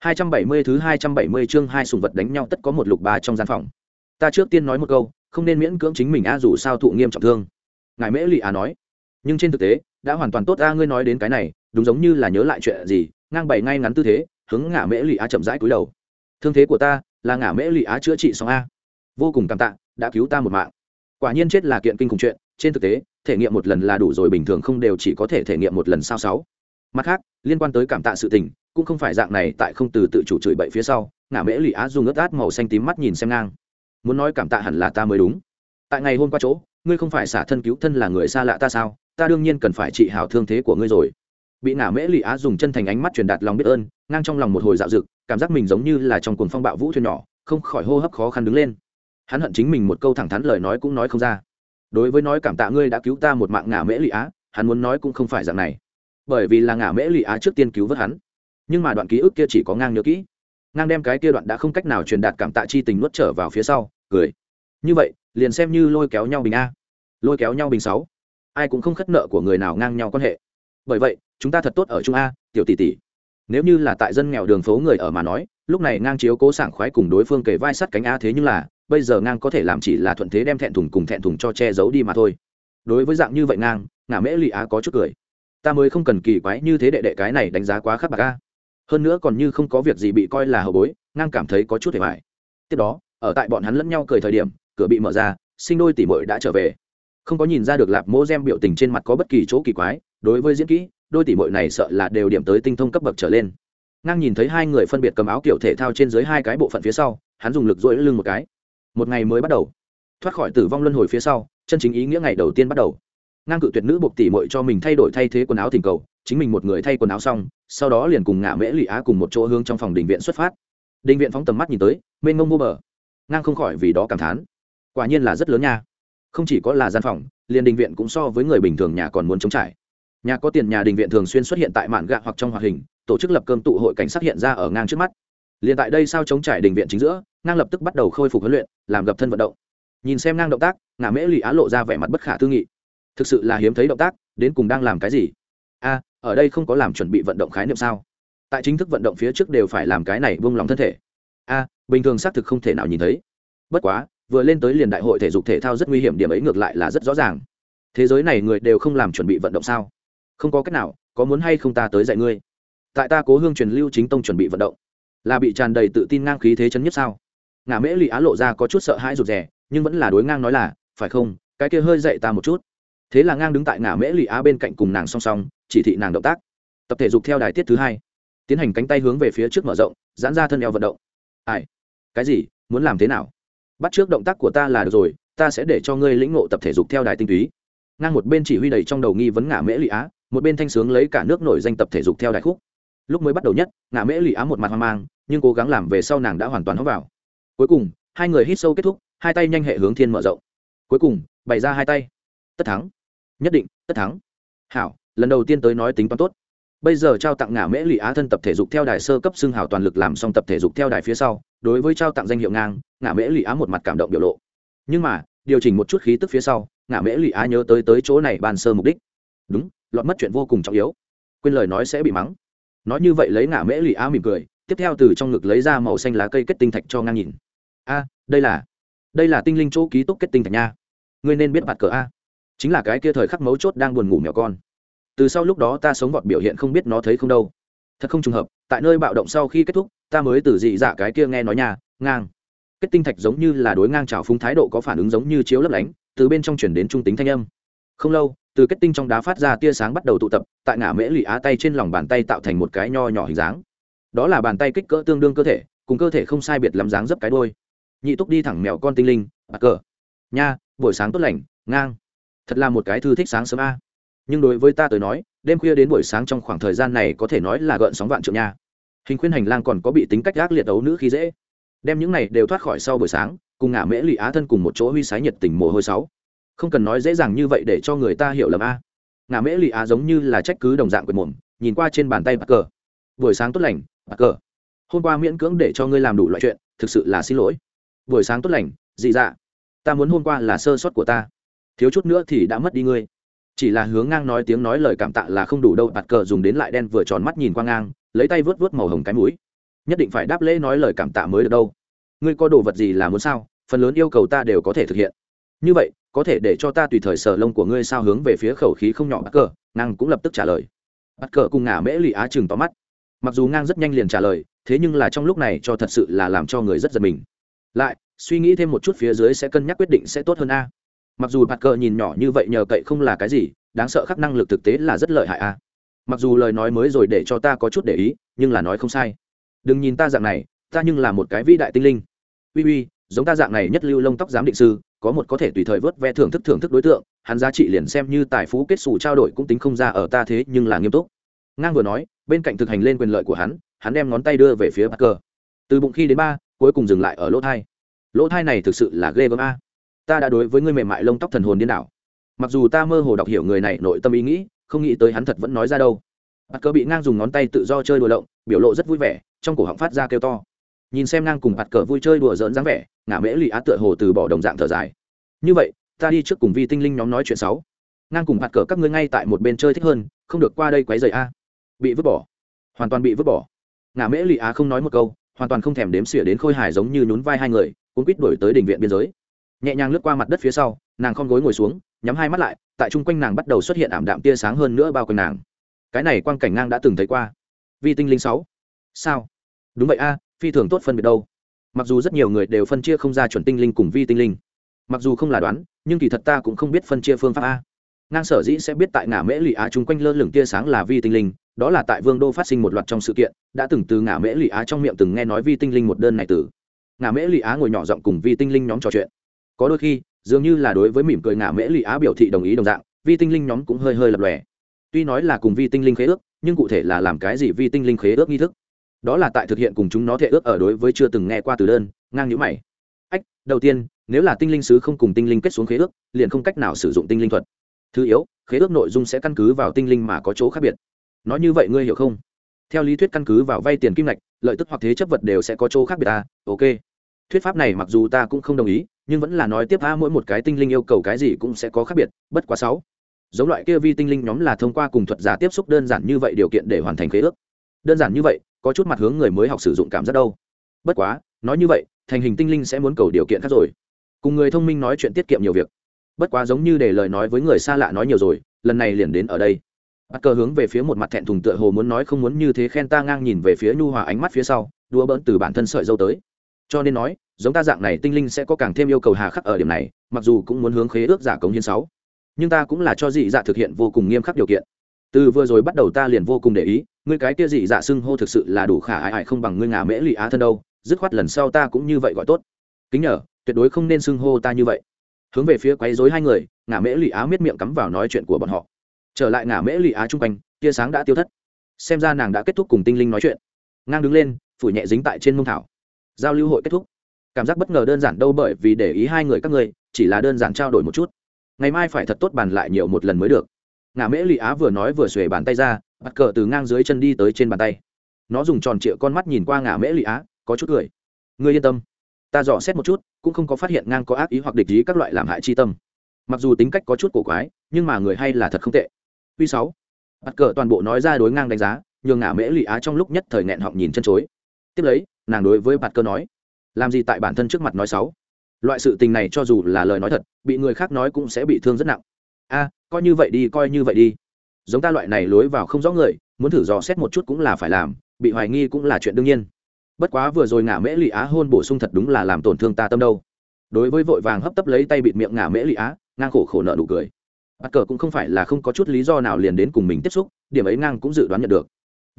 270 thứ 270 chương hai sùng vật đánh nhau tất có một lục ba trong gian phòng. Ta trước tiên nói một câu, không nên miễn cưỡng chính mình a dù sao thụ nghiêm trọng thương. Ngài Mễ Lị à nói. Nhưng trên thực tế, đã hoàn toàn tốt a ngươi nói đến cái này, đúng giống như là nhớ lại chuyện gì, ngang bày ngay ngắn tư thế, hướng ngả Mễ Lị a chậm rãi cúi đầu. Thương thế của ta, là ngả Mễ Lị á chữa trị xong a. Vô cùng cảm tạ, đã cứu ta một mạng. Quả nhiên chết là kiện kinh khủng chuyện, trên thực tế, thể nghiệm một lần là đủ rồi bình thường không đều chỉ có thể thể nghiệm một lần sao sáu. Mặt khác, liên quan tới cảm tạ sự tình, cũng không phải dạng này, tại không từ tự chủ chửi bậy phía sau, ngả mễ lì á dùng ướt át màu xanh tím mắt nhìn xem ngang. Muốn nói cảm tạ hẳn là ta mới đúng. Tại ngày hôm qua chỗ, ngươi không phải xả thân cứu thân là người xa lạ ta sao? Ta đương nhiên cần phải trị hảo thương thế của ngươi rồi. Bị ngả mễ lì á dùng chân thành ánh mắt truyền đạt lòng biết ơn, ngang trong lòng một hồi dạo dực, cảm giác mình giống như là trong cuồng phong bạo vũ thuyền nhỏ, không khỏi hô hấp khó khăn đứng lên. Hắn hận chính mình một câu thẳng thắn lời nói cũng nói không ra. Đối với nói cảm tạ ngươi đã cứu ta một mạng ngả mễ lì á, hắn muốn nói cũng không phải dạng này. Bởi vì là ngả mễ lì á trước tiên cứu vớt hắn nhưng mà đoạn ký ức kia chỉ có ngang nhớ kỹ. Ngang đem cái kia đoạn đã không cách nào truyền đạt cảm tạ chi tình nuốt trở vào phía sau, cười. Như vậy, liền xem như lôi kéo nhau bình a. Lôi kéo nhau bình sáu. Ai cũng không khất nợ của người nào ngang nhau quan hệ. Bởi vậy, chúng ta thật tốt ở trung a, tiểu tỷ tỷ. Nếu như là tại dân nghèo đường phố người ở mà nói, lúc này ngang chiếu cố sảng khoái cùng đối phương kề vai sắt cánh a thế nhưng là, bây giờ ngang có thể làm chỉ là thuận thế đem thẹn thùng cùng thẹn thùng cho che giấu đi mà thôi. Đối với dạng như vậy ngang, ngả mễ lì á có chút cười. Ta mới không cần kỳ quái như thế đệ đệ cái này đánh giá quá khắc bạc a hơn nữa còn như không có việc gì bị coi là hậu bối, ngang cảm thấy có chút hề mại tiếp đó, ở tại bọn hắn lẫn nhau cười thời điểm, cửa bị mở ra, sinh đôi tỷ mội đã trở về. Không có nhìn ra được lạp mô gem biểu tình trên mặt có bất kỳ chỗ kỳ quái, đối với diễn kỹ, đôi tỷ mội này sợ là đều điểm tới tinh thông cấp bậc trở lên. Ngang nhìn thấy hai người phân biệt cầm áo kiểu thể thao trên dưới hai cái bộ phận phía sau, hắn dùng lực dỗi lưng một cái. Một ngày mới bắt đầu. Thoát khỏi tử vong luân hồi phía sau, chân chính ý nghĩa ngày đầu tiên bắt đầu ngang cự tuyệt nữ buộc tỷ mội cho mình thay đổi thay thế quần áo thỉnh cầu, chính mình một người thay quần áo xong, sau đó liền cùng ngã mễ lụy á cùng một chỗ hướng trong phòng đình viện xuất phát. Đình viện phóng tầm mắt nhìn tới, mênh mông vô bờ. Ngang không khỏi vì đó cảm thán. Quả nhiên là rất lớn nha. Không chỉ có là gian phòng, liền đình viện cũng so với người bình thường nhà còn muốn chống trải. Nhà có tiền nhà đình viện thường xuyên xuất hiện tại mạn gạ hoặc trong hoạt hình, tổ chức lập cơm tụ hội cảnh sát hiện ra ở ngang trước mắt. Liền tại đây sao chống trải đình viện chính giữa, ngang lập tức bắt đầu khôi phục huấn luyện, làm gập thân vận động. Nhìn xem ngang động tác ngã mễ lụy á lộ ra vẻ mặt bất khả tư nghị thực sự là hiếm thấy động tác, đến cùng đang làm cái gì? A, ở đây không có làm chuẩn bị vận động khái niệm sao? Tại chính thức vận động phía trước đều phải làm cái này vung lòng thân thể. A, bình thường xác thực không thể nào nhìn thấy. Bất quá, vừa lên tới liền đại hội thể dục thể thao rất nguy hiểm, điểm ấy ngược lại là rất rõ ràng. Thế giới này người đều không làm chuẩn bị vận động sao? Không có cách nào, có muốn hay không ta tới dạy ngươi? Tại ta cố hương truyền lưu chính tông chuẩn bị vận động. Là bị tràn đầy tự tin ngang khí thế chấn nhất sao? Ngả mễ lụy á lộ ra có chút sợ hãi rụt rè, nhưng vẫn là đối ngang nói là, phải không, cái kia hơi dạy ta một chút thế là ngang đứng tại ngã mễ lụy á bên cạnh cùng nàng song song, chỉ thị nàng động tác. Tập thể dục theo đài tiết thứ hai. Tiến hành cánh tay hướng về phía trước mở rộng, giãn ra thân eo vận động. Ai? Cái gì? Muốn làm thế nào? Bắt trước động tác của ta là được rồi, ta sẽ để cho ngươi lĩnh ngộ tập thể dục theo đài tinh túy. Ngang một bên chỉ huy đầy trong đầu nghi vấn ngã mễ lụy á, một bên thanh sướng lấy cả nước nổi danh tập thể dục theo đài khúc. Lúc mới bắt đầu nhất ngã mễ lụy á một mặt hoang mang, nhưng cố gắng làm về sau nàng đã hoàn toàn hóc vào. Cuối cùng, hai người hít sâu kết thúc, hai tay nhanh hệ hướng thiên mở rộng. Cuối cùng, bày ra hai tay. Tất thắng nhất định, tất thắng. Hảo, lần đầu tiên tới nói tính toán tốt. Bây giờ trao tặng ngả mễ lụy á thân tập thể dục theo đài sơ cấp xưng hảo toàn lực làm xong tập thể dục theo đài phía sau, đối với trao tặng danh hiệu ngang, ngả mễ lụy á một mặt cảm động biểu lộ. Nhưng mà, điều chỉnh một chút khí tức phía sau, ngả mễ lụy á nhớ tới tới chỗ này bàn sơ mục đích. Đúng, lọt mất chuyện vô cùng trọng yếu. Quên lời nói sẽ bị mắng. Nói như vậy lấy ngả mễ lụy á mỉm cười, tiếp theo từ trong ngực lấy ra màu xanh lá cây kết tinh thạch cho ngang nhìn. A, đây là đây là tinh linh chỗ ký túc kết tinh thạch nha. Ngươi nên biết mặt cờ a chính là cái kia thời khắc mấu chốt đang buồn ngủ mèo con. Từ sau lúc đó ta sống vọt biểu hiện không biết nó thấy không đâu. Thật không trùng hợp, tại nơi bạo động sau khi kết thúc, ta mới từ dị dạ cái kia nghe nói nhà ngang. Kết tinh thạch giống như là đối ngang trào phúng thái độ có phản ứng giống như chiếu lấp lánh, từ bên trong chuyển đến trung tính thanh âm. Không lâu, từ kết tinh trong đá phát ra tia sáng bắt đầu tụ tập, tại ngã mễ lụy á tay trên lòng bàn tay tạo thành một cái nho nhỏ hình dáng. Đó là bàn tay kích cỡ tương đương cơ thể, cùng cơ thể không sai biệt lắm dáng dấp cái đôi nhị túc đi thẳng mèo con tinh linh bà cờ. Nha, buổi sáng tốt lành, ngang thật là một cái thư thích sáng sớm a. Nhưng đối với ta tới nói, đêm khuya đến buổi sáng trong khoảng thời gian này có thể nói là gợn sóng vạn trượng nha. Hình khuyên hành lang còn có bị tính cách gác liệt ấu nữ khi dễ. Đem những này đều thoát khỏi sau buổi sáng, cùng ngả mễ lụy á thân cùng một chỗ huy sái nhiệt tình mồ hôi sáu. Không cần nói dễ dàng như vậy để cho người ta hiểu lầm a. Ngả mễ lụy á giống như là trách cứ đồng dạng quyền mồm, nhìn qua trên bàn tay bạc cờ. Buổi sáng tốt lành bạc cờ. Hôm qua miễn cưỡng để cho ngươi làm đủ loại chuyện, thực sự là xin lỗi. Buổi sáng tốt lành, dị dạ. Ta muốn hôm qua là sơ sót của ta thiếu chút nữa thì đã mất đi ngươi. Chỉ là hướng ngang nói tiếng nói lời cảm tạ là không đủ đâu bạt cờ dùng đến lại đen vừa tròn mắt nhìn qua ngang, lấy tay vớt vớt màu hồng cái mũi. Nhất định phải đáp lễ nói lời cảm tạ mới được đâu. Ngươi có đồ vật gì là muốn sao? Phần lớn yêu cầu ta đều có thể thực hiện. Như vậy, có thể để cho ta tùy thời sở lông của ngươi sao hướng về phía khẩu khí không nhỏ bắt cờ, ngang cũng lập tức trả lời. Bắt cờ cùng ngả mễ lì á chừng tóm mắt. Mặc dù ngang rất nhanh liền trả lời, thế nhưng là trong lúc này cho thật sự là làm cho người rất giật mình. Lại, suy nghĩ thêm một chút phía dưới sẽ cân nhắc quyết định sẽ tốt hơn a mặc dù bạt cờ nhìn nhỏ như vậy nhờ cậy không là cái gì đáng sợ khắc năng lực thực tế là rất lợi hại a mặc dù lời nói mới rồi để cho ta có chút để ý nhưng là nói không sai đừng nhìn ta dạng này ta nhưng là một cái vĩ đại tinh linh uy uy giống ta dạng này nhất lưu lông tóc giám định sư có một có thể tùy thời vớt ve thưởng thức thưởng thức đối tượng hắn giá trị liền xem như tài phú kết xù trao đổi cũng tính không ra ở ta thế nhưng là nghiêm túc ngang vừa nói bên cạnh thực hành lên quyền lợi của hắn hắn đem ngón tay đưa về phía Parker. Từ bụng khi đến ba, cuối cùng dừng lại ở lỗ thai. Lỗ thai này thực sự là ghê gớm a. Ta đã đối với ngươi mềm mại lông tóc thần hồn điên đảo. Mặc dù ta mơ hồ đọc hiểu người này nội tâm ý nghĩ, không nghĩ tới hắn thật vẫn nói ra đâu. Bạt cờ bị ngang dùng ngón tay tự do chơi đùa lộng, biểu lộ rất vui vẻ, trong cổ họng phát ra kêu to. Nhìn xem ngang cùng bạt cờ vui chơi đùa dỡn dáng vẻ, ngả mễ lì á tựa hồ từ bỏ đồng dạng thở dài. Như vậy, ta đi trước cùng vi tinh linh nhóm nói chuyện xấu. Ngang cùng bạt cờ các ngươi ngay tại một bên chơi thích hơn, không được qua đây quấy rầy a. Bị vứt bỏ. Hoàn toàn bị vứt bỏ ngã mễ lụy á không nói một câu hoàn toàn không thèm đếm xỉa đến khôi hài giống như nhún vai hai người cũng quýt đổi tới đỉnh viện biên giới nhẹ nhàng lướt qua mặt đất phía sau, nàng không gối ngồi xuống, nhắm hai mắt lại, tại chung quanh nàng bắt đầu xuất hiện ảm đạm tia sáng hơn nữa bao quanh nàng. Cái này quang cảnh ngang đã từng thấy qua. Vi tinh linh sáu. Sao? Đúng vậy a, phi thường tốt phân biệt đâu. Mặc dù rất nhiều người đều phân chia không ra chuẩn tinh linh cùng vi tinh linh. Mặc dù không là đoán, nhưng kỳ thật ta cũng không biết phân chia phương pháp a. Ngang sở dĩ sẽ biết tại ngã mễ lụy á chung quanh lơ lửng tia sáng là vi tinh linh, đó là tại vương đô phát sinh một loạt trong sự kiện, đã từng từ ngã mễ lụy á trong miệng từng nghe nói vi tinh linh một đơn này từ. Ngã mễ lụy á ngồi nhỏ giọng cùng vi tinh linh nhóm trò chuyện có đôi khi, dường như là đối với mỉm cười ngả mễ lụy á biểu thị đồng ý đồng dạng, vi tinh linh nhóm cũng hơi hơi lập lòe. Tuy nói là cùng vi tinh linh khế ước, nhưng cụ thể là làm cái gì vi tinh linh khế ước nghi thức? Đó là tại thực hiện cùng chúng nó thể ước ở đối với chưa từng nghe qua từ đơn, ngang nhữ mày. Ách, đầu tiên, nếu là tinh linh sứ không cùng tinh linh kết xuống khế ước, liền không cách nào sử dụng tinh linh thuật. Thứ yếu, khế ước nội dung sẽ căn cứ vào tinh linh mà có chỗ khác biệt. Nói như vậy ngươi hiểu không? Theo lý thuyết căn cứ vào vay tiền kim ngạch, lợi tức hoặc thế chấp vật đều sẽ có chỗ khác biệt à? ok thuyết pháp này mặc dù ta cũng không đồng ý, nhưng vẫn là nói tiếp a mỗi một cái tinh linh yêu cầu cái gì cũng sẽ có khác biệt, bất quá sáu. Giống loại kia vi tinh linh nhóm là thông qua cùng thuật giả tiếp xúc đơn giản như vậy điều kiện để hoàn thành khế ước. Đơn giản như vậy, có chút mặt hướng người mới học sử dụng cảm giác đâu. Bất quá, nói như vậy, thành hình tinh linh sẽ muốn cầu điều kiện khác rồi. Cùng người thông minh nói chuyện tiết kiệm nhiều việc. Bất quá giống như để lời nói với người xa lạ nói nhiều rồi, lần này liền đến ở đây. Bắt cờ hướng về phía một mặt thẹn thùng tựa hồ muốn nói không muốn như thế khen ta ngang nhìn về phía nhu hòa ánh mắt phía sau đua bỡn từ bản thân sợi dâu tới cho nên nói, giống ta dạng này tinh linh sẽ có càng thêm yêu cầu hà khắc ở điểm này, mặc dù cũng muốn hướng khế ước giả cống hiến sáu. Nhưng ta cũng là cho dị dạ thực hiện vô cùng nghiêm khắc điều kiện. Từ vừa rồi bắt đầu ta liền vô cùng để ý, ngươi cái kia dị dạ xưng hô thực sự là đủ khả ái ai không bằng ngươi ngà mễ lụy á thân đâu, dứt khoát lần sau ta cũng như vậy gọi tốt. Kính nhờ, tuyệt đối không nên xưng hô ta như vậy. Hướng về phía quấy rối hai người ngà mễ lụy á miết miệng cắm vào nói chuyện của bọn họ. Trở lại ngả mễ lụy á chung quanh, tia sáng đã tiêu thất. Xem ra nàng đã kết thúc cùng tinh linh nói chuyện. Ngang đứng lên phủ nhẹ dính tại trên mông thảo giao lưu hội kết thúc. Cảm giác bất ngờ đơn giản đâu bởi vì để ý hai người các ngươi chỉ là đơn giản trao đổi một chút. Ngày mai phải thật tốt bàn lại nhiều một lần mới được. Ngả mễ lụy á vừa nói vừa xuề bàn tay ra bắt cờ từ ngang dưới chân đi tới trên bàn tay. Nó dùng tròn trịa con mắt nhìn qua ngả mễ lụy á có chút cười. Ngươi yên tâm ta dò xét một chút cũng không có phát hiện ngang có ác ý hoặc địch ý các loại làm hại chi tâm. Mặc dù tính cách có chút cổ quái nhưng mà người hay là thật không tệ. Quy sáu. Bắt cờ toàn bộ nói ra đối ngang đánh giá, nhường ngả mễ lụy á trong lúc nhất thời nghẹn họng nhìn chân chối. Tiếp lấy, nàng đối với Bạt cơ nói, làm gì tại bản thân trước mặt nói xấu. Loại sự tình này cho dù là lời nói thật, bị người khác nói cũng sẽ bị thương rất nặng. A, coi như vậy đi, coi như vậy đi. Giống ta loại này lối vào không rõ người, muốn thử dò xét một chút cũng là phải làm, bị hoài nghi cũng là chuyện đương nhiên. Bất quá vừa rồi ngả mễ lụy á hôn bổ sung thật đúng là làm tổn thương ta tâm đâu. Đối với vội vàng hấp tấp lấy tay bịt miệng ngả mễ lụy á, ngang khổ khổ nợ nụ cười bắt cờ cũng không phải là không có chút lý do nào liền đến cùng mình tiếp xúc điểm ấy ngang cũng dự đoán nhận được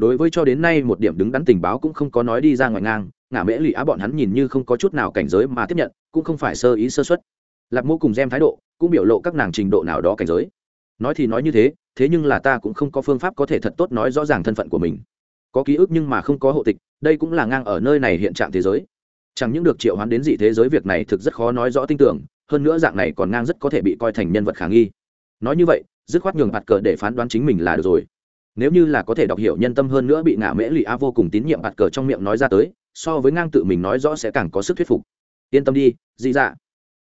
đối với cho đến nay một điểm đứng đắn tình báo cũng không có nói đi ra ngoài ngang, ngả mễ lụy á bọn hắn nhìn như không có chút nào cảnh giới mà tiếp nhận, cũng không phải sơ ý sơ xuất lạc mô cùng xem thái độ cũng biểu lộ các nàng trình độ nào đó cảnh giới. Nói thì nói như thế thế nhưng là ta cũng không có phương pháp có thể thật tốt nói rõ ràng thân phận của mình. Có ký ức nhưng mà không có hộ tịch, đây cũng là ngang ở nơi này hiện trạng thế giới. Chẳng những được triệu hoán đến dị thế giới việc này thực rất khó nói rõ tin tưởng, hơn nữa dạng này còn ngang rất có thể bị coi thành nhân vật khả nghi. Nói như vậy, dứt khoát nhường mặt cờ để phán đoán chính mình là được rồi nếu như là có thể đọc hiểu nhân tâm hơn nữa bị ngã mễ lụy a vô cùng tín nhiệm bạt cờ trong miệng nói ra tới, so với ngang tự mình nói rõ sẽ càng có sức thuyết phục. Yên tâm đi, dị dạ.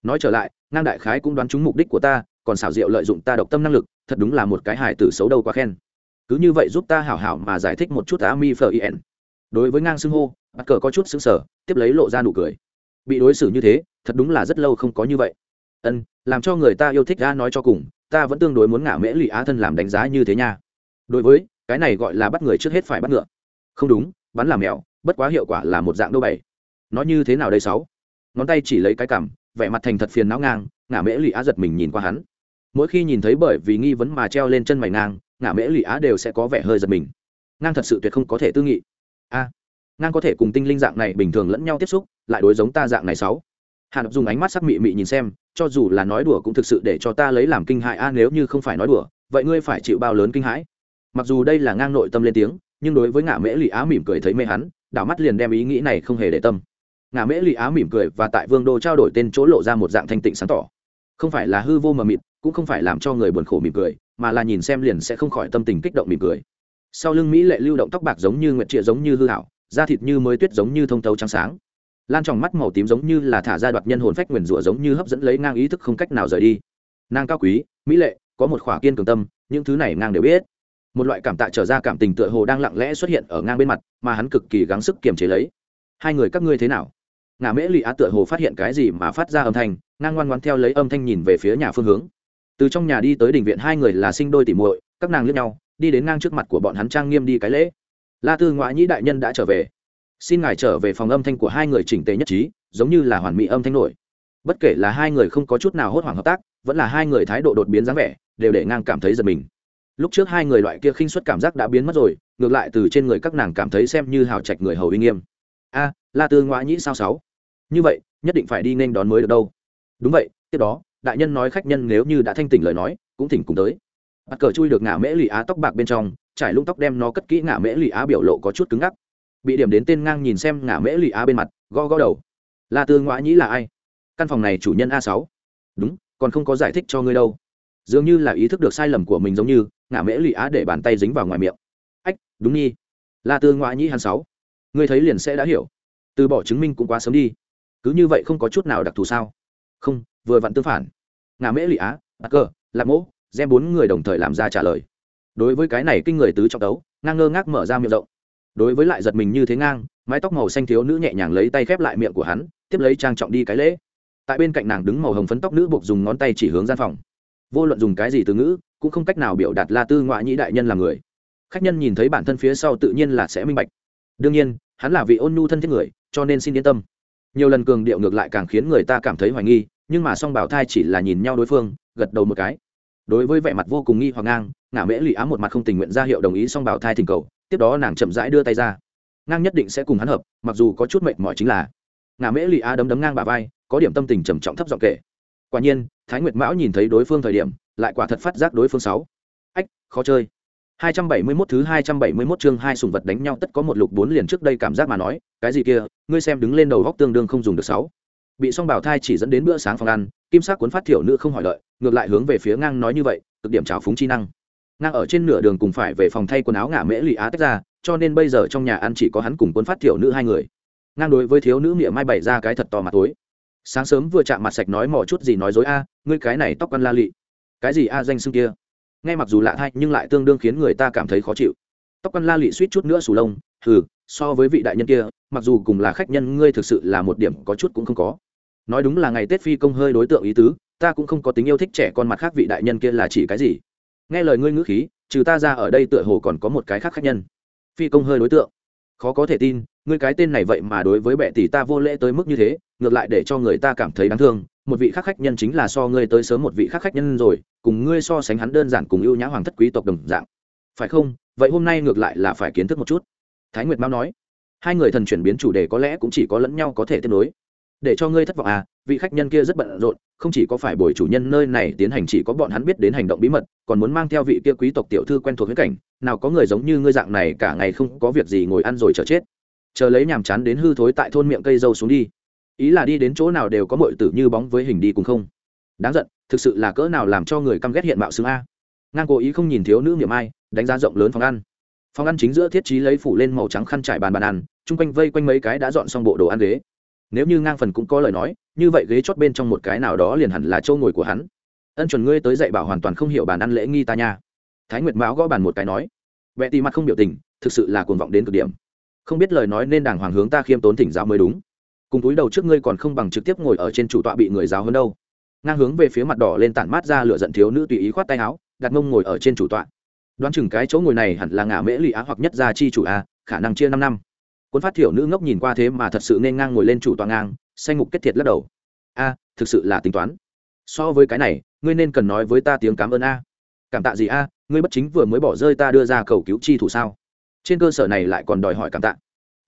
Nói trở lại, ngang đại khái cũng đoán trúng mục đích của ta, còn xảo diệu lợi dụng ta độc tâm năng lực, thật đúng là một cái hài tử xấu đâu quá khen. Cứ như vậy giúp ta hảo hảo mà giải thích một chút á mi phờ yên. đối với ngang xưng hô, bạt cờ có chút xứng sở tiếp lấy lộ ra nụ cười. Bị đối xử như thế, thật đúng là rất lâu không có như vậy. Ân, làm cho người ta yêu thích ra nói cho cùng, ta vẫn tương đối muốn ngả mễ lụy á thân làm đánh giá như thế nha đối với, cái này gọi là bắt người trước hết phải bắt ngựa. Không đúng, bắn làm mèo, bất quá hiệu quả là một dạng đâu bảy nó như thế nào đây sáu? Ngón tay chỉ lấy cái cằm, vẻ mặt thành thật phiền não ngang, ngả mễ lụy á giật mình nhìn qua hắn. Mỗi khi nhìn thấy bởi vì nghi vấn mà treo lên chân mày ngang, ngả mễ lụy á đều sẽ có vẻ hơi giật mình. Ngang thật sự tuyệt không có thể tư nghị. A, ngang có thể cùng tinh linh dạng này bình thường lẫn nhau tiếp xúc, lại đối giống ta dạng này sáu? Hàn dùng ánh mắt sắc mị mị nhìn xem, cho dù là nói đùa cũng thực sự để cho ta lấy làm kinh hại a, nếu như không phải nói đùa, vậy ngươi phải chịu bao lớn kinh hãi? Mặc dù đây là ngang nội tâm lên tiếng, nhưng đối với ngã mễ lì á mỉm cười thấy mê hắn, đảo mắt liền đem ý nghĩ này không hề để tâm. Ngã mễ lì á mỉm cười và tại vương đô trao đổi tên chỗ lộ ra một dạng thanh tịnh sáng tỏ. Không phải là hư vô mờ mịt, cũng không phải làm cho người buồn khổ mỉm cười, mà là nhìn xem liền sẽ không khỏi tâm tình kích động mỉm cười. Sau lưng mỹ lệ lưu động tóc bạc giống như nguyệt trịa giống như hư hảo da thịt như mới tuyết giống như thông tấu trắng sáng. Lan tròng mắt màu tím giống như là thả ra đoạt nhân hồn phách nguyền rủa giống như hấp dẫn lấy ngang ý thức không cách nào rời đi. Nàng cao quý, mỹ lệ, có một khỏa kiên cường tâm, những thứ này ngang đều biết một loại cảm tạ trở ra cảm tình tựa hồ đang lặng lẽ xuất hiện ở ngang bên mặt, mà hắn cực kỳ gắng sức kiềm chế lấy. Hai người các ngươi thế nào? Ngà mễ lụy á tựa hồ phát hiện cái gì mà phát ra âm thanh, ngang ngoan ngoan theo lấy âm thanh nhìn về phía nhà phương hướng. Từ trong nhà đi tới đình viện hai người là sinh đôi tỉ muội, các nàng lướt nhau, đi đến ngang trước mặt của bọn hắn trang nghiêm đi cái lễ. La tư ngoại nhĩ đại nhân đã trở về. Xin ngài trở về phòng âm thanh của hai người chỉnh tề nhất trí, giống như là hoàn mỹ âm thanh nổi. Bất kể là hai người không có chút nào hốt hoảng hợp tác, vẫn là hai người thái độ đột biến dáng vẻ, đều để ngang cảm thấy giật mình lúc trước hai người loại kia khinh suất cảm giác đã biến mất rồi, ngược lại từ trên người các nàng cảm thấy xem như hào trạch người hầu uy nghiêm. A, la tư ngoã nhĩ sao sáu? Như vậy, nhất định phải đi nên đón mới được đâu. Đúng vậy, tiếp đó, đại nhân nói khách nhân nếu như đã thanh tỉnh lời nói, cũng thỉnh cùng tới. Bắt cờ chui được ngả mễ lì á tóc bạc bên trong, trải lung tóc đem nó cất kỹ ngả mễ lì á biểu lộ có chút cứng ngắc. Bị điểm đến tên ngang nhìn xem ngả mễ lì á bên mặt, gõ gõ đầu. La tư ngoã nhĩ là ai? Căn phòng này chủ nhân a sáu. Đúng, còn không có giải thích cho ngươi đâu dường như là ý thức được sai lầm của mình giống như ngã mễ lụy á để bàn tay dính vào ngoài miệng. Ách, đúng nhi. La tư ngoại nhĩ hắn sáu. Ngươi thấy liền sẽ đã hiểu. Từ bỏ chứng minh cũng quá sớm đi. Cứ như vậy không có chút nào đặc thù sao? Không, vừa vặn tương phản. Ngã mễ lụy á, bắt cờ, lạc mỗ gem bốn người đồng thời làm ra trả lời. Đối với cái này kinh người tứ trọng đấu ngang ngơ ngác mở ra miệng rộng. Đối với lại giật mình như thế ngang, mái tóc màu xanh thiếu nữ nhẹ nhàng lấy tay khép lại miệng của hắn, tiếp lấy trang trọng đi cái lễ. Tại bên cạnh nàng đứng màu hồng phấn tóc nữ buộc dùng ngón tay chỉ hướng gian phòng vô luận dùng cái gì từ ngữ, cũng không cách nào biểu đạt la tư ngoại nhĩ đại nhân là người. Khách nhân nhìn thấy bản thân phía sau tự nhiên là sẽ minh bạch. Đương nhiên, hắn là vị ôn nhu thân thiết người, cho nên xin yên tâm. Nhiều lần cường điệu ngược lại càng khiến người ta cảm thấy hoài nghi, nhưng mà song bảo thai chỉ là nhìn nhau đối phương, gật đầu một cái. Đối với vẻ mặt vô cùng nghi hoặc ngang, ngả mễ lụy á một mặt không tình nguyện ra hiệu đồng ý song bảo thai thỉnh cầu, tiếp đó nàng chậm rãi đưa tay ra. Ngang nhất định sẽ cùng hắn hợp, mặc dù có chút mệnh mỏi chính là. Ngả mễ lụy á đấm đấm ngang bà vai, có điểm tâm tình trầm trọng thấp giọng kể quả nhiên thái nguyệt mão nhìn thấy đối phương thời điểm lại quả thật phát giác đối phương sáu ách khó chơi 271 thứ 271 chương hai sùng vật đánh nhau tất có một lục bốn liền trước đây cảm giác mà nói, cái gì kia, ngươi xem đứng lên đầu góc tương đương không dùng được sáu. Bị song bảo thai chỉ dẫn đến bữa sáng phòng ăn, kim sắc cuốn phát tiểu nữ không hỏi lợi, ngược lại hướng về phía ngang nói như vậy, cực điểm trào phúng chi năng. Ngang ở trên nửa đường cùng phải về phòng thay quần áo ngả mễ lì á tách ra, cho nên bây giờ trong nhà ăn chỉ có hắn cùng cuốn phát tiểu nữ hai người. Ngang đối với thiếu nữ miệng mai bày ra cái thật to mặt tối. Sáng sớm vừa chạm mặt sạch nói mỏ chút gì nói dối a, ngươi cái này tóc quan la lị. Cái gì a danh xưng kia? nghe mặc dù lạ thay nhưng lại tương đương khiến người ta cảm thấy khó chịu. Tóc quan la lị suýt chút nữa sù lông. Hừ so với vị đại nhân kia mặc dù cùng là khách nhân ngươi thực sự là một điểm có chút cũng không có. Nói đúng là ngày tết phi công hơi đối tượng ý tứ ta cũng không có tính yêu thích trẻ con mặt khác vị đại nhân kia là chỉ cái gì. Nghe lời ngươi ngữ khí trừ ta ra ở đây tựa hồ còn có một cái khác khách nhân. Phi công hơi đối tượng. Khó có thể tin ngươi cái tên này vậy mà đối với bệ tỷ ta vô lễ tới mức như thế ngược lại để cho người ta cảm thấy đáng thương, một vị khác khách nhân chính là so ngươi tới sớm một vị khác khách nhân rồi, cùng ngươi so sánh hắn đơn giản cùng ưu nhã hoàng thất quý tộc đồng dạng. Phải không? Vậy hôm nay ngược lại là phải kiến thức một chút. Thái nguyệt mao nói. Hai người thần chuyển biến chủ đề có lẽ cũng chỉ có lẫn nhau có thể tiếp nối. Để cho ngươi thất vọng à vị khách nhân kia rất bận rộn, không chỉ có phải buổi chủ nhân nơi này tiến hành chỉ có bọn hắn biết đến hành động bí mật, còn muốn mang theo vị kia quý tộc tiểu thư quen thuộc với cảnh, nào có người giống như ngươi dạng này cả ngày không có việc gì ngồi ăn rồi chờ chết. Chờ lấy nhàm chán đến hư thối tại thôn miệng cây dâu xuống đi ý là đi đến chỗ nào đều có mọi tử như bóng với hình đi cùng không? Đáng giận, thực sự là cỡ nào làm cho người căm ghét hiện mạo xứ a. Ngang cố ý không nhìn thiếu nữ miệng ai, đánh giá rộng lớn phòng ăn. Phòng ăn chính giữa thiết trí lấy phủ lên màu trắng khăn trải bàn bàn ăn, chung quanh vây quanh mấy cái đã dọn xong bộ đồ ăn ghế. Nếu như ngang phần cũng có lời nói, như vậy ghế chót bên trong một cái nào đó liền hẳn là châu ngồi của hắn. Ân chuẩn ngươi tới dạy bảo hoàn toàn không hiểu bàn ăn lễ nghi ta nha. Thái nguyệt mão gõ bàn một cái nói. Vẽ tì mặt không biểu tình, thực sự là cuồng vọng đến cực điểm. Không biết lời nói nên đàng hoàng hướng ta khiêm tốn thỉnh giáo mới đúng cùng túi đầu trước ngươi còn không bằng trực tiếp ngồi ở trên chủ tọa bị người giáo hơn đâu. Ngang hướng về phía mặt đỏ lên tản mát ra lửa giận thiếu nữ tùy ý khoát tay áo, đặt mông ngồi ở trên chủ tọa. Đoán chừng cái chỗ ngồi này hẳn là ngả mễ lụy á hoặc nhất gia chi chủ a, khả năng chia năm năm. Cuốn phát thiểu nữ ngốc nhìn qua thế mà thật sự nên ngang ngồi lên chủ tọa ngang xanh mục kết thiệt lắc đầu. A, thực sự là tính toán. So với cái này, ngươi nên cần nói với ta tiếng cảm ơn a. Cảm tạ gì a, ngươi bất chính vừa mới bỏ rơi ta đưa ra cầu cứu chi thủ sao? Trên cơ sở này lại còn đòi hỏi cảm tạ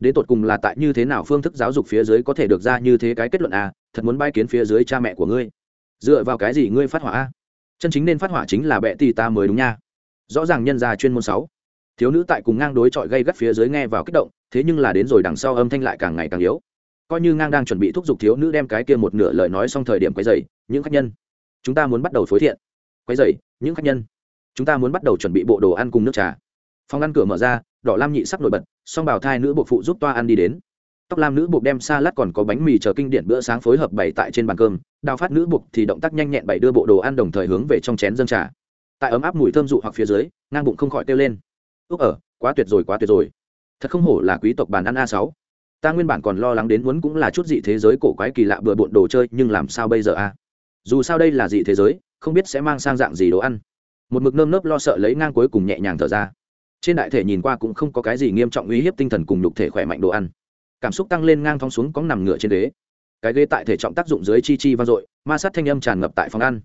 đến tột cùng là tại như thế nào phương thức giáo dục phía dưới có thể được ra như thế cái kết luận à thật muốn bay kiến phía dưới cha mẹ của ngươi. Dựa vào cái gì ngươi phát hỏa a chân chính nên phát hỏa chính là bệ tì ta mới đúng nha. Rõ ràng nhân gia chuyên môn sáu. Thiếu nữ tại cùng ngang đối chọi gây gắt phía dưới nghe vào kích động, thế nhưng là đến rồi đằng sau âm thanh lại càng ngày càng yếu. Coi như ngang đang chuẩn bị thúc giục thiếu nữ đem cái kia một nửa lời nói xong thời điểm quấy dày những khách nhân. Chúng ta muốn bắt đầu phối thiện. Quấy dày những khách nhân. Chúng ta muốn bắt đầu chuẩn bị bộ đồ ăn cùng nước trà phòng ngăn cửa mở ra, đỏ lam nhị sắc nổi bật, song bào thai nữ bộ phụ giúp toa ăn đi đến. Tóc lam nữ buộc đem xa lát còn có bánh mì chờ kinh điển bữa sáng phối hợp bày tại trên bàn cơm, đào phát nữ buộc thì động tác nhanh nhẹn bày đưa bộ đồ ăn đồng thời hướng về trong chén dân trà. Tại ấm áp mùi thơm dụ hoặc phía dưới, ngang bụng không khỏi kêu lên. Ước ở, quá tuyệt rồi, quá tuyệt rồi. Thật không hổ là quý tộc bàn ăn a sáu. Ta nguyên bản còn lo lắng đến muốn cũng là chút dị thế giới cổ quái kỳ lạ bừa bộn đồ chơi, nhưng làm sao bây giờ a? Dù sao đây là dị thế giới, không biết sẽ mang sang dạng gì đồ ăn. Một mực nơm nớp lo sợ lấy ngang cuối cùng nhẹ nhàng thở ra trên đại thể nhìn qua cũng không có cái gì nghiêm trọng uy hiếp tinh thần cùng nhục thể khỏe mạnh đồ ăn. Cảm xúc tăng lên ngang thong xuống có nằm ngửa trên ghế. Cái ghế tại thể trọng tác dụng dưới chi chi vang dội, ma sát thanh âm tràn ngập tại phòng ăn.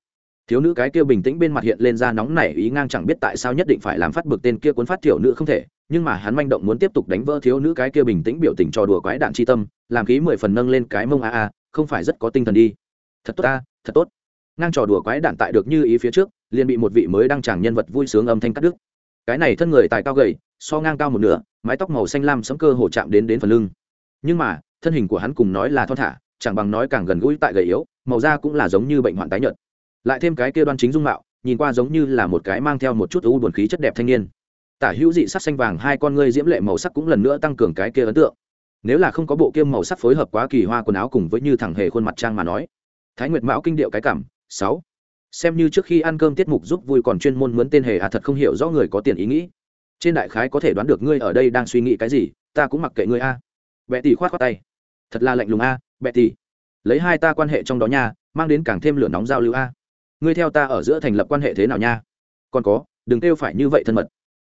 Thiếu nữ cái kia bình tĩnh bên mặt hiện lên ra nóng nảy ý ngang chẳng biết tại sao nhất định phải làm phát bực tên kia cuốn phát tiểu nữ không thể, nhưng mà hắn manh động muốn tiếp tục đánh vỡ thiếu nữ cái kia bình tĩnh biểu tình cho đùa quái đạn chi tâm, làm khí mười phần nâng lên cái mông a a, không phải rất có tinh thần đi. Thật tốt a, thật tốt. Ngang trò đùa quái đạn tại được như ý phía trước, liền bị một vị mới đăng tràng nhân vật vui sướng âm thanh cắt đứt cái này thân người tài cao gầy, so ngang cao một nửa, mái tóc màu xanh lam sấm cơ hồ chạm đến đến phần lưng. Nhưng mà, thân hình của hắn cùng nói là thon thả, chẳng bằng nói càng gần gũi tại gầy yếu, màu da cũng là giống như bệnh hoạn tái nhợt. Lại thêm cái kia đoan chính dung mạo, nhìn qua giống như là một cái mang theo một chút u buồn khí chất đẹp thanh niên. Tả hữu dị sắc xanh vàng hai con ngươi diễm lệ màu sắc cũng lần nữa tăng cường cái kia ấn tượng. Nếu là không có bộ kia màu sắc phối hợp quá kỳ hoa quần áo cùng với như thẳng hề khuôn mặt trang mà nói. Thái nguyệt mão kinh điệu cái cảm, sáu xem như trước khi ăn cơm tiết mục giúp vui còn chuyên môn mướn tên hề à thật không hiểu rõ người có tiền ý nghĩ. Trên đại khái có thể đoán được ngươi ở đây đang suy nghĩ cái gì, ta cũng mặc kệ ngươi a. Bẹ tỷ khoát khoát tay. Thật là lạnh lùng a, bẹ tỷ lấy hai ta quan hệ trong đó nha, mang đến càng thêm lửa nóng giao lưu a. Ngươi theo ta ở giữa thành lập quan hệ thế nào nha? Còn có, đừng kêu phải như vậy thân mật.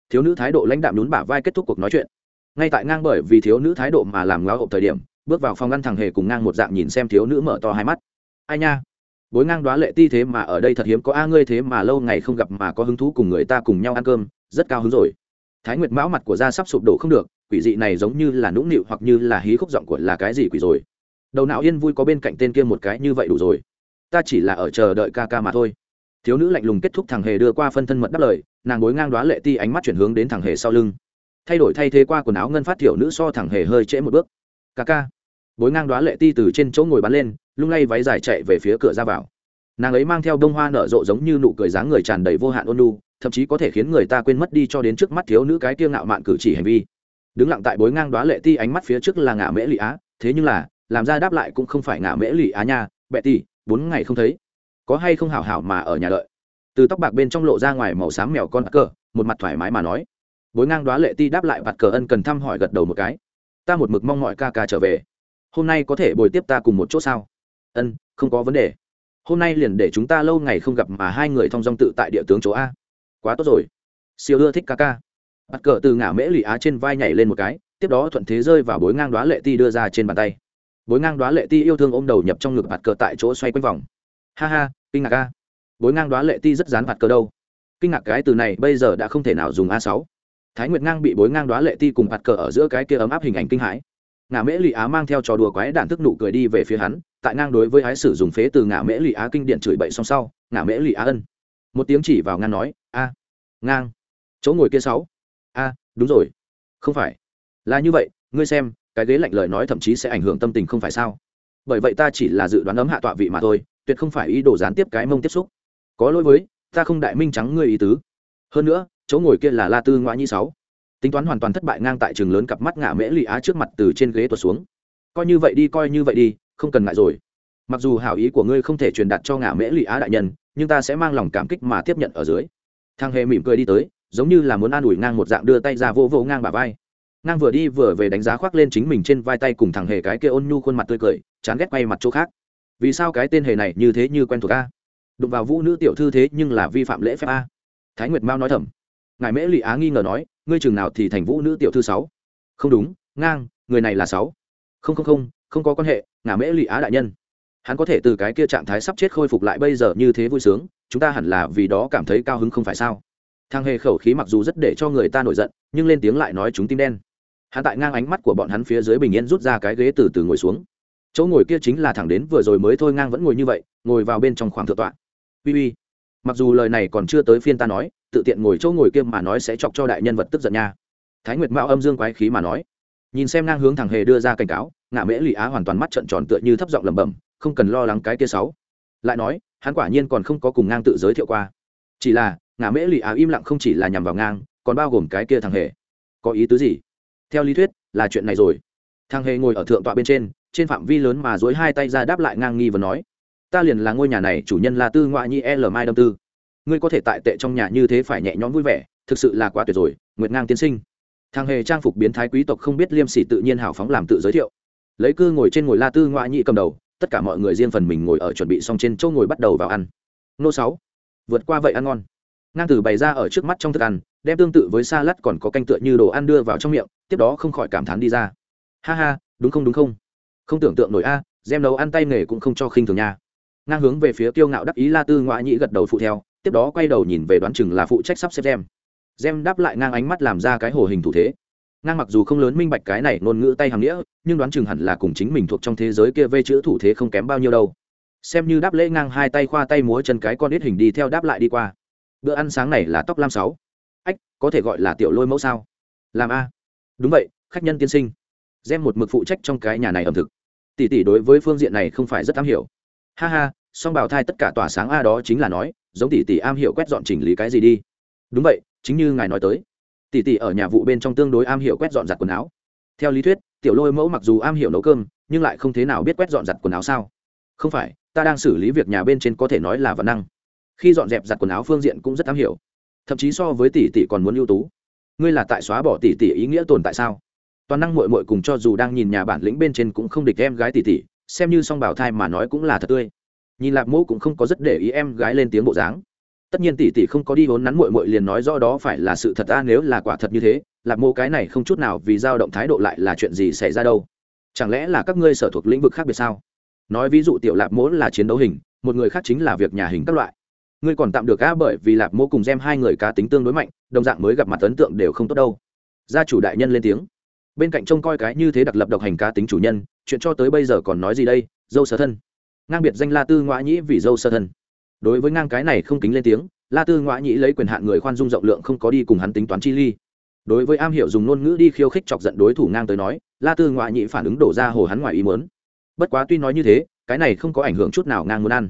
Thiếu nữ thái độ lãnh đạm nhún bả vai kết thúc cuộc nói chuyện. Ngay tại ngang bởi vì thiếu nữ thái độ mà làm ngáo hộp thời điểm, bước vào phòng ngăn thằng hề cùng ngang một dạng nhìn xem thiếu nữ mở to hai mắt. Ai nha? Bối ngang đoá lệ ti thế mà ở đây thật hiếm có a, ngươi thế mà lâu ngày không gặp mà có hứng thú cùng người ta cùng nhau ăn cơm, rất cao hứng rồi. Thái nguyệt mão mặt của da sắp sụp đổ không được, quỷ dị này giống như là nũng nịu hoặc như là hí khúc giọng của là cái gì quỷ rồi. Đầu não yên vui có bên cạnh tên kia một cái như vậy đủ rồi. Ta chỉ là ở chờ đợi ca ca mà thôi. Thiếu nữ lạnh lùng kết thúc thằng hề đưa qua phân thân mật đáp lời, nàng bối ngang đoá lệ ti ánh mắt chuyển hướng đến thằng hề sau lưng. Thay đổi thay thế qua quần áo ngân phát thiểu nữ so thằng hề hơi trễ một bước. Ca ca bối ngang đoá lệ ti từ trên chỗ ngồi bắn lên, lung lay váy dài chạy về phía cửa ra vào. Nàng ấy mang theo bông hoa nở rộ giống như nụ cười dáng người tràn đầy vô hạn ôn lu thậm chí có thể khiến người ta quên mất đi cho đến trước mắt thiếu nữ cái kiêng ngạo mạn cử chỉ hành vi. Đứng lặng tại bối ngang đoá lệ ti, ánh mắt phía trước là ngã mễ lụy á, thế nhưng là, làm ra đáp lại cũng không phải ngã mễ lụy á nha, bệ ti bốn ngày không thấy. Có hay không hảo hảo mà ở nhà đợi? Từ tóc bạc bên trong lộ ra ngoài màu xám mèo con cờ, một mặt thoải mái mà nói. Bối ngang đoá lệ ti đáp lại vặt cờ ân cần thăm hỏi gật đầu một cái. Ta một mực mong mọi ca ca trở về hôm nay có thể bồi tiếp ta cùng một chỗ sao? Ân, không có vấn đề. Hôm nay liền để chúng ta lâu ngày không gặp mà hai người thong dong tự tại địa tướng chỗ a. Quá tốt rồi. Siêu ưa thích ca ca. Bắt cờ từ ngả mễ lụy á trên vai nhảy lên một cái, tiếp đó thuận thế rơi vào bối ngang đoá lệ ti đưa ra trên bàn tay. Bối ngang đoá lệ ti yêu thương ôm đầu nhập trong ngực bạt cờ tại chỗ xoay quanh vòng. Ha ha, kinh ngạc ca bối ngang đoá lệ ti rất dán bạt cờ đâu. Kinh ngạc cái từ này bây giờ đã không thể nào dùng a sáu. Thái nguyệt ngang bị bối ngang đoá lệ ti cùng bạt cờ ở giữa cái kia ấm áp hình ảnh kinh hãi ngả mễ lụy á mang theo trò đùa quái đản thức nụ cười đi về phía hắn, tại ngang đối với ái sử dùng phế từ ngả mễ lụy á kinh điện chửi bậy song sau ngả mễ lụy á ân. Một tiếng chỉ vào ngang nói, a, ngang. Chỗ ngồi kia sáu. A, đúng rồi. Không phải. Là như vậy, ngươi xem, cái ghế lạnh lời nói thậm chí sẽ ảnh hưởng tâm tình không phải sao? Bởi vậy ta chỉ là dự đoán ấm hạ tọa vị mà thôi, tuyệt không phải ý đồ gián tiếp cái mông tiếp xúc. Có lỗi với, ta không đại minh trắng ngươi ý tứ. Hơn nữa, chỗ ngồi kia là la tư ngoại nhi sáu tính toán hoàn toàn thất bại ngang tại trường lớn cặp mắt ngả mễ lụy á trước mặt từ trên ghế tuột xuống. Coi như vậy đi, coi như vậy đi, không cần ngại rồi. Mặc dù hảo ý của ngươi không thể truyền đạt cho ngả mễ lụy á đại nhân, nhưng ta sẽ mang lòng cảm kích mà tiếp nhận ở dưới. Thằng hề mỉm cười đi tới, giống như là muốn an ủi ngang một dạng đưa tay ra vô vô ngang bà vai. Ngang vừa đi vừa về đánh giá khoác lên chính mình trên vai tay cùng thằng hề cái kia ôn nhu khuôn mặt tươi cười, chán ghét quay mặt chỗ khác. Vì sao cái tên hề này như thế như quen thuộc a? Đụng vào vũ nữ tiểu thư thế nhưng là vi phạm lễ phép a. Thái nguyệt mao nói thầm ngài mễ lụy á nghi ngờ nói, ngươi chừng nào thì thành vũ nữ tiểu thư sáu? Không đúng, ngang, người này là sáu. Không không không không có quan hệ ngà mễ lụy á đại nhân. Hắn có thể từ cái kia trạng thái sắp chết khôi phục lại bây giờ như thế vui sướng, chúng ta hẳn là vì đó cảm thấy cao hứng không phải sao? Thang hề khẩu khí mặc dù rất để cho người ta nổi giận, nhưng lên tiếng lại nói chúng tim đen. Hắn tại ngang ánh mắt của bọn hắn phía dưới bình yên rút ra cái ghế từ từ ngồi xuống. Chỗ ngồi kia chính là thẳng đến vừa rồi mới thôi, ngang vẫn ngồi như vậy, ngồi vào bên trong khoảng thượng tọa. Uy uy mặc dù lời này còn chưa tới phiên ta nói, tự tiện ngồi chỗ ngồi kia mà nói sẽ chọc cho đại nhân vật tức giận nha. Thái nguyệt mạo âm dương quái khí mà nói. Nhìn xem ngang hướng thằng hề đưa ra cảnh cáo, ngạ mễ lụy á hoàn toàn mắt trận tròn tựa như thấp giọng lẩm bẩm, không cần lo lắng cái kia sáu. Lại nói, hắn quả nhiên còn không có cùng ngang tự giới thiệu qua. Chỉ là, ngạ mễ lụy á im lặng không chỉ là nhằm vào ngang, còn bao gồm cái kia thằng hề. Có ý tứ gì? Theo lý thuyết, là chuyện này rồi. Thằng hề ngồi ở thượng tọa bên trên trên phạm vi lớn mà dối hai tay ra đáp lại ngang nghi và nói ta liền là ngôi nhà này chủ nhân là tư ngoại nhi e l mai đâm tư. Ngươi có thể tại tệ trong nhà như thế phải nhẹ nhõm vui vẻ thực sự là quá tuyệt rồi nguyệt ngang tiên sinh. Thằng hề trang phục biến thái quý tộc không biết liêm sỉ tự nhiên hào phóng làm tự giới thiệu. Lấy cư ngồi trên ngồi la tư ngoại nhị cầm đầu tất cả mọi người riêng phần mình ngồi ở chuẩn bị xong trên chỗ ngồi bắt đầu vào ăn. Nô sáu vượt qua vậy ăn ngon. Ngang Tử bày ra ở trước mắt trong thức ăn đem tương tự với xa lắt còn có canh tựa như đồ ăn đưa vào trong miệng tiếp đó không khỏi cảm thán đi ra. Ha ha đúng không đúng không? Không tưởng tượng nổi a à, gem nấu ăn tay nghề cũng không cho khinh thường nha ngang hướng về phía kiêu ngạo đắc ý la tư ngoại nhị gật đầu phụ theo, tiếp đó quay đầu nhìn về đoán chừng là phụ trách sắp xếp gem. Gem đáp lại ngang ánh mắt làm ra cái hồ hình thủ thế. Ngang mặc dù không lớn minh bạch cái này ngôn ngữ tay hàm nghĩa, nhưng đoán chừng hẳn là cùng chính mình thuộc trong thế giới kia vê chữ thủ thế không kém bao nhiêu đâu. Xem như đáp lễ ngang hai tay khoa tay múa chân cái con ít hình đi theo đáp lại đi qua. Bữa ăn sáng này là tóc lam sáu. Ách, có thể gọi là tiểu lôi mẫu sao? Làm a. Đúng vậy, khách nhân tiên sinh. Gem một mực phụ trách trong cái nhà này ẩm thực. Tỷ tỷ đối với phương diện này không phải rất am hiểu. Ha ha song Bảo thai tất cả tỏa sáng a đó chính là nói, giống tỷ tỷ am hiểu quét dọn chỉnh lý cái gì đi. Đúng vậy, chính như ngài nói tới. Tỷ tỷ ở nhà vụ bên trong tương đối am hiểu quét dọn giặt quần áo. Theo lý thuyết, tiểu lôi mẫu mặc dù am hiểu nấu cơm, nhưng lại không thế nào biết quét dọn giặt quần áo sao. Không phải, ta đang xử lý việc nhà bên trên có thể nói là văn năng. Khi dọn dẹp giặt quần áo phương diện cũng rất am hiểu. Thậm chí so với tỷ tỷ còn muốn ưu tú. Ngươi là tại xóa bỏ tỷ tỷ ý nghĩa tồn tại sao? Toàn năng mội mội cùng cho dù đang nhìn nhà bản lĩnh bên trên cũng không địch em gái tỷ tỷ, xem như song bảo thai mà nói cũng là thật tươi nhìn lạp mẫu cũng không có rất để ý em gái lên tiếng bộ dáng. Tất nhiên tỷ tỷ không có đi vốn nắn muội muội liền nói rõ đó phải là sự thật a, nếu là quả thật như thế, lạp mẫu cái này không chút nào vì dao động thái độ lại là chuyện gì xảy ra đâu? Chẳng lẽ là các ngươi sở thuộc lĩnh vực khác biệt sao? Nói ví dụ tiểu lạp mỗ là chiến đấu hình, một người khác chính là việc nhà hình các loại. Ngươi còn tạm được a bởi vì lạp mẫu cùng gem hai người cá tính tương đối mạnh, đồng dạng mới gặp mặt ấn tượng đều không tốt đâu. Gia chủ đại nhân lên tiếng. Bên cạnh trông coi cái như thế đặc lập độc hành cá tính chủ nhân, chuyện cho tới bây giờ còn nói gì đây, dâu sở thân ngang biệt danh la tư ngoại nhĩ vì dâu sơ thân. Đối với ngang cái này không kính lên tiếng, la tư ngoại nhĩ lấy quyền hạn người khoan dung rộng lượng không có đi cùng hắn tính toán chi ly. Đối với am hiểu dùng ngôn ngữ đi khiêu khích chọc giận đối thủ ngang tới nói, la tư ngoại nhĩ phản ứng đổ ra hồ hắn ngoài ý mớn bất quá tuy nói như thế, cái này không có ảnh hưởng chút nào ngang muốn ăn.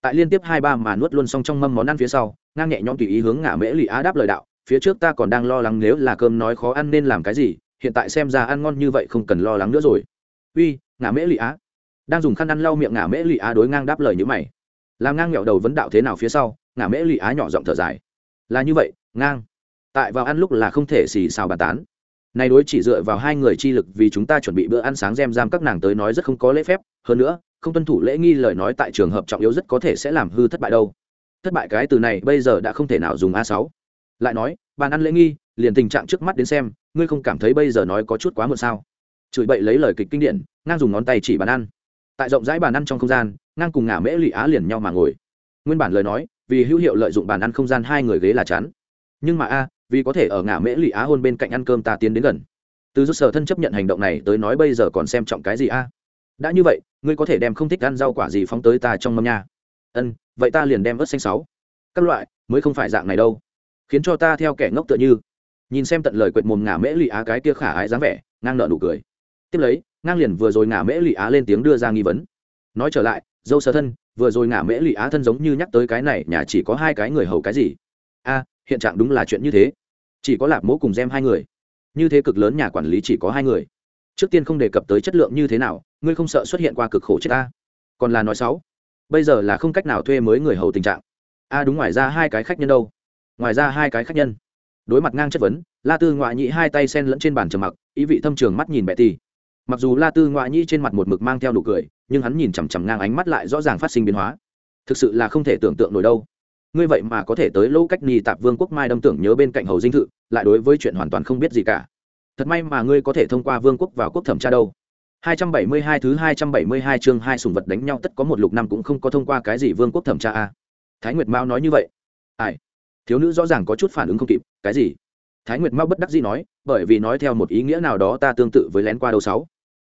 Tại liên tiếp hai ba mà nuốt luôn xong trong mâm món ăn phía sau, ngang nhẹ nhõm tùy ý hướng ngả mễ lì á đáp lời đạo, phía trước ta còn đang lo lắng nếu là cơm nói khó ăn nên làm cái gì, hiện tại xem ra ăn ngon như vậy không cần lo lắng nữa rồi. Uy ngả mễ lì á đang dùng khăn ăn lau miệng ngả mễ lụy á đối ngang đáp lời như mày. Làm ngang nghẹo đầu vấn đạo thế nào phía sau, ngả mễ lụy á nhỏ giọng thở dài. Là như vậy, ngang. Tại vào ăn lúc là không thể xì xào bàn tán. Này đối chỉ dựa vào hai người chi lực vì chúng ta chuẩn bị bữa ăn sáng gem giam các nàng tới nói rất không có lễ phép. Hơn nữa, không tuân thủ lễ nghi lời nói tại trường hợp trọng yếu rất có thể sẽ làm hư thất bại đâu. Thất bại cái từ này bây giờ đã không thể nào dùng a sáu. Lại nói, bàn ăn lễ nghi, liền tình trạng trước mắt đến xem, ngươi không cảm thấy bây giờ nói có chút quá muộn sao? Chửi bậy lấy lời kịch kinh điển, ngang dùng ngón tay chỉ bàn ăn tại rộng rãi bàn ăn trong không gian, ngang cùng ngả mễ lụy á liền nhau mà ngồi. Nguyên bản lời nói, vì hữu hiệu lợi dụng bàn ăn không gian hai người ghế là chắn nhưng mà a, vì có thể ở ngả mễ lụy á hôn bên cạnh ăn cơm ta tiến đến gần. Từ rút sở thân chấp nhận hành động này tới nói bây giờ còn xem trọng cái gì a? Đã như vậy, ngươi có thể đem không thích ăn rau quả gì phóng tới ta trong mâm nha. Ân, vậy ta liền đem ớt xanh sáu. Các loại, mới không phải dạng này đâu. Khiến cho ta theo kẻ ngốc tựa như. Nhìn xem tận lời quệt mồm ngả mễ lụy á cái kia khả ái dáng vẻ, ngang nợ nụ cười tiếp lấy, ngang liền vừa rồi ngả mễ lụy á lên tiếng đưa ra nghi vấn. Nói trở lại, dâu sơ thân, vừa rồi ngả mễ lụy á thân giống như nhắc tới cái này, nhà chỉ có hai cái người hầu cái gì? A, hiện trạng đúng là chuyện như thế. Chỉ có lạp mỗ cùng gem hai người. Như thế cực lớn nhà quản lý chỉ có hai người. Trước tiên không đề cập tới chất lượng như thế nào, ngươi không sợ xuất hiện qua cực khổ chết ta? Còn là nói sáu bây giờ là không cách nào thuê mới người hầu tình trạng. A, đúng ngoài ra hai cái khách nhân đâu? Ngoài ra hai cái khách nhân. Đối mặt ngang chất vấn, la tư ngoại nhị hai tay sen lẫn trên bàn trầm mặc, ý vị thâm trường mắt nhìn bệ tì mặc dù la tư ngoại nhi trên mặt một mực mang theo nụ cười, nhưng hắn nhìn chằm chằm ngang ánh mắt lại rõ ràng phát sinh biến hóa. Thực sự là không thể tưởng tượng nổi đâu. Ngươi vậy mà có thể tới lâu cách ni tạp vương quốc mai đâm tưởng nhớ bên cạnh hầu dinh thự, lại đối với chuyện hoàn toàn không biết gì cả. Thật may mà ngươi có thể thông qua vương quốc vào quốc thẩm tra đâu. 272 thứ 272 chương hai sùng vật đánh nhau tất có một lục năm cũng không có thông qua cái gì vương quốc thẩm tra a. Thái nguyệt mao nói như vậy. Ai? Thiếu nữ rõ ràng có chút phản ứng không kịp, cái gì? Thái nguyệt mao bất đắc dĩ nói, bởi vì nói theo một ý nghĩa nào đó ta tương tự với lén qua đầu sáu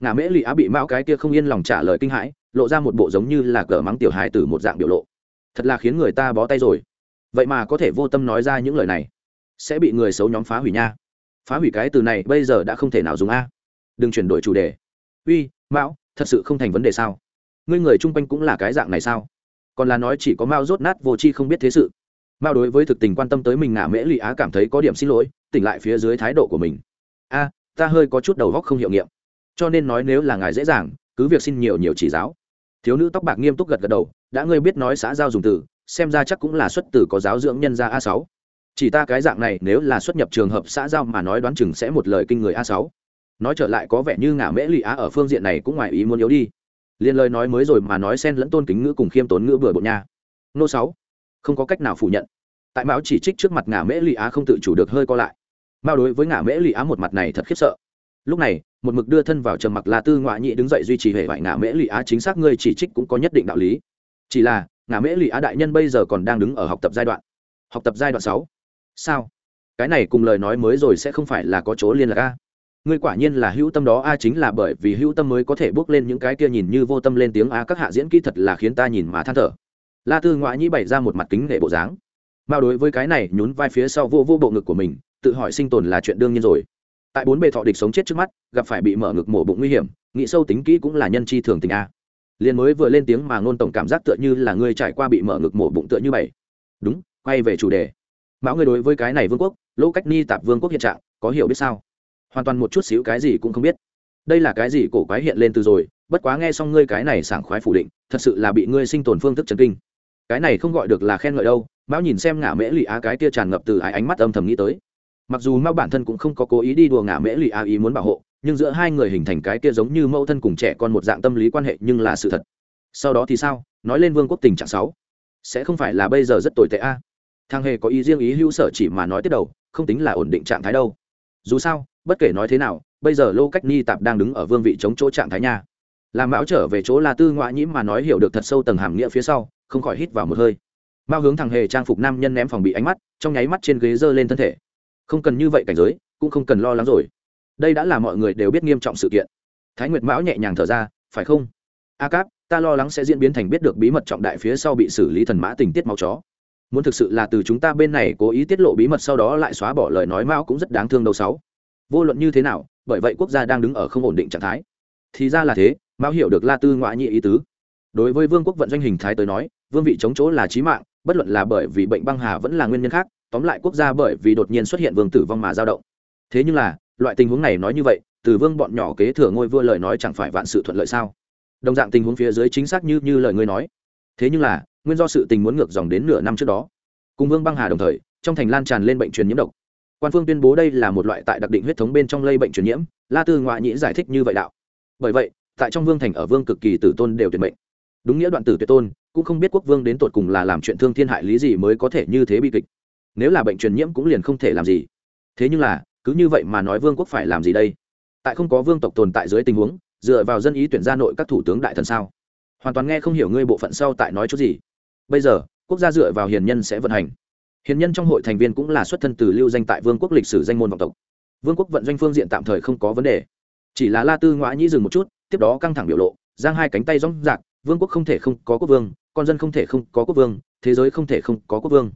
ngà mễ lì á bị mao cái kia không yên lòng trả lời kinh hãi, lộ ra một bộ giống như là cờ mắng tiểu hài từ một dạng biểu lộ. Thật là khiến người ta bó tay rồi. Vậy mà có thể vô tâm nói ra những lời này, sẽ bị người xấu nhóm phá hủy nha. Phá hủy cái từ này bây giờ đã không thể nào dùng a. Đừng chuyển đổi chủ đề. Uy, mão, thật sự không thành vấn đề sao? Ngươi người chung quanh cũng là cái dạng này sao? Còn là nói chỉ có mao rốt nát vô chi không biết thế sự. Mao đối với thực tình quan tâm tới mình ngả mễ lụy á cảm thấy có điểm xin lỗi, tỉnh lại phía dưới thái độ của mình. A, ta hơi có chút đầu góc không hiệu nghiệm cho nên nói nếu là ngài dễ dàng, cứ việc xin nhiều nhiều chỉ giáo. Thiếu nữ tóc bạc nghiêm túc gật gật đầu, đã ngươi biết nói xã giao dùng từ, xem ra chắc cũng là xuất từ có giáo dưỡng nhân gia a sáu. Chỉ ta cái dạng này nếu là xuất nhập trường hợp xã giao mà nói đoán chừng sẽ một lời kinh người a sáu. Nói trở lại có vẻ như ngả mễ lụy á ở phương diện này cũng ngoài ý muốn yếu đi. Liên lời nói mới rồi mà nói xen lẫn tôn kính ngữ cùng khiêm tốn ngữ bừa bộn nha. Nô sáu, không có cách nào phủ nhận. Tại mão chỉ trích trước mặt ngả mễ lụy á không tự chủ được hơi co lại. Mao đối với ngả mễ lụy á một mặt này thật khiếp sợ lúc này, một mực đưa thân vào trầm mặc là tư ngoại nhị đứng dậy duy trì hệ vải ngả mễ lụy á chính xác ngươi chỉ trích cũng có nhất định đạo lý. Chỉ là ngả mễ lụy á đại nhân bây giờ còn đang đứng ở học tập giai đoạn. Học tập giai đoạn sáu. Sao? Cái này cùng lời nói mới rồi sẽ không phải là có chỗ liên lạc a? Ngươi quả nhiên là hữu tâm đó a, chính là bởi vì hữu tâm mới có thể bước lên những cái kia nhìn như vô tâm lên tiếng a, các hạ diễn kỹ thật là khiến ta nhìn mà than thở. La tư ngoại nhĩ bày ra một mặt kính nghệ bộ dáng. Mao đối với cái này nhún vai phía sau vô vô bộ ngực của mình, tự hỏi sinh tồn là chuyện đương nhiên rồi tại bốn bề thọ địch sống chết trước mắt, gặp phải bị mở ngực mổ bụng nguy hiểm, nghĩ sâu tính kỹ cũng là nhân chi thường tình a. Liền mới vừa lên tiếng mà ngôn tổng cảm giác tựa như là ngươi trải qua bị mở ngực mổ bụng tựa như vậy đúng, quay về chủ đề. Mão ngươi đối với cái này vương quốc, lỗ cách ni tạp vương quốc hiện trạng, có hiểu biết sao? Hoàn toàn một chút xíu cái gì cũng không biết. Đây là cái gì cổ quái hiện lên từ rồi, bất quá nghe xong ngươi cái này sảng khoái phủ định, thật sự là bị ngươi sinh tồn phương thức trần kinh. Cái này không gọi được là khen ngợi đâu, mão nhìn xem ngả mễ lụy á cái kia tràn ngập từ ái ánh mắt âm thầm nghĩ tới mặc dù mao bản thân cũng không có cố ý đi đùa ngả mễ lụy a ý muốn bảo hộ, nhưng giữa hai người hình thành cái kia giống như mẫu thân cùng trẻ con một dạng tâm lý quan hệ nhưng là sự thật. Sau đó thì sao? Nói lên vương quốc tình trạng sáu. Sẽ không phải là bây giờ rất tồi tệ a? À? thằng hề có ý riêng ý hữu sở chỉ mà nói tiếp đầu, không tính là ổn định trạng thái đâu. Dù sao, bất kể nói thế nào, bây giờ lô cách ni tạp đang đứng ở vương vị chống chỗ trạng thái nha. Làm mão trở về chỗ là tư ngoại nhĩ mà nói hiểu được thật sâu tầng hàm nghĩa phía sau, không khỏi hít vào một hơi. Mao hướng thằng hề trang phục nam nhân ném phòng bị ánh mắt, trong nháy mắt trên ghế giơ lên thân thể không cần như vậy cảnh giới, cũng không cần lo lắng rồi. Đây đã là mọi người đều biết nghiêm trọng sự kiện. Thái nguyệt mão nhẹ nhàng thở ra, phải không? A cáp, ta lo lắng sẽ diễn biến thành biết được bí mật trọng đại phía sau bị xử lý thần mã tình tiết máu chó. Muốn thực sự là từ chúng ta bên này cố ý tiết lộ bí mật sau đó lại xóa bỏ lời nói mão cũng rất đáng thương đâu sáu. Vô luận như thế nào, bởi vậy quốc gia đang đứng ở không ổn định trạng thái. Thì ra là thế, mão hiểu được la tư ngoại nhị ý tứ. Đối với vương quốc vận doanh hình thái tới nói, vương vị chống chỗ là trí mạng, bất luận là bởi vì bệnh băng hà vẫn là nguyên nhân khác tóm lại quốc gia bởi vì đột nhiên xuất hiện vương tử vong mà dao động. Thế nhưng là, loại tình huống này nói như vậy, từ vương bọn nhỏ kế thừa ngôi vua lời nói chẳng phải vạn sự thuận lợi sao? Đồng dạng tình huống phía dưới chính xác như như lời ngươi nói. Thế nhưng là, nguyên do sự tình muốn ngược dòng đến nửa năm trước đó. Cùng vương băng hà đồng thời, trong thành lan tràn lên bệnh truyền nhiễm độc. Quan phương tuyên bố đây là một loại tại đặc định huyết thống bên trong lây bệnh truyền nhiễm, la tư ngoại nhĩ giải thích như vậy đạo. Bởi vậy, tại trong vương thành ở vương cực kỳ tử tôn đều tuyệt mệnh. Đúng nghĩa đoạn tử tuyệt tôn, cũng không biết quốc vương đến tột cùng là làm chuyện thương thiên hại lý gì mới có thể như thế bi kịch nếu là bệnh truyền nhiễm cũng liền không thể làm gì. Thế nhưng là, cứ như vậy mà nói vương quốc phải làm gì đây? Tại không có vương tộc tồn tại dưới tình huống, dựa vào dân ý tuyển ra nội các thủ tướng đại thần sao? Hoàn toàn nghe không hiểu ngươi bộ phận sau tại nói chút gì. Bây giờ, quốc gia dựa vào hiền nhân sẽ vận hành. Hiền nhân trong hội thành viên cũng là xuất thân từ lưu danh tại vương quốc lịch sử danh môn vọng tộc. Vương quốc vận doanh phương diện tạm thời không có vấn đề. Chỉ là la tư ngoã nhĩ dừng một chút, tiếp đó căng thẳng biểu lộ, giang hai cánh tay rong rạc, vương quốc không thể không có quốc vương, con dân không thể không có quốc vương, thế giới không thể không có quốc vương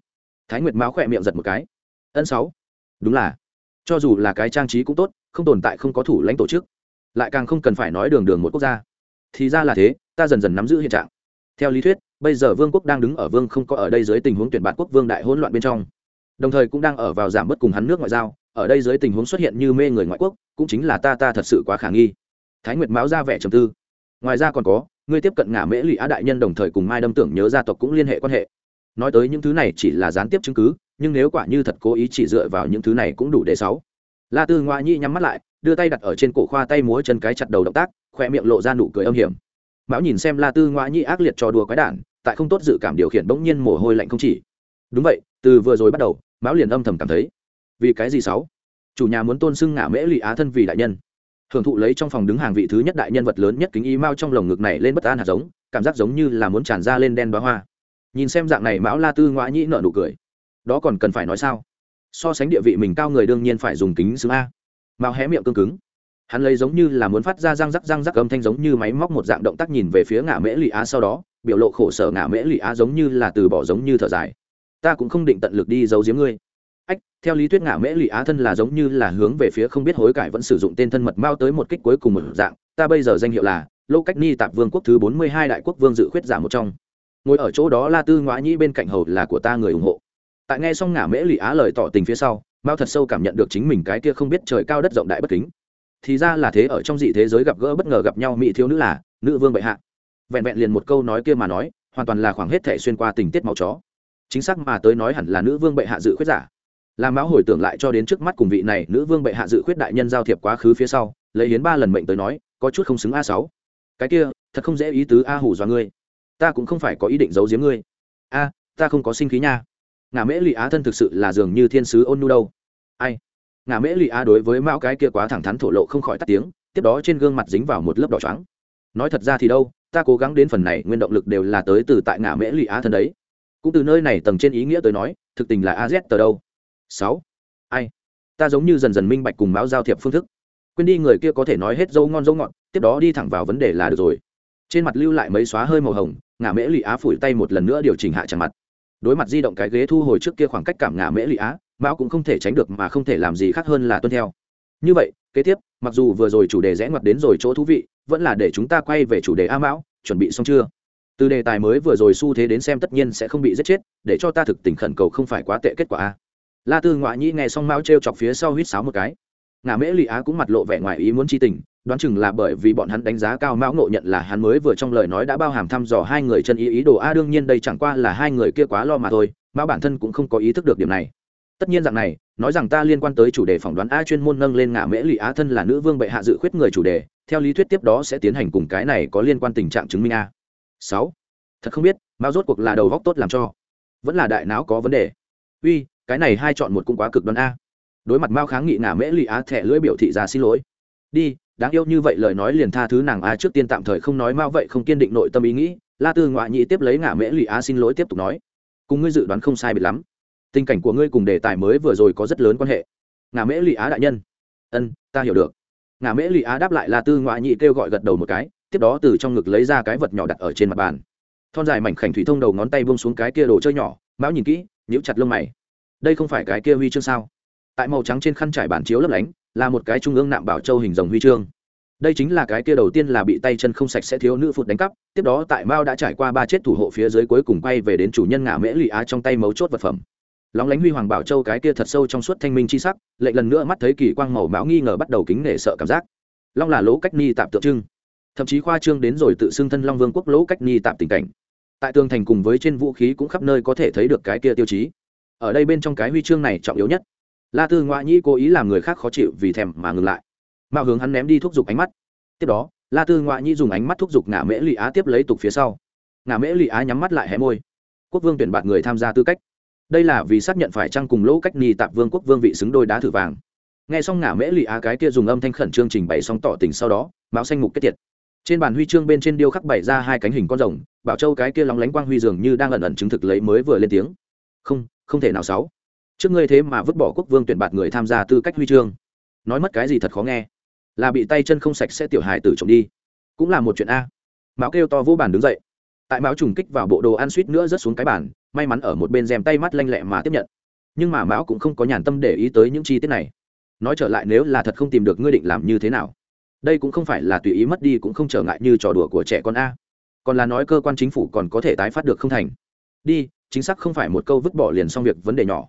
thái nguyệt mão khỏe miệng giật một cái. Ân sáu. Đúng là. Cho dù là cái trang trí cũng tốt, không tồn tại không có thủ lãnh tổ chức. Lại càng không cần phải nói đường đường một quốc gia. Thì ra là thế, ta dần dần nắm giữ hiện trạng. Theo lý thuyết, bây giờ vương quốc đang đứng ở vương không có ở đây dưới tình huống tuyển bạt quốc vương đại hỗn loạn bên trong. Đồng thời cũng đang ở vào giảm bớt cùng hắn nước ngoại giao, ở đây dưới tình huống xuất hiện như mê người ngoại quốc, cũng chính là ta ta thật sự quá khả nghi. Thái nguyệt mão ra vẻ trầm tư. Ngoài ra còn có, ngươi tiếp cận ngả mễ lụy á đại nhân đồng thời cùng mai đâm tưởng nhớ gia tộc cũng liên hệ quan hệ nói tới những thứ này chỉ là gián tiếp chứng cứ, nhưng nếu quả như thật cố ý chỉ dựa vào những thứ này cũng đủ để sáu. La tư ngoại nhi nhắm mắt lại, đưa tay đặt ở trên cổ khoa tay múa chân cái chặt đầu động tác khoe miệng lộ ra nụ cười âm hiểm. Mão nhìn xem la tư ngoại nhi ác liệt trò đùa quái đản, tại không tốt dự cảm điều khiển bỗng nhiên mồ hôi lạnh không chỉ. Đúng vậy, từ vừa rồi bắt đầu, mão liền âm thầm cảm thấy. Vì cái gì sáu? Chủ nhà muốn tôn xưng ngả mễ lụy á thân vì đại nhân. Hưởng thụ lấy trong phòng đứng hàng vị thứ nhất đại nhân vật lớn nhất kính y mao trong lồng ngực này lên bất an hạt giống, cảm giác giống như là muốn tràn ra lên đen bá hoa nhìn xem dạng này mão la tư ngoã nhĩ nợ nụ cười. Đó còn cần phải nói sao? So sánh địa vị mình cao người đương nhiên phải dùng kính xứng a. Mao hé miệng cương cứng. Hắn lấy giống như là muốn phát ra răng rắc răng rắc âm thanh giống như máy móc một dạng động tác nhìn về phía ngã mễ lụy á sau đó, biểu lộ khổ sở ngã mễ lụy á giống như là từ bỏ giống như thở dài. Ta cũng không định tận lực đi giấu giếm ngươi. Ách, theo lý thuyết ngã mễ lụy á thân là giống như là hướng về phía không biết hối cải vẫn sử dụng tên thân mật mao tới một kích cuối cùng một dạng. Ta bây giờ danh hiệu là lô cách ni tạp vương quốc thứ bốn mươi hai đại quốc vương dự khuyết giả một trong ngồi ở chỗ đó la tư ngoã nhĩ bên cạnh hầu là của ta người ủng hộ. Tại nghe xong ngả mễ lụy á lời tỏ tình phía sau, mao thật sâu cảm nhận được chính mình cái kia không biết trời cao đất rộng đại bất kính. Thì ra là thế, ở trong dị thế giới gặp gỡ bất ngờ gặp nhau mỹ thiếu nữ là nữ vương bệ hạ. Vẹn vẹn liền một câu nói kia mà nói, hoàn toàn là khoảng hết thể xuyên qua tình tiết máu chó. Chính xác mà tới nói hẳn là nữ vương bệ hạ dự khuyết giả. Làm mão hồi tưởng lại cho đến trước mắt cùng vị này nữ vương bệ hạ dự khuyết đại nhân giao thiệp quá khứ phía sau, lấy hiến ba lần mệnh tới nói, có chút không xứng a sáu. Cái kia, thật không dễ ý tứ a hủ do ngươi ta cũng không phải có ý định giấu giếm ngươi. A, ta không có sinh khí nha. Ngà mễ lụy á thân thực sự là dường như thiên sứ ôn nu đâu. Ai? Ngà mễ lụy á đối với mão cái kia quá thẳng thắn thổ lộ không khỏi tắt tiếng, tiếp đó trên gương mặt dính vào một lớp đỏ trắng nói thật ra thì đâu, ta cố gắng đến phần này, nguyên động lực đều là tới từ tại ngà mễ lụy á thân đấy. Cũng từ nơi này tầng trên ý nghĩa tới nói, thực tình là a z tờ đâu. Sáu. Ai? Ta giống như dần dần minh bạch cùng mão giao thiệp phương thức. Quên đi người kia có thể nói hết dâu ngon dâu ngọt, tiếp đó đi thẳng vào vấn đề là được rồi trên mặt lưu lại mấy xóa hơi màu hồng ngả mễ lụy á phủi tay một lần nữa điều chỉnh hạ tràn mặt. Đối mặt di động cái ghế thu hồi trước kia khoảng cách cảm ngả mễ lụy á, mão cũng không thể tránh được mà không thể làm gì khác hơn là tuân theo. Như vậy, kế tiếp, mặc dù vừa rồi chủ đề rẽ ngoặt đến rồi chỗ thú vị, vẫn là để chúng ta quay về chủ đề a mão, chuẩn bị xong chưa? Từ đề tài mới vừa rồi xu thế đến xem tất nhiên sẽ không bị giết chết, để cho ta thực tình khẩn cầu không phải quá tệ kết quả a. La tư ngoại nhĩ nghe xong mão t r e o chọc phía sau huýt sáo một cái. Ngã mễ lụy á cũng mặt lộ vẻ ngoài ý muốn chi tình đoán chừng là bởi vì bọn hắn đánh giá cao mão ngộ nhận là hắn mới vừa trong lời nói đã bao hàm thăm dò hai người chân ý ý đồ. A, đương nhiên đây chẳng qua là hai người kia quá lo mà thôi, mão bản thân cũng không có ý thức được điểm này. Tất nhiên rằng này, nói rằng ta liên quan tới chủ đề phỏng đoán a chuyên môn nâng lên ngả mễ lụy á thân là nữ vương bệ hạ dự khuyết người chủ đề, theo lý thuyết tiếp đó sẽ tiến hành cùng cái này có liên quan tình trạng chứng minh a. Sáu, thật không biết mao rốt cuộc là đầu góc tốt làm cho. Vẫn là đại não có vấn đề. Uy, cái này hai chọn một cũng quá cực đoan a. Đối mặt mao kháng nghị ngả mễ lụy á thẻ lưỡi biểu thị ra xin lỗi. Đi đáng yêu như vậy lời nói liền tha thứ nàng a trước tiên tạm thời không nói mao vậy không kiên định nội tâm ý nghĩ, la tư ngoại nhị tiếp lấy ngả mễ lụy a xin lỗi tiếp tục nói. Cùng ngươi dự đoán không sai biệt lắm. Tình cảnh của ngươi cùng đề tài mới vừa rồi có rất lớn quan hệ. Ngả mễ lụy á đại nhân. Ân, ta hiểu được. Ngả mễ lụy á đáp lại la tư ngoại nhị kêu gọi gật đầu một cái, tiếp đó từ trong ngực lấy ra cái vật nhỏ đặt ở trên mặt bàn. Thon dài mảnh khảnh thủy thông đầu ngón tay buông xuống cái kia đồ chơi nhỏ, mão nhìn kỹ, nhíu chặt lông mày. Đây không phải cái kia huy chương sao? Tại màu trắng trên khăn trải bản chiếu lấp lánh là một cái trung ương nạm bảo châu hình rồng huy chương. Đây chính là cái kia đầu tiên là bị tay chân không sạch sẽ thiếu nữ phụt đánh cắp, tiếp đó tại mao đã trải qua ba chết thủ hộ phía dưới cuối cùng quay về đến chủ nhân ngả mễ lụy á trong tay mấu chốt vật phẩm. Lóng lánh huy hoàng bảo châu cái kia thật sâu trong suốt thanh minh chi sắc, lệnh lần nữa mắt thấy kỳ quang màu máu nghi ngờ bắt đầu kính nể sợ cảm giác. Long là lỗ cách ni tạm tượng trưng. Thậm chí khoa trương đến rồi tự xưng thân long vương quốc lỗ cách ni tạm tình cảnh. Tại tường thành cùng với trên vũ khí cũng khắp nơi có thể thấy được cái kia tiêu chí. Ở đây bên trong cái huy chương này trọng yếu nhất la tư ngoại nhĩ cố ý làm người khác khó chịu vì thèm mà ngừng lại. Mao hướng hắn ném đi thúc giục ánh mắt. Tiếp đó, la tư ngoại nhĩ dùng ánh mắt thúc giục ngả mễ lụy á tiếp lấy tục phía sau. Ngả mễ lụy á nhắm mắt lại hé môi. Quốc vương tuyển bạt người tham gia tư cách. Đây là vì xác nhận phải chăng cùng lỗ cách ni tạp vương quốc vương vị xứng đôi đá thử vàng. Nghe xong ngả mễ lụy á cái kia dùng âm thanh khẩn trương trình bày xong tỏ tình sau đó mão xanh mục kết tiệt. Trên bàn huy chương bên trên điêu khắc bày ra hai cánh hình con rồng, bảo châu cái kia lóng lánh quang huy dường như đang ẩn ẩn chứng thực lấy mới vừa lên tiếng. Không không thể nào sáu trước ngươi thế mà vứt bỏ quốc vương tuyển bạt người tham gia tư cách huy chương. Nói mất cái gì thật khó nghe. Là bị tay chân không sạch sẽ tiểu hài tử trộm đi. Cũng là một chuyện a. Mão kêu to vô bàn đứng dậy. Tại mão trùng kích vào bộ đồ ăn suýt nữa rớt xuống cái bàn, may mắn ở một bên rèm tay mắt lanh lẹ mà tiếp nhận. Nhưng mà mão cũng không có nhàn tâm để ý tới những chi tiết này. Nói trở lại nếu là thật không tìm được ngươi định làm như thế nào. Đây cũng không phải là tùy ý mất đi cũng không trở ngại như trò đùa của trẻ con a. Còn là nói cơ quan chính phủ còn có thể tái phát được không thành. Đi, chính xác không phải một câu vứt bỏ liền xong việc vấn đề nhỏ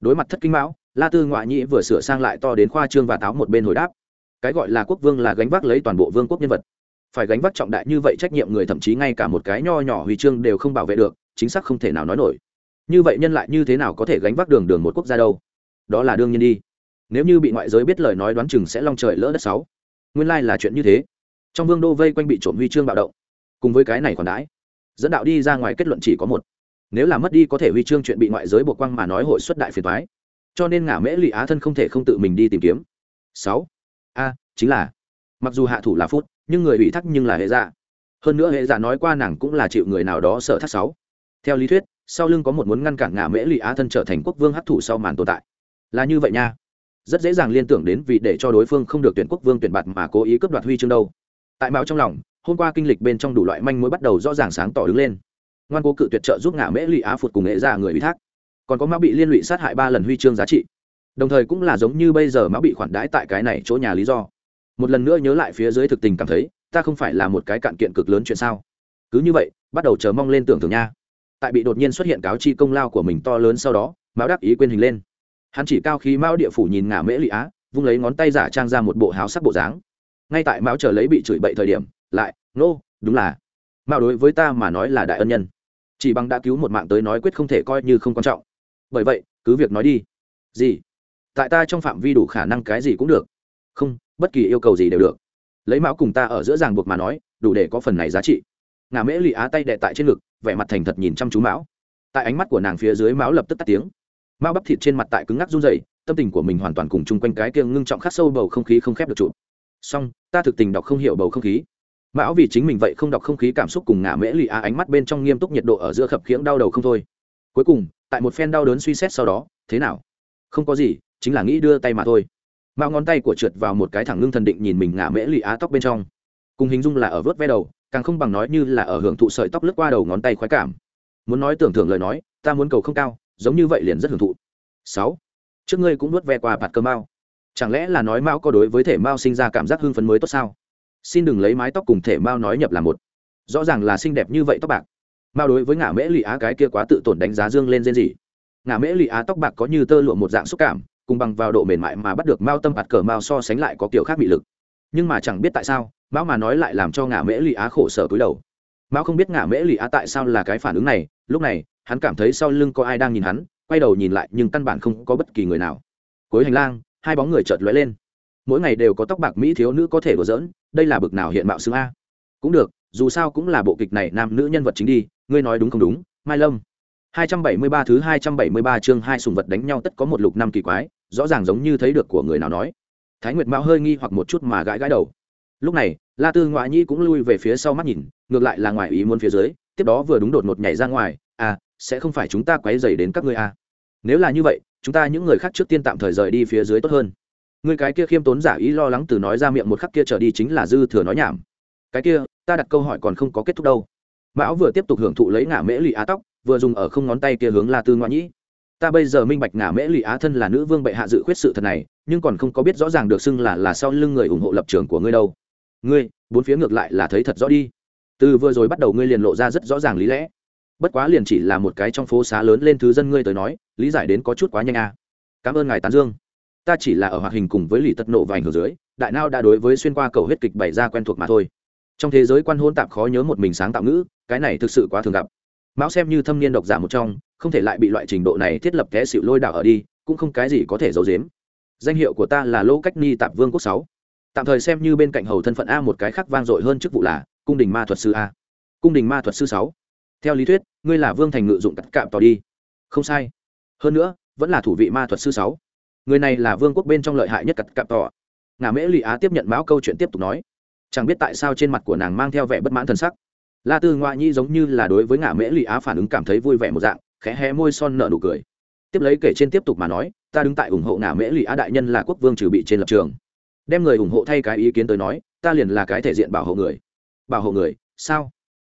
đối mặt thất kinh mão, la tư ngoại nhĩ vừa sửa sang lại to đến khoa trương và táo một bên hồi đáp. Cái gọi là quốc vương là gánh vác lấy toàn bộ vương quốc nhân vật. Phải gánh vác trọng đại như vậy trách nhiệm người thậm chí ngay cả một cái nho nhỏ huy chương đều không bảo vệ được, chính xác không thể nào nói nổi. Như vậy nhân lại như thế nào có thể gánh vác đường đường một quốc gia đâu? Đó là đương nhiên đi. Nếu như bị ngoại giới biết lời nói đoán chừng sẽ long trời lỡ đất sáu. Nguyên lai là chuyện như thế. Trong vương đô vây quanh bị trộm huy chương bạo động. Cùng với cái này còn đãi, dẫn đạo đi ra ngoài kết luận chỉ có một nếu là mất đi có thể huy chương chuyện bị ngoại giới buộc quăng mà nói hội xuất đại phiền thoái cho nên ngả mễ lụy á thân không thể không tự mình đi tìm kiếm. Sáu. A, chính là, mặc dù hạ thủ là phút, nhưng người bị thắc nhưng là hệ dạ. Hơn nữa hệ dạ nói qua nàng cũng là chịu người nào đó sợ thắt sáu. Theo lý thuyết, sau lưng có một muốn ngăn cản ngả mễ lụy á thân trở thành quốc vương hắc thủ sau màn tồn tại. Là như vậy nha. Rất dễ dàng liên tưởng đến vì để cho đối phương không được tuyển quốc vương tuyển bạt mà cố ý cướp đoạt huy chương đâu. Tại mạo trong lòng, hôm qua kinh lịch bên trong đủ loại manh mối bắt đầu rõ ràng sáng tỏ đứng lên ngoan cố cự tuyệt trợ giúp ngả mễ lụy á phụt cùng nghệ ra người ủy thác. Còn có mão bị liên lụy sát hại ba lần huy chương giá trị. Đồng thời cũng là giống như bây giờ mão bị khoản đãi tại cái này chỗ nhà lý do. Một lần nữa nhớ lại phía dưới thực tình cảm thấy ta không phải là một cái cạn kiện cực lớn chuyện sao? Cứ như vậy bắt đầu chờ mong lên tưởng tượng nha. Tại bị đột nhiên xuất hiện cáo chi công lao của mình to lớn sau đó mão đáp ý quên hình lên. Hắn chỉ cao khí mão địa phủ nhìn ngả mễ lụy á vung lấy ngón tay giả trang ra một bộ háo sắc bộ dáng. Ngay tại mão chờ lấy bị chửi bậy thời điểm lại nô、no, đúng là. Mạo đối với ta mà nói là đại ân nhân chỉ bằng đã cứu một mạng tới nói quyết không thể coi như không quan trọng. Bởi vậy, cứ việc nói đi. Gì? Tại ta trong phạm vi đủ khả năng cái gì cũng được. Không, bất kỳ yêu cầu gì đều được. Lấy mão cùng ta ở giữa ràng buộc mà nói, đủ để có phần này giá trị. Ngà mễ lì á tay đệ tại trên ngực, vẻ mặt thành thật nhìn chăm chú mão. Tại ánh mắt của nàng phía dưới mão lập tức tắt tiếng. Mão bắp thịt trên mặt tại cứng ngắc run dày tâm tình của mình hoàn toàn cùng chung quanh cái kia ngưng trọng khắc sâu bầu không khí không khép được trụ. Song ta thực tình đọc không hiểu bầu không khí mão vì chính mình vậy không đọc không khí cảm xúc cùng ngả mễ lì á ánh mắt bên trong nghiêm túc nhiệt độ ở giữa khập khiễng đau đầu không thôi. Cuối cùng, tại một phen đau đớn suy xét sau đó, thế nào? Không có gì, chính là nghĩ đưa tay mà thôi. Mão ngón tay của trượt vào một cái thẳng ngưng thần định nhìn mình ngả mễ lì á tóc bên trong. Cùng hình dung là ở vớt ve đầu, càng không bằng nói như là ở hưởng thụ sợi tóc lướt qua đầu ngón tay khoái cảm. Muốn nói tưởng thưởng lời nói, ta muốn cầu không cao, giống như vậy liền rất hưởng thụ. Sáu. Trước ngươi cũng vớt ve qua bạt cơ mao chẳng lẽ là nói mao có đối với thể mao sinh ra cảm giác hưng phấn mới tốt sao? Xin đừng lấy mái tóc cùng thể mao nói nhập là một. Rõ ràng là xinh đẹp như vậy tóc bạc. Mao đối với ngả mễ lì á cái kia quá tự tổn đánh giá dương lên trên gì ngả mễ lì á tóc bạc có như tơ lụa một dạng xúc cảm, cùng bằng vào độ mềm mại mà bắt được mao tâm hạt cờ mao so sánh lại có kiểu khác bị lực. Nhưng mà chẳng biết tại sao, mao mà nói lại làm cho ngả mễ lì á khổ sở cúi đầu. Mao không biết ngả mễ lì á tại sao là cái phản ứng này, lúc này, hắn cảm thấy sau lưng có ai đang nhìn hắn, quay đầu nhìn lại nhưng căn bản không có bất kỳ người nào. Cuối hành lang, hai bóng người chợt lóe lên. Mỗi ngày đều có tóc bạc mỹ thiếu nữ có thể đùa giỡn đây là bực nào hiện mạo xương a? Cũng được, dù sao cũng là bộ kịch này nam nữ nhân vật chính đi, ngươi nói đúng không đúng, mai lâm. 273 thứ 273 chương hai sùng vật đánh nhau tất có một lục năm kỳ quái, rõ ràng giống như thấy được của người nào nói. Thái nguyệt mão hơi nghi hoặc một chút mà gãi gãi đầu. Lúc này, la tư ngoại nhi cũng lui về phía sau mắt nhìn, ngược lại là ngoài ý muốn phía dưới, tiếp đó vừa đúng đột ngột nhảy ra ngoài à sẽ không phải chúng ta quấy dày đến các ngươi à? Nếu là như vậy, chúng ta những người khác trước tiên tạm thời rời đi phía dưới tốt hơn người cái kia khiêm tốn giả ý lo lắng từ nói ra miệng một khắc kia trở đi chính là dư thừa nói nhảm. Cái kia, ta đặt câu hỏi còn không có kết thúc đâu. Mão vừa tiếp tục hưởng thụ lấy ngả mễ lì á tóc, vừa dùng ở không ngón tay kia hướng la tư ngoại nhĩ. Ta bây giờ minh bạch ngả mễ lì á thân là nữ vương bệ hạ dự khuyết sự thật này, nhưng còn không có biết rõ ràng được xưng là là sau lưng người ủng hộ lập trường của ngươi đâu. Ngươi, bốn phía ngược lại là thấy thật rõ đi. Từ vừa rồi bắt đầu ngươi liền lộ ra rất rõ ràng lý lẽ. Bất quá liền chỉ là một cái trong phố xá lớn lên thứ dân ngươi tới nói, lý giải đến có chút quá nhanh à. cảm ơn ngài tán dương ta chỉ là ở hoạt hình cùng với lì tật nộ và ảnh hưởng dưới, đại nao đã đối với xuyên qua cầu huyết kịch bày ra quen thuộc mà thôi. Trong thế giới quan hôn tạp khó nhớ một mình sáng tạo ngữ, cái này thực sự quá thường gặp. Mão xem như thâm niên độc giả một trong, không thể lại bị loại trình độ này thiết lập té xịu lôi đảo ở đi, cũng không cái gì có thể giấu giếm. Danh hiệu của ta là lô cách ni tạp vương quốc sáu. Tạm thời xem như bên cạnh hầu thân phận a một cái khác vang dội hơn chức vụ là cung đình ma thuật sư a. Cung đình ma thuật sư sáu. Theo lý thuyết, ngươi là vương thành ngự dụng tất cạm tỏ đi. Không sai. Hơn nữa, vẫn là thủ vị ma thuật sư sáu người này là vương quốc bên trong lợi hại nhất cặp cặp tỏ. Ngà mễ lụy á tiếp nhận mão câu chuyện tiếp tục nói. Chẳng biết tại sao trên mặt của nàng mang theo vẻ bất mãn thần sắc. La tư ngoại nhi giống như là đối với ngà mễ lụy á phản ứng cảm thấy vui vẻ một dạng, khẽ hé môi son nợ nụ cười. Tiếp lấy kể trên tiếp tục mà nói, ta đứng tại ủng hộ ngà mễ lụy á đại nhân là quốc vương trừ bị trên lập trường. Đem người ủng hộ thay cái ý kiến tới nói, ta liền là cái thể diện bảo hộ người. Bảo hộ người? Sao?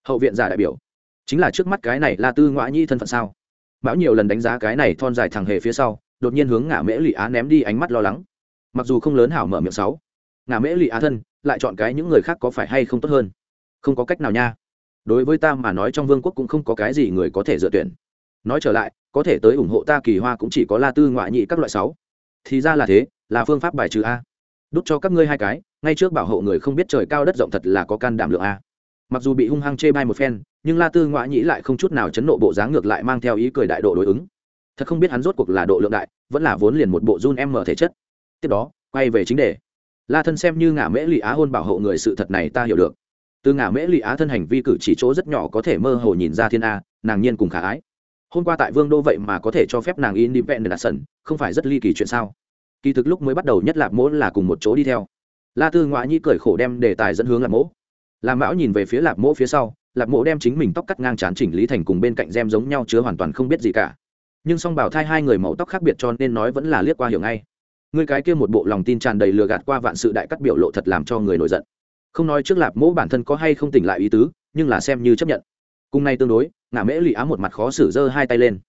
Hậu viện giả đại biểu. Chính là trước mắt cái này la tư ngoại nhi thân phận sao? Mão nhiều lần đánh giá cái này thon dài thằng hề phía sau đột nhiên hướng ngả mễ lụy á ném đi ánh mắt lo lắng. Mặc dù không lớn hảo mở miệng sáu ngả mễ lụy á thân, lại chọn cái những người khác có phải hay không tốt hơn? Không có cách nào nha. Đối với ta mà nói trong vương quốc cũng không có cái gì người có thể dựa tuyển. Nói trở lại, có thể tới ủng hộ ta kỳ hoa cũng chỉ có la tư ngoại nhị các loại sáu. Thì ra là thế, là phương pháp bài trừ a. Đút cho các ngươi hai cái, ngay trước bảo hộ người không biết trời cao đất rộng thật là có can đảm lượng a. Mặc dù bị hung hăng chê bai một phen, nhưng la tư ngoại nhĩ lại không chút nào chấn nộ bộ dáng ngược lại mang theo ý cười đại độ đối ứng thật không biết hắn rốt cuộc là độ lượng đại, vẫn là vốn liền một bộ run em mở thể chất. Tiếp đó, quay về chính đề. La thân xem như ngả mễ lụy á hôn bảo hộ người sự thật này ta hiểu được. Từ ngả mễ lụy á thân hành vi cử chỉ chỗ rất nhỏ có thể mơ hồ nhìn ra thiên a, nàng nhiên cùng khả ái. Hôm qua tại vương đô vậy mà có thể cho phép nàng yên đi vẹn independent đạt sần không phải rất ly kỳ chuyện sao? Kỳ thực lúc mới bắt đầu nhất lạp mỗ là cùng một chỗ đi theo. La tư ngoại nhi cởi khổ đem đề tài dẫn hướng lạp mỗ. Làm mão nhìn về phía lạp mỗ phía sau, lạp mỗ đem chính mình tóc cắt ngang chán chỉnh lý thành cùng bên cạnh gem giống nhau chứa hoàn toàn không biết gì cả nhưng song bảo thai hai người màu tóc khác biệt cho nên nói vẫn là liếc qua hiểu ngay. Người cái kia một bộ lòng tin tràn đầy lừa gạt qua vạn sự đại cắt biểu lộ thật làm cho người nổi giận. Không nói trước lạp mẫu bản thân có hay không tỉnh lại ý tứ, nhưng là xem như chấp nhận. Cùng nay tương đối, ngả mễ lụy á một mặt khó xử giơ hai tay lên.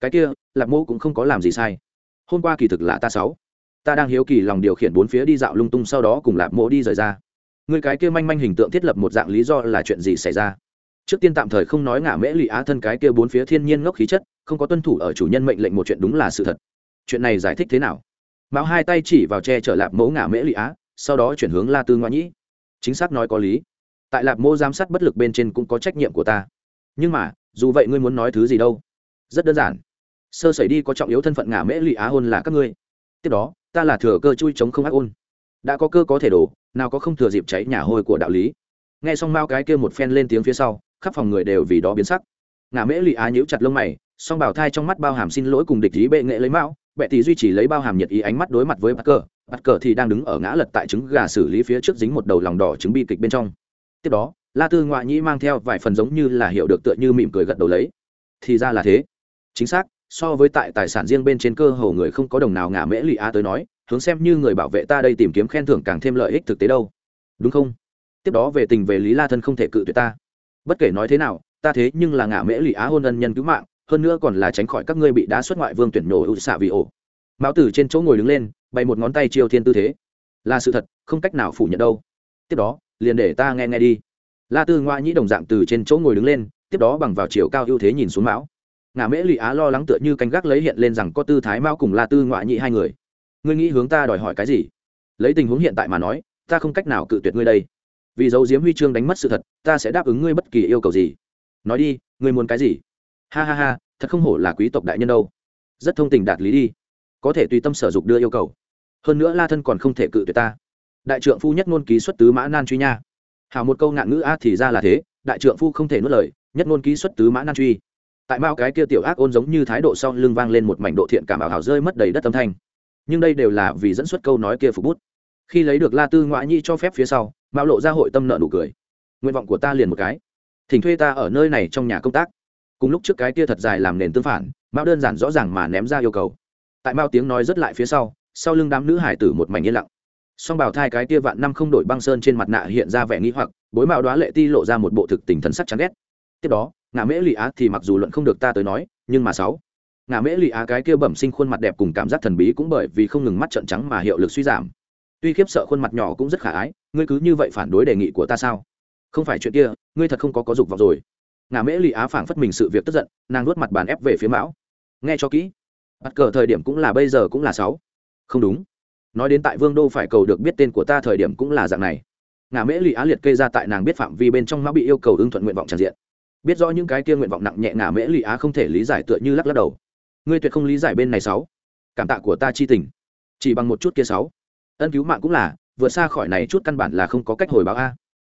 Cái kia, lạp mẫu cũng không có làm gì sai. Hôm qua kỳ thực là ta sáu. Ta đang hiếu kỳ lòng điều khiển bốn phía đi dạo lung tung sau đó cùng lạp mẫu đi rời ra. Người cái kia manh manh hình tượng thiết lập một dạng lý do là chuyện gì xảy ra? Trước tiên tạm thời không nói ngả mễ lụy á thân cái kia bốn phía thiên nhiên ngốc khí chất không có tuân thủ ở chủ nhân mệnh lệnh một chuyện đúng là sự thật. Chuyện này giải thích thế nào? Mão hai tay chỉ vào che chở lạp mẫu ngả mễ lụy á, sau đó chuyển hướng la tư ngoại nhĩ. Chính xác nói có lý. Tại lạp mô giám sát bất lực bên trên cũng có trách nhiệm của ta. Nhưng mà, dù vậy ngươi muốn nói thứ gì đâu? Rất đơn giản. Sơ sẩy đi có trọng yếu thân phận ngả mễ lụy á hôn là các ngươi. Tiếp đó, ta là thừa cơ chui chống không ác ôn. Đã có cơ có thể đổ, nào có không thừa dịp cháy nhà hôi của đạo lý. Nghe xong mao cái kia một phen lên tiếng phía sau, khắp phòng người đều vì đó biến sắc. Ngả mễ lụy á nhíu chặt lông mày song bảo thai trong mắt bao hàm xin lỗi cùng địch ý bệ nghệ lấy mão, bệ thì duy trì lấy bao hàm nhiệt ý ánh mắt đối mặt với bắt cờ bắt cờ thì đang đứng ở ngã lật tại trứng gà xử lý phía trước dính một đầu lòng đỏ trứng bi kịch bên trong. Tiếp đó, la tư ngoại nhĩ mang theo vài phần giống như là hiểu được tựa như mỉm cười gật đầu lấy. Thì ra là thế. Chính xác, so với tại tài sản riêng bên trên cơ hồ người không có đồng nào ngả mễ lụy á tới nói, hướng xem như người bảo vệ ta đây tìm kiếm khen thưởng càng thêm lợi ích thực tế đâu. Đúng không? Tiếp đó về tình về lý la thân không thể cự tuyệt ta. Bất kể nói thế nào, ta thế nhưng là ngả mễ lụy á hôn ân nhân cứu mạng hơn nữa còn là tránh khỏi các ngươi bị đá xuất ngoại vương tuyển nổ ưu xạ vì ổ. Mão tử trên chỗ ngồi đứng lên, bày một ngón tay chiêu thiên tư thế. Là sự thật, không cách nào phủ nhận đâu. Tiếp đó, liền để ta nghe nghe đi. La tư ngoa nhĩ đồng dạng từ trên chỗ ngồi đứng lên, tiếp đó bằng vào chiều cao ưu thế nhìn xuống mão. Ngả mễ lụy á lo lắng tựa như canh gác lấy hiện lên rằng có tư thái mao cùng la tư ngoại nhĩ hai người. Ngươi nghĩ hướng ta đòi hỏi cái gì? Lấy tình huống hiện tại mà nói, ta không cách nào cự tuyệt ngươi đây. Vì dấu diếm huy chương đánh mất sự thật, ta sẽ đáp ứng ngươi bất kỳ yêu cầu gì. Nói đi, ngươi muốn cái gì? Ha ha ha, thật không hổ là quý tộc đại nhân đâu. Rất thông tình đạt lý đi. Có thể tùy tâm sở dục đưa yêu cầu. Hơn nữa la thân còn không thể cự tuyệt ta. Đại trượng phu nhất ngôn ký xuất tứ mã nan truy nha. Hào một câu ngạn ngữ a thì ra là thế, đại trượng phu không thể nuốt lời, nhất ngôn ký xuất tứ mã nan truy. Tại mao cái kia tiểu ác ôn giống như thái độ sau lưng vang lên một mảnh độ thiện cảm ảo hào rơi mất đầy đất âm thanh. Nhưng đây đều là vì dẫn xuất câu nói kia phục bút. Khi lấy được la tư ngoại nhi cho phép phía sau, mao lộ ra hội tâm nợ nụ cười. Nguyện vọng của ta liền một cái. Thỉnh thuê ta ở nơi này trong nhà công tác cùng lúc trước cái kia thật dài làm nền tương phản, mao đơn giản rõ ràng mà ném ra yêu cầu. Tại mao tiếng nói rất lại phía sau sau lưng đám nữ hải tử một mảnh yên lặng. Song bảo thai cái kia vạn năm không đổi băng sơn trên mặt nạ hiện ra vẻ nghĩ hoặc, bối mạo đoá lệ ti lộ ra một bộ thực tình thần sắc chán ghét. Tiếp đó ngã mễ lì á thì mặc dù luận không được ta tới nói, nhưng mà sáu. Ngã mễ lì á cái kia bẩm sinh khuôn mặt đẹp cùng cảm giác thần bí cũng bởi vì không ngừng mắt trợn trắng mà hiệu lực suy giảm. Tuy khiếp sợ khuôn mặt nhỏ cũng rất khả ái, ngươi cứ như vậy phản đối đề nghị của ta sao? Không phải chuyện kia, ngươi thật không có có dục vọng rồi ngà mễ lì á phảng phất mình sự việc tức giận, nàng nuốt mặt bàn ép về phía mão. Nghe cho kỹ, bắt cờ thời điểm cũng là bây giờ cũng là sáu. Không đúng. Nói đến tại vương đô phải cầu được biết tên của ta thời điểm cũng là dạng này. Ngà mễ lì á liệt kê ra tại nàng biết phạm vi bên trong mão bị yêu cầu ưng thuận nguyện vọng tràn diện. Biết rõ những cái kia nguyện vọng nặng nhẹ ngà mễ lì á không thể lý giải tựa như lắc lắc đầu. Ngươi tuyệt không lý giải bên này sáu. Cảm tạ của ta chi tình. Chỉ bằng một chút kia sáu. Ân cứu mạng cũng là, vượt xa khỏi này chút căn bản là không có cách hồi báo a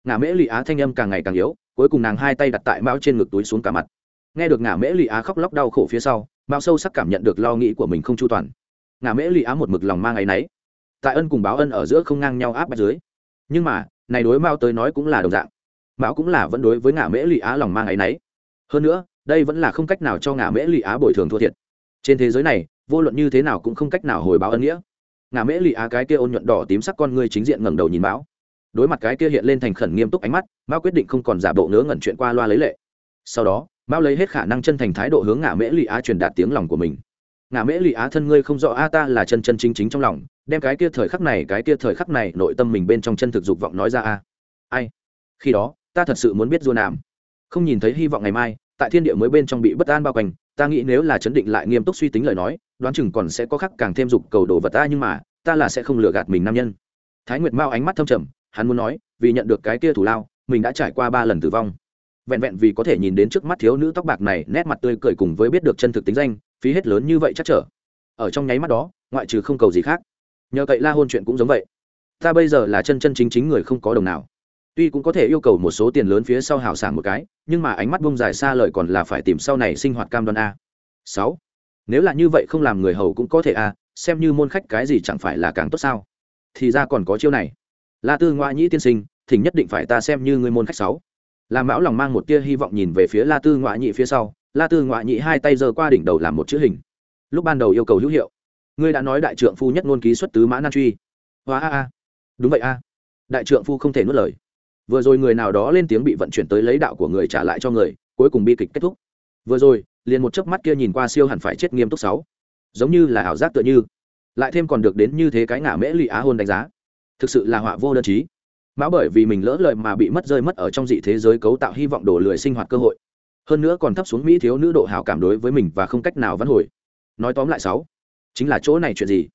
ngả mễ lì á thanh âm càng ngày càng yếu, cuối cùng nàng hai tay đặt tại mão trên ngực túi xuống cả mặt. Nghe được ngả mễ lì á khóc lóc đau khổ phía sau mao sâu sắc cảm nhận được lo nghĩ của mình không chu toàn. Ngả mễ lì á một mực lòng mang áy náy. Tại ân cùng báo ân ở giữa không ngang nhau áp bách dưới. Nhưng mà, này đối mao tới nói cũng là đồng dạng. Mão cũng là vẫn đối với ngả mễ lì á lòng mang áy náy. Hơn nữa, đây vẫn là không cách nào cho ngả mễ lì á bồi thường thua thiệt. Trên thế giới này, vô luận như thế nào cũng không cách nào hồi báo ân nghĩa. Ngả mễ lì á cái kia ôn nhuận đỏ tím sắc con ngươi chính diện ngẩng đầu nhìn mão đối mặt cái kia hiện lên thành khẩn nghiêm túc ánh mắt, mao quyết định không còn giả bộ ngớ ngẩn chuyện qua loa lấy lệ. Sau đó, mao lấy hết khả năng chân thành thái độ hướng ngả mễ lụy á truyền đạt tiếng lòng của mình. Ngả mễ lụy á thân ngươi không rõ a, ta là chân chân chính chính trong lòng, đem cái kia thời khắc này, cái kia thời khắc này nội tâm mình bên trong chân thực dục vọng nói ra a. Ai? Khi đó, ta thật sự muốn biết dua nam. Không nhìn thấy hy vọng ngày mai, tại thiên địa mới bên trong bị bất an bao quanh, ta nghĩ nếu là chấn định lại nghiêm túc suy tính lời nói, đoán chừng còn sẽ có khắc càng thêm dục cầu đồ vật ta nhưng mà, ta là sẽ không lừa gạt mình nam nhân. Thái nguyệt mao ánh mắt thâm trầm hắn muốn nói, vì nhận được cái kia thủ lao, mình đã trải qua ba lần tử vong. Vẹn vẹn vì có thể nhìn đến trước mắt thiếu nữ tóc bạc này, nét mặt tươi cười cùng với biết được chân thực tính danh, phí hết lớn như vậy chắc trở. Ở trong nháy mắt đó, ngoại trừ không cầu gì khác. Nhờ cậy la hôn chuyện cũng giống vậy. Ta bây giờ là chân chân chính chính người không có đồng nào. Tuy cũng có thể yêu cầu một số tiền lớn phía sau hào sảng một cái, nhưng mà ánh mắt bông dài xa lời còn là phải tìm sau này sinh hoạt cam đoan a. Sáu. Nếu là như vậy không làm người hầu cũng có thể a, xem như môn khách cái gì chẳng phải là càng tốt sao? Thì ra còn có chiêu này la tư ngoại nhĩ tiên sinh, thỉnh nhất định phải ta xem như người môn khách sáu. Làm mão lòng mang một tia hy vọng nhìn về phía la tư ngoại nhị phía sau. La tư ngoại nhị hai tay giơ qua đỉnh đầu làm một chữ hình. Lúc ban đầu yêu cầu hữu hiệu, ngươi đã nói đại trượng phu nhất ngôn ký xuất tứ mã nan truy. Hóa a a. Đúng vậy a. Đại trượng phu không thể nuốt lời. Vừa rồi người nào đó lên tiếng bị vận chuyển tới lấy đạo của người trả lại cho người, cuối cùng bi kịch kết thúc. Vừa rồi, liền một chớp mắt kia nhìn qua siêu hẳn phải chết nghiêm túc sáu. Giống như là ảo giác tựa như. Lại thêm còn được đến như thế cái ngả mễ lụy á hôn đánh giá thực sự là họa vô đơn chí. Mão bởi vì mình lỡ lời mà bị mất rơi mất ở trong dị thế giới cấu tạo hy vọng đổ lười sinh hoạt cơ hội. Hơn nữa còn thấp xuống mỹ thiếu nữ độ hảo cảm đối với mình và không cách nào vãn hồi. Nói tóm lại sáu, chính là chỗ này chuyện gì?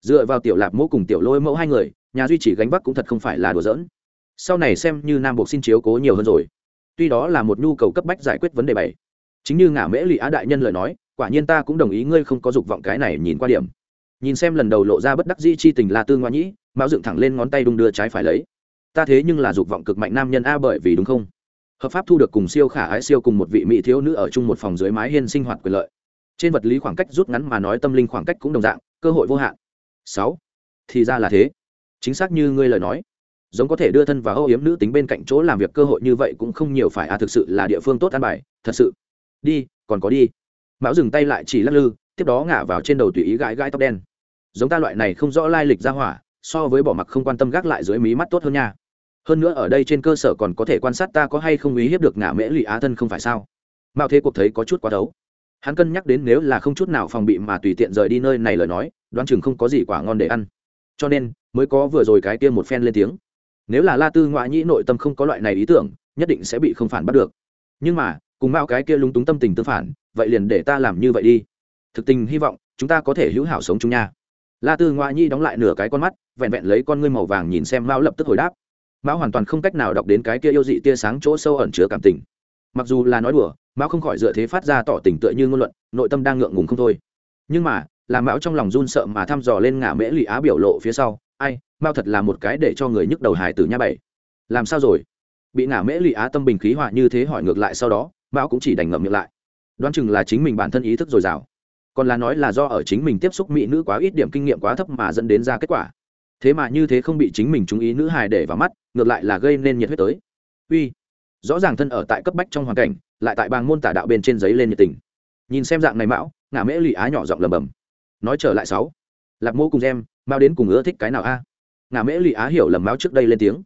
Dựa vào tiểu lạp mẫu cùng tiểu lôi mẫu hai người, nhà duy chỉ gánh vác cũng thật không phải là đùa giỡn. Sau này xem như nam buộc xin chiếu cố nhiều hơn rồi. Tuy đó là một nhu cầu cấp bách giải quyết vấn đề bảy, chính như ngả mễ lụy á đại nhân lời nói, quả nhiên ta cũng đồng ý ngươi không có dục vọng cái này nhìn qua điểm. Nhìn xem lần đầu lộ ra bất đắc dĩ chi tình là tư ngoa nhĩ mão dựng thẳng lên ngón tay đung đưa trái phải lấy. Ta thế nhưng là dục vọng cực mạnh nam nhân a bởi vì đúng không? Hợp pháp thu được cùng siêu khả ái siêu cùng một vị mỹ thiếu nữ ở chung một phòng dưới mái hiên sinh hoạt quyền lợi. Trên vật lý khoảng cách rút ngắn mà nói tâm linh khoảng cách cũng đồng dạng, cơ hội vô hạn. Sáu. Thì ra là thế. Chính xác như ngươi lời nói. Giống có thể đưa thân và âu yếm nữ tính bên cạnh chỗ làm việc cơ hội như vậy cũng không nhiều phải à thực sự là địa phương tốt an bài, thật sự. Đi, còn có đi. Mão dừng tay lại chỉ lắc lư, tiếp đó ngả vào trên đầu tùy ý gãi gãi tóc đen. Giống ta loại này không rõ lai lịch ra hỏa so với bỏ mặc không quan tâm gác lại dưới mí mắt tốt hơn nha. Hơn nữa ở đây trên cơ sở còn có thể quan sát ta có hay không ý hiếp được ngả mễ lụy á thân không phải sao? Mạo thế cuộc thấy có chút quá đấu hắn cân nhắc đến nếu là không chút nào phòng bị mà tùy tiện rời đi nơi này lời nói, đoán chừng không có gì quả ngon để ăn. Cho nên, mới có vừa rồi cái kia một phen lên tiếng. Nếu là la tư ngoại nhĩ nội tâm không có loại này ý tưởng, nhất định sẽ bị không phản bắt được. Nhưng mà, cùng mạo cái kia lúng túng tâm tình tương phản, vậy liền để ta làm như vậy đi. Thực tình hy vọng, chúng ta có thể hữu hảo sống chung nha la tư ngoại Nhi đóng lại nửa cái con mắt, vẹn vẹn lấy con ngươi màu vàng nhìn xem mao lập tức hồi đáp. Mao hoàn toàn không cách nào đọc đến cái kia yêu dị tia sáng chỗ sâu ẩn chứa cảm tình. Mặc dù là nói đùa mao không khỏi dựa thế phát ra tỏ tình tựa như ngôn luận, nội tâm đang ngượng ngùng không thôi. Nhưng mà, làm mão trong lòng run sợ mà thăm dò lên ngả mễ lụy á biểu lộ phía sau, ai mao thật là một cái để cho người nhức đầu hải tử nha bảy. Làm sao rồi? Bị ngả mễ lụy á tâm bình khí họa như thế hỏi ngược lại sau đó, mão cũng chỉ đành ngậm miệng lại. Đoán chừng là chính mình bản thân ý thức dồi dào còn là nói là do ở chính mình tiếp xúc mỹ nữ quá ít điểm kinh nghiệm quá thấp mà dẫn đến ra kết quả. Thế mà như thế không bị chính mình chú ý nữ hài để vào mắt, ngược lại là gây nên nhiệt huyết tới. Uy, rõ ràng thân ở tại cấp bách trong hoàn cảnh, lại tại bang môn tả đạo bên trên giấy lên nhiệt tình. Nhìn xem dạng này mão, ngả mễ lụy á nhỏ giọng lầm bầm nói trở lại sáu, lạc mô cùng em mao đến cùng ưa thích cái nào a? Ngả mễ lụy á hiểu lầm mão trước đây lên tiếng.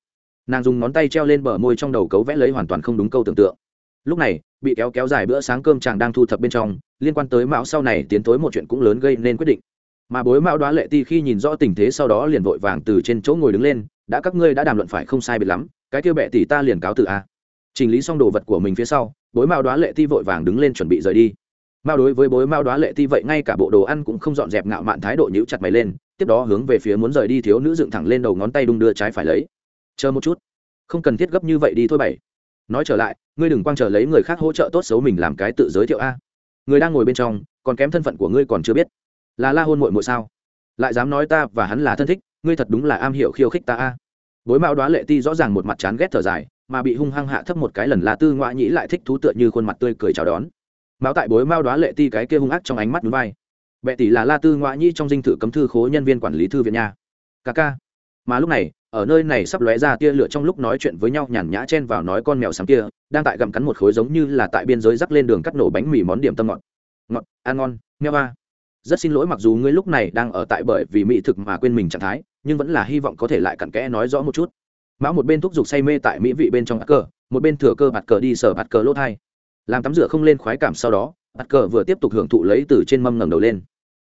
Nàng dùng ngón tay treo lên bờ môi trong đầu cấu vẽ lấy hoàn toàn không đúng câu tưởng tượng. Lúc này, bị kéo kéo dài bữa sáng cơm chàng đang thu thập bên trong liên quan tới mão sau này tiến tối một chuyện cũng lớn gây nên quyết định. Mà bối mão đoá lệ ti khi nhìn rõ tình thế sau đó liền vội vàng từ trên chỗ ngồi đứng lên, đã các ngươi đã đàm luận phải không sai biệt lắm, cái kia bệ tỷ ta liền cáo từ a. Chỉnh lý xong đồ vật của mình phía sau, bối mao đoá lệ ti vội vàng đứng lên chuẩn bị rời đi. Mao đối với bối mao đoá lệ ti vậy ngay cả bộ đồ ăn cũng không dọn dẹp ngạo mạn thái độ nhữ chặt mày lên, tiếp đó hướng về phía muốn rời đi thiếu nữ dựng thẳng lên đầu ngón tay đung đưa trái phải lấy. Chờ một chút, không cần thiết gấp như vậy đi thôi bảy nói trở lại, ngươi đừng quang chờ lấy người khác hỗ trợ tốt xấu mình làm cái tự giới thiệu a người đang ngồi bên trong, còn kém thân phận của ngươi còn chưa biết. Là la hôn muội muội sao? Lại dám nói ta và hắn là thân thích, ngươi thật đúng là am hiểu khiêu khích ta a. Bối mao đoá lệ ti rõ ràng một mặt chán ghét thở dài, mà bị hung hăng hạ thấp một cái lần là tư ngoại nhĩ lại thích thú tựa như khuôn mặt tươi cười chào đón. Mao tại bối mao đoá lệ ti cái kia hung ác trong ánh mắt núi vai. Bệ tỷ là la tư ngoại nhĩ trong dinh thự cấm thư khố nhân viên quản lý thư viện nhà. ca ca mà lúc này, ở nơi này sắp lóe ra tia lửa trong lúc nói chuyện với nhau nhàn nhã chen vào nói con mèo sáng kia, đang tại gặm cắn một khối giống như là tại biên giới rắc lên đường cắt nổ bánh mì món điểm tâm ngọt. Ngọt, ăn ngon meo ba rất xin lỗi mặc dù ngươi lúc này đang ở tại bởi vì mỹ thực mà quên mình trạng thái, nhưng vẫn là hy vọng có thể lại cặn kẽ nói rõ một chút. Mão một bên thúc giục say mê tại mỹ vị bên trong bạt cờ, một bên thừa cơ bạt cờ đi sở bạt cờ lỗ thai. Làm tắm rửa không lên khoái cảm sau đó, bạt cờ vừa tiếp tục hưởng thụ lấy từ trên mâm ngẩng đầu lên.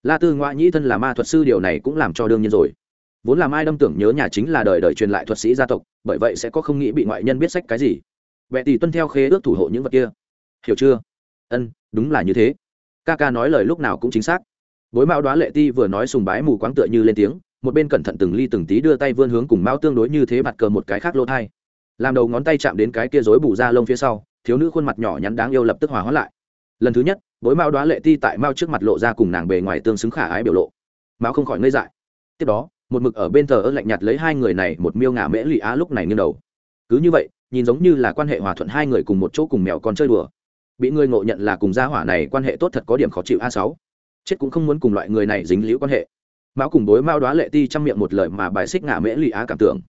La tư ngoại nhĩ thân là ma thuật sư, điều này cũng làm cho đương nhiên rồi vốn làm ai đâm tưởng nhớ nhà chính là đời đời truyền lại thuật sĩ gia tộc, bởi vậy sẽ có không nghĩ bị ngoại nhân biết sách cái gì. Vẹ tỷ tuân theo khế ước thủ hộ những vật kia. Hiểu chưa? Ân, đúng là như thế. Ca ca nói lời lúc nào cũng chính xác. Bối mao đoá lệ ti vừa nói sùng bái mù quáng tựa như lên tiếng, một bên cẩn thận từng ly từng tí đưa tay vươn hướng cùng mao tương đối như thế mặt cờ một cái khác lỗ thai. Làm đầu ngón tay chạm đến cái kia rối bù ra lông phía sau, thiếu nữ khuôn mặt nhỏ nhắn đáng yêu lập tức hòa hóa lại. Lần thứ nhất, bối mao đoá lệ ti tại mao trước mặt lộ ra cùng nàng bề ngoài tương xứng khả ái biểu lộ. Mao không khỏi ngây dại. Tiếp đó một mực ở bên thờ ơ lạnh nhạt lấy hai người này một miêu ngả mễ lụy á lúc này nghiêng đầu. Cứ như vậy, nhìn giống như là quan hệ hòa thuận hai người cùng một chỗ cùng mèo con chơi đùa. Bị ngươi ngộ nhận là cùng gia hỏa này quan hệ tốt thật có điểm khó chịu a sáu. Chết cũng không muốn cùng loại người này dính liễu quan hệ. Mão cùng bối mao đoá lệ ti trong miệng một lời mà bài xích ngả mễ lụy á cảm tưởng.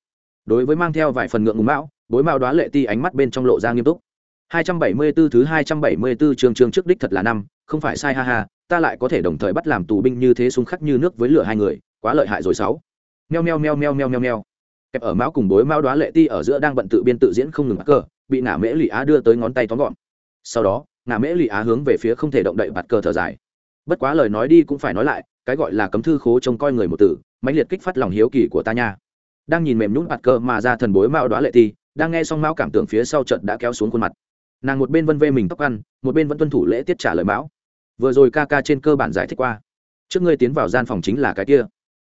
Đối với mang theo vài phần ngượng ngùng mão, bối mao đoá lệ ti ánh mắt bên trong lộ ra nghiêm túc. 274 thứ 274 trường trường trước đích thật là năm, không phải sai ha ha, ta lại có thể đồng thời bắt làm tù binh như thế xung khắc như nước với lửa hai người, quá lợi hại rồi sáu meo meo meo meo meo meo meo. Kẹp ở mão cùng bối mao đoá lệ ti ở giữa đang bận tự biên tự diễn không ngừng bắt cờ, bị ngả mễ lụy á đưa tới ngón tay tóm gọn. Sau đó ngả mễ lụy á hướng về phía không thể động đậy bạt cờ thở dài. Bất quá lời nói đi cũng phải nói lại, cái gọi là cấm thư khố trông coi người một tử, mãnh liệt kích phát lòng hiếu kỳ của ta nha. Đang nhìn mềm nhún bạt cờ mà ra thần bối mao đoá lệ ti, đang nghe xong mao cảm tưởng phía sau trận đã kéo xuống khuôn mặt. Nàng một bên vân vê mình tóc ăn, một bên vẫn tuân thủ lễ tiết trả lời mão. Vừa rồi ca ca trên cơ bản giải thích qua. Trước ngươi tiến vào gian phòng chính là cái kia.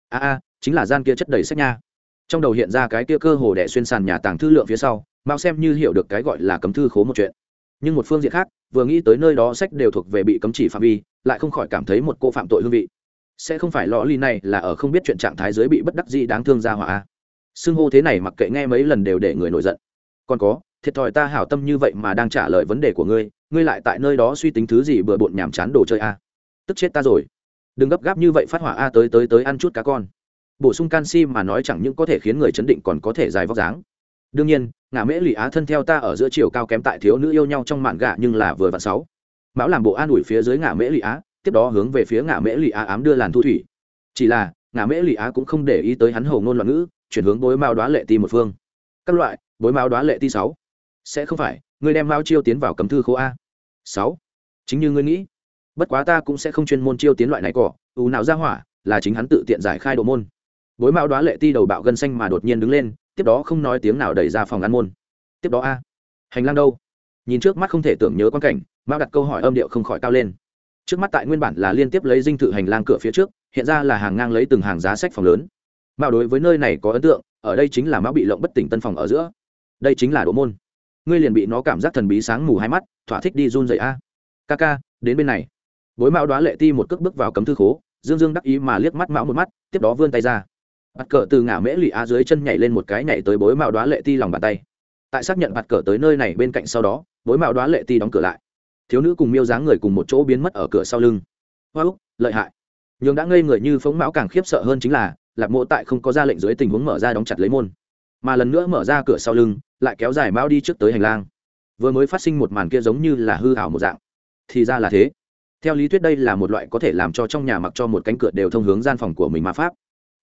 A a chính là gian kia chất đầy sách nha. Trong đầu hiện ra cái kia cơ hồ đẻ xuyên sàn nhà tàng thư lượng phía sau mao xem như hiểu được cái gọi là cấm thư khố một chuyện. Nhưng một phương diện khác, vừa nghĩ tới nơi đó sách đều thuộc về bị cấm chỉ phạm vi, lại không khỏi cảm thấy một cô phạm tội hương vị. Sẽ không phải lõ ly này là ở không biết chuyện trạng thái giới bị bất đắc gì đáng thương ra hỏa xưng hô thế này mặc kệ nghe mấy lần đều để người nổi giận. Còn có, thiệt thòi ta hảo tâm như vậy mà đang trả lời vấn đề của ngươi ngươi lại tại nơi đó suy tính thứ gì bừa bộn nhàm chán đồ chơi a. Tức chết ta rồi. Đừng gấp gáp như vậy phát hỏa a tới tới tới ăn chút cá con bổ sung canxi mà nói chẳng những có thể khiến người chấn định còn có thể dài vóc dáng. Đương nhiên ngã mễ lụy á thân theo ta ở giữa chiều cao kém tại thiếu nữ yêu nhau trong mạn gạ nhưng là vừa vặn sáu. Mão làm bộ an ủi phía dưới ngã mễ lụy á, tiếp đó hướng về phía ngã mễ lụy á ám đưa làn thu thủy. Chỉ là ngã mễ lụy á cũng không để ý tới hắn hầu ngôn loạn ngữ, chuyển hướng bối mao đoá lệ ti một phương. Các loại, bối mao đoá lệ ti sáu. Sẽ không phải, ngươi đem mao chiêu tiến vào cấm thư khố a. Sáu. Chính như ngươi nghĩ. Bất quá ta cũng sẽ không chuyên môn chiêu tiến loại này cỏ ù nào ra hỏa, là chính hắn tự tiện giải khai độ môn bối mao đoá lệ ti đầu bạo gân xanh mà đột nhiên đứng lên, tiếp đó không nói tiếng nào đẩy ra phòng ăn môn. Tiếp đó a, hành lang đâu? Nhìn trước mắt không thể tưởng nhớ quan cảnh mao đặt câu hỏi âm điệu không khỏi cao lên. Trước mắt tại nguyên bản là liên tiếp lấy dinh thự hành lang cửa phía trước, hiện ra là hàng ngang lấy từng hàng giá sách phòng lớn. Mao đối với nơi này có ấn tượng, ở đây chính là mao bị lộng bất tỉnh tân phòng ở giữa. Đây chính là đỗ môn. Ngươi liền bị nó cảm giác thần bí sáng mù hai mắt, thỏa thích đi run dậy a. Ca ca, đến bên này. Bối mao đoá lệ ti một cước bước vào cấm thư khố, dương dương đắc ý mà liếc mắt mão một mắt, tiếp đó vươn tay ra mặt cờ từ ngã mễ lì á dưới chân nhảy lên một cái nhảy tới bối mạo đoá lệ ti lòng bàn tay. Tại xác nhận mặt cờ tới nơi này bên cạnh sau đó, bối mạo đoá lệ ti đóng cửa lại. Thiếu nữ cùng miêu dáng người cùng một chỗ biến mất ở cửa sau lưng. Hoa úc, lợi hại. Nhường đã ngây người như phóng mão càng khiếp sợ hơn chính là, lạc mộ tại không có ra lệnh dưới tình huống mở ra đóng chặt lấy môn. Mà lần nữa mở ra cửa sau lưng, lại kéo dài mão đi trước tới hành lang. Vừa mới phát sinh một màn kia giống như là hư hảo một dạng. Thì ra là thế. Theo lý thuyết đây là một loại có thể làm cho trong nhà mặc cho một cánh cửa đều thông hướng gian phòng của mình ma pháp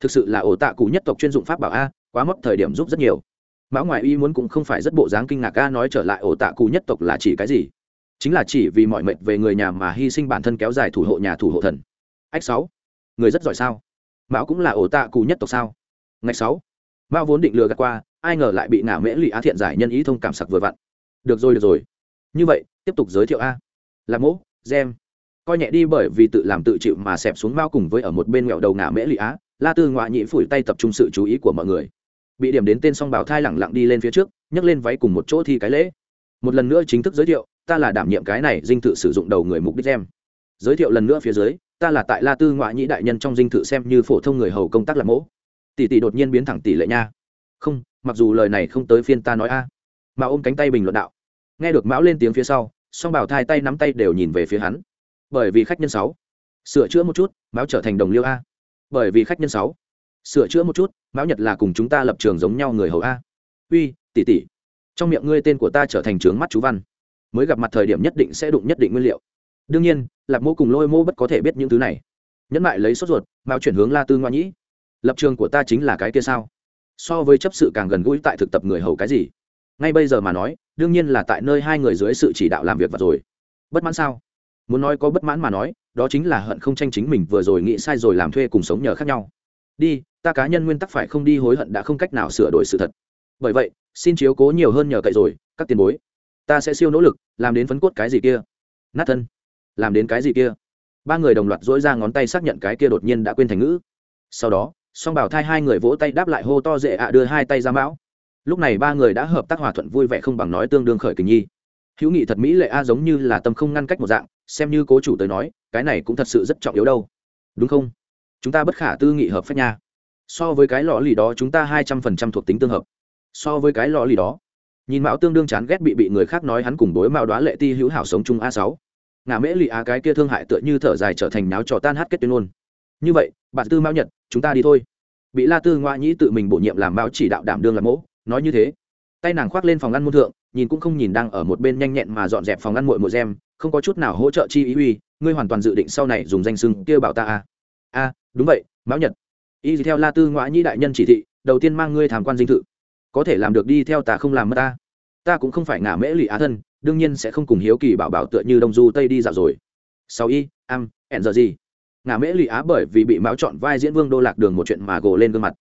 thực sự là ổ tạ cụ nhất tộc chuyên dụng pháp bảo a, quá mất thời điểm giúp rất nhiều. Mão ngoại y muốn cũng không phải rất bộ dáng kinh ngạc a, nói trở lại ổ tạ cụ nhất tộc là chỉ cái gì? Chính là chỉ vì mọi mệnh về người nhà mà hy sinh bản thân kéo dài thủ hộ nhà thủ hộ thần. Ách sáu, người rất giỏi sao? Mão cũng là ổ tạ cụ nhất tộc sao? Ngày sáu mão vốn định lừa gạt qua, ai ngờ lại bị ngả mễ lụy á thiện giải nhân ý thông cảm sặc vừa vặn. Được rồi được rồi. Như vậy, tiếp tục giới thiệu a. Là mỗ, gem. Coi nhẹ đi bởi vì tự làm tự chịu mà xẹp xuống mao cùng với ở một bên nghẹo đầu ngả mễ lụy á la tư ngoại nhị phủi tay tập trung sự chú ý của mọi người. Bị điểm đến tên song bảo thai lẳng lặng đi lên phía trước, nhấc lên váy cùng một chỗ thi cái lễ. Một lần nữa chính thức giới thiệu, ta là đảm nhiệm cái này dinh thự sử dụng đầu người mục đích xem. giới thiệu lần nữa phía dưới, ta là tại la tư ngoại nhị đại nhân trong dinh thự xem như phổ thông người hầu công tác làm mẫu. Tỷ tỷ đột nhiên biến thẳng tỷ lệ nha. Không, mặc dù lời này không tới phiên ta nói a. À. mà ôm cánh tay bình luận đạo. Nghe được mão lên tiếng phía sau, song bảo thai tay nắm tay đều nhìn về phía hắn. Bởi vì khách nhân sáu, sửa chữa một chút, mão trở thành đồng liêu a bởi vì khách nhân sáu. Sửa chữa một chút, mão nhật là cùng chúng ta lập trường giống nhau người hầu a. Uy, tỷ tỷ. Trong miệng ngươi tên của ta trở thành trướng mắt chú văn. Mới gặp mặt thời điểm nhất định sẽ đụng nhất định nguyên liệu. Đương nhiên, lạc mô cùng lôi mô bất có thể biết những thứ này. Nhẫn lại lấy sốt ruột mao chuyển hướng la tư ngoa nhĩ. Lập trường của ta chính là cái kia sao? So với chấp sự càng gần gũi tại thực tập người hầu cái gì? Ngay bây giờ mà nói, đương nhiên là tại nơi hai người dưới sự chỉ đạo làm việc và rồi. Bất mãn sao? Muốn nói có bất mãn mà nói, đó chính là hận không tranh chính mình vừa rồi nghĩ sai rồi làm thuê cùng sống nhờ khác nhau. Đi, ta cá nhân nguyên tắc phải không đi hối hận đã không cách nào sửa đổi sự thật. Bởi vậy, xin chiếu cố nhiều hơn nhờ cậy rồi, các tiền bối. Ta sẽ siêu nỗ lực, làm đến phấn cốt cái gì kia? Nát thân. Làm đến cái gì kia? Ba người đồng loạt dỗi ra ngón tay xác nhận cái kia đột nhiên đã quên thành ngữ. Sau đó, song bảo thai hai người vỗ tay đáp lại hô to dễ ạ đưa hai tay ra mão. Lúc này ba người đã hợp tác hòa thuận vui vẻ không bằng nói tương đương khởi kình nhi. Hữu nghị thật mỹ lệ a giống như là tâm không ngăn cách một dạng xem như cố chủ tới nói, cái này cũng thật sự rất trọng yếu đâu. Đúng không? Chúng ta bất khả tư nghị hợp phép nha. So với cái lọ lì đó chúng ta hai trăm phần trăm thuộc tính tương hợp. So với cái lọ lì đó, nhìn mạo tương đương chán ghét bị bị người khác nói hắn cùng đối mạo đoá lệ ti hữu hảo sống chung a sáu. Ngả mễ lì a cái kia thương hại tựa như thở dài trở thành náo trò tan hát kết tuyên luôn như vậy, bạn tư mão nhật, chúng ta đi thôi. Bị la tư ngoại nhĩ tự mình bổ nhiệm làm mão chỉ đạo đảm đương làm mẫu, nói như thế. Tay nàng khoác lên phòng ăn môn thượng, nhìn cũng không nhìn đang ở một bên nhanh nhẹn mà dọn dẹp phòng ăn muội muội gem không có chút nào hỗ trợ chi ý uy, ngươi hoàn toàn dự định sau này dùng danh sưng kia bảo ta a a đúng vậy, mão nhật. Y theo la tư ngoại nhĩ đại nhân chỉ thị, đầu tiên mang ngươi tham quan dinh thự. Có thể làm được đi theo ta không làm mất ta. Ta cũng không phải ngả mễ lụy á thân, đương nhiên sẽ không cùng hiếu kỳ bảo bảo tựa như đông du tây đi dạo rồi. Sau y, am hẹn giờ gì? Ngả mễ lụy á bởi vì bị mão chọn vai diễn vương đô lạc đường một chuyện mà gồ lên gương mặt.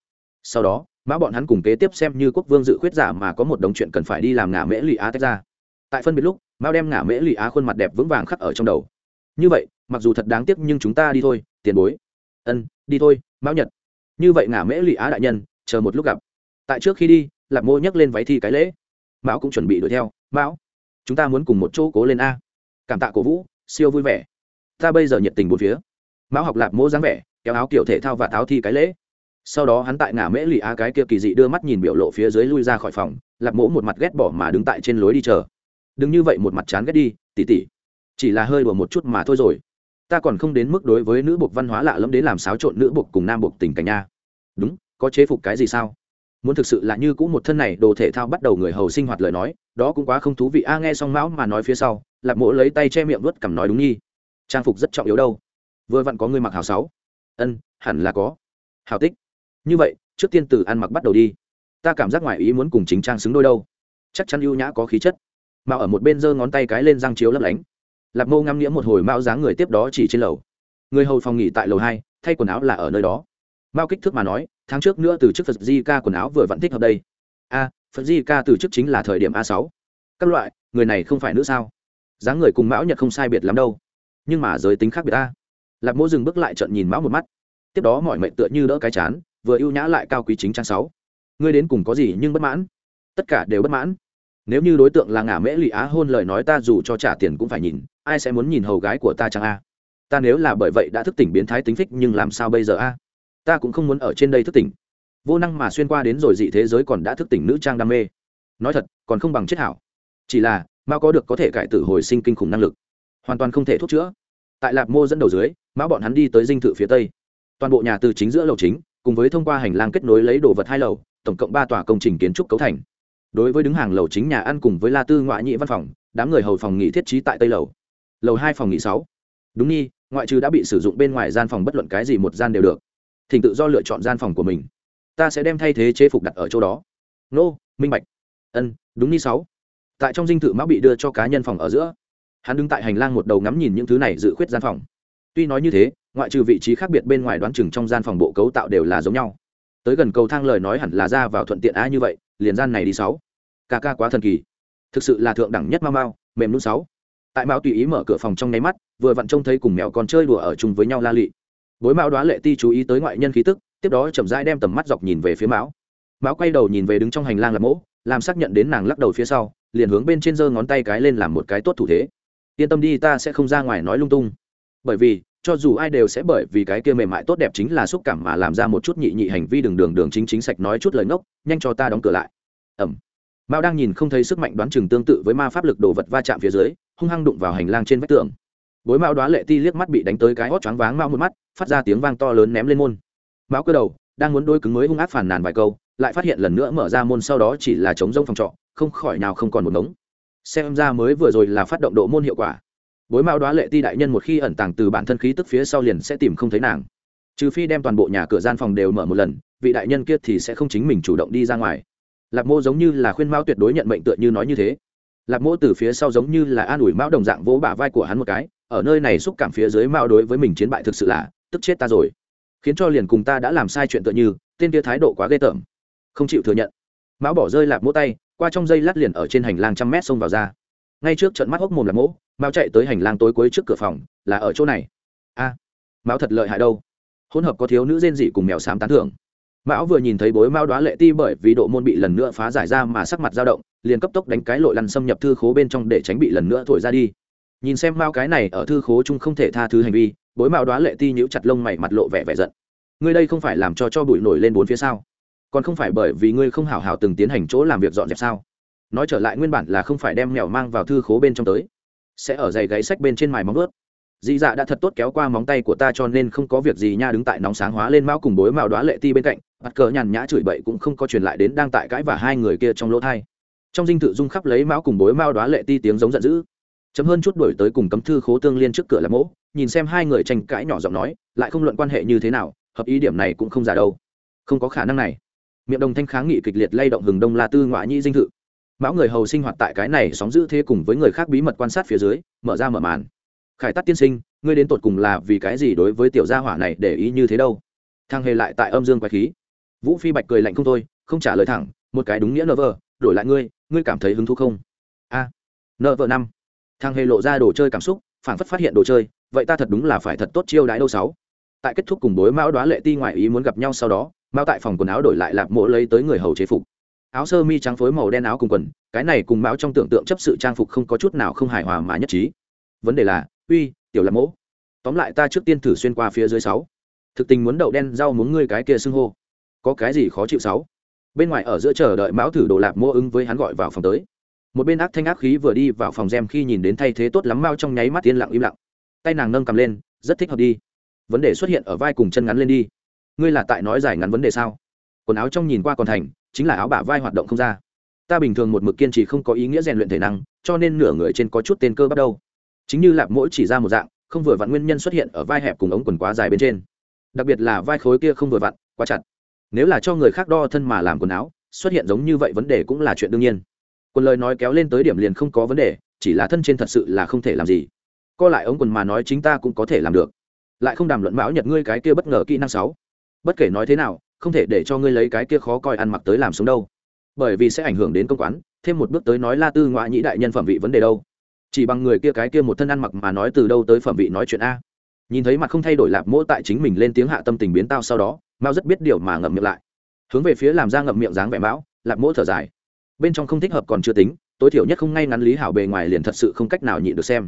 Sau đó mã bọn hắn cùng kế tiếp xem như quốc vương dự khuyết giả mà có một đống chuyện cần phải đi làm ngả mễ lụy á tách ra. Tại phân biệt lúc mao đem ngả mễ lì á khuôn mặt đẹp vững vàng khắc ở trong đầu. Như vậy, mặc dù thật đáng tiếc nhưng chúng ta đi thôi, tiền bối. Ân, đi thôi, mão nhật. Như vậy ngả mễ lì á đại nhân, chờ một lúc gặp. Tại trước khi đi, lạc mô nhấc lên váy thi cái lễ. Mão cũng chuẩn bị đuổi theo. Mão, chúng ta muốn cùng một chỗ cố lên a. Cảm tạ cổ vũ, siêu vui vẻ. Ta bây giờ nhiệt tình một phía. Mão học lạc mô dáng vẻ, kéo áo kiểu thể thao và tháo thi cái lễ. Sau đó hắn tại ngả mễ lì á cái kia kỳ dị đưa mắt nhìn biểu lộ phía dưới lui ra khỏi phòng, lạc mỗ một mặt ghét bỏ mà đứng tại trên lối đi chờ đừng như vậy một mặt chán ghét đi, tỉ tỉ. Chỉ là hơi đùa một chút mà thôi rồi. Ta còn không đến mức đối với nữ bục văn hóa lạ lẫm đến làm xáo trộn nữ bục cùng nam bục tình cảnh nha. Đúng, có chế phục cái gì sao? Muốn thực sự là như cũ một thân này, đồ thể thao bắt đầu người hầu sinh hoạt lời nói, đó cũng quá không thú vị. A, nghe xong mão mà nói phía sau, lạc mỗ lấy tay che miệng vớt cằm nói đúng nhi. Trang phục rất trọng yếu đâu. Vừa vặn có người mặc hào sáu. Ân, hẳn là có. Hào tích. Như vậy, trước tiên từ ăn mặc bắt đầu đi. Ta cảm giác ngoài ý muốn cùng chính trang xứng đôi đâu. Chắc chắn ưu nhã có khí chất mà ở một bên giơ ngón tay cái lên răng chiếu lấp lánh. Lạp mô ngắm nghĩa một hồi mao dáng người tiếp đó chỉ trên lầu. Người hầu phòng nghỉ tại lầu hai, thay quần áo là ở nơi đó. Mao kích thước mà nói, tháng trước nữa từ chức phật di ca quần áo vừa vẫn thích hợp đây. A, phật di ca từ chức chính là thời điểm a sáu. Các loại, người này không phải nữ sao? Dáng người cùng mão nhật không sai biệt lắm đâu. Nhưng mà giới tính khác biệt a. Lạp mô dừng bước lại trận nhìn mão một mắt. Tiếp đó mọi mệnh tựa như đỡ cái chán, vừa ưu nhã lại cao quý chính trang sáu. Ngươi đến cùng có gì nhưng bất mãn? Tất cả đều bất mãn nếu như đối tượng là ngả mễ lụy á hôn lời nói ta dù cho trả tiền cũng phải nhìn, ai sẽ muốn nhìn hầu gái của ta chẳng a? Ta nếu là bởi vậy đã thức tỉnh biến thái tính phích nhưng làm sao bây giờ a? Ta cũng không muốn ở trên đây thức tỉnh. Vô năng mà xuyên qua đến rồi dị thế giới còn đã thức tỉnh nữ trang đam mê. Nói thật, còn không bằng chết hảo. Chỉ là, mao có được có thể cải tử hồi sinh kinh khủng năng lực. Hoàn toàn không thể thuốc chữa. Tại lạp mô dẫn đầu dưới mão bọn hắn đi tới dinh thự phía tây. Toàn bộ nhà từ chính giữa lầu chính, cùng với thông qua hành lang kết nối lấy đồ vật hai lầu, tổng cộng ba tòa công trình kiến trúc cấu thành đối với đứng hàng lầu chính nhà ăn cùng với la tư ngoại nhị văn phòng, đám người hầu phòng nghỉ thiết trí tại tây lầu. Lầu hai phòng nghỉ sáu. Đúng nhi, ngoại trừ đã bị sử dụng bên ngoài gian phòng bất luận cái gì một gian đều được. Thỉnh tự do lựa chọn gian phòng của mình. Ta sẽ đem thay thế chế phục đặt ở chỗ đó. Nô, minh bạch. Ân, đúng nhi sáu. Tại trong dinh thự mã bị đưa cho cá nhân phòng ở giữa. Hắn đứng tại hành lang một đầu ngắm nhìn những thứ này dự khuyết gian phòng. Tuy nói như thế, ngoại trừ vị trí khác biệt bên ngoài đoán chừng trong gian phòng bộ cấu tạo đều là giống nhau. Tới gần cầu thang lời nói hẳn là ra vào thuận tiện á như vậy liền gian này đi sáu. Ca ca quá thần kỳ. Thực sự là thượng đẳng nhất mau mau, mềm nút sáu. Tại mao tùy ý mở cửa phòng trong nháy mắt, vừa vặn trông thấy cùng mèo con chơi đùa ở chung với nhau la lị. Bối mão đoá lệ ti chú ý tới ngoại nhân khí tức, tiếp đó chậm rãi đem tầm mắt dọc nhìn về phía mão. Mão quay đầu nhìn về đứng trong hành lang làm mỗ, làm xác nhận đến nàng lắc đầu phía sau, liền hướng bên trên giơ ngón tay cái lên làm một cái tốt thủ thế. Yên tâm đi, ta sẽ không ra ngoài nói lung tung. Bởi vì cho dù ai đều sẽ bởi vì cái kia mềm mại tốt đẹp chính là xúc cảm mà làm ra một chút nhị nhị hành vi đường đường đường chính chính sạch nói chút lời ngốc, nhanh cho ta đóng cửa lại. Ẩm. Mao đang nhìn không thấy sức mạnh đoán chừng tương tự với ma pháp lực đồ vật va chạm phía dưới, hung hăng đụng vào hành lang trên vách tường. Bối mao đoá lệ ti liếc mắt bị đánh tới cái hót choáng váng mao một mắt, phát ra tiếng vang to lớn ném lên môn. Mao cơ đầu, đang muốn đôi cứng mới hung ác phản nàn vài câu, lại phát hiện lần nữa mở ra môn sau đó chỉ là chống rông phòng trọ, không khỏi nào không còn một ngống. Xem ra mới vừa rồi là phát động độ môn hiệu quả bối mao đoá lệ ti đại nhân một khi ẩn tàng từ bản thân khí tức phía sau liền sẽ tìm không thấy nàng. Trừ phi đem toàn bộ nhà cửa gian phòng đều mở một lần, vị đại nhân kia thì sẽ không chính mình chủ động đi ra ngoài. Lạc mô giống như là khuyên mao tuyệt đối nhận mệnh tựa như nói như thế. Lạc mô từ phía sau giống như là an ủi mao đồng dạng vỗ bả vai của hắn một cái, ở nơi này xúc cảm phía dưới mao đối với mình chiến bại thực sự là, tức chết ta rồi. Khiến cho liền cùng ta đã làm sai chuyện tựa như, tên kia thái độ quá ghê tởm. Không chịu thừa nhận. Mão bỏ rơi lạc mỗ tay, qua trong dây lát liền ở trên hành lang trăm mét xông vào ra ngay trước trận mắt hốc mồm là mỗ mao chạy tới hành lang tối cuối trước cửa phòng là ở chỗ này. A à, thật lợi hại đâu. Hỗn hợp có thiếu nữ rên dị cùng mèo xám tán thưởng. Mão vừa nhìn thấy bối mao đoá lệ ti bởi vì độ môn bị lần nữa phá giải ra mà sắc mặt dao động liền cấp tốc đánh cái lội lăn xâm nhập thư khố bên trong để tránh bị lần nữa thổi ra đi. Nhìn xem mao cái này ở thư khố chung không thể tha thứ hành vi bối mao đoá lệ ti nhíu chặt lông mày mặt lộ vẻ vẻ giận. Ngươi đây không phải làm cho cho bụi nổi lên bốn phía sao? Còn không phải bởi vì ngươi không hảo hảo từng tiến hành chỗ làm việc dọn dẹp sao? Nói trở lại nguyên bản là không phải đem mèo mang vào thư khố bên trong tới. Sẽ ở dày gáy sách bên trên mài móng ướt dị dạ đã thật tốt kéo qua móng tay của ta cho nên không có việc gì nha, đứng tại nóng sáng hóa lên mão cùng bối mạo đoá lệ ti bên cạnh mặt cờ nhàn nhã chửi bậy cũng không có truyền lại đến đang tại cãi và hai người kia trong lỗ thai. Trong dinh thự dung khắp lấy mão cùng bối mao đoá lệ ti tiếng giống giận dữ. Chấm hơn chút đổi tới cùng cấm thư khố tương liên trước cửa là mỗ, nhìn xem hai người tranh cãi nhỏ giọng nói, lại không luận quan hệ như thế nào, hợp ý điểm này cũng không giả đâu. Không có khả năng này. Miệng đồng thanh kháng nghị kịch liệt lay động hừng đông la tư ngoại nhĩ dinh thự mão người hầu sinh hoạt tại cái này sóng giữ thế cùng với người khác bí mật quan sát phía dưới mở ra mở màn. Khải tắt tiên sinh ngươi đến tột cùng là vì cái gì đối với tiểu gia hỏa này để ý như thế đâu? Thang hề lại tại âm dương quái khí. Vũ phi bạch cười lạnh không thôi không trả lời thẳng một cái đúng nghĩa nơ vờ đổi lại ngươi ngươi cảm thấy hứng thú không? A à, nợ vợ năm. Thang hề lộ ra đồ chơi cảm xúc phản phất phát hiện đồ chơi vậy ta thật đúng là phải thật tốt chiêu đãi đâu sáu. Tại kết thúc cùng bối mão đoá lệ ti ngoại ý muốn gặp nhau sau đó mao tại phòng quần áo đổi lại lạp mộ lấy tới người hầu chế phục áo sơ mi trắng phối màu đen áo cùng quần, cái này cùng mão trong tưởng tượng chấp sự trang phục không có chút nào không hài hòa mà nhất trí. Vấn đề là, uy, tiểu lạp mẫu. tóm lại ta trước tiên thử xuyên qua phía dưới sáu. Thực tình muốn đậu đen rau muốn ngươi cái kia xưng hô. Có cái gì khó chịu sáu? Bên ngoài ở giữa chờ đợi mão thử đồ lạp mô ứng với hắn gọi vào phòng tới. Một bên ác thanh ác khí vừa đi vào phòng gem khi nhìn đến thay thế tốt lắm mao trong nháy mắt yên lặng im lặng. Tay nàng nâng cầm lên, rất thích hợp đi. Vấn đề xuất hiện ở vai cùng chân ngắn lên đi. Ngươi là tại nói giải ngắn vấn đề sao? Quần áo trong nhìn qua còn thành chính là áo bả vai hoạt động không ra. Ta bình thường một mực kiên trì không có ý nghĩa rèn luyện thể năng, cho nên nửa người trên có chút tên cơ bắt đầu chính như lạp mỗi chỉ ra một dạng, không vừa vặn nguyên nhân xuất hiện ở vai hẹp cùng ống quần quá dài bên trên. Đặc biệt là vai khối kia không vừa vặn, quá chặt. Nếu là cho người khác đo thân mà làm quần áo, xuất hiện giống như vậy vấn đề cũng là chuyện đương nhiên. Quần lời nói kéo lên tới điểm liền không có vấn đề, chỉ là thân trên thật sự là không thể làm gì. Co lại ống quần mà nói chính ta cũng có thể làm được. Lại không đàm luận mão nhật ngươi cái kia bất ngờ kỹ năng sáu. Bất kể nói thế nào không thể để cho ngươi lấy cái kia khó coi ăn mặc tới làm sống đâu. Bởi vì sẽ ảnh hưởng đến công quán, thêm một bước tới nói la tư ngoại nhĩ đại nhân phẩm vị vấn đề đâu. Chỉ bằng người kia cái kia một thân ăn mặc mà nói từ đâu tới phẩm vị nói chuyện a. Nhìn thấy mặt không thay đổi lạp mỗ tại chính mình lên tiếng hạ tâm tình biến tao sau đó, mao rất biết điều mà ngậm miệng lại. Hướng về phía làm ra ngậm miệng dáng vẻ mão, lạp mỗ thở dài. Bên trong không thích hợp còn chưa tính, tối thiểu nhất không ngay ngắn lý hảo bề ngoài liền thật sự không cách nào nhịn được xem.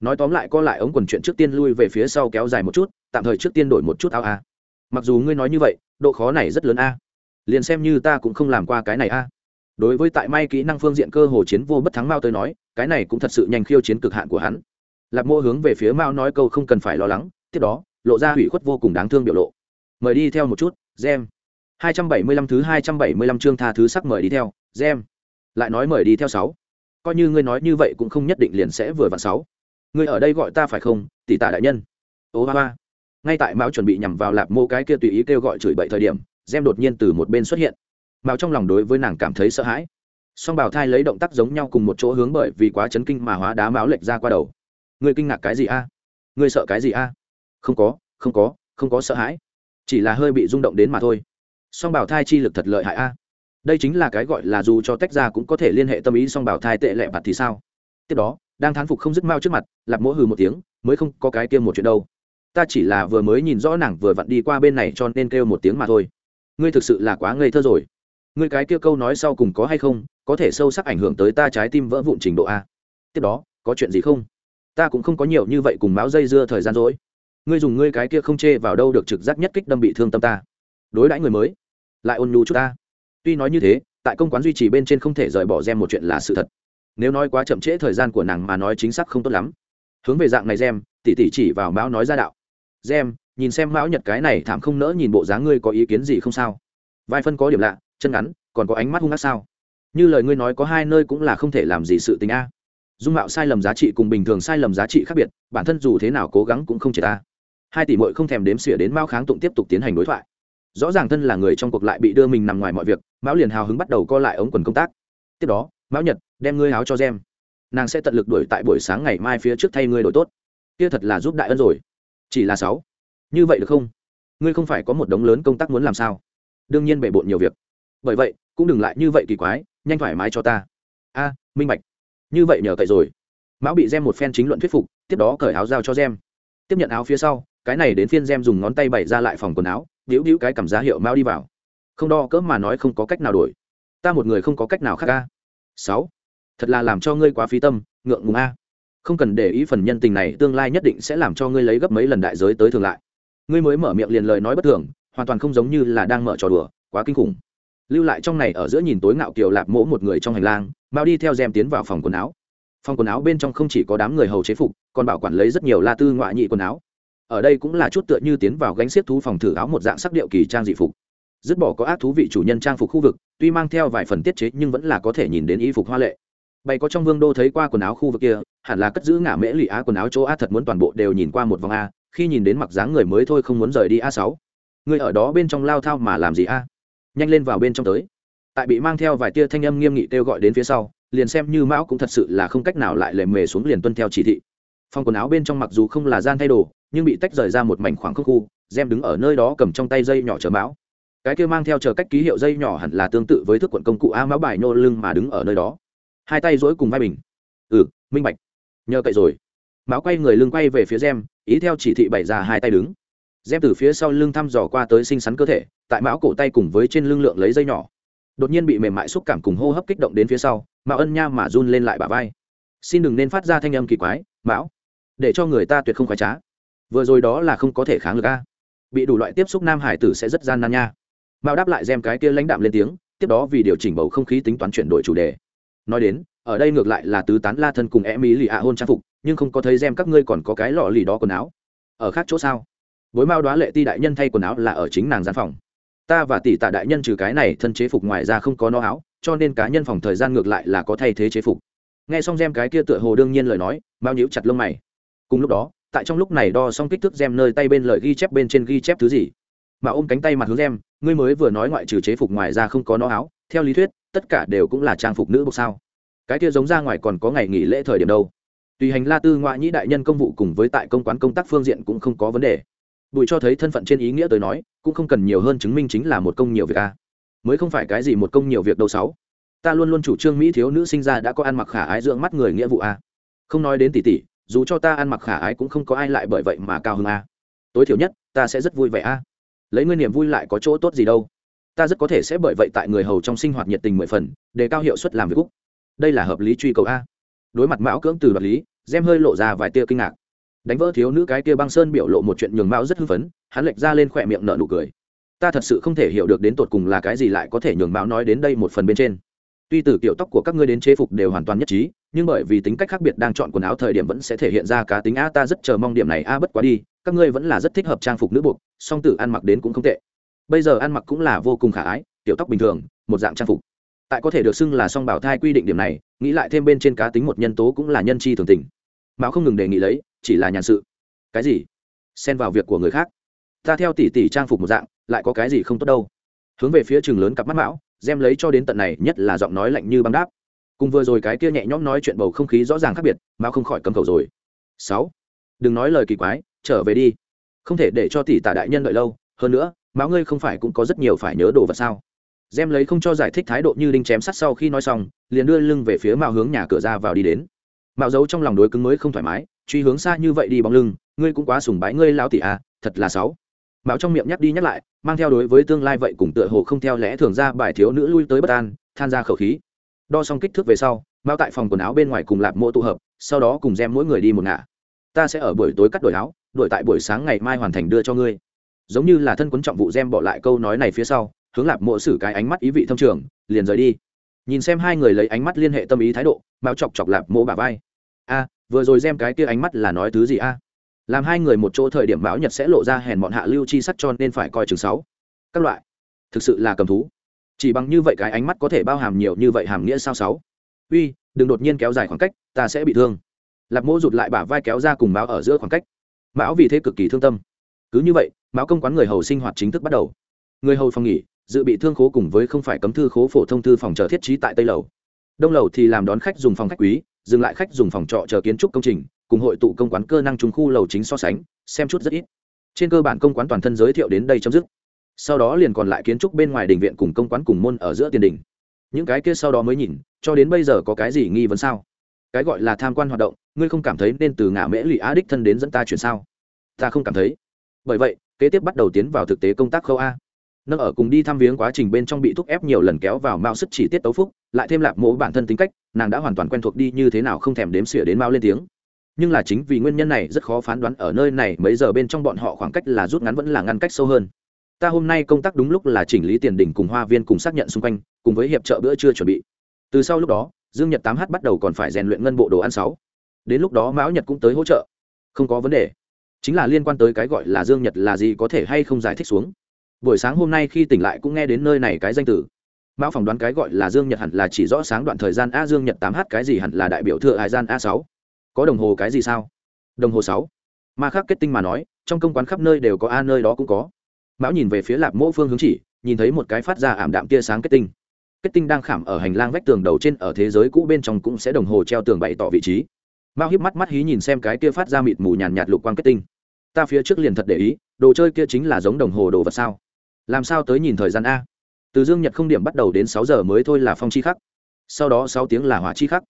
Nói tóm lại co lại ống quần chuyện trước tiên lui về phía sau kéo dài một chút, tạm thời trước tiên đổi một chút áo a mặc dù ngươi nói như vậy, độ khó này rất lớn a. Liền xem như ta cũng không làm qua cái này a. Đối với tại may kỹ năng phương diện cơ hồ chiến vô bất thắng mao tới nói, cái này cũng thật sự nhanh khiêu chiến cực hạn của hắn. Lạp mô hướng về phía mao nói câu không cần phải lo lắng, tiếp đó, lộ ra hủy khuất vô cùng đáng thương biểu lộ. Mời đi theo một chút, gem. Hai trăm bảy mươi lăm thứ hai trăm bảy mươi lăm chương tha thứ sắc mời đi theo, gem. Lại nói mời đi theo sáu. Coi như ngươi nói như vậy cũng không nhất định liền sẽ vừa vặn sáu. Ngươi ở đây gọi ta phải không, tỷ tạ đại nhân. Ô ba ba ngay tại mao chuẩn bị nhằm vào lạp mô cái kia tùy ý kêu gọi chửi bậy thời điểm, gem đột nhiên từ một bên xuất hiện. Mao trong lòng đối với nàng cảm thấy sợ hãi. Song bảo thai lấy động tác giống nhau cùng một chỗ hướng bởi vì quá chấn kinh mà hóa đá máu lệch ra qua đầu. Người kinh ngạc cái gì a? Người sợ cái gì a? Không có không có không có sợ hãi. Chỉ là hơi bị rung động đến mà thôi. Song bảo thai chi lực thật lợi hại a. Đây chính là cái gọi là dù cho tách ra cũng có thể liên hệ tâm ý song bảo thai tệ lệ bạt thì sao? Tiếp đó, đang thán phục không dứt Mao trước mặt, lạp mỗ hừ một tiếng, mới không có cái kia một chuyện đâu ta chỉ là vừa mới nhìn rõ nàng vừa vặn đi qua bên này cho nên kêu một tiếng mà thôi. Ngươi thực sự là quá ngây thơ rồi. Ngươi cái kia câu nói sau cùng có hay không, có thể sâu sắc ảnh hưởng tới ta trái tim vỡ vụn trình độ a. Tiếp đó, có chuyện gì không? Ta cũng không có nhiều như vậy cùng máu dây dưa thời gian rỗi ngươi dùng ngươi cái kia không chê vào đâu được trực giác nhất kích đâm bị thương tâm ta. Đối đãi người mới, lại ôn nhu chút ta. Tuy nói như thế, tại công quán duy trì bên trên không thể rời bỏ gem một chuyện là sự thật. Nếu nói quá chậm trễ thời gian của nàng mà nói chính xác không tốt lắm. Hướng về dạng này gem tỉ tỉ chỉ vào mão nói ra đạo gem, nhìn xem mão nhật cái này thảm không nỡ nhìn bộ dáng ngươi có ý kiến gì không sao? Vai phân có điểm lạ, chân ngắn, còn có ánh mắt hung ác sao? Như lời ngươi nói có hai nơi cũng là không thể làm gì sự tình a. Dung mạo sai lầm giá trị cùng bình thường sai lầm giá trị khác biệt, bản thân dù thế nào cố gắng cũng không chỉ ta. Hai tỷ mội không thèm đếm xỉa đến mao kháng tụng tiếp tục tiến hành đối thoại. Rõ ràng thân là người trong cuộc lại bị đưa mình nằm ngoài mọi việc, mão liền hào hứng bắt đầu co lại ống quần công tác. Tiếp đó, mão nhật, đem ngươi áo cho gem. Nàng sẽ tận lực đuổi tại buổi sáng ngày mai phía trước thay ngươi đổi tốt. Kia thật là giúp đại ân rồi chỉ là sáu. Như vậy được không? Ngươi không phải có một đống lớn công tác muốn làm sao? Đương nhiên bể bộn nhiều việc. Bởi vậy, cũng đừng lại như vậy kỳ quái, nhanh thoải mái cho ta. A, minh bạch. Như vậy nhờ cậy rồi. Mão bị gem một phen chính luận thuyết phục, tiếp đó cởi áo giao cho gem. Tiếp nhận áo phía sau, cái này đến phiên gem dùng ngón tay bày ra lại phòng quần áo đĩu đĩu cái cảm giá hiệu mão đi vào. Không đo cỡ mà nói không có cách nào đổi. Ta một người không có cách nào khác a. Sáu. Thật là làm cho ngươi quá phí tâm, ngượng ngùng a không cần để ý phần nhân tình này, tương lai nhất định sẽ làm cho ngươi lấy gấp mấy lần đại giới tới thường lại. Ngươi mới mở miệng liền lời nói bất thường, hoàn toàn không giống như là đang mở trò đùa, quá kinh khủng. Lưu lại trong này ở giữa nhìn tối ngạo kiều lạp mỗ một người trong hành lang mao đi theo rèm tiến vào phòng quần áo. Phòng quần áo bên trong không chỉ có đám người hầu chế phục, còn bảo quản lấy rất nhiều la tư ngoại nhị quần áo. Ở đây cũng là chút tựa như tiến vào gánh xiết thú phòng thử áo một dạng sắc điệu kỳ trang dị phục. Dứt bỏ có ác thú vị chủ nhân trang phục khu vực, tuy mang theo vài phần tiết chế nhưng vẫn là có thể nhìn đến y phục hoa lệ. Bày có trong vương đô thấy qua quần áo khu vực kia hẳn là cất giữ ngả mễ lì á quần áo chỗ a thật muốn toàn bộ đều nhìn qua một vòng a, khi nhìn đến mặc dáng người mới thôi không muốn rời đi a sáu. Người ở đó bên trong lao thao mà làm gì a? Nhanh lên vào bên trong tới. Tại bị mang theo vài tia thanh âm nghiêm nghị kêu gọi đến phía sau, liền xem như mão cũng thật sự là không cách nào lại lề mề xuống liền tuân theo chỉ thị. Phòng quần áo bên trong mặc dù không là gian thay đồ, nhưng bị tách rời ra một mảnh khoảng không khu, gem đứng ở nơi đó cầm trong tay dây nhỏ chờ mão. Cái kia mang theo chờ cách ký hiệu dây nhỏ hẳn là tương tự với thức quận công cụ a mão bài nô lưng mà đứng ở nơi đó. Hai tay dỗi cùng vai bình ừ minh bạch nhờ cậy rồi. Mão quay người lưng quay về phía gem, ý theo chỉ thị bày ra hai tay đứng. Gem từ phía sau lưng thăm dò qua tới xinh xắn cơ thể, tại mão cổ tay cùng với trên lưng lượng lấy dây nhỏ. Đột nhiên bị mềm mại xúc cảm cùng hô hấp kích động đến phía sau mão ân nha mà run lên lại bà vai. Xin đừng nên phát ra thanh âm kỳ quái mão để cho người ta tuyệt không khoái trá. Vừa rồi đó là không có thể kháng lực a. Bị đủ loại tiếp xúc nam hải tử sẽ rất gian nan nha. Mao đáp lại gem cái kia lãnh đạm lên tiếng, tiếp đó vì điều chỉnh bầu không khí tính toán chuyển đổi chủ đề. Nói đến ở đây ngược lại là tứ tán la thân cùng em ý lì ạ hôn trang phục, nhưng không có thấy xem các ngươi còn có cái lọ lì đó quần áo. Ở khác chỗ sao? Bối mao đoá lệ ti đại nhân thay quần áo là ở chính nàng gian phòng. Ta và tỷ tạ đại nhân trừ cái này thân chế phục ngoài ra không có nó áo, cho nên cá nhân phòng thời gian ngược lại là có thay thế chế phục. Nghe xong gem cái kia tựa hồ đương nhiên lời nói, mao nhíu chặt lông mày. Cùng lúc đó, tại trong lúc này đo xong kích thước gem nơi tay bên lời ghi chép bên trên ghi chép thứ gì? Mà ôm cánh tay mặt hướng gem, ngươi mới vừa nói ngoại trừ chế phục ngoài ra không có nó áo, theo lý thuyết, tất cả đều cũng là trang phục nữ buộc sao? Cái kia giống ra ngoài còn có ngày nghỉ lễ thời điểm đâu. Tùy hành la tư ngoại nhĩ đại nhân công vụ cùng với tại công quán công tác phương diện cũng không có vấn đề. Bùi cho thấy thân phận trên ý nghĩa tới nói, cũng không cần nhiều hơn chứng minh chính là một công nhiều việc a mới không phải cái gì một công nhiều việc đâu sáu. Ta luôn luôn chủ trương mỹ thiếu nữ sinh ra đã có ăn mặc khả ái dưỡng mắt người nghĩa vụ a không nói đến tỷ tỷ, dù cho ta ăn mặc khả ái cũng không có ai lại bởi vậy mà cao hơn a à. tối thiểu nhất, ta sẽ rất vui vẻ a lấy ngươi niềm vui lại có chỗ tốt gì đâu. Ta rất có thể sẽ bởi vậy tại người hầu trong sinh hoạt nhiệt tình mười phần, để cao hiệu suất làm việc cúc đây là hợp lý truy cầu a. Đối mặt mão cưỡng từ đoạt lý, gem hơi lộ ra vài tia kinh ngạc. Đánh vỡ thiếu nữ cái kia băng sơn biểu lộ một chuyện nhường mão rất hưng phấn, hắn lệch ra lên khỏe miệng nở nụ cười. Ta thật sự không thể hiểu được đến tột cùng là cái gì lại có thể nhường mão nói đến đây một phần bên trên. Tuy từ kiểu tóc của các ngươi đến chế phục đều hoàn toàn nhất trí, nhưng bởi vì tính cách khác biệt đang chọn quần áo thời điểm vẫn sẽ thể hiện ra cá tính a, ta rất chờ mong điểm này a, bất quá đi, các ngươi vẫn là rất thích hợp trang phục nữ buộc, song tử ăn mặc đến cũng không tệ. Bây giờ ăn mặc cũng là vô cùng khả ái tiểu tóc bình thường, một dạng trang phục tại có thể được xưng là song bảo thai quy định điểm này, nghĩ lại thêm bên trên cá tính một nhân tố cũng là nhân chi thường tình. Mão không ngừng đề nghị lấy, chỉ là nhàn sự. Cái gì? Xen vào việc của người khác. Ta theo tỷ tỷ trang phục một dạng, lại có cái gì không tốt đâu. Hướng về phía trường lớn cặp mắt mão, đem lấy cho đến tận này, nhất là giọng nói lạnh như băng đáp. Cùng vừa rồi cái kia nhẹ nhõm nói chuyện bầu không khí rõ ràng khác biệt, mão không khỏi cấm cầu rồi. Sáu. Đừng nói lời kỳ quái, trở về đi. Không thể để cho tỷ tả đại nhân đợi lâu, hơn nữa, mão ngươi không phải cũng có rất nhiều phải nhớ đồ vật sao? Gem lấy không cho giải thích thái độ như đinh chém sắt sau khi nói xong, liền đưa lưng về phía mạo hướng nhà cửa ra vào đi đến. Mạo giấu trong lòng đối cứng mới không thoải mái, truy hướng xa như vậy đi bóng lưng, ngươi cũng quá sùng bái ngươi lão tỷ à thật là xấu. mạo trong miệng nhắc đi nhắc lại, mang theo đối với tương lai vậy cùng tựa hồ không theo lẽ thường ra bài thiếu nữ lui tới bất an, than ra khẩu khí. Đo xong kích thước về sau, mạo tại phòng quần áo bên ngoài cùng lạp mộ tụ hợp, sau đó cùng gem mỗi người đi một ngả. Ta sẽ ở buổi tối cắt đổi áo, đổi tại buổi sáng ngày mai hoàn thành đưa cho ngươi. Giống như là thân quấn trọng vụ gem bỏ lại câu nói này phía sau hướng lạp mộ xử cái ánh mắt ý vị thâm trường, liền rời đi. Nhìn xem hai người lấy ánh mắt liên hệ tâm ý thái độ, mao chọc chọc lạp mộ bà vai. A, vừa rồi xem cái kia ánh mắt là nói thứ gì a? Làm hai người một chỗ thời điểm báo nhật sẽ lộ ra hèn bọn hạ lưu chi sắt cho nên phải coi chừng sáu. Các loại. Thực sự là cầm thú. Chỉ bằng như vậy cái ánh mắt có thể bao hàm nhiều như vậy hàm nghĩa sao sáu? Uy, đừng đột nhiên kéo dài khoảng cách, ta sẽ bị thương. Lạp mỗ rụt lại bả vai kéo ra cùng báo ở giữa khoảng cách. Mão vì thế cực kỳ thương tâm. Cứ như vậy, mão công quán người hầu sinh hoạt chính thức bắt đầu. Người hầu phòng nghỉ dự bị thương khố cùng với không phải cấm thư khố phổ thông thư phòng chờ thiết trí tại tây lầu. Đông lầu thì làm đón khách dùng phòng khách quý, dừng lại khách dùng phòng trọ chờ kiến trúc công trình, cùng hội tụ công quán cơ năng trùng khu lầu chính so sánh, xem chút rất ít. Trên cơ bản công quán toàn thân giới thiệu đến đây chấm dứt. Sau đó liền còn lại kiến trúc bên ngoài đình viện cùng công quán cùng môn ở giữa tiền đình. Những cái kia sau đó mới nhìn, cho đến bây giờ có cái gì nghi vấn sao? Cái gọi là tham quan hoạt động, ngươi không cảm thấy nên từ ngã mễ lụy á đích thân đến dẫn ta chuyển sao? Ta không cảm thấy. Bởi vậy, kế tiếp bắt đầu tiến vào thực tế công tác khâu a nâng ở cùng đi thăm viếng quá trình bên trong bị thúc ép nhiều lần kéo vào mao sức chỉ tiết tấu phúc, lại thêm lạp mộ bản thân tính cách, nàng đã hoàn toàn quen thuộc đi như thế nào không thèm đếm xỉa đến mao lên tiếng. Nhưng là chính vì nguyên nhân này rất khó phán đoán ở nơi này, mấy giờ bên trong bọn họ khoảng cách là rút ngắn vẫn là ngăn cách sâu hơn. Ta hôm nay công tác đúng lúc là chỉnh lý tiền đỉnh cùng hoa viên cùng xác nhận xung quanh, cùng với hiệp trợ bữa trưa chuẩn bị. Từ sau lúc đó, dương nhật tám h bắt đầu còn phải rèn luyện ngân bộ đồ ăn sáu. Đến lúc đó mão nhật cũng tới hỗ trợ. Không có vấn đề. Chính là liên quan tới cái gọi là dương nhật là gì có thể hay không giải thích xuống buổi sáng hôm nay khi tỉnh lại cũng nghe đến nơi này cái danh từ. Mão phỏng đoán cái gọi là dương nhật hẳn là chỉ rõ sáng đoạn thời gian a dương nhật tám h cái gì hẳn là đại biểu thừa hải gian a sáu. Có đồng hồ cái gì sao? Đồng hồ sáu. Mà khác kết tinh mà nói trong công quán khắp nơi đều có a nơi đó cũng có. Mão nhìn về phía lạp mỗ phương hướng chỉ nhìn thấy một cái phát ra ảm đạm tia sáng kết tinh. Kết tinh đang khảm ở hành lang vách tường đầu trên ở thế giới cũ bên trong cũng sẽ đồng hồ treo tường bày tỏ vị trí. Mao hiếp mắt mắt hí nhìn xem cái kia phát ra mịt mù nhàn nhạt, lục quang kết tinh. Ta phía trước liền thật để ý đồ chơi kia chính là giống đồng hồ đồ vật sao? Làm sao tới nhìn thời gian a? Từ dương nhật không điểm bắt đầu đến sáu giờ mới thôi là phong chi khắc. Sau đó sáu tiếng là hỏa chi khắc.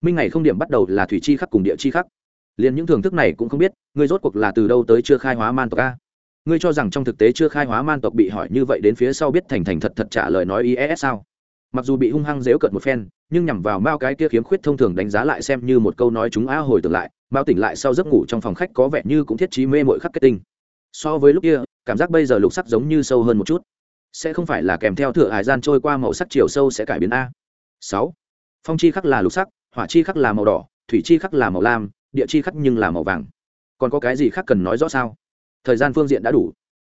Minh ngày không điểm bắt đầu là thủy chi khắc cùng địa chi khắc. Liền những thưởng thức này cũng không biết, ngươi rốt cuộc là từ đâu tới chưa khai hóa man tộc a? Ngươi cho rằng trong thực tế chưa khai hóa man tộc bị hỏi như vậy đến phía sau biết thành thành thật thật trả lời nói is sao? Mặc dù bị hung hăng dếu cợt một phen, nhưng nhằm vào mao cái kia khiếm khuyết thông thường đánh giá lại xem như một câu nói chúng a hồi tưởng lại, mao tỉnh lại sau giấc ngủ trong phòng khách có vẻ như cũng thiết trí mê mội khắc kết tinh. So với lúc kia cảm giác bây giờ lục sắc giống như sâu hơn một chút. Sẽ không phải là kèm theo thửa hải gian trôi qua màu sắc chiều sâu sẽ cải biến a. Sáu. Phong chi khắc là lục sắc, hỏa chi khắc là màu đỏ, thủy chi khắc là màu lam, địa chi khắc nhưng là màu vàng. Còn có cái gì khác cần nói rõ sao? Thời gian phương diện đã đủ.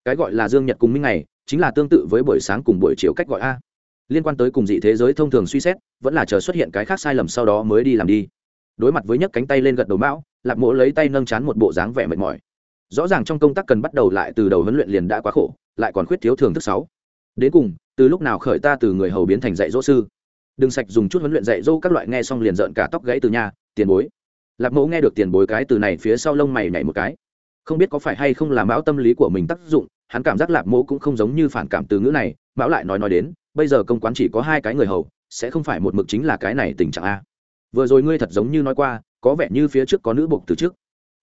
Cái gọi là dương nhật cùng minh ngày, chính là tương tự với buổi sáng cùng buổi chiều cách gọi a. Liên quan tới cùng dị thế giới thông thường suy xét, vẫn là chờ xuất hiện cái khác sai lầm sau đó mới đi làm đi. Đối mặt với nhấc cánh tay lên gật đầu mão, lạc mỗ lấy tay nâng chán một bộ dáng vẻ mệt mỏi rõ ràng trong công tác cần bắt đầu lại từ đầu huấn luyện liền đã quá khổ, lại còn khuyết thiếu thường thức sáu. Đến cùng, từ lúc nào khởi ta từ người hầu biến thành dạy dỗ sư? Đừng sạch dùng chút huấn luyện dạy dỗ các loại nghe xong liền rợn cả tóc gãy từ nhà, tiền bối. Lạc mẫu nghe được tiền bối cái từ này phía sau lông mày nhảy một cái. Không biết có phải hay không là mão tâm lý của mình tác dụng, hắn cảm giác lạc mẫu cũng không giống như phản cảm từ ngữ này, mão lại nói nói đến, bây giờ công quán chỉ có hai cái người hầu, sẽ không phải một mực chính là cái này tình trạng a. Vừa rồi ngươi thật giống như nói qua, có vẻ như phía trước có nữ bục từ trước.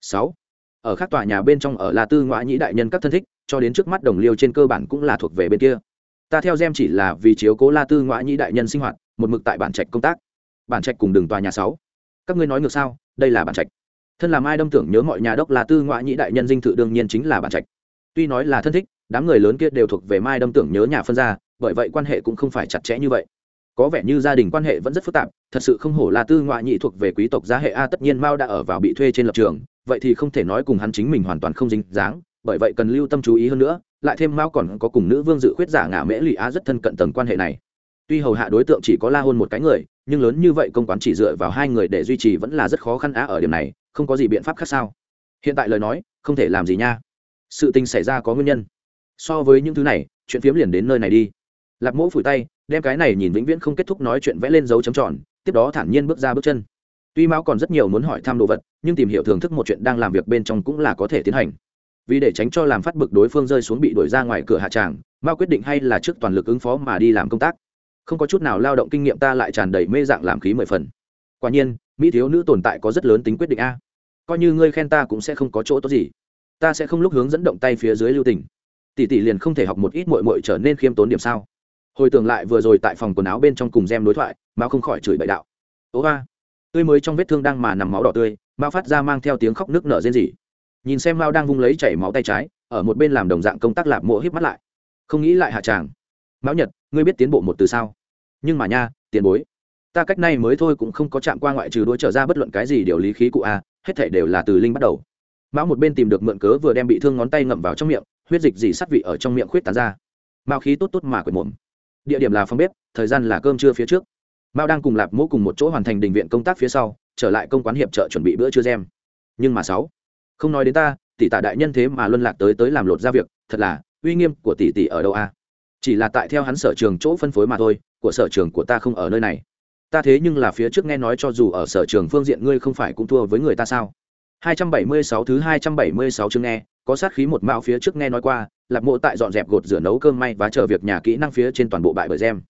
Sáu ở khác tòa nhà bên trong ở là tư ngoại nhĩ đại nhân các thân thích, cho đến trước mắt đồng liêu trên cơ bản cũng là thuộc về bên kia. Ta theo gem chỉ là vì chiếu cố la tư ngoại nhĩ đại nhân sinh hoạt, một mực tại bản trạch công tác. Bản trạch cùng đường tòa nhà sáu. Các ngươi nói ngược sao? Đây là bản trạch. Thân làm ai đâm tưởng nhớ mọi nhà đốc là tư ngoại nhĩ đại nhân dinh thự đương nhiên chính là bản trạch. Tuy nói là thân thích, đám người lớn kia đều thuộc về mai đâm tưởng nhớ nhà phân ra bởi vậy quan hệ cũng không phải chặt chẽ như vậy có vẻ như gia đình quan hệ vẫn rất phức tạp, thật sự không hổ là tư ngoại nhị thuộc về quý tộc gia hệ a, tất nhiên mao đã ở vào bị thuê trên lập trường, vậy thì không thể nói cùng hắn chính mình hoàn toàn không dính dáng, bởi vậy cần lưu tâm chú ý hơn nữa, lại thêm mao còn có cùng nữ vương dự khuyết giả ngả mễ lụy á rất thân cận tầng quan hệ này. Tuy hầu hạ đối tượng chỉ có la hôn một cái người, nhưng lớn như vậy công quán chỉ dựa vào hai người để duy trì vẫn là rất khó khăn á ở điểm này, không có gì biện pháp khác sao. Hiện tại lời nói, không thể làm gì nha. Sự tình xảy ra có nguyên nhân. So với những thứ này, chuyện phiếm liền đến nơi này đi. Lạc mỗ phủi tay đem cái này nhìn vĩnh viễn không kết thúc nói chuyện vẽ lên dấu chấm tròn, tiếp đó thản nhiên bước ra bước chân. Tuy mão còn rất nhiều muốn hỏi thăm đồ vật, nhưng tìm hiểu thưởng thức một chuyện đang làm việc bên trong cũng là có thể tiến hành. Vì để tránh cho làm phát bực đối phương rơi xuống bị đuổi ra ngoài cửa hạ tràng, mao quyết định hay là trước toàn lực ứng phó mà đi làm công tác. Không có chút nào lao động kinh nghiệm ta lại tràn đầy mê dạng làm khí mười phần. Quả nhiên, mỹ thiếu nữ tồn tại có rất lớn tính quyết định a. Coi như ngươi khen ta cũng sẽ không có chỗ tốt gì. Ta sẽ không lúc hướng dẫn động tay phía dưới lưu tình. Tỷ tỷ liền không thể học một ít mội mội trở nên khiêm tốn điểm sao? Hồi tưởng lại vừa rồi tại phòng quần áo bên trong cùng gem đối thoại mao không khỏi chửi bậy đạo. Ố ga tươi mới trong vết thương đang mà nằm máu đỏ tươi mao phát ra mang theo tiếng khóc nước nở rên rỉ. Nhìn xem mao đang vung lấy chảy máu tay trái, ở một bên làm đồng dạng công tác lạp mộ híp mắt lại. Không nghĩ lại hạ tràng. Mão nhật, ngươi biết tiến bộ một từ sao? Nhưng mà nha, tiền bối, ta cách này mới thôi cũng không có chạm qua ngoại trừ đuôi trở ra bất luận cái gì điều lý khí cụ a, hết thể đều là từ linh bắt đầu. Mão một bên tìm được mượn cớ vừa đem bị thương ngón tay ngậm vào trong miệng, huyết dịch dì sắt vị ở trong miệng khuyết tán ra. Mao khí tốt tốt mà quệt mồm địa điểm là phòng bếp, thời gian là cơm trưa phía trước. Mao đang cùng lạp mỗ cùng một chỗ hoàn thành đình viện công tác phía sau, trở lại công quán hiệp trợ chuẩn bị bữa trưa gem nhưng mà sáu, không nói đến ta, tỷ tạ đại nhân thế mà luân lạc tới tới làm lột ra việc, thật là, uy nghiêm của tỷ tỷ ở đâu a? Chỉ là tại theo hắn sở trường chỗ phân phối mà thôi, của sở trường của ta không ở nơi này. Ta thế nhưng là phía trước nghe nói cho dù ở sở trường phương diện ngươi không phải cũng thua với người ta sao? 276 thứ 276 chương nghe có sát khí một mạo phía trước nghe nói qua lạp mộ tại dọn dẹp gột rửa nấu cơm may và chờ việc nhà kỹ năng phía trên toàn bộ bại bởi gem.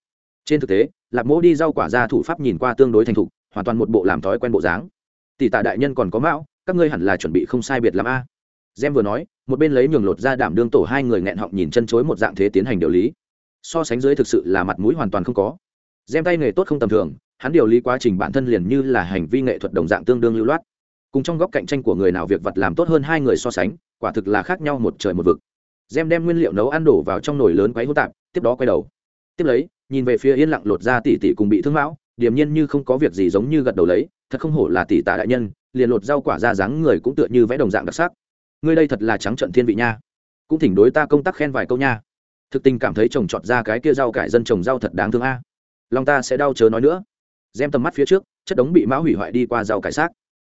Trên thực tế lạp mộ đi rau quả ra thủ pháp nhìn qua tương đối thành thục, hoàn toàn một bộ làm thói quen bộ dáng. Tỷ tạ đại nhân còn có mạo các ngươi hẳn là chuẩn bị không sai biệt làm a. Gem vừa nói, một bên lấy nhường lột ra đảm đương tổ hai người nghẹn họng nhìn chân chối một dạng thế tiến hành điều lý. So sánh dưới thực sự là mặt mũi hoàn toàn không có. Gem tay nghề tốt không tầm thường, hắn điều lý quá trình bản thân liền như là hành vi nghệ thuật đồng dạng tương đương lưu loát cùng trong góc cạnh tranh của người nào việc vật làm tốt hơn hai người so sánh, quả thực là khác nhau một trời một vực. Gem đem nguyên liệu nấu ăn đổ vào trong nồi lớn quấy hỗn tạp, tiếp đó quay đầu. Tiếp lấy, nhìn về phía yên lặng lột ra tỉ tỉ cùng bị thương mão, điềm nhiên như không có việc gì giống như gật đầu lấy, thật không hổ là tỷ tả đại nhân, liền lột rau quả ra dáng người cũng tựa như vẽ đồng dạng đặc sắc. Ngươi đây thật là trắng trận thiên vị nha. Cũng thỉnh đối ta công tác khen vài câu nha. Thực tình cảm thấy trồng trọt ra cái kia rau cải dân trồng rau thật đáng thương a. Lòng ta sẽ đau chớ nói nữa. Gem tầm mắt phía trước, chất đống bị mão hủy hoại đi qua rau cải xác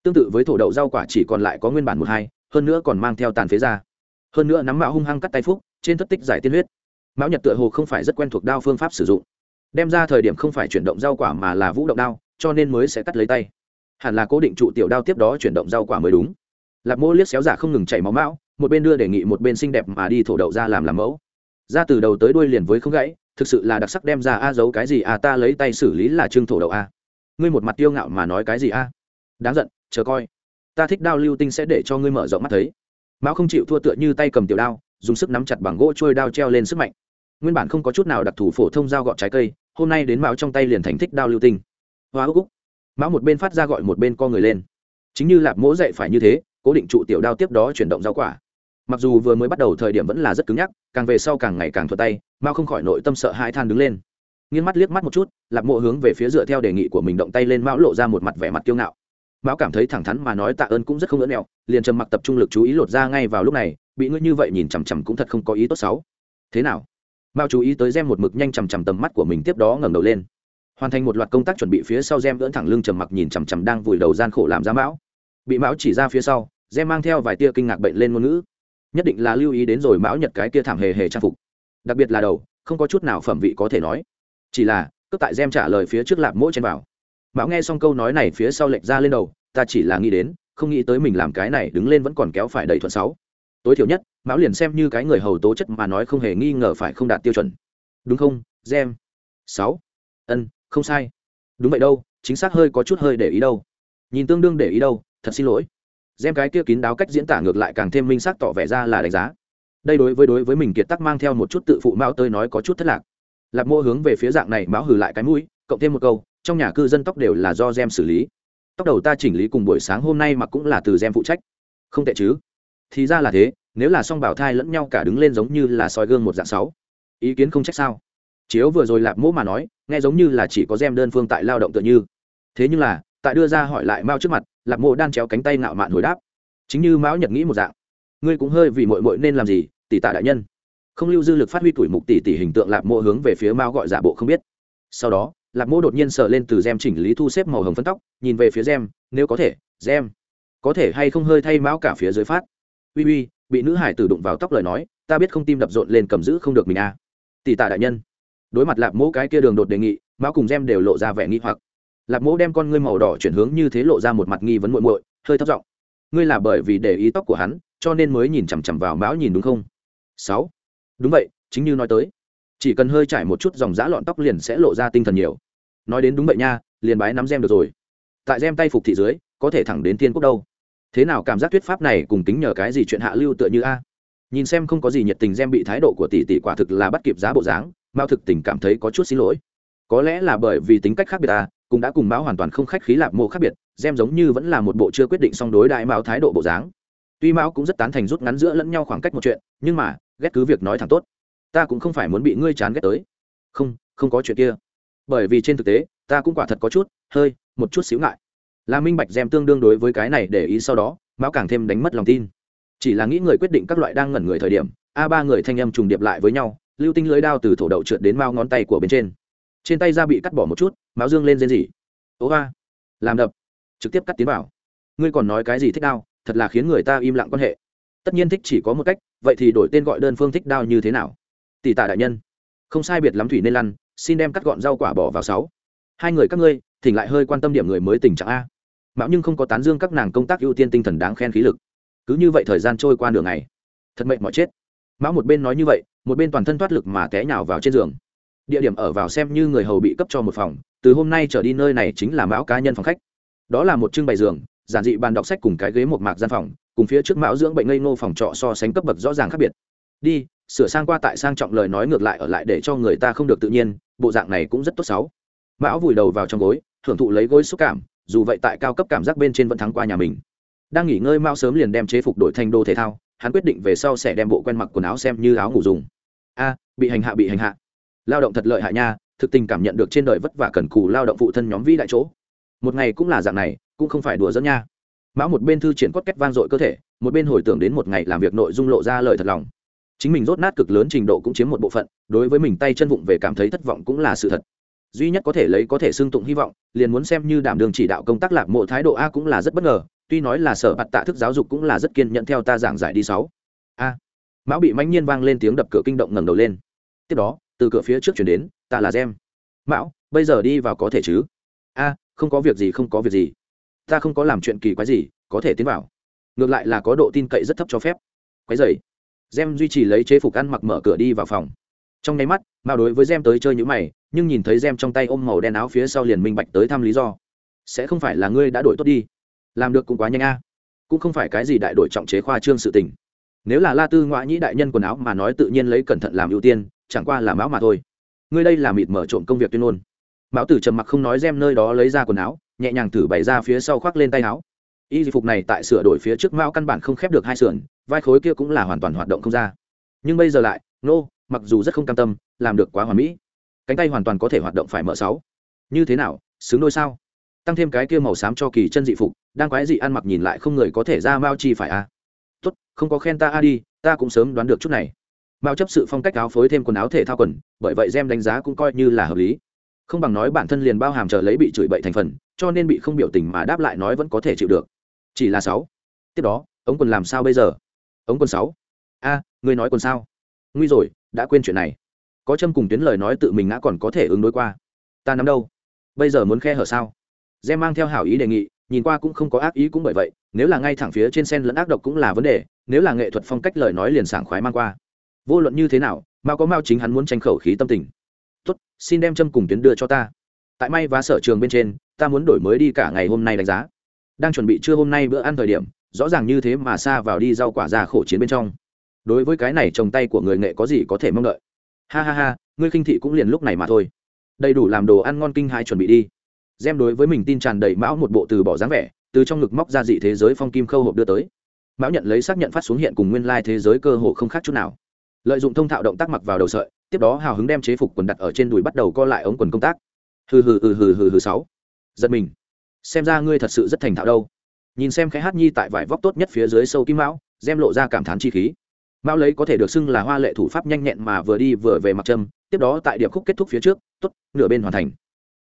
tương tự với thổ đậu rau quả chỉ còn lại có nguyên bản một hai, hơn nữa còn mang theo tàn phế ra. Hơn nữa nắm mạo hung hăng cắt tay phúc, trên thất tích giải tiên huyết. Mão nhật tựa hồ không phải rất quen thuộc đao phương pháp sử dụng. Đem ra thời điểm không phải chuyển động rau quả mà là vũ động đao, cho nên mới sẽ cắt lấy tay. Hẳn là cố định trụ tiểu đao tiếp đó chuyển động rau quả mới đúng. Lạp mô liếc xéo giả không ngừng chảy máu mão, một bên đưa đề nghị một bên xinh đẹp mà đi thổ đậu ra làm làm mẫu. Ra từ đầu tới đuôi liền với không gãy, thực sự là đặc sắc đem ra a giấu cái gì à ta lấy tay xử lý là trương thổ đậu a. Ngươi một mặt tiêu ngạo mà nói cái gì a? Đáng giận chờ coi. Ta thích đao lưu tinh sẽ để cho ngươi mở rộng mắt thấy. Mão không chịu thua tựa như tay cầm tiểu đao, dùng sức nắm chặt bằng gỗ trôi đao treo lên sức mạnh. Nguyên bản không có chút nào đặc thù phổ thông dao gọt trái cây, hôm nay đến mão trong tay liền thành thích đao lưu tinh. Hoa úc úc. Mão một bên phát ra gọi một bên co người lên. Chính như lạp mỗ dậy phải như thế, cố định trụ tiểu đao tiếp đó chuyển động rau quả. Mặc dù vừa mới bắt đầu thời điểm vẫn là rất cứng nhắc, càng về sau càng ngày càng thuật tay mao không khỏi nội tâm sợ hai than đứng lên. Nghiên mắt liếc mắt một chút, lạp mộ hướng về phía dựa theo đề nghị của mình động tay lên mão lộ ra một mặt vẻ mặt kiêu ngạo mão cảm thấy thẳng thắn mà nói tạ ơn cũng rất không lỡ nẹo liền trầm mặc tập trung lực chú ý lột ra ngay vào lúc này, bị ngươi như vậy nhìn chằm chằm cũng thật không có ý tốt xấu. Thế nào? Mao chú ý tới gem một mực nhanh chằm chằm tầm mắt của mình tiếp đó ngẩng đầu lên. Hoàn thành một loạt công tác chuẩn bị phía sau gem ưỡn thẳng lưng trầm mặc nhìn chằm chằm đang vùi đầu gian khổ làm ra mão. Bị mão chỉ ra phía sau, gem mang theo vài tia kinh ngạc bệnh lên ngôn ngữ. Nhất định là lưu ý đến rồi mão nhật cái tia thảm hề hề trang phục. Đặc biệt là đầu, không có chút nào phẩm vị có thể nói. Chỉ là cướp tại gem trả lời phía trước lạp mỗi trên vào mão nghe xong câu nói này phía sau lệch ra lên đầu, ta chỉ là nghĩ đến, không nghĩ tới mình làm cái này đứng lên vẫn còn kéo phải đầy thuận sáu. Tối thiểu nhất, mão liền xem như cái người hầu tố chất mà nói không hề nghi ngờ phải không đạt tiêu chuẩn. Đúng không, gem? Sáu. Ân, không sai. Đúng vậy đâu, chính xác hơi có chút hơi để ý đâu. Nhìn tương đương để ý đâu, thật xin lỗi. Gem cái kia kín đáo cách diễn tả ngược lại càng thêm minh xác tỏ vẻ ra là đánh giá. Đây đối với đối với mình kiệt tắc mang theo một chút tự phụ mão tới nói có chút thất lạc. Lạp mô hướng về phía dạng này mão hừ lại cái mũi cộng thêm một câu, trong nhà cư dân tóc đều là do gem xử lý. Tóc đầu ta chỉnh lý cùng buổi sáng hôm nay mà cũng là từ gem phụ trách. Không tệ chứ? Thì ra là thế, nếu là song bảo thai lẫn nhau cả đứng lên giống như là soi gương một dạng sáu. Ý kiến không trách sao? Chiếu vừa rồi lạp mỗ mà nói, nghe giống như là chỉ có gem đơn phương tại lao động tựa như. Thế nhưng là, tại đưa ra hỏi lại mao trước mặt, lạp mỗ đan chéo cánh tay ngạo mạn hồi đáp. Chính như mão nhật nghĩ một dạng. Ngươi cũng hơi vì mội mội nên làm gì, tỷ tạ đại nhân. Không lưu dư lực phát huy tuổi mục tỷ tỷ hình tượng lạp mộ hướng về phía mao gọi giả bộ không biết. Sau đó lạp mô đột nhiên sờ lên từ gem chỉnh lý thu xếp màu hồng phân tóc, nhìn về phía gem, nếu có thể, gem, có thể hay không hơi thay mão cả phía dưới phát? Uy uy, bị nữ hải tử đụng vào tóc lời nói, ta biết không tim đập rộn lên cầm giữ không được mình à. tỷ tạ đại nhân. Đối mặt lạp Mẫu cái kia đường đột đề nghị, mão cùng gem đều lộ ra vẻ nghi hoặc. Lạp Mẫu đem con ngươi màu đỏ chuyển hướng như thế lộ ra một mặt nghi vấn muội muội, hơi thấp giọng, ngươi là bởi vì để ý tóc của hắn, cho nên mới nhìn chằm chằm vào mão nhìn đúng không? Sáu. Đúng vậy, chính như nói tới chỉ cần hơi trải một chút dòng giã lọn tóc liền sẽ lộ ra tinh thần nhiều. Nói đến đúng vậy nha, liền bái nắm gem được rồi. Tại gem tay phục thị dưới, có thể thẳng đến thiên quốc đâu. Thế nào cảm giác thuyết pháp này cùng tính nhờ cái gì chuyện hạ lưu tựa như a? Nhìn xem không có gì nhiệt tình gem bị thái độ của tỷ tỷ quả thực là bắt kịp giá bộ dáng, mao thực tình cảm thấy có chút xin lỗi. Có lẽ là bởi vì tính cách khác biệt à cũng đã cùng mão hoàn toàn không khách khí lạp mộ khác biệt gem giống như vẫn là một bộ chưa quyết định song đối đại mão thái độ bộ dáng. Tuy mão cũng rất tán thành rút ngắn giữa lẫn nhau khoảng cách một chuyện, nhưng mà, ghét cứ việc nói thẳng tốt ta cũng không phải muốn bị ngươi chán ghét tới. Không không có chuyện kia. Bởi vì trên thực tế, ta cũng quả thật có chút, hơi, một chút xíu ngại. Là minh bạch gem tương đương đối với cái này để ý sau đó, mão càng thêm đánh mất lòng tin. Chỉ là nghĩ người quyết định các loại đang ngẩn người thời điểm, a ba người thanh âm trùng điệp lại với nhau, lưu tinh lưới đao từ thổ đậu trượt đến mao ngón tay của bên trên. Trên tay da bị cắt bỏ một chút máu dương lên rên rỉ. Ố ba, làm đập. Trực tiếp cắt tiến vào. Ngươi còn nói cái gì thích đao? Thật là khiến người ta im lặng quan hệ. Tất nhiên thích chỉ có một cách, vậy thì đổi tên gọi đơn phương thích đao như thế nào? Tỷ tạ đại nhân. Không sai biệt lắm thủy nên lăn, xin đem cắt gọn rau quả bỏ vào sáu. Hai người các ngươi, thỉnh lại hơi quan tâm điểm người mới tình trạng a. Mạo nhưng không có tán dương các nàng công tác ưu tiên tinh thần đáng khen khí lực. Cứ như vậy thời gian trôi qua đường ngày. Thật mệnh mọi chết. Mão một bên nói như vậy, một bên toàn thân thoát lực mà té nhào vào trên giường. Địa điểm ở vào xem như người hầu bị cấp cho một phòng, từ hôm nay trở đi nơi này chính là mão cá nhân phòng khách. Đó là một trưng bày giường, giản dị bàn đọc sách cùng cái ghế một mạc gian phòng, cùng phía trước mão dưỡng bệnh ngây ngô phòng trọ so sánh cấp bậc rõ ràng khác biệt. Đi sửa sang qua tại sang trọng lời nói ngược lại ở lại để cho người ta không được tự nhiên, bộ dạng này cũng rất tốt xấu. Mão vùi đầu vào trong gối, hưởng thụ lấy gối xúc cảm, dù vậy tại cao cấp cảm giác bên trên vẫn thắng qua nhà mình. Đang nghỉ ngơi mao sớm liền đem chế phục đổi thành đô thể thao, hắn quyết định về sau sẽ đem bộ quen mặc quần áo xem như áo ngủ dùng. A, bị hành hạ, bị hành hạ. Lao động thật lợi hại nha, thực tình cảm nhận được trên đời vất vả cần cù lao động phụ thân nhóm vĩ đại chỗ. Một ngày cũng là dạng này, cũng không phải đùa dẫn nha. Mão một bên thư triển cốt cách vang dội cơ thể, một bên hồi tưởng đến một ngày làm việc nội dung lộ ra lời thật lòng chính mình rốt nát cực lớn trình độ cũng chiếm một bộ phận, đối với mình tay chân vụng về cảm thấy thất vọng cũng là sự thật. Duy nhất có thể lấy có thể xưng tụng hy vọng, liền muốn xem như đảm đường chỉ đạo công tác lạc mộ thái độ a cũng là rất bất ngờ, tuy nói là sở bạt tạ thức giáo dục cũng là rất kiên nhận theo ta giảng giải đi sáu. A. Mão bị mãnh nhiên vang lên tiếng đập cửa kinh động ngẩng đầu lên. Tiếp đó, từ cửa phía trước chuyển đến, ta là gem. Mão, bây giờ đi vào có thể chứ? A, không có việc gì, không có việc gì. Ta không có làm chuyện kỳ quái gì, có thể tiến vào. Ngược lại là có độ tin cậy rất thấp cho phép. Quái dày gem duy trì lấy chế phục ăn mặc mở cửa đi vào phòng. Trong nháy mắt, mao đối với gem tới chơi nhữ mày, nhưng nhìn thấy gem trong tay ôm màu đen áo phía sau liền minh bạch tới thăm lý do. Sẽ không phải là ngươi đã đổi tốt đi. Làm được cũng quá nhanh a. Cũng không phải cái gì đại đội trọng chế khoa trương sự tình. Nếu là la tư ngoại nhĩ đại nhân quần áo mà nói tự nhiên lấy cẩn thận làm ưu tiên, chẳng qua là máu mà thôi. Ngươi đây là mịt mở trộm công việc tuyên ngôn. Mão tử trầm mặc không nói gem nơi đó lấy ra quần áo, nhẹ nhàng thử bày ra phía sau khoác lên tay áo y phục này tại sửa đổi phía trước mao căn bản không khép được hai sườn vai khối kia cũng là hoàn toàn hoạt động không ra. Nhưng bây giờ lại nô、no, mặc dù rất không cam tâm làm được quá hoàn mỹ. Cánh tay hoàn toàn có thể hoạt động phải mở sáu. Như thế nào xứng đôi sao? Tăng thêm cái kia màu xám cho kỳ chân dị phục đang quái dị ăn mặc nhìn lại không người có thể ra mao chi phải a à. tốt không có khen ta a đi ta cũng sớm đoán được chút này. Mao chấp sự phong cách áo phối thêm quần áo thể thao quần bởi vậy gem đánh giá cũng coi như là hợp lý. Không bằng nói bản thân liền bao hàm chờ lấy bị chửi bậy thành phần cho nên bị không biểu tình mà đáp lại nói vẫn có thể chịu được chỉ là sáu. Tiếp đó, ống quần làm sao bây giờ? Ống quần sáu. A người nói quần sao? Nguy rồi, đã quên chuyện này. Có châm cùng tuyến lời nói tự mình ngã còn có thể ứng đối qua. Ta nắm đâu? Bây giờ muốn khe hở sao? Gem mang theo hảo ý đề nghị, nhìn qua cũng không có ác ý cũng bởi vậy, nếu là ngay thẳng phía trên sen lẫn ác độc cũng là vấn đề, nếu là nghệ thuật phong cách lời nói liền sảng khoái mang qua. Vô luận như thế nào mao có mao chính hắn muốn tranh khẩu khí tâm tình. Tốt, xin đem châm cùng tuyến đưa cho ta. Tại may và sở trường bên trên, ta muốn đổi mới đi cả ngày hôm nay đánh giá đang chuẩn bị trưa hôm nay bữa ăn thời điểm, rõ ràng như thế mà xa vào đi rau quả ra khổ chiến bên trong. Đối với cái này trồng tay của người nghệ có gì có thể mong đợi? Ha ha ha, ngươi khinh thị cũng liền lúc này mà thôi. Đầy đủ làm đồ ăn ngon kinh hai chuẩn bị đi. Gem đối với mình tin tràn đầy mão một bộ từ bỏ dáng vẻ, từ trong ngực móc ra dị thế giới phong kim khâu hộp đưa tới. Mão nhận lấy xác nhận phát xuống hiện cùng nguyên lai thế giới cơ hồ không khác chút nào. Lợi dụng thông thạo động tác mặc vào đầu sợi, tiếp đó hào hứng đem chế phục quần đặt ở trên đùi bắt đầu co lại ống quần công tác. Hừ hừ hừ hừ hừ hừ sáu. Giật mình xem ra ngươi thật sự rất thành thạo đâu. Nhìn xem khẽ hát nhi tại vải vóc tốt nhất phía dưới sâu kim mão gem lộ ra cảm thán chi khí. Mão lấy có thể được xưng là hoa lệ thủ pháp nhanh nhẹn mà vừa đi vừa về mặt trâm, tiếp đó tại điệp khúc kết thúc phía trước t ố t nửa bên hoàn thành.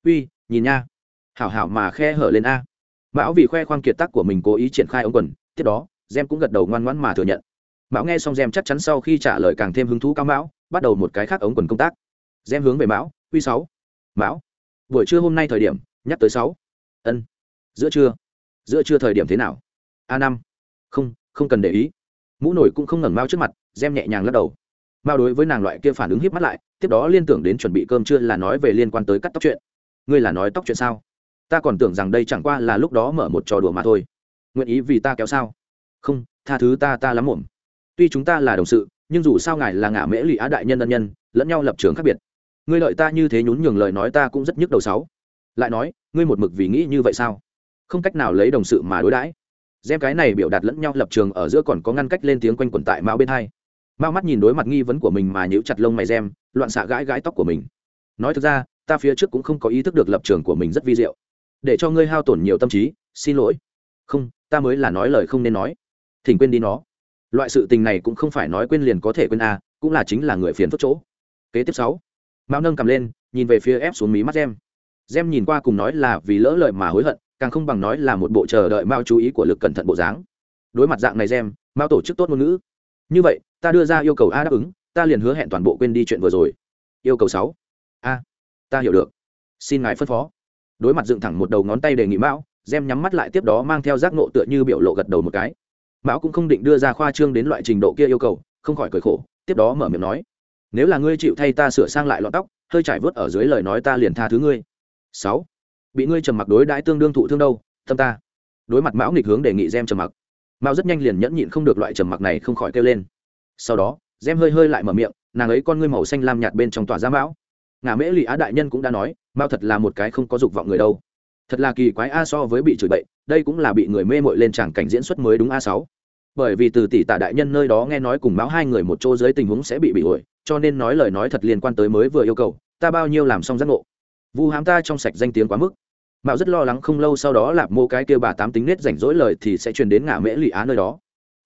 Uy, nhìn nha. Hảo hảo mà khe hở lên a. Mão vì khoe khoang kiệt tác của mình cố ý triển khai ống quần, tiếp đó gem cũng gật đầu ngoan ngoãn mà thừa nhận. Mão nghe xong gem chắc chắn sau khi trả lời càng thêm hứng thú cao mão, bắt đầu một cái khác ống quần công tác. Gem hướng về mão, uy sáu. Mão, buổi trưa hôm nay thời điểm, nhắc tới sáu ân. Giữa trưa. Giữa trưa thời điểm thế nào? A năm. Không không cần để ý. Mũ nổi cũng không ngẩng mao trước mặt gem nhẹ nhàng lắc đầu. Mao đối với nàng loại kia phản ứng híp mắt lại, tiếp đó liên tưởng đến chuẩn bị cơm trưa là nói về liên quan tới cắt tóc chuyện. Ngươi là nói tóc chuyện sao? Ta còn tưởng rằng đây chẳng qua là lúc đó mở một trò đùa mà thôi. Nguyện ý vì ta kéo sao? Không, tha thứ ta ta lắm muộn. Tuy chúng ta là đồng sự, nhưng dù sao ngài là ngả mễ lụy á đại nhân ân nhân, lẫn nhau lập trường khác biệt. Ngươi lợi ta như thế nhún nhường lời nói ta cũng rất nhức đầu sáu lại nói ngươi một mực vì nghĩ như vậy sao? Không cách nào lấy đồng sự mà đối đãi. Xem cái này biểu đạt lẫn nhau lập trường ở giữa còn có ngăn cách lên tiếng quanh quẩn tại mao bên hai. Mao mắt nhìn đối mặt nghi vấn của mình mà nhíu chặt lông mày gem loạn xạ gãi gãi tóc của mình. Nói thực ra ta phía trước cũng không có ý thức được lập trường của mình rất vi diệu. Để cho ngươi hao tổn nhiều tâm trí xin lỗi. Không ta mới là nói lời không nên nói. Thỉnh quên đi nó. Loại sự tình này cũng không phải nói quên liền có thể quên a à, cũng là chính là người phiền phức chỗ. Kế tiếp sáu. Mao nâng cầm lên nhìn về phía ép xuống mí mắt gem gem nhìn qua cùng nói là vì lỡ lời mà hối hận càng không bằng nói là một bộ chờ đợi mao chú ý của lực cẩn thận bộ dáng. Đối mặt dạng này gem mao tổ chức tốt ngôn ngữ. Như vậy ta đưa ra yêu cầu a đáp ứng ta liền hứa hẹn toàn bộ quên đi chuyện vừa rồi. Yêu cầu sáu. A ta hiểu được. Xin ngài phân phó. Đối mặt dựng thẳng một đầu ngón tay đề nghị Mao, gem nhắm mắt lại tiếp đó mang theo giác nộ tựa như biểu lộ gật đầu một cái. Mao cũng không định đưa ra khoa trương đến loại trình độ kia yêu cầu không khỏi cười khổ tiếp đó mở miệng nói. Nếu là ngươi chịu thay ta sửa sang lại lọn tóc hơi trải vớt ở dưới lời nói ta liền tha thứ ngươi sáu. Bị ngươi trầm mặc đối đãi tương đương thụ thương đâu, tâm ta. Đối mặt mão nghịch hướng đề nghị gem trầm mặc. Mao rất nhanh liền nhẫn nhịn không được loại trầm mặc này không khỏi kêu lên. Sau đó, gem hơi hơi lại mở miệng, nàng ấy con ngươi màu xanh lam nhạt bên trong tỏa ra mão. Ngà mễ lụy á đại nhân cũng đã nói mao thật là một cái không có dục vọng người đâu. Thật là kỳ quái a, so với bị chửi bậy, đây cũng là bị người mê mội lên tràng cảnh diễn xuất mới đúng a sáu. Bởi vì từ tỷ tạ đại nhân nơi đó nghe nói cùng máu hai người một chỗ dưới tình huống sẽ bị bị ổi, cho nên nói lời nói thật liên quan tới mới vừa yêu cầu, ta bao nhiêu làm xong giác ngộ vu hám ta trong sạch danh tiếng quá mức. Mạo rất lo lắng không lâu sau đó lạp mô cái kia bà tám tính nết rảnh rỗi lời thì sẽ truyền đến ngã mễ lụy á nơi đó.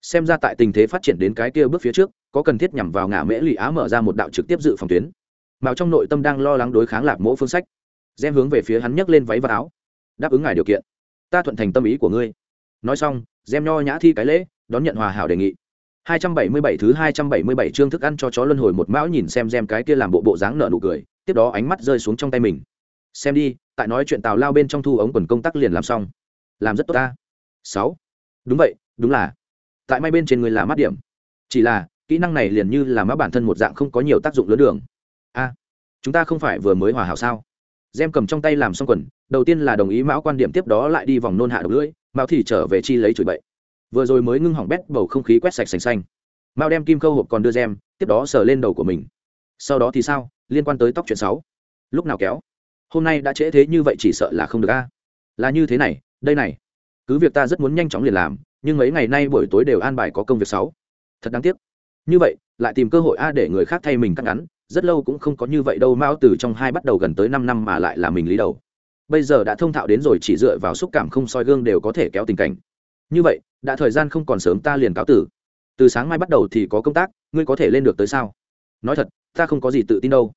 Xem ra tại tình thế phát triển đến cái kia bước phía trước, có cần thiết nhằm vào ngã mễ lụy á mở ra một đạo trực tiếp dự phòng tuyến. Mạo trong nội tâm đang lo lắng đối kháng lạp mỗ phương sách. Gem hướng về phía hắn nhấc lên váy và áo. Đáp ứng ngài điều kiện. Ta thuận thành tâm ý của ngươi. Nói xong gem nho nhã thi cái lễ, đón nhận hòa hảo đề nghị. 277 thứ 277 chương thức ăn cho chó luân hồi một mão nhìn xem gem cái kia làm bộ bộ dáng nở nụ cười, tiếp đó ánh mắt rơi xuống trong tay mình xem đi, tại nói chuyện tào lao bên trong thu ống quần công tác liền làm xong. Làm rất tốt ta. Sáu. Đúng vậy, đúng là. Tại may bên trên người là mắt điểm. Chỉ là, kỹ năng này liền như là mã bản thân một dạng không có nhiều tác dụng lớn đường. A, chúng ta không phải vừa mới hòa hảo sao? Gem cầm trong tay làm xong quần, đầu tiên là đồng ý mão quan điểm tiếp đó lại đi vòng nôn hạ độc lưỡi, mão thì trở về chi lấy chửi bậy. Vừa rồi mới ngưng hỏng bét bầu không khí quét sạch sành xanh. Mao đem kim khâu hộp còn đưa gem, tiếp đó sờ lên đầu của mình. Sau đó thì sao? Liên quan tới tóc chuyện sáu. Lúc nào kéo? Hôm nay đã trễ thế như vậy chỉ sợ là không được a. Là như thế này, đây này. Cứ việc ta rất muốn nhanh chóng liền làm, nhưng mấy ngày nay buổi tối đều an bài có công việc sáu. Thật đáng tiếc. Như vậy, lại tìm cơ hội a để người khác thay mình cắt ngắn, rất lâu cũng không có như vậy đâu, mao từ trong hai bắt đầu gần tới năm năm mà lại là mình lý đầu. Bây giờ đã thông thạo đến rồi, chỉ dựa vào xúc cảm không soi gương đều có thể kéo tình cảnh. Như vậy, đã thời gian không còn sớm ta liền cáo tử. Từ sáng mai bắt đầu thì có công tác, ngươi có thể lên được tới sao? Nói thật, ta không có gì tự tin đâu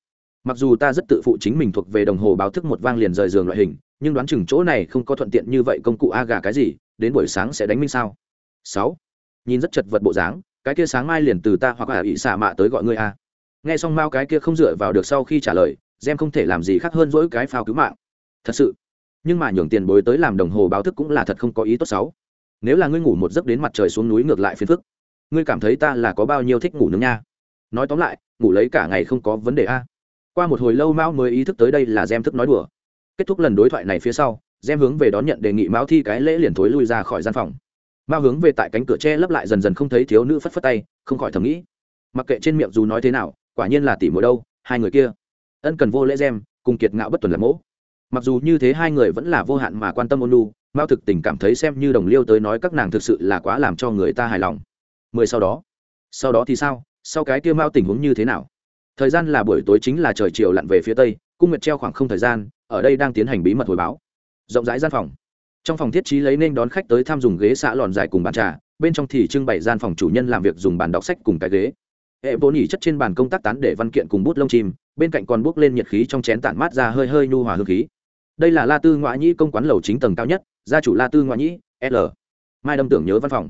mặc dù ta rất tự phụ chính mình thuộc về đồng hồ báo thức một vang liền rời giường loại hình, nhưng đoán chừng chỗ này không có thuận tiện như vậy công cụ a gà cái gì, đến buổi sáng sẽ đánh minh sao? Sáu. Nhìn rất chật vật bộ dáng, cái kia sáng mai liền từ ta hoặc là ỵ xạ mạ tới gọi ngươi a. Nghe xong mao cái kia không dựa vào được sau khi trả lời, gem không thể làm gì khác hơn dỗi cái phao cứu mạng. Thật sự. Nhưng mà nhường tiền bối tới làm đồng hồ báo thức cũng là thật không có ý tốt sáu. Nếu là ngươi ngủ một giấc đến mặt trời xuống núi ngược lại phiền phức, ngươi cảm thấy ta là có bao nhiêu thích ngủ nướng nha? Nói tóm lại, ngủ lấy cả ngày không có vấn đề a qua một hồi lâu mao mới ý thức tới đây là gem thức nói đùa. Kết thúc lần đối thoại này phía sau, gem hướng về đón nhận đề nghị mao thi cái lễ liền thối lui ra khỏi gian phòng. Mao hướng về tại cánh cửa tre lấp lại dần dần không thấy thiếu nữ phất phất tay, không khỏi thầm nghĩ. Mặc kệ trên miệng dù nói thế nào, quả nhiên là tỷ mỗi đâu, hai người kia. Ân cần vô lễ gem, cùng kiệt ngạo bất tuần là mỗ. Mặc dù như thế hai người vẫn là vô hạn mà quan tâm ôn lu mao thực tình cảm thấy xem như đồng liêu tới nói các nàng thực sự là quá làm cho người ta hài lòng. Mười sau đó. Sau đó thì sao? Sau cái kia mao tình huống như thế nào? Thời gian là buổi tối chính là trời chiều lặn về phía tây, cung nguyệt treo khoảng không thời gian, ở đây đang tiến hành bí mật hồi báo. Rộng rãi gian phòng. Trong phòng thiết trí lấy nên đón khách tới tham dùng ghế xã lòn dài cùng bàn trà, bên trong thì trưng bày gian phòng chủ nhân làm việc dùng bàn đọc sách cùng cái ghế. Hệ bố nhỉ chất trên bàn công tác tán để văn kiện cùng bút lông chim, bên cạnh còn bút lên nhiệt khí trong chén tản mát ra hơi hơi nhu hòa hương khí. Đây là la tư ngoại nhĩ công quán lầu chính tầng cao nhất, gia chủ la tư ngoại nhĩ, l. Mai đâm tưởng nhớ văn phòng.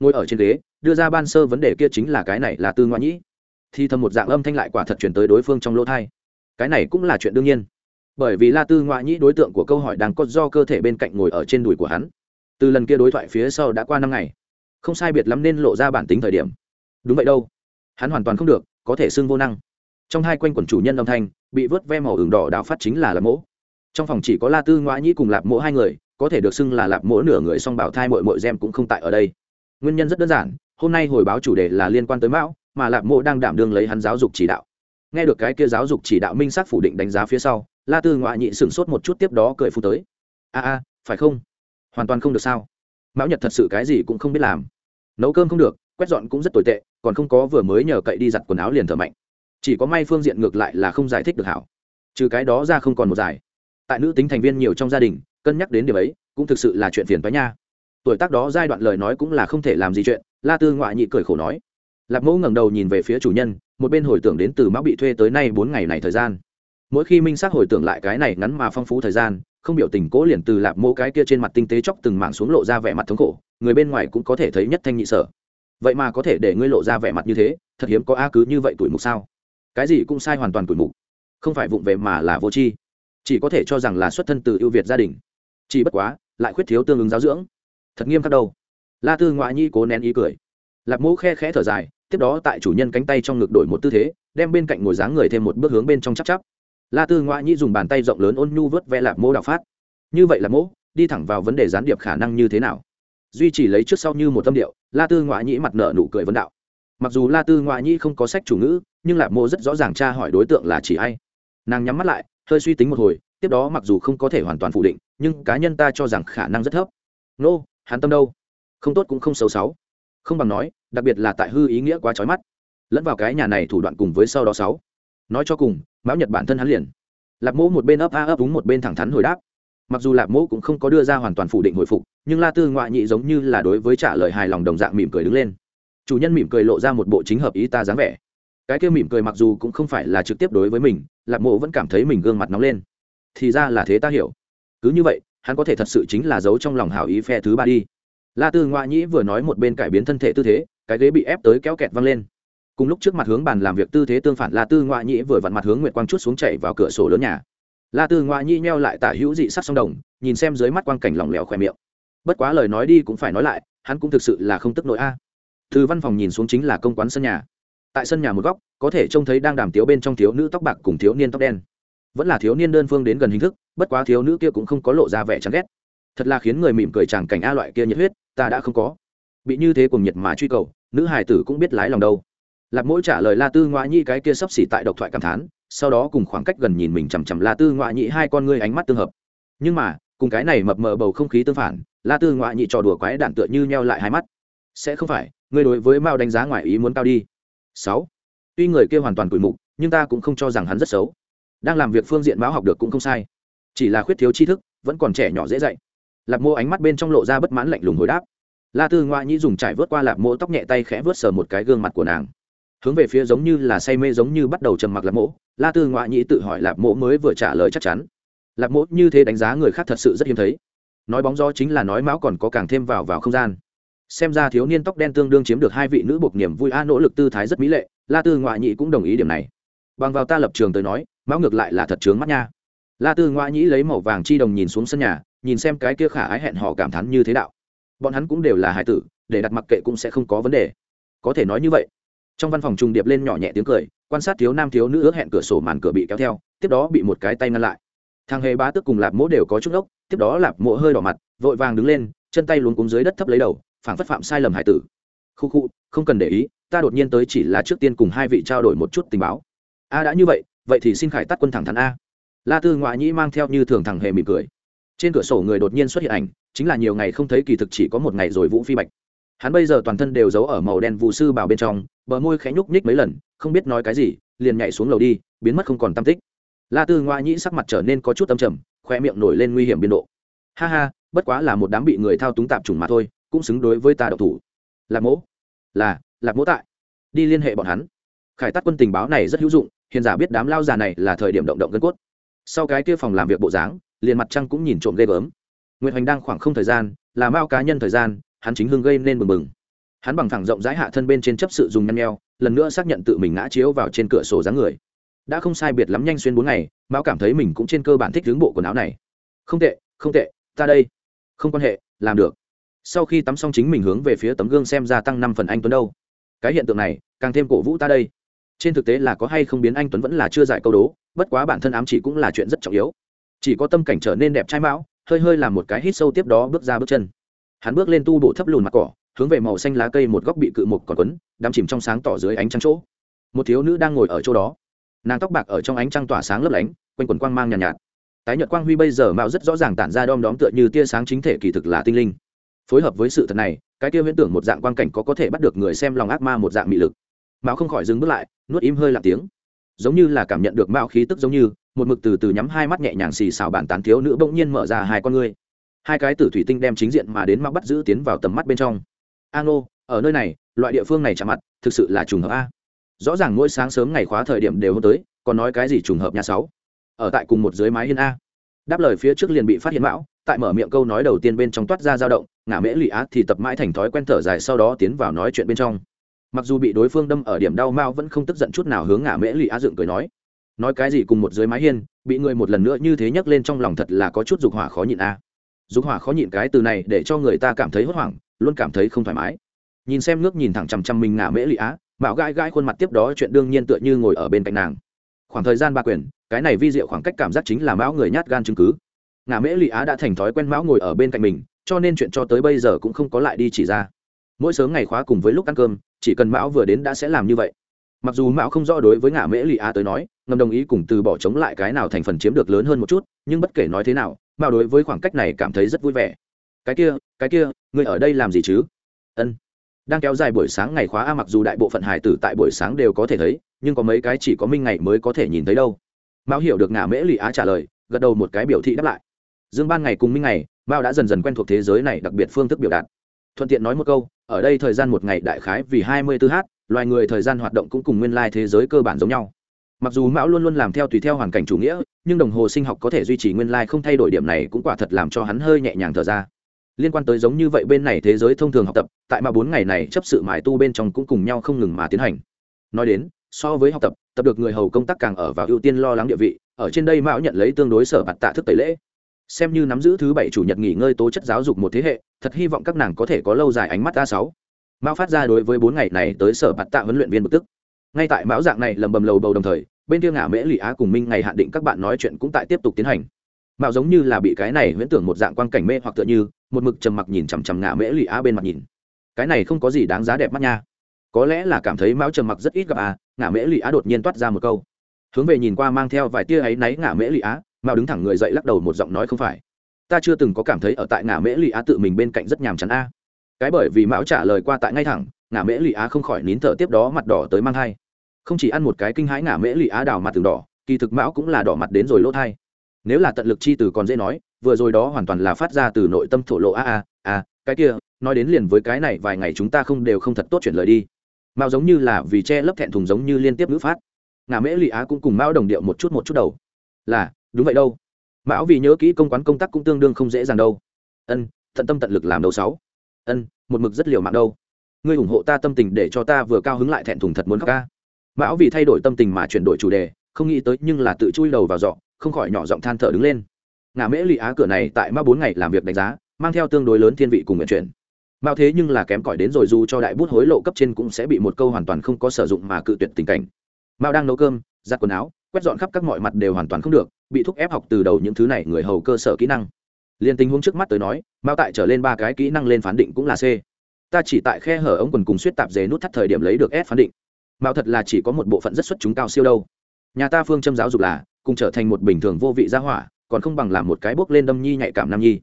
Ngồi ở trên ghế, đưa ra ban sơ vấn đề kia chính là cái này là tư ngoại nhĩ thì thầm một dạng âm thanh lại quả thật chuyển tới đối phương trong lỗ thai. Cái này cũng là chuyện đương nhiên. Bởi vì la tư ngoại nhĩ đối tượng của câu hỏi đang có do cơ thể bên cạnh ngồi ở trên đùi của hắn. Từ lần kia đối thoại phía sau đã qua năm ngày. Không sai biệt lắm nên lộ ra bản tính thời điểm. Đúng vậy đâu. Hắn hoàn toàn không được, có thể xưng vô năng. Trong hai quanh quần chủ nhân âm thanh, bị vớt ve màu ửng đỏ đạo phát chính là lạp mỗ. Trong phòng chỉ có la tư ngoại nhĩ cùng lạp mỗ hai người, có thể được xưng là lạp mỗ nửa người song bảo thai mội mội gem cũng không tại ở đây. Nguyên nhân rất đơn giản, hôm nay hồi báo chủ đề là liên quan tới mão mà lạp mỗ đang đảm đương lấy hắn giáo dục chỉ đạo. Nghe được cái kia giáo dục chỉ đạo minh xác phủ định đánh giá phía sau, la tư ngoại nhị sửng sốt một chút tiếp đó cười phu tới. A a, phải không? Hoàn toàn không được sao? Mão nhật thật sự cái gì cũng không biết làm. Nấu cơm không được, quét dọn cũng rất tồi tệ, còn không có vừa mới nhờ cậy đi giặt quần áo liền thở mạnh. Chỉ có may phương diện ngược lại là không giải thích được hảo. Trừ cái đó ra không còn một giải. Tại nữ tính thành viên nhiều trong gia đình, cân nhắc đến điều ấy, cũng thực sự là chuyện phiền phái nha. Tuổi tác đó giai đoạn lời nói cũng là không thể làm gì chuyện, la tư ngoại nhị cười khổ nói lạp mẫu ngẩng đầu nhìn về phía chủ nhân, một bên hồi tưởng đến từ mão bị thuê tới nay bốn ngày này thời gian. Mỗi khi minh xác hồi tưởng lại cái này ngắn mà phong phú thời gian, không biểu tình cố liền từ lạp mẫu cái kia trên mặt tinh tế chóc từng mảng xuống lộ ra vẻ mặt thống khổ, người bên ngoài cũng có thể thấy nhất thanh nhị sở. Vậy mà có thể để ngươi lộ ra vẻ mặt như thế, thật hiếm có a cứ như vậy tuổi mục sao? Cái gì cũng sai hoàn toàn tuổi mục. Không phải vụng về mà là vô tri. Chỉ có thể cho rằng là xuất thân từ ưu việt gia đình. Chỉ bất quá, lại khuyết thiếu tương ứng giáo dưỡng. Thật nghiêm khắc đâu. La tư ngoại nhi cố nén ý cười. Lạp mẫu khe khẽ thở dài tiếp đó tại chủ nhân cánh tay trong ngực đổi một tư thế đem bên cạnh ngồi dáng người thêm một bước hướng bên trong chắc chắp. La tư ngoại nhi dùng bàn tay rộng lớn ôn nhu vớt vẽ lạc mô đạo phát. Như vậy là mẫu đi thẳng vào vấn đề gián điệp khả năng như thế nào? Duy chỉ lấy trước sau như một tâm điệu la tư ngoại nhĩ mặt nợ nụ cười vấn đạo. Mặc dù la tư ngoại nhĩ không có sách chủ ngữ nhưng lạc mô rất rõ ràng tra hỏi đối tượng là chỉ ai. Nàng nhắm mắt lại hơi suy tính một hồi tiếp đó mặc dù không có thể hoàn toàn phủ định nhưng cá nhân ta cho rằng khả năng rất thấp. Nô、no, hắn tâm đâu? Không tốt cũng không xấu xấu. Không bằng nói đặc biệt là tại hư ý nghĩa quá trói mắt, lẫn vào cái nhà này thủ đoạn cùng với sau đó sáu. Nói cho cùng, mão nhật bản thân hắn liền. Lạp mỗ một bên ấp a ấp úng một bên thẳng thắn hồi đáp. Mặc dù lạp mỗ cũng không có đưa ra hoàn toàn phủ định hồi phục, nhưng la tư ngoại nhị giống như là đối với trả lời hài lòng đồng dạng mỉm cười đứng lên. Chủ nhân mỉm cười lộ ra một bộ chính hợp ý ta dáng vẻ. Cái kia mỉm cười mặc dù cũng không phải là trực tiếp đối với mình, lạp mộ vẫn cảm thấy mình gương mặt nóng lên. Thì ra là thế ta hiểu. Cứ như vậy, hắn có thể thật sự chính là giấu trong lòng hảo ý phe thứ ba đi. La tư ngoại nhĩ vừa nói một bên cải biến thân thể tư thế cái ghế bị ép tới kéo kẹt văng lên. Cùng lúc trước mặt hướng bàn làm việc tư thế tương phản la tư ngoại nhĩ vừa vặn mặt hướng nguyệt quang chút xuống chạy vào cửa sổ lớn nhà. La tư ngoại nhĩ nheo lại tả hữu dị sắc song đồng, nhìn xem dưới mắt quang cảnh lỏng lẻo khỏe miệng. Bất quá lời nói đi cũng phải nói lại, hắn cũng thực sự là không tức nổi a. Từ văn phòng nhìn xuống chính là công quán sân nhà. Tại sân nhà một góc, có thể trông thấy đang đàm tiếu bên trong thiếu nữ tóc bạc cùng thiếu niên tóc đen. Vẫn là thiếu niên đơn phương đến gần hình thức, bất quá thiếu nữ kia cũng không có lộ ra vẻ chán ghét. Thật là khiến người mỉm cười chàng cảnh a loại kia nhiệt huyết, ta đã không có bị như thế cùng nhiệt mà truy cầu, nữ hài tử cũng biết lái lòng đâu. Lạc mỗi trả lời la tư ngoại nhĩ cái kia sắp xỉ tại độc thoại cảm thán, sau đó cùng khoảng cách gần nhìn mình chằm chằm la tư ngoại nhĩ hai con ngươi ánh mắt tương hợp. Nhưng mà, cùng cái này mập mờ bầu không khí tương phản, la tư ngoại nhị trò đùa quái đạn tựa như nheo lại hai mắt. Sẽ không phải, ngươi đối với mao đánh giá ngoài ý muốn cao đi. Sáu. Tuy người kia hoàn toàn cùi mục, nhưng ta cũng không cho rằng hắn rất xấu. Đang làm việc phương diện mão học được cũng không sai. Chỉ là khuyết thiếu tri thức, vẫn còn trẻ nhỏ dễ dạy. Lạp mô ánh mắt bên trong lộ ra bất mãn lạnh lùng hồi đáp la tư ngoại nhĩ dùng trải vớt qua lạp mỗ tóc nhẹ tay khẽ vớt sờ một cái gương mặt của nàng. Hướng về phía giống như là say mê giống như bắt đầu trầm mặc lạp mỗ la tư ngoại nhĩ tự hỏi lạp mỗ mới vừa trả lời chắc chắn. Lạp mỗ như thế đánh giá người khác thật sự rất hiếm thấy. Nói bóng gió chính là nói mão còn có càng thêm vào vào không gian. Xem ra thiếu niên tóc đen tương đương chiếm được hai vị nữ buộc niềm vui a, nỗ lực tư thái rất mỹ lệ, la tư ngoại nhĩ cũng đồng ý điểm này. Bằng vào ta lập trường tới nói, mão ngược lại là thật trướng mắt nha. La tư ngoại nhĩ lấy màu vàng chi đồng nhìn xuống sân nhà, nhìn xem cái kia khả ái hẹn họ cảm thán như thế đạo bọn hắn cũng đều là hải tử, để đặt mặc kệ cũng sẽ không có vấn đề. Có thể nói như vậy. Trong văn phòng trùng điệp lên nhỏ nhẹ tiếng cười, quan sát thiếu nam thiếu nữ ước hẹn cửa sổ màn cửa bị kéo theo, tiếp đó bị một cái tay ngăn lại. Thằng hề bá tức cùng lạp mỗ đều có chút ốc, tiếp đó lạp mỗ hơi đỏ mặt, vội vàng đứng lên, chân tay luống cúng dưới đất thấp lấy đầu, phảng phất phạm sai lầm hải tử. Khu khu, không cần để ý, ta đột nhiên tới chỉ là trước tiên cùng hai vị trao đổi một chút tình báo. A đã như vậy vậy thì xin khải tắt quân thẳng thắn a. La tư ngoại nhĩ mang theo như thường thằng hề mỉm cười. Trên cửa sổ người đột nhiên xuất hiện ảnh chính là nhiều ngày không thấy kỳ thực chỉ có một ngày rồi vũ phi bạch. Hắn bây giờ toàn thân đều giấu ở màu đen vụ sư bảo bên trong, bờ môi khẽ nhúc nhích mấy lần, không biết nói cái gì, liền nhảy xuống lầu đi, biến mất không còn tam tích. La tư ngoại nhĩ sắc mặt trở nên có chút âm trầm, khoe miệng nổi lên nguy hiểm biên độ. Ha ha, bất quá là một đám bị người thao túng tạp trùng mà thôi, cũng xứng đối với ta độc thủ. Lạc mỗ. Là, lạc mỗ tại. Đi liên hệ bọn hắn. Khải tắt quân tình báo này rất hữu dụng, hiền giả biết đám lao già này là thời điểm động động gân cốt. Sau cái kia phòng làm việc bộ dáng, liền mặt trăng cũng nhìn trộm ghê gớm nguyễn hoành đang khoảng không thời gian, là mao cá nhân thời gian, hắn chính hưng gây nên mừng mừng hắn bằng thẳng rộng rãi hạ thân bên trên chấp sự dùng nhăn nheo, lần nữa xác nhận tự mình ngã chiếu vào trên cửa sổ dáng người. Đã không sai biệt lắm nhanh xuyên bốn ngày, mao cảm thấy mình cũng trên cơ bản thích hướng bộ quần áo này. Không tệ không tệ, ta đây. Không quan hệ, làm được. Sau khi tắm xong chính mình hướng về phía tấm gương xem ra tăng năm phần anh tuấn đâu. Cái hiện tượng này, càng thêm cổ vũ ta đây. Trên thực tế là có hay không biến anh tuấn vẫn là chưa giải câu đố, bất quá bản thân ám chỉ cũng là chuyện rất trọng yếu. Chỉ có tâm cảnh trở nên đẹp trai mão hơi hơi làm một cái hít sâu tiếp đó bước ra bước chân. Hắn bước lên tu bộ thấp lùn mặt cỏ hướng về màu xanh lá cây một góc bị cự mục còn quấn đắm chìm trong sáng tỏ dưới ánh trăng chỗ. Một thiếu nữ đang ngồi ở chỗ đó. Nàng tóc bạc ở trong ánh trăng tỏa sáng lấp lánh quanh quần quang mang nhàn nhạt, nhạt. Tái nhợt quang huy bây giờ mạo rất rõ ràng tản ra đom đóm tựa như tia sáng chính thể kỳ thực là tinh linh. Phối hợp với sự thật này cái tia huyễn tưởng một dạng quang cảnh có có thể bắt được người xem lòng ác ma một dạng mị lực. Mạo không khỏi dừng bước lại nuốt im hơi lạc tiếng giống như là cảm nhận được mạo khí tức giống như, một mực từ từ nhắm hai mắt nhẹ nhàng xì xào bản tán thiếu nữ bỗng nhiên mở ra hai con ngươi. Hai cái tử thủy tinh đem chính diện mà đến mạo bắt giữ tiến vào tầm mắt bên trong. A ngô, ở nơi này, loại địa phương này chạm mặt, thực sự là trùng hợp a. Rõ ràng mỗi sáng sớm ngày khóa thời điểm đều hôm tới, còn nói cái gì trùng hợp nhà sáu. Ở tại cùng một dưới mái hiên a. Đáp lời phía trước liền bị phát hiện mão, tại mở miệng câu nói đầu tiên bên trong toát ra dao động, ngả mễ lụy á thì tập mãi thành thói quen thở dài sau đó tiến vào nói chuyện bên trong mặc dù bị đối phương đâm ở điểm đau mao vẫn không tức giận chút nào hướng ngả mễ lì á dựng cười nói nói cái gì cùng một dưới mái hiên, bị người một lần nữa như thế nhắc lên trong lòng thật là có chút dục hỏa khó nhịn a. Dục hỏa khó nhịn cái từ này để cho người ta cảm thấy hốt hoảng, luôn cảm thấy không thoải mái. Nhìn xem nước nhìn thẳng chằm chằm mình ngả mễ lì á, mạo gai gai khuôn mặt tiếp đó chuyện đương nhiên tựa như ngồi ở bên cạnh nàng. Khoảng thời gian ba quyền cái này vi diệu khoảng cách cảm giác chính là mão người nhát gan chứng cứ. Ngả mễ lì á đã thành thói quen mão ngồi ở bên cạnh mình, cho nên chuyện cho tới bây giờ cũng không có lại đi chỉ ra. Mỗi sớm ngày khóa cùng với lúc ăn cơm chỉ cần mão vừa đến đã sẽ làm như vậy. Mặc dù mão không rõ đối với ngã mễ lì á tới nói, ngầm đồng ý cùng từ bỏ chống lại cái nào thành phần chiếm được lớn hơn một chút, nhưng bất kể nói thế nào mao đối với khoảng cách này cảm thấy rất vui vẻ. Cái kia cái kia người ở đây làm gì chứ? Ân. Đang kéo dài buổi sáng ngày khóa a, mặc dù đại bộ phận hải tử tại buổi sáng đều có thể thấy, nhưng có mấy cái chỉ có minh ngày mới có thể nhìn thấy đâu. Mao hiểu được ngả mễ lì á trả lời, gật đầu một cái biểu thị đáp lại. Dương ban ngày cùng minh ngày mao đã dần dần quen thuộc thế giới này đặc biệt phương thức biểu đạt. Thuận tiện nói một câu ở đây thời gian một ngày đại khái vì hai mươi 24 h, loài người thời gian hoạt động cũng cùng nguyên lai thế giới cơ bản giống nhau. Mặc dù mão luôn luôn làm theo tùy theo hoàn cảnh chủ nghĩa, nhưng đồng hồ sinh học có thể duy trì nguyên lai không thay đổi điểm này cũng quả thật làm cho hắn hơi nhẹ nhàng thở ra. Liên quan tới giống như vậy bên này thế giới thông thường học tập, tại mà bốn ngày này chấp sự mãi tu bên trong cũng cùng nhau không ngừng mà tiến hành. Nói đến, so với học tập tập được người hầu công tác càng ở vào ưu tiên lo lắng địa vị, ở trên đây mão nhận lấy tương đối sở bạt tạ thức tẩy lễ xem như nắm giữ thứ bảy chủ nhật nghỉ ngơi tố chất giáo dục một thế hệ, thật hy vọng các nàng có thể có lâu dài ánh mắt a sáu. Mao phát ra đối với bốn ngày này tới sở bạt tạ huấn luyện viên bực tức. Ngay tại mão dạng này lầm bầm lầu bầu đồng thời, bên kia ngả mễ lụy á cùng minh ngày hạn định các bạn nói chuyện cũng tại tiếp tục tiến hành. Mạo giống như là bị cái này huyễn tưởng một dạng quan cảnh mê hoặc tựa như, một mực trầm mặc nhìn chằm chằm ngả mễ lụy á bên mặt nhìn. Cái này không có gì đáng giá đẹp mắt nha. Có lẽ là cảm thấy mão trầm mặc rất ít gặp à ngả mễ lụy á đột nhiên toát ra một câu. Hướng về nhìn qua mang theo vài tia ấy náy ngả mễ lụy á mao đứng thẳng người dậy lắc đầu một giọng nói không phải. Ta chưa từng có cảm thấy ở tại ngả mễ lụy á tự mình bên cạnh rất nhàm chán a. Cái bởi vì mão trả lời qua tại ngay thẳng ngả mễ lụy á không khỏi nín thở tiếp đó mặt đỏ tới mang hai không chỉ ăn một cái kinh hãi ngả mễ lụy á đào mặt từng đỏ, kỳ thực mão cũng là đỏ mặt đến rồi lỗ thai. Nếu là tận lực chi từ còn dễ nói, vừa rồi đó hoàn toàn là phát ra từ nội tâm thổ lộ a a a, cái kia, nói đến liền với cái này vài ngày chúng ta không đều không thật tốt chuyển lời đi. Mao giống như là vì che lấp thẹn thùng giống như liên tiếp ngữ phát. Ngà mễ lụy á cũng cùng mao đồng điệu một chút một chút đầu. Là đúng vậy đâu. Mão vì nhớ kỹ công quán công tác cũng tương đương không dễ dàng đâu. Ân, tận tâm tận lực làm đầu sáu. Ân, một mực rất liều mạng đâu. Ngươi ủng hộ ta tâm tình để cho ta vừa cao hứng lại thẹn thùng thật muốn khóc ca. Mão vì thay đổi tâm tình mà chuyển đổi chủ đề, không nghĩ tới nhưng là tự chui đầu vào dọ không khỏi nhỏ giọng than thở đứng lên. Ngã mễ lụy á cửa này tại ma bốn ngày làm việc đánh giá, mang theo tương đối lớn thiên vị cùng nguyện chuyển. Mao thế nhưng là kém cỏi đến rồi dù cho đại bút hối lộ cấp trên cũng sẽ bị một câu hoàn toàn không có sử dụng mà cự tuyệt tình cảnh. Mao đang nấu cơm, giặt quần áo, quét dọn khắp các mọi mặt đều hoàn toàn không được bị thúc ép học từ đầu những thứ này người hầu cơ sở kỹ năng. Liên tình huống trước mắt tới nói, mao tại trở lên ba cái kỹ năng lên phán định cũng là c. Ta chỉ tại khe hở ống quần cùng suýt tạp dề nút thắt thời điểm lấy được s phán định. Mao thật là chỉ có một bộ phận rất xuất chúng cao siêu đâu. Nhà ta phương châm giáo dục là, cùng trở thành một bình thường vô vị gia hỏa, còn không bằng làm một cái bước lên đâm nhi nhạy cảm nam nhi.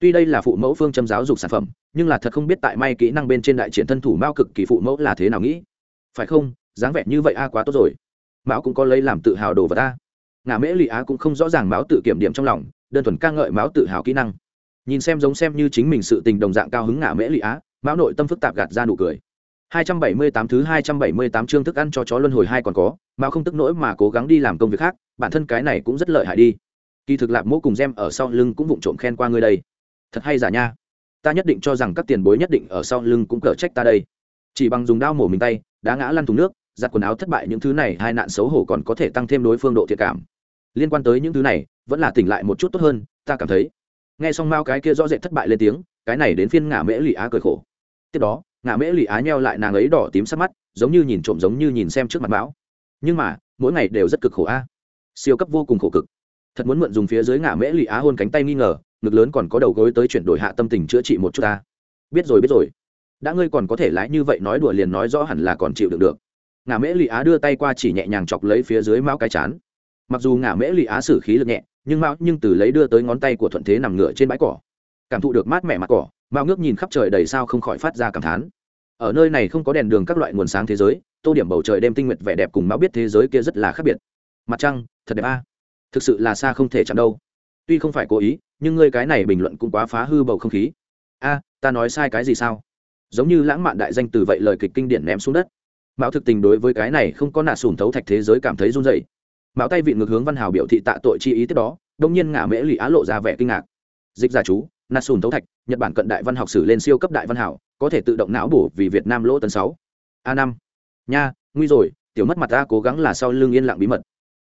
Tuy đây là phụ mẫu phương châm giáo dục sản phẩm, nhưng là thật không biết tại may kỹ năng bên trên đại triển thân thủ mao cực kỳ phụ mẫu là thế nào nghĩ. Phải không? Dáng vẻ như vậy a quá tốt rồi. Mão cũng có lấy làm tự hào đồ vật ta ngà mễ lụy á cũng không rõ ràng máu tự kiểm điểm trong lòng đơn thuần ca ngợi máu tự hào kỹ năng nhìn xem giống xem như chính mình sự tình đồng dạng cao hứng ngà mễ lụy á mão nội tâm phức tạp gạt ra nụ cười 278 thứ 278 chương thức ăn cho chó luân hồi hai còn có, mà không tức nỗi mà cố gắng đi làm công việc khác, bản thân cái này cũng rất lợi hại đi. Kỳ thực Lạp Mỗ cùng Gem ở sau lưng cũng vụng trộm khen qua ngươi đây. Thật hay giả nha. Ta nhất định cho rằng các tiền bối nhất định ở sau lưng cũng cở trách ta đây. Chỉ bằng dùng đao mổ mình tay, đá ngã lăn thùng nước, giặt quần áo thất bại những thứ này hai nạn xấu hổ còn có thể tăng thêm đối phương độ thiệt cảm. Liên quan tới những thứ này, vẫn là tỉnh lại một chút tốt hơn, ta cảm thấy. Nghe xong Mao cái kia rõ rệt thất bại lên tiếng, cái này đến phiên ngả mễ lụy á cười khổ. Tiếp đó, ngã mễ lụy á nheo lại nàng ấy đỏ tím sắc mắt giống như nhìn trộm giống như nhìn xem trước mặt bão nhưng mà mỗi ngày đều rất cực khổ a. Siêu cấp vô cùng khổ cực. Thật muốn mượn dùng phía dưới ngã mễ lụy á hôn cánh tay nghi ngờ ngực lớn còn có đầu gối tới chuyển đổi hạ tâm tình chữa trị một chút ta. Biết rồi biết rồi. Đã ngươi còn có thể lái như vậy nói đùa liền nói rõ hẳn là còn chịu được được. Ngã mễ lụy á đưa tay qua chỉ nhẹ nhàng chọc lấy phía dưới mao cái chán mặc dù ngả mễ lì á xử khí lực nhẹ, nhưng mão nhưng từ lấy đưa tới ngón tay của thuận thế nằm ngửa trên bãi cỏ. Cảm thụ được mát mẻ mặt cỏ, mao ngước nhìn khắp trời đầy sao không khỏi phát ra cảm thán. Ở nơi này không có đèn đường các loại nguồn sáng thế giới, tô điểm bầu trời đêm tinh nguyệt vẻ đẹp cùng mao biết thế giới kia rất là khác biệt. Mặt trăng, thật đẹp a. Thực sự là xa không thể chạm đâu. Tuy không phải cố ý, nhưng ngươi cái này bình luận cũng quá phá hư bầu không khí. A, ta nói sai cái gì sao? Giống như lãng mạn đại danh từ vậy lời kịch kinh điển ném xuống đất. Mạo thực tình đối với cái này không có nạ sùn thấu thạch thế giới cảm thấy run dậy mạo tay vị ngược hướng văn hào biểu thị tạ tội chi ý tiếp đó, đông nhiên ngả mễ lụy á lộ ra vẻ kinh ngạc. Dịch giả chú nạ sùn thấu thạch, nhật bản cận đại văn học sử lên siêu cấp đại văn hảo có thể tự động não bổ vì việt nam lỗ tấn sáu. A năm. Nha, nguy rồi, tiểu mất mặt ta cố gắng là sau lưng yên lặng bí mật.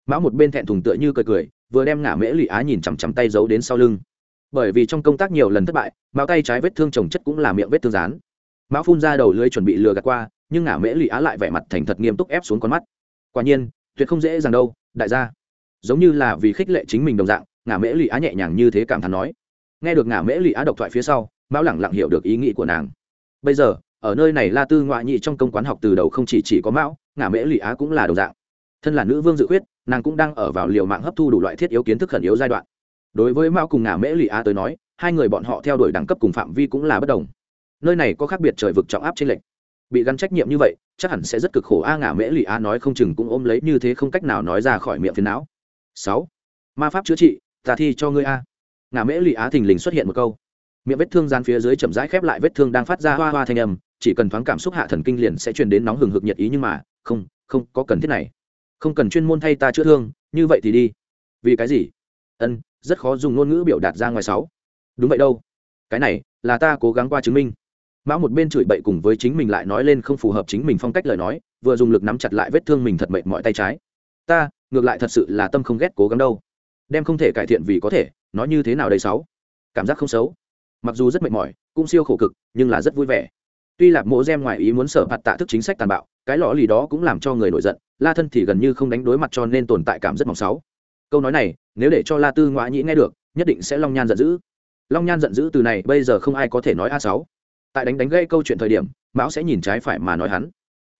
Mão một bên thẹn thùng tựa như cười cười, vừa đem ngả mễ lụy á nhìn chằm chằm tay giấu đến sau lưng. Bởi vì trong công tác nhiều lần thất bại, mão tay trái vết thương trồng chất cũng là miệng vết thương rán mão phun ra đầu lưới chuẩn bị lừa gạt qua, nhưng ngả mễ lụy á lại vẻ mặt thành thật nghiêm túc ép xuống con mắt. Quả nhiên, tuyệt không dễ dàng đâu đại gia. Giống như là vì khích lệ chính mình đồng dạng ngả mễ lụy á nhẹ nhàng như thế cảm thán nói. Nghe được ngả mễ lụy á độc thoại phía sau, mão lẳng lặng hiểu được ý nghĩ của nàng. Bây giờ, ở nơi này la tư ngoại nhị trong công quán học từ đầu không chỉ chỉ có mão ngả mễ lụy á cũng là đồng dạng. Thân là nữ vương dự khuyết, nàng cũng đang ở vào liều mạng hấp thu đủ loại thiết yếu kiến thức khẩn yếu giai đoạn. Đối với mao cùng ngả mễ lụy á tới nói, hai người bọn họ theo đuổi đẳng cấp cùng phạm vi cũng là bất đồng. Nơi này có khác biệt trời vực trọng áp trên lệnh bị gắn trách nhiệm như vậy, chắc hẳn sẽ rất cực khổ. A ngả mễ lụy a nói không chừng cũng ôm lấy như thế không cách nào nói ra khỏi miệng phiền não. Sáu, ma pháp chữa trị, ta thi cho ngươi a. Ngả mễ lụy á thình lình xuất hiện một câu. Miệng vết thương gian phía dưới chậm rãi khép lại vết thương đang phát ra hoa hoa thanh âm, chỉ cần thoáng cảm xúc hạ thần kinh liền sẽ truyền đến nóng hừng hực nhiệt ý nhưng mà, không không, có cần thiết này. Không cần chuyên môn thay ta chữa thương, như vậy thì đi. Vì cái gì? Ân, rất khó dùng ngôn ngữ biểu đạt ra ngoài sáu. Đúng vậy đâu. Cái này, là ta cố gắng qua chứng minh mão một bên chửi bậy cùng với chính mình lại nói lên không phù hợp chính mình phong cách lời nói, vừa dùng lực nắm chặt lại vết thương mình thật mệt mọi tay trái. Ta, ngược lại thật sự là tâm không ghét cố gắng đâu. Đem không thể cải thiện vì có thể, nói như thế nào đây sáu? Cảm giác không xấu. Mặc dù rất mệt mỏi, cũng siêu khổ cực, nhưng là rất vui vẻ. Tuy là mộ gem ngoài ý muốn sở phạt tạ thức chính sách tàn bạo, cái lõ lì đó cũng làm cho người nổi giận, la thân thì gần như không đánh đối mặt cho nên tồn tại cảm rất mỏng sáu. Câu nói này, nếu để cho la tư ngoại nhĩ nghe được, nhất định sẽ long nhan giận dữ. Long nhan giận dữ từ này bây giờ không ai có thể nói a sáu tại đánh đánh gây câu chuyện thời điểm, mão sẽ nhìn trái phải mà nói hắn.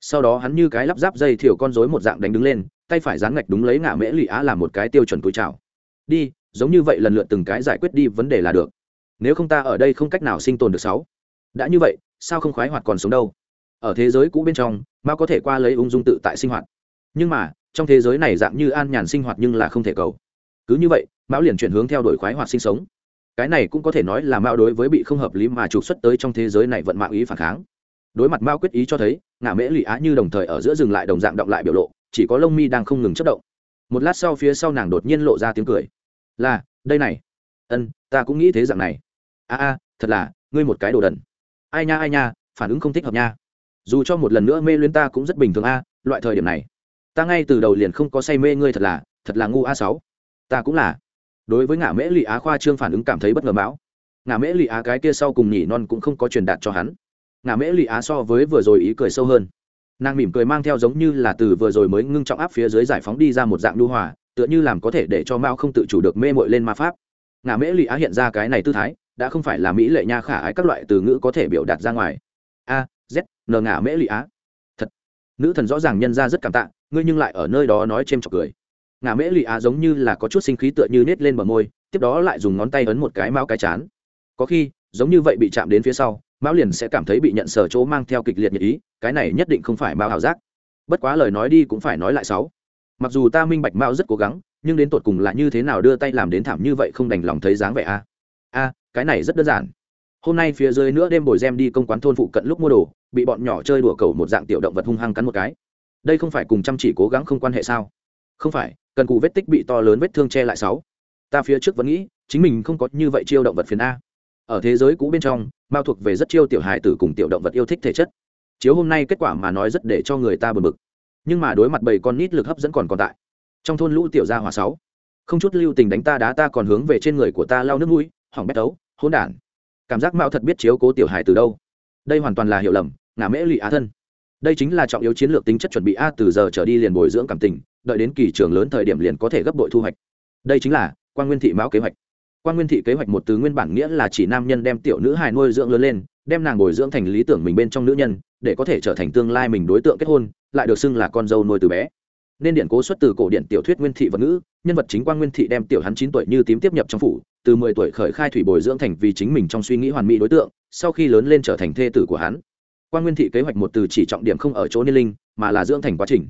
Sau đó hắn như cái lắp ráp dây thiểu con rối một dạng đánh đứng lên, tay phải dán ngạch đúng lấy ngã mễ lụy á làm một cái tiêu chuẩn túi trào đi, giống như vậy lần lượt từng cái giải quyết đi vấn đề là được. Nếu không ta ở đây không cách nào sinh tồn được sáu. Đã như vậy, sao không khoái hoạt còn sống đâu? Ở thế giới cũ bên trong mao có thể qua lấy ung dung tự tại sinh hoạt. Nhưng mà, trong thế giới này dạng như an nhàn sinh hoạt nhưng là không thể cầu. Cứ như vậy, mão liền chuyển hướng theo đuổi khoái hoạt sinh sống cái này cũng có thể nói là mao đối với bị không hợp lý mà trục xuất tới trong thế giới này vận mạng ý phản kháng. Đối mặt mao quyết ý cho thấy ngã mễ lụy á như đồng thời ở giữa dừng lại đồng dạng động lại biểu lộ, chỉ có lông mi đang không ngừng chất động. Một lát sau phía sau nàng đột nhiên lộ ra tiếng cười. Là, đây này. Ân, ta cũng nghĩ thế dạng này. A a, thật là, ngươi một cái đồ đần. Ai nha ai nha, phản ứng không thích hợp nha. Dù cho một lần nữa mê luyến ta cũng rất bình thường a, loại thời điểm này. Ta ngay từ đầu liền không có say mê ngươi thật là thật là ngu a sáu. Ta cũng là đối với ngã mễ lì á khoa trương phản ứng cảm thấy bất ngờ mão ngã mễ lì á cái kia sau cùng nhỉ non cũng không có truyền đạt cho hắn. Ngã mễ lì á so với vừa rồi ý cười sâu hơn. Nàng mỉm cười mang theo giống như là từ vừa rồi mới ngưng trọng áp phía dưới giải phóng đi ra một dạng lưu hòa, tựa như làm có thể để cho mao không tự chủ được mê mội lên ma pháp. Ngã mễ lì á hiện ra cái này tư thái, đã không phải là mỹ lệ nha khả ái các loại từ ngữ có thể biểu đạt ra ngoài. A, z, n ngã mễ lì á. Thật. Nữ thần rõ ràng nhân ra rất cảm tạ, ngươi nhưng lại ở nơi đó nói c h trọc cười ngã mễ lụy á giống như là có chút sinh khí tựa như nết lên bờ môi, tiếp đó lại dùng ngón tay ấn một cái mao cái chán. Có khi, giống như vậy bị chạm đến phía sau, mao liền sẽ cảm thấy bị nhận sở chỗ mang theo kịch liệt nhiệt ý, cái này nhất định không phải mao ảo giác. Bất quá lời nói đi cũng phải nói lại sáu. Mặc dù ta minh bạch mao rất cố gắng, nhưng đến tột cùng là như thế nào đưa tay làm đến thảm như vậy không đành lòng thấy dáng vẻ a. A, cái này rất đơn giản. Hôm nay phía dưới nữa đêm bồi gem đi công quán thôn phụ cận lúc mua đồ, bị bọn nhỏ chơi đùa cầu một dạng tiểu động vật hung hăng cắn một cái. Đây không phải cùng chăm chỉ cố gắng không quan hệ sao? Không phải cần cụ vết tích bị to lớn vết thương che lại sáu. Ta phía trước vẫn nghĩ, chính mình không có như vậy chiêu động vật phiền a. Ở thế giới cũ bên trong, mao thuộc về rất chiêu tiểu hài tử cùng tiểu động vật yêu thích thể chất. Chiếu hôm nay kết quả mà nói rất để cho người ta bực bực. Nhưng mà đối mặt bầy con nít lực hấp dẫn còn còn tại. Trong thôn lũ tiểu gia hòa sáu, không chút lưu tình đánh ta đá ta còn hướng về trên người của ta lau nước mũi, hỏng bét tấu, hỗn đản. Cảm giác mạo thật biết chiếu cố tiểu hài từ đâu. Đây hoàn toàn là hiểu lầm, ngả mễ lụy á thân. Đây chính là trọng yếu chiến lược tính chất chuẩn bị a từ giờ trở đi liền bồi dưỡng cảm tình đợi đến kỳ trường lớn thời điểm liền có thể gấp bội thu hoạch. Đây chính là quan nguyên thị mão kế hoạch. Quan nguyên thị kế hoạch một từ nguyên bản nghĩa là chỉ nam nhân đem tiểu nữ hài nuôi dưỡng lớn lên, đem nàng bồi dưỡng thành lý tưởng mình bên trong nữ nhân, để có thể trở thành tương lai mình đối tượng kết hôn, lại được xưng là con dâu nuôi từ bé. Nên điện cố xuất từ cổ điện tiểu thuyết nguyên thị vật ngữ, nhân vật chính quan nguyên thị đem tiểu hắn chín tuổi như tím tiếp nhập trong phủ, từ mười tuổi khởi khai thủy bồi dưỡng thành vì chính mình trong suy nghĩ hoàn mỹ đối tượng, sau khi lớn lên trở thành thê tử của hắn. Quan nguyên thị kế hoạch một từ chỉ trọng điểm không ở chỗ niên linh, mà là dưỡng thành quá trình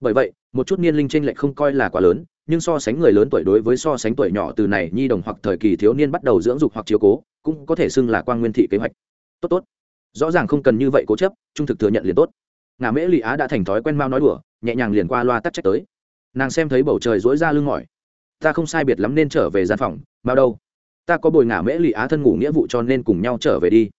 bởi vậy, một chút niên linh t r ê n lệch không coi là quá lớn, nhưng so sánh người lớn tuổi đối với so sánh tuổi nhỏ từ này nhi đồng hoặc thời kỳ thiếu niên bắt đầu dưỡng dục hoặc chiếu cố, cũng có thể xưng là quan nguyên thị kế hoạch. Tốt tốt. Rõ ràng không cần như vậy cố chấp, trung thực thừa nhận liền tốt. Ngà mễ lụy á đã thành thói quen mau nói đùa, nhẹ nhàng liền qua loa tắc trách tới. Nàng xem thấy bầu trời dối ra lưng mỏi. Ta không sai biệt lắm nên trở về gian phòng bao đâu. Ta có bồi ngả mễ lụy á thân ngủ nghĩa vụ cho nên cùng nhau trở về đi.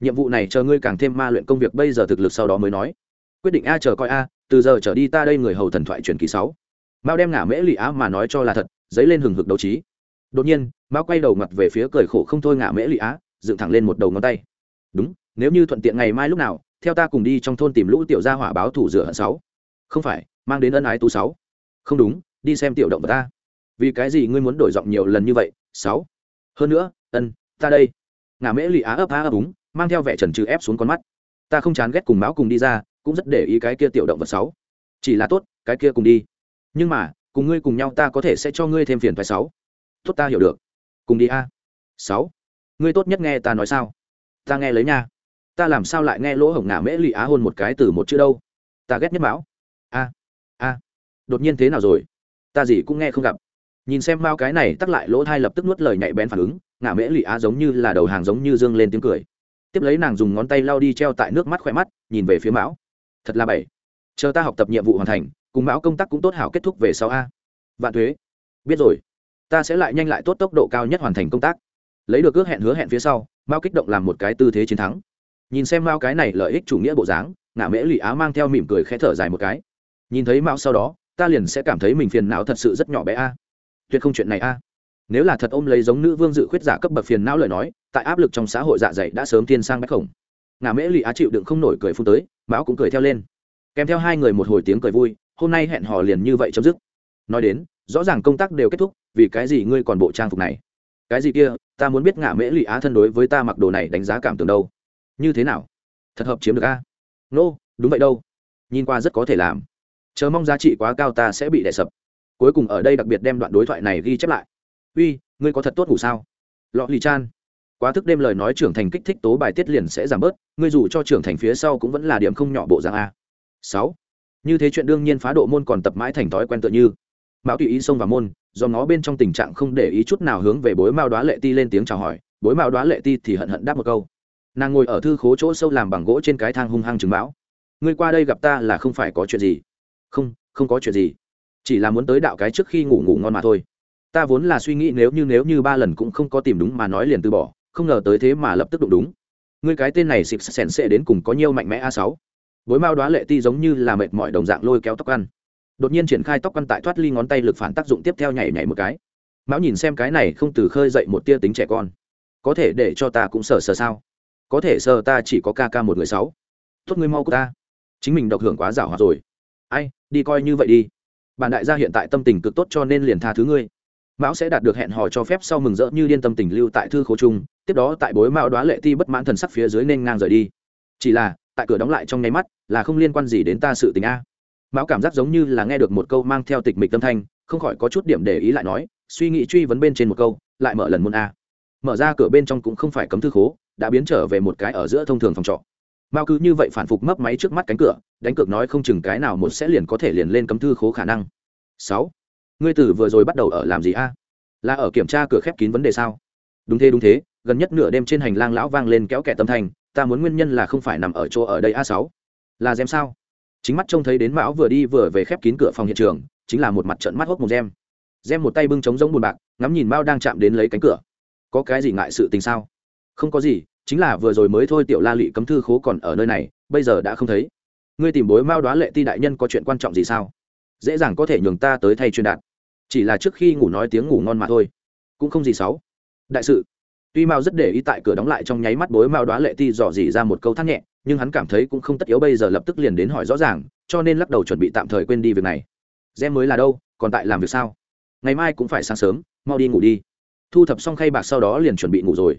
Nhiệm vụ này chờ ngươi càng thêm ma luyện công việc bây giờ thực lực sau đó mới nói. Quyết định a chờ coi a từ giờ trở đi ta đây người hầu thần thoại truyền kỳ sáu. Mao đem ngả mễ lì á mà nói cho là thật, dấy lên hừng hực đấu trí. Đột nhiên, mao quay đầu ngặt về phía cười khổ không thôi ngả mễ lì á, dựng thẳng lên một đầu ngón tay. Đúng, nếu như thuận tiện ngày mai lúc nào, theo ta cùng đi trong thôn tìm lũ tiểu gia hỏa báo thủ rửa hận sáu. Không phải, mang đến ân ái tú sáu. Không đúng, đi xem tiểu động vật ta. Vì cái gì ngươi muốn đổi giọng nhiều lần như vậy, sáu? Hơn nữa, ân, ta đây. Ngả mễ lì á ấp á ấp úng, mang theo vẻ trần trừ ép xuống con mắt. Ta không chán ghét cùng máu cùng đi ra cũng rất để ý cái kia tiểu động vật sáu. Chỉ là tốt, cái kia cùng đi. Nhưng mà, cùng ngươi cùng nhau ta có thể sẽ cho ngươi thêm phiền phải sáu. Tốt ta hiểu được. Cùng đi a. Sáu. Ngươi tốt nhất nghe ta nói sao? Ta nghe lấy nha. Ta làm sao lại nghe lỗ hổng ngả mễ lụy á hôn một cái từ một chữ đâu? Ta ghét nhất mão. A a. Đột nhiên thế nào rồi? Ta gì cũng nghe không gặp. Nhìn xem mao cái này tắc lại lỗ thai lập tức nuốt lời nhạy bén phản ứng, ngả mễ lụy á giống như là đầu hàng giống như dương lên tiếng cười. Tiếp lấy nàng dùng ngón tay lau đi treo tại nước mắt khỏe mắt, nhìn về phía mão thật là bảy. Chờ ta học tập nhiệm vụ hoàn thành, cùng mão công tác cũng tốt hảo kết thúc về sau a. Vạn thuế, biết rồi. Ta sẽ lại nhanh lại tốt tốc độ cao nhất hoàn thành công tác. Lấy được ước hẹn hứa hẹn phía sau mao kích động làm một cái tư thế chiến thắng. Nhìn xem mao cái này lợi ích chủ nghĩa bộ dáng, ngã mễ lụy á mang theo mỉm cười khẽ thở dài một cái. Nhìn thấy mao sau đó, ta liền sẽ cảm thấy mình phiền não thật sự rất nhỏ bé a. Tuyệt không chuyện này a. Nếu là thật ôm lấy giống nữ vương dự khuyết giả cấp bậc phiền não lời nói, tại áp lực trong xã hội dạ dày đã sớm tiên sang bách khổng ngà mễ lụy á chịu đựng không nổi cười phun tới mão cũng cười theo lên. Kèm theo hai người một hồi tiếng cười vui hôm nay hẹn hò liền như vậy chấm dứt. Nói đến rõ ràng công tác đều kết thúc vì cái gì ngươi còn bộ trang phục này? Cái gì kia ta muốn biết Ngã mễ lụy á thân đối với ta mặc đồ này đánh giá cảm tưởng đâu? Như thế nào? Thật hợp chiếm được a? Nô、no, đúng vậy đâu. Nhìn qua rất có thể làm. Chờ mong giá trị quá cao ta sẽ bị đẻ sập. Cuối cùng ở đây đặc biệt đem đoạn đối thoại này ghi chép lại. Uy ngươi có thật tốt ngủ sao? Lọ lì chan quá thức đêm lời nói trưởng thành kích thích tố bài tiết liền sẽ giảm bớt, ngươi dù cho trưởng thành phía sau cũng vẫn là điểm không nhỏ bộ dạng a. Sáu. Như thế chuyện đương nhiên phá độ môn còn tập mãi thành thói quen tựa như. Mão tùy ý xông vào môn, do nó bên trong tình trạng không để ý chút nào hướng về bối mao đoá lệ ti lên tiếng chào hỏi, bối mao đoá lệ ti thì hận hận đáp một câu. Nàng ngồi ở thư khố chỗ sâu làm bằng gỗ trên cái thang hung hăng chừng bão ngươi qua đây gặp ta là không phải có chuyện gì? Không không có chuyện gì. Chỉ là muốn tới đạo cái trước khi ngủ ngủ ngon mà thôi. Ta vốn là suy nghĩ nếu như nếu như ba lần cũng không có tìm đúng mà nói liền từ bỏ không ngờ tới thế mà lập tức đụng đúng. Người cái tên này xịt sèn sệ đến cùng có nhiều mạnh mẽ a sáu. Bối mao đoá lệ ti giống như là mệt mỏi đồng dạng lôi kéo tóc ăn. Đột nhiên triển khai tóc ăn tại thoát ly ngón tay lực phản tác dụng tiếp theo nhảy nhảy một cái. Mão nhìn xem cái này không từ khơi dậy một tia tính trẻ con. Có thể để cho ta cũng sờ sờ sao? Có thể sờ ta chỉ có ca ca một người sáu. Tốt ngươi mau của ta. Chính mình độc hưởng quá giảo hoạt rồi. Ai, đi coi như vậy đi. Bản đại gia hiện tại tâm tình cực tốt cho nên liền tha thứ ngươi. Mão sẽ đạt được hẹn hò cho phép sau mừng rỡ như điên tâm tình lưu tại thư khố trung tiếp đó tại bối mạo đoá lệ ti bất mãn thần sắc phía dưới nên ngang rời đi. Chỉ là, tại cửa đóng lại trong nháy mắt, là không liên quan gì đến ta sự tình a. Mão cảm giác giống như là nghe được một câu mang theo tịch mịch tâm thanh, không khỏi có chút điểm để ý lại nói, suy nghĩ truy vấn bên trên một câu, lại mở lần môn a. Mở ra cửa bên trong cũng không phải cấm thư khố, đã biến trở về một cái ở giữa thông thường phòng trọ. Mao cứ như vậy phản phục mấp máy trước mắt cánh cửa, đánh cược nói không chừng cái nào một sẽ liền có thể liền lên cấm thư khố khả năng. Sáu. Ngươi tử vừa rồi bắt đầu ở làm gì a? Là ở kiểm tra cửa khép kín vấn đề sao? Đúng thế đúng thế gần nhất nửa đêm trên hành lang lão vang lên kéo kẻ tâm thành ta muốn nguyên nhân là không phải nằm ở chỗ ở đây a sáu. Là gem sao? Chính mắt trông thấy đến mão vừa đi vừa về khép kín cửa phòng hiện trường, chính là một mặt trận mắt hốc một gem gem một tay bưng trống giống buồn bạc, ngắm nhìn mao đang chạm đến lấy cánh cửa. Có cái gì ngại sự tình sao? Không có gì, chính là vừa rồi mới thôi tiểu la lị cấm thư khố còn ở nơi này, bây giờ đã không thấy. Ngươi tìm bối mao đoá lệ ti đại nhân có chuyện quan trọng gì sao? Dễ dàng có thể nhường ta tới thay truyền đạt, chỉ là trước khi ngủ nói tiếng ngủ ngon mà thôi. Cũng không gì xấu đại sự tuy mao rất để ý tại cửa đóng lại trong nháy mắt bối mao đoá lệ ti dò dỉ ra một câu thắt nhẹ, nhưng hắn cảm thấy cũng không tất yếu bây giờ lập tức liền đến hỏi rõ ràng, cho nên lắc đầu chuẩn bị tạm thời quên đi việc này. Gem mới là đâu, còn tại làm việc sao? Ngày mai cũng phải sáng sớm, mau đi ngủ đi. Thu thập xong khay bạc sau đó liền chuẩn bị ngủ rồi.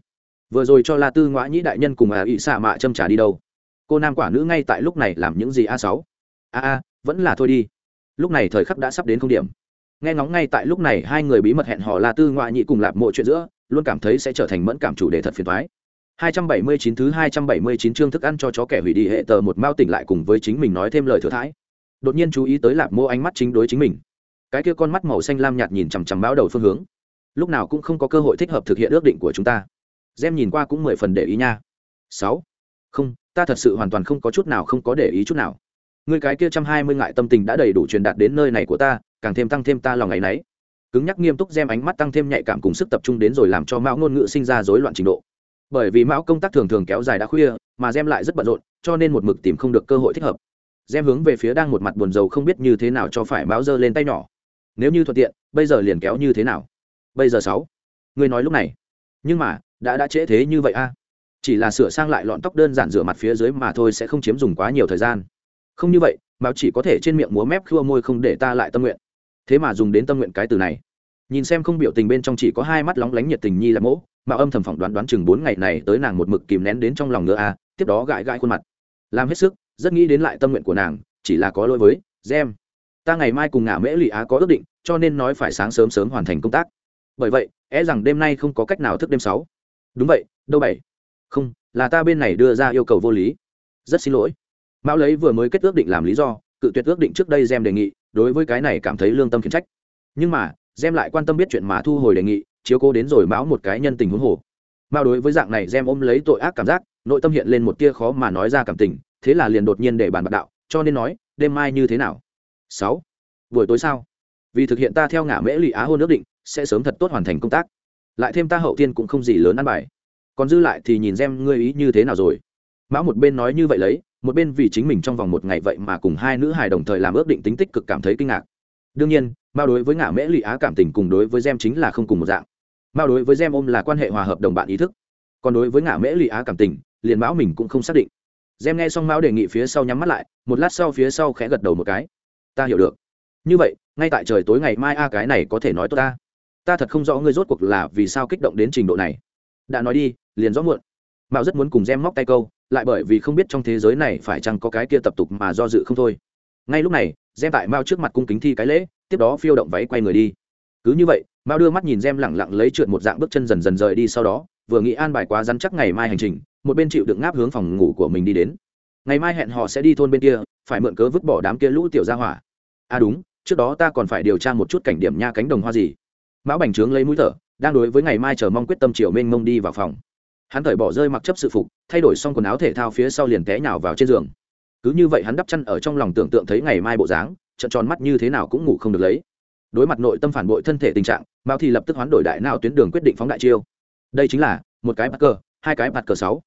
Vừa rồi cho la tư ngoã nhĩ đại nhân cùng à ỵ xạ mạ châm trả đi đâu? Cô nam quả nữ ngay tại lúc này làm những gì a sáu? A a, vẫn là thôi đi. Lúc này thời khắc đã sắp đến không điểm. Nghe ngóng ngay tại lúc này hai người bí mật hẹn hò la tư ngoại nhị cùng lạp mộ chuyện giữa luôn cảm thấy sẽ trở thành mẫn cảm chủ đề thật phiền toái. 279 thứ 279 chương thức ăn cho chó kẻ hủy đi hệ tờ một mao tỉnh lại cùng với chính mình nói thêm lời thừa thãi. Đột nhiên chú ý tới lạp mô ánh mắt chính đối chính mình. Cái kia con mắt màu xanh lam nhạt nhìn chằm chằm báo đầu phương hướng. Lúc nào cũng không có cơ hội thích hợp thực hiện ước định của chúng ta. Gem nhìn qua cũng mười phần để ý nha. Sáu. Không, ta thật sự hoàn toàn không có chút nào không có để ý chút nào. Người cái kia trăm hai mươi ngại tâm tình đã đầy đủ truyền đạt đến nơi này của ta, càng thêm tăng thêm ta lòng ngày nấy cứng nhắc nghiêm túc đem ánh mắt tăng thêm nhạy cảm cùng sức tập trung đến rồi làm cho mão ngôn ngữ sinh ra rối loạn trình độ. Bởi vì mão công tác thường thường kéo dài đã khuya, mà đem lại rất bận rộn, cho nên một mực tìm không được cơ hội thích hợp. Gem hướng về phía đang một mặt buồn rầu không biết như thế nào cho phải mão giơ lên tay nhỏ. Nếu như thuận tiện, bây giờ liền kéo như thế nào? Bây giờ sáu. Ngươi nói lúc này. Nhưng mà, đã đã trễ thế như vậy a. Chỉ là sửa sang lại lọn tóc đơn giản rửa mặt phía dưới mà thôi sẽ không chiếm dùng quá nhiều thời gian. Không như vậy mao chỉ có thể trên miệng múa mép khua môi không để ta lại tâm nguyện thế mà dùng đến tâm nguyện cái từ này. Nhìn xem không biểu tình bên trong chỉ có hai mắt lóng lánh nhiệt tình nhi là mỗ, mà âm thầm phỏng đoán đoán chừng bốn ngày này tới nàng một mực kìm nén đến trong lòng nữa a, tiếp đó gãi gãi khuôn mặt. Làm hết sức, rất nghĩ đến lại tâm nguyện của nàng, chỉ là có lỗi với, gem. Ta ngày mai cùng ngả mễ lụy á có ước định, cho nên nói phải sáng sớm sớm hoàn thành công tác. Bởi vậy é e rằng đêm nay không có cách nào thức đêm sáu. Đúng vậy, đâu bảy? Không, là ta bên này đưa ra yêu cầu vô lý. Rất xin lỗi. Mão lấy vừa mới kết ước định làm lý do, cự tuyệt ước định trước đây gem đề nghị đối với cái này cảm thấy lương tâm khiển trách. Nhưng mà, gem lại quan tâm biết chuyện mà thu hồi đề nghị, chiếu cố đến rồi mão một cái nhân tình huống hồ. Mao đối với dạng này gem ôm lấy tội ác cảm giác, nội tâm hiện lên một tia khó mà nói ra cảm tình, thế là liền đột nhiên để bàn bạc đạo, cho nên nói, đêm mai như thế nào? Sáu. Buổi tối sao? Vì thực hiện ta theo ngã mễ lụy á hôn ước định, sẽ sớm thật tốt hoàn thành công tác. Lại thêm ta hậu tiên cũng không gì lớn ăn bài. Còn dư lại thì nhìn xem ngươi ý như thế nào rồi? Mão một bên nói như vậy lấy một bên vì chính mình trong vòng một ngày vậy mà cùng hai nữ hài đồng thời làm ước định tính tích cực cảm thấy kinh ngạc. Đương nhiên, mao đối với ngã mễ lụy á cảm tình cùng đối với gem chính là không cùng một dạng. Mao đối với gem ôm là quan hệ hòa hợp đồng bạn ý thức. Còn đối với ngã mễ lụy á cảm tình, liền mão mình cũng không xác định. Gem nghe xong mao đề nghị phía sau nhắm mắt lại, một lát sau phía sau khẽ gật đầu một cái. Ta hiểu được. Như vậy, ngay tại trời tối ngày mai a, cái này có thể nói tốt ta. Ta thật không rõ ngươi rốt cuộc là vì sao kích động đến trình độ này. Đã nói đi, liền rõ muộn. Mạo rất muốn cùng gem móc tay câu lại bởi vì không biết trong thế giới này phải chăng có cái kia tập tục mà do dự không thôi. Ngay lúc này, gem tại mao trước mặt cung kính thi cái lễ, tiếp đó phiêu động váy quay người đi. Cứ như vậy, mao đưa mắt nhìn gem lẳng lặng lấy trượt một dạng bước chân dần dần rời đi sau đó, vừa nghĩ an bài quá rắn chắc ngày mai hành trình, một bên chịu đựng ngáp hướng phòng ngủ của mình đi đến. Ngày mai hẹn họ sẽ đi thôn bên kia, phải mượn cớ vứt bỏ đám kia lũ tiểu ra hỏa. À đúng, trước đó ta còn phải điều tra một chút cảnh điểm nha cánh đồng hoa gì. Mão bành trướng lấy mũi thở, đang đối với ngày mai chờ mong quyết tâm chiều mênh mông đi vào phòng hắn thời bỏ rơi mặc chấp sự phục, thay đổi xong quần áo thể thao phía sau liền té nhào vào trên giường. Cứ như vậy hắn đắp chăn ở trong lòng tưởng tượng thấy ngày mai bộ dáng trận tròn mắt như thế nào cũng ngủ không được lấy. Đối mặt nội tâm phản bội thân thể tình trạng, mao thì lập tức hoán đổi đại nào tuyến đường quyết định phóng đại chiêu. Đây chính là một cái bạt cờ, hai cái bạt cờ sáu.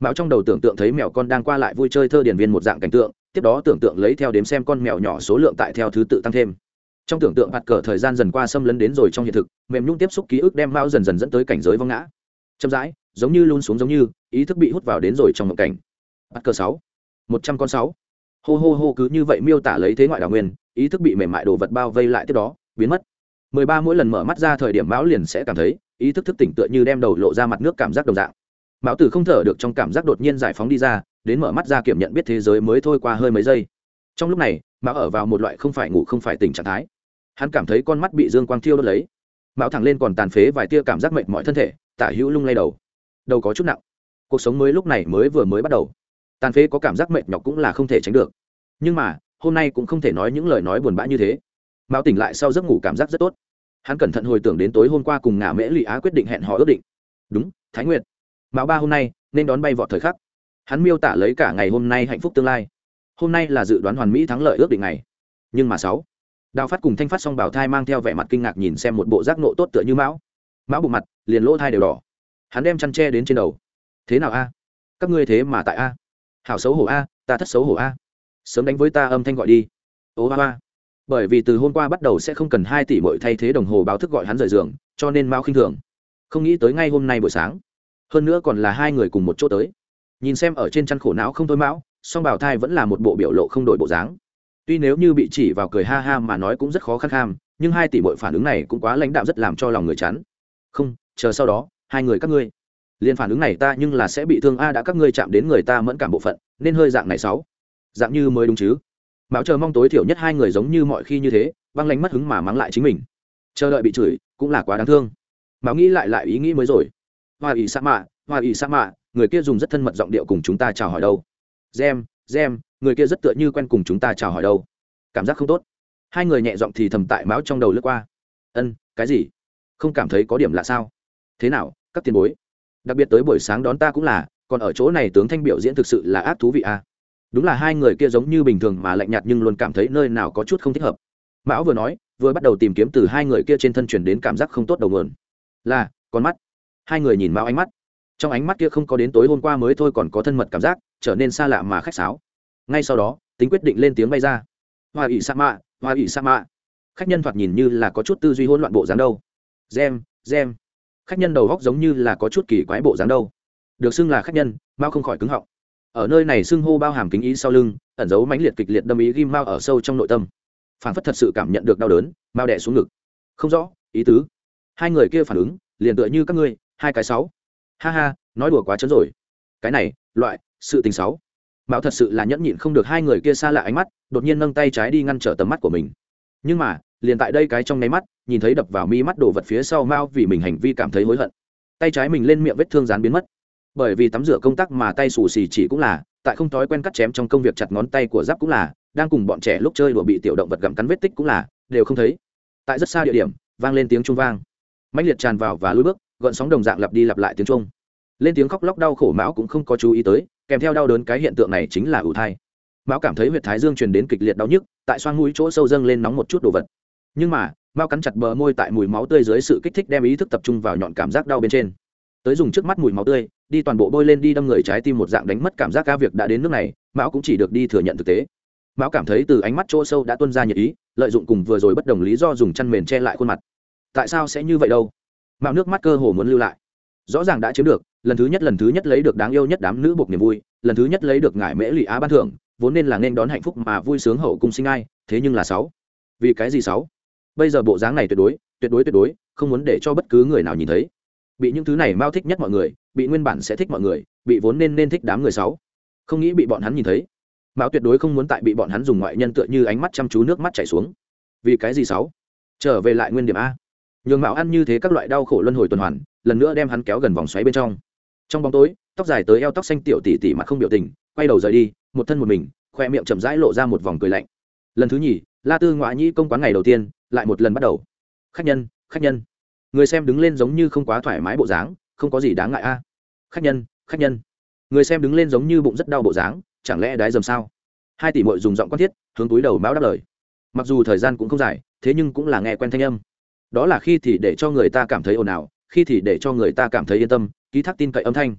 Mạo trong đầu tưởng tượng thấy mèo con đang qua lại vui chơi thơ điển viên một dạng cảnh tượng, tiếp đó tưởng tượng lấy theo đếm xem con mèo nhỏ số lượng tại theo thứ tự tăng thêm. Trong tưởng tượng bạt cờ thời gian dần qua xâm lấn đến rồi trong hiện thực, mềm nhung tiếp xúc ký ức đem mao dần dần dẫn tới cảnh giới vong ngã. Chậm rãi giống như luôn xuống giống như, ý thức bị hút vào đến rồi trong mộng cảnh. Bắt cờ sáu, một trăm con sáu. Hô hô hô cứ như vậy miêu tả lấy thế ngoại đào nguyên, ý thức bị mềm mại đồ vật bao vây lại tiếp đó, biến mất. Mười ba mỗi lần mở mắt ra thời điểm mão liền sẽ cảm thấy, ý thức thức tỉnh tựa như đem đầu lộ ra mặt nước cảm giác đồng dạng. Mão tử không thở được trong cảm giác đột nhiên giải phóng đi ra, đến mở mắt ra kiểm nhận biết thế giới mới thôi qua hơi mấy giây. Trong lúc này, mão ở vào một loại không phải ngủ không phải tỉnh trạng thái. Hắn cảm thấy con mắt bị dương quang thiêu đốt lấy. Mão thẳng lên còn tàn phế vài tia cảm giác mệt mọi thân thể, tả hữu lung lay đầu đầu có chút nặng. Cuộc sống mới lúc này mới vừa mới bắt đầu. Tàn phế có cảm giác mệt nhọc cũng là không thể tránh được. Nhưng mà, hôm nay cũng không thể nói những lời nói buồn bã như thế. Mão tỉnh lại sau giấc ngủ cảm giác rất tốt. Hắn cẩn thận hồi tưởng đến tối hôm qua cùng ngả mễ lụy á quyết định hẹn họ ước định. Đúng, thái nguyệt. Mão ba hôm nay, nên đón bay vọt thời khắc. Hắn miêu tả lấy cả ngày hôm nay hạnh phúc tương lai. Hôm nay là dự đoán hoàn mỹ thắng lợi ước định này nhưng mà sáu, đào phát cùng thanh phát song bảo thai mang theo vẻ mặt kinh ngạc nhìn xem một bộ giác nộ tốt tựa như mão. Mão bộ mặt, liền lỗ thai đều đỏ hắn đem chăn tre đến trên đầu. Thế nào a? Các ngươi thế mà tại a? Hảo xấu hổ a, ta thất xấu hổ a. Sớm đánh với ta âm thanh gọi đi. Ô ba ba. Bởi vì từ hôm qua bắt đầu sẽ không cần hai tỷ bội thay thế đồng hồ báo thức gọi hắn rời giường, cho nên mao khinh thường. Không nghĩ tới ngay hôm nay buổi sáng, hơn nữa còn là hai người cùng một chỗ tới. Nhìn xem ở trên chăn khổ não không thôi mão, song bảo thai vẫn là một bộ biểu lộ không đổi bộ dáng. Tuy nếu như bị chỉ vào cười ha ha mà nói cũng rất khó khăn kham nhưng hai tỷ bội phản ứng này cũng quá lãnh đạo rất làm cho lòng người chắn không, chờ sau đó hai người các ngươi. Liền phản ứng này ta nhưng là sẽ bị thương a đã các ngươi chạm đến người ta mẫn cảm bộ phận, nên hơi dạng này sáu. Dạng như mới đúng chứ? Mạo chờ mong tối thiểu nhất hai người giống như mọi khi như thế, băng lánh mất hứng mà mắng lại chính mình. Chờ đợi bị chửi, cũng là quá đáng thương. Mạo nghĩ lại lại ý nghĩ mới rồi. Hoa ỷ sa mạ, hoa ỷ sa mạ, người kia dùng rất thân mật giọng điệu cùng chúng ta chào hỏi đâu. Gem gem, người kia rất tựa như quen cùng chúng ta chào hỏi đâu. Cảm giác không tốt. Hai người nhẹ giọng thì thầm tại máu trong đầu lướt qua. Ân, cái gì? Không cảm thấy có điểm lạ sao? Thế nào, các tiền bối? Đặc biệt tới buổi sáng đón ta cũng là, còn ở chỗ này tướng thanh biểu diễn thực sự là ác thú vị à? Đúng là hai người kia giống như bình thường mà lạnh nhạt nhưng luôn cảm thấy nơi nào có chút không thích hợp. Mão vừa nói, vừa bắt đầu tìm kiếm từ hai người kia trên thân chuyển đến cảm giác không tốt đầu mượn là, con mắt. Hai người nhìn mão ánh mắt. Trong ánh mắt kia không có đến tối hôm qua mới thôi còn có thân mật cảm giác, trở nên xa lạ mà khách sáo. Ngay sau đó, tính quyết định lên tiếng bay ra. Hoa ỵ sa mạ hoa ỵ sa mạ khách nhân thoạt nhìn như là có chút tư duy hỗn loạn bộ dáng đâu. Gem gem khách nhân đầu góc giống như là có chút kỳ quái bộ dáng đâu. Được xưng là khách nhân, mao không khỏi cứng họng. Ở nơi này xưng hô bao hàm kính ý sau lưng, ẩn giấu mãnh liệt kịch liệt đâm ý ghim mao ở sâu trong nội tâm. Phản phất thật sự cảm nhận được đau đớn, mao đẻ xuống ngực. Không rõ, ý tứ. Hai người kia phản ứng, liền tựa như các ngươi, hai cái sáu. Ha ha, nói đùa quá chấn rồi. Cái này, loại, sự tình sáu. Mao thật sự là nhẫn nhịn không được hai người kia xa lạ ánh mắt, đột nhiên nâng tay trái đi ngăn trở tầm mắt của mình. Nhưng mà liền tại đây cái trong nháy mắt, nhìn thấy đập vào mi mắt đồ vật phía sau mao vì mình hành vi cảm thấy hối hận. Tay trái mình lên miệng vết thương dán biến mất. Bởi vì tắm rửa công tác mà tay xù xì chỉ cũng là, tại không thói quen cắt chém trong công việc chặt ngón tay của giáp cũng là, đang cùng bọn trẻ lúc chơi đùa bị tiểu động vật gặm cắn vết tích cũng là, đều không thấy. Tại rất xa địa điểm, vang lên tiếng trung vang. Mạnh liệt tràn vào và lùi bước, gợn sóng đồng dạng lặp đi lặp lại tiếng trung lên tiếng khóc lóc đau khổ mão cũng không có chú ý tới, kèm theo đau đớn cái hiện tượng này chính là ủ thai. Mão cảm thấy huyệt thái dương truyền đến kịch liệt đau nhức, tại xoang mũi chỗ sâu dâng lên nóng một chút đồ vật nhưng mà, mao cắn chặt bờ môi tại mùi máu tươi dưới sự kích thích đem ý thức tập trung vào nhọn cảm giác đau bên trên. Tới dùng trước mắt mùi máu tươi, đi toàn bộ bôi lên đi đâm người trái tim một dạng đánh mất cảm giác ca việc đã đến nước này mão cũng chỉ được đi thừa nhận thực tế. Mão cảm thấy từ ánh mắt chỗ sâu đã tuân ra nhiệt ý, lợi dụng cùng vừa rồi bất đồng lý do dùng chăn mền che lại khuôn mặt. Tại sao sẽ như vậy đâu? Mạo nước mắt cơ hồ muốn lưu lại. Rõ ràng đã chiếm được, lần thứ nhất lần thứ nhất lấy được đáng yêu nhất đám nữ buộc niềm vui, lần thứ nhất lấy được ngải mễ lụy á ban thưởng, vốn nên là nên đón hạnh phúc mà vui sướng hậu cung sinh ai, thế nhưng là sáu. Vì cái gì sáu? Bây giờ bộ dáng này tuyệt đối tuyệt đối tuyệt đối, không muốn để cho bất cứ người nào nhìn thấy. Bị những thứ này mao thích nhất mọi người, bị nguyên bản sẽ thích mọi người, bị vốn nên nên thích đám người sáu. Không nghĩ bị bọn hắn nhìn thấy. Mao tuyệt đối không muốn tại bị bọn hắn dùng ngoại nhân tựa như ánh mắt chăm chú nước mắt chảy xuống. Vì cái gì sáu? Trở về lại nguyên điểm a. Nhường mạo ăn như thế các loại đau khổ luân hồi tuần hoàn, lần nữa đem hắn kéo gần vòng xoáy bên trong. Trong bóng tối, tóc dài tới eo tóc xanh tiểu tỉ tỉ mặt không biểu tình, quay đầu rời đi, một thân một mình, khoe miệng chậm rãi lộ ra một vòng cười lạnh. Lần thứ nhì, la tư ngoại nhĩ công quán ngày đầu tiên lại một lần bắt đầu. Khách nhân khách nhân. Người xem đứng lên giống như không quá thoải mái bộ dáng, không có gì đáng ngại a. Khách nhân khách nhân. Người xem đứng lên giống như bụng rất đau bộ dáng, chẳng lẽ đái dầm sao? Hai tỷ mội dùng giọng quan thiết, hướng túi đầu mão đáp lời. Mặc dù thời gian cũng không dài, thế nhưng cũng là nghe quen thanh âm. Đó là khi thì để cho người ta cảm thấy ồn ào, khi thì để cho người ta cảm thấy yên tâm, ký thác tin cậy âm thanh.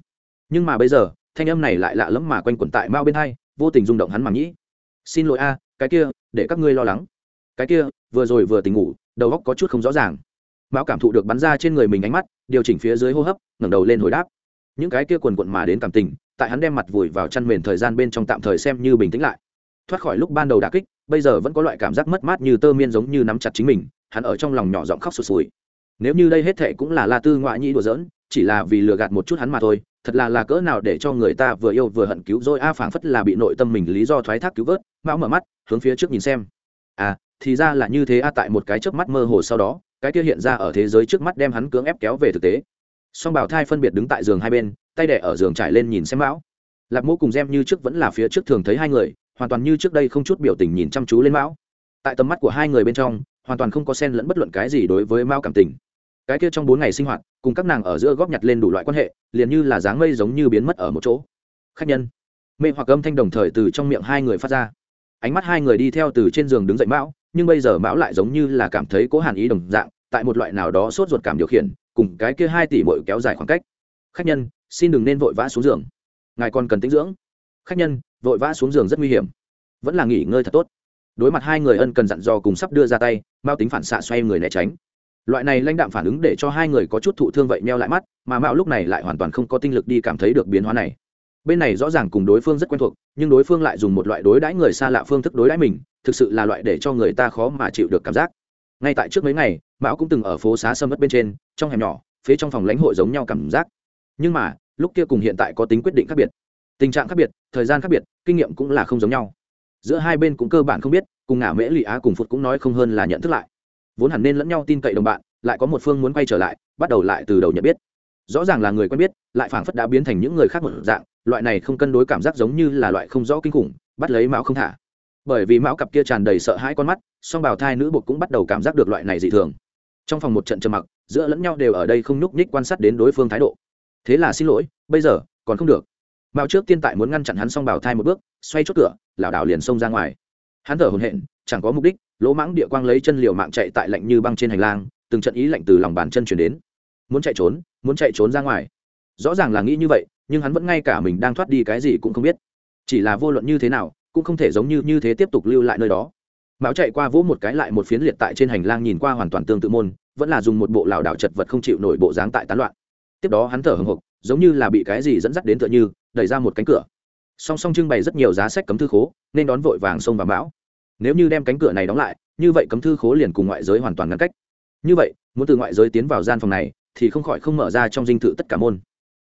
Nhưng mà bây giờ, thanh âm này lại lạ lẫm mà quanh quẩn tại mao bên hai, vô tình rung động hắn mà nghĩ. Xin lỗi a, cái kia, để các ngươi lo lắng cái kia, vừa rồi vừa tỉnh ngủ, đầu óc có chút không rõ ràng. Mão cảm thụ được bắn ra trên người mình ánh mắt, điều chỉnh phía dưới hô hấp, ngẩng đầu lên hồi đáp. Những cái kia quần quận mà đến cảm tình, tại hắn đem mặt vùi vào chăn mền thời gian bên trong tạm thời xem như bình tĩnh lại. Thoát khỏi lúc ban đầu đà kích, bây giờ vẫn có loại cảm giác mất mát như tơ miên giống như nắm chặt chính mình, hắn ở trong lòng nhỏ giọng khóc sụt sùi. Nếu như đây hết thệ cũng là la tư ngoại nhĩ đùa giỡn, chỉ là vì lừa gạt một chút hắn mà thôi, thật là là cỡ nào để cho người ta vừa yêu vừa hận cứu rồi a phảng phất là bị nội tâm mình lý do thoái thác cứu vớt. Mão mở mắt, hướng phía trước nhìn xem. À thì ra là như thế a, tại một cái chớp mắt mơ hồ sau đó, cái kia hiện ra ở thế giới trước mắt đem hắn cưỡng ép kéo về thực tế. Song bảo thai phân biệt đứng tại giường hai bên, tay đẻ ở giường trải lên nhìn xem mão lạc mô cùng xem như trước vẫn là phía trước thường thấy hai người, hoàn toàn như trước đây không chút biểu tình nhìn chăm chú lên mão tại tầm mắt của hai người bên trong, hoàn toàn không có sen lẫn bất luận cái gì đối với mao cảm tình. Cái kia trong bốn ngày sinh hoạt, cùng các nàng ở giữa góp nhặt lên đủ loại quan hệ, liền như là dáng mây giống như biến mất ở một chỗ. Khách nhân. Mê hoặc âm thanh đồng thời từ trong miệng hai người phát ra. Ánh mắt hai người đi theo từ trên giường đứng dậy mão nhưng bây giờ mão lại giống như là cảm thấy cố hàn ý đồng dạng, tại một loại nào đó sốt ruột cảm điều khiển, cùng cái kia hai tỷ bội kéo dài khoảng cách. Khách nhân, xin đừng nên vội vã xuống giường. Ngài còn cần tĩnh dưỡng. Khách nhân, vội vã xuống giường rất nguy hiểm. Vẫn là nghỉ ngơi thật tốt. Đối mặt hai người ân cần dặn dò cùng sắp đưa ra tay mao tính phản xạ xoay người né tránh. Loại này lãnh đạm phản ứng để cho hai người có chút thụ thương vậy meo lại mắt, mà mạo lúc này lại hoàn toàn không có tinh lực đi cảm thấy được biến hóa này bên này rõ ràng cùng đối phương rất quen thuộc, nhưng đối phương lại dùng một loại đối đãi người xa lạ phương thức đối đãi mình, thực sự là loại để cho người ta khó mà chịu được cảm giác. Ngay tại trước mấy ngày, mão cũng từng ở phố xá sâm mất bên trên, trong hẻm nhỏ, phía trong phòng lãnh hội giống nhau cảm giác. Nhưng mà, lúc kia cùng hiện tại có tính quyết định khác biệt. Tình trạng khác biệt, thời gian khác biệt, kinh nghiệm cũng là không giống nhau. Giữa hai bên cũng cơ bản không biết, cùng ngả mễ lụy á cùng phụt cũng nói không hơn là nhận thức lại. Vốn hẳn nên lẫn nhau tin cậy đồng bạn, lại có một phương muốn quay trở lại, bắt đầu lại từ đầu nhận biết rõ ràng là người quen biết, lại phảng phất đã biến thành những người khác một dạng, loại này không cân đối cảm giác giống như là loại không rõ kinh khủng, bắt lấy mão không thả. Bởi vì mão cặp kia tràn đầy sợ hãi con mắt, song bào thai nữ buộc cũng bắt đầu cảm giác được loại này dị thường. Trong phòng một trận trầm mặc, giữa lẫn nhau đều ở đây không nhúc nhích quan sát đến đối phương thái độ. Thế là xin lỗi, bây giờ, còn không được. Mao trước tiên tại muốn ngăn chặn hắn song bào thai một bước, xoay chốt cửa, lảo đảo liền xông ra ngoài. Hắn thở hồn hện chẳng có mục đích, lỗ mãng địa quang lấy chân liều mạng chạy tại lạnh như băng trên hành lang, từng trận ý lạnh từ lòng bàn chân chuyển đến. Muốn chạy trốn muốn chạy trốn ra ngoài. Rõ ràng là nghĩ như vậy, nhưng hắn vẫn ngay cả mình đang thoát đi cái gì cũng không biết. Chỉ là vô luận như thế nào, cũng không thể giống như như thế tiếp tục lưu lại nơi đó. Mão chạy qua vỗ một cái lại một phiến liệt tại trên hành lang nhìn qua hoàn toàn tương tự môn, vẫn là dùng một bộ lảo đảo chật vật không chịu nổi bộ dáng tại tán loạn. Tiếp đó hắn thở hồng hộc, giống như là bị cái gì dẫn dắt đến tựa như, đẩy ra một cánh cửa. Song song trưng bày rất nhiều giá sách cấm thư khố, nên đón vội vàng sông và mão. Nếu như đem cánh cửa này đóng lại, như vậy cấm thư khố liền cùng ngoại giới hoàn toàn ngăn cách. Như vậy, muốn từ ngoại giới tiến vào gian phòng này thì không khỏi không mở ra trong dinh thự tất cả môn.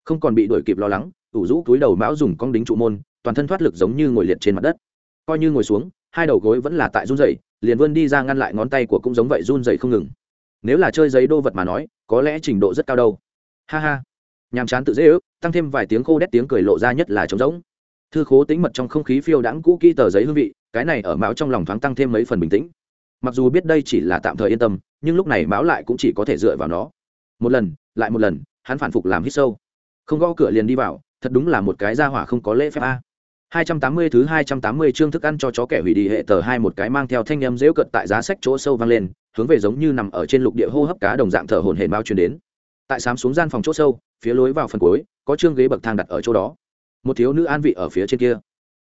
Không còn bị đuổi kịp lo lắng, ủ rũ túi đầu mão dùng cong đính trụ môn, toàn thân thoát lực giống như ngồi liệt trên mặt đất. Coi như ngồi xuống, hai đầu gối vẫn là tại run dậy liền vươn đi ra ngăn lại ngón tay của cũng giống vậy run dậy không ngừng. Nếu là chơi giấy đô vật mà nói, có lẽ trình độ rất cao đâu. Ha ha. Nhàm chán tự dễ ước, tăng thêm vài tiếng khô đét tiếng cười lộ ra nhất là trống rỗng. Thư khố tính mật trong không khí phiêu đãng cũ kỹ tờ giấy hương vị, cái này ở mão trong lòng thoáng tăng thêm mấy phần bình tĩnh. Mặc dù biết đây chỉ là tạm thời yên tâm, nhưng lúc này mão lại cũng chỉ có thể dựa vào nó một lần lại một lần hắn phản phục làm hít sâu không gõ cửa liền đi vào thật đúng là một cái ra hỏa không có lễ phép a 280 thứ 280 chương thức ăn cho chó kẻ hủy đi hệ tờ hai một cái mang theo thanh âm dễu cận tại giá sách chỗ sâu vang lên, hướng về giống như nằm ở trên lục địa hô hấp cá đồng dạng thở hổn hển bao truyền đến. Tại sám xuống gian phòng chỗ sâu, phía lối vào phần cuối, có chương ghế bậc thang đặt ở chỗ đó. Một thiếu nữ an vị ở phía trên kia.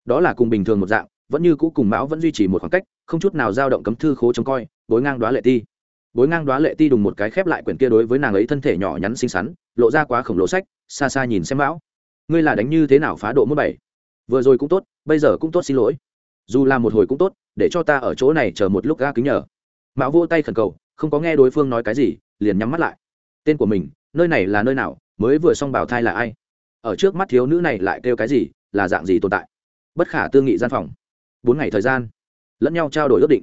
Đó là cùng bình thường một dạng, vẫn như cũ cùng mão vẫn duy trì một khoảng cách, không chút nào dao động cấm thư khố trông coi, bối ngang đóa lệ ti. Bối ngang đoá lệ ti đùng một cái khép lại quyển kia đối với nàng ấy thân thể nhỏ nhắn xinh xắn, lộ ra quá khổng lồ sách, xa xa nhìn xem bão Ngươi là đánh như thế nào phá độ mức bảy? vừa rồi cũng tốt bây giờ cũng tốt xin lỗi. Dù là một hồi cũng tốt để cho ta ở chỗ này chờ một lúc ga kính nhờ. Mão vô tay khẩn cầu không có nghe đối phương nói cái gì liền nhắm mắt lại. Tên của mình nơi này là nơi nào mới vừa xong bảo thai là ai? Ở trước mắt thiếu nữ này lại kêu cái gì là dạng gì tồn tại? Bất khả tư nghị gian phòng. Bốn ngày thời gian lẫn nhau trao đổi ước định.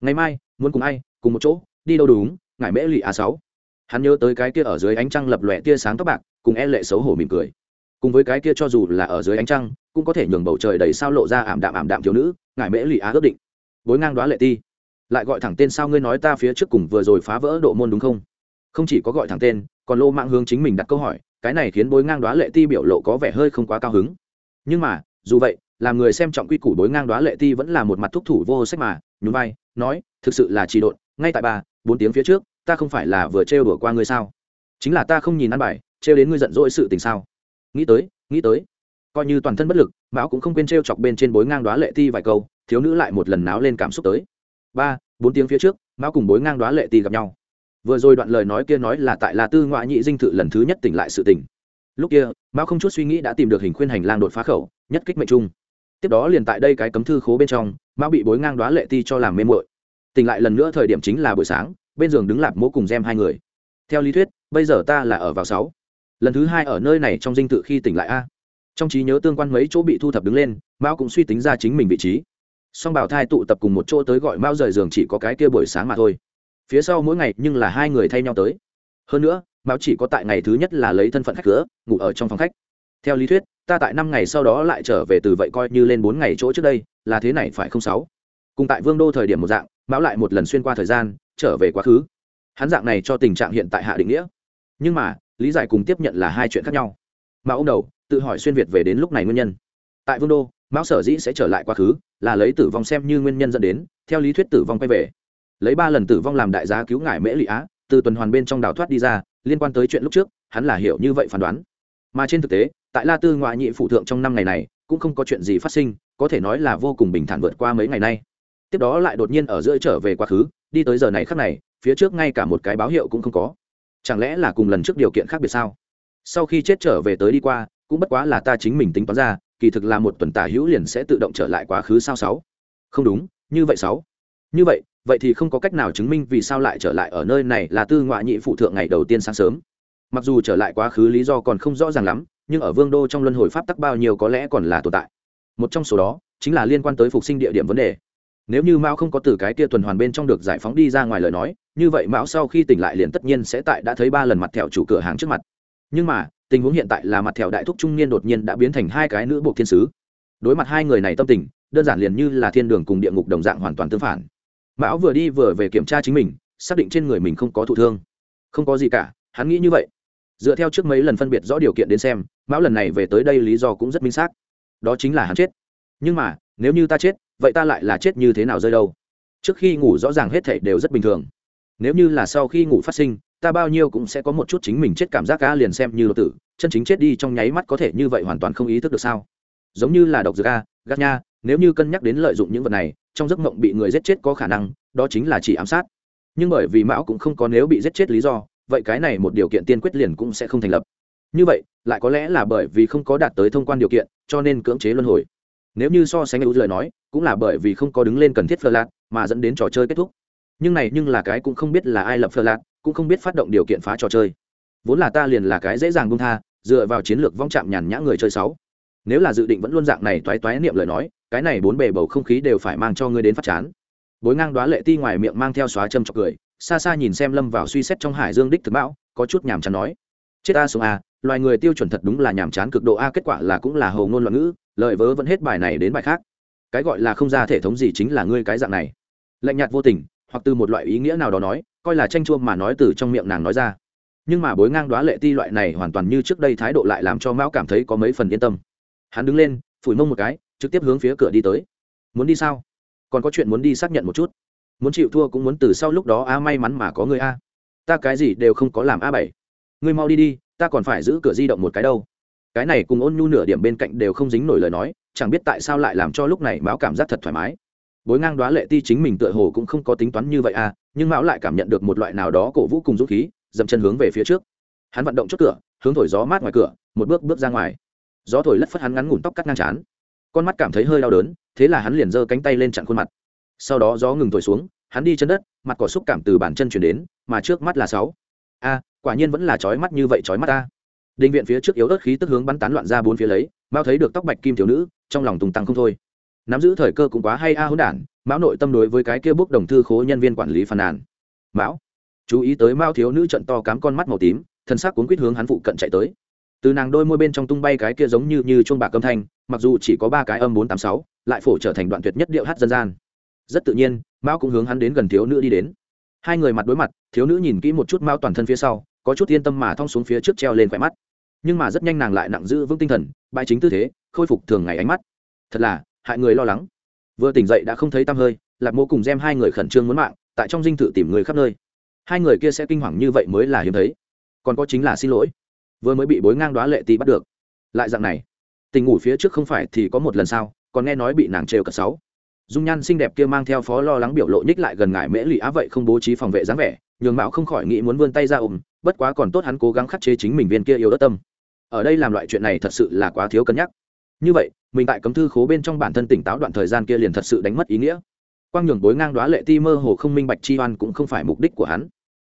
Ngày mai muốn cùng ai cùng một chỗ đi đâu đúng ngại mễ lì a sáu. Hắn nhớ tới cái kia ở dưới ánh trăng lập lòe tia sáng tóc bạc, cùng e lệ xấu hổ mỉm cười. Cùng với cái kia cho dù là ở dưới ánh trăng, cũng có thể nhường bầu trời đầy sao lộ ra ảm đạm ảm đạm thiếu nữ ngài mễ lì a ước định. Bối ngang đoá lệ ti. Lại gọi thẳng tên sao ngươi nói ta phía trước cùng vừa rồi phá vỡ độ môn đúng không? Không chỉ có gọi thẳng tên, còn lô mạng hướng chính mình đặt câu hỏi, cái này khiến bối ngang đoá lệ ti biểu lộ có vẻ hơi không quá cao hứng. Nhưng mà, dù vậy, làm người xem trọng quy củ bối ngang đoá lệ ti vẫn là một mặt thúc thủ vô sách mà, nhún vai, nói, thực sự là trì độn, ngay tại bà bốn tiếng phía trước, ta không phải là vừa trêu đùa qua ngươi sao? Chính là ta không nhìn ăn bài, trêu đến ngươi giận dỗi sự tình sao? Nghĩ tới nghĩ tới. Coi như toàn thân bất lực, mão cũng không quên trêu chọc bên trên bối ngang đoá lệ ti vài câu, thiếu nữ lại một lần náo lên cảm xúc tới. Ba, bốn tiếng phía trước, mão cùng bối ngang đoá lệ ti gặp nhau. Vừa rồi đoạn lời nói kia nói là tại là tư ngoại nhị dinh thự lần thứ nhất tỉnh lại sự tỉnh lúc kia, mão không chút suy nghĩ đã tìm được hình khuyên hành lang đột phá khẩu, nhất kích mệnh trung. Tiếp đó liền tại đây cái cấm thư khố bên trong, mão bị bối ngang đoá lệ ti cho làm mê mội tỉnh lại lần nữa thời điểm chính là buổi sáng, bên giường đứng lạp mỗ cùng gem hai người. Theo lý thuyết, bây giờ ta là ở vào sáu. Lần thứ hai ở nơi này trong dinh tự khi tỉnh lại a. Trong trí nhớ tương quan mấy chỗ bị thu thập đứng lên, mao cũng suy tính ra chính mình vị trí. Song bảo thai tụ tập cùng một chỗ tới gọi mao rời giường chỉ có cái kia buổi sáng mà thôi. Phía sau mỗi ngày nhưng là hai người thay nhau tới. Hơn nữa, mao chỉ có tại ngày thứ nhất là lấy thân phận khách cửa, ngủ ở trong phòng khách. Theo lý thuyết, ta tại năm ngày sau đó lại trở về từ vậy coi như lên bốn ngày chỗ trước đây, là thế này phải không sáu? Cùng tại vương đô thời điểm một dạng mão lại một lần xuyên qua thời gian, trở về quá khứ. Hắn dạng này cho tình trạng hiện tại hạ định nghĩa. Nhưng mà, lý giải cùng tiếp nhận là hai chuyện khác nhau. Mà ông đầu, tự hỏi xuyên việt về đến lúc này nguyên nhân. Tại vương đô, mão sở dĩ sẽ trở lại quá khứ, là lấy tử vong xem như nguyên nhân dẫn đến, theo lý thuyết tử vong quay về. Lấy ba lần tử vong làm đại giá cứu ngải mễ lụy á, từ tuần hoàn bên trong đào thoát đi ra, liên quan tới chuyện lúc trước, hắn là hiểu như vậy phán đoán. Mà trên thực tế, tại la tư ngoại nhị phụ thượng trong năm ngày này, cũng không có chuyện gì phát sinh, có thể nói là vô cùng bình thản vượt qua mấy ngày nay tiếp đó lại đột nhiên ở giữa trở về quá khứ, đi tới giờ này khắc này, phía trước ngay cả một cái báo hiệu cũng không có. Chẳng lẽ là cùng lần trước điều kiện khác biệt sao? Sau khi chết trở về tới đi qua, cũng bất quá là ta chính mình tính toán ra, kỳ thực là một tuần tả hữu liền sẽ tự động trở lại quá khứ sao sáu? Không đúng, như vậy sáu. Như vậy vậy thì không có cách nào chứng minh vì sao lại trở lại ở nơi này là tư ngoại nhị phụ thượng ngày đầu tiên sáng sớm. Mặc dù trở lại quá khứ lý do còn không rõ ràng lắm, nhưng ở vương đô trong luân hồi pháp tắc bao nhiêu có lẽ còn là tồn tại. Một trong số đó chính là liên quan tới phục sinh địa điểm vấn đề nếu như mão không có từ cái kia tuần hoàn bên trong được giải phóng đi ra ngoài lời nói, như vậy mão sau khi tỉnh lại liền tất nhiên sẽ tại đã thấy ba lần mặt thẹo chủ cửa hàng trước mặt. Nhưng mà, tình huống hiện tại là mặt thẹo đại thúc trung niên đột nhiên đã biến thành hai cái nữ buộc thiên sứ. Đối mặt hai người này tâm tình, đơn giản liền như là thiên đường cùng địa ngục đồng dạng hoàn toàn tương phản. Mão vừa đi vừa về kiểm tra chính mình, xác định trên người mình không có thụ thương. Không có gì cả, hắn nghĩ như vậy. Dựa theo trước mấy lần phân biệt rõ điều kiện đến xem, mão lần này về tới đây lý do cũng rất minh xác. Đó chính là hắn chết. Nhưng mà, nếu như ta chết vậy ta lại là chết như thế nào rơi đâu? Trước khi ngủ rõ ràng hết thể đều rất bình thường. Nếu như là sau khi ngủ phát sinh, ta bao nhiêu cũng sẽ có một chút chính mình chết cảm giác cá liền xem như đột tử, chân chính chết đi trong nháy mắt có thể như vậy hoàn toàn không ý thức được sao? Giống như là độc dược a gác nha, nếu như cân nhắc đến lợi dụng những vật này, trong giấc mộng bị người giết chết có khả năng, đó chính là chỉ ám sát. Nhưng bởi vì mão cũng không có nếu bị giết chết lý do, vậy cái này một điều kiện tiên quyết liền cũng sẽ không thành lập. Như vậy, lại có lẽ là bởi vì không có đạt tới thông quan điều kiện, cho nên cưỡng chế luân hồi nếu như so sánh ưu lời nói, cũng là bởi vì không có đứng lên cần thiết phờ lạc mà dẫn đến trò chơi kết thúc. Nhưng này nhưng là cái cũng không biết là ai lập phờ lạc cũng không biết phát động điều kiện phá trò chơi. Vốn là ta liền là cái dễ dàng bung tha, dựa vào chiến lược vong chạm nhàn nhã người chơi sáu. Nếu là dự định vẫn luôn dạng này toái toái niệm lời nói, cái này bốn bề bầu không khí đều phải mang cho ngươi đến phát chán. Bối ngang đoá lệ ti ngoài miệng mang theo xóa châm chọc cười, xa xa nhìn xem lâm vào suy xét trong hải dương đích thực mão có chút nhàm chán nói. Chết a xuống à loài người tiêu chuẩn thật đúng là nhàm chán cực độ a, kết quả là cũng là hầu ngôn loạn ngữ lợi vớ vẫn hết bài này đến bài khác. Cái gọi là không ra thể thống gì chính là ngươi cái dạng này. Lạnh nhạt vô tình, hoặc từ một loại ý nghĩa nào đó nói, coi là tranh chua mà nói từ trong miệng nàng nói ra. Nhưng mà bối ngang đoá lệ ti loại này hoàn toàn như trước đây thái độ lại làm cho mão cảm thấy có mấy phần yên tâm. Hắn đứng lên, phủi mông một cái, trực tiếp hướng phía cửa đi tới. Muốn đi sao? Còn có chuyện muốn đi xác nhận một chút. Muốn chịu thua cũng muốn từ sau lúc đó, a, may mắn mà có người a. Ta cái gì đều không có làm a bảy. Ngươi mau đi đi, ta còn phải giữ cửa di động một cái đâu cái này cùng ôn nhu nửa điểm bên cạnh đều không dính nổi lời nói, chẳng biết tại sao lại làm cho lúc này mão cảm giác thật thoải mái. Bối ngang đoá lệ ti chính mình tựa hồ cũng không có tính toán như vậy à nhưng mão lại cảm nhận được một loại nào đó cổ vũ cùng dũng khí, dậm chân hướng về phía trước. Hắn vận động trước cửa, hướng thổi gió mát ngoài cửa, một bước bước ra ngoài. Gió thổi lất phất hắn ngắn ngủn tóc cắt ngang chán con mắt cảm thấy hơi đau đớn, thế là hắn liền giơ cánh tay lên chặn khuôn mặt. Sau đó gió ngừng thổi xuống, hắn đi chân đất, mặt cỏ xúc cảm từ bàn chân chuyển đến, mà trước mắt là sáu. A, quả nhiên vẫn là chói mắt như vậy chói mắt ta đinh viện phía trước yếu ớt khí tức hướng bắn tán loạn ra bốn phía lấy, mao thấy được tóc bạch kim thiếu nữ, trong lòng tùng tăng không thôi. Nắm giữ thời cơ cũng quá hay a à hỗn đản, mão nội tâm đối với cái kia bốc đồng thư khố nhân viên quản lý phàn nàn. Mão? Chú ý tới mao thiếu nữ trận to cám con mắt màu tím, thân xác cuốn quýt hướng hắn phụ cận chạy tới. Từ nàng đôi môi bên trong tung bay cái kia giống như như chuông bạc âm thanh, mặc dù chỉ có ba cái âm bốn tám sáu, lại phổ trở thành đoạn tuyệt nhất điệu hát dân gian. Rất tự nhiên mao cũng hướng hắn đến gần thiếu nữ đi đến. Hai người mặt đối mặt, thiếu nữ nhìn kỹ một chút mao toàn thân phía sau, có chút yên tâm mà thong xuống phía trước treo lên khỏe mắt nhưng mà rất nhanh nàng lại nặng giữ vững tinh thần, bãi chính tư thế, khôi phục thường ngày ánh mắt. Thật là, hại người lo lắng. Vừa tỉnh dậy đã không thấy tăm hơi, lạc mô cùng gem hai người khẩn trương muốn mạng, tại trong dinh thự tìm người khắp nơi. Hai người kia sẽ kinh hoàng như vậy mới là hiếm thấy. Còn có chính là xin lỗi. Vừa mới bị bối ngang đoá lệ tì bắt được. Lại dạng này, tình ngủ phía trước không phải thì có một lần sau, còn nghe nói bị nàng trêu cả sáu. Dung nhan xinh đẹp kia mang theo phó lo lắng biểu lộ nhích lại gần ngại mễ lì á vậy không bố trí phòng vệ dáng vẻ, nhường mạo không khỏi nghĩ muốn vươn tay ra ôm bất quá còn tốt hắn cố gắng khắc chế chính mình viên kia yếu đất tâm. Ở đây làm loại chuyện này thật sự là quá thiếu cân nhắc. Như vậy, mình tại cấm thư khố bên trong bản thân tỉnh táo đoạn thời gian kia liền thật sự đánh mất ý nghĩa. Quang nhường bối ngang đoá lệ ti mơ hồ không minh bạch chi oan cũng không phải mục đích của hắn.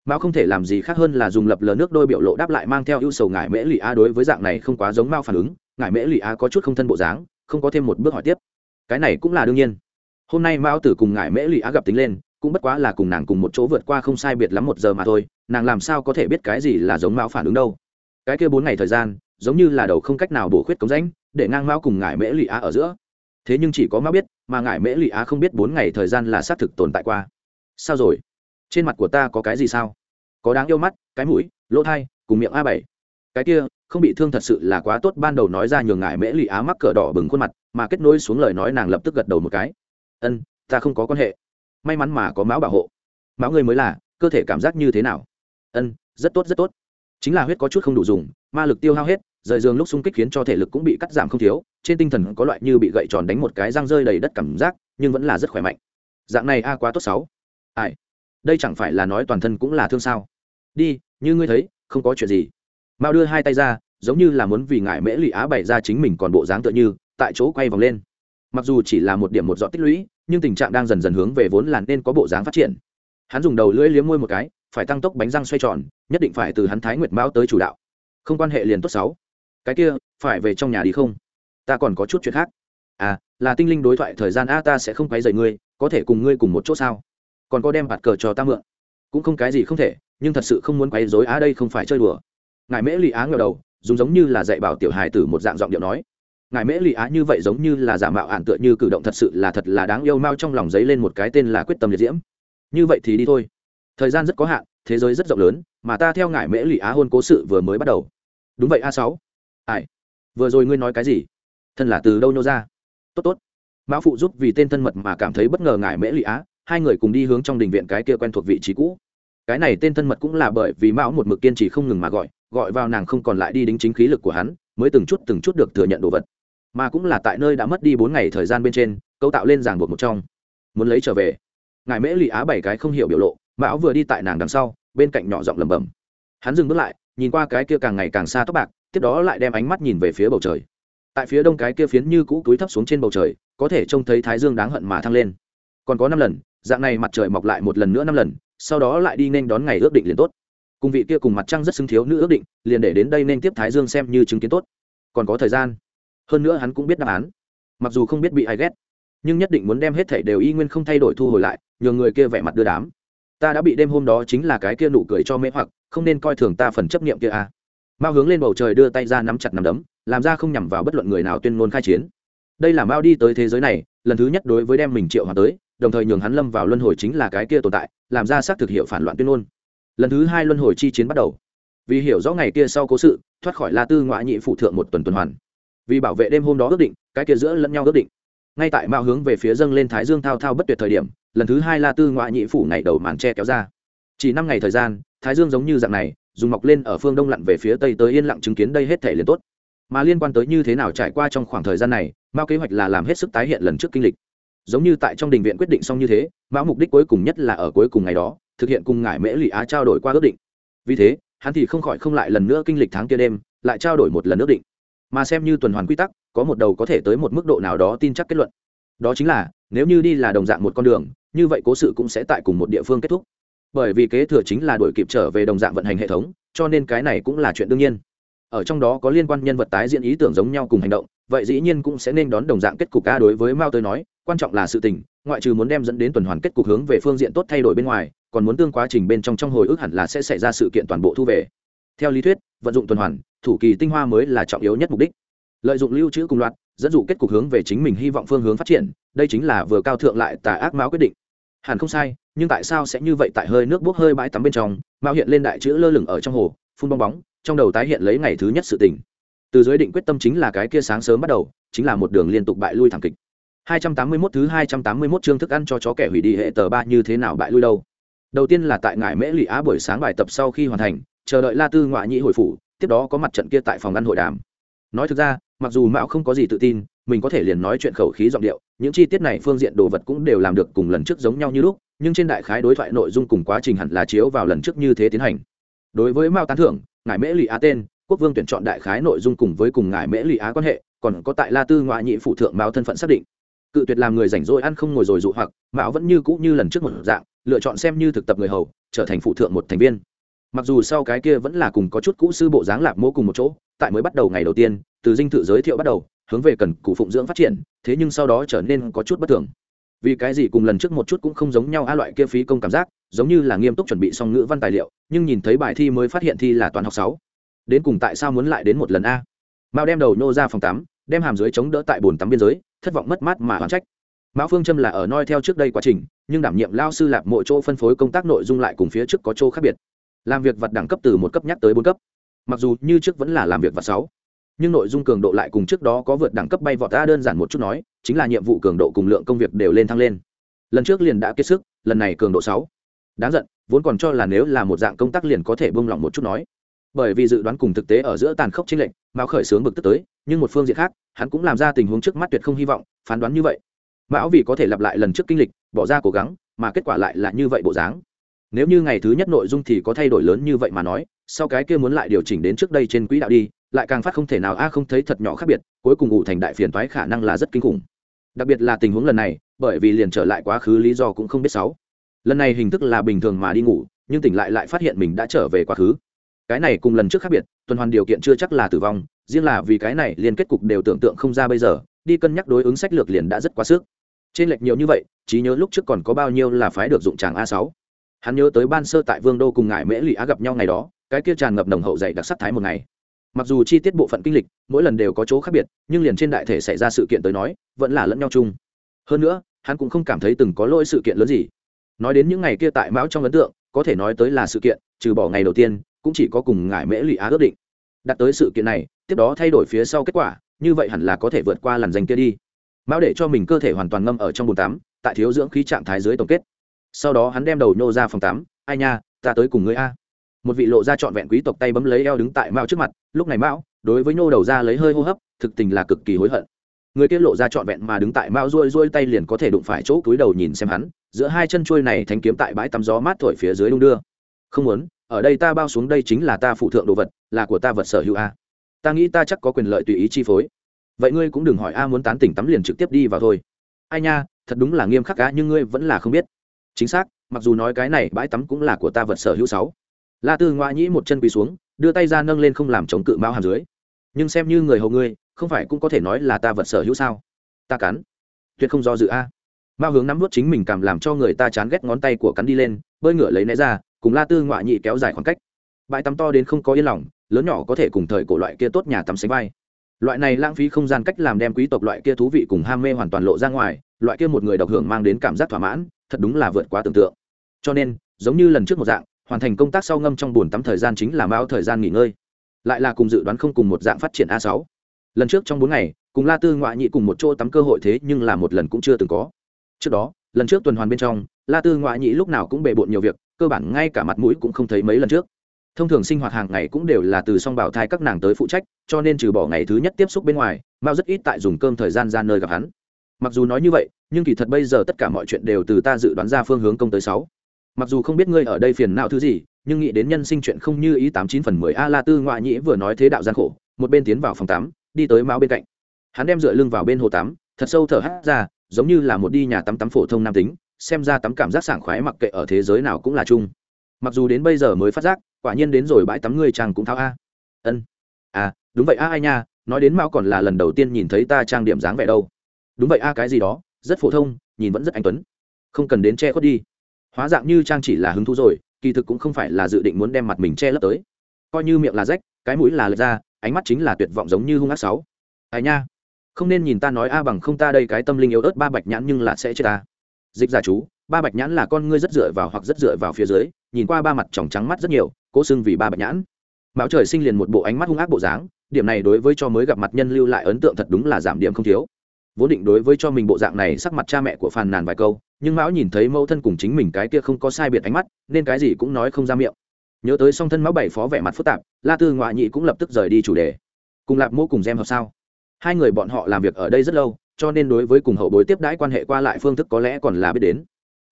Mao không thể làm gì khác hơn là dùng lập lờ nước đôi biểu lộ đáp lại mang theo ưu sầu ngải mễ lì a đối với dạng này không quá giống mao phản ứng. Ngải mễ lì a có chút không thân bộ dáng, không có thêm một bước hỏi tiếp. Cái này cũng là đương nhiên. Hôm nay mao tử cùng ngải mễ lì a gặp tính lên cũng bất quá là cùng nàng cùng một chỗ vượt qua không sai biệt lắm một giờ mà thôi, nàng làm sao có thể biết cái gì là giống mão phản ứng đâu. Cái kia bốn ngày thời gian, giống như là đầu không cách nào bổ khuyết cống rãnh, để ngang mão cùng ngải mễ lụy á ở giữa. Thế nhưng chỉ có mão biết, mà ngải mễ lụy á không biết bốn ngày thời gian là xác thực tồn tại qua. Sao rồi? Trên mặt của ta có cái gì sao? Có đáng yêu mắt, cái mũi, lỗ thai, cùng miệng a bảy. Cái kia, không bị thương thật sự là quá tốt, ban đầu nói ra nhường ngải mễ lụy á mắc cờ đỏ bừng khuôn mặt, mà kết nối xuống lời nói nàng lập tức gật đầu một cái. Ân, ta không có quan hệ may mắn mà có máu bảo hộ. Máu người mới là, cơ thể cảm giác như thế nào? Ân, rất tốt rất tốt. Chính là huyết có chút không đủ dùng, ma lực tiêu hao hết, rời giường lúc xung kích khiến cho thể lực cũng bị cắt giảm không thiếu, trên tinh thần có loại như bị gậy tròn đánh một cái răng rơi đầy đất cảm giác, nhưng vẫn là rất khỏe mạnh. Dạng này a, quá tốt sáu. Ai? Đây chẳng phải là nói toàn thân cũng là thương sao? Đi, như ngươi thấy, không có chuyện gì. Mao đưa hai tay ra, giống như là muốn vì ngại mễ lụy á bày ra chính mình còn bộ dáng tựa như, tại chỗ quay vòng lên mặc dù chỉ là một điểm một dọn tích lũy, nhưng tình trạng đang dần dần hướng về vốn là nên có bộ dáng phát triển. Hắn dùng đầu lưỡi liếm môi một cái, phải tăng tốc bánh răng xoay tròn, nhất định phải từ hắn thái nguyệt mão tới chủ đạo. Không quan hệ liền tốt sáu. Cái kia, phải về trong nhà đi không? Ta còn có chút chuyện khác. À là tinh linh đối thoại thời gian a, ta sẽ không quấy rầy ngươi, có thể cùng ngươi cùng một chỗ sao? Còn có đem bạt cờ cho ta mượn. Cũng không cái gì không thể, nhưng thật sự không muốn quấy rối á đây không phải chơi đùa. Ngài mễ lì á ngờ đầu, dùng giống như là dạy bảo tiểu hài tử một dạng giọng điệu nói ngài mễ lì á như vậy giống như là giả mạo ạn tựa như cử động thật sự là thật là đáng yêu mau trong lòng giấy lên một cái tên là quyết tâm liệt diễm. Như vậy thì đi thôi. Thời gian rất có hạn, thế giới rất rộng lớn, mà ta theo ngài mễ lì á hôn cố sự vừa mới bắt đầu. Đúng vậy, a sáu. Ai? Vừa rồi ngươi nói cái gì? Thân là từ đâu nhô ra? Tốt tốt. Mão phụ giúp vì tên thân mật mà cảm thấy bất ngờ ngài mễ lì á, hai người cùng đi hướng trong đình viện cái kia quen thuộc vị trí cũ. Cái này tên thân mật cũng là bởi vì mão một mực kiên trì không ngừng mà gọi gọi vào nàng không còn lại đi đính chính khí lực của hắn, mới từng chút từng chút được thừa nhận đồ vật mà cũng là tại nơi đã mất đi bốn ngày thời gian bên trên, cấu tạo lên ràng buộc một trong. Muốn lấy trở về. Ngài mễ lì á bảy cái không hiểu biểu lộ mão vừa đi tại nàng đằng sau, bên cạnh nhỏ giọng lẩm bẩm. Hắn dừng bước lại, nhìn qua cái kia càng ngày càng xa tóc bạc, tiếp đó lại đem ánh mắt nhìn về phía bầu trời. Tại phía đông cái kia phiến như cũ túi thấp xuống trên bầu trời, có thể trông thấy thái dương đáng hận mà thăng lên. Còn có năm lần, dạng này mặt trời mọc lại một lần nữa năm lần, sau đó lại đi nên đón ngày ước định liền tốt. Cùng vị kia cùng mặt trăng rất xứng thiếu nữ ước định, liền để đến đây nên tiếp thái dương xem như chứng kiến tốt. Còn có thời gian hơn nữa hắn cũng biết đáp án. Mặc dù không biết bị ai ghét, nhưng nhất định muốn đem hết thảy đều y nguyên không thay đổi thu hồi lại, nhường người kia vẻ mặt đưa đám. Ta đã bị đêm hôm đó chính là cái kia nụ cười cho mê hoặc, không nên coi thường ta phần chấp niệm kia à. mao hướng lên bầu trời đưa tay ra nắm chặt nắm đấm, làm ra không nhằm vào bất luận người nào tuyên ngôn khai chiến. Đây là mao đi tới thế giới này, lần thứ nhất đối với đem mình triệu hòa tới, đồng thời nhường hắn lâm vào luân hồi chính là cái kia tồn tại, làm ra xác thực hiệu phản loạn tuyên ngôn. Lần thứ hai luân hồi chi chiến bắt đầu. Vì hiểu rõ ngày kia sau cố sự, thoát khỏi la tư ngoại nhị phụ thượng một tuần tuần hoàn vì bảo vệ đêm hôm đó ước định, cái kia giữa lẫn nhau ước định. Ngay tại mạo hướng về phía dâng lên thái dương thao thao bất tuyệt thời điểm, lần thứ hai la tư ngoại nhị phủ ngày đầu màn tre kéo ra. Chỉ năm ngày thời gian, thái dương giống như dạng này, dùng mọc lên ở phương đông lặn về phía tây tới yên lặng chứng kiến đây hết thể liền tốt. Mà liên quan tới như thế nào trải qua trong khoảng thời gian này, mao kế hoạch là làm hết sức tái hiện lần trước kinh lịch. Giống như tại trong đình viện quyết định xong như thế, mao mục đích cuối cùng nhất là ở cuối cùng ngày đó, thực hiện cùng ngải mễ lụy á trao đổi qua ước định. Vì thế, hắn thì không khỏi không lại lần nữa kinh lịch tháng kia đêm, lại trao đổi một lần ước định mà xem như tuần hoàn quy tắc, có một đầu có thể tới một mức độ nào đó tin chắc kết luận. Đó chính là, nếu như đi là đồng dạng một con đường, như vậy cố sự cũng sẽ tại cùng một địa phương kết thúc. Bởi vì kế thừa chính là đổi kịp trở về đồng dạng vận hành hệ thống, cho nên cái này cũng là chuyện đương nhiên. Ở trong đó có liên quan nhân vật tái diễn ý tưởng giống nhau cùng hành động, vậy dĩ nhiên cũng sẽ nên đón đồng dạng kết cục ca đối với mao tới nói, quan trọng là sự tình, ngoại trừ muốn đem dẫn đến tuần hoàn kết cục hướng về phương diện tốt thay đổi bên ngoài, còn muốn tương quá trình bên trong trong hồi ức hẳn là sẽ xảy ra sự kiện toàn bộ thu về theo lý thuyết, vận dụng tuần hoàn, thủ kỳ tinh hoa mới là trọng yếu nhất mục đích. Lợi dụng lưu trữ cùng loạt, dẫn dụ kết cục hướng về chính mình hy vọng phương hướng phát triển, đây chính là vừa cao thượng lại tà ác máu quyết định. Hẳn không sai, nhưng tại sao sẽ như vậy tại hơi nước bốc hơi bãi tắm bên trong mao hiện lên đại chữ lơ lửng ở trong hồ, phun bong bóng, trong đầu tái hiện lấy ngày thứ nhất sự tình. Từ giới định quyết tâm chính là cái kia sáng sớm bắt đầu, chính là một đường liên tục bại lui thẳng kịch. 281 thứ 281 chương thức ăn cho chó kẻ hủy đi hệ tờ ba như thế nào bại lui đâu? Đầu tiên là tại ngải mễ lụy á buổi sáng bài tập sau khi hoàn thành chờ đợi la tư ngoại nhĩ hồi phủ, tiếp đó có mặt trận kia tại phòng ăn hội đàm. Nói thực ra, mặc dù mạo không có gì tự tin, mình có thể liền nói chuyện khẩu khí giọng điệu, những chi tiết này phương diện đồ vật cũng đều làm được cùng lần trước giống nhau như lúc, nhưng trên đại khái đối thoại nội dung cùng quá trình hẳn là chiếu vào lần trước như thế tiến hành. Đối với mao tán thưởng ngài mễ lụy á tên, quốc vương tuyển chọn đại khái nội dung cùng với cùng ngài mễ lụy á quan hệ, còn có tại la tư ngoại nhị phụ thượng mao thân phận xác định. Cự tuyệt làm người rảnh rỗi ăn không ngồi rồi dụ hoặc, mạo vẫn như cũ như lần trước một dạng, lựa chọn xem như thực tập người hầu, trở thành phụ thượng một thành viên mặc dù sau cái kia vẫn là cùng có chút cũ sư bộ dáng lạc mô cùng một chỗ, tại mới bắt đầu ngày đầu tiên, từ dinh thự giới thiệu bắt đầu, hướng về cần cụ phụng dưỡng phát triển, thế nhưng sau đó trở nên có chút bất thường. Vì cái gì cùng lần trước một chút cũng không giống nhau a loại kia phí công cảm giác, giống như là nghiêm túc chuẩn bị xong ngữ văn tài liệu, nhưng nhìn thấy bài thi mới phát hiện thi là toàn học sáu. Đến cùng tại sao muốn lại đến một lần a? Mao đem đầu nô ra phòng tắm, đem hàm dưới chống đỡ tại bồn tắm biên giới, thất vọng mất mát mà hoàn trách. Mão phương châm là ở noi theo trước đây quá trình, nhưng đảm nhiệm lao sư lạp mỗi chỗ phân phối công tác nội dung lại cùng phía trước có chỗ khác biệt làm việc vật đẳng cấp từ một cấp nhắc tới bốn cấp. Mặc dù như trước vẫn là làm việc vật sáu, nhưng nội dung cường độ lại cùng trước đó có vượt đẳng cấp bay vọt ta đơn giản một chút nói, chính là nhiệm vụ cường độ cùng lượng công việc đều lên thăng lên. Lần trước liền đã kết sức, lần này cường độ sáu. Đáng giận, vốn còn cho là nếu là một dạng công tác liền có thể bông lỏng một chút nói. Bởi vì dự đoán cùng thực tế ở giữa tàn khốc chính lệnh mão khởi sướng bực tức tới, nhưng một phương diện khác, hắn cũng làm ra tình huống trước mắt tuyệt không hy vọng, phán đoán như vậy. Mão vì có thể lặp lại lần trước kinh lịch, bỏ ra cố gắng, mà kết quả lại là như vậy bộ dáng nếu như ngày thứ nhất nội dung thì có thay đổi lớn như vậy mà nói, sau cái kia muốn lại điều chỉnh đến trước đây trên quỹ đạo đi, lại càng phát không thể nào, a, không thấy thật nhỏ khác biệt, cuối cùng ngủ thành đại phiền toái khả năng là rất kinh khủng. Đặc biệt là tình huống lần này, bởi vì liền trở lại quá khứ lý do cũng không biết sáu lần này hình thức là bình thường mà đi ngủ, nhưng tỉnh lại lại phát hiện mình đã trở về quá khứ. Cái này cùng lần trước khác biệt, tuần hoàn điều kiện chưa chắc là tử vong, riêng là vì cái này liên kết cục đều tưởng tượng không ra bây giờ, đi cân nhắc đối ứng sách lược liền đã rất quá sức. Trên lệch nhiều như vậy, trí nhớ lúc trước còn có bao nhiêu là phái được dụng tràng a sáu hắn nhớ tới ban sơ tại vương đô cùng ngài mễ lụy á gặp nhau ngày đó, cái kia tràn ngập nồng hậu dày đặc sắc thái một ngày. Mặc dù chi tiết bộ phận kinh lịch, mỗi lần đều có chỗ khác biệt, nhưng liền trên đại thể xảy ra sự kiện tới nói, vẫn là lẫn nhau chung. Hơn nữa, hắn cũng không cảm thấy từng có lỗi sự kiện lớn gì. Nói đến những ngày kia tại mão trong ấn tượng, có thể nói tới là sự kiện, trừ bỏ ngày đầu tiên, cũng chỉ có cùng ngài mễ lụy á ước định. Đặt tới sự kiện này, tiếp đó thay đổi phía sau kết quả, như vậy hẳn là có thể vượt qua làn danh kia đi. Mão để cho mình cơ thể hoàn toàn ngâm ở trong bồn tắm, tại thiếu dưỡng khí trạng thái dưới tổng kết sau đó hắn đem đầu nhô ra phòng tắm, ai nha, ta tới cùng ngươi a. Một vị lộ ra trọn vẹn quý tộc tay bấm lấy eo đứng tại mao trước mặt, lúc này mao đối với nhô đầu ra lấy hơi hô hấp, thực tình là cực kỳ hối hận. Người kia lộ ra trọn vẹn mà đứng tại mao ruôi ruôi tay liền có thể đụng phải chỗ cúi đầu nhìn xem hắn, giữa hai chân chuôi này thanh kiếm tại bãi tắm gió mát thổi phía dưới đung đưa. Không muốn, ở đây ta bao xuống đây chính là ta phụ thượng đồ vật, là của ta vật sở hữu a. Ta nghĩ ta chắc có quyền lợi tùy ý chi phối. Vậy ngươi cũng đừng hỏi a muốn tán tỉnh tắm liền trực tiếp đi vào thôi. Ai nha, thật đúng là nghiêm khắc cá nhưng ngươi vẫn là không biết chính xác, mặc dù nói cái này bãi tắm cũng là của ta vật sở hữu sáu. La tư ngoại nhĩ một chân quỳ xuống, đưa tay ra nâng lên không làm chống cự mao hàm dưới. Nhưng xem như người hầu ngươi, không phải cũng có thể nói là ta vật sở hữu sao? Ta cắn. Tuyệt không do dự a. Mao hướng nắm vút chính mình cảm làm cho người ta chán ghét ngón tay của cắn đi lên, bơi ngựa lấy né ra, cùng la tư ngoại nhị kéo dài khoảng cách. Bãi tắm to đến không có yên lòng, lớn nhỏ có thể cùng thời cổ loại kia tốt nhà tắm sánh vai. Loại này lãng phí không gian cách làm đem quý tộc loại kia thú vị cùng ham mê hoàn toàn lộ ra ngoài loại kia một người độc hưởng mang đến cảm giác thỏa mãn, thật đúng là vượt quá tưởng tượng. Cho nên, giống như lần trước một dạng, hoàn thành công tác sau ngâm trong bồn tắm thời gian chính là mao thời gian nghỉ ngơi. Lại là cùng dự đoán không cùng một dạng phát triển a sáu. Lần trước trong bốn ngày, cùng la tư ngoại nhị cùng một chỗ tắm cơ hội thế nhưng là một lần cũng chưa từng có. Trước đó, lần trước tuần hoàn bên trong, la tư ngoại nhị lúc nào cũng bề bộn nhiều việc, cơ bản ngay cả mặt mũi cũng không thấy mấy lần trước. Thông thường sinh hoạt hàng ngày cũng đều là từ song bảo thai các nàng tới phụ trách, cho nên trừ bỏ ngày thứ nhất tiếp xúc bên ngoài, mao rất ít tại dùng cơm thời gian ra nơi gặp hắn mặc dù nói như vậy, nhưng kỳ thật bây giờ tất cả mọi chuyện đều từ ta dự đoán ra phương hướng công tới sáu. Mặc dù không biết ngươi ở đây phiền nào thứ gì, nhưng nghĩ đến nhân sinh chuyện không như ý tám chín phần mười a la tư ngoại nhĩ vừa nói thế đạo gian khổ, một bên tiến vào phòng tắm, đi tới máu bên cạnh. Hắn đem dựa lưng vào bên hồ tắm, thật sâu thở hắt ra, giống như là một đi nhà tắm tắm phổ thông nam tính, xem ra tắm cảm giác sảng khoái mặc kệ ở thế giới nào cũng là chung. Mặc dù đến bây giờ mới phát giác, quả nhiên đến rồi bãi tắm ngươi chàng cũng thao a. Ân. À đúng vậy a, ai nha, nói đến mao còn là lần đầu tiên nhìn thấy ta trang điểm dáng vẻ đâu đúng vậy a, cái gì đó, rất phổ thông, nhìn vẫn rất anh tuấn. Không cần đến che khuất đi. Hóa dạng như trang chỉ là hứng thú rồi, kỳ thực cũng không phải là dự định muốn đem mặt mình che lấp tới. Coi như miệng là rách, cái mũi là lật ra, ánh mắt chính là tuyệt vọng giống như hung ác sáu. Ai nha, không nên nhìn ta nói a bằng không ta đây cái tâm linh yếu ớt ba bạch nhãn nhưng là sẽ chết ta. Dịch giả chú, ba bạch nhãn là con ngươi rất dựa vào hoặc rất dựa vào phía dưới, nhìn qua ba mặt tròng trắng mắt rất nhiều, cố xưng vì ba bạch nhãn. Mạo trời sinh liền một bộ ánh mắt hung ác bộ dáng, điểm này đối với cho mới gặp mặt nhân lưu lại ấn tượng thật đúng là giảm điểm không thiếu vốn định đối với cho mình bộ dạng này sắc mặt cha mẹ của phàn nàn vài câu, nhưng mão nhìn thấy mẫu thân cùng chính mình cái kia không có sai biệt ánh mắt, nên cái gì cũng nói không ra miệng. Nhớ tới song thân mão bảy phó vẻ mặt phức tạp, la tư ngoại nhị cũng lập tức rời đi chủ đề. Cùng lạp mô cùng gem hợp sao? Hai người bọn họ làm việc ở đây rất lâu, cho nên đối với cùng hậu bối tiếp đãi quan hệ qua lại phương thức có lẽ còn là biết đến.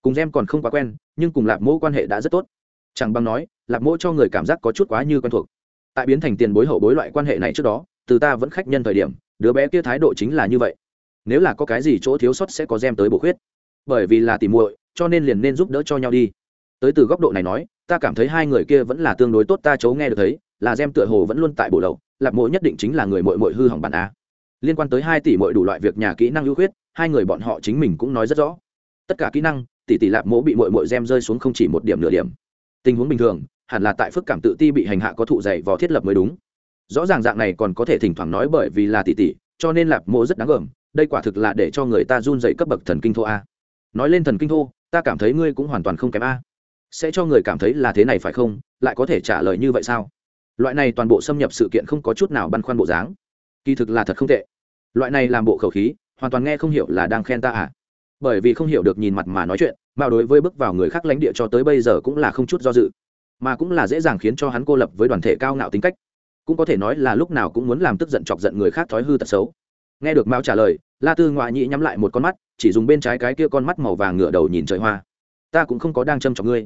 Cùng gem còn không quá quen, nhưng cùng lạp mô quan hệ đã rất tốt. Chẳng bằng nói, lạp mô cho người cảm giác có chút quá như quen thuộc. Tại biến thành tiền bối hậu bối loại quan hệ này trước đó, từ ta vẫn khách nhân thời điểm, đứa bé kia thái độ chính là như vậy nếu là có cái gì chỗ thiếu sót sẽ có gem tới bổ khuyết. Bởi vì là tỉ muội, cho nên liền nên giúp đỡ cho nhau đi. Tới từ góc độ này nói, ta cảm thấy hai người kia vẫn là tương đối tốt, ta chấu nghe được thấy, là gem tựa hồ vẫn luôn tại bổ lậu lạp mộ nhất định chính là người mội mội hư hỏng bản a. Liên quan tới hai tỷ mội đủ loại việc nhà kỹ năng ưu khuyết, hai người bọn họ chính mình cũng nói rất rõ. Tất cả kỹ năng, tỷ tỷ lạp mộ bị mội mội gem rơi xuống không chỉ một điểm nửa điểm. Tình huống bình thường, hẳn là tại phức cảm tự ti bị hành hạ có thụ dày vò thiết lập mới đúng. Rõ ràng dạng này còn có thể thỉnh thoảng nói bởi vì là tỷ tỷ, cho nên lạp mộ rất đáng gờm đây quả thực là để cho người ta run dậy cấp bậc thần kinh thô a. Nói lên thần kinh thô, ta cảm thấy ngươi cũng hoàn toàn không kém a. Sẽ cho người cảm thấy là thế này phải không? Lại có thể trả lời như vậy sao? Loại này toàn bộ xâm nhập sự kiện không có chút nào băn khoăn bộ dáng. Kỳ thực là thật không tệ. Loại này làm bộ khẩu khí, hoàn toàn nghe không hiểu là đang khen ta à. Bởi vì không hiểu được nhìn mặt mà nói chuyện, mà đối với bước vào người khác lãnh địa cho tới bây giờ cũng là không chút do dự. Mà cũng là dễ dàng khiến cho hắn cô lập với đoàn thể cao ngạo tính cách. Cũng có thể nói là lúc nào cũng muốn làm tức giận chọc giận người khác thói hư tật xấu nghe được mao trả lời, la tư ngoại nhị nhắm lại một con mắt, chỉ dùng bên trái cái kia con mắt màu vàng ngựa đầu nhìn trời hoa. Ta cũng không có đang châm chọc ngươi.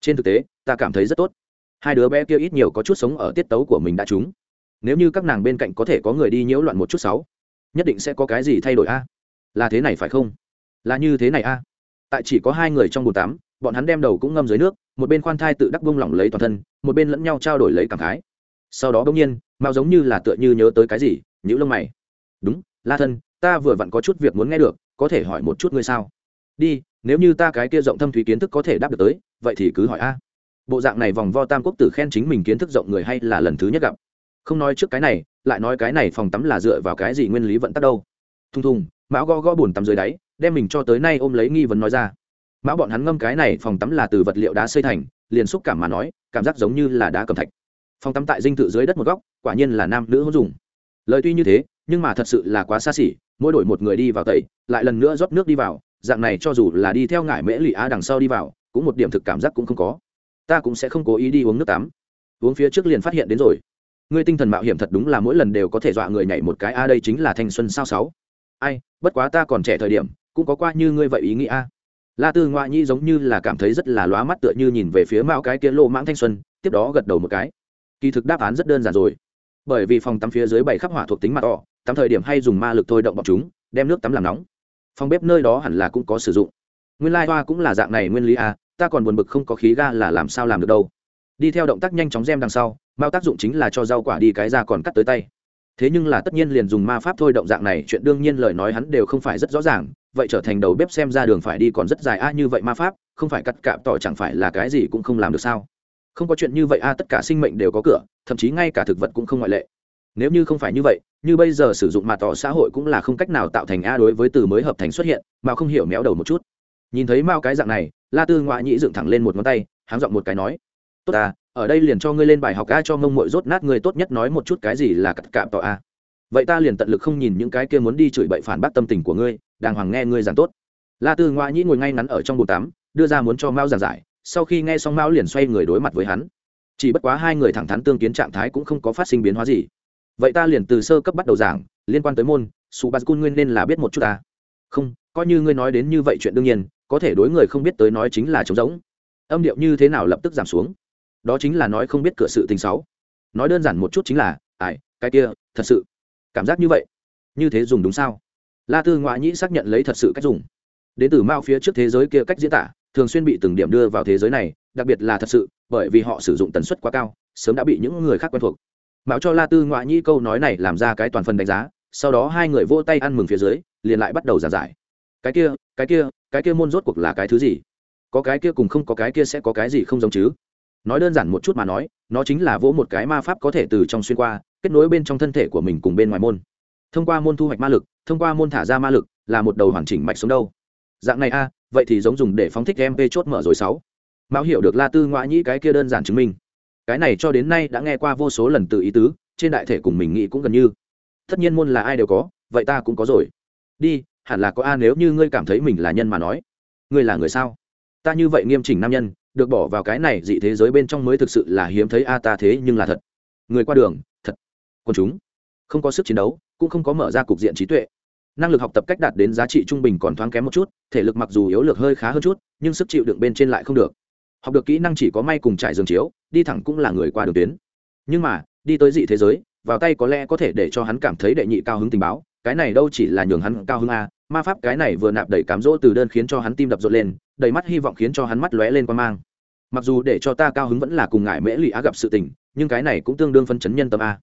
Trên thực tế, ta cảm thấy rất tốt. Hai đứa bé kia ít nhiều có chút sống ở tiết tấu của mình đã trúng. Nếu như các nàng bên cạnh có thể có người đi nhiễu loạn một chút sáu, nhất định sẽ có cái gì thay đổi a? Là thế này phải không? Là như thế này a? Tại chỉ có hai người trong bồn tắm, bọn hắn đem đầu cũng ngâm dưới nước, một bên khoan thai tự đắc bung lỏng lấy toàn thân, một bên lẫn nhau trao đổi lấy cảm khái. Sau đó bỗng nhiên mao giống như là tựa như nhớ tới cái gì nhữ lông mày. Đúng la thân, ta vừa vặn có chút việc muốn nghe được, có thể hỏi một chút ngươi sao? Đi, nếu như ta cái kia rộng thâm thúy kiến thức có thể đáp được tới, vậy thì cứ hỏi a. Bộ dạng này vòng vo tam quốc tử khen chính mình kiến thức rộng người hay là lần thứ nhất gặp. Không nói trước cái này, lại nói cái này phòng tắm là dựa vào cái gì nguyên lý vận tắc đâu? Thùng thùng, mão gõ gõ bùn tắm dưới đáy, đem mình cho tới nay ôm lấy nghi vấn nói ra. Mão bọn hắn ngâm cái này phòng tắm là từ vật liệu đá xây thành, liền xúc cảm mà nói, cảm giác giống như là đá cầm thạch. Phòng tắm tại dinh thự dưới đất một góc, quả nhiên là nam nữ hữu dùng. Lời tuy như thế nhưng mà thật sự là quá xa xỉ, mỗi đổi một người đi vào tẩy, lại lần nữa rót nước đi vào, dạng này cho dù là đi theo ngải mễ lụy á đằng sau đi vào, cũng một điểm thực cảm giác cũng không có. Ta cũng sẽ không cố ý đi uống nước tắm. Uống phía trước liền phát hiện đến rồi. Ngươi tinh thần mạo hiểm thật đúng là mỗi lần đều có thể dọa người nhảy một cái, a, đây chính là thanh xuân sao sáu. Ai, bất quá ta còn trẻ thời điểm, cũng có qua như ngươi vậy ý nghĩ, a. La tư ngoại nhi giống như là cảm thấy rất là lóa mắt tựa như nhìn về phía mạo cái kia lô mãng thanh xuân, tiếp đó gật đầu một cái. Kỳ thực đáp án rất đơn giản rồi. Bởi vì phòng tắm phía dưới bảy khắp hỏa thuộc tính mặt đỏ tắm thời điểm hay dùng ma lực thôi động bọn chúng, đem nước tắm làm nóng. Phòng bếp nơi đó hẳn là cũng có sử dụng. Nguyên lai hoa cũng là dạng này nguyên lý à ta còn buồn bực không có khí ga là làm sao làm được đâu. Đi theo động tác nhanh chóng gem đằng sau, mao tác dụng chính là cho rau quả đi cái ra còn cắt tới tay. Thế nhưng là tất nhiên liền dùng ma pháp thôi động dạng này, chuyện đương nhiên lời nói hắn đều không phải rất rõ ràng, vậy trở thành đầu bếp xem ra đường phải đi còn rất dài a, như vậy ma pháp, không phải cắt cạm tỏi chẳng phải là cái gì cũng không làm được sao? Không có chuyện như vậy a, tất cả sinh mệnh đều có cửa, thậm chí ngay cả thực vật cũng không ngoại lệ nếu như không phải như vậy, như bây giờ sử dụng mà tỏ xã hội cũng là không cách nào tạo thành a đối với từ mới hợp thành xuất hiện, mà không hiểu méo đầu một chút. Nhìn thấy mao cái dạng này, la tư ngoại nhĩ dựng thẳng lên một ngón tay, háng giọng một cái nói, tốt ta, ở đây liền cho ngươi lên bài học a cho mông mội rốt nát ngươi tốt nhất nói một chút cái gì là cặp cạm tỏ a. Vậy ta liền tận lực không nhìn những cái kia muốn đi chửi bậy phản bác tâm tình của ngươi, đàng hoàng nghe ngươi giảng tốt. La tư ngoại nhĩ ngồi ngay ngắn ở trong bồn tắm, đưa ra muốn cho mao giảng giải, sau khi nghe xong mao liền xoay người đối mặt với hắn. Chỉ bất quá hai người thẳng thắn tương kiến trạng thái cũng không có phát sinh biến hóa gì vậy ta liền từ sơ cấp bắt đầu giảng, liên quan tới môn su bát cun nguyên nên là biết một chút ta. Không, coi như ngươi nói đến như vậy chuyện đương nhiên, có thể đối người không biết tới nói chính là trống rỗng. Âm điệu như thế nào lập tức giảm xuống? Đó chính là nói không biết cửa sự tình xấu nói đơn giản một chút chính là, ai, cái kia, thật sự, cảm giác như vậy? Như thế dùng đúng sao? La tư ngoại nhĩ xác nhận lấy thật sự cách dùng. Đến từ mao phía trước thế giới kia cách diễn tả, thường xuyên bị từng điểm đưa vào thế giới này, đặc biệt là thật sự, bởi vì họ sử dụng tần suất quá cao, sớm đã bị những người khác quen thuộc mạo cho la tư ngoại nhĩ câu nói này làm ra cái toàn phần đánh giá, sau đó hai người vô tay ăn mừng phía dưới, liền lại bắt đầu giảng giải. Cái kia cái kia cái kia môn rốt cuộc là cái thứ gì? Có cái kia cùng không có cái kia sẽ có cái gì không giống chứ? Nói đơn giản một chút mà nói, nó chính là vỗ một cái ma pháp có thể từ trong xuyên qua, kết nối bên trong thân thể của mình cùng bên ngoài môn. Thông qua môn thu hoạch ma lực, thông qua môn thả ra ma lực, là một đầu hoàn chỉnh mạch sống đâu. Dạng này a, vậy thì giống dùng để phóng thích mp chốt mở rồi sáu. Mão hiểu được la tư ngoại nhĩ cái kia đơn giản chứng minh cái này cho đến nay đã nghe qua vô số lần từ ý tứ, trên đại thể cùng mình nghĩ cũng gần như. Tất nhiên môn là ai đều có, vậy ta cũng có rồi. Đi, hẳn là có a, nếu như ngươi cảm thấy mình là nhân mà nói. Ngươi là người sao? Ta như vậy nghiêm chỉnh nam nhân, được bỏ vào cái này dị thế giới bên trong mới thực sự là hiếm thấy a, ta thế nhưng là thật. Người qua đường, thật. Còn chúng, không có sức chiến đấu, cũng không có mở ra cục diện trí tuệ. Năng lực học tập cách đạt đến giá trị trung bình còn thoáng kém một chút, thể lực mặc dù yếu lược hơi khá hơn chút, nhưng sức chịu đựng bên trên lại không được học được kỹ năng chỉ có may cùng trải giường chiếu, đi thẳng cũng là người qua đường tuyến. Nhưng mà, đi tới dị thế giới, vào tay có lẽ có thể để cho hắn cảm thấy đệ nhị cao hứng tình báo, cái này đâu chỉ là nhường hắn cao hứng a, ma pháp cái này vừa nạp đầy cám dỗ từ đơn khiến cho hắn tim đập rộn lên, đầy mắt hy vọng khiến cho hắn mắt lóe lên quan mang. Mặc dù để cho ta cao hứng vẫn là cùng ngại mễ lụy á gặp sự tình, nhưng cái này cũng tương đương phân chấn nhân tâm a.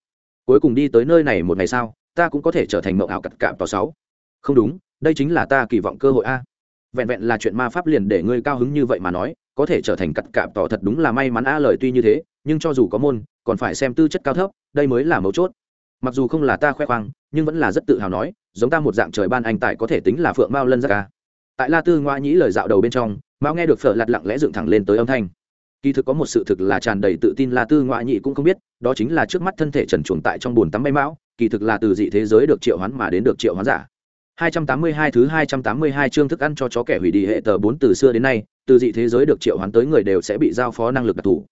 Cuối cùng đi tới nơi này một ngày sau, ta cũng có thể trở thành mộng ảo cặt cạm tỏ sáu. Không đúng, đây chính là ta kỳ vọng cơ hội a. Vẹn vẹn là chuyện ma pháp liền để ngươi cao hứng như vậy mà nói có thể trở thành cặt cạp tỏ thật đúng là may mắn a lời tuy như thế nhưng cho dù có môn còn phải xem tư chất cao thấp đây mới là mấu chốt. Mặc dù không là ta khoe khoang nhưng vẫn là rất tự hào nói giống ta một dạng trời ban anh tài có thể tính là phượng mao lân ra ca. Tại la tư ngoa nhĩ lời dạo đầu bên trong mao nghe được phở lặt lặng lẽ dựng thẳng lên tới âm thanh. Kỳ thực có một sự thực là tràn đầy tự tin la tư ngoa nhĩ cũng không biết đó chính là trước mắt thân thể trần chuồng tại trong bồn tắm bay mão kỳ thực là từ dị thế giới được triệu hoán mà đến được triệu hoán giả. 282 thứ 282 chương thức ăn cho chó kẻ hủy đi hệ tờ 4 từ xưa đến nay, từ dị thế giới được triệu hoán tới người đều sẽ bị giao phó năng lực đặc thù.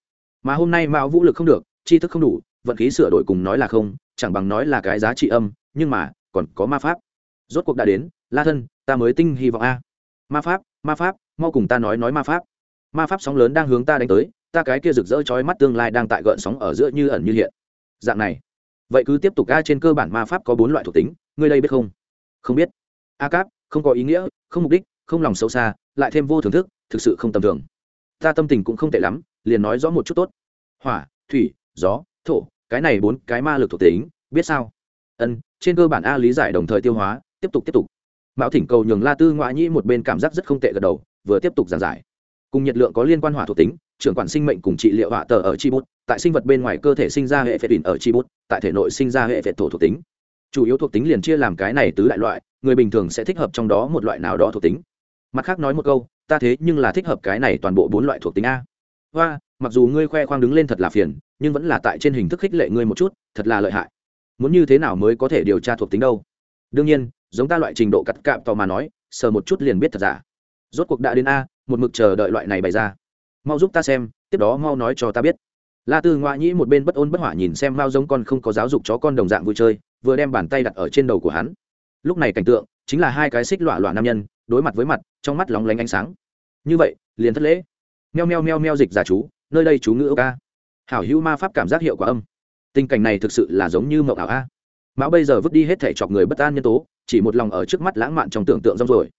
Mà hôm nay mạo Vũ lực không được, tri thức không đủ, vận khí sửa đổi cùng nói là không, chẳng bằng nói là cái giá trị âm, nhưng mà, còn có ma pháp. Rốt cuộc đã đến, La thân, ta mới tinh hy vọng a. Ma pháp, ma pháp, mau cùng ta nói nói ma pháp. Ma pháp sóng lớn đang hướng ta đánh tới, ta cái kia rực rỡ chói mắt tương lai đang tại gợn sóng ở giữa như ẩn như hiện. Dạng này, vậy cứ tiếp tục a trên cơ bản ma pháp có bốn loại thuộc tính, ngươi đây biết không? không biết a cáp không có ý nghĩa không mục đích không lòng sâu xa, lại thêm vô thưởng thức, thực sự không tầm thường. Ta tâm tình cũng không tệ lắm, liền nói rõ một chút tốt. Hỏa, thủy, gió, thổ, cái này bốn cái ma lực thuộc tính, biết sao? Ân, trên cơ bản a lý giải đồng thời tiêu hóa, tiếp tục tiếp tục. Mạo thỉnh cầu nhường la tư ngoại nhĩ một bên cảm giác rất không tệ gật đầu, vừa tiếp tục giảng giải. Cùng nhiệt lượng có liên quan hỏa thuộc tính, trưởng quản sinh mệnh cùng trị liệu hỏa tờ ở chi bút, tại sinh vật bên ngoài cơ thể sinh ra hệ phệ bình ở chi bút, tại thể nội sinh ra hệ phệ thổ thuộc tính. Chủ yếu thuộc tính liền chia làm cái này tứ đại loại, người bình thường sẽ thích hợp trong đó một loại nào đó thuộc tính mặt khác nói một câu, ta thế nhưng là thích hợp cái này toàn bộ bốn loại thuộc tính a. Hoa, mặc dù ngươi khoe khoang đứng lên thật là phiền, nhưng vẫn là tại trên hình thức khích lệ ngươi một chút, thật là lợi hại. Muốn như thế nào mới có thể điều tra thuộc tính đâu? Đương nhiên, giống ta loại trình độ cắt cạm tò mà nói, sờ một chút liền biết thật giả. Rốt cuộc đã đến a, một mực chờ đợi loại này bày ra. Mau giúp ta xem, tiếp đó mau nói cho ta biết. La tư ngoại nhĩ một bên bất ôn bất hỏa nhìn xem mao giống con không có giáo dục chó con đồng dạng vui chơi, vừa đem bàn tay đặt ở trên đầu của hắn. Lúc này cảnh tượng, chính là hai cái xích loạ loạ nam nhân đối mặt với mặt, trong mắt lóng lánh ánh sáng. Như vậy, liền thất lễ. Meo meo meo meo dịch giả chú, nơi đây chú ngữ ca hảo hữu ma pháp cảm giác hiệu quả âm. Tình cảnh này thực sự là giống như mậu ảo a. Mão bây giờ vứt đi hết thể chọc người bất an nhân tố, chỉ một lòng ở trước mắt lãng mạn trong tưởng tượng rong rồi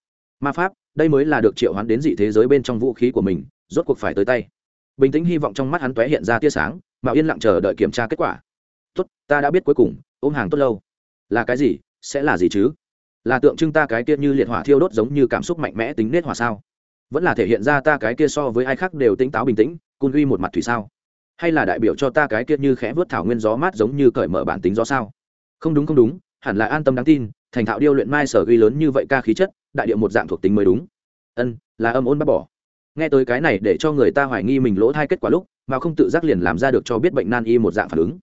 ma pháp, đây mới là được triệu hoán đến dị thế giới bên trong vũ khí của mình, rốt cuộc phải tới tay. Bình tĩnh hy vọng trong mắt hắn tóe hiện ra tia sáng mạo yên lặng chờ đợi kiểm tra kết quả. Tốt, ta đã biết cuối cùng, ôm hàng tốt lâu. Là cái gì? Sẽ là gì chứ? Là tượng trưng ta cái kia như liệt hỏa thiêu đốt giống như cảm xúc mạnh mẽ tính nết hỏa sao? Vẫn là thể hiện ra ta cái kia so với ai khác đều tính táo bình tĩnh, cun uy một mặt thủy sao? Hay là đại biểu cho ta cái kia như khẽ vớt thảo nguyên gió mát giống như cởi mở bản tính gió sao? Không đúng không đúng, hẳn là an tâm đáng tin, thành thạo điêu luyện mai sở ghi lớn như vậy ca khí chất, đại điệu một dạng thuộc tính mới đúng. Ân, là âm ôn bắt bỏ. Nghe tới cái này để cho người ta hoài nghi mình lỗ thai kết quả lúc, mà không tự giác liền làm ra được cho biết bệnh nan y một dạng phản ứng.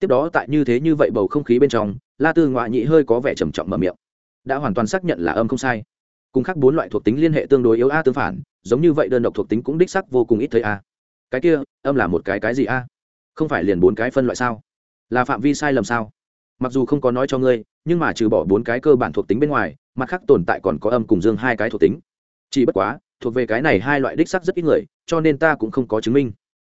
Tiếp đó tại như thế như vậy bầu không khí bên trong, la tư ngoại nhị hơi có vẻ trầm trọng mở miệng đã hoàn toàn xác nhận là âm không sai. Cùng khác bốn loại thuộc tính liên hệ tương đối yếu a tương phản, giống như vậy đơn độc thuộc tính cũng đích sắc vô cùng ít thấy a. Cái kia, âm là một cái cái gì a? Không phải liền bốn cái phân loại sao? Là phạm vi sai lầm sao? Mặc dù không có nói cho ngươi, nhưng mà trừ bỏ bốn cái cơ bản thuộc tính bên ngoài, mặt khác tồn tại còn có âm cùng dương hai cái thuộc tính. Chỉ bất quá, thuộc về cái này hai loại đích sắc rất ít người, cho nên ta cũng không có chứng minh.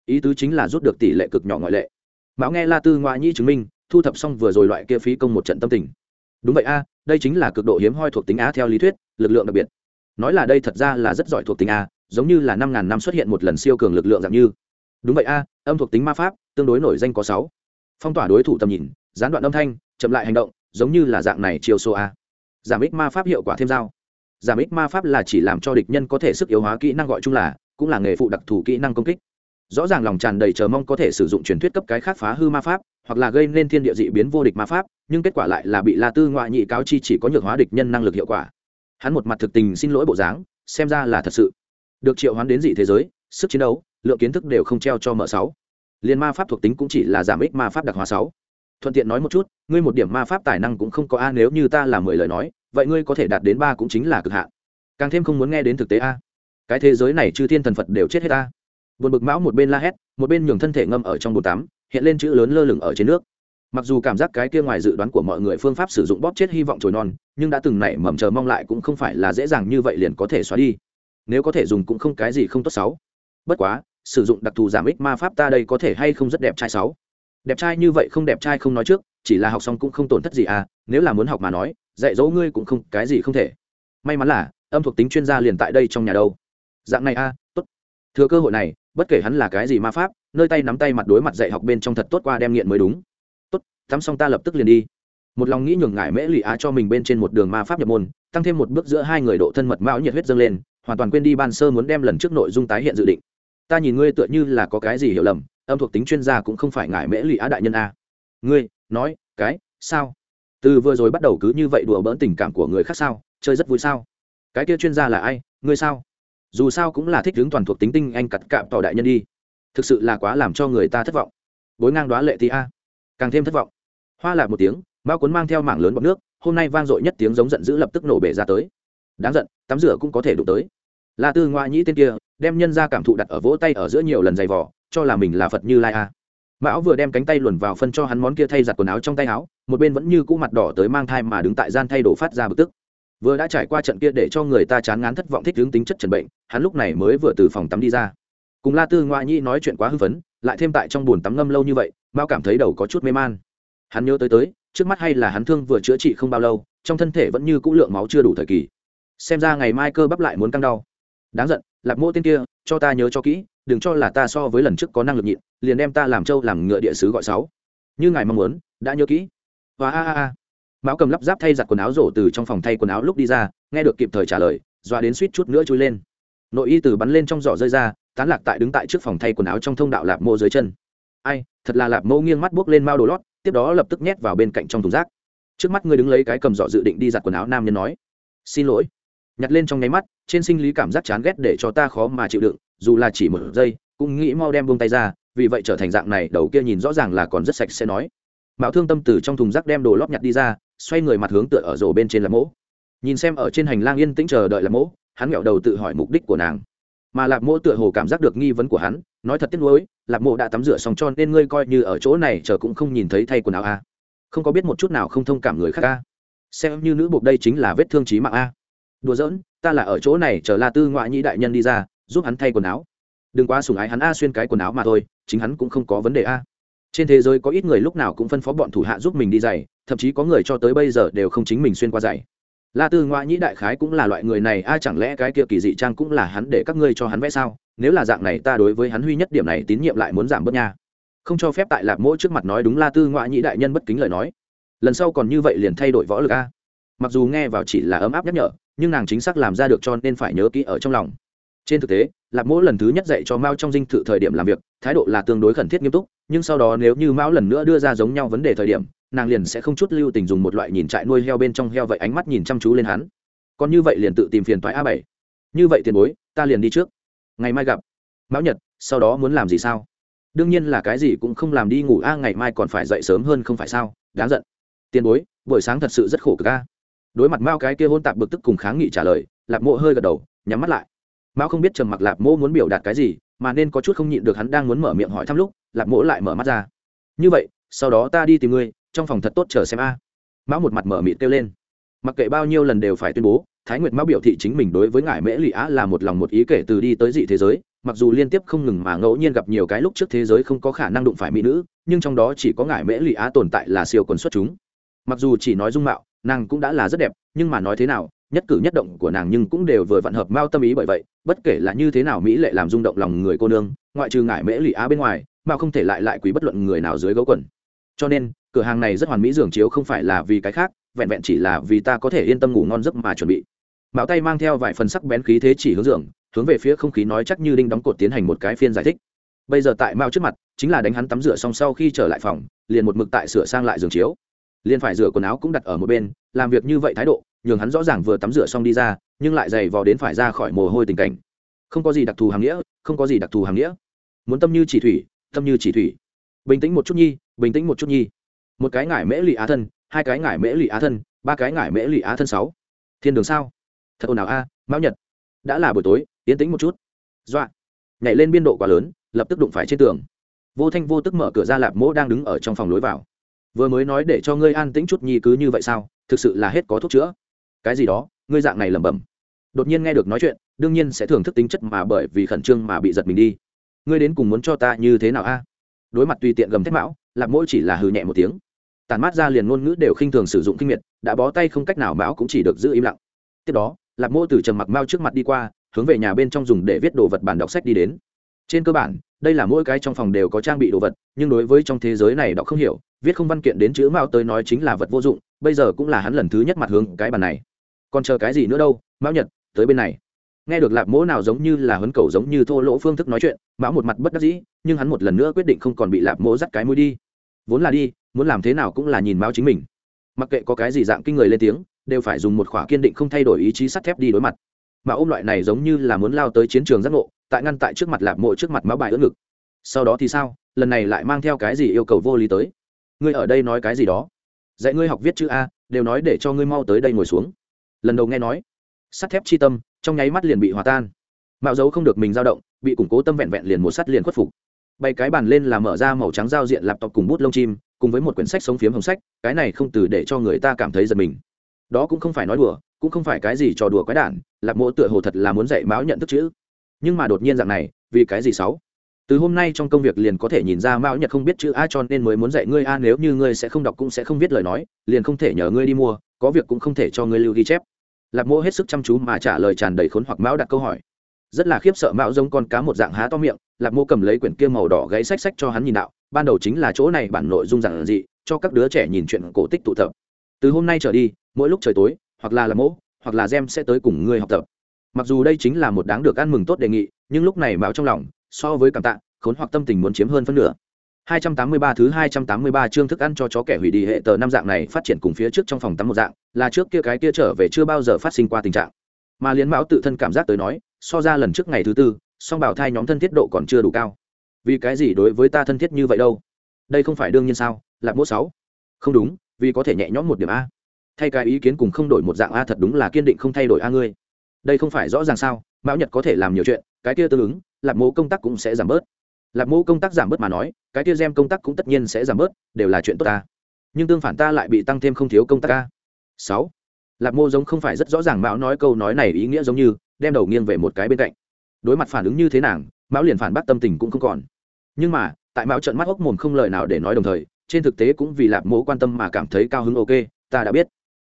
Ý tứ chính là rút được tỷ lệ cực nhỏ ngoại lệ. Mão nghe la tư ngoại nhi chứng minh, thu thập xong vừa rồi loại kia phí công một trận tâm tình. Đúng vậy a đây chính là cực độ hiếm hoi thuộc tính A theo lý thuyết, lực lượng đặc biệt. Nói là đây thật ra là rất giỏi thuộc tính a, giống như là năm ngàn năm xuất hiện một lần siêu cường lực lượng dạng như. Đúng vậy a, âm thuộc tính ma pháp, tương đối nổi danh có sáu. Phong tỏa đối thủ tầm nhìn, gián đoạn âm thanh, chậm lại hành động, giống như là dạng này chiều số a. Giảm ích ma pháp hiệu quả thêm dao. Giảm ích ma pháp là chỉ làm cho địch nhân có thể sức yếu hóa kỹ năng gọi chung là, cũng là nghề phụ đặc thù kỹ năng công kích. Rõ ràng lòng tràn đầy chờ mong có thể sử dụng truyền thuyết cấp cái khác phá hư ma pháp hoặc là gây nên thiên địa dị biến vô địch ma pháp, nhưng kết quả lại là bị la tư ngoại nhị cáo chi chỉ có nhược hóa địch nhân năng lực hiệu quả. Hắn một mặt thực tình xin lỗi bộ dáng, xem ra là thật sự. Được triệu hoán đến dị thế giới, sức chiến đấu, lượng kiến thức đều không treo cho mở sáu. Liên ma pháp thuộc tính cũng chỉ là giảm ích ma pháp đặc hóa sáu. Thuận tiện nói một chút, ngươi một điểm ma pháp tài năng cũng không có a, nếu như ta là mười lời nói, vậy ngươi có thể đạt đến ba cũng chính là cực hạn. Càng thêm không muốn nghe đến thực tế a. Cái thế giới này chư thiên thần phật đều chết hết a. Buồn bực mão một bên la hét, một bên nhường thân thể ngâm ở trong bồn tắm hiện lên chữ lớn lơ lửng ở trên nước. Mặc dù cảm giác cái kia ngoài dự đoán của mọi người phương pháp sử dụng bóp chết hy vọng trồi non nhưng đã từng nảy mầm chờ mong lại cũng không phải là dễ dàng như vậy liền có thể xóa đi. Nếu có thể dùng cũng không cái gì không tốt xấu. Bất quá sử dụng đặc thù giảm ích ma pháp ta đây có thể hay không rất đẹp trai sáu đẹp trai như vậy không đẹp trai không nói trước chỉ là học xong cũng không tổn thất gì à nếu là muốn học mà nói dạy dỗ ngươi cũng không cái gì không thể. May mắn là âm thuộc tính chuyên gia liền tại đây trong nhà đâu. Dạng này a à, tốt. Thừa cơ hội này bất kể hắn là cái gì ma pháp nơi tay nắm tay mặt đối mặt dạy học bên trong thật tốt qua đem nghiện mới đúng. Tốt, tắm xong ta lập tức liền đi. Một lòng nghĩ nhường ngại mễ lụy á cho mình bên trên một đường ma pháp nhập môn, tăng thêm một bước giữa hai người độ thân mật mão nhiệt huyết dâng lên, hoàn toàn quên đi ban sơ muốn đem lần trước nội dung tái hiện dự định. Ta nhìn ngươi tựa như là có cái gì hiểu lầm, âm thuộc tính chuyên gia cũng không phải ngại mễ lụy á đại nhân a. Ngươi, nói, cái, sao? Từ vừa rồi bắt đầu cứ như vậy đùa bỡn tình cảm của người khác sao? Chơi rất vui sao? Cái kia chuyên gia là ai? Ngươi sao? Dù sao cũng là thích hướng toàn thuộc tính tinh anh cặt cạm tỏ đại nhân đi thực sự là quá làm cho người ta thất vọng. Bối ngang đoá lệ tí a. Càng thêm thất vọng. Hoa lạc một tiếng, mao cuốn mang theo mảng lớn bọc nước, hôm nay vang dội nhất tiếng giống giận dữ lập tức nổ bể ra tới. Đáng giận, tắm rửa cũng có thể đụng tới. La tư ngoại nhĩ tên kia, đem nhân ra cảm thụ đặt ở vỗ tay ở giữa nhiều lần giày vỏ cho là mình là phật như lai a. Mão vừa đem cánh tay luồn vào phân cho hắn món kia thay giặt quần áo trong tay áo, một bên vẫn như cũ mặt đỏ tới mang thai mà đứng tại gian thay đổ phát ra bực tức. Vừa đã trải qua trận kia để cho người ta chán ngán thất vọng thích hướng tính chất trần bệnh, hắn lúc này mới vừa từ phòng tắm đi ra cùng la tư ngoại nhi nói chuyện quá hưng phấn, lại thêm tại trong bồn tắm ngâm lâu như vậy, mao cảm thấy đầu có chút mê man. Hắn nhớ tới tới, trước mắt hay là hắn thương vừa chữa trị không bao lâu, trong thân thể vẫn như cũ lượng máu chưa đủ thời kỳ. Xem ra ngày mai cơ bắp lại muốn căng đau. Đáng giận, lạc mô tên kia, cho ta nhớ cho kỹ, đừng cho là ta so với lần trước có năng lực nhịn, liền đem ta làm trâu làm ngựa địa sứ gọi sáu. Như ngài mong muốn, đã nhớ kỹ. Và a a a. Mão cầm lắp ráp thay giặt quần áo rổ từ trong phòng thay quần áo lúc đi ra, nghe được kịp thời trả lời doa đến suýt chút nữa chui lên. Nội y từ bắn lên trong giỏ rơi ra tán lạc tại đứng tại trước phòng thay quần áo trong thông đạo lạp mô dưới chân. Ai, thật là lạp mô nghiêng mắt buốc lên mao đồ lót, tiếp đó lập tức nhét vào bên cạnh trong thùng rác. Trước mắt ngươi đứng lấy cái cầm giỏ dự định đi giặt quần áo nam nhân nói, xin lỗi. Nhặt lên trong nháy mắt, trên sinh lý cảm giác chán ghét để cho ta khó mà chịu đựng, dù là chỉ một giây, cũng nghĩ mau đem buông tay ra, vì vậy trở thành dạng này, đầu kia nhìn rõ ràng là còn rất sạch sẽ nói. Mạo thương tâm từ trong thùng rác đem đồ lót nhặt đi ra, xoay người mặt hướng tựa ở rổ bên trên lạp mỗ nhìn xem ở trên hành lang yên tĩnh chờ đợi lạp mỗ hắn nghẹo đầu tự hỏi mục đích của nàng mà lạp mộ tựa hồ cảm giác được nghi vấn của hắn, nói thật tiếc nuối, lạp mộ đã tắm rửa xong cho nên ngươi coi như ở chỗ này chờ cũng không nhìn thấy thay quần áo a. Không có biết một chút nào không thông cảm người khác a. Xem như nữ buộc đây chính là vết thương trí mạng a. Đùa giỡn, ta là ở chỗ này chờ la tư ngoại nhĩ đại nhân đi ra, giúp hắn thay quần áo. Đừng quá sùng ái hắn a xuyên cái quần áo mà thôi, chính hắn cũng không có vấn đề a. Trên thế giới có ít người lúc nào cũng phân phó bọn thủ hạ giúp mình đi giày, thậm chí có người cho tới bây giờ đều không chính mình xuyên qua giày la tư ngoại nhĩ đại khái cũng là loại người này, a, chẳng lẽ cái kia kỳ dị trang cũng là hắn để các ngươi cho hắn vẽ sao? Nếu là dạng này, ta đối với hắn huy nhất điểm này tín nhiệm lại muốn giảm bớt nha. Không cho phép tại Lạp mỗi trước mặt nói đúng la tư ngoại nhĩ đại nhân bất kính lời nói. Lần sau còn như vậy liền thay đổi võ lực, a. Mặc dù nghe vào chỉ là ấm áp nhắc nhở, nhưng nàng chính xác làm ra được cho nên phải nhớ kỹ ở trong lòng. Trên thực tế Lạp mỗ lần thứ nhất dạy cho mao trong dinh thự thời điểm làm việc, thái độ là tương đối khẩn thiết nghiêm túc, nhưng sau đó nếu như mão lần nữa đưa ra giống nhau vấn đề thời điểm nàng liền sẽ không chút lưu tình dùng một loại nhìn trại nuôi heo bên trong heo vậy ánh mắt nhìn chăm chú lên hắn. Còn như vậy liền tự tìm phiền toái a bảy. Như vậy tiền bối, ta liền đi trước. Ngày mai gặp. Mão nhật, sau đó muốn làm gì sao? Đương nhiên là cái gì cũng không làm đi ngủ a, ngày mai còn phải dậy sớm hơn không phải sao? Đáng giận. Tiền bối, buổi sáng thật sự rất khổ cực a. Đối mặt mao cái kia hôn tạp bực tức cùng kháng nghị trả lời, lạp mộ hơi gật đầu, nhắm mắt lại. Mao không biết trầm mặc lạp mộ muốn biểu đạt cái gì, mà nên có chút không nhịn được hắn đang muốn mở miệng hỏi thăm lúc, lạp mộ lại mở mắt ra. Như vậy, sau đó ta đi tìm ngươi trong phòng thật tốt chờ xem a. À. mão một mặt mở mịt kêu lên. Mặc kệ bao nhiêu lần đều phải tuyên bố, thái nguyệt mão biểu thị chính mình đối với ngải mễ lụy á là một lòng một ý kể từ đi tới dị thế giới, mặc dù liên tiếp không ngừng mà ngẫu nhiên gặp nhiều cái lúc trước thế giới không có khả năng đụng phải mỹ nữ, nhưng trong đó chỉ có ngải mễ lụy á tồn tại là siêu quần xuất chúng. Mặc dù chỉ nói dung mạo, nàng cũng đã là rất đẹp, nhưng mà nói thế nào, nhất cử nhất động của nàng nhưng cũng đều vừa vặn hợp mao tâm ý bởi vậy, bất kể là như thế nào mỹ lệ làm rung động lòng người cô nương, ngoại trừ ngải mễ lụy á bên ngoài mà không thể lại lại quý bất luận người nào dưới gấu quần cho nên, cửa hàng này rất hoàn mỹ giường chiếu không phải là vì cái khác, vẹn vẹn chỉ là vì ta có thể yên tâm ngủ ngon giấc mà chuẩn bị. Mạo tay mang theo vài phần sắc bén khí thế chỉ hướng giường, hướng về phía không khí nói chắc như đinh đóng cột tiến hành một cái phiên giải thích. Bây giờ tại mao trước mặt, chính là đánh hắn tắm rửa xong sau khi trở lại phòng, liền một mực tại sửa sang lại giường chiếu. Liền phải rửa quần áo cũng đặt ở một bên, làm việc như vậy thái độ, nhường hắn rõ ràng vừa tắm rửa xong đi ra, nhưng lại dày vò đến phải ra khỏi mồ hôi tình cảnh. Không có gì đặc thù hàng nghĩa, không có gì đặc thù hàng nghĩa. Muốn tâm như chỉ thủy, tâm như chỉ thủy bình tĩnh một chút nhi, bình tĩnh một chút nhi. Một cái ngải mễ lụy á thân, hai cái ngải mễ lụy á thân, ba cái ngải mễ lụy á thân sáu. Thiên đường sao? Thật ồn ào a, mão nhật. Đã là buổi tối, yên tĩnh một chút. Dọa. Nhảy lên biên độ quá lớn, lập tức đụng phải trên tường. Vô thanh vô tức mở cửa ra lạp mỗ đang đứng ở trong phòng lối vào. Vừa mới nói để cho ngươi an tĩnh chút nhi cứ như vậy sao? Thực sự là hết có thuốc chữa. Cái gì đó, ngươi dạng này lẩm bẩm. Đột nhiên nghe được nói chuyện, đương nhiên sẽ thưởng thức tính chất mà bởi vì khẩn trương mà bị giật mình đi. Ngươi đến cùng muốn cho ta như thế nào a? Đối mặt tùy tiện gầm thép mão, lạc mỗi chỉ là hừ nhẹ một tiếng. Tàn mát ra liền ngôn ngữ đều khinh thường sử dụng kinh miệt, đã bó tay không cách nào mão cũng chỉ được giữ im lặng. Tiếp đó, lạc mô từ trầm mặc mao trước mặt đi qua, hướng về nhà bên trong dùng để viết đồ vật bản đọc sách đi đến. Trên cơ bản, đây là mỗi cái trong phòng đều có trang bị đồ vật, nhưng đối với trong thế giới này đọc không hiểu, viết không văn kiện đến chữ mao tới nói chính là vật vô dụng, bây giờ cũng là hắn lần thứ nhất mặt hướng cái bàn này. Còn chờ cái gì nữa đâu, mão nhật, tới bên này nghe được lạp mỗ nào giống như là huấn cầu giống như thô lỗ phương thức nói chuyện, mão một mặt bất đắc dĩ, nhưng hắn một lần nữa quyết định không còn bị lạp mỗ dắt cái mũi đi. Vốn là đi, muốn làm thế nào cũng là nhìn mão chính mình. Mặc kệ có cái gì dạng kinh người lên tiếng, đều phải dùng một khỏa kiên định không thay đổi ý chí sắt thép đi đối mặt. Mà ôm loại này giống như là muốn lao tới chiến trường giác ngộ, tại ngăn tại trước mặt lạp mộ trước mặt mão bài ớt ngực. Sau đó thì sao? Lần này lại mang theo cái gì yêu cầu vô lý tới? Ngươi ở đây nói cái gì đó? Dạy ngươi học viết chữ a, đều nói để cho ngươi mau tới đây ngồi xuống. Lần đầu nghe nói, sắt thép chi tâm trong nháy mắt liền bị hòa tan. Mạo dấu không được mình dao động, bị củng cố tâm vẹn vẹn liền một sắt liền khuất phục. Bay cái bàn lên là mở ra màu trắng giao diện lạp tộc cùng bút lông chim, cùng với một quyển sách sống phiếm hồng sách, cái này không từ để cho người ta cảm thấy giật mình. Đó cũng không phải nói đùa, cũng không phải cái gì trò đùa quái đản lạp mộ tựa hồ thật là muốn dạy máu nhận thức chữ. Nhưng mà đột nhiên dạng này, vì cái gì xấu từ hôm nay trong công việc liền có thể nhìn ra mão nhật không biết chữ a cho nên mới muốn dạy ngươi a, nếu như ngươi sẽ không đọc cũng sẽ không viết lời nói, liền không thể nhờ ngươi đi mua, có việc cũng không thể cho ngươi lưu ghi chép lạc mô hết sức chăm chú mà trả lời tràn đầy khốn hoặc mão đặt câu hỏi. Rất là khiếp sợ mão giống con cá một dạng há to miệng, lạc mô cầm lấy quyển kia màu đỏ gáy sách sách cho hắn nhìn đạo, ban đầu chính là chỗ này bản nội dung giản dị, cho các đứa trẻ nhìn chuyện cổ tích tụ tập. Từ hôm nay trở đi, mỗi lúc trời tối, hoặc là lạc mô hoặc là gem sẽ tới cùng ngươi học tập. Mặc dù đây chính là một đáng được ăn mừng tốt đề nghị, nhưng lúc này mão trong lòng, so với cảm tạ, khốn hoặc tâm tình muốn chiếm hơn phân nửa. 283 thứ 283 chương thức ăn cho chó kẻ hủy đi hệ tờ năm dạng này phát triển cùng phía trước trong phòng tắm một dạng, là trước kia cái kia trở về chưa bao giờ phát sinh qua tình trạng. Mà Liên Mạo tự thân cảm giác tới nói, so ra lần trước ngày thứ tư, song bảo thai nhóm thân thiết độ còn chưa đủ cao. Vì cái gì đối với ta thân thiết như vậy đâu? Đây không phải đương nhiên sao? Lạc Mộ 6. Không đúng, vì có thể nhẹ nhõm một điểm a. Thay cái ý kiến cùng không đổi một dạng a thật đúng là kiên định không thay đổi a ngươi. Đây không phải rõ ràng sao? Mão Nhật có thể làm nhiều chuyện, cái kia tương ứng, Lạc Mộ công tác cũng sẽ giảm bớt lạc mẫu công tác giảm bớt mà nói, cái kia gem công tác cũng tất nhiên sẽ giảm bớt, đều là chuyện tốt ta. Nhưng tương phản ta lại bị tăng thêm không thiếu công tác ca. Sáu. Lạc mô giống không phải rất rõ ràng mão nói câu nói này ý nghĩa giống như, đem đầu nghiêng về một cái bên cạnh. Đối mặt phản ứng như thế nàng, mão liền phản bác tâm tình cũng không còn. Nhưng mà, tại mão trận mắt hốc mồm không lời nào để nói đồng thời, trên thực tế cũng vì lạc mô quan tâm mà cảm thấy cao hứng ok, ta đã biết.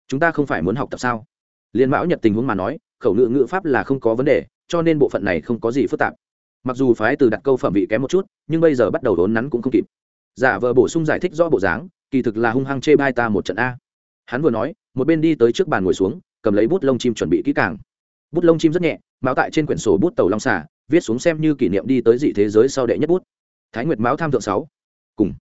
Chúng ta không phải muốn học tập sao? Liên mão nhật tình huống mà nói, khẩu ngữ ngữ pháp là không có vấn đề, cho nên bộ phận này không có gì phức tạp mặc dù phái từ đặt câu phẩm vị kém một chút, nhưng bây giờ bắt đầu đốn nắn cũng không kịp. Giả vờ bổ sung giải thích rõ bộ dáng, kỳ thực là hung hăng chê bai ta một trận a. Hắn vừa nói, một bên đi tới trước bàn ngồi xuống, cầm lấy bút lông chim chuẩn bị kỹ càng. Bút lông chim rất nhẹ, máu tại trên quyển sổ bút tàu long xả viết xuống xem như kỷ niệm đi tới dị thế giới sau đệ nhất bút. Thái nguyệt mão tham thượng sáu. Cùng.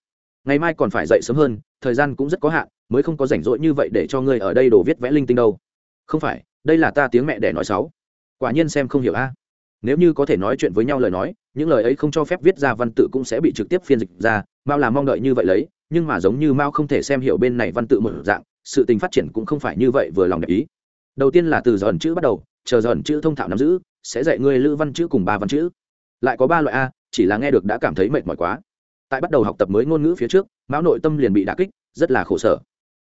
Ngày mai còn phải dậy sớm hơn, thời gian cũng rất có hạn, mới không có rảnh rỗi như vậy để cho ngươi ở đây đổ viết vẽ linh tinh đâu. Không phải, đây là ta tiếng mẹ để nói sáu. Quả nhiên xem không hiểu a nếu như có thể nói chuyện với nhau lời nói, những lời ấy không cho phép viết ra văn tự cũng sẽ bị trực tiếp phiên dịch ra, mao là mong đợi như vậy lấy, nhưng mà giống như mao không thể xem hiểu bên này văn tự một dạng, sự tình phát triển cũng không phải như vậy vừa lòng đẹp ý. Đầu tiên là từ giờ ẩn chữ bắt đầu, chờ giờ ẩn chữ thông thạo nắm giữ, sẽ dạy ngươi lữ văn chữ cùng ba văn chữ. Lại có ba loại a, chỉ là nghe được đã cảm thấy mệt mỏi quá. Tại bắt đầu học tập mới ngôn ngữ phía trước mão nội tâm liền bị đả kích, rất là khổ sở.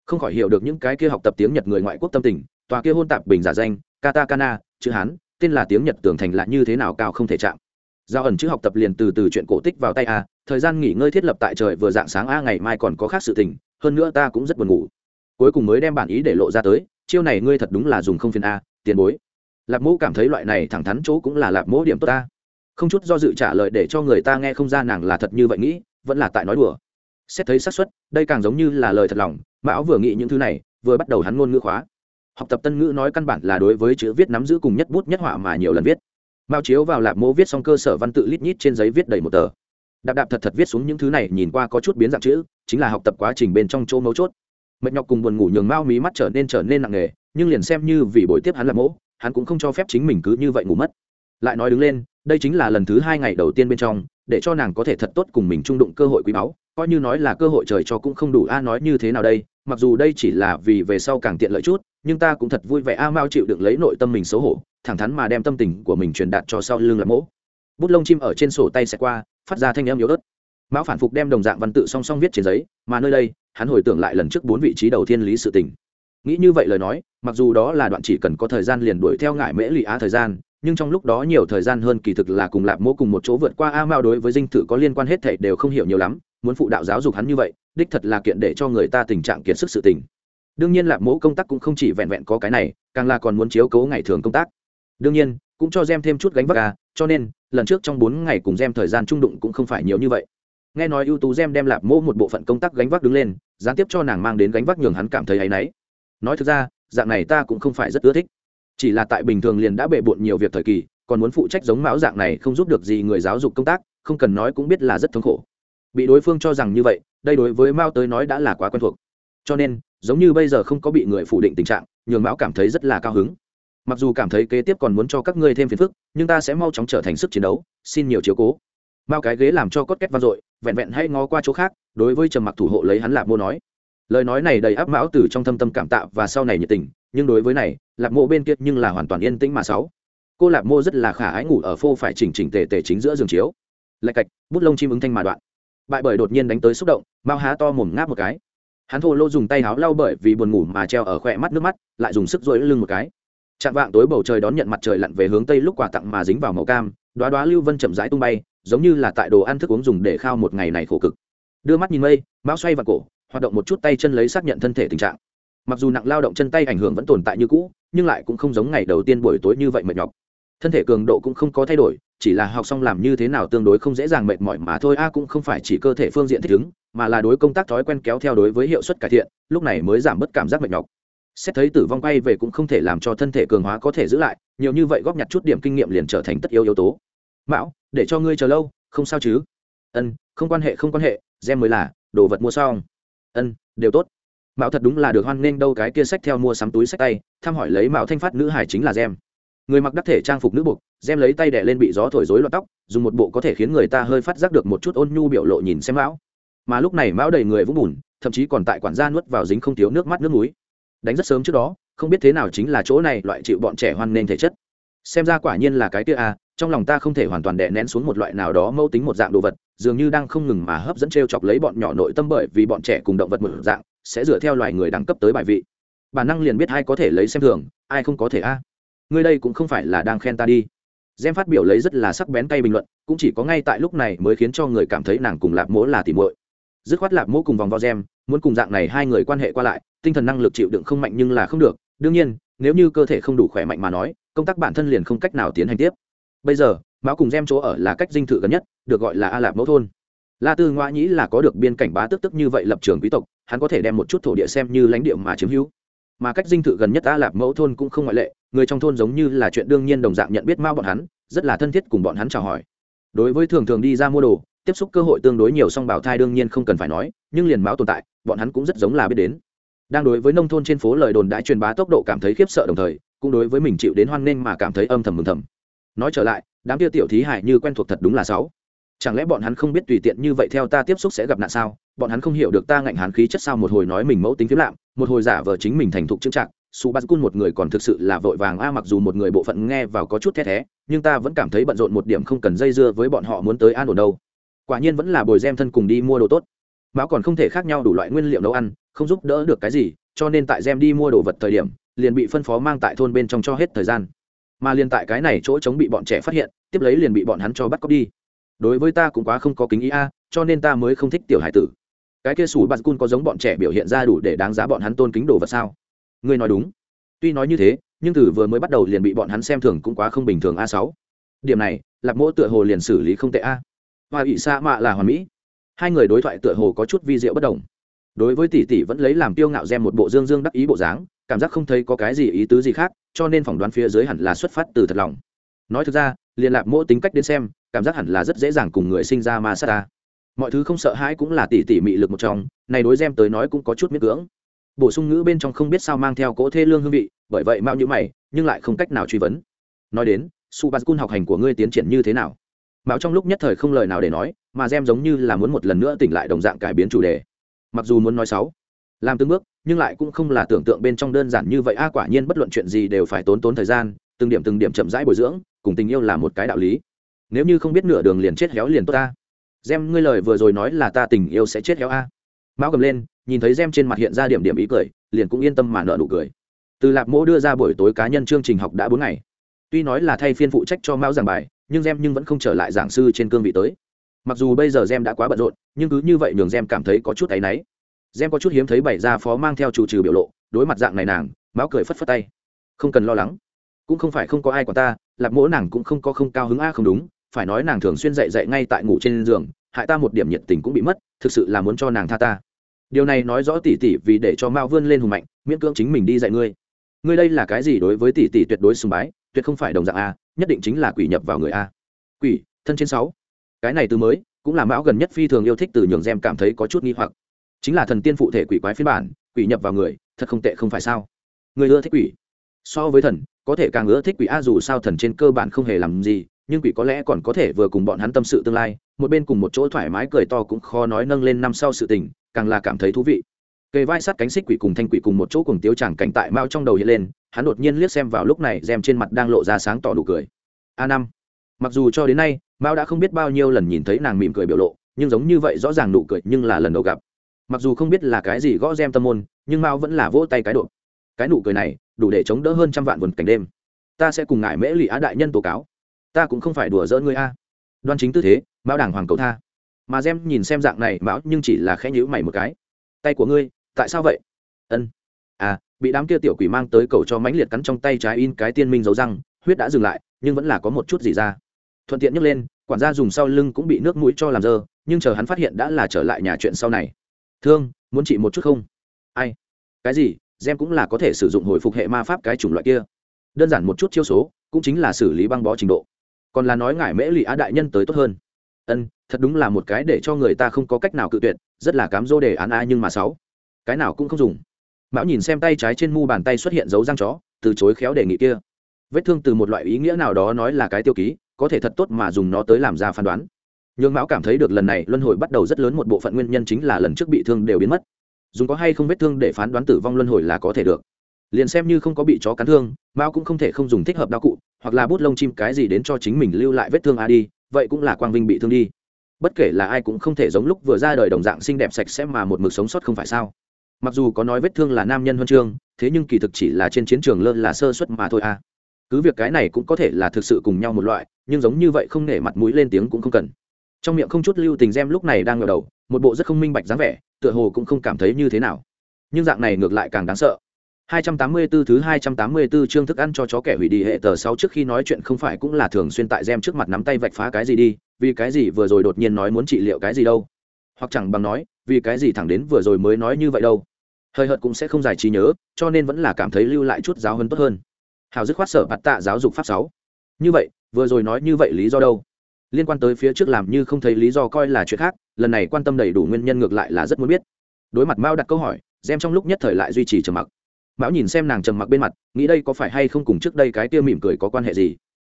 Không khỏi hiểu được những cái kia học tập tiếng nhật người ngoại quốc tâm tình, tòa kia hôn tạp bình giả danh, katakana, chữ hán tên là tiếng nhật tưởng thành là như thế nào cao không thể chạm. Giao ẩn chữ học tập liền từ từ chuyện cổ tích vào tay a, thời gian nghỉ ngơi thiết lập tại trời vừa dạng sáng a, ngày mai còn có khác sự tình, hơn nữa ta cũng rất buồn ngủ. Cuối cùng mới đem bản ý để lộ ra tới, chiêu này ngươi thật đúng là dùng không phiền a, tiền bối. Lạp mẫu cảm thấy loại này thẳng thắn chỗ cũng là lạp mẫu điểm tốt ta không chút do dự trả lời để cho người ta nghe không ra nàng là thật như vậy nghĩ, vẫn là tại nói đùa. Xét thấy xác suất, đây càng giống như là lời thật lòng, mão vừa nghĩ những thứ này, vừa bắt đầu hắn ngôn ngữ khóa học tập tân ngữ nói căn bản là đối với chữ viết nắm giữ cùng nhất bút nhất họa mà nhiều lần viết. Mao chiếu vào lạp mô viết xong cơ sở văn tự lít nhít trên giấy viết đầy một tờ. Đạp đạp thật thật viết xuống những thứ này nhìn qua có chút biến dạng chữ chính là học tập quá trình bên trong chỗ mấu chốt. Mệt nhọc cùng buồn ngủ nhường mao mí mắt trở nên trở nên nặng nề nhưng liền xem như vì buổi tiếp hắn là mỗ, hắn cũng không cho phép chính mình cứ như vậy ngủ mất. Lại nói đứng lên đây chính là lần thứ hai ngày đầu tiên bên trong để cho nàng có thể thật tốt cùng mình trung đụng cơ hội quý báu coi như nói là cơ hội trời cho cũng không đủ a nói như thế nào đây? Mặc dù đây chỉ là vì về sau càng tiện lợi chút, nhưng ta cũng thật vui vẻ a mao chịu đựng lấy nội tâm mình xấu hổ, thẳng thắn mà đem tâm tình của mình truyền đạt cho sau lưng lạp mỗ. Bút lông chim ở trên sổ tay sẽ qua, phát ra thanh âm yếu ớt. Mão phản phục đem đồng dạng văn tự song song viết trên giấy, mà nơi đây, hắn hồi tưởng lại lần trước bốn vị trí đầu tiên lý sự tình. Nghĩ như vậy lời nói, mặc dù đó là đoạn chỉ cần có thời gian liền đuổi theo ngại mễ lụy á thời gian, nhưng trong lúc đó nhiều thời gian hơn kỳ thực là cùng lạp mỗ cùng một chỗ vượt qua a mao đối với dinh thự có liên quan hết thảy đều không hiểu nhiều lắm, muốn phụ đạo giáo dục hắn như vậy đích thật là kiện để cho người ta tình trạng kiệt sức sự tình. Đương nhiên lạp mỗ công tác cũng không chỉ vẹn vẹn có cái này, càng là còn muốn chiếu cố ngày thường công tác. Đương nhiên, cũng cho gem thêm chút gánh vác à cho nên, lần trước trong bốn ngày cùng gem thời gian trung đụng cũng không phải nhiều như vậy. Nghe nói ưu tú gem đem lạp mỗ một bộ phận công tác gánh vác đứng lên, gián tiếp cho nàng mang đến gánh vác nhường hắn cảm thấy áy náy. Nói thực ra, dạng này ta cũng không phải rất ưa thích. Chỉ là tại bình thường liền đã bệ bộn nhiều việc thời kỳ, còn muốn phụ trách giống mão dạng này không giúp được gì người giáo dục công tác, không cần nói cũng biết là rất thống khổ bị đối phương cho rằng như vậy, đây đối với mao tới nói đã là quá quen thuộc. Cho nên, giống như bây giờ không có bị người phủ định tình trạng, nhường mão cảm thấy rất là cao hứng. Mặc dù cảm thấy kế tiếp còn muốn cho các ngươi thêm phiền phức, nhưng ta sẽ mau chóng trở thành sức chiến đấu, xin nhiều chiếu cố. Mao cái ghế làm cho cốt két vang dội, vẹn vẹn hay ngó qua chỗ khác, đối với trầm mặc thủ hộ lấy hắn lạp mô nói. Lời nói này đầy áp mão từ trong thâm tâm cảm tạ và sau này nhiệt tình, nhưng đối với này, lạp mô bên kia nhưng là hoàn toàn yên tĩnh mà sáu. Cô lạp mô rất là khả ái ngủ ở phô phải chỉnh chỉnh tề tề chính giữa giường chiếu. Lạch cạch, bút lông chim ứng thanh mà đoạn bại bởi đột nhiên đánh tới xúc động, mao há to mồm ngáp một cái. Hắn thô lô dùng tay háo lau bởi vì buồn ngủ mà treo ở khỏe mắt nước mắt, lại dùng sức dội lưng một cái. Chạm vạng tối bầu trời đón nhận mặt trời lặn về hướng tây lúc quà tặng mà dính vào màu cam đoá đoá lưu vân chậm rãi tung bay, giống như là tại đồ ăn thức uống dùng để khao một ngày này khổ cực. Đưa mắt nhìn mây, mao xoay vào cổ, hoạt động một chút tay chân lấy xác nhận thân thể tình trạng. Mặc dù nặng lao động chân tay ảnh hưởng vẫn tồn tại như cũ, nhưng lại cũng không giống ngày đầu tiên buổi tối như vậy mệt nhọc. Thân thể cường độ cũng không có thay đổi chỉ là học xong làm như thế nào tương đối không dễ dàng mệt mỏi mà thôi. A cũng không phải chỉ cơ thể phương diện thích ứng, mà là đối công tác thói quen kéo theo đối với hiệu suất cải thiện, lúc này mới giảm bớt cảm giác mệt nhọc. Xét thấy tử vong quay về cũng không thể làm cho thân thể cường hóa có thể giữ lại, nhiều như vậy góp nhặt chút điểm kinh nghiệm liền trở thành tất yếu yếu tố. Mão, để cho ngươi chờ lâu, không sao chứ? Ân, không quan hệ, không quan hệ, gem mới là, đồ vật mua xong. Ân, đều tốt. Mạo thật đúng là được hoan nghênh đâu, cái kia sách theo mua sắm túi sách tay, thăm hỏi lấy mạo thanh phát nữ hải chính là gem người mặc đắc thể trang phục nữ buộc gem lấy tay đẻ lên bị gió thổi rối loạn tóc, dùng một bộ có thể khiến người ta hơi phát giác được một chút ôn nhu biểu lộ nhìn xem mão. Mà lúc này mão đầy người vũng bùn, thậm chí còn tại quản gia nuốt vào dính không thiếu nước mắt nước núi đánh rất sớm trước đó, không biết thế nào chính là chỗ này loại chịu bọn trẻ hoan nên thể chất. Xem ra quả nhiên là cái kia à trong lòng ta không thể hoàn toàn đè nén xuống một loại nào đó mâu tính một dạng đồ vật, dường như đang không ngừng mà hấp dẫn t r e o chọc lấy bọn nhỏ nội tâm bởi vì bọn trẻ cùng động vật một dạng, sẽ dựa theo loài người đẳng cấp tới bài vị. Bản năng liền biết ai có thể lấy xem thường, ai không có thể a ngươi đây cũng không phải là đang khen ta đi. Gem phát biểu lấy rất là sắc bén tay bình luận, cũng chỉ có ngay tại lúc này mới khiến cho người cảm thấy nàng cùng lạp mỗ là tìm muội. Dứt khoát lạp mỗ cùng vòng vo gem, muốn cùng dạng này hai người quan hệ qua lại, tinh thần năng lực chịu đựng không mạnh nhưng là không được. Đương nhiên, nếu như cơ thể không đủ khỏe mạnh mà nói, công tác bản thân liền không cách nào tiến hành tiếp. Bây giờ, mão cùng gem chỗ ở là cách dinh thự gần nhất, được gọi là a lạp mẫu thôn. La tư ngoã nhĩ là có được biên cảnh bá tức tức như vậy lập trường quý tộc, hắn có thể đem một chút thổ địa xem như lãnh địa mà chiếm hữu mà cách dinh thự gần nhất a lạp mẫu thôn cũng không ngoại lệ, người trong thôn giống như là chuyện đương nhiên đồng dạng nhận biết mao bọn hắn, rất là thân thiết cùng bọn hắn chào hỏi. Đối với thường thường đi ra mua đồ, tiếp xúc cơ hội tương đối nhiều song bảo thai đương nhiên không cần phải nói, nhưng liền báo tồn tại, bọn hắn cũng rất giống là biết đến. Đang đối với nông thôn trên phố lời đồn đã truyền bá tốc độ cảm thấy khiếp sợ đồng thời, cũng đối với mình chịu đến hoan nghênh mà cảm thấy âm thầm mừng thầm. Nói trở lại, đám kia tiểu thí hải như quen thuộc thật đúng là sáu chẳng lẽ bọn hắn không biết tùy tiện như vậy theo ta tiếp xúc sẽ gặp nạn sao? Bọn hắn không hiểu được ta ngạnh hán khí chất sao một hồi nói mình mẫu tính phiếm lạm, một hồi giả vờ chính mình thành thục trưng trạng su bát cun một người còn thực sự là vội vàng a, mặc dù một người bộ phận nghe vào có chút the thé, nhưng ta vẫn cảm thấy bận rộn một điểm không cần dây dưa với bọn họ muốn tới an ổn đâu. Quả nhiên vẫn là bồi gem thân cùng đi mua đồ tốt. Mão còn không thể khác nhau đủ loại nguyên liệu nấu ăn, không giúp đỡ được cái gì, cho nên tại gem đi mua đồ vật thời điểm, liền bị phân phó mang tại thôn bên trong cho hết thời gian. Mà liền tại cái này chỗ chống bị bọn trẻ phát hiện, tiếp lấy liền bị bọn hắn cho bắt cóc đi đối với ta cũng quá không có kính ý a, cho nên ta mới không thích tiểu hải tử. Cái kia sủ bạt cun có giống bọn trẻ biểu hiện ra đủ để đáng giá bọn hắn tôn kính đồ vật sao? Ngươi nói đúng. Tuy nói như thế, nhưng từ vừa mới bắt đầu liền bị bọn hắn xem thường cũng quá không bình thường a sáu. Điểm này, lạc mỗ tựa hồ liền xử lý không tệ a. Và ỵ sa mạ là hoàn mỹ. Hai người đối thoại tựa hồ có chút vi diệu bất đồng. Đối với tỷ tỷ vẫn lấy làm tiêu ngạo gem một bộ dương dương đắc ý bộ dáng, cảm giác không thấy có cái gì ý tứ gì khác, cho nên phỏng đoán phía dưới hẳn là xuất phát từ thật lòng. Nói thực ra, liền lạc mỗ tính cách đến xem cảm giác hẳn là rất dễ dàng cùng người sinh ra ma sát ta. Mọi thứ không sợ hãi cũng là tỷ tỷ mị lực một trong, này đối gem tới nói cũng có chút miễn cưỡng. Bổ sung ngữ bên trong không biết sao mang theo cỗ thê lương hương vị, bởi vậy mạo như mày, nhưng lại không cách nào truy vấn. Nói đến su b cun học hành của ngươi tiến triển như thế nào? Mạo trong lúc nhất thời không lời nào để nói, mà gem giống như là muốn một lần nữa tỉnh lại đồng dạng cải biến chủ đề. Mặc dù muốn nói sáu làm từng bước, nhưng lại cũng không là tưởng tượng bên trong đơn giản như vậy. A, quả nhiên bất luận chuyện gì đều phải tốn tốn thời gian, từng điểm từng điểm chậm rãi bồi dưỡng, cùng tình yêu là một cái đạo lý nếu như không biết nửa đường liền chết héo liền tốt ta. Gem, ngươi lời vừa rồi nói là ta tình yêu sẽ chết héo a. Mão cầm lên, nhìn thấy gem trên mặt hiện ra điểm điểm ý cười, liền cũng yên tâm mà nợ nụ cười. Từ lạp mỗ đưa ra buổi tối cá nhân chương trình học đã bốn ngày. Tuy nói là thay phiên phụ trách cho mão giảng bài, nhưng gem nhưng vẫn không trở lại giảng sư trên cương vị tới. Mặc dù bây giờ gem đã quá bận rộn, nhưng cứ như vậy nhường gem cảm thấy có chút áy náy. Gem có chút hiếm thấy bảy ra phó mang theo chủ trừ biểu lộ, đối mặt dạng này nàng, mão cười phất phất tay. Không cần lo lắng. Cũng không phải không có ai của ta, lạp mỗ nàng cũng không có không cao hứng a, không đúng phải nói nàng thường xuyên dậy dậy ngay tại ngủ trên giường, hại ta một điểm nhiệt tình cũng bị mất, thực sự là muốn cho nàng tha ta. Điều này nói rõ tỷ tỷ vì để cho mao vươn lên hùng mạnh, miễn cưỡng chính mình đi dạy ngươi. Ngươi đây là cái gì đối với tỷ tỷ tuyệt đối sùng bái, tuyệt không phải đồng dạng a, nhất định chính là quỷ nhập vào người a. Quỷ, thân trên sáu. Cái này từ mới, cũng là mão gần nhất phi thường yêu thích từ nhường gem cảm thấy có chút nghi hoặc. Chính là thần tiên phụ thể quỷ quái phiên bản, quỷ nhập vào người, thật không tệ không phải sao? Người ưa thích quỷ. So với thần, có thể càng ưa thích quỷ a dù sao thần trên cơ bản không hề làm gì nhưng quỷ có lẽ còn có thể vừa cùng bọn hắn tâm sự tương lai, một bên cùng một chỗ thoải mái cười to cũng khó nói nâng lên năm sau sự tình, càng là cảm thấy thú vị. Kề vai sát cánh xích quỷ cùng thanh quỷ cùng một chỗ cùng tiêu chẳng cảnh tại mao trong đầu hiện lên, hắn đột nhiên liếc xem vào lúc này rèm trên mặt đang lộ ra sáng tỏ đủ cười. A năm. Mặc dù cho đến nay, mao đã không biết bao nhiêu lần nhìn thấy nàng mỉm cười biểu lộ, nhưng giống như vậy rõ ràng nụ cười nhưng là lần đầu gặp. Mặc dù không biết là cái gì gõ rem tâm môn, nhưng mao vẫn là vỗ tay cái độ. Cái nụ cười này, đủ để chống đỡ hơn trăm vạn vườn cảnh đêm. Ta sẽ cùng ngài mễ lụy á đại nhân tố cáo ta cũng không phải đùa giỡn ngươi a. Đoan chính tư thế, mão đảng hoàng cầu tha. Mà gem nhìn xem dạng này, mão nhưng chỉ là khẽ nhữ mày một cái. Tay của ngươi, tại sao vậy? Ân. À bị đám kia tiểu quỷ mang tới cầu cho mãnh liệt cắn trong tay trái in cái tiên minh dấu răng, huyết đã dừng lại, nhưng vẫn là có một chút gì ra. Thuận tiện nhấc lên, quản gia dùng sau lưng cũng bị nước mũi cho làm dơ, nhưng chờ hắn phát hiện đã là trở lại nhà chuyện sau này. Thương, muốn trị một chút không? Ai? Cái gì? Gem cũng là có thể sử dụng hồi phục hệ ma pháp cái chủng loại kia. Đơn giản một chút chiêu số, cũng chính là xử lý băng bó trình độ còn là nói ngải mễ lụy á đại nhân tới tốt hơn. Ân, thật đúng là một cái để cho người ta không có cách nào cự tuyệt, rất là cám dỗ đề án a nhưng mà sáu, cái nào cũng không dùng. Mão nhìn xem tay trái trên mu bàn tay xuất hiện dấu răng chó, từ chối khéo đề nghị kia. Vết thương từ một loại ý nghĩa nào đó nói là cái tiêu ký, có thể thật tốt mà dùng nó tới làm ra phán đoán. Nhưng mão cảm thấy được lần này luân hồi bắt đầu rất lớn một bộ phận nguyên nhân chính là lần trước bị thương đều biến mất. Dùng có hay không vết thương để phán đoán tử vong luân hồi là có thể được liền xem như không có bị chó cắn thương, mao cũng không thể không dùng thích hợp đao cụ, hoặc là bút lông chim cái gì đến cho chính mình lưu lại vết thương a đi, vậy cũng là quang vinh bị thương đi. Bất kể là ai cũng không thể giống lúc vừa ra đời đồng dạng xinh đẹp sạch sẽ mà một mực sống sót không phải sao. Mặc dù có nói vết thương là nam nhân huân chương, thế nhưng kỳ thực chỉ là trên chiến trường lơ là sơ suất mà thôi à. Cứ việc cái này cũng có thể là thực sự cùng nhau một loại, nhưng giống như vậy không nể mặt mũi lên tiếng cũng không cần. Trong miệng không chút lưu tình gem lúc này đang ngờ đầu, một bộ rất không minh bạch dáng vẻ, tựa hồ cũng không cảm thấy như thế nào. Nhưng dạng này ngược lại càng đáng sợ. 284 thứ 284 chương thức ăn cho chó kẻ hủy đi hệ tờ 6 trước khi nói chuyện không phải cũng là thường xuyên tại gem trước mặt nắm tay vạch phá cái gì đi, vì cái gì vừa rồi đột nhiên nói muốn trị liệu cái gì đâu. Hoặc chẳng bằng nói, vì cái gì thẳng đến vừa rồi mới nói như vậy đâu. Hơi hợt cũng sẽ không giải trí nhớ, cho nên vẫn là cảm thấy lưu lại chút giáo hơn tốt hơn. Hào dứt khoát sở bạt tạ giáo dục pháp 6. Như vậy, vừa rồi nói như vậy lý do đâu? liên quan tới phía trước làm như không thấy lý do coi là chuyện khác lần này quan tâm đầy đủ nguyên nhân ngược lại là rất muốn biết đối mặt mao đặt câu hỏi gem trong lúc nhất thời lại duy trì trầm mặc mão nhìn xem nàng trầm mặc bên mặt, nghĩ đây có phải hay không cùng trước đây cái kia mỉm cười có quan hệ gì?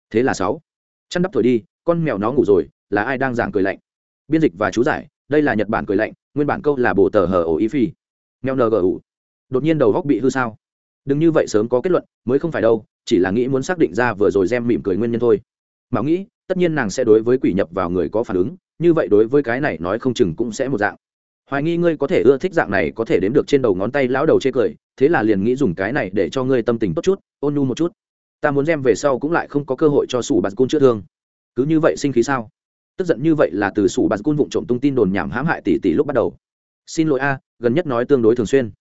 Thế là sáu. Chăn đắp thổi đi, con mèo nó ngủ rồi, là ai đang giảng cười lạnh? Biên dịch và chú giải, đây là nhật bản cười lạnh, nguyên bản câu là bồ tờ hờ ổ ý phi. Mèo ngu đột nhiên đầu góc bị hư sao? Đừng như vậy sớm có kết luận, mới không phải đâu, chỉ là nghĩ muốn xác định ra vừa rồi gem mỉm cười nguyên nhân thôi. Mão nghĩ, tất nhiên nàng sẽ đối với quỷ nhập vào người có phản ứng, như vậy đối với cái này nói không chừng cũng sẽ một dạng. Hoài nghi ngươi có thể ưa thích dạng này có thể đếm được trên đầu ngón tay lão đầu chê cười thế là liền nghĩ dùng cái này để cho ngươi tâm tình tốt chút, ôn nhu một chút. Ta muốn đem về sau cũng lại không có cơ hội cho sủ bạt cun chữa thương. Cứ như vậy sinh khí sao? Tức giận như vậy là từ sủ bạt cun vụng trộm tung tin đồn nhảm hãm hại tỷ tỷ lúc bắt đầu. Xin lỗi a, gần nhất nói tương đối thường xuyên.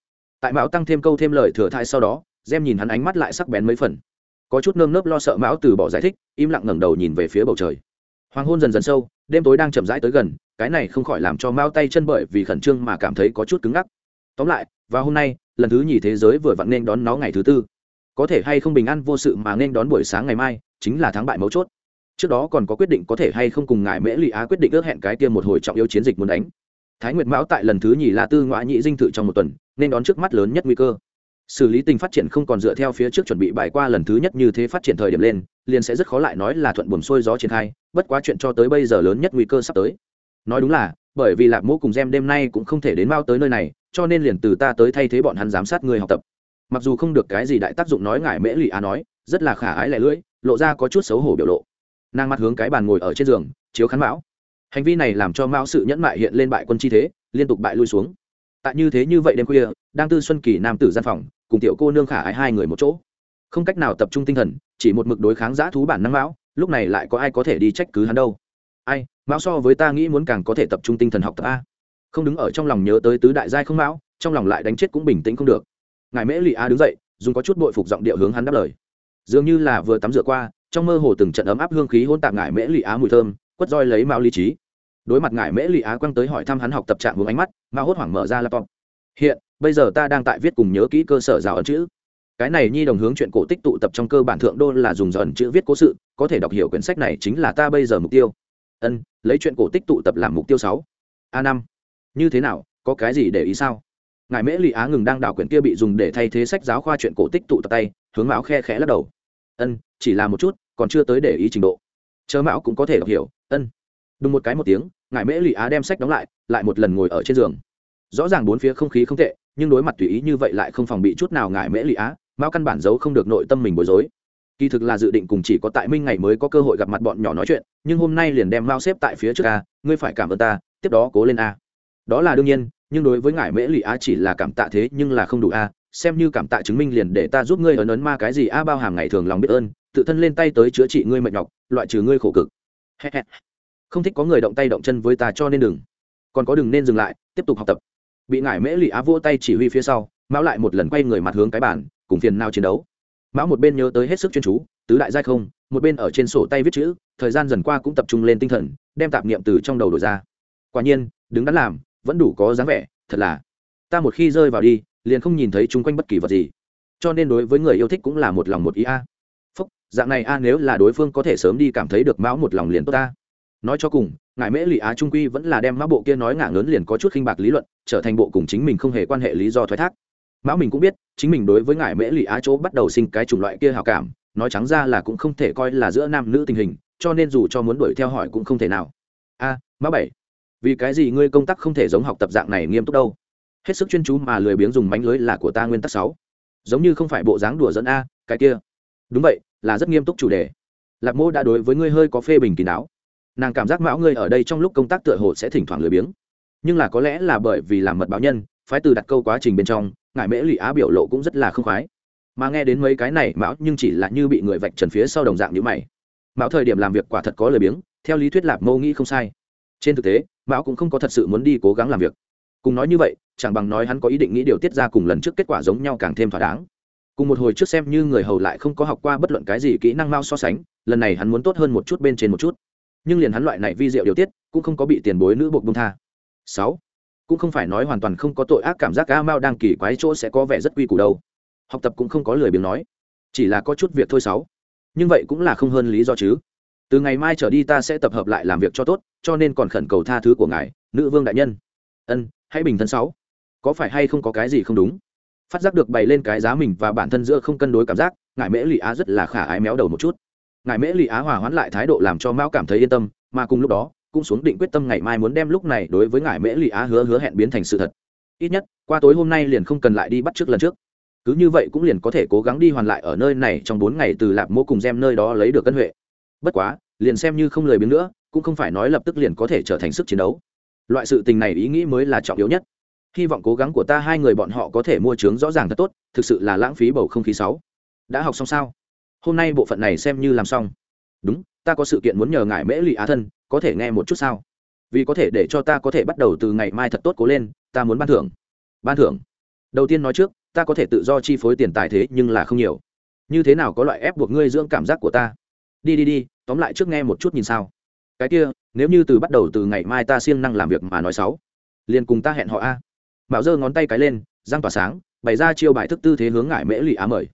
Tại mão tăng thêm câu thêm lời thừa thai sau đó xem nhìn hắn ánh mắt lại sắc bén mấy phần. Có chút nơm nớp lo sợ mão từ bỏ giải thích, im lặng ngẩng đầu nhìn về phía bầu trời. Hoàng hôn dần dần sâu, đêm tối đang chậm rãi tới gần, cái này không khỏi làm cho mao tay chân bởi vì khẩn trương mà cảm thấy có chút cứng ngắc. Tóm lại và hôm nay lần thứ nhì thế giới vừa vặn nên đón nó ngày thứ tư. Có thể hay không bình an vô sự mà nên đón buổi sáng ngày mai, chính là thắng bại mấu chốt. Trước đó còn có quyết định có thể hay không cùng ngài mễ lụy á quyết định ước hẹn cái tiêm một hồi trọng yếu chiến dịch muốn đánh. Thái nguyệt mão tại lần thứ nhì là tư ngoại nhị dinh thự trong một tuần, nên đón trước mắt lớn nhất nguy cơ. Xử lý tình phát triển không còn dựa theo phía trước chuẩn bị bài qua lần thứ nhất như thế phát triển thời điểm lên, liền sẽ rất khó lại nói là thuận buồm xuôi gió triển khai, bất quá chuyện cho tới bây giờ lớn nhất nguy cơ sắp tới. Nói đúng là, bởi vì lạc mô cùng gem đêm nay cũng không thể đến mao tới nơi này cho nên liền từ ta tới thay thế bọn hắn giám sát người học tập. Mặc dù không được cái gì đại tác dụng nói ngại mễ lụy á nói, rất là khả ái lẻ lưỡi, lộ ra có chút xấu hổ biểu lộ. Nàng mặt hướng cái bàn ngồi ở trên giường, chiếu khán mão. Hành vi này làm cho mão sự nhẫn mại hiện lên bại quân chi thế, liên tục bại lui xuống. Tại như thế như vậy đêm khuya, đang tư xuân kỳ nam tử gian phòng, cùng tiểu cô nương khả ái hai người một chỗ. Không cách nào tập trung tinh thần, chỉ một mực đối kháng giã thú bản năng mão, lúc này lại có ai có thể đi trách cứ hắn đâu. Ai, mão so với ta nghĩ muốn càng có thể tập trung tinh thần học tập a không đứng ở trong lòng nhớ tới tứ đại giai không mão, trong lòng lại đánh chết cũng bình tĩnh không được. Ngài mễ lụy a đứng dậy, dùng có chút bội phục giọng điệu hướng hắn đáp lời. Dường như là vừa tắm rửa qua, trong mơ hồ từng trận ấm áp hương khí hôn tạp ngải mễ lụy á mùi thơm, quất roi lấy mao lý trí. Đối mặt ngải mễ lụy á quăng tới hỏi thăm hắn học tập trạng hướng ánh mắt, mao hốt hoảng mở ra laptop. Hiện, bây giờ ta đang tại viết cùng nhớ kỹ cơ sở rào ẩn chữ. Cái này nhi đồng hướng chuyện cổ tích tụ tập trong cơ bản thượng đô là dùng dần chữ viết cố sự, có thể đọc hiểu quyển sách này chính là ta bây giờ mục tiêu. Ân, lấy chuyện cổ tích tụ tập làm mục tiêu sáu. A năm như thế nào, có cái gì để ý sao? Ngài mễ lụy á ngừng đang đảo quyển kia bị dùng để thay thế sách giáo khoa chuyện cổ tích tụ tập tay, hướng mão khe khẽ lắc đầu. Ân, chỉ là một chút, còn chưa tới để ý trình độ. Chớ mão cũng có thể đọc hiểu, ân. Đúng một cái một tiếng, ngài mễ lụy á đem sách đóng lại lại một lần ngồi ở trên giường. Rõ ràng bốn phía không khí không tệ, nhưng đối mặt tùy ý như vậy lại không phòng bị chút nào ngài mễ lụy á mao căn bản giấu không được nội tâm mình bối rối. Kỳ thực là dự định cùng chỉ có tại minh ngày mới có cơ hội gặp mặt bọn nhỏ nói chuyện, nhưng hôm nay liền đem mao xếp tại phía trước a, ngươi phải cảm ơn ta, tiếp đó cố lên a đó là đương nhiên, nhưng đối với ngài mễ lụy á chỉ là cảm tạ thế, nhưng là không đủ a. Xem như cảm tạ chứng minh liền để ta giúp ngươi ấn ấn ma cái gì a bao hàm ngày thường lòng biết ơn, tự thân lên tay tới chữa trị ngươi mệt nhọc, loại trừ ngươi khổ cực. Không thích có người động tay động chân với ta cho nên đừng. Còn có đừng nên dừng lại, tiếp tục học tập. Bị ngải mễ lụy á vỗ tay chỉ huy phía sau, mão lại một lần quay người mặt hướng cái bản cùng phiền nào chiến đấu. Mão một bên nhớ tới hết sức chuyên chú, tứ đại giai không, một bên ở trên sổ tay viết chữ, thời gian dần qua cũng tập trung lên tinh thần, đem tạp niệm từ trong đầu đổi ra. Quả nhiên, đứng đắn làm vẫn đủ có dáng vẻ thật là. Ta một khi rơi vào đi liền không nhìn thấy chung quanh bất kỳ vật gì. Cho nên đối với người yêu thích cũng là một lòng một ý a. À. Phúc dạng này a à, nếu là đối phương có thể sớm đi cảm thấy được mão một lòng liền tốt ta. Nói cho cùng ngài mễ lụy á trung quy vẫn là đem mã bộ kia nói ngả lớn liền có chút khinh bạc lý luận trở thành bộ cùng chính mình không hề quan hệ lý do thoái thác. Mão mình cũng biết chính mình đối với ngài mễ lụy á chỗ bắt đầu sinh cái chủng loại kia hào cảm nói trắng ra là cũng không thể coi là giữa nam nữ tình hình cho nên dù cho muốn đuổi theo hỏi cũng không thể nào. A à, mã bảy vì cái gì ngươi công tác không thể giống học tập dạng này nghiêm túc đâu? Hết sức chuyên chú mà lười biếng dùng mánh lưới là của ta nguyên tắc sáu. Giống như không phải bộ dáng đùa dẫn a, cái kia. Đúng vậy, là rất nghiêm túc chủ đề. Lạc mô đã đối với ngươi hơi có phê bình kín đáo. Nàng cảm giác mão ngươi ở đây trong lúc công tác tựa hồ sẽ thỉnh thoảng lười biếng. Nhưng là có lẽ là bởi vì làm mật báo nhân, phái từ đặt câu quá trình bên trong, ngại mễ lụy á biểu lộ cũng rất là không khoái. Mà nghe đến mấy cái này, mão nhưng chỉ là như bị người vạch trần phía sau đồng dạng như mày. Mão thời điểm làm việc quả thật có lười biếng, theo lý thuyết lạp mâu nghĩ không sai. Trên thực tế mão cũng không có thật sự muốn đi cố gắng làm việc. Cùng nói như vậy, chẳng bằng nói hắn có ý định nghĩ điều tiết ra cùng lần trước kết quả giống nhau càng thêm thỏa đáng. Cùng một hồi trước xem như người hầu lại không có học qua bất luận cái gì kỹ năng mao so sánh, lần này hắn muốn tốt hơn một chút bên trên một chút. Nhưng liền hắn loại này vi diệu điều tiết, cũng không có bị tiền bối nữ buộc bông tha. Sáu, cũng không phải nói hoàn toàn không có tội ác cảm giác a mao đang kỳ quái chỗ sẽ có vẻ rất quy củ đâu. Học tập cũng không có lười biếng nói. Chỉ là có chút việc thôi sáu. Nhưng vậy cũng là không hơn lý do chứ. Từ ngày mai trở đi ta sẽ tập hợp lại làm việc cho tốt cho nên còn khẩn cầu tha thứ của ngài, nữ vương đại nhân. Ân, hãy bình thân sáu. Có phải hay không có cái gì không đúng? Phát giác được bày lên cái giá mình và bản thân giữa không cân đối cảm giác, ngài mễ lụy á rất là khả ái méo đầu một chút. Ngài mễ lụy á hòa hoãn lại thái độ làm cho mão cảm thấy yên tâm, mà cùng lúc đó, cũng xuống định quyết tâm ngày mai muốn đem lúc này đối với ngài mễ lụy á hứa hứa hẹn biến thành sự thật. Ít nhất, qua tối hôm nay liền không cần lại đi bắt trước lần trước. Cứ như vậy cũng liền có thể cố gắng đi hoàn lại ở nơi này trong bốn ngày từ lạp mô cùng gem nơi đó lấy được cân huệ. Bất quá, liền xem như không lười biếng nữa cũng không phải nói lập tức liền có thể trở thành sức chiến đấu. Loại sự tình này ý nghĩ mới là trọng yếu nhất. Hy vọng cố gắng của ta hai người bọn họ có thể mua trướng rõ ràng thật tốt, thực sự là lãng phí bầu không khí sáu. Đã học xong sao? Hôm nay bộ phận này xem như làm xong. Đúng, ta có sự kiện muốn nhờ ngài mễ lụy á thân, có thể nghe một chút sao? Vì có thể để cho ta có thể bắt đầu từ ngày mai thật tốt cố lên, ta muốn ban thưởng. Ban thưởng? Đầu tiên nói trước, ta có thể tự do chi phối tiền tài thế nhưng là không nhiều. Như thế nào có loại ép buộc ngươi dưỡng cảm giác của ta? Đi đi đi, tóm lại trước nghe một chút nhìn sao cái kia, nếu như từ bắt đầu từ ngày mai ta siêng năng làm việc mà nói xấu liền cùng ta hẹn họ a. Mạo giơ ngón tay cái lên răng tỏa sáng, bày ra chiêu bài thức tư thế hướng ngải mễ lụy á mời.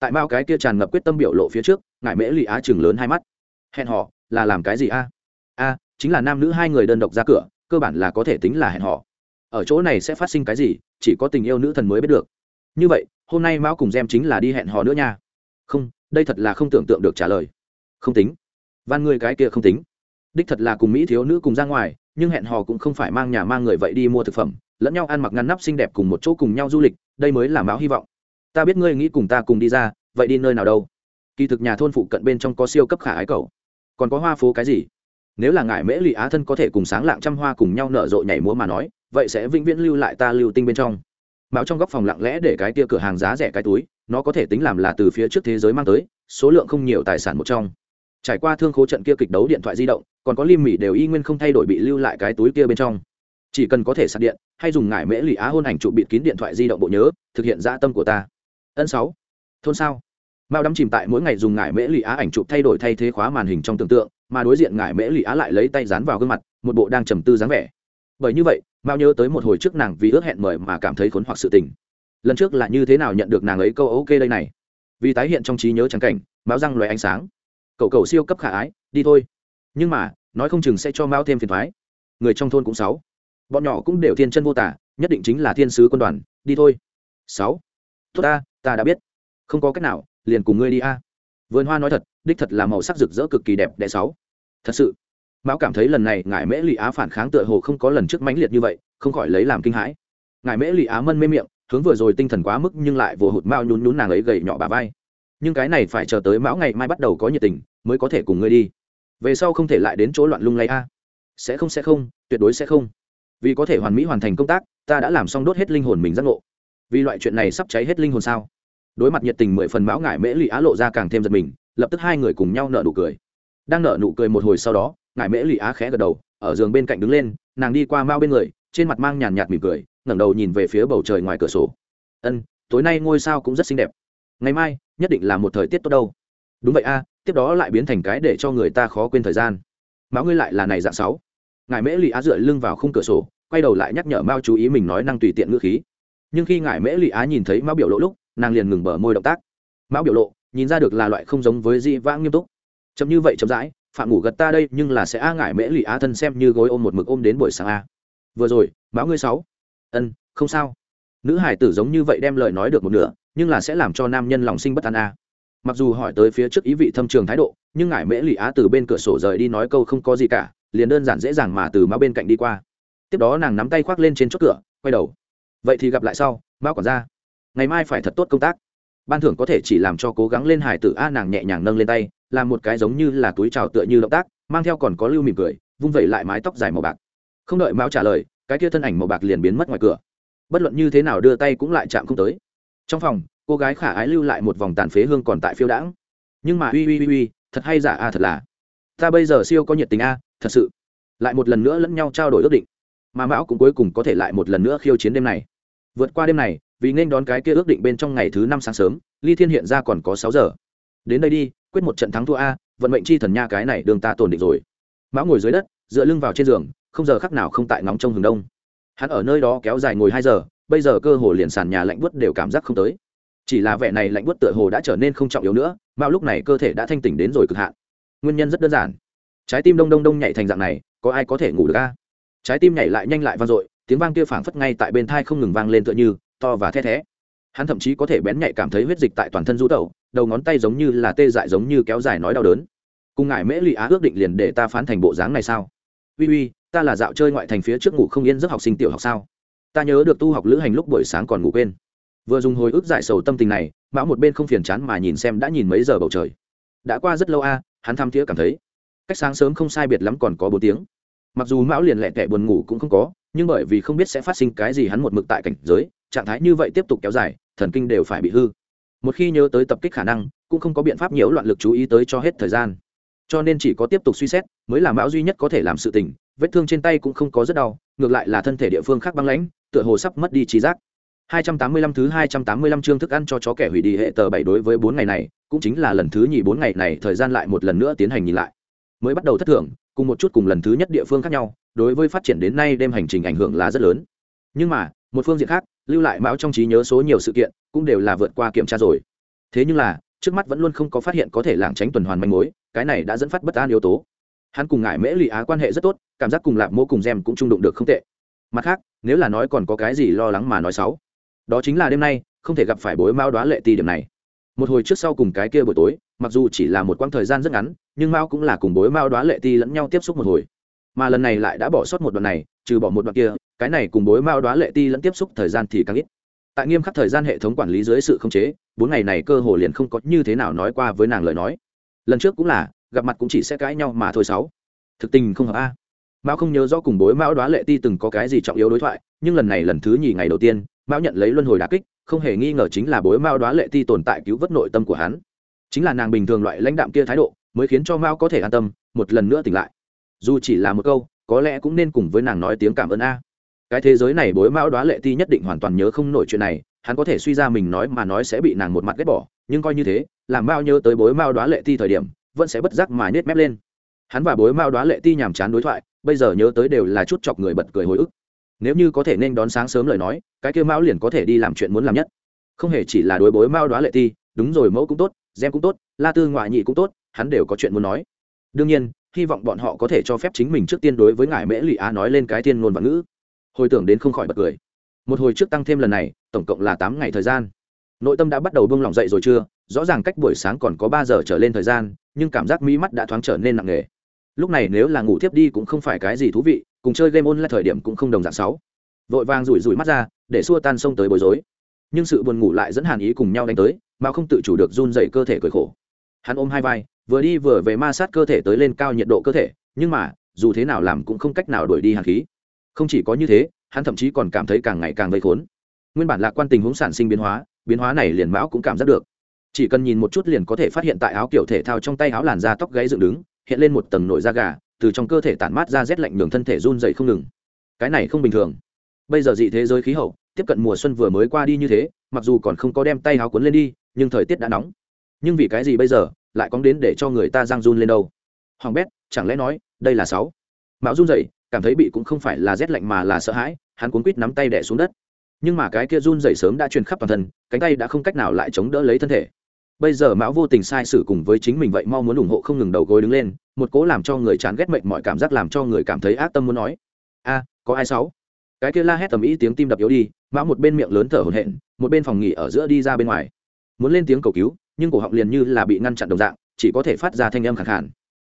Tại mao cái kia tràn ngập quyết tâm biểu lộ phía trước, ngải mễ lụy á chừng lớn hai mắt. Hẹn họ, là làm cái gì a? A, chính là nam nữ hai người đơn độc ra cửa, cơ bản là có thể tính là hẹn họ. Ở chỗ này sẽ phát sinh cái gì, chỉ có tình yêu nữ thần mới biết được. Như vậy, hôm nay mao cùng gem chính là đi hẹn hò nữa nha. Không, đây thật là không tưởng tượng được trả lời. Không tính. Van người cái kia không tính đích thật là cùng mỹ thiếu nữ cùng ra ngoài, nhưng hẹn hò cũng không phải mang nhà mang người vậy đi mua thực phẩm, lẫn nhau ăn mặc ngăn nắp xinh đẹp cùng một chỗ cùng nhau du lịch, đây mới là báo hy vọng. Ta biết ngươi nghĩ cùng ta cùng đi ra, vậy đi nơi nào đâu? Kỳ thực nhà thôn phụ cận bên trong có siêu cấp khả ái cầu. Còn có hoa phố cái gì? Nếu là ngài mễ lụy á thân có thể cùng sáng lạng trăm hoa cùng nhau nở rộ nhảy múa mà nói, vậy sẽ vĩnh viễn lưu lại ta lưu tinh bên trong. Mạo trong góc phòng lặng lẽ để cái tia cửa hàng giá rẻ cái túi, nó có thể tính làm là từ phía trước thế giới mang tới, số lượng không nhiều tài sản một trong trải qua thương khố trận kia kịch đấu điện thoại di động, còn có lim mỉ đều y nguyên không thay đổi bị lưu lại cái túi kia bên trong. Chỉ cần có thể sạc điện, hay dùng ngải mễ lụy á hôn ảnh trụ bịt kín điện thoại di động bộ nhớ, thực hiện dã tâm của ta. Ân sáu. Thôn sao? Mao đắm chìm tại mỗi ngày dùng ngải mễ lụy á ảnh chụp thay đổi thay thế khóa màn hình trong tưởng tượng, mà đối diện ngải mễ lụy á lại lấy tay dán vào gương mặt, một bộ đang trầm tư dáng vẻ. Bởi như vậy, mao nhớ tới một hồi trước nàng vì ước hẹn mời mà cảm thấy khốn hoặc sự tình. Lần trước là như thế nào nhận được nàng ấy câu ok đây này? Vì tái hiện trong trí nhớ trắng cảnh, mao răng loài ánh sáng cậu cậu siêu cấp khả ái, đi thôi. Nhưng mà, nói không chừng sẽ cho mao thêm phiền thoái. Người trong thôn cũng sáu. Bọn nhỏ cũng đều thiên chân vô tả, nhất định chính là thiên sứ quân đoàn, đi thôi. Sáu. Tốt ta ta đã biết. Không có cách nào, liền cùng ngươi đi a. Vườn hoa nói thật, đích thật là màu sắc rực rỡ cực kỳ đẹp, đẽ sáu. Thật sự. Mão cảm thấy lần này ngài mễ lụy á phản kháng tựa hồ không có lần trước mãnh liệt như vậy, không khỏi lấy làm kinh hãi. Ngài mễ lụy á mân mê miệng, hướng vừa rồi tinh thần quá mức nhưng lại vừa hụt mao nhún nhún nàng ấy gầy nhỏ bà vai nhưng cái này phải chờ tới mão ngày mai bắt đầu có nhiệt tình, mới có thể cùng ngươi đi. Về sau không thể lại đến chỗ loạn lung lay a. Sẽ không sẽ không, tuyệt đối sẽ không. Vì có thể hoàn mỹ hoàn thành công tác, ta đã làm xong đốt hết linh hồn mình giác ngộ. Vì loại chuyện này sắp cháy hết linh hồn sao? Đối mặt nhiệt tình mười phần mão ngải mễ lụy á lộ ra càng thêm giật mình, lập tức hai người cùng nhau nợ nụ cười. Đang nợ nụ cười một hồi sau đó, ngải mễ lụy á khẽ gật đầu, ở giường bên cạnh đứng lên, nàng đi qua mao bên người, trên mặt mang nhàn nhạt mỉm cười, ngẩng đầu nhìn về phía bầu trời ngoài cửa sổ. Ân, tối nay ngôi sao cũng rất xinh đẹp. Ngày mai nhất định là một thời tiết tốt đâu. Đúng vậy a, tiếp đó lại biến thành cái để cho người ta khó quên thời gian. Mão ngươi lại là này dạng sáu. Ngài mễ lụy á dựa lưng vào khung cửa sổ, quay đầu lại nhắc nhở mao chú ý mình nói năng tùy tiện ngữ khí. Nhưng khi ngài mễ lụy á nhìn thấy mao biểu lộ lúc, nàng liền ngừng bờ môi động tác. Mao biểu lộ, nhìn ra được là loại không giống với di vãng nghiêm túc. Chậm như vậy chậm rãi, phạm ngủ gật ta đây, nhưng là sẽ a ngại mễ lụy á thân xem như gối ôm một mực ôm đến buổi sáng a. Vừa rồi Mao ngươi sáu. Ân, không sao. Nữ hải tử giống như vậy đem lời nói được một nửa nhưng là sẽ làm cho nam nhân lòng sinh bất an a. Mặc dù hỏi tới phía trước ý vị thâm trường thái độ, nhưng ngải mễ lụy á từ bên cửa sổ rời đi nói câu không có gì cả, liền đơn giản dễ dàng mà từ mao bên cạnh đi qua. Tiếp đó nàng nắm tay khoác lên trên chốt cửa, quay đầu. Vậy thì gặp lại sau, mao quản gia. Ngày mai phải thật tốt công tác. Ban thưởng có thể chỉ làm cho cố gắng lên hải tử a, nàng nhẹ nhàng nâng lên tay, làm một cái giống như là túi trào tựa như động tác, mang theo còn có lưu mỉm cười, vung vẩy lại mái tóc dài màu bạc. Không đợi mao trả lời, cái kia thân ảnh màu bạc liền biến mất ngoài cửa. Bất luận như thế nào đưa tay cũng lại chạm không tới trong phòng, cô gái khả ái lưu lại một vòng tàn phế hương còn tại phiêu đãng. Nhưng mà uy uy uy uy, thật hay giả a, thật là. Ta bây giờ siêu có nhiệt tình a, thật sự. Lại một lần nữa lẫn nhau trao đổi ước định. Mà mão cũng cuối cùng có thể lại một lần nữa khiêu chiến đêm này. Vượt qua đêm này, vì nên đón cái kia ước định bên trong ngày thứ năm sáng sớm, ly thiên hiện ra còn có sáu giờ. Đến đây đi, quyết một trận thắng thua a, vận mệnh chi thần nha cái này đường ta tổn định rồi. Mão ngồi dưới đất, dựa lưng vào trên giường, không giờ khắc nào không tại ngóng trong hừng đông. Hắn ở nơi đó kéo dài ngồi hai giờ bây giờ cơ hồ liền sàn nhà lạnh buốt đều cảm giác không tới. Chỉ là vẻ này lạnh buốt tựa hồ đã trở nên không trọng yếu nữa, mao lúc này cơ thể đã thanh tỉnh đến rồi cực hạn. Nguyên nhân rất đơn giản. Trái tim đông đông đông nhảy thành dạng này, có ai có thể ngủ được a? Trái tim nhảy lại nhanh lại vang dội, tiếng vang kia phảng phất ngay tại bên thai không ngừng vang lên tựa như, to và the thé. Hắn thậm chí có thể bén nhạy cảm thấy huyết dịch tại toàn thân du tẩu đầu ngón tay giống như là tê dại giống như kéo dài nói đau đớn. Cùng ngại mễ lụy á ước định liền để ta phán thành bộ dáng này sao? Uy uy, ta là dạo chơi ngoại thành phía trước ngủ không yên giấc học sinh tiểu học sao? Ta nhớ được tu học lữ hành lúc buổi sáng còn ngủ quên. Vừa dùng hồi ức giải sầu tâm tình này, mão một bên không phiền chán mà nhìn xem đã nhìn mấy giờ bầu trời. Đã qua rất lâu a, hắn tham thiế cảm thấy, cách sáng sớm không sai biệt lắm còn có bốn tiếng. Mặc dù mão liền lẹ tẻ buồn ngủ cũng không có, nhưng bởi vì không biết sẽ phát sinh cái gì hắn một mực tại cảnh giới, trạng thái như vậy tiếp tục kéo dài, thần kinh đều phải bị hư. Một khi nhớ tới tập kích khả năng, cũng không có biện pháp nhiễu loạn lực chú ý tới cho hết thời gian. Cho nên chỉ có tiếp tục suy xét, mới là mão duy nhất có thể làm sự tình, vết thương trên tay cũng không có rất đau, ngược lại là thân thể địa phương khác băng lãnh tựa hồ sắp mất đi trí giác 285 thứ 285 chương thức ăn cho chó kẻ hủy đi hệ tờ 7 đối với 4 ngày này, cũng chính là lần thứ nhì 4 ngày này thời gian lại một lần nữa tiến hành nhìn lại. Mới bắt đầu thất thường, cùng một chút cùng lần thứ nhất địa phương khác nhau, đối với phát triển đến nay đêm hành trình ảnh hưởng là rất lớn. Nhưng mà, một phương diện khác, lưu lại mão trong trí nhớ số nhiều sự kiện, cũng đều là vượt qua kiểm tra rồi. Thế nhưng là, trước mắt vẫn luôn không có phát hiện có thể lảng tránh tuần hoàn manh mối, cái này đã dẫn phát bất an yếu tố. Hắn cùng ngải Mễ Lị Á quan hệ rất tốt, cảm giác cùng Lạp Mô cùng Gem cũng chung đụng được không tệ. Mặt khác, nếu là nói còn có cái gì lo lắng mà nói xấu, đó chính là đêm nay không thể gặp phải bối mao đoá lệ ti điểm này. Một hồi trước sau cùng cái kia buổi tối mặc dù chỉ là một quãng thời gian rất ngắn nhưng mao cũng là cùng bối mao đoá lệ ti lẫn nhau tiếp xúc một hồi. Mà lần này lại đã bỏ sót một đoạn này trừ bỏ một đoạn kia cái này cùng bối mao đoá lệ ti lẫn tiếp xúc thời gian thì càng ít. Tại nghiêm khắc thời gian hệ thống quản lý dưới sự khống chế bốn ngày này cơ hồ liền không có như thế nào nói qua với nàng lời nói. Lần trước cũng là gặp mặt cũng chỉ sẽ cãi nhau mà thôi sáu thực tình không hợp a. Mão không nhớ rõ cùng bối mão đoá lệ ti từng có cái gì trọng yếu đối thoại, nhưng lần này lần thứ nhì ngày đầu tiên, mão nhận lấy luân hồi đà kích, không hề nghi ngờ chính là bối mao đoá lệ ti tồn tại cứu vớt nội tâm của hắn. Chính là nàng bình thường loại lãnh đạm kia thái độ, mới khiến cho mao có thể an tâm, một lần nữa tỉnh lại. Dù chỉ là một câu, có lẽ cũng nên cùng với nàng nói tiếng cảm ơn a. Cái thế giới này bối mao đoá lệ ti nhất định hoàn toàn nhớ không nổi chuyện này, hắn có thể suy ra mình nói mà nói sẽ bị nàng một mặt ghét bỏ, nhưng coi như thế, làm mao nhớ tới bối mao đoá lệ ti thời điểm, vẫn sẽ bất giác mà nhét mép lên hắn và bối mao đoá lệ ti nhàm chán đối thoại, bây giờ nhớ tới đều là chút chọc người bật cười hồi ức. Nếu như có thể nên đón sáng sớm lời nói, cái kêu mao liền có thể đi làm chuyện muốn làm nhất. Không hề chỉ là đối bối mao đoá lệ ti, đúng rồi, mẫu cũng tốt, gem cũng tốt, la tư ngoại nhị cũng tốt, hắn đều có chuyện muốn nói. Đương nhiên, hy vọng bọn họ có thể cho phép chính mình trước tiên đối với ngài mễ lụy á nói lên cái tiên ngôn và ngữ. Hồi tưởng đến không khỏi bật cười. Một hồi trước tăng thêm lần này, tổng cộng là tám ngày thời gian. Nội tâm đã bắt đầu bông lỏng dậy rồi chưa? Rõ ràng cách buổi sáng còn có ba giờ trở lên thời gian, nhưng cảm giác mỹ mắt đã thoáng trở nên nặng nề lúc này nếu là ngủ tiếp đi cũng không phải cái gì thú vị, cùng chơi game online thời điểm cũng không đồng dạng sáu. Vội vàng rủi rủi mắt ra, để xua tan sông tới bối rối. Nhưng sự buồn ngủ lại dẫn hàn ý cùng nhau đánh tới, mà không tự chủ được run dậy cơ thể cởi khổ. Hắn ôm hai vai, vừa đi vừa về ma sát cơ thể tới lên cao nhiệt độ cơ thể, nhưng mà, dù thế nào làm cũng không cách nào đuổi đi hàn khí. Không chỉ có như thế, hắn thậm chí còn cảm thấy càng ngày càng vây khốn. Nguyên bản lạc quan tình huống sản sinh biến hóa biến hóa này liền mão cũng cảm giác được. Chỉ cần nhìn một chút liền có thể phát hiện tại áo kiểu thể thao trong tay áo làn da tóc gáy dựng đứng hiện lên một tầng nổi da gà, từ trong cơ thể tản mát ra rét lạnh đường thân thể run dậy không ngừng. Cái này không bình thường. Bây giờ dị thế giới khí hậu, tiếp cận mùa xuân vừa mới qua đi như thế, mặc dù còn không có đem tay áo cuốn lên đi, nhưng thời tiết đã nóng. Nhưng vì cái gì bây giờ, lại có đến để cho người ta giang run lên đâu? Hoàng bét, chẳng lẽ nói, đây là sáu? Mão run dậy cảm thấy bị cũng không phải là rét lạnh mà là sợ hãi, hắn cuốn quít nắm tay đẻ xuống đất. Nhưng mà cái kia run dậy sớm đã truyền khắp toàn thân, cánh tay đã không cách nào lại chống đỡ lấy thân thể bây giờ mão vô tình sai sử cùng với chính mình vậy mau muốn ủng hộ không ngừng đầu gối đứng lên, một cố làm cho người chán ghét mệnh mọi cảm giác làm cho người cảm thấy ác tâm muốn nói. A, có ai sáu? Cái kia la hét tầm ý tiếng tim đập yếu đi, mão một bên miệng lớn thở hổn hển, một bên phòng nghỉ ở giữa đi ra bên ngoài. Muốn lên tiếng cầu cứu, nhưng cổ họng liền như là bị ngăn chặn đồng dạng, chỉ có thể phát ra thanh âm khẳng khản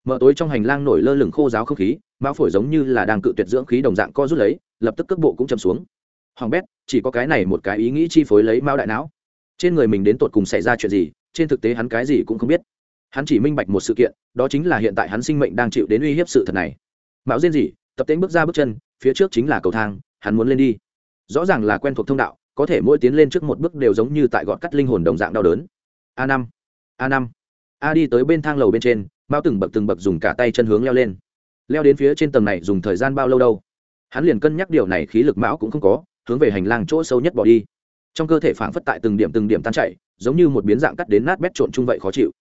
mở tối trong hành lang nổi lơ lửng khô giáo không khí, mão phổi giống như là đang cự tuyệt dưỡng khí đồng dạng co rút lấy, lập tức cước bộ cũng chầm xuống. Hoàng bét, chỉ có cái này một cái ý nghĩ chi phối lấy mão đại não. Trên người mình đến tột cùng xảy ra chuyện gì trên thực tế hắn cái gì cũng không biết. Hắn chỉ minh bạch một sự kiện, đó chính là hiện tại hắn sinh mệnh đang chịu đến uy hiếp sự thật này. Mạo diên gì, tập tễnh bước ra bước chân, phía trước chính là cầu thang, hắn muốn lên đi. Rõ ràng là quen thuộc thông đạo, có thể mỗi tiến lên trước một bước đều giống như tại gọn cắt linh hồn đồng dạng đau đớn. A năm a năm. A đi tới bên thang lầu bên trên, mao từng bậc từng bậc dùng cả tay chân hướng leo lên. Leo đến phía trên tầng này dùng thời gian bao lâu đâu? Hắn liền cân nhắc điều này khí lực mão cũng không có, hướng về hành lang chỗ sâu nhất bỏ đi. Trong cơ thể phảng phất tại từng điểm từng điểm tan chảy giống như một biến dạng cắt đến nát bét trộn chung vậy khó chịu.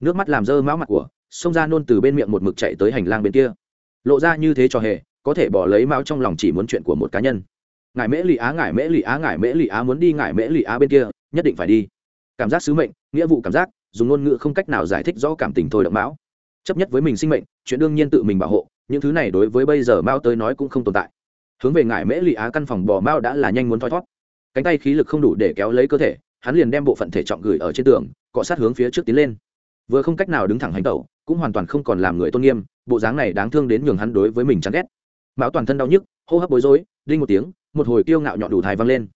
Nước mắt làm dơ máu mặt của, xông ra nôn từ bên miệng một mực chạy tới hành lang bên kia. Lộ ra như thế cho hề, có thể bỏ lấy máu trong lòng chỉ muốn chuyện của một cá nhân. Ngài mễ lì á ngài mễ lì á ngài mễ lì á muốn đi ngài mễ lì á bên kia, nhất định phải đi. Cảm giác sứ mệnh, nghĩa vụ cảm giác, dùng ngôn ngữ không cách nào giải thích rõ cảm tình thôi động máu chấp nhất với mình sinh mệnh, chuyện đương nhiên tự mình bảo hộ, những thứ này đối với bây giờ mao tới nói cũng không tồn tại. Hướng về ngải mễ lì á căn phòng bò mao đã là nhanh muốn thoi thót. Cánh tay khí lực không đủ để kéo lấy cơ thể hắn liền đem bộ phận thể trọng gửi ở trên tường, cọ sát hướng phía trước tiến lên. Vừa không cách nào đứng thẳng hành tẩu, cũng hoàn toàn không còn làm người tôn nghiêm, bộ dáng này đáng thương đến nhường hắn đối với mình chán ghét. Mão toàn thân đau nhức, hô hấp bối rối, đinh một tiếng, một hồi kiêu ngạo nhọn đủ thai văng lên.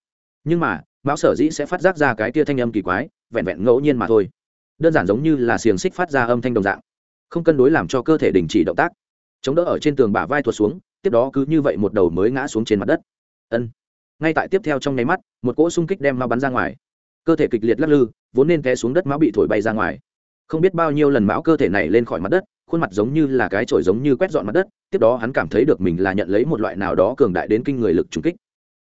Nhưng mà, mão sở dĩ sẽ phát giác ra cái tia thanh âm kỳ quái, vẹn vẹn ngẫu nhiên mà thôi. Đơn giản giống như là xiềng xích phát ra âm thanh đồng dạng. Không cân đối làm cho cơ thể đình chỉ động tác. Chống đỡ ở trên tường bả vai thuật xuống, tiếp đó cứ như vậy một đầu mới ngã xuống trên mặt đất. Ân. Ngay tại tiếp theo trong nháy mắt, một cỗ xung kích đem mao bắn ra ngoài cơ thể kịch liệt lắc lư, vốn nên té xuống đất mão bị thổi bay ra ngoài. Không biết bao nhiêu lần mão cơ thể này lên khỏi mặt đất, khuôn mặt giống như là cái chổi giống như quét dọn mặt đất, tiếp đó hắn cảm thấy được mình là nhận lấy một loại nào đó cường đại đến kinh người lực trùng kích.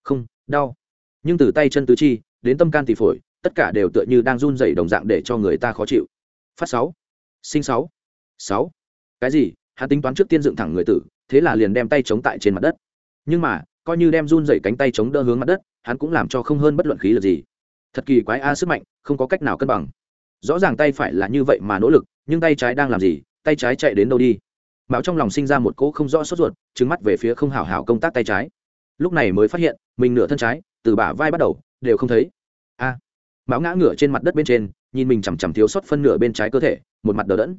Không, đau. Nhưng từ tay chân tứ chi, đến tâm can tỳ phổi, tất cả đều tựa như đang run dày đồng dạng để cho người ta khó chịu. Phát sáu. Sinh sáu. Sáu. Cái gì? Hắn tính toán trước tiên dựng thẳng người tử, thế là liền đem tay chống tại trên mặt đất. Nhưng mà, coi như đem run dày cánh tay chống đỡ hướng mặt đất, hắn cũng làm cho không hơn bất luận khí lực gì thật kỳ quái a sức mạnh không có cách nào cân bằng. Rõ ràng tay phải là như vậy mà nỗ lực nhưng tay trái đang làm gì? Tay trái chạy đến đâu đi? Mạo trong lòng sinh ra một cỗ không rõ sốt ruột trứng mắt về phía không hảo hảo công tác tay trái. Lúc này mới phát hiện mình nửa thân trái từ bả vai bắt đầu đều không thấy. A! À, ngã ngửa trên mặt đất bên trên nhìn mình chằm chằm thiếu sót phân nửa bên trái cơ thể một mặt đờ đẫn.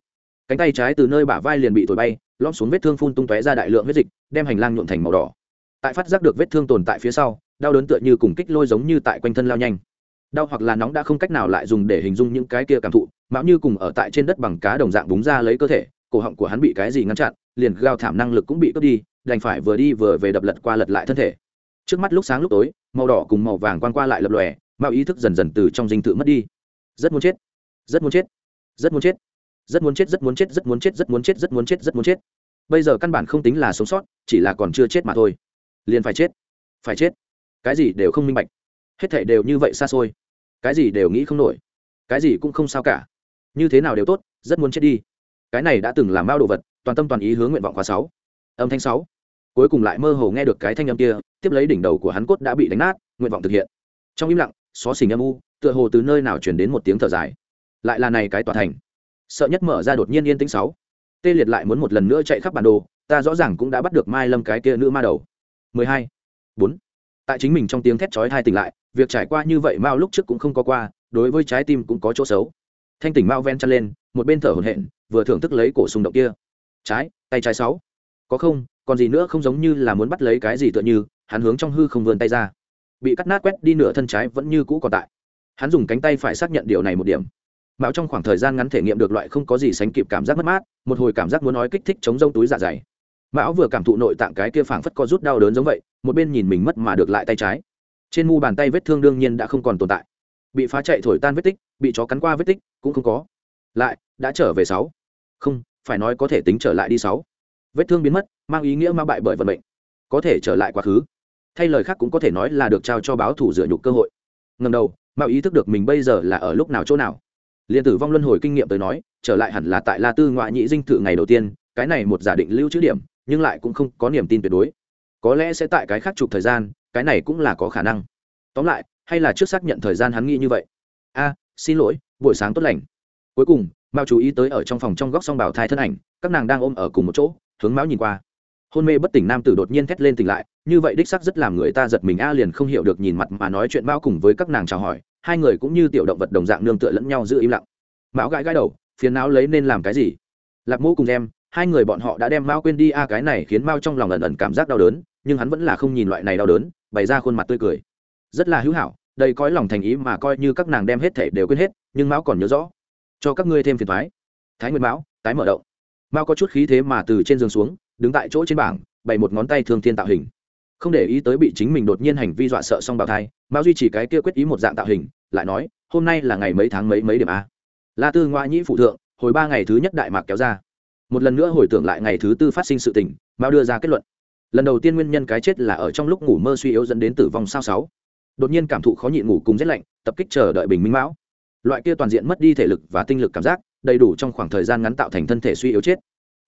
Cánh tay trái từ nơi bả vai liền bị thổi bay lom xuống vết thương phun tung tóe ra đại lượng huyết dịch đem hành lang nhuộn thành màu đỏ. Tại phát giác được vết thương tồn tại phía sau đau đớn tựa như cùng kích lôi giống như tại quanh thân lao nhanh đau hoặc là nóng đã không cách nào lại dùng để hình dung những cái kia cảm thụ mão như cùng ở tại trên đất bằng cá đồng dạng búng ra lấy cơ thể, cổ họng của hắn bị cái gì ngăn chặn, liền gào thảm năng lực cũng bị cướp đi, đành phải vừa đi vừa về đập lật qua lật lại thân thể. Trước mắt lúc sáng lúc tối, màu đỏ cùng màu vàng quan qua lại lập lòe mao ý thức dần dần từ trong dinh thự mất đi. Rất muốn chết, rất muốn chết, rất muốn chết, rất muốn chết, rất muốn chết, rất muốn chết, rất muốn chết, rất muốn chết, rất muốn chết. Bây giờ căn bản không tính là sống sót, chỉ là còn chưa chết mà thôi. Liền phải chết phải chết. Cái gì đều không minh bạch hết thảy đều như vậy xa xôi. Cái gì đều nghĩ không nổi, cái gì cũng không sao cả. Như thế nào đều tốt, rất muốn chết đi. Cái này đã từng làm bao đồ vật, toàn tâm toàn ý hướng nguyện vọng khóa sáu. Âm thanh sáu. Cuối cùng lại mơ hồ nghe được cái thanh âm kia, tiếp lấy đỉnh đầu của hắn cốt đã bị đánh nát, nguyện vọng thực hiện. Trong im lặng, xó xỉnh âm u, tựa hồ từ nơi nào chuyển đến một tiếng thở dài. Lại là này cái tòa thành. Sợ nhất mở ra đột nhiên yên tĩnh sáu. Tê liệt lại muốn một lần nữa chạy khắp bản đồ, ta rõ ràng cũng đã bắt được mai lâm cái kia nữ ma đầu. 12. 4. tại chính mình trong tiếng thét chói hai tỉnh lại việc trải qua như vậy mao lúc trước cũng không có qua, đối với trái tim cũng có chỗ xấu. Thanh tỉnh mao ven chăn lên, một bên thở hổn hển, vừa thưởng thức lấy cổ xung động kia. Trái, tay trái sáu. Có không, còn gì nữa không giống như là muốn bắt lấy cái gì tựa như, hắn hướng trong hư không vươn tay ra. Bị cắt nát quét đi nửa thân trái vẫn như cũ còn tại. Hắn dùng cánh tay phải xác nhận điều này một điểm. Mạo trong khoảng thời gian ngắn thể nghiệm được loại không có gì sánh kịp cảm giác mất mát, một hồi cảm giác muốn nói kích thích chống rông túi dạ dày. Mão vừa cảm thụ nội tạng cái kia phảng phất có rút đau đớn giống vậy, một bên nhìn mình mất mà được lại tay trái trên mu bàn tay vết thương đương nhiên đã không còn tồn tại. Bị phá chạy thổi tan vết tích, bị chó cắn qua vết tích cũng không có. Lại, đã trở về sáu. Không, phải nói có thể tính trở lại đi sáu. Vết thương biến mất, mang ý nghĩa ma bại bởi vận mệnh. Có thể trở lại quá khứ. Thay lời khác cũng có thể nói là được trao cho báo thủ dựa nhục cơ hội. Ngầm đầu mạo ý thức được mình bây giờ là ở lúc nào chỗ nào. Liền tử vong luân hồi kinh nghiệm tới nói, trở lại hẳn là tại la tư ngoại nhị dinh thự ngày đầu tiên, cái này một giả định lưu trữ điểm, nhưng lại cũng không có niềm tin tuyệt đối. Có lẽ sẽ tại cái khác chụp thời gian cái này cũng là có khả năng. Tóm lại, hay là trước xác nhận thời gian hắn nghĩ như vậy? A, xin lỗi, buổi sáng tốt lành. Cuối cùng, mao chú ý tới ở trong phòng trong góc song bảo thai thân ảnh, các nàng đang ôm ở cùng một chỗ, hướng mão nhìn qua. Hôn mê bất tỉnh nam tử đột nhiên thét lên tỉnh lại, như vậy đích sắc rất làm người ta giật mình, a liền không hiểu được nhìn mặt mà nói chuyện mão cùng với các nàng chào hỏi, hai người cũng như tiểu động vật đồng dạng nương tựa lẫn nhau giữ im lặng. Mão gãi gãi đầu, phiền não lấy nên làm cái gì? Lạc mũ cùng em, hai người bọn họ đã đem mao quên đi, a cái này khiến mao trong lòng ẩn ẩn cảm giác đau đớn, nhưng hắn vẫn là không nhìn loại này đau đớn bày ra khuôn mặt tươi cười. Rất là hữu hảo, đây coi lòng thành ý mà coi như các nàng đem hết thể đều quên hết, nhưng mão còn nhớ rõ. Cho các ngươi thêm phiền thoái thái nguyên mão, tái mở động. Mao có chút khí thế mà từ trên giường xuống, đứng tại chỗ trên bảng, bày một ngón tay thương thiên tạo hình. Không để ý tới bị chính mình đột nhiên hành vi dọa sợ xong bào thai mao duy trì cái kia quyết ý một dạng tạo hình, lại nói, hôm nay là ngày mấy tháng mấy mấy điểm a? La tư ngoại nhĩ phụ thượng, hồi ba ngày thứ nhất đại mạc kéo ra. Một lần nữa hồi tưởng lại ngày thứ tư phát sinh sự tình mao đưa ra kết luận lần đầu tiên nguyên nhân cái chết là ở trong lúc ngủ mơ suy yếu dẫn đến tử vong sao sáu. Đột nhiên cảm thụ khó nhịn ngủ cùng rét lạnh, tập kích chờ đợi bình minh mão. Loại kia toàn diện mất đi thể lực và tinh lực cảm giác, đầy đủ trong khoảng thời gian ngắn tạo thành thân thể suy yếu chết.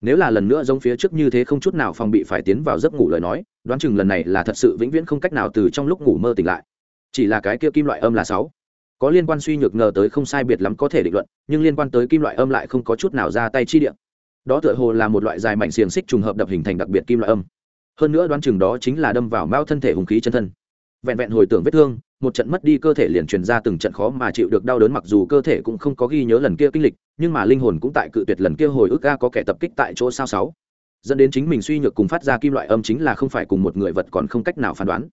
Nếu là lần nữa giống phía trước như thế không chút nào phòng bị phải tiến vào giấc ngủ lời nói, đoán chừng lần này là thật sự vĩnh viễn không cách nào từ trong lúc ngủ mơ tỉnh lại. Chỉ là cái kia kim loại âm là sáu. Có liên quan suy nhược ngờ tới không sai biệt lắm có thể định luận, nhưng liên quan tới kim loại âm lại không có chút nào ra tay chi điện đó tựa hồ là một loại dài mạnh xiềng xích trùng hợp đập hình thành đặc biệt kim loại âm hơn nữa đoán chừng đó chính là đâm vào mao thân thể hùng khí chân thân. Vẹn vẹn hồi tưởng vết thương, một trận mất đi cơ thể liền truyền ra từng trận khó mà chịu được đau đớn mặc dù cơ thể cũng không có ghi nhớ lần kia kinh lịch, nhưng mà linh hồn cũng tại cự tuyệt lần kia hồi ức ga có kẻ tập kích tại chỗ sao sáu. Dẫn đến chính mình suy nhược cùng phát ra kim loại âm chính là không phải cùng một người vật còn không cách nào phán đoán.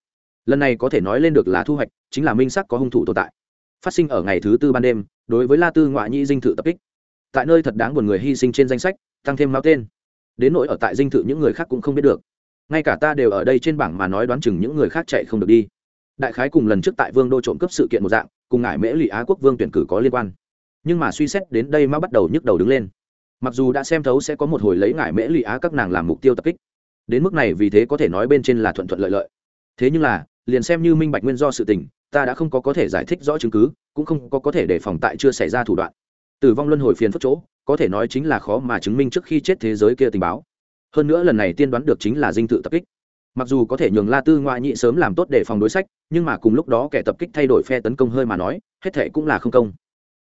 Lần này có thể nói lên được là thu hoạch, chính là minh sắc có hung thủ tồn tại. Phát sinh ở ngày thứ tư ban đêm, đối với la tư ngoại nhĩ dinh thự tập kích. Tại nơi thật đáng buồn người hy sinh trên danh sách, tăng thêm máu tên. Đến nỗi ở tại dinh thự những người khác cũng không biết được ngay cả ta đều ở đây trên bảng mà nói đoán chừng những người khác chạy không được đi. Đại khái cùng lần trước tại vương đô trộm cướp sự kiện một dạng, cùng ngải mễ lụy á quốc vương tuyển cử có liên quan. Nhưng mà suy xét đến đây mà bắt đầu nhức đầu đứng lên. Mặc dù đã xem thấu sẽ có một hồi lấy ngải mễ lụy á các nàng làm mục tiêu tập kích. Đến mức này vì thế có thể nói bên trên là thuận thuận lợi lợi. Thế nhưng là, liền xem như minh bạch nguyên do sự tình, ta đã không có có thể giải thích rõ chứng cứ, cũng không có có thể đề phòng tại chưa xảy ra thủ đoạn. Tử vong luân hồi phiền phức chỗ, có thể nói chính là khó mà chứng minh trước khi chết thế giới kia tình báo hơn nữa lần này tiên đoán được chính là dinh tự tập kích. Mặc dù có thể nhường la tư ngoại nhị sớm làm tốt để phòng đối sách, nhưng mà cùng lúc đó kẻ tập kích thay đổi phe tấn công hơi mà nói, hết thệ cũng là không công.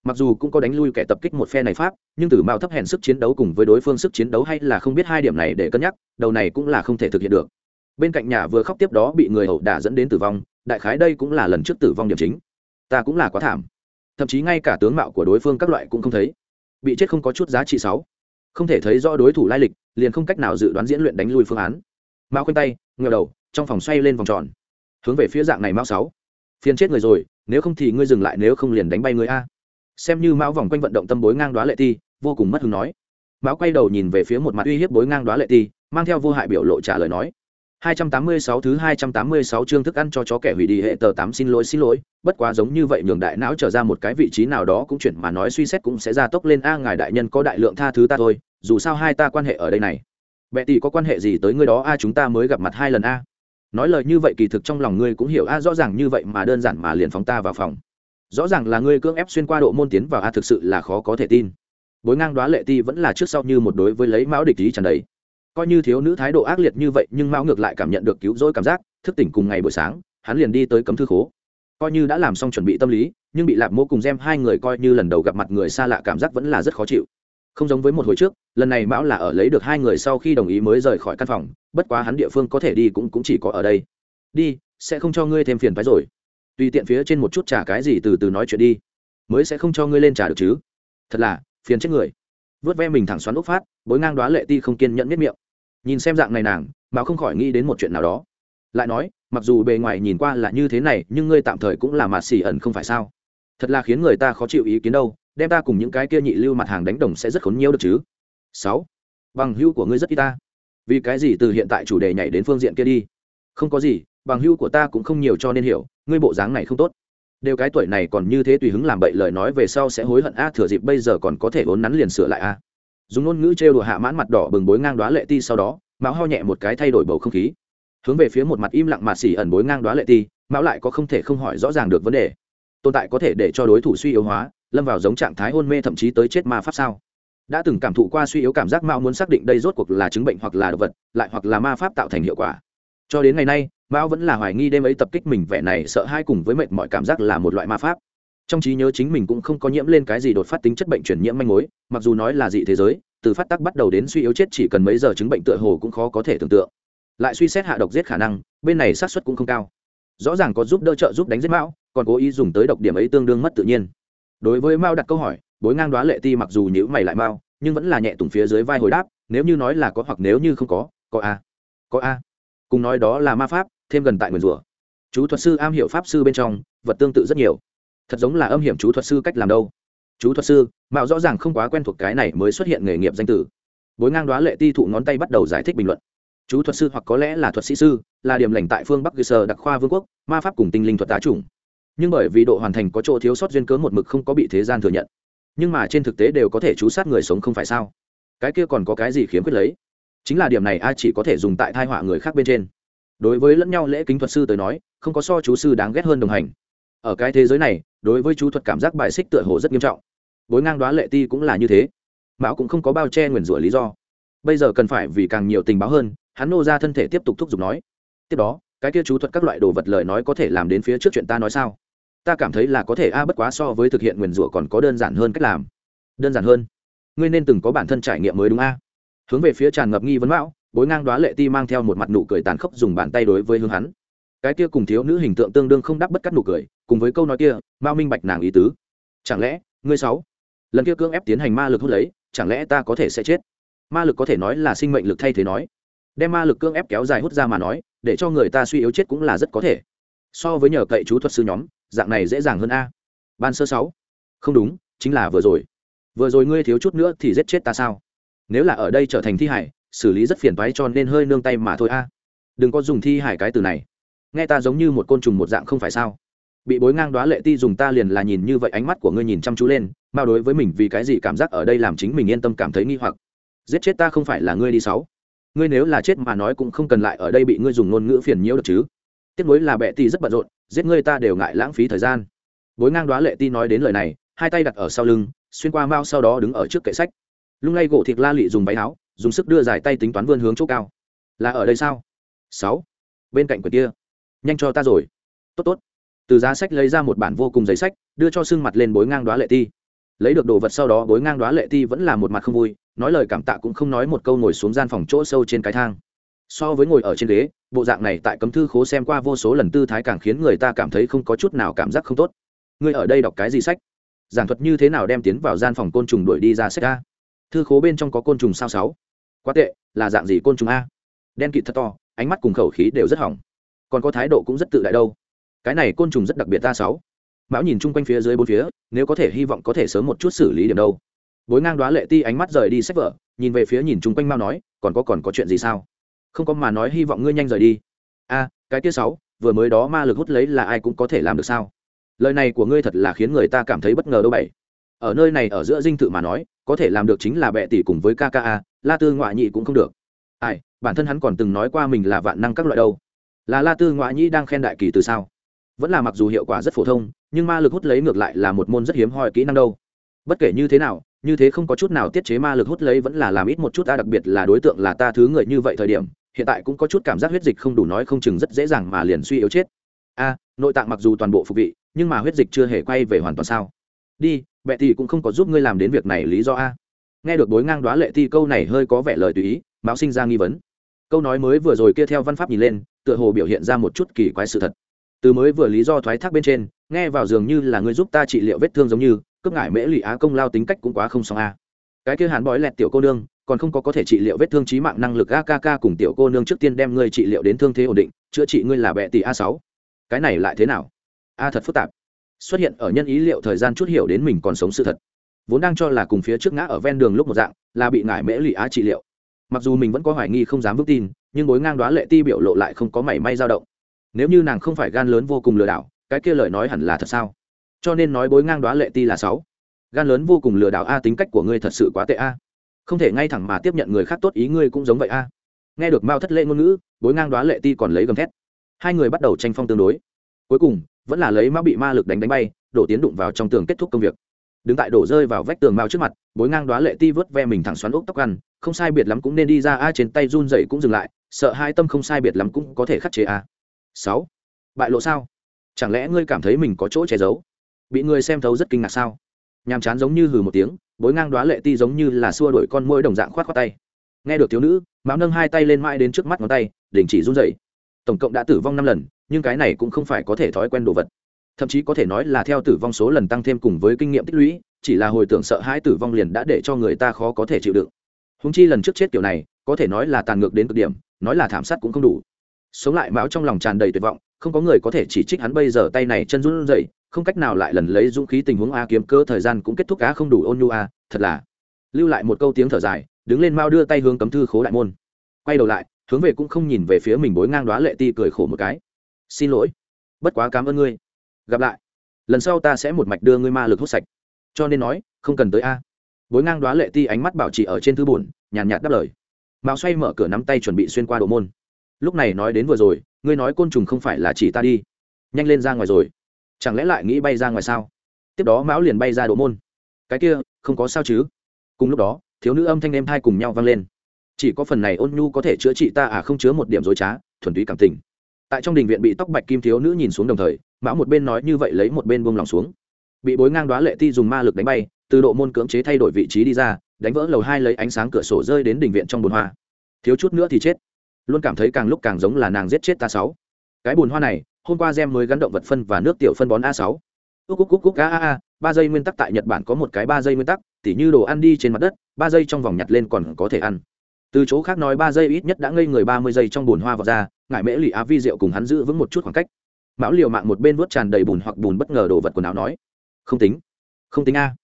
Mặc dù cũng có đánh lui kẻ tập kích một phe này pháp, nhưng tử mạo thấp hèn sức chiến đấu cùng với đối phương sức chiến đấu hay là không biết hai điểm này để cân nhắc, đầu này cũng là không thể thực hiện được. Bên cạnh nhà vừa khóc tiếp đó bị người hậu đả dẫn đến tử vong, đại khái đây cũng là lần trước tử vong điểm chính. Ta cũng là quá thảm. Thậm chí ngay cả tướng mạo của đối phương các loại cũng không thấy. Bị chết không có chút giá trị sáu. Không thể thấy rõ đối thủ lai lịch liền không cách nào dự đoán diễn luyện đánh lui phương án. Mao khoanh tay ngờ đầu, trong phòng xoay lên vòng tròn. Hướng về phía dạng này mao sáu. Phiền chết người rồi, nếu không thì ngươi dừng lại, nếu không liền đánh bay người a. Xem như mão vòng quanh vận động tâm bối ngang đoá lệ ti, vô cùng mất hứng nói. Mão quay đầu nhìn về phía một mặt uy hiếp bối ngang đoá lệ ti, mang theo vô hại biểu lộ trả lời nói. 286 thứ 286 chương thức ăn cho chó kẻ hủy đi hệ tờ 8 xin lỗi xin lỗi, bất quá giống như vậy nhường đại não trở ra một cái vị trí nào đó cũng chuyển mà nói suy xét cũng sẽ ra tốc lên a ngài đại nhân có đại lượng tha thứ ta thôi, dù sao hai ta quan hệ ở đây này. Bệ tỷ có quan hệ gì tới ngươi đó a chúng ta mới gặp mặt hai lần a. Nói lời như vậy kỳ thực trong lòng ngươi cũng hiểu a rõ ràng như vậy mà đơn giản mà liền phóng ta vào phòng. Rõ ràng là ngươi cưỡng ép xuyên qua độ môn tiến vào a thực sự là khó có thể tin. Bối ngang đoá lệ ti vẫn là trước sau như một đối với lấy mão địch ý tràn đầy coi như thiếu nữ thái độ ác liệt như vậy nhưng mao ngược lại cảm nhận được cứu rỗi cảm giác thức tỉnh cùng ngày buổi sáng hắn liền đi tới cấm thư khố. Coi như đã làm xong chuẩn bị tâm lý nhưng bị lạp mô cùng gem hai người coi như lần đầu gặp mặt người xa lạ cảm giác vẫn là rất khó chịu. Không giống với một hồi trước lần này mão là ở lấy được hai người sau khi đồng ý mới rời khỏi căn phòng bất quá hắn địa phương có thể đi cũng, cũng chỉ có ở đây. Đi sẽ không cho ngươi thêm phiền phái rồi. Tùy tiện phía trên một chút trả cái gì từ từ nói chuyện đi. Mới sẽ không cho ngươi lên trả được chứ. Thật là phiền chết người. Vớt ve mình thẳng xoắn úc phát bối ngang đoá lệ ti không kiên nhẫn miết miệng nhìn xem dạng này nàng, mà không khỏi nghĩ đến một chuyện nào đó. Lại nói, mặc dù bề ngoài nhìn qua là như thế này, nhưng ngươi tạm thời cũng là mạt xỉ ẩn không phải sao? Thật là khiến người ta khó chịu ý kiến đâu, đem ta cùng những cái kia nhị lưu mặt hàng đánh đồng sẽ rất khốn nhiều được chứ. Sáu, bằng hưu của ngươi rất ít ta. Vì cái gì từ hiện tại chủ đề nhảy đến phương diện kia đi? Không có gì, bằng hưu của ta cũng không nhiều cho nên hiểu, ngươi bộ dáng này không tốt. Đều cái tuổi này còn như thế tùy hứng làm bậy lời nói về sau sẽ hối hận. A, thừa dịp bây giờ còn có thể vốn nắn liền sửa lại a dùng ngôn ngữ trêu đùa hạ mãn mặt đỏ bừng bối ngang đoá lệ ti sau đó, mão ho nhẹ một cái thay đổi bầu không khí. Hướng về phía một mặt im lặng mạt xỉ ẩn bối ngang đoá lệ ti, mão lại có không thể không hỏi rõ ràng được vấn đề. Tồn tại có thể để cho đối thủ suy yếu hóa, lâm vào giống trạng thái hôn mê thậm chí tới chết ma pháp sao? Đã từng cảm thụ qua suy yếu cảm giác mão muốn xác định đây rốt cuộc là chứng bệnh hoặc là động vật, lại hoặc là ma pháp tạo thành hiệu quả. Cho đến ngày nay, mão vẫn là hoài nghi đêm ấy tập kích mình, vẻ này sợ hai cùng với mệt mọi cảm giác là một loại ma pháp trong trí nhớ chính mình cũng không có nhiễm lên cái gì đột phát tính chất bệnh truyền nhiễm manh mối, mặc dù nói là dị thế giới, từ phát tắc bắt đầu đến suy yếu chết chỉ cần mấy giờ chứng bệnh tựa hồ cũng khó có thể tưởng tượng. Lại suy xét hạ độc giết khả năng, bên này xác suất cũng không cao. Rõ ràng có giúp đỡ trợ giúp đánh giết mão còn cố ý dùng tới độc điểm ấy tương đương mất tự nhiên. Đối với mao đặt câu hỏi, bối ngang đoá lệ ti mặc dù nhữ mày lại mao, nhưng vẫn là nhẹ tùng phía dưới vai hồi đáp, nếu như nói là có hoặc nếu như không có có a. Có a. Cùng nói đó là ma pháp, thêm gần tại nguyền rủa. Chú thuật sư am hiểu pháp sư bên trong, vật tương tự rất nhiều thật giống là âm hiểm chú thuật sư cách làm đâu. Chú thuật sư, mạo rõ ràng không quá quen thuộc cái này mới xuất hiện nghề nghiệp danh tử bối ngang đoá lệ ti thụ ngón tay bắt đầu giải thích bình luận. Chú thuật sư hoặc có lẽ là thuật sĩ sư, là điểm lành tại phương bắc ghi sơ đặc khoa vương quốc, ma pháp cùng tinh linh thuật tá chủng. Nhưng bởi vì độ hoàn thành có chỗ thiếu sót duyên cớ một mực không có bị thế gian thừa nhận. Nhưng mà trên thực tế đều có thể chú sát người sống không phải sao? Cái kia còn có cái gì khiếm khuyết lấy? Chính là điểm này a chỉ có thể dùng tại thai họa người khác bên trên. Đối với lẫn nhau lễ kính thuật sư tới nói, không có so chú sư đáng ghét hơn đồng hành. Ở cái thế giới này đối với chú thuật cảm giác bài xích tựa hồ rất nghiêm trọng. Bối ngang đoá lệ ti cũng là như thế. Mão cũng không có bao che nguyền rủa lý do. Bây giờ cần phải vì càng nhiều tình báo hơn, hắn nô ra thân thể tiếp tục thúc giục nói. Tiếp đó, cái kia chú thuật các loại đồ vật lời nói có thể làm đến phía trước chuyện ta nói sao? Ta cảm thấy là có thể a, bất quá so với thực hiện nguyền rủa còn có đơn giản hơn cách làm. Đơn giản hơn. Ngươi nên từng có bản thân trải nghiệm mới đúng a. Hướng về phía tràn ngập nghi vấn mão, bối ngang đoá lệ ti mang theo một mặt nụ cười tàn khốc dùng bàn tay đối với hướng hắn. Cái kia cùng thiếu nữ hình tượng tương đương không đắp bất cắt nụ cười cùng với câu nói kia, mao minh bạch nàng ý tứ. Chẳng lẽ, ngươi sáu, lần kia cưỡng ép tiến hành ma lực hút lấy, chẳng lẽ ta có thể sẽ chết? Ma lực có thể nói là sinh mệnh lực thay thế nói. Đem ma lực cưỡng ép kéo dài hút ra mà nói, để cho người ta suy yếu chết cũng là rất có thể. So với nhờ cậy chú thuật sư nhóm, dạng này dễ dàng hơn a. Ban sơ sáu. Không đúng, chính là vừa rồi. Vừa rồi ngươi thiếu chút nữa thì giết chết ta sao? Nếu là ở đây trở thành thi hải xử lý rất phiền toái cho nên hơi nương tay mà thôi a. Đừng có dùng thi hải cái từ này. Nghe ta giống như một côn trùng một dạng không phải sao? Bị bối ngang đoá lệ ti dùng ta liền là nhìn như vậy, ánh mắt của ngươi nhìn chăm chú lên, mà đối với mình vì cái gì cảm giác ở đây làm chính mình yên tâm cảm thấy nghi hoặc. Giết chết ta không phải là ngươi đi sáu. Ngươi nếu là chết mà nói cũng không cần lại ở đây bị ngươi dùng ngôn ngữ phiền nhiễu được chứ. Tiếc nối là bệ ti rất bận rộn, giết ngươi ta đều ngại lãng phí thời gian. Bối ngang đoá lệ ti nói đến lời này, hai tay đặt ở sau lưng, xuyên qua mao sau đó đứng ở trước kệ sách. Lung lay gỗ thịt la lị dùng váy áo, dùng sức đưa dài tay tính toán vươn hướng chỗ cao. Là ở đây sao? Sáu. Bên cạnh quyển kia. Nhanh cho ta rồi. Tốt tốt từ giá sách lấy ra một bản vô cùng giấy sách, đưa cho sưng mặt lên bối ngang đoá lệ ti. Lấy được đồ vật sau đó bối ngang đoá lệ ti vẫn là một mặt không vui, nói lời cảm tạ cũng không nói một câu ngồi xuống gian phòng chỗ sâu trên cái thang. So với ngồi ở trên ghế, bộ dạng này tại cấm thư khố xem qua vô số lần tư thái càng khiến người ta cảm thấy không có chút nào cảm giác không tốt. Ngươi ở đây đọc cái gì sách? Giảng thuật như thế nào đem tiến vào gian phòng côn trùng đuổi đi ra sách a? Thư khố bên trong có côn trùng sao sáu? Quá tệ, là dạng gì côn trùng a? Đen kịt thật to, ánh mắt cùng khẩu khí đều rất hỏng. Còn có thái độ cũng rất tự đại đâu cái này côn trùng rất đặc biệt ta sáu. Mão nhìn chung quanh phía dưới bốn phía, nếu có thể hy vọng có thể sớm một chút xử lý điểm đâu. Bối ngang đoá lệ ti ánh mắt rời đi sách vở, nhìn về phía nhìn chung quanh mao nói, còn có còn có chuyện gì sao? Không có mà nói hy vọng ngươi nhanh rời đi. A, cái kia sáu, vừa mới đó ma lực hút lấy là ai cũng có thể làm được sao? Lời này của ngươi thật là khiến người ta cảm thấy bất ngờ đâu bảy. Ở nơi này ở giữa dinh thự mà nói, có thể làm được chính là bệ tỷ cùng với kka la tư ngoại nhị cũng không được. Ai, bản thân hắn còn từng nói qua mình là vạn năng các loại đâu. Là la tư ngoại nhị đang khen đại kỳ từ sao? Vẫn là mặc dù hiệu quả rất phổ thông, nhưng ma lực hút lấy ngược lại là một môn rất hiếm hoi kỹ năng đâu. Bất kể như thế nào, như thế không có chút nào tiết chế ma lực hút lấy vẫn là làm ít một chút ta đặc biệt là đối tượng là ta thứ người như vậy thời điểm, hiện tại cũng có chút cảm giác huyết dịch không đủ nói không chừng rất dễ dàng mà liền suy yếu chết. A, nội tạng mặc dù toàn bộ phục vị, nhưng mà huyết dịch chưa hề quay về hoàn toàn sao. Đi bệ thì cũng không có giúp ngươi làm đến việc này lý do a. Nghe được đối ngang đoá lệ ti câu này hơi có vẻ lời tùy ý, mão sinh ra nghi vấn. Câu nói mới vừa rồi kia theo văn pháp nhìn lên, tựa hồ biểu hiện ra một chút kỳ quái sự thật từ mới vừa lý do thoái thác bên trên, nghe vào dường như là ngươi giúp ta trị liệu vết thương giống như, cướp ngải mễ lụy á công lao tính cách cũng quá không xong a. Cái kia hàn bói lẹt tiểu cô nương, còn không có có thể trị liệu vết thương trí mạng năng lực akk cùng tiểu cô nương trước tiên đem ngươi trị liệu đến thương thế ổn định, chữa trị ngươi là bệ tỷ a sáu. Cái này lại thế nào? A thật phức tạp. Xuất hiện ở nhân ý liệu thời gian chút hiểu đến mình còn sống sự thật. Vốn đang cho là cùng phía trước ngã ở ven đường lúc một dạng, là bị ngải mễ lụy á trị liệu. Mặc dù mình vẫn có hoài nghi không dám vững tin, nhưng bối ngang đoá lệ ti biểu lộ lại không có mảy may dao động nếu như nàng không phải gan lớn vô cùng lừa đảo, cái kia lời nói hẳn là thật sao? Cho nên nói bối ngang đoá lệ ti là sáu. Gan lớn vô cùng lừa đảo a, tính cách của ngươi thật sự quá tệ a. Không thể ngay thẳng mà tiếp nhận người khác tốt ý ngươi cũng giống vậy a. Nghe được mao thất lễ ngôn ngữ, bối ngang đoá lệ ti còn lấy gầm thét. Hai người bắt đầu tranh phong tương đối. Cuối cùng, vẫn là lấy mao bị ma lực đánh đánh bay, đổ tiến đụng vào trong tường kết thúc công việc. Đứng tại đổ rơi vào vách tường mao trước mặt, bối ngang đoá lệ ti vớt ve mình thẳng xoắn ốc tóc ăn, không sai biệt lắm cũng nên đi ra a, trên tay run dậy cũng dừng lại, sợ hai tâm không sai biệt lắm cũng có thể khắc chế a sáu. Bại lộ sao? Chẳng lẽ ngươi cảm thấy mình có chỗ che giấu? Bị người xem thấu rất kinh ngạc sao? Nhàm chán giống như hừ một tiếng, bối ngang đoá lệ ti giống như là xua đuổi con môi đồng dạng khoát khoát tay. Nghe được thiếu nữ, mão nâng hai tay lên mãi đến trước mắt ngón tay, đình chỉ run dậy tổng cộng đã tử vong năm lần, nhưng cái này cũng không phải có thể thói quen đồ vật. Thậm chí có thể nói là theo tử vong số lần tăng thêm cùng với kinh nghiệm tích lũy, chỉ là hồi tưởng sợ hãi tử vong liền đã để cho người ta khó có thể chịu đựng. Húng chi lần trước chết kiểu này, có thể nói là tàn ngược đến cực điểm, nói là thảm sát cũng không đủ sống lại mão trong lòng tràn đầy tuyệt vọng, không có người có thể chỉ trích hắn bây giờ tay này chân run rẩy, không cách nào lại lần lấy dũng khí tình huống a kiếm cơ thời gian cũng kết thúc cá không đủ ôn nhu a, thật là. Lưu lại một câu tiếng thở dài, đứng lên mao đưa tay hướng cấm thư khố đại môn. Quay đầu lại, hướng về cũng không nhìn về phía mình bối ngang đoá lệ ti cười khổ một cái. Xin lỗi, bất quá cảm ơn ngươi. Gặp lại. Lần sau ta sẽ một mạch đưa ngươi ma lực hút sạch. Cho nên nói, không cần tới a. Bối ngang đoá lệ ti ánh mắt bảo trì ở trên thư bùn nhàn nhạt đáp lời. Mao xoay mở cửa nắm tay chuẩn bị xuyên qua độ môn lúc này nói đến vừa rồi, ngươi nói côn trùng không phải là chỉ ta đi. Nhanh lên ra ngoài rồi. Chẳng lẽ lại nghĩ bay ra ngoài sao? Tiếp đó mão liền bay ra độ môn. Cái kia, không có sao chứ? Cùng lúc đó, thiếu nữ âm thanh em hai cùng nhau vang lên. Chỉ có phần này ôn nhu có thể chữa trị ta à không chứa một điểm dối trá, thuần túy cảm tình. Tại trong đình viện bị tóc bạch kim thiếu nữ nhìn xuống đồng thời, mão một bên nói như vậy lấy một bên buông lòng xuống. Bị bối ngang đoá lệ ti dùng ma lực đánh bay, từ độ môn cưỡng chế thay đổi vị trí đi ra, đánh vỡ lầu hai lấy ánh sáng cửa sổ rơi đến đình viện trong bồn hoa. Thiếu chút nữa thì chết luôn cảm thấy càng lúc càng giống là nàng giết chết ta sáu. Cái bùn hoa này, hôm qua gem mới gắn động vật phân và nước tiểu phân bón a sáu. Úc úc úc úc, a a a, ba giây nguyên tắc tại nhật bản có một cái ba giây nguyên tắc, tỉ như đồ ăn đi trên mặt đất, ba giây trong vòng nhặt lên còn có thể ăn. Từ chỗ khác nói ba giây ít nhất đã ngây người ba mươi giây trong bùn hoa vào ra, ngại mễ lì á vi rượu cùng hắn giữ vững một chút khoảng cách. Mão liều mạng một bên vuốt tràn đầy bùn hoặc bùn bất ngờ đổ vật quần áo nói, không tính không tính a.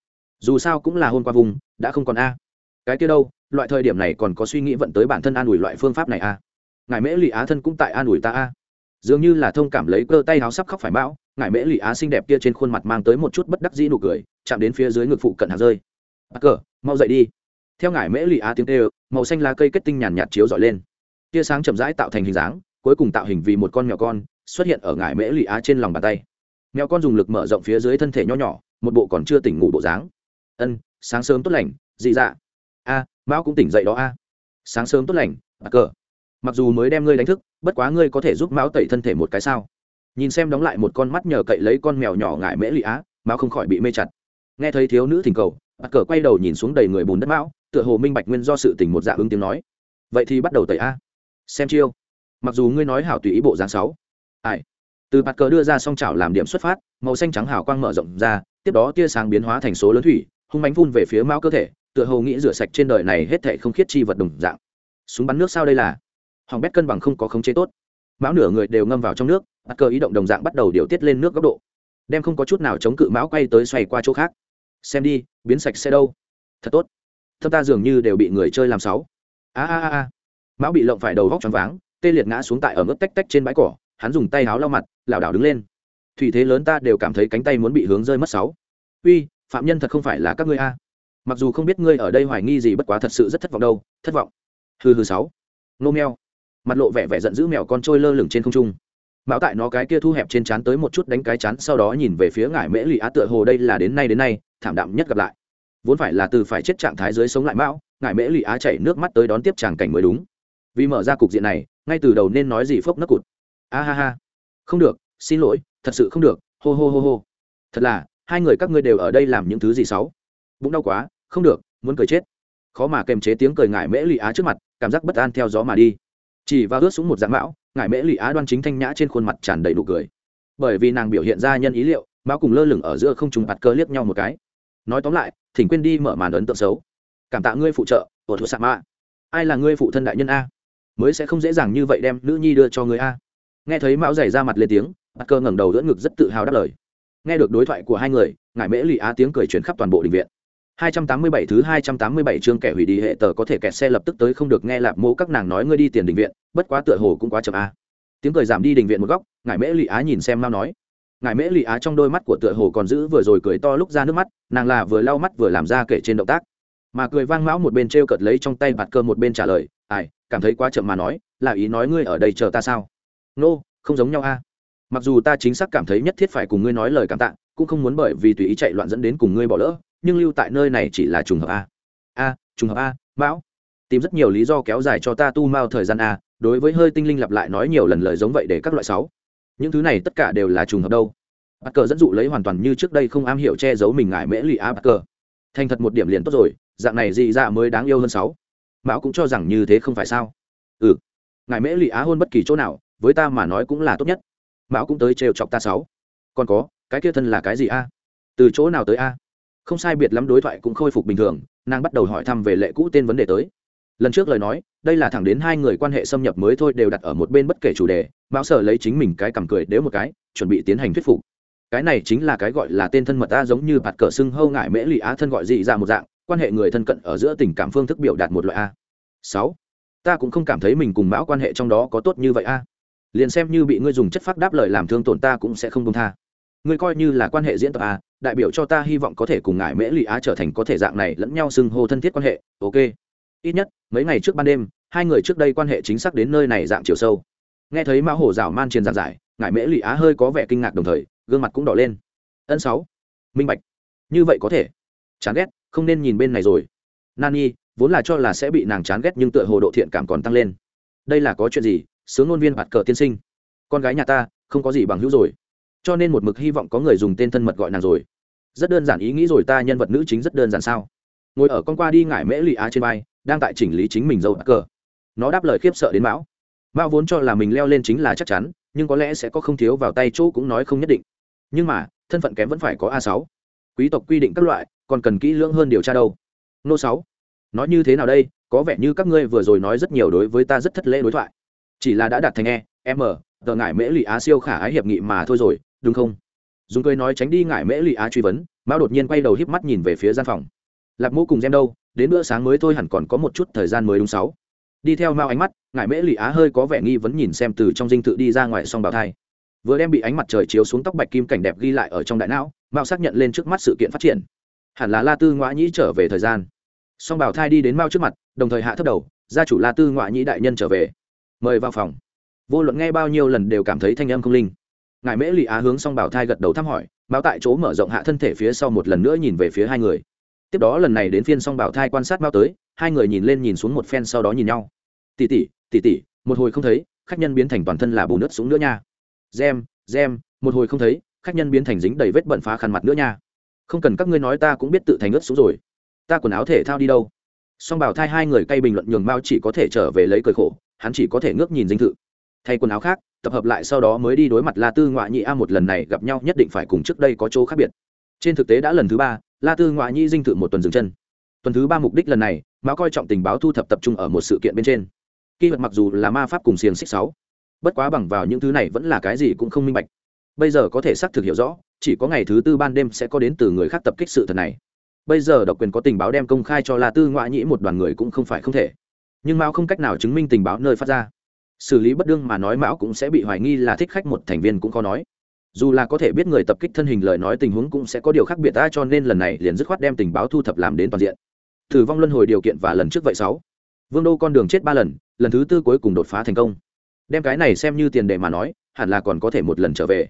Dù sao cũng là hôn qua vùng, đã không còn a. Cái kia đâu, loại thời điểm này còn có suy nghĩ vận tới bản thân an ủi loại phương pháp này a ngài mễ lì á thân cũng tại an ủi ta a. Dường như là thông cảm lấy cơ tay áo sắp khóc phải bão, ngài mễ lì á xinh đẹp kia trên khuôn mặt mang tới một chút bất đắc dĩ nụ cười, chạm đến phía dưới ngực phụ cận hạt rơi. Bắt cờ mau dậy đi. Theo ngài mễ lì á tiếng tê màu xanh lá cây kết tinh nhàn nhạt chiếu dọi lên. Tia sáng chậm rãi tạo thành hình dáng, cuối cùng tạo hình vì một con mèo con, xuất hiện ở ngài mễ lì á trên lòng bàn tay. Mèo con dùng lực mở rộng phía dưới thân thể nho nhỏ, một bộ còn chưa tỉnh ngủ bộ dáng. Ân, sáng sớm tốt lành, dị dạ. A, mão cũng tỉnh dậy đó a. Sáng sớm tốt lành bà cờ mặc dù mới đem ngươi đánh thức, bất quá ngươi có thể giúp mão tẩy thân thể một cái sao? Nhìn xem đóng lại một con mắt nhờ cậy lấy con mèo nhỏ ngại mễ lụy á, mão không khỏi bị mê chặt. Nghe thấy thiếu nữ thỉnh cầu bắt cờ quay đầu nhìn xuống đầy người bùn đất mão, tựa hồ minh bạch nguyên do sự tình một dạ ứng tiếng nói. Vậy thì bắt đầu tẩy a. Xem chiêu. Mặc dù ngươi nói hảo tùy ý bộ dáng sáu. Ai? Từ bạt cờ đưa ra song chảo làm điểm xuất phát, màu xanh trắng hào quang mở rộng ra, tiếp đó tia sáng biến hóa thành số lớn thủy, hung mánh phun về phía mao cơ thể, tựa hồ nghĩ rửa sạch trên đời này hết thể không khiết chi vật đồng dạng. Súng bắn nước sao đây là? Hỏng bét cân bằng không có khống chế tốt. Mão nửa người đều ngâm vào trong nước, bắt cờ ý động đồng dạng bắt đầu điều tiết lên nước góc độ. Đem không có chút nào chống cự mão quay tới xoay qua chỗ khác. Xem đi, biến sạch xe đâu. Thật tốt. Thâm ta dường như đều bị người chơi làm sáu. A a a mão bị lộng phải đầu vóc choáng váng, tê liệt ngã xuống tại ở mức tách tách trên bãi cỏ, hắn dùng tay háo lau mặt, lảo đảo đứng lên. Thủy thế lớn ta đều cảm thấy cánh tay muốn bị hướng rơi mất sáu. Uy, phạm nhân thật không phải là các ngươi a. Mặc dù không biết ngươi ở đây hoài nghi gì bất quá thật sự rất thất vọng đâu, thất vọng. Hừ hừ sáu. Nô meo mặt lộ vẻ vẻ giận dữ mèo con trôi lơ lửng trên không trung. Mão tại nó cái kia thu hẹp trên trán tới một chút đánh cái chán sau đó nhìn về phía ngải mễ lụy á tựa hồ đây là đến nay đến nay, thảm đạm nhất gặp lại. Vốn phải là từ phải chết trạng thái dưới sống lại mão, ngải mễ lụy á chảy nước mắt tới đón tiếp tràng cảnh mới đúng. Vì mở ra cục diện này, ngay từ đầu nên nói gì phốc nấc cụt. A ha ha. Không được, xin lỗi, thật sự không được, hô hô hô hô. Thật là, hai người các ngươi đều ở đây làm những thứ gì xấu? Bụng đau quá, không được, muốn cười chết. Khó mà kềm chế tiếng cười ngải mễ lụy á trước mặt, cảm giác bất an theo gió mà đi chỉ và ướt xuống một dáng mão, ngải mễ lụy á đoan chính thanh nhã trên khuôn mặt tràn đầy đủ cười. Bởi vì nàng biểu hiện ra nhân ý liệu, mão cùng lơ lửng ở giữa không trùng bạt cơ liếc nhau một cái. Nói tóm lại, thỉnh quên đi mở màn ấn tượng xấu. Cảm tạ ngươi phụ trợ ở thuộc sạc mạ. Ai là ngươi phụ thân đại nhân a? Mới sẽ không dễ dàng như vậy đem nữ nhi đưa cho người a. Nghe thấy mão dày ra mặt lên tiếng bạt cơ ngẩng đầu đỡ ngực rất tự hào đáp lời. Nghe được đối thoại của hai người, ngải mễ lụy á tiếng cười chuyển khắp toàn bộ đình viện. 287 thứ 287 chương kẻ hủy đi hệ tờ có thể kẹt xe lập tức tới không được nghe lạp mô các nàng nói ngươi đi tiền đình viện, bất quá tựa hồ cũng quá chậm a. Tiếng cười giảm đi đình viện một góc, ngải Mễ Lệ Á nhìn xem mau nói. Ngải Mễ Lệ Á trong đôi mắt của tựa hồ còn giữ vừa rồi cười to lúc ra nước mắt, nàng là vừa lau mắt vừa làm ra kể trên động tác. Mà cười vang mão một bên treo cợt lấy trong tay bạt cơ một bên trả lời, "Ai, cảm thấy quá chậm mà nói, là ý nói ngươi ở đây chờ ta sao?" "Nô, no, không giống nhau a." Mặc dù ta chính xác cảm thấy nhất thiết phải cùng ngươi nói lời cảm tạ, cũng không muốn bởi vì tùy ý chạy loạn dẫn đến cùng ngươi bỏ lỡ, nhưng lưu tại nơi này chỉ là trùng hợp a. A, trùng hợp a, mão. Tìm rất nhiều lý do kéo dài cho ta tu mao thời gian a, đối với hơi tinh linh lặp lại nói nhiều lần lời giống vậy để các loại sáu. Những thứ này tất cả đều là trùng hợp đâu. Bắt cờ dẫn dụ lấy hoàn toàn như trước đây không am hiểu che giấu mình ngại mễ lụy a bắt cờ. Thành thật một điểm liền tốt rồi, dạng này dị dạ mới đáng yêu hơn sáu. Mão cũng cho rằng như thế không phải sao. Ừ ngài mễ lụy á hôn bất kỳ chỗ nào, với ta mà nói cũng là tốt nhất. Mão cũng tới trêu chọc ta sáu. Còn có, cái kia thân là cái gì a? Từ chỗ nào tới a? Không sai biệt lắm đối thoại cũng khôi phục bình thường, nàng bắt đầu hỏi thăm về lệ cũ tên vấn đề tới. Lần trước lời nói, đây là thẳng đến hai người quan hệ xâm nhập mới thôi đều đặt ở một bên bất kể chủ đề, mão sở lấy chính mình cái cầm cười đếu một cái, chuẩn bị tiến hành thuyết phục. Cái này chính là cái gọi là tên thân mật ta giống như bạt cờ sưng hâu ngại mễ lì á thân gọi dị ra một dạng, quan hệ người thân cận ở giữa tình cảm phương thức biểu đạt một loại a sáu, ta cũng không cảm thấy mình cùng mão quan hệ trong đó có tốt như vậy a liền xem như bị ngươi dùng chất pháp đáp lời làm thương tổn ta cũng sẽ không công tha. Ngươi coi như là quan hệ diễn tập a đại biểu cho ta hy vọng có thể cùng ngài mễ lụy á trở thành có thể dạng này lẫn nhau xưng hô thân thiết quan hệ, ok. Ít nhất, mấy ngày trước ban đêm, hai người trước đây quan hệ chính xác đến nơi này dạng chiều sâu. Nghe thấy mã hổ rào man truyền giảng giải, ngài mễ lụy á hơi có vẻ kinh ngạc đồng thời, gương mặt cũng đỏ lên. Ân sáu. Minh bạch. Như vậy có thể. Chán ghét, không nên nhìn bên này rồi. Nani vốn là cho là sẽ bị nàng chán ghét nhưng tựa hồ độ thiện cảm còn tăng lên. Đây là có chuyện gì? Sướng ngôn viên bạt cờ tiên sinh. Con gái nhà ta, không có gì bằng hữu rồi. Cho nên một mực hy vọng có người dùng tên thân mật gọi nàng rồi rất đơn giản ý nghĩ rồi ta nhân vật nữ chính rất đơn giản sao? Ngồi ở con qua đi ngải mễ lụy á trên vai, đang tại chỉnh lý chính mình dâu cờ. Nó đáp lời khiếp sợ đến mão. Mão vốn cho là mình leo lên chính là chắc chắn, nhưng có lẽ sẽ có không thiếu vào tay chỗ cũng nói không nhất định. Nhưng mà, thân phận kém vẫn phải có a sáu. Quý tộc quy định các loại, còn cần kỹ lưỡng hơn điều tra đâu. Nô sáu. Nói như thế nào đây? Có vẻ như các ngươi vừa rồi nói rất nhiều đối với ta rất thất lễ đối thoại. Chỉ là đã đặt thành e m, tờ ngải mễ lụy á siêu khả ái hiệp nghị mà thôi rồi, đúng không? Dùng cười nói tránh đi ngải mễ lụy á truy vấn, mao đột nhiên quay đầu híp mắt nhìn về phía gian phòng. Lạc mô cùng xem đâu? Đến bữa sáng mới thôi hẳn còn có một chút thời gian mới đúng sáu. Đi theo mao ánh mắt, ngải mễ lụy á hơi có vẻ nghi vấn nhìn xem từ trong dinh thự đi ra ngoài song bào thai. Vừa đem bị ánh mặt trời chiếu xuống tóc bạch kim cảnh đẹp ghi lại ở trong đại não, mao xác nhận lên trước mắt sự kiện phát triển. Hẳn là la tư ngoã nhĩ trở về thời gian. Song bảo thai đi đến mao trước mặt, đồng thời hạ thấp đầu, gia chủ la tư ngoại nhĩ đại nhân trở về. Mời vào phòng. Vô luận nghe bao nhiêu lần đều cảm thấy thanh âm không linh ngài mễ lụy á hướng song bảo thai gật đầu thăm hỏi mao tại chỗ mở rộng hạ thân thể phía sau một lần nữa nhìn về phía hai người. Tiếp đó lần này đến phiên song bảo thai quan sát mao tới, hai người nhìn lên nhìn xuống một phen sau đó nhìn nhau. Tỉ tỉ tỉ tỉ, một hồi không thấy, khách nhân biến thành toàn thân là bùn nước xuống nữa nha. Gem gem, một hồi không thấy, khách nhân biến thành dính đầy vết bẩn phá khăn mặt nữa nha. Không cần các ngươi nói ta cũng biết tự thành ướt xuống rồi. Ta quần áo thể thao đi đâu? Song bảo thai hai người cay bình luận nhường mao chỉ có thể trở về lấy cười khổ, hắn chỉ có thể ngước nhìn dinh thự. Thay quần áo khác tập hợp lại sau đó mới đi đối mặt la tư ngoại nhị a một lần này gặp nhau nhất định phải cùng trước đây có chỗ khác biệt. Trên thực tế đã lần thứ ba, la tư ngoại nhị dinh thự một tuần dừng chân. Tuần thứ ba mục đích lần này mao coi trọng tình báo thu thập tập trung ở một sự kiện bên trên. Kỳ vật mặc dù là ma pháp cùng xiềng xích sáu, bất quá bằng vào những thứ này vẫn là cái gì cũng không minh bạch. Bây giờ có thể xác thực hiểu rõ, chỉ có ngày thứ tư ban đêm sẽ có đến từ người khác tập kích sự thật này. Bây giờ độc quyền có tình báo đem công khai cho la tư ngoại nhĩ một đoàn người cũng không phải không thể. Nhưng mao không cách nào chứng minh tình báo nơi phát ra xử lý bất đương mà nói mão cũng sẽ bị hoài nghi là thích khách một thành viên cũng khó nói. Dù là có thể biết người tập kích thân hình lời nói tình huống cũng sẽ có điều khác biệt, ta cho nên lần này liền dứt khoát đem tình báo thu thập làm đến toàn diện. Thử vong luân hồi điều kiện và lần trước vậy sáu. Vương đô con đường chết ba lần lần thứ tư cuối cùng đột phá thành công. Đem cái này xem như tiền đề mà nói, hẳn là còn có thể một lần trở về.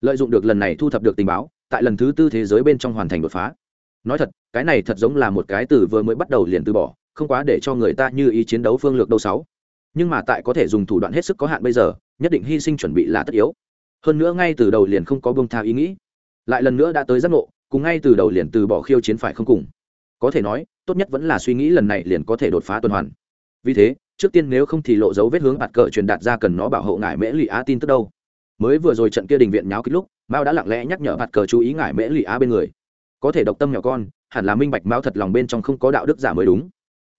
Lợi dụng được lần này thu thập được tình báo, tại lần thứ tư thế giới bên trong hoàn thành đột phá. Nói thật, cái này thật giống là một cái từ vừa mới bắt đầu liền từ bỏ, không quá để cho người ta như ý chiến đấu phương lược đâu sáu nhưng mà tại có thể dùng thủ đoạn hết sức có hạn bây giờ, nhất định hy sinh chuẩn bị là tất yếu. Hơn nữa ngay từ đầu liền không có bông tha ý nghĩ. Lại lần nữa đã tới giác ngộ, cùng ngay từ đầu liền từ bỏ khiêu chiến phải không cùng. Có thể nói, tốt nhất vẫn là suy nghĩ lần này liền có thể đột phá tuần hoàn. Vì thế, trước tiên nếu không thì lộ dấu vết hướng bạt cờ truyền đạt ra cần nó bảo hộ ngại mễ lụy á tin tức đâu. Mới vừa rồi trận kia đình viện nháo kích lúc, mao đã lặng lẽ nhắc nhở bạt cờ chú ý ngại mễ lụy á bên người. Có thể độc tâm nhỏ con, hẳn là minh bạch mao thật lòng bên trong không có đạo đức giả mới đúng.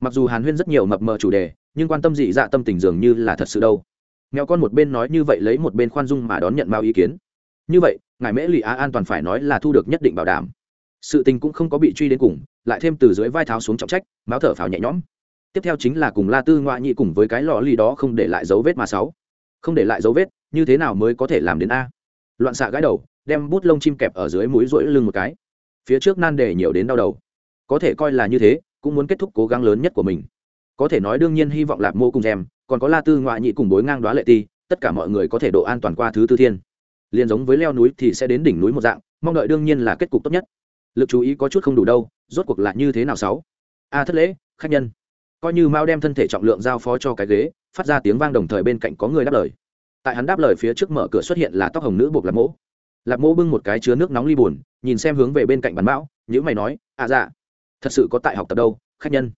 Mặc dù hàn huyên rất nhiều mập mờ chủ đề nhưng quan tâm dị dạ tâm tình dường như là thật sự đâu. Mèo con một bên nói như vậy lấy một bên khoan dung mà đón nhận mao ý kiến. Như vậy, ngài mễ lụy á an toàn phải nói là thu được nhất định bảo đảm. Sự tình cũng không có bị truy đến cùng, lại thêm từ dưới vai tháo xuống trọng trách máu thở phào nhẹ nhõm. Tiếp theo chính là cùng la tư ngoại nhị cùng với cái lò ly đó không để lại dấu vết mà sáu. Không để lại dấu vết, như thế nào mới có thể làm đến a? Loạn xạ gãi đầu, đem bút lông chim kẹp ở dưới mũi rỗi lưng một cái. Phía trước nan đề nhiều đến đau đầu. Có thể coi là như thế, cũng muốn kết thúc cố gắng lớn nhất của mình có thể nói đương nhiên hy vọng lạp mô cùng em còn có la tư ngoại nhị cùng bối ngang đoá lệ ti, tất cả mọi người có thể độ an toàn qua thứ tư thiên. Liền giống với leo núi thì sẽ đến đỉnh núi một dạng, mong đợi đương nhiên là kết cục tốt nhất. Lực chú ý có chút không đủ đâu, rốt cuộc là như thế nào sáu? A, thất lễ, khách nhân. Coi như mao đem thân thể trọng lượng giao phó cho cái ghế, phát ra tiếng vang đồng thời bên cạnh có người đáp lời. Tại hắn đáp lời phía trước mở cửa xuất hiện là tóc hồng nữ buộc lạp mỗ lạp mỗ bưng một cái chứa nước nóng ly buồn, nhìn xem hướng về bên cạnh bàn mão nhữ mày nói à dạ thật sự có tại học tập đâu, khách nhân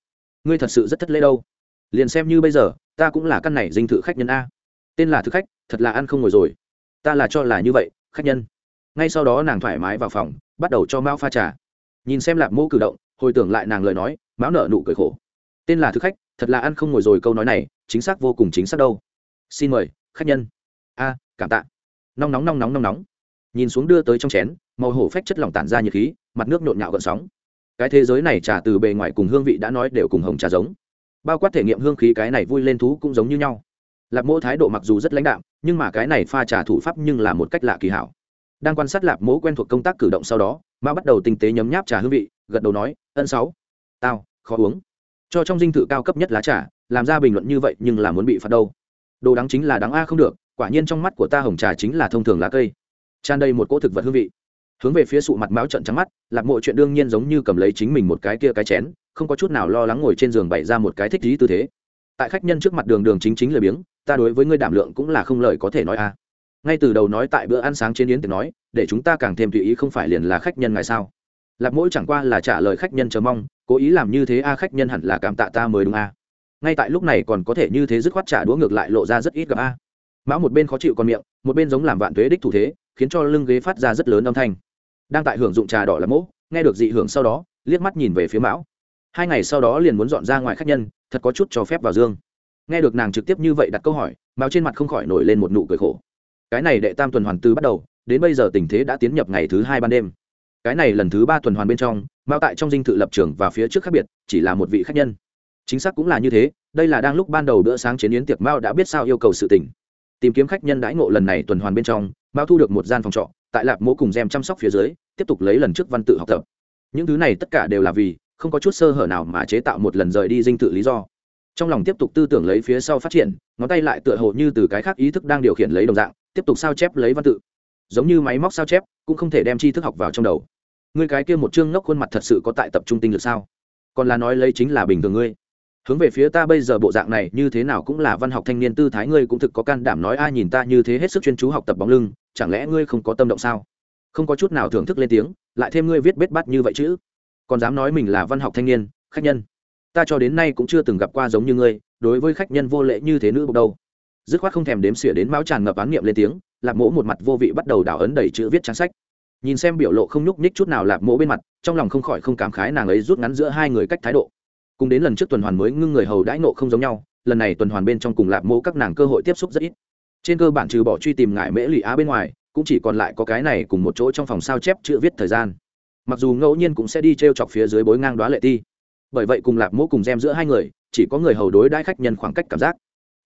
ngươi thật sự rất thất lễ đâu. Liền xem như bây giờ, ta cũng là căn này dinh thự khách nhân a. Tên là thực khách, thật là ăn không ngồi rồi. Ta là cho là như vậy, khách nhân. Ngay sau đó nàng thoải mái vào phòng, bắt đầu cho mão pha trà. Nhìn xem lạp mô cử động, hồi tưởng lại nàng lời nói, mão nở nụ cười khổ. Tên là thực khách, thật là ăn không ngồi rồi câu nói này, chính xác vô cùng chính xác đâu. Xin mời, khách nhân. A, cảm tạ. Nóng nóng nóng nóng nóng nóng. Nhìn xuống đưa tới trong chén, màu hổ phách chất lỏng tản ra nhiệt khí, mặt nước nhộn nhạo gợn sóng cái thế giới này trà từ bề ngoài cùng hương vị đã nói đều cùng hồng trà giống. Bao quát thể nghiệm hương khí cái này vui lên thú cũng giống như nhau. Lạp mỗ thái độ mặc dù rất lãnh đạm, nhưng mà cái này pha trà thủ pháp nhưng là một cách lạ kỳ hảo. Đang quan sát lạp mỗ quen thuộc công tác cử động sau đó ma bắt đầu tinh tế nhấm nháp trà hương vị, gật đầu nói, ân sáu, tao, khó uống. Cho trong dinh thự cao cấp nhất lá trà, làm ra bình luận như vậy nhưng là muốn bị phạt đâu. Đồ đắng chính là đắng a không được, quả nhiên trong mắt của ta hồng trà chính là thông thường lá cây. Tràn đầy một cỗ thực vật hương vị hướng về phía sụ mặt máu trận trắng mắt, lạc mộ chuyện đương nhiên giống như cầm lấy chính mình một cái kia cái chén, không có chút nào lo lắng ngồi trên giường bày ra một cái thích lý tư thế. Tại khách nhân trước mặt đường đường chính chính lời biếng, ta đối với ngươi đảm lượng cũng là không lời có thể nói a ngay từ đầu nói tại bữa ăn sáng trên yến tiệc nói, để chúng ta càng thêm tùy ý không phải liền là khách nhân ngày sao. Lạp mỗi chẳng qua là trả lời khách nhân chờ mong, cố ý làm như thế a, khách nhân hẳn là cảm tạ ta mới đúng a. Ngay tại lúc này còn có thể như thế dứt khoát trả đũa ngược lại lộ ra rất ít gặp a. Mão một bên khó chịu con miệng, một bên giống làm vạn tuế đích thủ thế, khiến cho lưng ghế phát ra rất lớn âm thanh đang tại hưởng dụng trà đỏ là mỗ, nghe được dị hưởng sau đó, liếc mắt nhìn về phía mão. Hai ngày sau đó liền muốn dọn ra ngoài khách nhân, thật có chút cho phép vào dương. Nghe được nàng trực tiếp như vậy đặt câu hỏi mao trên mặt không khỏi nổi lên một nụ cười khổ. Cái này đệ tam tuần hoàn tư bắt đầu, đến bây giờ tình thế đã tiến nhập ngày thứ hai ban đêm. Cái này lần thứ ba tuần hoàn bên trong mao tại trong dinh thự lập trường và phía trước khác biệt, chỉ là một vị khách nhân. Chính xác cũng là như thế, đây là đang lúc ban đầu bữa sáng chế yến tiệc mao đã biết sao yêu cầu sự tỉnh tìm kiếm khách nhân đãi ngộ lần này tuần hoàn bên trong mao thu được một gian phòng trọ tại lạp mỗ cùng gem chăm sóc phía dưới, tiếp tục lấy lần trước văn tự học tập. Những thứ này tất cả đều là vì, không có chút sơ hở nào mà chế tạo một lần rời đi dinh tự lý do. Trong lòng tiếp tục tư tưởng lấy phía sau phát triển, ngón tay lại tựa hồ như từ cái khác ý thức đang điều khiển lấy đồng dạng, tiếp tục sao chép lấy văn tự. Giống như máy móc sao chép, cũng không thể đem tri thức học vào trong đầu. Ngươi cái kia một chương ngốc khuôn mặt thật sự có tại tập trung tinh lực sao? Còn là nói lấy chính là bình thường ngươi hướng về phía ta bây giờ bộ dạng này như thế nào cũng là văn học thanh niên tư thái ngươi cũng thực có can đảm nói ai nhìn ta như thế hết sức chuyên chú học tập bóng lưng, chẳng lẽ ngươi không có tâm động sao? Không có chút nào thưởng thức lên tiếng, lại thêm ngươi viết bết bắt như vậy chứ? Còn dám nói mình là văn học thanh niên, khách nhân. Ta cho đến nay cũng chưa từng gặp qua giống như ngươi, đối với khách nhân vô lễ như thế nữ bộc đâu. Dứt khoát không thèm đếm xỉa đến máu tràn ngập án nghiệm lên tiếng, lạp mỗ một mặt vô vị bắt đầu đảo ấn đầy chữ viết trang sách. Nhìn xem biểu lộ không nhúc nhích chút nào lạp mỗ bên mặt, trong lòng không khỏi không cảm khái nàng ấy rút ngắn giữa hai người cách thái độ cùng đến lần trước tuần hoàn mới ngưng người hầu đãi nộ không giống nhau, lần này tuần hoàn bên trong cùng lạp mỗ các nàng cơ hội tiếp xúc rất ít. Trên cơ bản trừ bỏ truy tìm ngại mễ lụy á bên ngoài, cũng chỉ còn lại có cái này cùng một chỗ trong phòng sao chép chữ viết thời gian. Mặc dù ngẫu nhiên cũng sẽ đi t r e o chọc phía dưới bối ngang đoá lệ ti. Bởi vậy cùng lạp mỗ cùng gem giữa hai người, chỉ có người hầu đối đãi khách nhân khoảng cách cảm giác.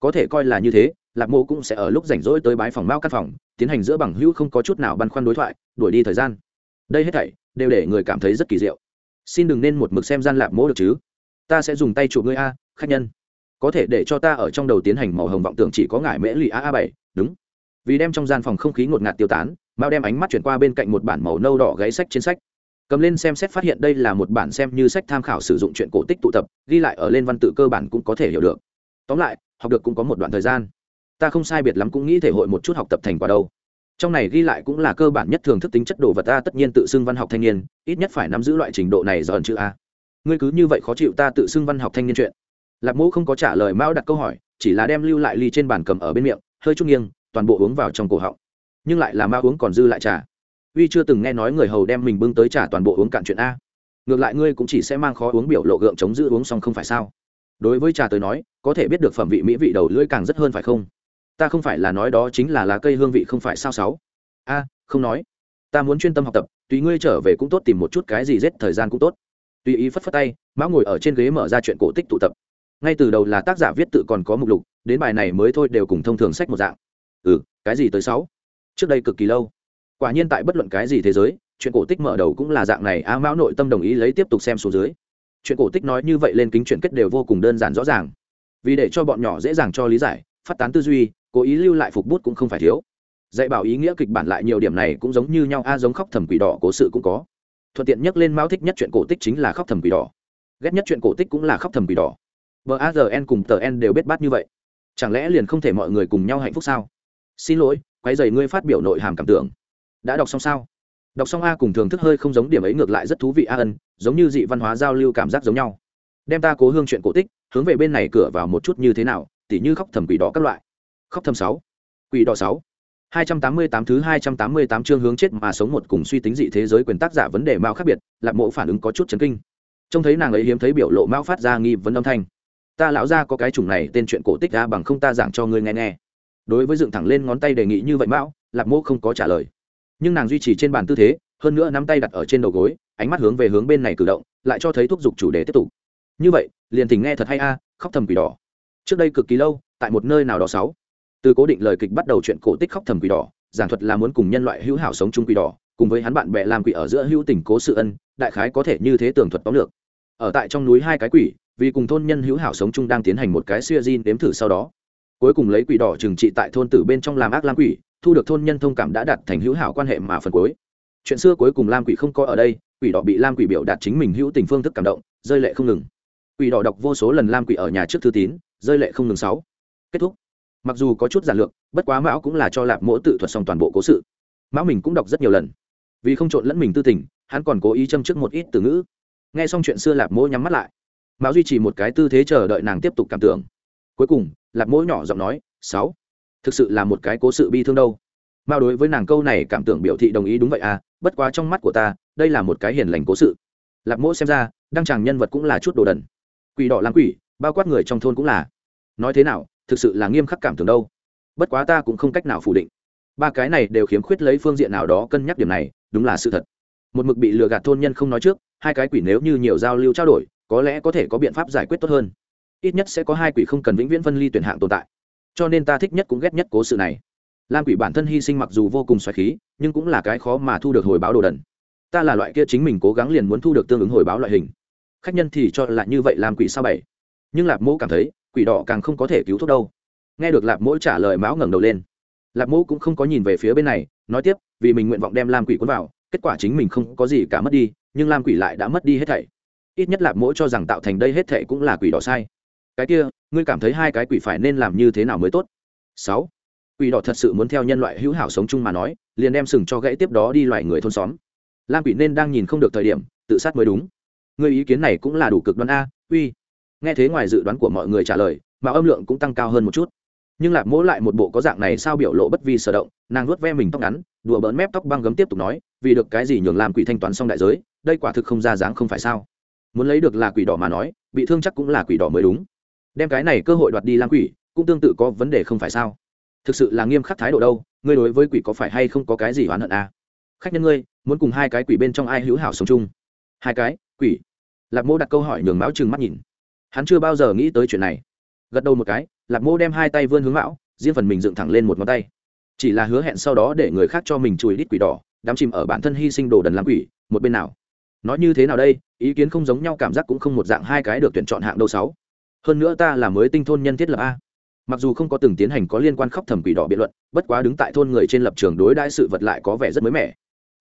Có thể coi là như thế, lạp mỗ cũng sẽ ở lúc rảnh rỗi tới bái phòng mao căn phòng, tiến hành giữa bằng hữu không có chút nào băn khoăn đối thoại, đuổi đi thời gian. Đây hết thảy đều để người cảm thấy rất kỳ diệu. Xin đừng nên một mực xem gian lạp mỗ được chứ? Ta sẽ dùng tay chụp ngươi a, khách nhân. Có thể để cho ta ở trong đầu tiến hành màu hồng vọng tưởng chỉ có ngải mễ lì a a bảy, đúng. Vì đem trong gian phòng không khí ngột ngạt tiêu tán, mao đem ánh mắt chuyển qua bên cạnh một bản màu nâu đỏ gáy sách trên sách. Cầm lên xem xét phát hiện đây là một bản xem như sách tham khảo sử dụng chuyện cổ tích tụ tập, ghi lại ở lên văn tự cơ bản cũng có thể hiểu được. Tóm lại, học được cũng có một đoạn thời gian. Ta không sai biệt lắm cũng nghĩ thể hội một chút học tập thành quả đâu. Trong này ghi lại cũng là cơ bản nhất thường thức tính chất đồ vật ta tất nhiên tự xưng văn học thanh niên, ít nhất phải nắm giữ loại trình độ này dần chữ a ngươi cứ như vậy khó chịu ta tự xưng văn học thanh niên chuyện. Lạc mẫu không có trả lời mao đặt câu hỏi, chỉ là đem lưu lại ly trên bàn cầm ở bên miệng, hơi chút nghiêng, toàn bộ uống vào trong cổ họng. Nhưng lại là mao uống còn dư lại trà. Uy chưa từng nghe nói người hầu đem mình bưng tới trà toàn bộ uống cạn chuyện a. Ngược lại ngươi cũng chỉ sẽ mang khó uống biểu lộ gượng chống giữ uống xong không phải sao? Đối với trà tới nói, có thể biết được phẩm vị mỹ vị đầu lưỡi càng rất hơn phải không? Ta không phải là nói đó chính là lá cây hương vị không phải sao sáu? A, không nói. Ta muốn chuyên tâm học tập, tùy ngươi trở về cũng tốt tìm một chút cái gì rết thời gian cũng tốt tùy ý phất phất tay, mão ngồi ở trên ghế mở ra chuyện cổ tích tụ tập. Ngay từ đầu là tác giả viết tự còn có mục lục, đến bài này mới thôi đều cùng thông thường sách một dạng. Ừ cái gì tới sáu? Trước đây cực kỳ lâu. Quả nhiên tại bất luận cái gì thế giới, chuyện cổ tích mở đầu cũng là dạng này, a mão nội tâm đồng ý lấy tiếp tục xem xuống dưới. Chuyện cổ tích nói như vậy lên kính chuyện kết đều vô cùng đơn giản rõ ràng. Vì để cho bọn nhỏ dễ dàng cho lý giải, phát tán tư duy, cố ý lưu lại phục bút cũng không phải thiếu. Dạy bảo ý nghĩa kịch bản lại nhiều điểm này cũng giống như nhau, a giống khóc thầm quỷ đỏ cố sự cũng có thuận tiện nhắc lên mao thích nhất chuyện cổ tích chính là khóc thầm quỷ đỏ. Ghét nhất chuyện cổ tích cũng là khóc thầm quỷ đỏ. Vợ a giờ en cùng tờ n đều biết bát như vậy. Chẳng lẽ liền không thể mọi người cùng nhau hạnh phúc sao? Xin lỗi quái dày ngươi phát biểu nội hàm cảm tưởng. Đã đọc xong sao? Đọc xong a cùng thường thức hơi không giống điểm ấy ngược lại rất thú vị a ân giống như dị văn hóa giao lưu cảm giác giống nhau. Đem ta cố hương chuyện cổ tích, hướng về bên này cửa vào một chút như thế nào, tỉ như khóc thầm quỷ đỏ các loại. Khóc thầm sáu. Quỷ đỏ sáu. 288 thứ 288 chương hướng chết mà sống một cùng suy tính dị thế giới quyền tác giả vấn đề mao khác biệt, Lạc Mộ phản ứng có chút chấn kinh. Trông thấy nàng ấy hiếm thấy biểu lộ mao phát ra nghi vấn âm thanh. Ta lão gia có cái chủng này tên chuyện cổ tích ra bằng không ta giảng cho ngươi nghe nghe. Đối với dựng thẳng lên ngón tay đề nghị như vậy mao, Lạc Mộ không có trả lời. Nhưng nàng duy trì trên bàn tư thế, hơn nữa nắm tay đặt ở trên đầu gối, ánh mắt hướng về hướng bên này cử động, lại cho thấy thúc dục chủ đề tiếp tục. Như vậy, liền thỉnh nghe thật hay a, khóc thầm quỷ đỏ. Trước đây cực kỳ lâu, tại một nơi nào đó sáu từ cố định lời kịch bắt đầu chuyện cổ tích khóc thầm quỷ đỏ, giảng thuật là muốn cùng nhân loại hữu hảo sống chung quỷ đỏ, cùng với hắn bạn bè làm quỷ ở giữa hữu tình cố sự ân, đại khái có thể như thế tường thuật tóm lược. Ở tại trong núi hai cái quỷ, vì cùng thôn nhân hữu hảo sống chung đang tiến hành một cái xuya di đếm thử sau đó. Cuối cùng lấy quỷ đỏ trừng trị tại thôn tử bên trong làm ác lam quỷ, thu được thôn nhân thông cảm đã đạt thành hữu hảo quan hệ mà phần cuối. Chuyện xưa cuối cùng lam quỷ không có ở đây, quỷ đỏ bị lam quỷ biểu đạt chính mình hữu tình phương thức cảm động, rơi lệ không ngừng. Quỷ đỏ đọc vô số lần lam quỷ ở nhà trước thư tín, rơi lệ không ngừng sáu. Kết thúc mặc dù có chút giản lược, bất quá mão cũng là cho lạp mỗ tự thuật xong toàn bộ cố sự. Mão mình cũng đọc rất nhiều lần. Vì không trộn lẫn mình tư tình, hắn còn cố ý châm trước một ít từ ngữ. Nghe xong chuyện xưa, lạp mỗ nhắm mắt lại. Mão duy trì một cái tư thế chờ đợi nàng tiếp tục cảm tưởng. Cuối cùng, lạp mỗ nhỏ giọng nói, sáu, thực sự là một cái cố sự bi thương đâu. Mao đối với nàng câu này cảm tưởng biểu thị đồng ý đúng vậy à bất quá trong mắt của ta, đây là một cái hiền lành cố sự. Lạp mỗ xem ra, đăng tràng nhân vật cũng là chút đồ đần. Quỷ đỏ làm quỷ, bao quát người trong thôn cũng là. Nói thế nào thực sự là nghiêm khắc cảm tưởng đâu. Bất quá ta cũng không cách nào phủ định. Ba cái này đều khiếm khuyết lấy phương diện nào đó cân nhắc điểm này, đúng là sự thật. Một mực bị lừa gạt thôn nhân không nói trước, hai cái quỷ nếu như nhiều giao lưu trao đổi, có lẽ có thể có biện pháp giải quyết tốt hơn. Ít nhất sẽ có hai quỷ không cần vĩnh viễn phân ly tuyển hạng tồn tại. Cho nên ta thích nhất cũng ghét nhất cố sự này. Lam quỷ bản thân hy sinh mặc dù vô cùng xoài khí, nhưng cũng là cái khó mà thu được hồi báo đồ đần. Ta là loại kia chính mình cố gắng liền muốn thu được tương ứng hồi báo loại hình. Khách nhân thì cho là như vậy làm quỷ sao bảy. Nhưng lạp mẫu cảm thấy quỷ đỏ càng không có thể cứu thuốc đâu. Nghe được lạp mẫu trả lời mão ngẩng đầu lên. Lạp mẫu cũng không có nhìn về phía bên này, nói tiếp, vì mình nguyện vọng đem lam quỷ cuốn vào, kết quả chính mình không có gì cả mất đi, nhưng lam quỷ lại đã mất đi hết thảy. Ít nhất lạp mẫu cho rằng tạo thành đây hết thảy cũng là quỷ đỏ sai. Cái kia, ngươi cảm thấy hai cái quỷ phải nên làm như thế nào mới tốt? Sáu. Quỷ đỏ thật sự muốn theo nhân loại hữu hảo sống chung mà nói, liền đem sừng cho gãy tiếp đó đi loài người thôn xóm. Lam quỷ nên đang nhìn không được thời điểm, tự sát mới đúng. Người ý kiến này cũng là đủ cực đoan a, uy nghe thế ngoài dự đoán của mọi người trả lời, mà âm lượng cũng tăng cao hơn một chút. Nhưng lạp mỗ lại một bộ có dạng này sao biểu lộ bất vi sở động, nàng nuốt ve mình tóc ngắn, đùa bỡn mép tóc băng gấm tiếp tục nói, vì được cái gì nhường làm quỷ thanh toán xong đại giới, đây quả thực không ra dáng không phải sao? Muốn lấy được là quỷ đỏ mà nói, bị thương chắc cũng là quỷ đỏ mới đúng. Đem cái này cơ hội đoạt đi làm quỷ, cũng tương tự có vấn đề không phải sao? Thực sự là nghiêm khắc thái độ đâu, ngươi đối với quỷ có phải hay không có cái gì oán hận à? khách nhân ngươi, muốn cùng hai cái quỷ bên trong ai hữu hảo sống chung? Hai cái, quỷ. Lạc mô đặt câu hỏi nhường máu chừng mắt nhìn hắn chưa bao giờ nghĩ tới chuyện này. Gật đầu một cái, lạc mô đem hai tay vươn hướng mão, riêng phần mình dựng thẳng lên một ngón tay. Chỉ là hứa hẹn sau đó để người khác cho mình chùi đít quỷ đỏ đắm chìm ở bản thân hy sinh đồ đần làm quỷ, một bên nào. Nói như thế nào đây, ý kiến không giống nhau, cảm giác cũng không một dạng hai cái được tuyển chọn hạng đâu sáu. Hơn nữa ta là mới tinh thôn nhân thiết lập a. Mặc dù không có từng tiến hành có liên quan khóc thầm quỷ đỏ biện luận, bất quá đứng tại thôn người trên lập trường đối đãi sự vật lại có vẻ rất mới mẻ.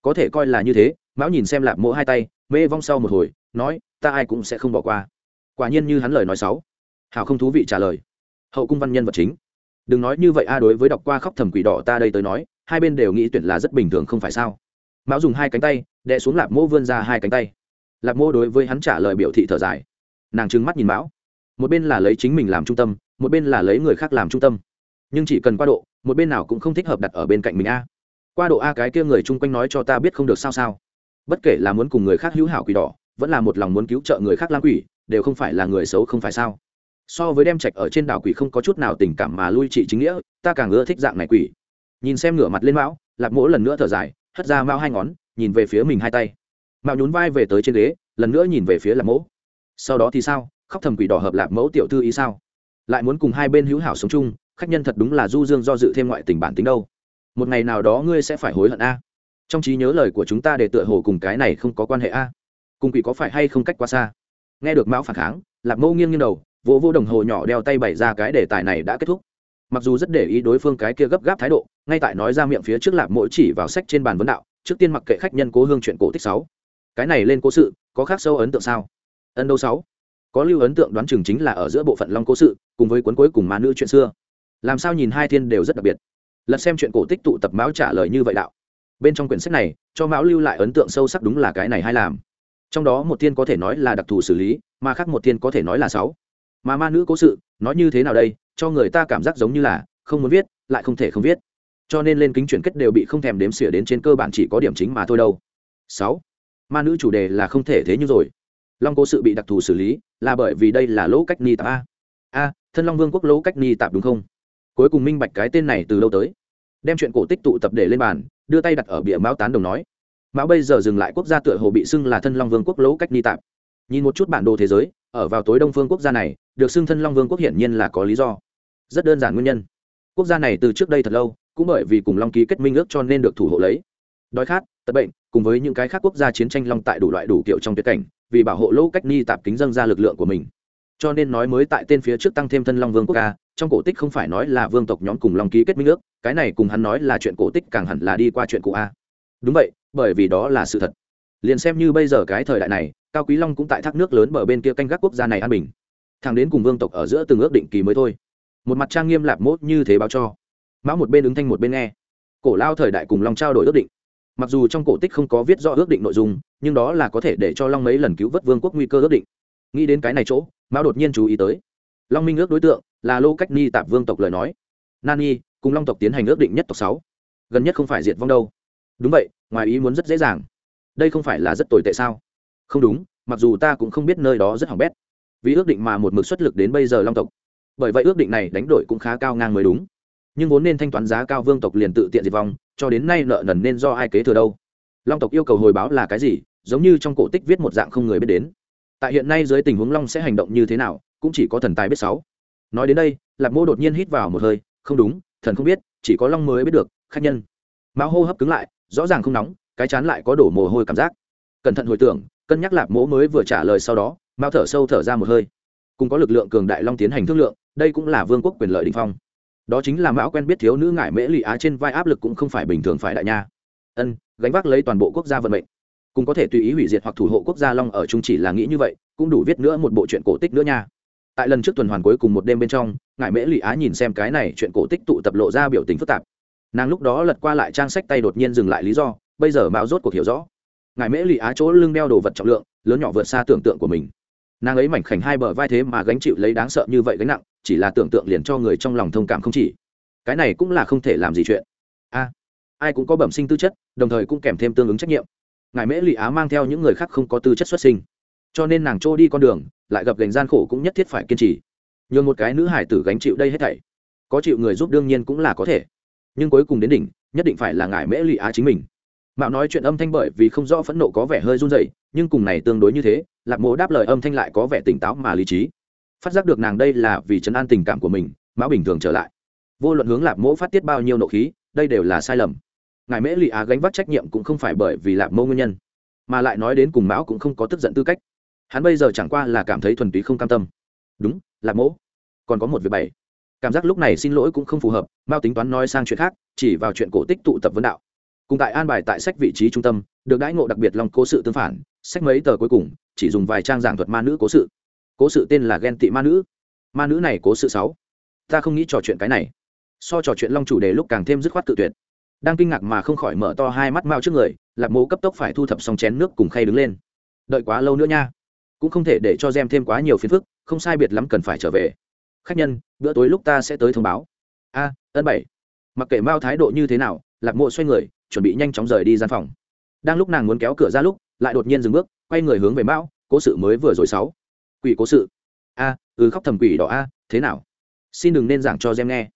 Có thể coi là như thế, mão nhìn xem lạp mỗ hai tay, mê vong sau một hồi, nói, ta ai cũng sẽ không bỏ qua quả nhiên như hắn lời nói sáu hào không thú vị trả lời. Hậu cung văn nhân vật chính. Đừng nói như vậy a, đối với đọc qua khóc thầm quỷ đỏ ta đây tới nói, hai bên đều nghĩ tuyển là rất bình thường không phải sao? Mão dùng hai cánh tay, đè xuống lạp mô vươn ra hai cánh tay. Lạp mô đối với hắn trả lời biểu thị thở dài. Nàng trừng mắt nhìn mão. Một bên là lấy chính mình làm trung tâm, một bên là lấy người khác làm trung tâm. Nhưng chỉ cần qua độ, một bên nào cũng không thích hợp đặt ở bên cạnh mình a. Qua độ a cái kia người chung quanh nói cho ta biết không được sao sao. Bất kể là muốn cùng người khác hữu hảo quỷ đỏ, vẫn là một lòng muốn cứu trợ người khác lam quỷ đều không phải là người xấu không phải sao? So với đem trạch ở trên đảo quỷ không có chút nào tình cảm mà lui trị chính nghĩa, ta càng ưa thích dạng này quỷ. Nhìn xem ngửa mặt lên mão lạp mỗ lần nữa thở dài, hất ra mao hai ngón, nhìn về phía mình hai tay. Mạo nhún vai về tới trên ghế, lần nữa nhìn về phía lạp mỗ. Sau đó thì sao? Khóc thầm quỷ đỏ hợp lạp mẫu tiểu thư ý sao? Lại muốn cùng hai bên hữu hảo sống chung, khách nhân thật đúng là du dương do dự thêm ngoại tình bản tính đâu. Một ngày nào đó ngươi sẽ phải hối hận a. Trong trí nhớ lời của chúng ta để tựa hồ cùng cái này không có quan hệ a. Cùng quỷ có phải hay không cách quá xa? Nghe được mão phản kháng, lạc mẫu nghiêng nghiêng đầu, vỗ vô đồng hồ nhỏ đeo tay bày ra cái đề tài này đã kết thúc. Mặc dù rất để ý đối phương cái kia gấp gáp thái độ, ngay tại nói ra miệng phía trước lạc mỗi chỉ vào sách trên bàn vấn đạo, trước tiên mặc kệ khách nhân cố hương chuyện cổ tích sáu. Cái này lên cố sự, có khác sâu ấn tượng sao? Ân đâu sáu. Có lưu ấn tượng đoán chừng chính là ở giữa bộ phận long cố sự, cùng với cuốn cuối cùng ma nữ chuyện xưa. Làm sao nhìn hai thiên đều rất đặc biệt. Lật xem chuyện cổ tích tụ tập mão trả lời như vậy đạo. Bên trong quyển sách này, cho mão lưu lại ấn tượng sâu sắc đúng là cái này hay làm trong đó một thiên có thể nói là đặc thù xử lý, mà khác một thiên có thể nói là sáu. Mà ma nữ cố sự, nói như thế nào đây, cho người ta cảm giác giống như là không muốn viết, lại không thể không viết. Cho nên lên kính chuyển kết đều bị không thèm đếm xỉa đến trên cơ bản chỉ có điểm chính mà thôi đâu. Sáu. Ma nữ chủ đề là không thể thế như rồi. Long cố sự bị đặc thù xử lý, là bởi vì đây là lỗ cách ni tạp a. A, thân long vương quốc lỗ cách ni tạp đúng không? Cuối cùng minh bạch cái tên này từ lâu tới. Đem chuyện cổ tích tụ tập để lên bàn, đưa tay đặt ở bìa mão tán đồng nói mão bây giờ dừng lại quốc gia tựa hồ bị xưng là thân long vương quốc lỗ cách ni tạp. Nhìn một chút bản đồ thế giới, ở vào tối đông phương quốc gia này, được xưng thân long vương quốc hiển nhiên là có lý do. Rất đơn giản nguyên nhân. Quốc gia này từ trước đây thật lâu, cũng bởi vì cùng long ký kết minh ước cho nên được thủ hộ lấy. Đói khát, tật bệnh, cùng với những cái khác quốc gia chiến tranh long tại đủ loại đủ kiểu trong tuyệt cảnh, vì bảo hộ lỗ cách ni tạp kính dâng ra lực lượng của mình. Cho nên nói mới tại tên phía trước tăng thêm thân long vương quốc ca trong cổ tích không phải nói là vương tộc nhóm cùng long ký kết minh ước, cái này cùng hắn nói là chuyện cổ tích càng hẳn là đi qua chuyện cụ a. Đúng vậy bởi vì đó là sự thật. Liền xem như bây giờ cái thời đại này, cao quý long cũng tại thác nước lớn bờ bên kia canh gác quốc gia này an bình. Thằng đến cùng vương tộc ở giữa từng ước định kỳ mới thôi. Một mặt trang nghiêm lạp mốt như thế báo cho. Mão một bên ứng thanh một bên nghe. Cổ lao thời đại cùng long trao đổi ước định. Mặc dù trong cổ tích không có viết rõ ước định nội dung, nhưng đó là có thể để cho long mấy lần cứu vớt vương quốc nguy cơ ước định. Nghĩ đến cái này chỗ mão đột nhiên chú ý tới. Long minh ước đối tượng là lô cách ni tạp vương tộc lời nói. Nani cùng long tộc tiến hành ước định nhất tộc sáu. Gần nhất không phải diệt vong đâu. Đúng vậy ngoài ý muốn rất dễ dàng. Đây không phải là rất tồi tệ sao? Không đúng, mặc dù ta cũng không biết nơi đó rất hỏng bét. Vì ước định mà một mực xuất lực đến bây giờ long tộc. Bởi vậy ước định này đánh đổi cũng khá cao ngang mới đúng. Nhưng vốn nên thanh toán giá cao vương tộc liền tự tiện diệt vong, cho đến nay nợ nần nên do ai kế thừa đâu? Long tộc yêu cầu hồi báo là cái gì? Giống như trong cổ tích viết một dạng không người biết đến. Tại hiện nay dưới tình huống long sẽ hành động như thế nào, cũng chỉ có thần tài biết sáu. Nói đến đây, lạc mô đột nhiên hít vào một hơi, không đúng, thần không biết, chỉ có long mới biết được, khách nhân. Mão hô hấp cứng lại rõ ràng không nóng, cái chán lại có đổ mồ hôi cảm giác. Cẩn thận hồi tưởng, cân nhắc lạp mỗ mới vừa trả lời sau đó, mao thở sâu thở ra một hơi. Cùng có lực lượng cường đại long tiến hành thương lượng, đây cũng là vương quốc quyền lợi đình phong. Đó chính là mão quen biết thiếu nữ ngải mễ lụy á trên vai áp lực cũng không phải bình thường phải đại nha. Ân, gánh vác lấy toàn bộ quốc gia vận mệnh. Cũng có thể tùy ý hủy diệt hoặc thủ hộ quốc gia long ở trung chỉ là nghĩ như vậy, cũng đủ viết nữa một bộ chuyện cổ tích nữa nha. Tại lần trước tuần hoàn cuối cùng một đêm bên trong, ngải mễ lụy á nhìn xem cái này chuyện cổ tích tụ tập lộ ra biểu tình phức tạp nàng lúc đó lật qua lại trang sách tay đột nhiên dừng lại lý do, bây giờ mạo rốt cuộc hiểu rõ. Ngài mễ lụy á chỗ lưng đeo đồ vật trọng lượng, lớn nhỏ vượt xa tưởng tượng của mình. Nàng ấy mảnh khảnh hai bờ vai thế mà gánh chịu lấy đáng sợ như vậy gánh nặng, chỉ là tưởng tượng liền cho người trong lòng thông cảm không chỉ. Cái này cũng là không thể làm gì chuyện. A, ai cũng có bẩm sinh tư chất, đồng thời cũng kèm thêm tương ứng trách nhiệm. Ngài mễ lụy á mang theo những người khác không có tư chất xuất sinh. Cho nên nàng trôi đi con đường, lại gặp gành gian khổ cũng nhất thiết phải kiên trì. Nhường một cái nữ hải tử gánh chịu đây hết thảy. Có chịu người giúp đương nhiên cũng là có thể nhưng cuối cùng đến đỉnh, nhất định phải là ngài mễ lụy á chính mình. Mạo nói chuyện âm thanh bởi vì không rõ phẫn nộ có vẻ hơi run rẩy, nhưng cùng này tương đối như thế, lạc mộ đáp lời âm thanh lại có vẻ tỉnh táo mà lý trí. Phát giác được nàng đây là vì chấn an tình cảm của mình, mão bình thường trở lại. Vô luận hướng lạc mộ phát tiết bao nhiêu nộ khí, đây đều là sai lầm. Ngài mễ lụy á gánh vác trách nhiệm cũng không phải bởi vì lạc mộ nguyên nhân, mà lại nói đến cùng mão cũng không có tức giận tư cách. Hắn bây giờ chẳng qua là cảm thấy thuần túy không cam tâm. Đúng, lạc mộ, còn có một việc bảy cảm giác lúc này xin lỗi cũng không phù hợp, mao tính toán nói sang chuyện khác, chỉ vào chuyện cổ tích tụ tập vấn đạo. Cùng tại an bài tại sách vị trí trung tâm, được đãi ngộ đặc biệt lòng cố sự tương phản, sách mấy tờ cuối cùng, chỉ dùng vài trang giảng thuật ma nữ cố sự. Cố sự tên là ghen tị ma nữ. Ma nữ này cố sự sáu. Ta không nghĩ trò chuyện cái này. So trò chuyện long chủ đề lúc càng thêm dứt khoát tự tuyệt. Đang kinh ngạc mà không khỏi mở to hai mắt mao trước người, lạc mố cấp tốc phải thu thập xong chén nước cùng khay đứng lên. Đợi quá lâu nữa nha. Cũng không thể để cho gem thêm quá nhiều phiền phức, không sai biệt lắm cần phải trở về khách nhân, bữa tối lúc ta sẽ tới thông báo. A, ân bảy. Mặc kệ mao thái độ như thế nào, lạc mộ xoay người, chuẩn bị nhanh chóng rời đi gian phòng. Đang lúc nàng muốn kéo cửa ra lúc, lại đột nhiên dừng bước, quay người hướng về mao, cố sự mới vừa rồi sáu. Quỷ cố sự. A ừ khóc thầm quỷ đỏ a, thế nào? Xin đừng nên giảng cho gem nghe.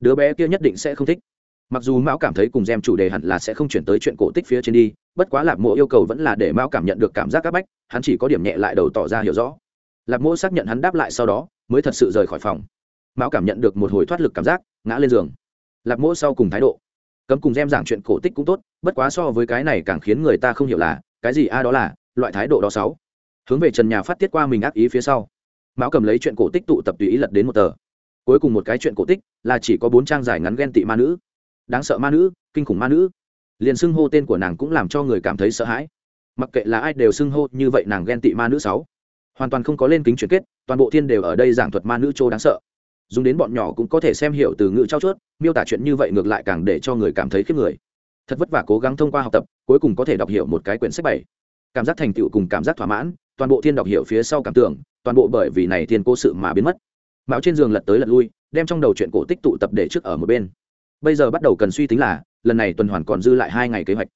Đứa bé kia nhất định sẽ không thích. Mặc dù mão cảm thấy cùng gem chủ đề hẳn là sẽ không chuyển tới chuyện cổ tích phía trên đi, bất quá lạc mộ yêu cầu vẫn là để mão cảm nhận được cảm giác áp bách, hắn chỉ có điểm nhẹ lại đầu tỏ ra hiểu rõ. Lạc mộ xác nhận hắn đáp lại sau đó mới thật sự rời khỏi phòng. Mão cảm nhận được một hồi thoát lực cảm giác, ngã lên giường. Lạc mỗ sau cùng thái độ. Cấm cùng xem giảng chuyện cổ tích cũng tốt, bất quá so với cái này càng khiến người ta không hiểu là, cái gì a đó là, loại thái độ đó sáu. Hướng về trần nhà phát tiết qua mình ác ý phía sau. Mão cầm lấy chuyện cổ tích tụ tập tùy ý lật đến một tờ. Cuối cùng một cái chuyện cổ tích là chỉ có bốn trang dài ngắn ghen tị ma nữ. Đáng sợ ma nữ, kinh khủng ma nữ. Liền xưng hô tên của nàng cũng làm cho người cảm thấy sợ hãi. Mặc kệ là ai đều xưng hô như vậy nàng ghen tị ma nữ sáu hoàn toàn không có lên kính chuyển kết, toàn bộ thiên đều ở đây giảng thuật ma nữ châu đáng sợ. Dùng đến bọn nhỏ cũng có thể xem hiểu từ ngữ trao chuốt, miêu tả chuyện như vậy ngược lại càng để cho người cảm thấy khiếp người. Thật vất vả cố gắng thông qua học tập, cuối cùng có thể đọc hiểu một cái quyển sách bảy. Cảm giác thành tựu cùng cảm giác thỏa mãn, toàn bộ thiên đọc hiểu phía sau cảm tưởng, toàn bộ bởi vì này thiên cố sự mà biến mất. Mạo trên giường lật tới lật lui, đem trong đầu chuyện cổ tích tụ tập để trước ở một bên. Bây giờ bắt đầu cần suy tính là, lần này tuần hoàn còn dư lại hai ngày kế hoạch.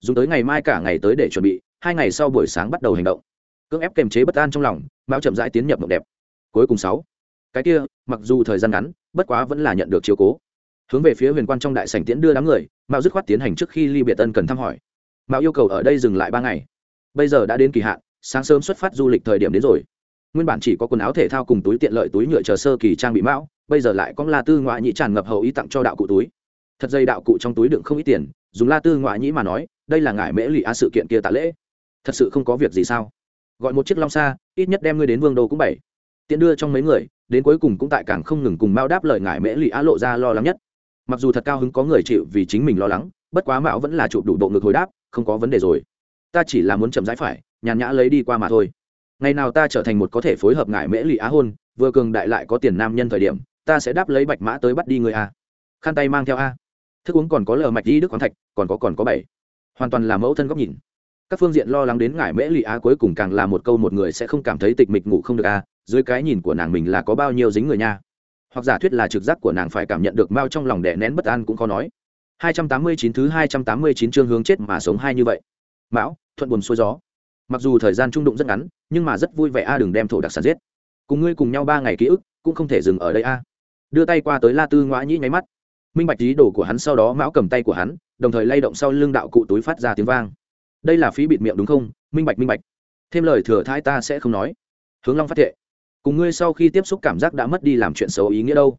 Dùng tới ngày mai cả ngày tới để chuẩn bị, hai ngày sau buổi sáng bắt đầu hành động cưỡng ép kềm chế bất an trong lòng, mão chậm rãi tiến nhập mộng đẹp. Cuối cùng sáu. Cái kia, mặc dù thời gian ngắn, bất quá vẫn là nhận được chiếu cố. Hướng về phía huyền quan trong đại sảnh tiễn đưa đám người mạo dứt khoát tiến hành trước khi ly biệt tân cần thăm hỏi. Mạo yêu cầu ở đây dừng lại ba ngày. Bây giờ đã đến kỳ hạn, sáng sớm xuất phát du lịch thời điểm đến rồi. Nguyên bản chỉ có quần áo thể thao cùng túi tiện lợi túi nhựa chờ sơ kỳ trang bị mão, bây giờ lại có la tư ngoại nhĩ tràn ngập hậu ý tặng cho đạo cụ túi. Thật dây đạo cụ trong túi đựng không ít tiền, dùng la tư ngoại nhĩ mà nói, đây là ngải mễ lụy a sự kiện kia tạ lễ. Thật sự không có việc gì sao? Gọi một chiếc long xa, ít nhất đem ngươi đến vương đô cũng bảy. Tiện đưa trong mấy người, đến cuối cùng cũng tại cảng không ngừng cùng mao đáp lời ngải mễ lụy á lộ ra lo lắng nhất. Mặc dù thật cao hứng có người chịu vì chính mình lo lắng, bất quá mạo vẫn là chụp đủ bộ ngực hồi đáp, không có vấn đề rồi. Ta chỉ là muốn chậm rãi phải, nhàn nhã lấy đi qua mà thôi. Ngày nào ta trở thành một có thể phối hợp ngải mễ lụy á hôn, vừa cường đại lại có tiền nam nhân thời điểm, ta sẽ đáp lấy bạch mã tới bắt đi người a. Khăn tay mang theo a. Thức uống còn có lờ mạch đi đức khoáng thạch, còn có còn có bảy. Hoàn toàn là mẫu thân góc nhìn các phương diện lo lắng đến ngải mễ lì á cuối cùng càng là một câu một người sẽ không cảm thấy tịch mịch ngủ không được a dưới cái nhìn của nàng mình là có bao nhiêu dính người nha. Hoặc giả thuyết là trực giác của nàng phải cảm nhận được mao trong lòng đẻ nén bất an cũng khó nói. 289 thứ 289 chương hướng chết mà sống hai như vậy. Mão, thuận buồn xuôi gió. Mặc dù thời gian trung đụng rất ngắn, nhưng mà rất vui vẻ a đừng đem thổ đặc sản giết. Cùng ngươi cùng nhau ba ngày ký ức, cũng không thể dừng ở đây a đưa tay qua tới la tư ngoã nhĩ nháy mắt. Minh bạch ý đồ của hắn, sau đó mão cầm tay của hắn, đồng thời lay động sau lưng đạo cụ túi phát ra tiếng vang đây là phí bịt miệng đúng không? Minh bạch minh bạch. Thêm lời thừa thai ta sẽ không nói. Hướng long phát thệ. Cùng ngươi sau khi tiếp xúc cảm giác đã mất đi làm chuyện xấu ý nghĩa đâu.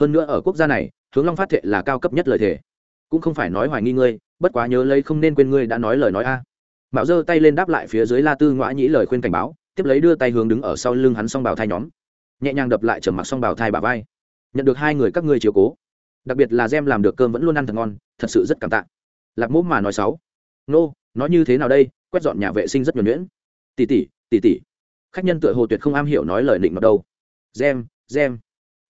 Hơn nữa ở quốc gia này, hướng long phát thệ là cao cấp nhất lời thề. Cũng không phải nói hoài nghi ngươi, bất quá nhớ lấy không nên quên ngươi đã nói lời nói a. Mạo giơ tay lên đáp lại phía dưới la tư ngoã nhĩ lời khuyên cảnh báo, tiếp lấy đưa tay hướng đứng ở sau lưng hắn s o n g bào thai nhóm. Nhẹ nhàng đập lại trầm mặc s o n g bào thai bà vai. Nhận được hai người các ngươi chiều cố. Đặc biệt là gem làm được cơm vẫn luôn ăn thật ngon, thật sự rất cảm tạ. Lạc mốt mà nói sáu nô nói như thế nào đây? Quét dọn nhà vệ sinh rất nhuẩn nhuyễn. Tỉ tỉ tỉ tỉ. Khách nhân tựa hồ tuyệt không am hiểu nói lời định mật đâu. Gem gem.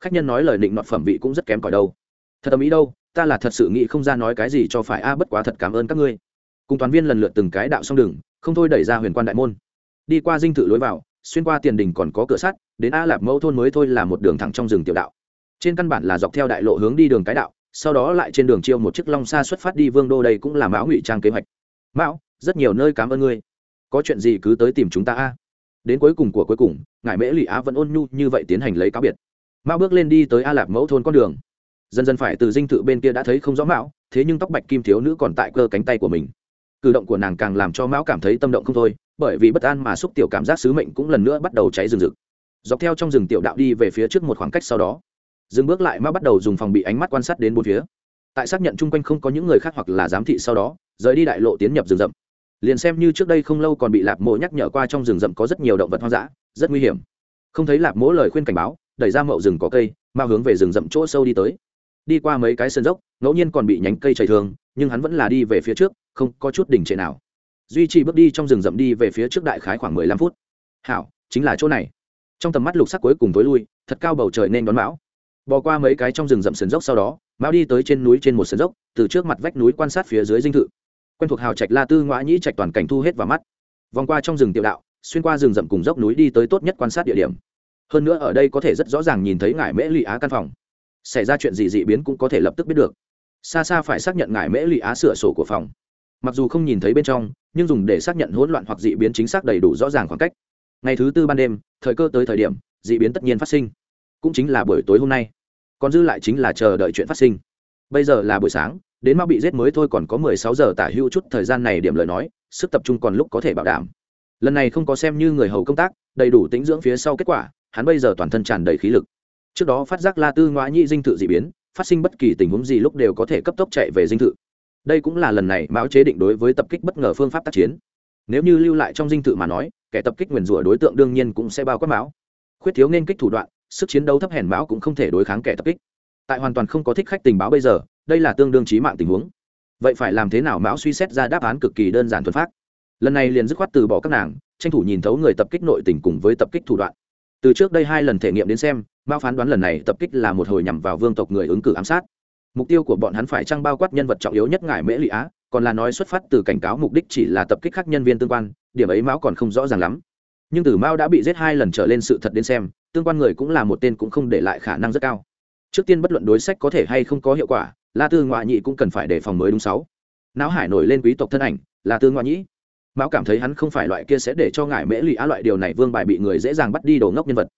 Khách nhân nói lời định mật phẩm vị cũng rất kém cỏi đâu. Thật tâm ý đâu, ta là thật sự nghĩ không ra nói cái gì cho phải. A, bất quá thật cảm ơn các ngươi. Cùng toàn viên lần lượt từng cái đạo xong đường, không thôi đẩy ra huyền quan đại môn. Đi qua dinh thự lối vào, xuyên qua tiền đình còn có cửa sắt, đến a lạp mẫu thôn mới thôi là một đường thẳng trong rừng tiểu đạo. Trên căn bản là dọc theo đại lộ hướng đi đường cái đạo, sau đó lại trên đường chiêu một chiếc long xa xuất phát đi vương đô đây cũng là mão ngụy trang kế hoạch mão, rất nhiều nơi cảm ơn ngươi. Có chuyện gì cứ tới tìm chúng ta a. Đến cuối cùng của cuối cùng ngài mễ lụy á vẫn ôn nhu như vậy tiến hành lấy cáo biệt. Mão bước lên đi tới a lạp mẫu thôn con đường. Dần dần phải từ dinh thự bên kia đã thấy không rõ mão, thế nhưng tóc bạch kim thiếu nữ còn tại cơ cánh tay của mình. Cử động của nàng càng làm cho mão cảm thấy tâm động không thôi, bởi vì bất an mà xúc tiểu cảm giác sứ mệnh cũng lần nữa bắt đầu cháy rừng rực. Dọc theo trong rừng tiểu đạo đi về phía trước một khoảng cách sau đó. Dừng bước lại, mão bắt đầu dùng phòng bị ánh mắt quan sát đến bốn phía tại xác nhận chung quanh không có những người khác hoặc là giám thị sau đó, rời đi đại lộ tiến nhập rừng rậm. Liền xem như trước đây không lâu còn bị lạp mộ nhắc nhở qua trong rừng rậm có rất nhiều động vật hoang dã, rất nguy hiểm. Không thấy lạp mỗ lời khuyên cảnh báo, đẩy ra mậu rừng có cây mà hướng về rừng rậm chỗ sâu đi tới. Đi qua mấy cái sân dốc, ngẫu nhiên còn bị nhánh cây chảy thường, nhưng hắn vẫn là đi về phía trước, không có chút đỉnh trệ nào. Duy trì bước đi trong rừng rậm đi về phía trước đại khái khoảng mười lăm phút. Hảo, chính là chỗ này. Trong tầm mắt lục sắc cuối cùng tối lui, thật cao bầu trời nên đón bão bỏ qua mấy cái trong rừng rậm sườn dốc sau đó mão đi tới trên núi trên một sườn dốc, từ trước mặt vách núi quan sát phía dưới dinh thự. Quen thuộc hào trạch la tư ngoã nhĩ trạch toàn cảnh thu hết vào mắt. Vòng qua trong rừng tiểu đạo, xuyên qua rừng rậm cùng dốc núi đi tới tốt nhất quan sát địa điểm. Hơn nữa ở đây có thể rất rõ ràng nhìn thấy ngải mễ lụy á căn phòng. Xảy ra chuyện gì dị biến cũng có thể lập tức biết được. Xa xa phải xác nhận ngải mễ lụy á sửa sổ của phòng. Mặc dù không nhìn thấy bên trong, nhưng dùng để xác nhận hỗn loạn hoặc dị biến chính xác đầy đủ rõ ràng khoảng cách. Ngày thứ tư ban đêm, thời cơ tới thời điểm, dị biến tất nhiên phát sinh cũng chính là buổi tối hôm nay. Còn dư lại chính là chờ đợi chuyện phát sinh. Bây giờ là buổi sáng, đến mau bị giết mới thôi còn có mười sáu giờ tả hữu chút thời gian này điểm lời nói, sức tập trung còn lúc có thể bảo đảm. Lần này không có xem như người hầu công tác, đầy đủ tính dưỡng phía sau kết quả, hắn bây giờ toàn thân tràn đầy khí lực. Trước đó phát giác la tư ngoã nhị dinh thự d ị biến, phát sinh bất kỳ tình huống gì lúc đều có thể cấp tốc chạy về dinh thự. Đây cũng là lần này mão chế định đối với tập kích bất ngờ phương pháp tác chiến. Nếu như lưu lại trong dinh thự mà nói, kẻ tập kích nguyền rủa đối tượng đương nhiên cũng sẽ bao quát mão. Khuyết thiếu nên kích thủ đoạn sức chiến đấu thấp hèn mão cũng không thể đối kháng kẻ tập kích. Tại hoàn toàn không có thích khách tình báo bây giờ, đây là tương đương trí mạng tình huống. Vậy phải làm thế nào mão suy xét ra đáp án cực kỳ đơn giản thuần phát lần này liền dứt khoát từ bỏ các nàng, tranh thủ nhìn thấu người tập kích nội tình cùng với tập kích thủ đoạn. Từ trước đây hai lần thể nghiệm đến xem mao phán đoán lần này tập kích là một hồi nhằm vào vương tộc người ứng cử ám sát. Mục tiêu của bọn hắn phải trăng bao quát nhân vật trọng yếu nhất ngải mễ lụy á, còn là nói xuất phát từ cảnh cáo mục đích chỉ là tập kích các nhân viên tương quan, điểm ấy mão còn không rõ ràng lắm. Nhưng từ mao đã bị giết hai lần trở lên sự thật đến xem tương quan người cũng là một tên cũng không để lại khả năng rất cao. Trước tiên bất luận đối sách có thể hay không có hiệu quả, la tư ngoại nhị cũng cần phải đề phòng mới đúng sáu. Não hải nổi lên quý tộc thân ảnh là tư ngoại nhĩ mão cảm thấy hắn không phải loại kia sẽ để cho ngài mễ lụy á loại điều này vương bài bị người dễ dàng bắt đi đồ ngốc nhân vật.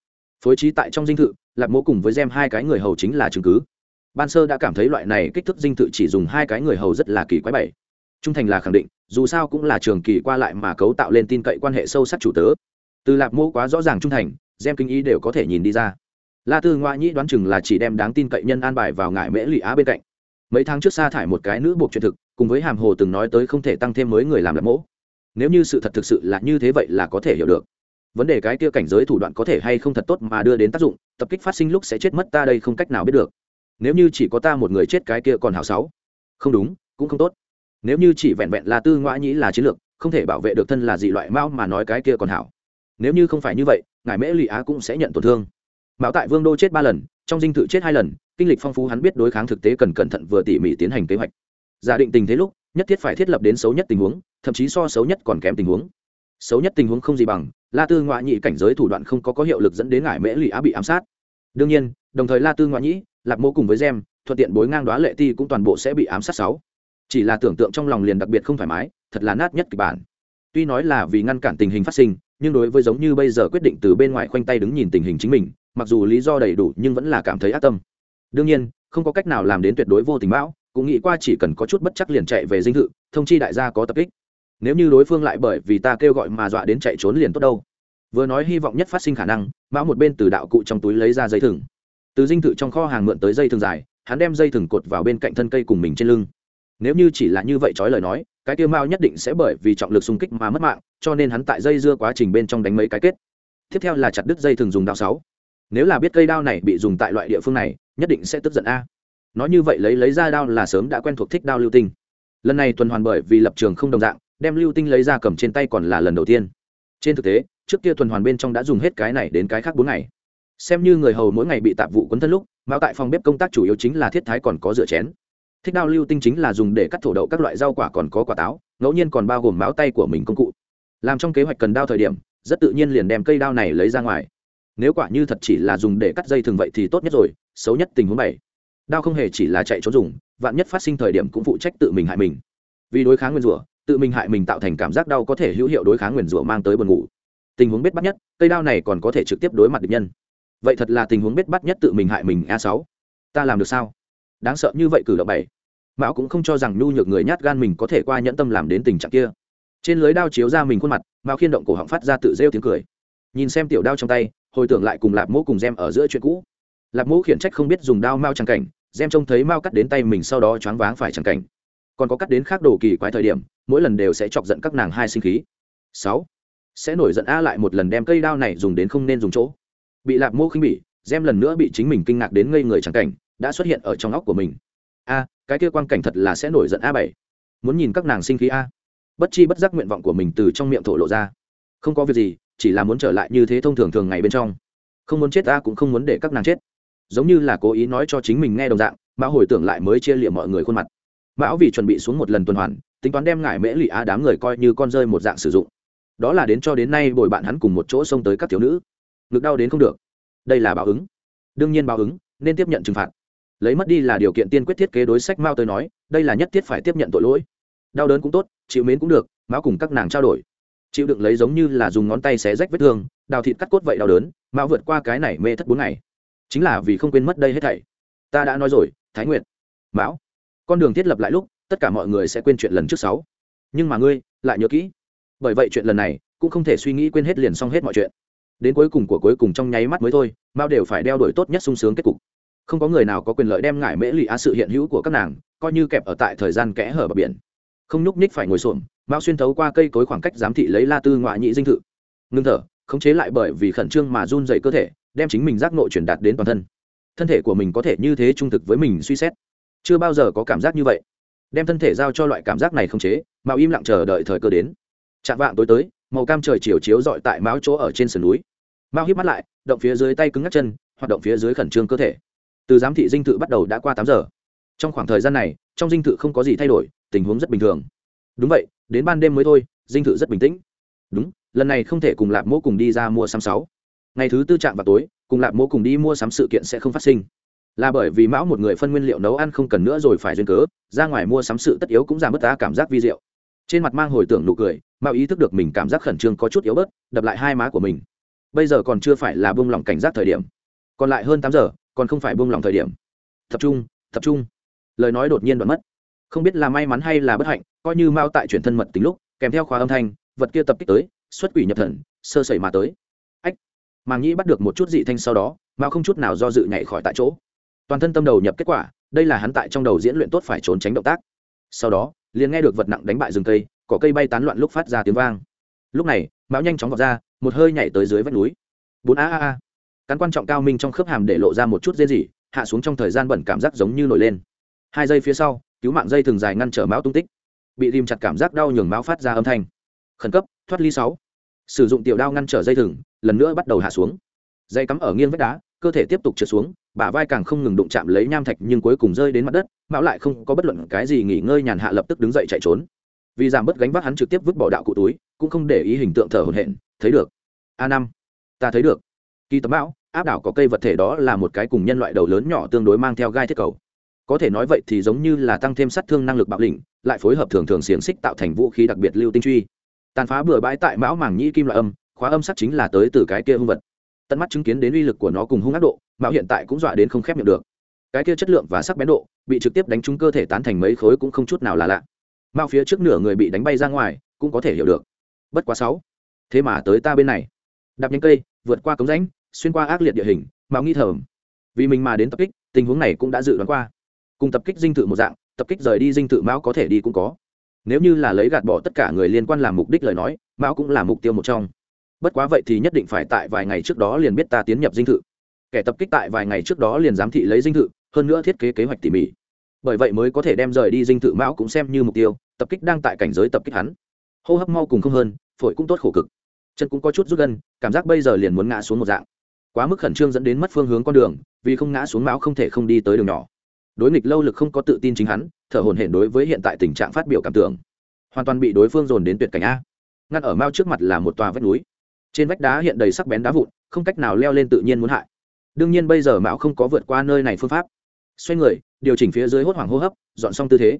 Phối trí tại trong dinh thự, lạc mỗ cùng với gem hai cái người hầu chính là chứng cứ. Ban sơ đã cảm thấy loại này kích thước dinh thự chỉ dùng hai cái người hầu rất là kỳ quái bảy. Trung thành là khẳng định, dù sao cũng là trường kỳ qua lại mà cấu tạo lên tin cậy quan hệ sâu sắc chủ tớ. Từ lạc mô quá rõ ràng trung thành gem kinh ý đều có thể nhìn đi ra. La tư ngoại nhĩ đoán chừng là chỉ đem đáng tin cậy nhân an bài vào ngại mễ lụy á bên cạnh. Mấy tháng trước sa thải một cái nữ buộc truyền thực, cùng với hàm hồ từng nói tới không thể tăng thêm mới người làm lập mẫu nếu như sự thật thực sự là như thế vậy là có thể hiểu được. Vấn đề cái kia cảnh giới thủ đoạn có thể hay không thật tốt mà đưa đến tác dụng, tập kích phát sinh lúc sẽ chết mất ta đây không cách nào biết được. Nếu như chỉ có ta một người chết cái kia còn hảo sáu. Không đúng, cũng không tốt. Nếu như chỉ vẹn vẹn là tư ngoã nhĩ là chiến lược, không thể bảo vệ được thân là dị loại mao mà nói cái kia còn hảo. Nếu như không phải như vậy ngài mễ lụy á cũng sẽ nhận tổn thương. Mạo tại vương đô chết ba lần, trong dinh thự chết hai lần, kinh lịch phong phú hắn biết đối kháng thực tế cần cẩn thận vừa tỉ mỉ tiến hành kế hoạch. Giả định tình thế lúc, nhất thiết phải thiết lập đến xấu nhất tình huống, thậm chí so xấu nhất còn kém tình huống. Xấu nhất tình huống không gì bằng, la tư ngoại nhị cảnh giới thủ đoạn không có có hiệu lực dẫn đến ngải mễ lụy á bị ám sát. Đương nhiên, đồng thời la tư ngoại nhĩ, lạc mô cùng với gem, thuận tiện bối ngang đoá lệ ti cũng toàn bộ sẽ bị ám sát sáu. Chỉ là tưởng tượng trong lòng liền đặc biệt không thoải mái, thật là nát nhất kịch bản. Tuy nói là vì ngăn cản tình hình phát sinh nhưng đối với giống như bây giờ quyết định từ bên ngoài khoanh tay đứng nhìn tình hình chính mình, mặc dù lý do đầy đủ nhưng vẫn là cảm thấy ác tâm. Đương nhiên, không có cách nào làm đến tuyệt đối vô tình bão, cũng nghĩ qua chỉ cần có chút bất chắc liền chạy về dinh thự, thông chi đại gia có tập kích. Nếu như đối phương lại bởi vì ta kêu gọi mà dọa đến chạy trốn liền tốt đâu. Vừa nói hy vọng nhất phát sinh khả năng mão một bên từ đạo cụ trong túi lấy ra dây thừng. Từ dinh thự trong kho hàng mượn tới dây thừng dài, hắn đem dây thừng cột vào bên cạnh thân cây cùng mình trên lưng. Nếu như chỉ là như vậy trói lời nói cái tiêu mao nhất định sẽ bởi vì trọng lực xung kích mà mất mạng, cho nên hắn tại dây dưa quá trình bên trong đánh mấy cái kết. Tiếp theo là chặt đứt dây thường dùng đao sáu. Nếu là biết cây đao này bị dùng tại loại địa phương này, nhất định sẽ tức giận a. Nói như vậy lấy lấy ra đao là sớm đã quen thuộc thích đao lưu tinh. Lần này tuần hoàn bởi vì lập trường không đồng dạng, đem lưu tinh lấy ra cầm trên tay còn là lần đầu tiên. Trên thực tế, trước kia tuần hoàn bên trong đã dùng hết cái này đến cái khác bốn ngày. Xem như người hầu mỗi ngày bị tạp vụ quấn thân lúc mạo tại phòng bếp công tác chủ yếu chính là thiết thái còn có rửa chén thích đao lưu tinh chính là dùng để cắt thổ đậu các loại rau quả còn có quả táo, ngẫu nhiên còn bao gồm máu tay của mình công cụ. Làm trong kế hoạch cần đao thời điểm, rất tự nhiên liền đem cây đao này lấy ra ngoài. Nếu quả như thật chỉ là dùng để cắt dây thường vậy thì tốt nhất rồi, xấu nhất tình huống bảy. Đao không hề chỉ là chạy trốn dùng, vạn nhất phát sinh thời điểm cũng phụ trách tự mình hại mình. Vì đối kháng nguyên rủa, tự mình hại mình tạo thành cảm giác đau có thể hữu hiệu đối kháng nguyên rủa mang tới buồn ngủ. Tình huống biết bắt nhất, cây đao này còn có thể trực tiếp đối mặt địch nhân. Vậy thật là tình huống biết bắt nhất tự mình hại mình a sáu. Ta làm được sao? Đáng sợ như vậy cử động bảy mão cũng không cho rằng nhu nhược người nhát gan mình có thể qua nhẫn tâm làm đến tình trạng kia. Trên lưới đao chiếu ra mình khuôn mặt mao khiên động cổ họng phát ra tự rêu tiếng cười. Nhìn xem tiểu đao trong tay, hồi tưởng lại cùng lạp mỗ cùng gem ở giữa chuyện cũ. Lạp mỗ khiển trách không biết dùng đao mao trắng cảnh, gem trông thấy mao cắt đến tay mình sau đó choáng váng phải trắng cảnh. Còn có cắt đến khác đồ kỳ quái thời điểm, mỗi lần đều sẽ chọc giận các nàng hai sinh khí. Sáu. Sẽ nổi giận a lại một lần đem cây đao này dùng đến không nên dùng chỗ. Bị lạp mô khinh bỉ, gem lần nữa bị chính mình kinh ngạc đến ngây người trắng cảnh, đã xuất hiện ở trong óc của mình. A cái kia quan cảnh thật là sẽ nổi giận a bảy. Muốn nhìn các nàng sinh khí a. Bất chi bất giác nguyện vọng của mình từ trong miệng thổ lộ ra. Không có việc gì, chỉ là muốn trở lại như thế thông thường thường ngày bên trong. Không muốn chết a cũng không muốn để các nàng chết. Giống như là cố ý nói cho chính mình nghe đồng dạng mão hồi tưởng lại mới chia liệm mọi người khuôn mặt. Mão vì chuẩn bị xuống một lần tuần hoàn, tính toán đem ngải mễ lụy á đám người coi như con rơi một dạng sử dụng. Đó là đến cho đến nay bồi bạn hắn cùng một chỗ xông tới các thiếu nữ. Ngực đau đến không được. Đây là báo ứng. Đương nhiên báo ứng, nên tiếp nhận trừng phạt lấy mất đi là điều kiện tiên quyết thiết kế đối sách mao tới nói, đây là nhất thiết phải tiếp nhận tội lỗi. Đau đớn cũng tốt, chịu mến cũng được, mao cùng các nàng trao đổi. Chịu đựng lấy giống như là dùng ngón tay xé rách vết thương, đào thịt cắt cốt vậy đau đớn, mao vượt qua cái này mê thất bốn ngày. Chính là vì không quên mất đây hết thảy. Ta đã nói rồi, thái nguyệt. Mão, con đường thiết lập lại lúc, tất cả mọi người sẽ quên chuyện lần trước sáu. Nhưng mà ngươi, lại nhớ kỹ. Bởi vậy chuyện lần này, cũng không thể suy nghĩ quên hết liền xong hết mọi chuyện. Đến cuối cùng của cuối cùng trong nháy mắt mới thôi, mao đều phải đeo đuổi tốt nhất sung sướng kết cục không có người nào có quyền lợi đem ngải mễ lụy á sự hiện hữu của các nàng coi như kẹp ở tại thời gian kẽ hở bờ biển. Không nhúc nhích phải ngồi xổm, mao xuyên thấu qua cây cối khoảng cách giám thị lấy la tư ngoại nhị dinh thự. Ngưng thở, khống chế lại bởi vì khẩn trương mà run dậy cơ thể, đem chính mình giác nội truyền đạt đến toàn thân. Thân thể của mình có thể như thế trung thực với mình suy xét. Chưa bao giờ có cảm giác như vậy. Đem thân thể giao cho loại cảm giác này khống chế, mao im lặng chờ đợi thời cơ đến. Chạm vạng tối tới, màu cam trời chiều chiếu dọi tại máu chỗ ở trên sườn núi. Mao hít mắt lại, động phía dưới tay cứng ngắt chân, hoạt động phía dưới khẩn trương cơ thể từ giám thị dinh thự bắt đầu đã qua tám giờ. Trong khoảng thời gian này, trong dinh thự không có gì thay đổi, tình huống rất bình thường. Đúng vậy, đến ban đêm mới thôi, dinh thự rất bình tĩnh. Đúng, lần này không thể cùng lạp mỗ cùng đi ra mua sắm sáu. Ngày thứ tư trạm vào tối, cùng lạp mỗ cùng đi mua sắm sự kiện sẽ không phát sinh. Là bởi vì mão một người phân nguyên liệu nấu ăn không cần nữa rồi phải duyên cớ, ra ngoài mua sắm sự tất yếu cũng giảm bớt ta cảm giác vi diệu. Trên mặt mang hồi tưởng nụ cười mạo ý thức được mình cảm giác khẩn trương có chút yếu bớt, đập lại hai má của mình. Bây giờ còn chưa phải là buông lỏng cảnh giác thời điểm. Còn lại hơn tám giờ còn không phải buông lỏng thời điểm. Tập trung tập trung. Lời nói đột nhiên đoạn mất. Không biết là may mắn hay là bất hạnh, coi như mao tại chuyển thân mật tính lúc, kèm theo khóa âm thanh, vật kia tập kích tới, xuất quỷ nhập thần, sơ sẩy mà tới. Ách! Màng nhĩ bắt được một chút dị thanh sau đó, mao không chút nào do dự nhảy khỏi tại chỗ. Toàn thân tâm đầu nhập kết quả, đây là hắn tại trong đầu diễn luyện tốt phải trốn tránh động tác. Sau đó, liền nghe được vật nặng đánh bại rừng cây, cỏ cây bay tán loạn lúc phát ra tiếng vang. Lúc này mão nhanh chóng vọt ra, một hơi nhảy tới dưới vách núi. Bốn a a a cắn quan trọng cao minh trong khớp hàm để lộ ra một chút dây gì, hạ xuống trong thời gian bẩn cảm giác giống như nổi lên. Hai giây phía sau, cứu mạng dây thường dài ngăn trở mão tung tích. Bị rìm chặt cảm giác đau nhường mão phát ra âm thanh. Khẩn cấp, thoát ly sáu. Sử dụng tiểu đao ngăn trở dây thừng lần nữa bắt đầu hạ xuống. Dây cắm ở nghiêng vách đá, cơ thể tiếp tục trượt xuống, bả vai càng không ngừng đụng chạm lấy nham thạch nhưng cuối cùng rơi đến mặt đất mão lại không có bất luận cái gì nghỉ ngơi nhàn hạ lập tức đứng dậy chạy trốn. Vì giảm bớt gánh vác hắn trực tiếp vứt bỏ đạo cụ túi, cũng không để ý hình tượng thở hổn hển, thấy được. A năm. Ta thấy được kỳ tấm bão, áp đảo có cây vật thể đó là một cái cùng nhân loại đầu lớn nhỏ tương đối mang theo gai thiết cầu. Có thể nói vậy thì giống như là tăng thêm sát thương năng lực bạo lĩnh, lại phối hợp thường thường xiềng xích tạo thành vũ khí đặc biệt lưu tinh truy. Tàn phá bừa bãi tại mão mảng nhĩ kim loại âm, khóa âm sắc chính là tới từ cái kia hung vật. Tận mắt chứng kiến đến uy lực của nó cùng hung ác độ, mão hiện tại cũng dọa đến không khép miệng được. Cái kia chất lượng và sắc bén độ, bị trực tiếp đánh trúng cơ thể tán thành mấy khối cũng không chút nào là lạ. Mão phía trước nửa người bị đánh bay ra ngoài, cũng có thể hiểu được. Bất quá sáu. Thế mà tới ta bên này. Đạp nhánh cây, vượt qua cống rãnh xuyên qua ác liệt địa hình mạo nghi thởm vì mình mà đến tập kích, tình huống này cũng đã dự đoán qua. Cùng tập kích dinh thự một dạng, tập kích rời đi dinh thự mão có thể đi cũng có. Nếu như là lấy gạt bỏ tất cả người liên quan làm mục đích lời nói, mão cũng là mục tiêu một trong. Bất quá vậy thì nhất định phải tại vài ngày trước đó liền biết ta tiến nhập dinh thự. Kẻ tập kích tại vài ngày trước đó liền giám thị lấy dinh thự, hơn nữa thiết kế kế hoạch tỉ mỉ. Bởi vậy mới có thể đem rời đi dinh thự mão cũng xem như mục tiêu, tập kích đang tại cảnh giới tập kích hắn. Hô hấp mau cùng không hơn, phổi cũng tốt khổ cực. Chân cũng có chút rút gân, cảm giác bây giờ liền muốn ngã xuống một dạng quá mức khẩn trương dẫn đến mất phương hướng con đường, vì không ngã xuống máu không thể không đi tới đường nhỏ. Đối nghịch lâu lực không có tự tin chính hắn, thở hồn hển đối với hiện tại tình trạng phát biểu cảm tưởng. Hoàn toàn bị đối phương dồn đến tuyệt cảnh a. Ngăn ở mao trước mặt là một tòa vách núi. Trên vách đá hiện đầy sắc bén đá vụn, không cách nào leo lên tự nhiên muốn hại. Đương nhiên bây giờ mão không có vượt qua nơi này phương pháp. Xoay người, điều chỉnh phía dưới hốt hoảng hô hấp, dọn xong tư thế.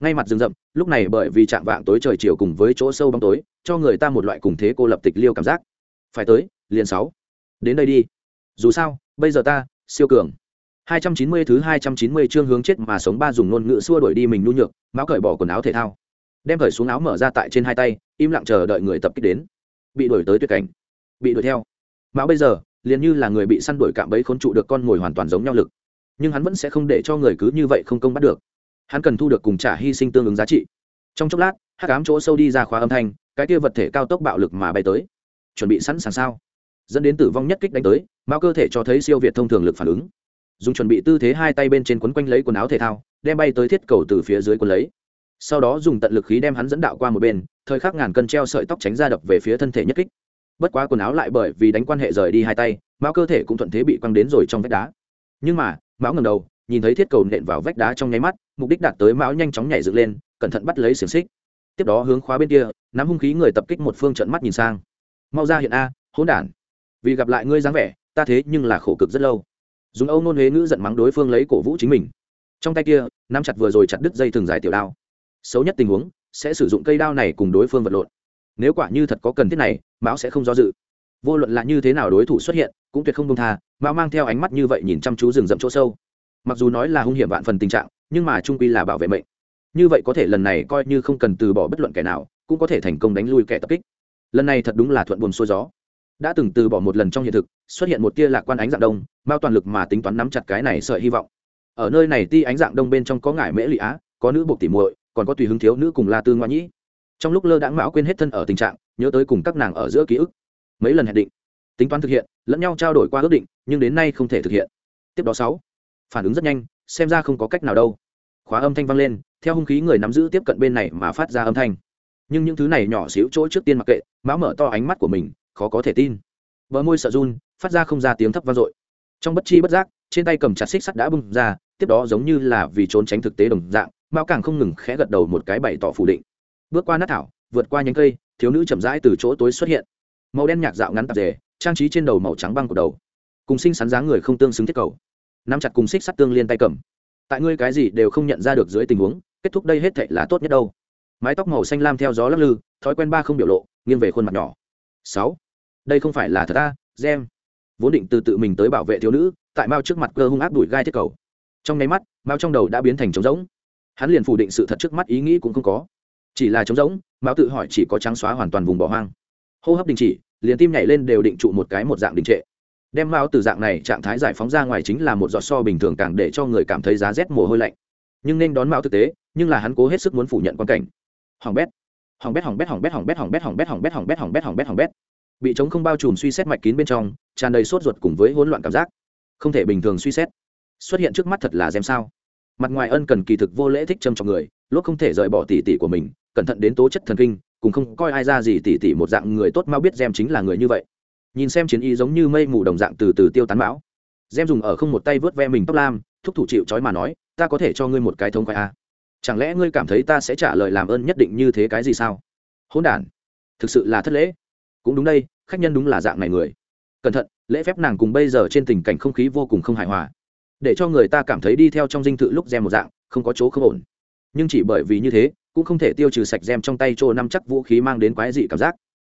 Ngay mặt rừng rậm, lúc này bởi vì chạm vạng tối trời chiều cùng với chỗ sâu bóng tối, cho người ta một loại cùng thế cô lập tịch liêu cảm giác. Phải tới, liền sáu. Đến đây đi dù sao bây giờ ta siêu cường 290 thứ 290 chương hướng chết mà sống ba dùng ngôn ngữ xua đuổi đi mình nhu nhược, mão cởi bỏ quần áo thể thao. Đem cởi xuống áo mở ra tại trên hai tay, im lặng chờ đợi người tập kích đến. Bị đuổi tới tuyệt cảnh, bị đuổi theo. mão bây giờ, liền như là người bị săn đuổi cạm bẫy khốn trụ được con ngồi hoàn toàn giống nhau lực. Nhưng hắn vẫn sẽ không để cho người cứ như vậy không công bắt được. Hắn cần thu được cùng trả hy sinh tương ứng giá trị. Trong chốc lát, hắc ám chỗ sâu đi ra khóa âm thanh, cái kia vật thể cao tốc bạo lực mà bay tới. Chuẩn bị sẵn sàng sao? Dẫn đến tử vong nhất kích đánh tới, máu cơ thể cho thấy siêu việt thông thường lực phản ứng. Dùng chuẩn bị tư thế hai tay bên trên quấn quanh lấy quần áo thể thao đem bay tới thiết cầu từ phía dưới quần lấy. Sau đó dùng tận lực khí đem hắn dẫn đạo qua một bên thời khắc ngàn cân treo sợi tóc tránh ra đập về phía thân thể nhất kích. Bất quá quần áo lại bởi vì đánh quan hệ rời đi hai tay mao cơ thể cũng thuận thế bị quăng đến rồi trong vách đá. Nhưng mà mão ngầm đầu nhìn thấy thiết cầu nện vào vách đá trong nháy mắt mục đích đạt tới mão nhanh chóng nhảy dựng lên cẩn thận bắt lấy xiềng xích. Tiếp đó hướng khóa bên kia nắm hung khí người tập kích một phương trận mắt nhìn sang. Mau ra hiện a hỗn đản vì gặp lại ngươi dáng vẻ, ta thế nhưng là khổ cực rất lâu. Dùng âu nôn huế ngữ giận mắng đối phương lấy cổ vũ chính mình. Trong tay kia, nắm chặt vừa rồi chặt đứt dây thường dài tiểu đao. Xấu nhất tình huống, sẽ sử dụng cây đao này cùng đối phương vật lộn. Nếu quả như thật có cần thiết này, mão sẽ không do dự. Vô luận là như thế nào đối thủ xuất hiện, cũng tuyệt không công tha, mão mang theo ánh mắt như vậy nhìn chăm chú rừng rậm chỗ sâu. Mặc dù nói là hung hiểm vạn phần tình trạng, nhưng mà trung quy là bảo vệ mệnh. Như vậy có thể lần này coi như không cần từ bỏ bất luận kẻ nào, cũng có thể thành công đánh lui kẻ tập kích. Lần này thật đúng là thuận buồm xuôi gió đã từng từ bỏ một lần trong hiện thực, xuất hiện một tia lạc quan ánh dạng đông, mao toàn lực mà tính toán nắm chặt cái này sợi hy vọng. Ở nơi này ti ánh dạng đông bên trong có ngải mễ lị á, có nữ buộc tỉ muội, còn có tùy hứng thiếu nữ cùng la tư ngoại nhĩ. Trong lúc lơ đãng mão quên hết thân ở tình trạng, nhớ tới cùng các nàng ở giữa ký ức. Mấy lần hẹn định, tính toán thực hiện, lẫn nhau trao đổi qua ước định, nhưng đến nay không thể thực hiện. Tiếp đó sáu, phản ứng rất nhanh, xem ra không có cách nào đâu. Khóa âm thanh vang lên, theo hung khí người nắm giữ tiếp cận bên này mà phát ra âm thanh. Nhưng những thứ này nhỏ xíu chỗ trước tiên mặc kệ, mão mở to ánh mắt của mình khó có thể tin. Bờ môi sợ run, phát ra không ra tiếng thấp vang dội. Trong bất chi bất giác, trên tay cầm chặt xích sắt đã bung ra, tiếp đó giống như là vì trốn tránh thực tế đồng dạng, mao càng không ngừng khẽ gật đầu một cái bày tỏ phủ định. Bước qua nát thảo, vượt qua nhánh cây, thiếu nữ chậm rãi từ chỗ tối xuất hiện. Màu đen nhạc dạo ngắn tạp dề, trang trí trên đầu màu trắng băng của đầu. Cùng sinh sắn dáng người không tương xứng thiết cầu. Nắm chặt cùng xích sắt tương liên tay cầm. Tại ngươi cái gì đều không nhận ra được dưới tình huống, kết thúc đây hết thệ là tốt nhất đâu. Mái tóc màu xanh lam theo gió lắc lư, thói quen ba không biểu lộ, nghiêng về khuôn mặt nhỏ. Sáu đây không phải là thật ta gem vốn định từ tự mình tới bảo vệ thiếu nữ tại mao trước mặt cơ hung ác đuổi gai thiết cầu trong nháy mắt mao trong đầu đã biến thành trống rỗng hắn liền phủ định sự thật trước mắt ý nghĩ cũng không có chỉ là trống rỗng mao tự hỏi chỉ có trắng xóa hoàn toàn vùng bỏ hoang hô hấp đình chỉ liền tim nhảy lên đều định trụ một cái một dạng đình trệ đem mao từ dạng này trạng thái giải phóng ra ngoài chính là một giọt so bình thường càng để cho người cảm thấy giá rét mồ hôi lạnh nhưng nên đón mao thực tế nhưng là hắn cố hết sức muốn phủ nhận quan cảnh hỏng bét hỏng bét hoàng bét hoàng bét hoàng bét hoàng bét hoàng bét hoàng bét hoàng bét hoàng bét hoàng bét hoàng bét bị chống không bao trùm suy xét mạch kín bên trong, tràn đầy sốt ruột cùng với hỗn loạn cảm giác. Không thể bình thường suy xét. Xuất hiện trước mắt thật là xem sao. Mặt ngoài ân cần kỳ thực vô lễ thích châm trọng người lốt không thể rời bỏ tỉ tỉ của mình, cẩn thận đến tố chất thần kinh, cùng không coi ai ra gì tỉ tỉ một dạng người tốt mau biết gem chính là người như vậy. Nhìn xem chiến y giống như mây mù đồng dạng từ từ tiêu tán bão. gem dùng ở không một tay vớt ve mình tóc lam, thúc thủ chịu trói mà nói, ta có thể cho ngươi một cái thống khoai a à? chẳng lẽ ngươi cảm thấy ta sẽ trả lời làm ơn nhất định như thế cái gì sao? Hỗn đản. Thực sự là thất lễ cũng đúng đây, khách nhân đúng là dạng này người. Cẩn thận, lễ phép nàng cùng bây giờ trên tình cảnh không khí vô cùng không hài hòa. Để cho người ta cảm thấy đi theo trong dinh thự lúc gem một dạng, không có chỗ không ổn. Nhưng chỉ bởi vì như thế, cũng không thể tiêu trừ sạch gem trong tay chỗ năm chắc vũ khí mang đến quái dị cảm giác.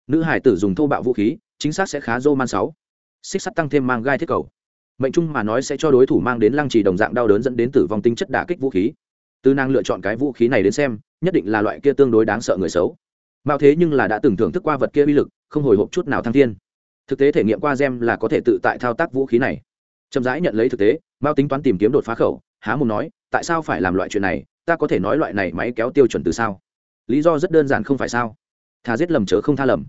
Nữ hải tử dùng thô bạo vũ khí, chính xác sẽ khá dô man sáu. Xích sắt tăng thêm mang gai thiết cầu. Mệnh chung mà nói sẽ cho đối thủ mang đến lăng trì đồng dạng đau đớn dẫn đến tử vong tinh chất đả kích vũ khí. Tư năng lựa chọn cái vũ khí này đến xem, nhất định là loại kia tương đối đáng sợ người xấu. Mao thế nhưng là đã từng thưởng thức qua vật kia uy lực không hồi hộp chút nào thăng thiên. Thực tế thể nghiệm qua gem là có thể tự tại thao tác vũ khí này. Chậm rãi nhận lấy thực tế, mao tính toán tìm kiếm đột phá khẩu, há mồm nói, tại sao phải làm loại chuyện này? Ta có thể nói loại này máy kéo tiêu chuẩn từ sao? Lý do rất đơn giản không phải sao? Thà giết lầm chớ không tha lầm.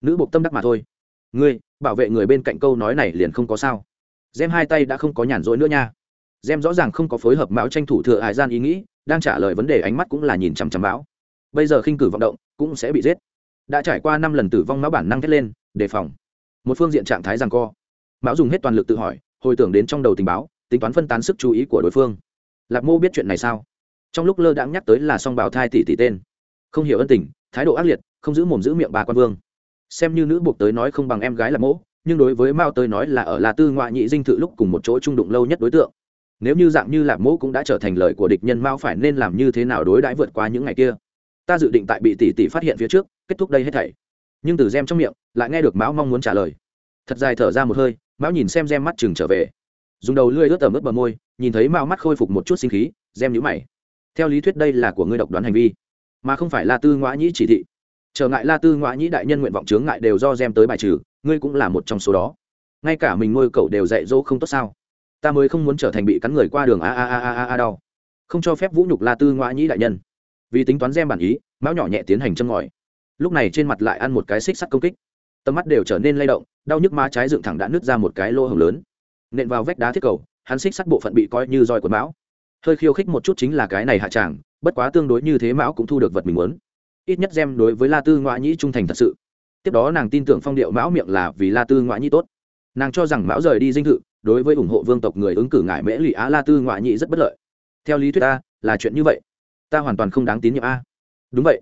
Nữ buộc tâm đắc mà thôi. Ngươi, bảo vệ người bên cạnh câu nói này liền không có sao. Gem hai tay đã không có nhàn rỗi nữa nha. Gem rõ ràng không có phối hợp mão tranh thủ thừa hải gian ý nghĩ, đang trả lời vấn đề ánh mắt cũng là nhìn chằm chằm bão bây giờ khinh cử vọng động, cũng sẽ bị giết đã trải qua năm lần tử vong mão bản năng thét lên, đề phòng. Một phương diện trạng thái rằng co. Mão dùng hết toàn lực tự hỏi, hồi tưởng đến trong đầu tình báo, tính toán phân tán sức chú ý của đối phương. Lạc mô biết chuyện này sao? Trong lúc lơ đãng nhắc tới là song bào thai tỷ tỷ tên. Không hiểu ân tình, thái độ ác liệt, không giữ mồm giữ miệng bà quan vương. Xem như nữ buộc tới nói không bằng em gái là mỗ nhưng đối với mao tới nói là ở là tư ngoại nhị dinh thự lúc cùng một chỗ trung đụng lâu nhất đối tượng. Nếu như dạng như lạc mỗ cũng đã trở thành lời của địch nhân mao phải nên làm như thế nào đối đãi vượt qua những ngày kia? Ta dự định tại bị tỷ tỷ phát hiện phía trước kết thúc đây hết thảy. Nhưng từ gem trong miệng, lại nghe được mão mong muốn trả lời. Thật dài thở ra một hơi, mão nhìn xem gem mắt chừng trở về. Dùng đầu lưỡi ướt tầm ướt bờ môi, nhìn thấy mao mắt khôi phục một chút sinh khí, gem nhũ mày. Theo lý thuyết đây là của ngươi độc đoán hành vi, mà không phải la tư ngoã nhĩ chỉ thị. Trở ngại la tư ngoã nhĩ đại nhân nguyện vọng chướng ngại đều do gem tới bài trừ, ngươi cũng là một trong số đó. Ngay cả mình nuôi cậu đều dạy dỗ không tốt sao? Ta mới không muốn trở thành bị cắn người qua đường a a a a a đau. Không cho phép vũ nhục la tư ngoã nhĩ đại nhân. Vì tính toán gem bản ý, mão nhỏ nhẹ tiến hành châm ngòi lúc này trên mặt lại ăn một cái xích sắt công kích. Tầm mắt đều trở nên lay động, đau nhức má trái dựng thẳng đã nứt ra một cái lỗ hồng lớn. Nện vào vách đá thiết cầu, hắn xích sắt bộ phận bị coi như roi của mão. Hơi khiêu khích một chút chính là cái này hạ tràng, bất quá tương đối như thế mão cũng thu được vật mình muốn. Ít nhất xem đối với la tư ngoại nhĩ trung thành thật sự. Tiếp đó nàng tin tưởng phong điệu mão miệng là vì la tư ngoại nhĩ tốt. Nàng cho rằng mão rời đi dinh thự, đối với ủng hộ vương tộc người ứng cử ngại mễ lụy á la tư ngoại nhĩ rất bất lợi. Theo lý thuyết ta, là chuyện như vậy. Ta hoàn toàn không đáng tín nhiệm a. Đúng vậy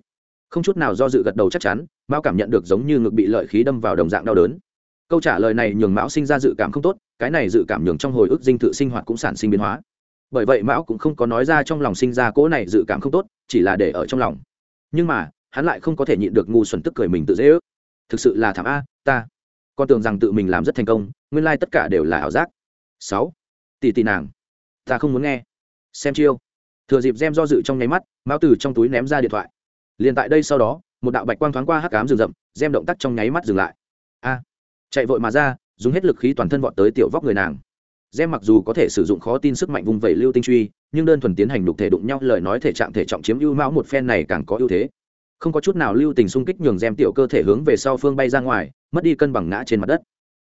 không chút nào do dự gật đầu chắc chắn mão cảm nhận được giống như ngực bị lợi khí đâm vào đồng dạng đau đớn. Câu trả lời này nhường mão sinh ra dự cảm không tốt, cái này dự cảm nhường trong hồi ức dinh thự sinh hoạt cũng sản sinh biến hóa. Bởi vậy mão cũng không có nói ra trong lòng sinh ra cỗ này dự cảm không tốt, chỉ là để ở trong lòng. Nhưng mà, hắn lại không có thể nhịn được ngu xuẩn tức cười mình tự dễ ước. Thực sự là thảm a, ta. Con tưởng rằng tự mình làm rất thành công, nguyên lai tất cả đều là ảo giác. Sáu. Tỷ tỷ nàng. Ta không muốn nghe. Xem chiêu. Thừa dịp gem do dự trong nháy mắt, mão từ trong túi ném ra điện thoại liền tại đây sau đó, một đạo bạch quang thoáng qua hắc cám rừng rậm gem động tác trong nháy mắt dừng lại. A! Chạy vội mà ra, dùng hết lực khí toàn thân vọt tới tiểu vóc người nàng. Gem mặc dù có thể sử dụng khó tin sức mạnh vùng vẩy lưu tinh truy, nhưng đơn thuần tiến hành đục thể đụng nhau, lời nói thể trạng thể trọng chiếm ưu mão một phen này càng có ưu thế. Không có chút nào lưu tình xung kích nhường gem tiểu cơ thể hướng về sau phương bay ra ngoài, mất đi cân bằng ngã trên mặt đất.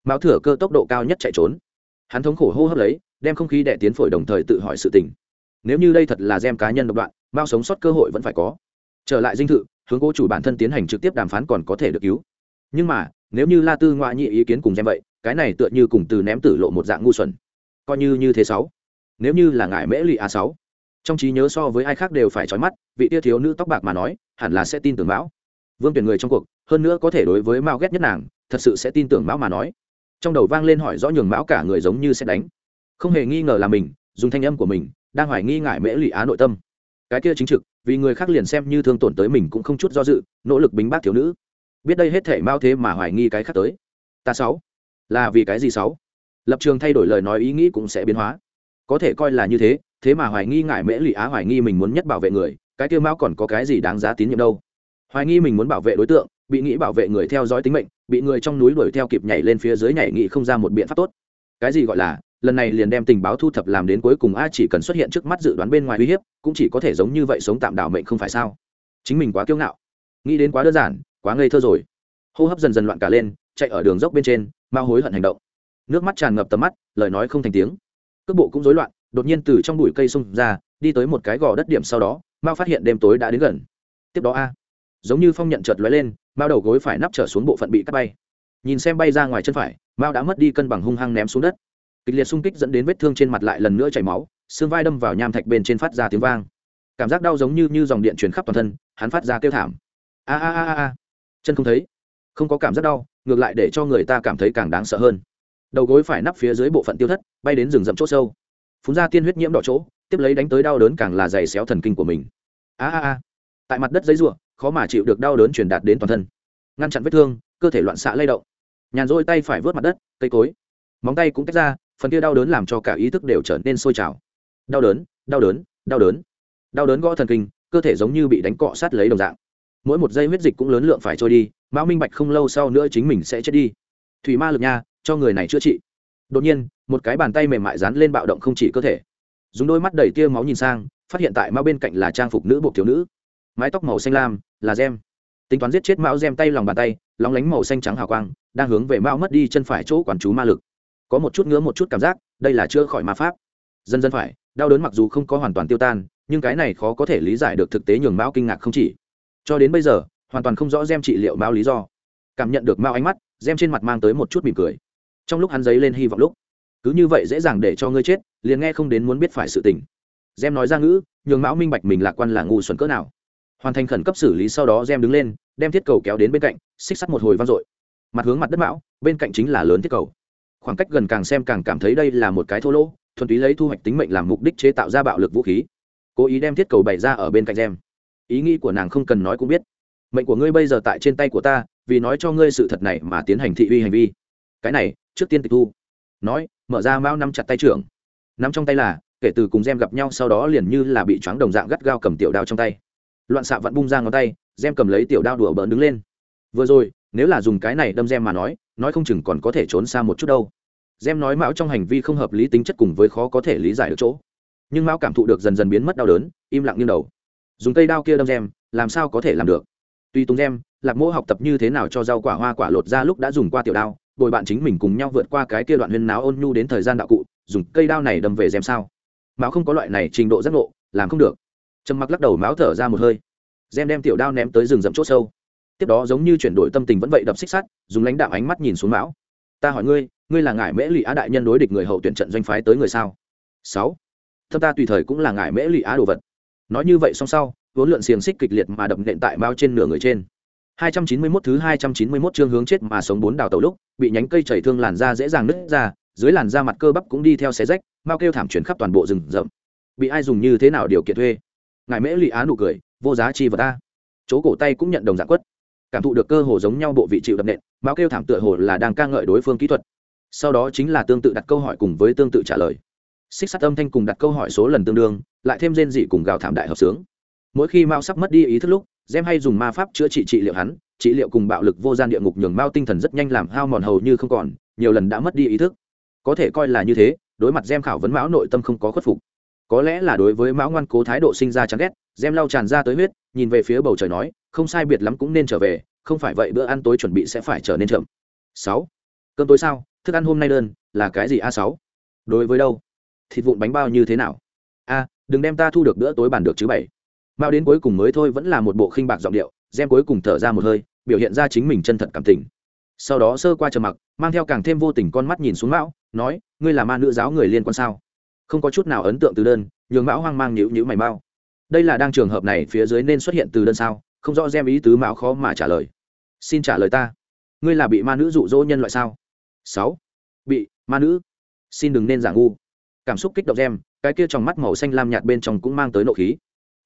Mão thừa cơ tốc độ cao nhất chạy trốn. Hắn thống khổ hô hấp lấy, đem không khí đệ tiến phổi đồng thời tự hỏi sự tình. Nếu như đây thật là gem cá nhân độc đoạn, mao sống sót cơ hội vẫn phải có trở lại dinh thự, hướng cố chủ bản thân tiến hành trực tiếp đàm phán còn có thể được cứu. Nhưng mà, nếu như la tư ngoại nhị ý kiến cùng xem vậy, cái này tựa như cùng từ ném tử lộ một dạng ngu xuẩn. Coi như như thế sáu. Nếu như là ngài mễ lụy a sáu. Trong trí nhớ so với ai khác đều phải trói mắt, vị tia thiếu nữ tóc bạc mà nói, hẳn là sẽ tin tưởng mão. Vương tuyển người trong cuộc, hơn nữa có thể đối với mao ghét nhất nàng, thật sự sẽ tin tưởng mão mà nói. Trong đầu vang lên hỏi rõ nhường mão cả người giống như sẽ đánh. Không hề nghi ngờ là mình, dùng thanh âm của mình, đang hoài nghi ngại mễ lụy á nội tâm. Cái kia chính trực vì người khác liền xem như thương tổn tới mình cũng không chút do dự, nỗ lực bính bác thiếu nữ. Biết đây hết thể mao thế mà hoài nghi cái khác tới. Ta sáu. Là vì cái gì sáu? Lập trường thay đổi lời nói ý nghĩ cũng sẽ biến hóa. Có thể coi là như thế thế mà hoài nghi ngại mễ lụy á hoài nghi mình muốn nhất bảo vệ người, cái tiêu mao còn có cái gì đáng giá tín nhiệm đâu. Hoài nghi mình muốn bảo vệ đối tượng, bị nghĩ bảo vệ người theo dõi tính mệnh, bị người trong núi đuổi theo kịp nhảy lên phía dưới nhảy nghị không ra một biện pháp tốt. Cái gì gọi là lần này liền đem tình báo thu thập làm đến cuối cùng a chỉ cần xuất hiện trước mắt dự đoán bên ngoài uy hiếp, cũng chỉ có thể giống như vậy sống tạm đảo mệnh không phải sao? Chính mình quá kiêu ngạo. Nghĩ đến quá đơn giản, quá ngây thơ rồi. Hô hấp dần dần loạn cả lên, chạy ở đường dốc bên trên mau hối hận hành động. Nước mắt tràn ngập tầm mắt, lời nói không thành tiếng. Cước bộ cũng rối loạn, đột nhiên từ trong bụi cây xông ra, đi tới một cái gò đất điểm sau đó, mao phát hiện đêm tối đã đến gần. Tiếp đó a, giống như phong nhận chợt lóe lên, mao đầu gối phải nắp trở xuống bộ phận bị cắt bay. Nhìn xem bay ra ngoài chân phải, mao đã mất đi cân bằng hung hăng ném xuống đất kịch liệt xung kích dẫn đến vết thương trên mặt lại lần nữa chảy máu, xương vai đâm vào nham thạch bên trên phát ra tiếng vang. Cảm giác đau giống như như dòng điện truyền khắp toàn thân, hắn phát ra kêu thảm. A a a a chân không thấy, không có cảm giác đau, ngược lại để cho người ta cảm thấy càng đáng sợ hơn. Đầu gối phải nắp phía dưới bộ phận tiêu thất, bay đến rừng rậm chỗ sâu. Phun ra tiên huyết nhiễm đỏ chỗ, tiếp lấy đánh tới đau đớn càng là dày xéo thần kinh của mình. A a a. Tại mặt đất giấy ruộng khó mà chịu được đau đớn truyền đạt đến toàn thân. Ngăn chặn vết thương, cơ thể loạn xạ lay động. Nhàn rỗi tay phải vớt mặt đất, cây cối. Móng tay cũng tách ra phần kia đau đớn làm cho cả ý thức đều trở nên sôi trào. Đau đớn đau đớn đau đớn. Đau đớn gõ thần kinh, cơ thể giống như bị đánh cọ sát lấy đồng dạng. Mỗi một giây huyết dịch cũng lớn lượng phải trôi đi mão minh bạch không lâu sau nữa chính mình sẽ chết đi. Thủy ma lực nha, cho người này chữa trị. Đột nhiên, một cái bàn tay mềm mại dán lên bạo động không chỉ cơ thể. Dùng đôi mắt đầy tia máu nhìn sang, phát hiện tại mao bên cạnh là trang phục nữ bộ thiếu nữ. Mái tóc màu xanh lam, là gem. Tính toán giết chết mão gem tay lòng bàn tay, lóng lánh màu xanh trắng hào quang, đang hướng về mao mất đi chân phải chỗ quản chú ma lực có một chút ngứa một chút cảm giác, đây là chưa khỏi ma pháp. Dần dần phải, đau đớn mặc dù không có hoàn toàn tiêu tan, nhưng cái này khó có thể lý giải được thực tế nhường mao kinh ngạc không chỉ. Cho đến bây giờ, hoàn toàn không rõ gem trị liệu mao lý do. Cảm nhận được mao ánh mắt, gem trên mặt mang tới một chút mỉm cười. Trong lúc hắn giấy lên hy vọng lúc, cứ như vậy dễ dàng để cho ngươi chết, liền nghe không đến muốn biết phải sự tình. Gem nói ra ngữ, nhường mão minh bạch mình lạc quan là ngu xuẩn cỡ nào. Hoàn thành khẩn cấp xử lý sau đó gem đứng lên, đem thiết cầu kéo đến bên cạnh, xích sắt một hồi vang dội. Mặt hướng mặt đất mão, bên cạnh chính là lớn thiết cầu khoảng cách gần càng xem càng cảm thấy đây là một cái thô lỗ, thuần túy lấy thu hoạch tính mệnh làm mục đích chế tạo ra bạo lực vũ khí. Cố ý đem thiết cầu bày ra ở bên cạnh gem ý nghĩ của nàng không cần nói cũng biết. Mệnh của ngươi bây giờ tại trên tay của ta, vì nói cho ngươi sự thật này mà tiến hành thị uy hành vi. Cái này, trước tiên tịch thu. Nói, mở ra mão nắm chặt tay trưởng. Nắm trong tay là, kể từ cùng gem gặp nhau sau đó liền như là bị choáng đồng dạng gắt gao cầm tiểu đao trong tay. Loạn xạ vặn bung ra ngón tay, gem cầm lấy tiểu đao đùa bỡn đứng lên. Vừa rồi, nếu là dùng cái này đâm gem mà nói nói không chừng còn có thể trốn xa một chút đâu. Gem nói mão trong hành vi không hợp lý tính chất cùng với khó có thể lý giải được chỗ. Nhưng mão cảm thụ được dần dần biến mất đau đớn, im lặng như đầu. Dùng cây đao kia đâm gem, làm sao có thể làm được? Tuy tung gem, lạc mỗ học tập như thế nào cho rau quả hoa quả lột ra lúc đã dùng qua tiểu đao, bồi bạn chính mình cùng nhau vượt qua cái kia đoạn huyên náo ôn nhu đến thời gian đạo cụ, dùng cây đao này đâm về gem sao? Mão không có loại này trình độ giác ngộ, làm không được. Trầm mặc lắc đầu mão thở ra một hơi. Gem đem tiểu đao ném tới rừng rậm c h ỗ sâu tiếp đó giống như chuyển đổi tâm tình vẫn vậy đập xích sắt, dùng lãnh đạo ánh mắt nhìn xuống mão. Ta hỏi ngươi ngươi là ngải mễ lụy á đại nhân đối địch người hậu tuyển trận doanh phái tới người sao? Sáu. Thâm ta tùy thời cũng là ngải mễ lụy á đồ vật. Nói như vậy song sau, vốn lượn xiềng xích kịch liệt mà đập nện tại bao trên nửa người trên. 291 thứ 291 chương hướng chết mà sống bốn đào tàu lúc, bị nhánh cây chảy thương làn da dễ dàng nứt ra, dưới làn da mặt cơ bắp cũng đi theo xé rách, mao kêu thảm chuyển khắp toàn bộ rừng rậm. Bị ai dùng như thế nào điều kiện thuê? Ngài mễ lụy á nụ cười, vô giá chi vật ta. Chỗ cổ tay cũng nhận đồng dạng quất cảm thụ được cơ hồ giống nhau bộ vị chịu đập nện mao kêu thảm tựa hồ là đang ca ngợi đối phương kỹ thuật. Sau đó chính là tương tự đặt câu hỏi cùng với tương tự trả lời. Xích sắt âm thanh cùng đặt câu hỏi số lần tương đương, lại thêm rên dị cùng gào thảm đại hợp sướng. Mỗi khi mao sắp mất đi ý thức lúc, gem hay dùng ma pháp chữa trị trị liệu hắn, trị liệu cùng bạo lực vô gian địa ngục nhường mao tinh thần rất nhanh làm hao mòn hầu như không còn, nhiều lần đã mất đi ý thức. Có thể coi là như thế, đối mặt gem khảo vấn mão nội tâm không có khuất phục. Có lẽ là đối với mão ngoan cố thái độ sinh ra chán ghét, gem lau tràn ra tới huyết, nhìn về phía bầu trời nói không sai biệt lắm cũng nên trở về, không phải vậy bữa ăn tối chuẩn bị sẽ phải trở nên chậm. Sáu. Cơm tối sao? Thức ăn hôm nay đơn, là cái gì a sáu? Đối với đâu? Thịt vụn bánh bao như thế nào? A, đừng đem ta thu được bữa tối bàn được chứ bảy. Mao đến cuối cùng mới thôi vẫn là một bộ khinh bạc giọng điệu gem cuối cùng thở ra một hơi, biểu hiện ra chính mình chân thật cảm tình. Sau đó sơ qua trầm mặc, mang theo càng thêm vô tình con mắt nhìn xuống mão, nói, ngươi là ma nữ giáo người liên quan sao? Không có chút nào ấn tượng từ đơn, nhường mão hoang mang nhữ nhữ mày mau. Đây là đang trường hợp này phía dưới nên xuất hiện từ đơn sao? Không rõ gem ý tứ mão khó mà trả lời. Xin trả lời ta. Ngươi là bị ma nữ dụ dỗ nhân loại sao? Sáu. Bị ma nữ. Xin đừng nên giả ngu. Cảm xúc kích động gem, cái kia trong mắt màu xanh lam nhạt bên trong cũng mang tới nộ khí.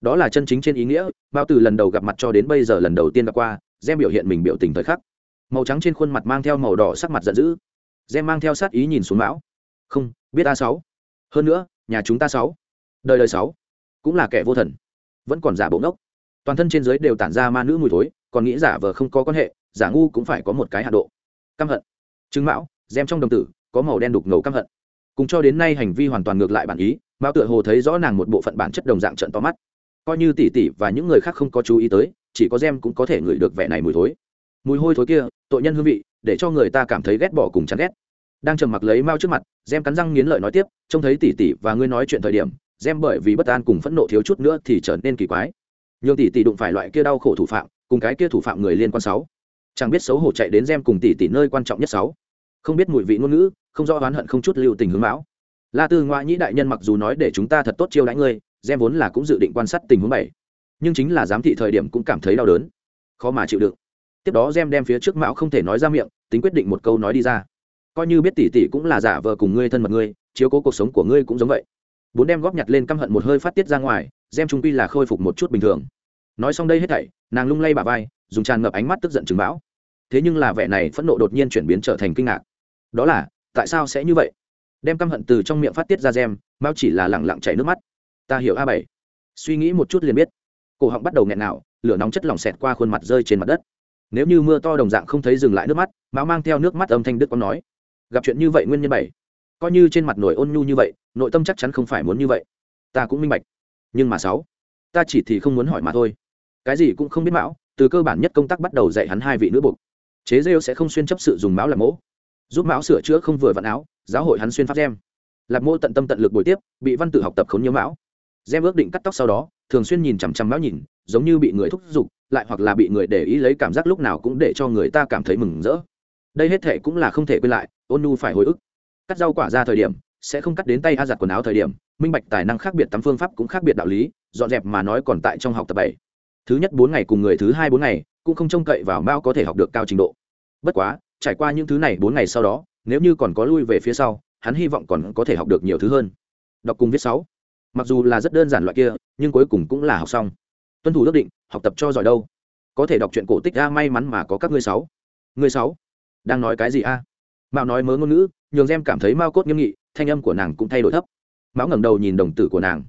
Đó là chân chính trên ý nghĩa, bao từ lần đầu gặp mặt cho đến bây giờ lần đầu tiên gặp qua, gem biểu hiện mình biểu tình thời khắc. Màu trắng trên khuôn mặt mang theo màu đỏ sắc mặt giận dữ. Gem mang theo sát ý nhìn xuống mão không, biết a sáu. Hơn nữa, nhà chúng ta sáu. Đời đời sáu. Cũng là kẻ vô thần. Vẫn còn giả bộ ngốc toàn thân trên giới đều tản ra ma nữ mùi thối, còn nghĩ giả vờ không có quan hệ, giả ngu cũng phải có một cái hạ độ. Căm hận. Chứng mão, gem trong đồng tử, có màu đen đục ngầu căm hận. Cùng cho đến nay hành vi hoàn toàn ngược lại bản ý, mão tựa hồ thấy rõ nàng một bộ phận bản chất đồng dạng trận to mắt. Coi như tỷ tỷ và những người khác không có chú ý tới, chỉ có gem cũng có thể ngửi được vẻ này mùi thối. Mùi hôi thối kia, tội nhân hương vị, để cho người ta cảm thấy ghét bỏ cùng chán ghét. Đang trầm mặc lấy mao trước mặt, gem cắn răng nghiến lợi nói tiếp, trông thấy tỷ tỷ và ngươi nói chuyện thời điểm, gem bởi vì bất an cùng phẫn nộ thiếu chút nữa thì trở nên kỳ quái nhường tỷ tỷ đụng phải loại kia đau khổ thủ phạm, cùng cái kia thủ phạm người liên quan sáu. Chẳng biết xấu hổ chạy đến gem cùng tỷ tỷ nơi quan trọng nhất sáu. Không biết mùi vị ngôn ngữ, không rõ oán hận không chút lưu tình hướng mão. La tư ngoại nhĩ đại nhân mặc dù nói để chúng ta thật tốt chiêu đãi ngươi, gem vốn là cũng dự định quan sát tình huống bảy. Nhưng chính là giám thị thời điểm cũng cảm thấy đau đớn. Khó mà chịu đựng. Tiếp đó gem đem phía trước mão không thể nói ra miệng, tính quyết định một câu nói đi ra. Coi như biết tỷ tỷ cũng là giả vờ cùng ngươi thân mật ngươi, chiếu cố cuộc sống của ngươi cũng giống vậy. Bốn đem góp nhặt lên căm hận một hơi phát tiết ra ngoài gem trung quy là khôi phục một chút bình thường. Nói xong đây hết thảy, nàng lung lay bà vai, dùng tràn ngập ánh mắt tức giận chừng bão. Thế nhưng là vẻ này phẫn nộ đột nhiên chuyển biến trở thành kinh ngạc. Đó là, tại sao sẽ như vậy? Đem căm hận từ trong miệng phát tiết ra gem mao chỉ là lẳng lặng chảy nước mắt. Ta hiểu a bảy. Suy nghĩ một chút liền biết. Cổ họng bắt đầu nghẹn nào lửa nóng chất lỏng xẹt qua khuôn mặt rơi trên mặt đất. Nếu như mưa to đồng dạng không thấy dừng lại nước mắt, mão mang theo nước mắt âm thanh đức có nói. Gặp chuyện như vậy nguyên nhân bảy. Coi như trên mặt nổi ôn nhu như vậy, nội tâm chắc chắn không phải muốn như vậy. Ta cũng minh bạch nhưng mà sáu, ta chỉ thì không muốn hỏi mà thôi. Cái gì cũng không biết mão, từ cơ bản nhất công tác bắt đầu dạy hắn hai vị nữ buộc chế rêu sẽ không xuyên chấp sự dùng mão làm mỗ. Giúp mão sửa chữa không vừa vặn áo, giáo hội hắn xuyên pháp gem. Lạc mô tận tâm tận lực buổi tiếp, bị văn tự học tập khốn nhớ mão. Gem ước định cắt tóc sau đó, thường xuyên nhìn chằm chằm mão nhìn, giống như bị người thúc giục, lại hoặc là bị người để ý lấy cảm giác lúc nào cũng để cho người ta cảm thấy mừng rỡ. Đây hết thệ cũng là không thể quên lại, ôn nu phải hồi ức. Cắt rau quả ra thời điểm sẽ không cắt đến tay a giặt quần áo thời điểm, minh bạch tài năng khác biệt tắm phương pháp cũng khác biệt đạo lý, dọn dẹp mà nói còn tại trong học tập bảy. Thứ nhất bốn ngày cùng người thứ hai bốn ngày, cũng không trông cậy vào mao có thể học được cao trình độ. Bất quá, trải qua những thứ này bốn ngày sau đó, nếu như còn có lui về phía sau, hắn hy vọng còn có thể học được nhiều thứ hơn. Đọc cùng viết sáu. Mặc dù là rất đơn giản loại kia, nhưng cuối cùng cũng là học xong. Tuân thủ ước định, học tập cho giỏi đâu. Có thể đọc truyện cổ tích a may mắn mà có các ngươi sáu. Ngươi sáu. Đang nói cái gì a? Mao nói mớ ngôn ngữ, nhường em cảm thấy mao cốt nghiêm nghị thanh âm của nàng cũng thay đổi thấp. Mão ngẩng đầu nhìn đồng tử của nàng.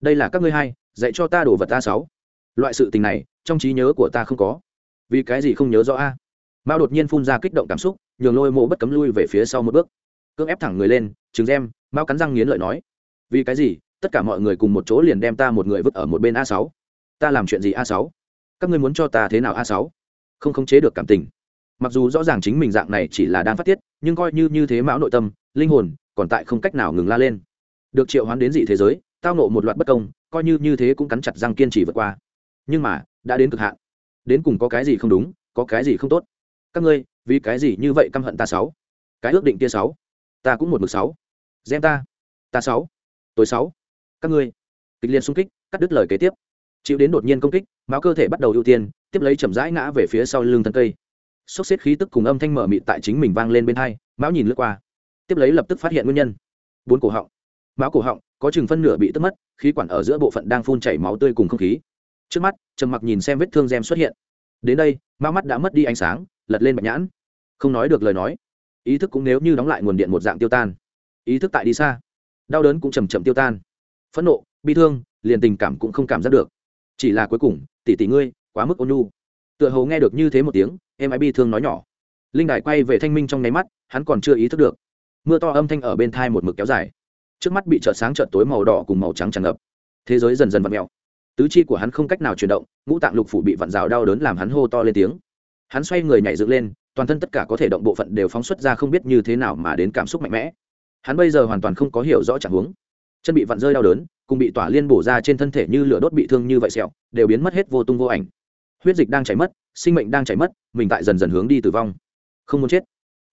Đây là các ngươi hai, dạy cho ta đồ vật ta sáu. Loại sự tình này, trong trí nhớ của ta không có. Vì cái gì không nhớ rõ a? Mao đột nhiên phun ra kích động cảm xúc, nhường lôi mộ bất cấm lui về phía sau một bước. Cưỡng ép thẳng người lên chứng đem mao cắn răng nghiến lợi nói. Vì cái gì? Tất cả mọi người cùng một chỗ liền đem ta một người vứt ở một bên a sáu. Ta làm chuyện gì a sáu? Các ngươi muốn cho ta thế nào a sáu? Không khống chế được cảm tình. Mặc dù rõ ràng chính mình dạng này chỉ là đang phát tiết, nhưng coi như như thế mão nội tâm, linh hồn còn tại không cách nào ngừng la lên. Được triệu hoán đến dị thế giới, tao nộ một loạt bất công, coi như như thế cũng cắn chặt răng kiên trì vượt qua. Nhưng mà, đã đến cực hạn. Đến cùng có cái gì không đúng, có cái gì không tốt? Các ngươi, vì cái gì như vậy căm hận ta sáu? Cái ước định kia sáu? Ta cũng một mực sáu. Gem ta. Ta sáu. Tôi sáu. Các ngươi. Kịch liệt xung kích, cắt đứt lời kế tiếp. Chịu đến đột nhiên công kích, máu cơ thể bắt đầu ưu tiên, tiếp lấy chậm rãi ngã về phía sau lưng thân cây. Sốc xếp khí tức cùng âm thanh mở mịt tại chính mình vang lên bên hai, máu nhìn lướt qua tiếp lấy lập tức phát hiện nguyên nhân. Bốn cổ họng. Máu cổ họng, có chừng phân nửa bị tức mất, khí quản ở giữa bộ phận đang phun chảy máu tươi cùng không khí. Trước mắt, trầm mặc nhìn xem vết thương gem xuất hiện. Đến đây, máu mắt đã mất đi ánh sáng, lật lên bạch nhãn. Không nói được lời nói. Ý thức cũng nếu như đóng lại nguồn điện một dạng tiêu tan. Ý thức tại đi xa. Đau đớn cũng chầm chậm tiêu tan. Phẫn nộ, bi thương, liền tình cảm cũng không cảm giác được. Chỉ là cuối cùng, tỷ tỷ ngươi, quá mức ôn nhu. Tựa hồ nghe được như thế một tiếng, em ái bi thương nói nhỏ. Linh đại quay về thanh minh trong nháy mắt, hắn còn chưa ý thức được mưa to âm thanh ở bên thai một mực kéo dài. Trước mắt bị trợt sáng trợt tối màu đỏ cùng màu trắng tràn ngập. Thế giới dần dần vặn mẹo tứ chi của hắn không cách nào chuyển động, ngũ tạng lục phủ bị vặn rào đau đớn làm hắn hô to lên tiếng. Hắn xoay người nhảy dựng lên, toàn thân tất cả có thể động bộ phận đều phóng xuất ra không biết như thế nào mà đến cảm xúc mạnh mẽ. Hắn bây giờ hoàn toàn không có hiểu rõ trạng huống. Chân bị vặn rơi đau đớn, cùng bị tỏa liên bổ ra trên thân thể như lửa đốt bị thương như vậy sẹo, đều biến mất hết vô tung vô ảnh. Huyết dịch đang chảy mất, sinh mệnh đang chảy mất, mình tại dần dần hướng đi tử vong. Không muốn chết.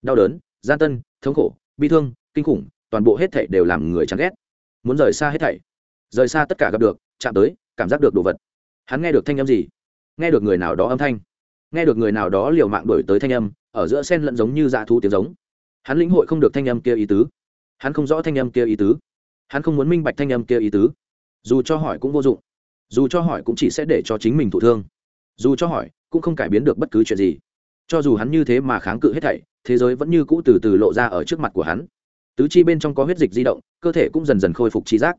Đau đớn, gian tân, thống khổ bi thương, kinh khủng, toàn bộ hết thảy đều làm người chán ghét. Muốn rời xa hết thảy, rời xa tất cả gặp được, chạm tới, cảm giác được đồ vật. Hắn nghe được thanh âm gì? Nghe được người nào đó âm thanh. Nghe được người nào đó liều mạng đổi tới thanh âm, ở giữa sen lẫn giống như dạ thú tiếng giống. Hắn lĩnh hội không được thanh âm kia ý tứ. Hắn không rõ thanh âm kia ý tứ. Hắn không muốn minh bạch thanh âm kia ý tứ. Dù cho hỏi cũng vô dụng. Dù cho hỏi cũng chỉ sẽ để cho chính mình thụ thương. Dù cho hỏi cũng không cải biến được bất cứ chuyện gì. Cho dù hắn như thế mà kháng cự hết thảy thế giới vẫn như cũ từ từ lộ ra ở trước mặt của hắn. Tứ chi bên trong có huyết dịch di động cơ thể cũng dần dần khôi phục chi giác.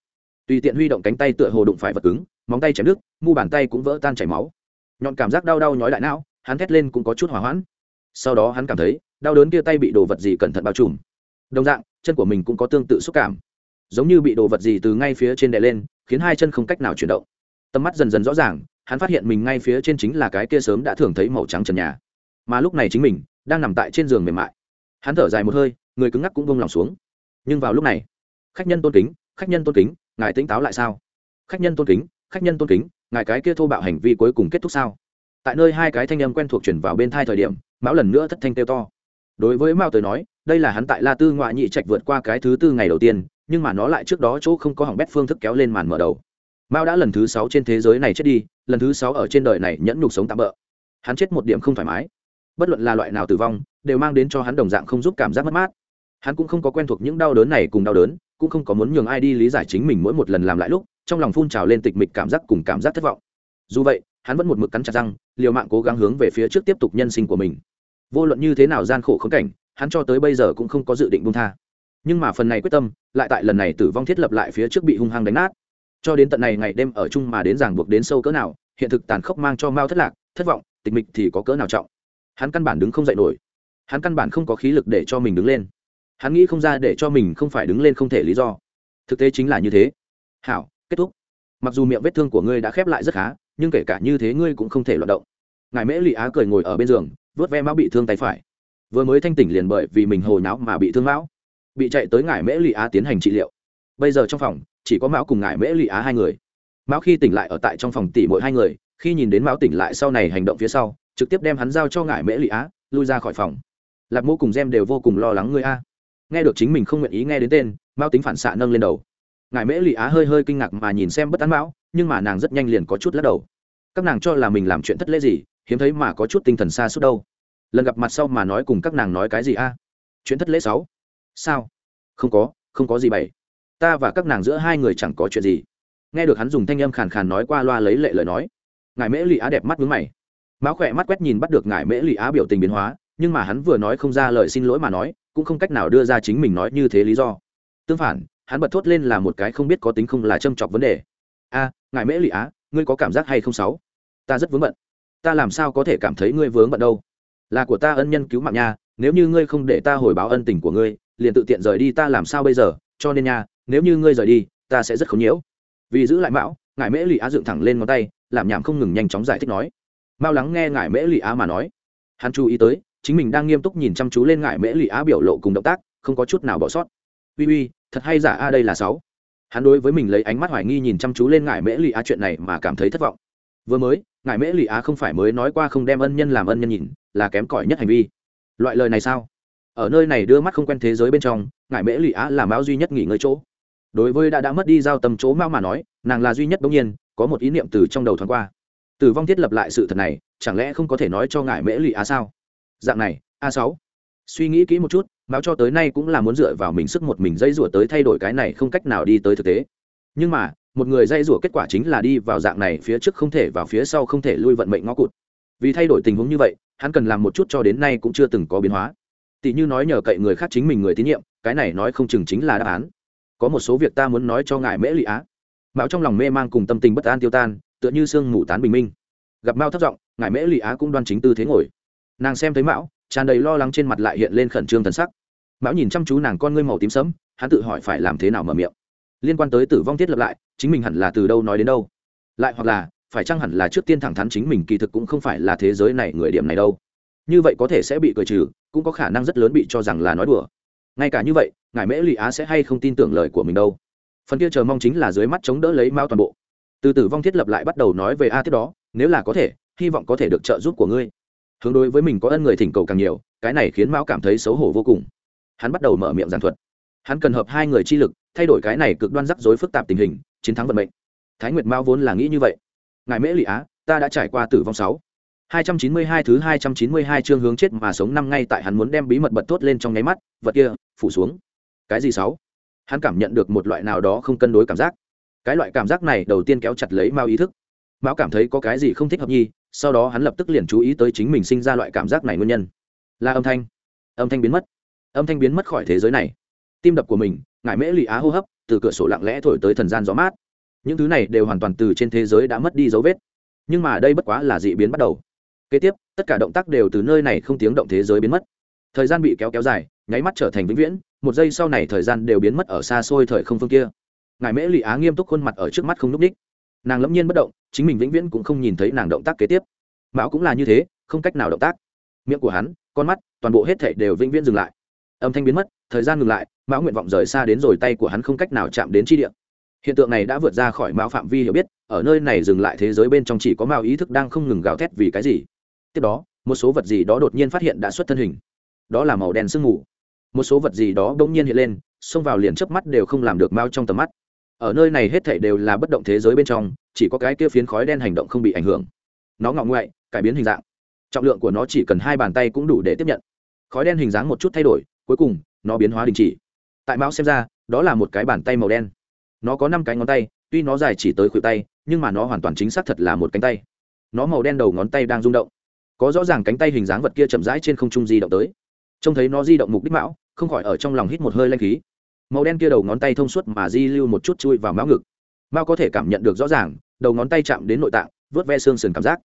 Tùy tiện huy động cánh tay tựa hồ đụng phải vật cứng móng tay chém nước, mu bàn tay cũng vỡ tan chảy máu. Nhọn cảm giác đau đau nhói đại não hắn thét lên cũng có chút hỏa hoãn. Sau đó hắn cảm thấy đau đớn kia tay bị đồ vật gì cẩn thận bao trùm. Đồng dạng chân của mình cũng có tương tự xúc cảm. Giống như bị đồ vật gì từ ngay phía trên đè lên khiến hai chân không cách nào chuyển động. Tầm mắt dần dần rõ ràng hắn phát hiện mình ngay phía trên chính là cái kia sớm đã thường thấy màu trắng trần nhà. Mà lúc này chính mình đang nằm tại trên giường mềm mại. Hắn thở dài một hơi, người cứng ngắc cũng vông lòng xuống. Nhưng vào lúc này, khách nhân tôn kính, khách nhân tôn kính, ngài tỉnh táo lại sao? Khách nhân tôn kính, khách nhân tôn kính, ngài cái kia thô bạo hành vi cuối cùng kết thúc sao? Tại nơi hai cái thanh âm quen thuộc chuyển vào bên thai thời điểm, mão lần nữa thất thanh kêu to. Đối với mao tới nói, đây là hắn tại la tư ngoại nhị trạch vượt qua cái thứ tư ngày đầu tiên, nhưng mà nó lại trước đó chỗ không có hỏng bét phương thức kéo lên màn mở đầu. Mao đã lần thứ sáu trên thế giới này chết đi, lần thứ sáu ở trên đời này nhẫn nhục sống tạm bỡ hắn chết một điểm không thoải mái bất luận là loại nào tử vong, đều mang đến cho hắn đồng dạng không giúp cảm giác mất mát. Hắn cũng không có quen thuộc những đau đớn này cùng đau đớn, cũng không có muốn nhường ai đi lý giải chính mình mỗi một lần làm lại lúc, trong lòng phun trào lên tịch mịch cảm giác cùng cảm giác thất vọng. Dù vậy, hắn vẫn một mực cắn chặt răng, liều mạng cố gắng hướng về phía trước tiếp tục nhân sinh của mình. Vô luận như thế nào gian khổ khống cảnh, hắn cho tới bây giờ cũng không có dự định buông tha. Nhưng mà phần này quyết tâm, lại tại lần này tử vong thiết lập lại phía trước bị hung hăng đánh nát. Cho đến tận này ngày đêm ở chung mà đến ràng buộc đến sâu cỡ nào, hiện thực tàn khốc mang cho mao thất lạc, thất vọng, tịch mịch thì có cỡ nào trọng hắn căn bản đứng không dậy nổi. Hắn căn bản không có khí lực để cho mình đứng lên. Hắn nghĩ không ra để cho mình không phải đứng lên không thể lý do. Thực tế chính là như thế. Hảo, kết thúc. Mặc dù miệng vết thương của ngươi đã khép lại rất khá, nhưng kể cả như thế ngươi cũng không thể loạt động. Ngài mễ lụy á cười ngồi ở bên giường vớt ve mão bị thương tay phải. Vừa mới thanh tỉnh liền bởi vì mình hồi náo mà bị thương mão. Bị chạy tới ngài mễ lụy á tiến hành trị liệu. Bây giờ trong phòng, chỉ có mão cùng ngài mễ lụy á hai người. Mão khi tỉnh lại ở tại trong phòng tỉ mỗi hai người, khi nhìn đến mão tỉnh lại sau này hành động phía sau trực tiếp đem hắn giao cho ngài mễ lụy á, lui ra khỏi phòng. Lạc mô cùng gem đều vô cùng lo lắng ngươi a. Nghe được chính mình không nguyện ý nghe đến tên, mao tính phản xạ nâng lên đầu. Ngài mễ lụy á hơi hơi kinh ngạc mà nhìn xem bất tán mão, nhưng mà nàng rất nhanh liền có chút lắc đầu. Các nàng cho là mình làm chuyện thất lễ gì, hiếm thấy mà có chút tinh thần xa suốt đâu. Lần gặp mặt sau mà nói cùng các nàng nói cái gì a? Chuyện thất lễ sáu. Sao? Không có không có gì bảy ta và các nàng giữa hai người chẳng có chuyện gì. Nghe được hắn dùng thanh âm khàn khàn nói qua loa lấy lệ lời nói. Ngài mễ lụy á đẹp mắt mướn mày mão khỏe mắt quét nhìn bắt được ngài mễ lụy á biểu tình biến hóa, nhưng mà hắn vừa nói không ra lời xin lỗi mà nói, cũng không cách nào đưa ra chính mình nói như thế lý do. Tương phản, hắn bật thốt lên là một cái không biết có tính không là châm chọc vấn đề. A ngài mễ lụy á, ngươi có cảm giác hay không sáu? Ta rất vướng bận. Ta làm sao có thể cảm thấy ngươi vướng bận đâu? Là của ta ân nhân cứu mạng nha, nếu như ngươi không để ta hồi báo ân tình của ngươi, liền tự tiện rời đi ta làm sao bây giờ? Cho nên nha, nếu như ngươi rời đi, ta sẽ rất khốn nhiễu. Vì giữ lại mão ngài mễ lụy á dựng thẳng lên ngón tay làm nhảm không ngừng nhanh chóng giải thích nói mao lắng nghe ngài mễ lụy á mà nói. Hắn chú ý tới, chính mình đang nghiêm túc nhìn chăm chú lên ngài mễ lụy á biểu lộ cùng động tác, không có chút nào bỏ sót. Uy uy, thật hay giả a, đây là sáu. Hắn đối với mình lấy ánh mắt hoài nghi nhìn chăm chú lên ngài mễ lụy á chuyện này mà cảm thấy thất vọng. Vừa mới ngài mễ lụy á không phải mới nói qua không đem ân nhân làm ân nhân nhìn, là kém cỏi nhất hành vi. Loại lời này sao? Ở nơi này đưa mắt không quen thế giới bên trong ngài mễ lụy á là mão duy nhất nghỉ ngơi chỗ. Đối với đã đã mất đi giao tâm chỗ mao mà nói, nàng là duy nhất bỗng nhiên có một ý niệm từ trong đầu thoáng qua tử vong thiết lập lại sự thật này, chẳng lẽ không có thể nói cho ngài mễ lụy á sao? Dạng này, a sáu. Suy nghĩ kỹ một chút, báo cho tới nay cũng là muốn dựa vào mình sức một mình dây rủa tới thay đổi cái này không cách nào đi tới thực tế. Nhưng mà, một người dây rủa kết quả chính là đi vào dạng này phía trước không thể vào phía sau không thể lui vận mệnh ngõ cụt. Vì thay đổi tình huống như vậy, hắn cần làm một chút cho đến nay cũng chưa từng có biến hóa. Tỷ như nói nhờ cậy người khác chính mình người tín nhiệm, cái này nói không chừng chính là đáp án. Có một số việc ta muốn nói cho ngài mễ lụy á. Mạo trong lòng mê mang cùng tâm tình bất an tiêu tan tựa như sương mù tán bình minh. Gặp mao thất giọng ngài mễ lụy á cũng đoan chính tư thế ngồi. Nàng xem thấy mão, tràn đầy lo lắng trên mặt lại hiện lên khẩn trương thần sắc. Mão nhìn chăm chú nàng con ngươi màu tím sẫm, hắn tự hỏi phải làm thế nào mở miệng. Liên quan tới tử vong thiết lập lại, chính mình hẳn là từ đâu nói đến đâu? Lại hoặc là, phải chăng hẳn là trước tiên thẳng thắn chính mình kỳ thực cũng không phải là thế giới này người điểm này đâu? Như vậy có thể sẽ bị cười trừ, cũng có khả năng rất lớn bị cho rằng là nói đùa. Ngay cả như vậy ngài mễ lụy á sẽ hay không tin tưởng lời của mình đâu? Phần kia chờ mong chính là dưới mắt chống đỡ lấy mao toàn bộ từ tử vong thiết lập lại bắt đầu nói về a tiếp đó, nếu là có thể, hy vọng có thể được trợ giúp của ngươi. Hướng đối với mình có ân người thỉnh cầu càng nhiều, cái này khiến mão cảm thấy xấu hổ vô cùng. Hắn bắt đầu mở miệng giảng thuật. Hắn cần hợp hai người chi lực, thay đổi cái này cực đoan rắc rối phức tạp tình hình, chiến thắng vận mệnh. Thái nguyệt mao vốn là nghĩ như vậy. Ngài mễ lụy á, ta đã trải qua tử vong sáu. Hai trăm chín mươi hai thứ hai trăm chín mươi hai chương hướng chết mà sống năm ngay tại hắn muốn đem bí mật bật thốt lên trong nháy mắt, vật kia, phủ xuống. Cái gì sáu? Hắn cảm nhận được một loại nào đó không cân đối cảm giác cái loại cảm giác này đầu tiên kéo chặt lấy mao ý thức. Mao cảm thấy có cái gì không thích hợp nhi, sau đó hắn lập tức liền chú ý tới chính mình sinh ra loại cảm giác này nguyên nhân. Là âm thanh. Âm thanh biến mất. Âm thanh biến mất khỏi thế giới này. Tim đập của mình ngại mễ lì á hô hấp, từ cửa sổ lặng lẽ thổi tới thần gian gió mát. Những thứ này đều hoàn toàn từ trên thế giới đã mất đi dấu vết. Nhưng mà đây bất quá là dị biến bắt đầu. Kế tiếp, tất cả động tác đều từ nơi này không tiếng động thế giới biến mất. Thời gian bị kéo kéo dài, nháy mắt trở thành vĩnh viễn, một giây sau này thời gian đều biến mất ở xa xôi thời không phương kia ngài mễ lụy á nghiêm túc khuôn mặt ở trước mắt không n ú c ních. Nàng lẫm nhiên bất động, chính mình vĩnh viễn cũng không nhìn thấy nàng động tác kế tiếp. Mão cũng là như thế, không cách nào động tác. Miệng của hắn, con mắt, toàn bộ hết thể đều vĩnh viễn dừng lại. Âm thanh biến mất, thời gian ngừng lại mão nguyện vọng rời xa đến rồi tay của hắn không cách nào chạm đến chi địa. Hiện tượng này đã vượt ra khỏi mão phạm vi hiểu biết, ở nơi này dừng lại thế giới bên trong chỉ có mao ý thức đang không ngừng gào thét vì cái gì. Tiếp đó, một số vật gì đó đột nhiên phát hiện đã xuất thân hình. Đó là màu đen sương mù. Một số vật gì đó bỗng nhiên hiện lên, xông vào liền chớp mắt đều không làm được mao trong tầm mắt ở nơi này hết thảy đều là bất động thế giới bên trong, chỉ có cái kia phiến khói đen hành động không bị ảnh hưởng. Nó ngọ ngoại, cải biến hình dạng. Trọng lượng của nó chỉ cần hai bàn tay cũng đủ để tiếp nhận. Khói đen hình dáng một chút thay đổi, cuối cùng, nó biến hóa đình chỉ. Tại mão xem ra, đó là một cái bàn tay màu đen. Nó có năm cái ngón tay, tuy nó dài chỉ tới khuỷu tay, nhưng mà nó hoàn toàn chính xác thật là một cánh tay. Nó màu đen đầu ngón tay đang rung động. Có rõ ràng cánh tay hình dáng vật kia chậm rãi trên không trung di động tới. Trông thấy nó di động mục đích mão, không khỏi ở trong lòng hít một hơi lanh khí màu đen kia đầu ngón tay thông suốt mà di lưu một chút chui vào mão ngực. Mao có thể cảm nhận được rõ ràng, đầu ngón tay chạm đến nội tạng, vớt ve xương sườn cảm giác.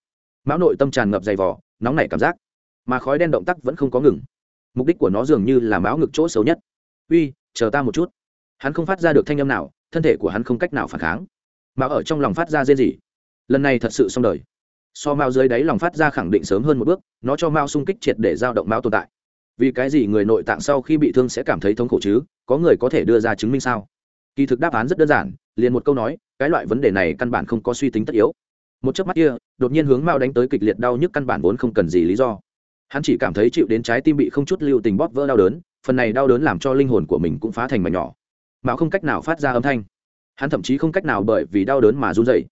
Mão nội tâm tràn ngập dày vỏ nóng nảy cảm giác. Mà khói đen động tác vẫn không có ngừng. Mục đích của nó dường như là mão ngực chỗ xấu nhất. Uy, chờ ta một chút. Hắn không phát ra được thanh âm nào, thân thể của hắn không cách nào phản kháng. Mao ở trong lòng phát ra dê gì lần này thật sự xong đời. So mao dưới đáy lòng phát ra khẳng định sớm hơn một bước, nó cho mao xung kích triệt để giao động mao tồn tại vì cái gì người nội tạng sau khi bị thương sẽ cảm thấy thống khổ chứ? Có người có thể đưa ra chứng minh sao? Kỳ thực đáp án rất đơn giản, liền một câu nói, cái loại vấn đề này căn bản không có suy tính tất yếu. Một chớp mắt kia, đột nhiên hướng mao đánh tới kịch liệt đau nhức căn bản vốn không cần gì lý do. Hắn chỉ cảm thấy chịu đến trái tim bị không chút lưu tình bóp vỡ đau đớn, phần này đau đớn làm cho linh hồn của mình cũng phá thành mảnh nhỏ. Mao không cách nào phát ra âm thanh. Hắn thậm chí không cách nào bởi vì đau đớn mà run dậy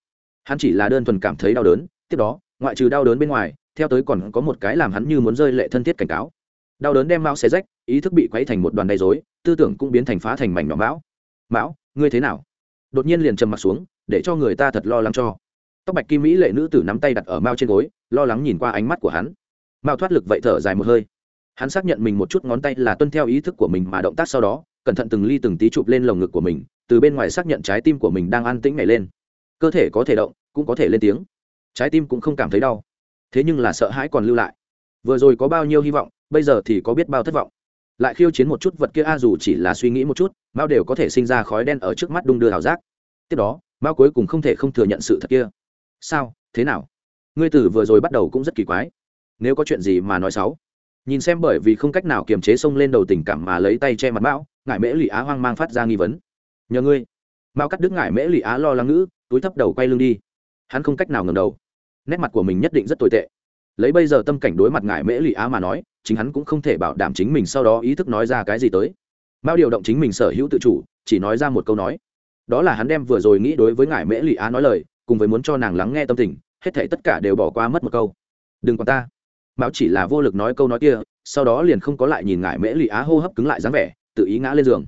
hắn chỉ là đơn thuần cảm thấy đau đớn, tiếp đó, ngoại trừ đau đớn bên ngoài, theo tới còn có một cái làm hắn như muốn rơi lệ thân thiết cảnh cáo đau đớn đem mão xé rách, ý thức bị quấy thành một đoàn đầy dối tư tưởng cũng biến thành phá thành mảnh nhỏ mão. Mão, ngươi thế nào? Đột nhiên liền trầm mặt xuống, để cho người ta thật lo lắng cho. Tóc bạch kim mỹ lệ nữ tử nắm tay đặt ở mao trên gối, lo lắng nhìn qua ánh mắt của hắn. Mao thoát lực vậy thở dài một hơi. Hắn xác nhận mình một chút ngón tay là tuân theo ý thức của mình mà động tác sau đó, cẩn thận từng ly từng tí chụp lên lồng ngực của mình, từ bên ngoài xác nhận trái tim của mình đang an tĩnh nhảy lên. Cơ thể có thể động, cũng có thể lên tiếng. Trái tim cũng không cảm thấy đau. Thế nhưng là sợ hãi còn lưu lại vừa rồi có bao nhiêu hy vọng, bây giờ thì có biết bao thất vọng. Lại khiêu chiến một chút vật kia, a, dù chỉ là suy nghĩ một chút, mao đều có thể sinh ra khói đen ở trước mắt đung đưa ảo giác. Tiếp đó, mao cuối cùng không thể không thừa nhận sự thật kia. Sao? Thế nào? Ngươi tử vừa rồi bắt đầu cũng rất kỳ quái. Nếu có chuyện gì mà nói xấu? Nhìn xem bởi vì không cách nào kiềm chế xông lên đầu tình cảm mà lấy tay che mặt mão ngại mễ lụy á hoang mang phát ra nghi vấn. Nhờ ngươi. Mao cắt đứt ngại mễ lụy á lo lắng ngữ, túi thấp đầu quay lưng đi. Hắn không cách nào ngầm đầu. Nét mặt của mình nhất định rất tồi tệ lấy bây giờ tâm cảnh đối mặt ngài mễ lụy á mà nói, chính hắn cũng không thể bảo đảm chính mình sau đó ý thức nói ra cái gì tới. Mao điều động chính mình sở hữu tự chủ, chỉ nói ra một câu nói. Đó là hắn đem vừa rồi nghĩ đối với ngài mễ lụy á nói lời, cùng với muốn cho nàng lắng nghe tâm tình, hết thể tất cả đều bỏ qua mất một câu. Đừng còn ta. Mao chỉ là vô lực nói câu nói kia, sau đó liền không có lại nhìn ngài mễ lụy á hô hấp cứng lại dáng vẻ, tự ý ngã lên giường.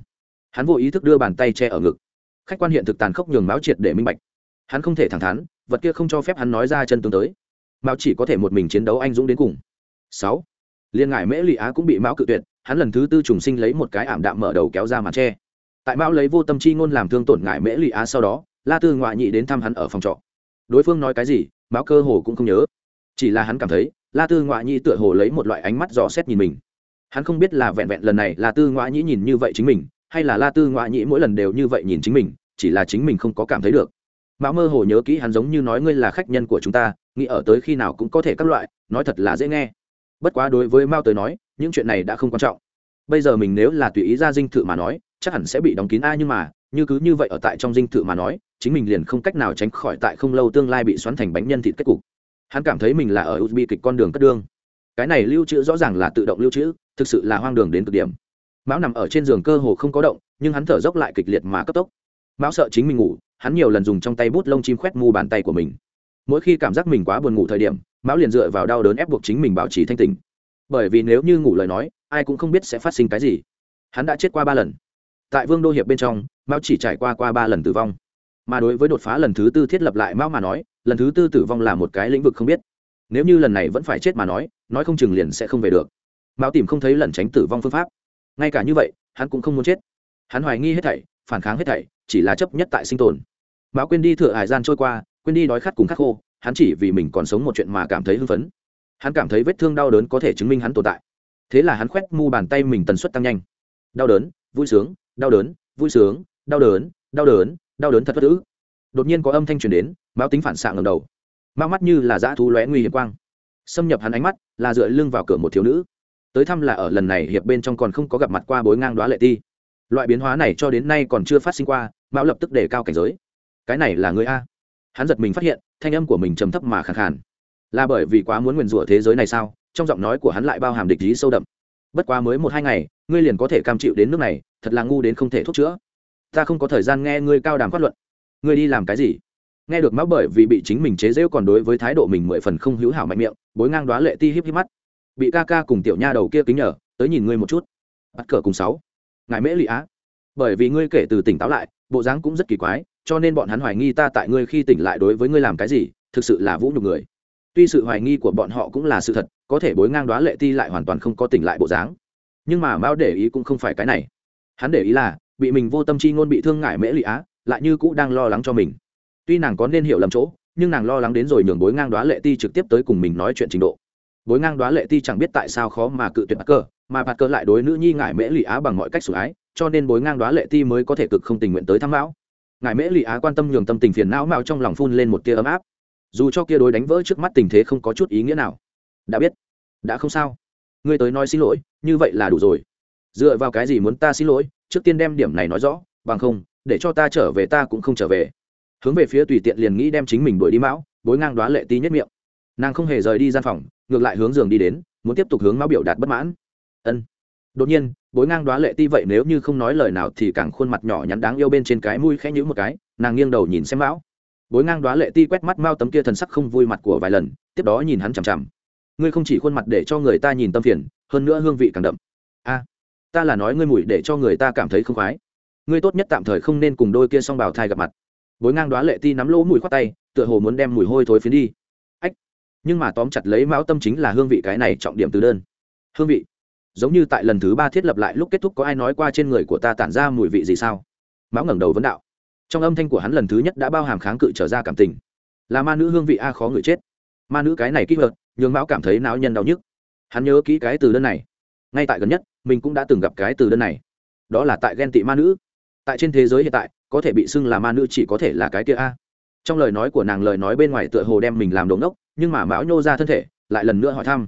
Hắn vô ý thức đưa bàn tay che ở ngực. Khách quan hiện thực tàn khốc nhường máo triệt để minh bạch. Hắn không thể thẳng thắn, vật kia không cho phép hắn nói ra chân tướng tới mão chỉ có thể một mình chiến đấu anh dũng đến cùng. Sáu, liên ngại mễ lụy á cũng bị mão cự tuyệt, hắn lần thứ tư trùng sinh lấy một cái ảm đạm mở đầu kéo ra màn tre. Tại mão lấy vô tâm chi ngôn làm thương tổn ngại mễ lụy á sau đó, la tư ngoại nhị đến thăm hắn ở phòng trọ. Đối phương nói cái gì, mão cơ hồ cũng không nhớ. Chỉ là hắn cảm thấy, la tư ngoại nhị tựa hồ lấy một loại ánh mắt dò xét nhìn mình. Hắn không biết là vẹn vẹn lần này la tư ngoại nhị nhìn như vậy chính mình, hay là la tư ngoại nhị mỗi lần đều như vậy nhìn chính mình, chỉ là chính mình không có cảm thấy được mão mơ hồ nhớ kỹ hắn giống như nói ngươi là khách nhân của chúng ta, nghĩ ở tới khi nào cũng có thể các loại, nói thật là dễ nghe. Bất quá đối với mao tới nói, những chuyện này đã không quan trọng. Bây giờ mình nếu là tùy ý ra dinh thự mà nói, chắc hẳn sẽ bị đóng kín a nhưng mà, như cứ như vậy ở tại trong dinh thự mà nói, chính mình liền không cách nào tránh khỏi tại không lâu tương lai bị xoắn thành bánh nhân thịt kết cục. Hắn cảm thấy mình là ở bi kịch con đường cất đương. Cái này lưu trữ rõ ràng là tự động lưu trữ, thực sự là hoang đường đến cực điểm. Mão nằm ở trên giường cơ hồ không có động, nhưng hắn thở dốc lại kịch liệt mà cấp tốc mão sợ chính mình ngủ, hắn nhiều lần dùng trong tay bút lông chim khoét mu bàn tay của mình. Mỗi khi cảm giác mình quá buồn ngủ thời điểm, mão liền dựa vào đau đớn ép buộc chính mình bảo trì thanh tình bởi vì nếu như ngủ lời nói, ai cũng không biết sẽ phát sinh cái gì. Hắn đã chết qua ba lần. Tại vương đô hiệp bên trong, mão chỉ trải qua qua ba lần tử vong. Mà đối với đột phá lần thứ tư thiết lập lại mão mà nói, lần thứ tư tử vong là một cái lĩnh vực không biết. Nếu như lần này vẫn phải chết mà nói nói không chừng liền sẽ không về được. Mão tìm không thấy lần tránh tử vong phương pháp. Ngay cả như vậy, hắn cũng không muốn chết. Hắn hoài nghi hết thảy, phản kháng hết thảy chỉ là chấp nhất tại sinh tồn. Mao quên đi thừa hải gian trôi qua, quên đi đói khát cùng khát khô, hắn chỉ vì mình còn sống một chuyện mà cảm thấy hưng phấn. Hắn cảm thấy vết thương đau đớn có thể chứng minh hắn tồn tại. Thế là hắn khoét mu bàn tay mình tần suất tăng nhanh. Đau đớn, vui sướng, đau đớn, vui sướng, đau đớn đau đớn đau đớn thật bất ứ đột nhiên có âm thanh truyền đến mao tính phản xạ ngầm đầu. Mao mắt như là dã thú lóe nguy hiểm quang. Xâm nhập hắn ánh mắt, là dựa lưng vào cửa một thiếu nữ. Tới thăm là ở lần này hiệp bên trong còn không có gặp mặt qua bối ngang đoá lệ ti loại biến hóa này cho đến nay còn chưa phát sinh qua, mão lập tức đề cao cảnh giới. Cái này là người a. Hắn giật mình phát hiện, thanh âm của mình trầm thấp mà khẳng khàn. Là bởi vì quá muốn nguyền rủa thế giới này sao? Trong giọng nói của hắn lại bao hàm địch ý sâu đậm. Bất quá mới một hai ngày, ngươi liền có thể cam chịu đến nước này, thật là ngu đến không thể thuốc chữa. Ta không có thời gian nghe ngươi cao đàm phát luận. Ngươi đi làm cái gì? Nghe được mão bởi vì bị chính mình chế rễu còn đối với thái độ mình mười phần không hữu hảo mạnh miệng, bối ngang đoá lệ ti híp híp mắt. Bị ca ca cùng tiểu nha đầu kia kính nhở tới nhìn ngươi một chút. Bắt cờ cùng sáu ngài mễ lụy á. Bởi vì ngươi kể từ tỉnh táo lại, bộ dáng cũng rất kỳ quái, cho nên bọn hắn hoài nghi ta tại ngươi khi tỉnh lại đối với ngươi làm cái gì, thực sự là vũ nhục người. Tuy sự hoài nghi của bọn họ cũng là sự thật, có thể bối ngang đoá lệ ti lại hoàn toàn không có tỉnh lại bộ dáng. Nhưng mà mao để ý cũng không phải cái này. Hắn để ý là, bị mình vô tâm chi ngôn bị thương ngại mễ lụy á, lại như cũ đang lo lắng cho mình. Tuy nàng có nên hiểu lầm chỗ, nhưng nàng lo lắng đến rồi nhường bối ngang đoá lệ ti trực tiếp tới cùng mình nói chuyện trình độ. Bối ngang đoá lệ ti chẳng biết tại sao khó mà cự tuyệt bắc cơ mà bạt cờ lại đối nữ nhi ngại mễ lụy á bằng mọi cách sủng ái, cho nên bối ngang đoá lệ ti mới có thể cực không tình nguyện tới thăm mão ngài mễ lụy á quan tâm nhường tâm tình phiền não mạo trong lòng phun lên một tia ấm áp. Dù cho kia đối đánh vỡ trước mắt tình thế không có chút ý nghĩa nào. Đã biết. Đã không sao. Ngươi tới nói xin lỗi, như vậy là đủ rồi. Dựa vào cái gì muốn ta xin lỗi, trước tiên đem điểm này nói rõ, bằng không, để cho ta trở về ta cũng không trở về. Hướng về phía tùy tiện liền nghĩ đem chính mình đuổi đi mão bối ngang đoá lệ ti nhất miệng. Nàng không hề rời đi gian phòng, ngược lại hướng giường đi đến, muốn tiếp tục hướng mão biểu đạt bất mãn ân. Đột nhiên, bối ngang đoá lệ ti vậy nếu như không nói lời nào thì càng khuôn mặt nhỏ nhắn đáng yêu bên trên cái mũi khẽ nhữ một cái, nàng nghiêng đầu nhìn xem mão bối ngang đoá lệ ti quét mắt mao tấm kia thần sắc không vui mặt của vài lần, tiếp đó nhìn hắn chằm chằm. Ngươi không chỉ khuôn mặt để cho người ta nhìn tâm phiền, hơn nữa hương vị càng đậm. A, ta là nói ngươi mùi để cho người ta cảm thấy không khoái. Ngươi tốt nhất tạm thời không nên cùng đôi kia s o n g bào thai gặp mặt. Bối ngang đoá lệ ti nắm lỗ mùi khoát tay, tựa hồ muốn đem mùi hôi thối phiến đi. Ách, nhưng mà tóm chặt lấy mão tâm chính là hương vị cái này trọng điểm từ đơn. Hương vị giống như tại lần thứ ba thiết lập lại lúc kết thúc có ai nói qua trên người của ta tản ra mùi vị gì sao? Mão ngẩng đầu vấn đạo. Trong âm thanh của hắn lần thứ nhất đã bao hàm kháng cự trở ra cảm tình. Là ma nữ hương vị a khó người chết. Ma nữ cái này kỹ vật nhường mão cảm thấy não nhân đau nhức. Hắn nhớ kỹ cái từ đơn này. Ngay tại gần nhất, mình cũng đã từng gặp cái từ đơn này. Đó là tại ghen tị ma nữ. Tại trên thế giới hiện tại, có thể bị xưng là ma nữ chỉ có thể là cái kia a. Trong lời nói của nàng lời nói bên ngoài tựa hồ đem mình làm đống ốc nhưng mà mão nhô ra thân thể, lại lần nữa hỏi thăm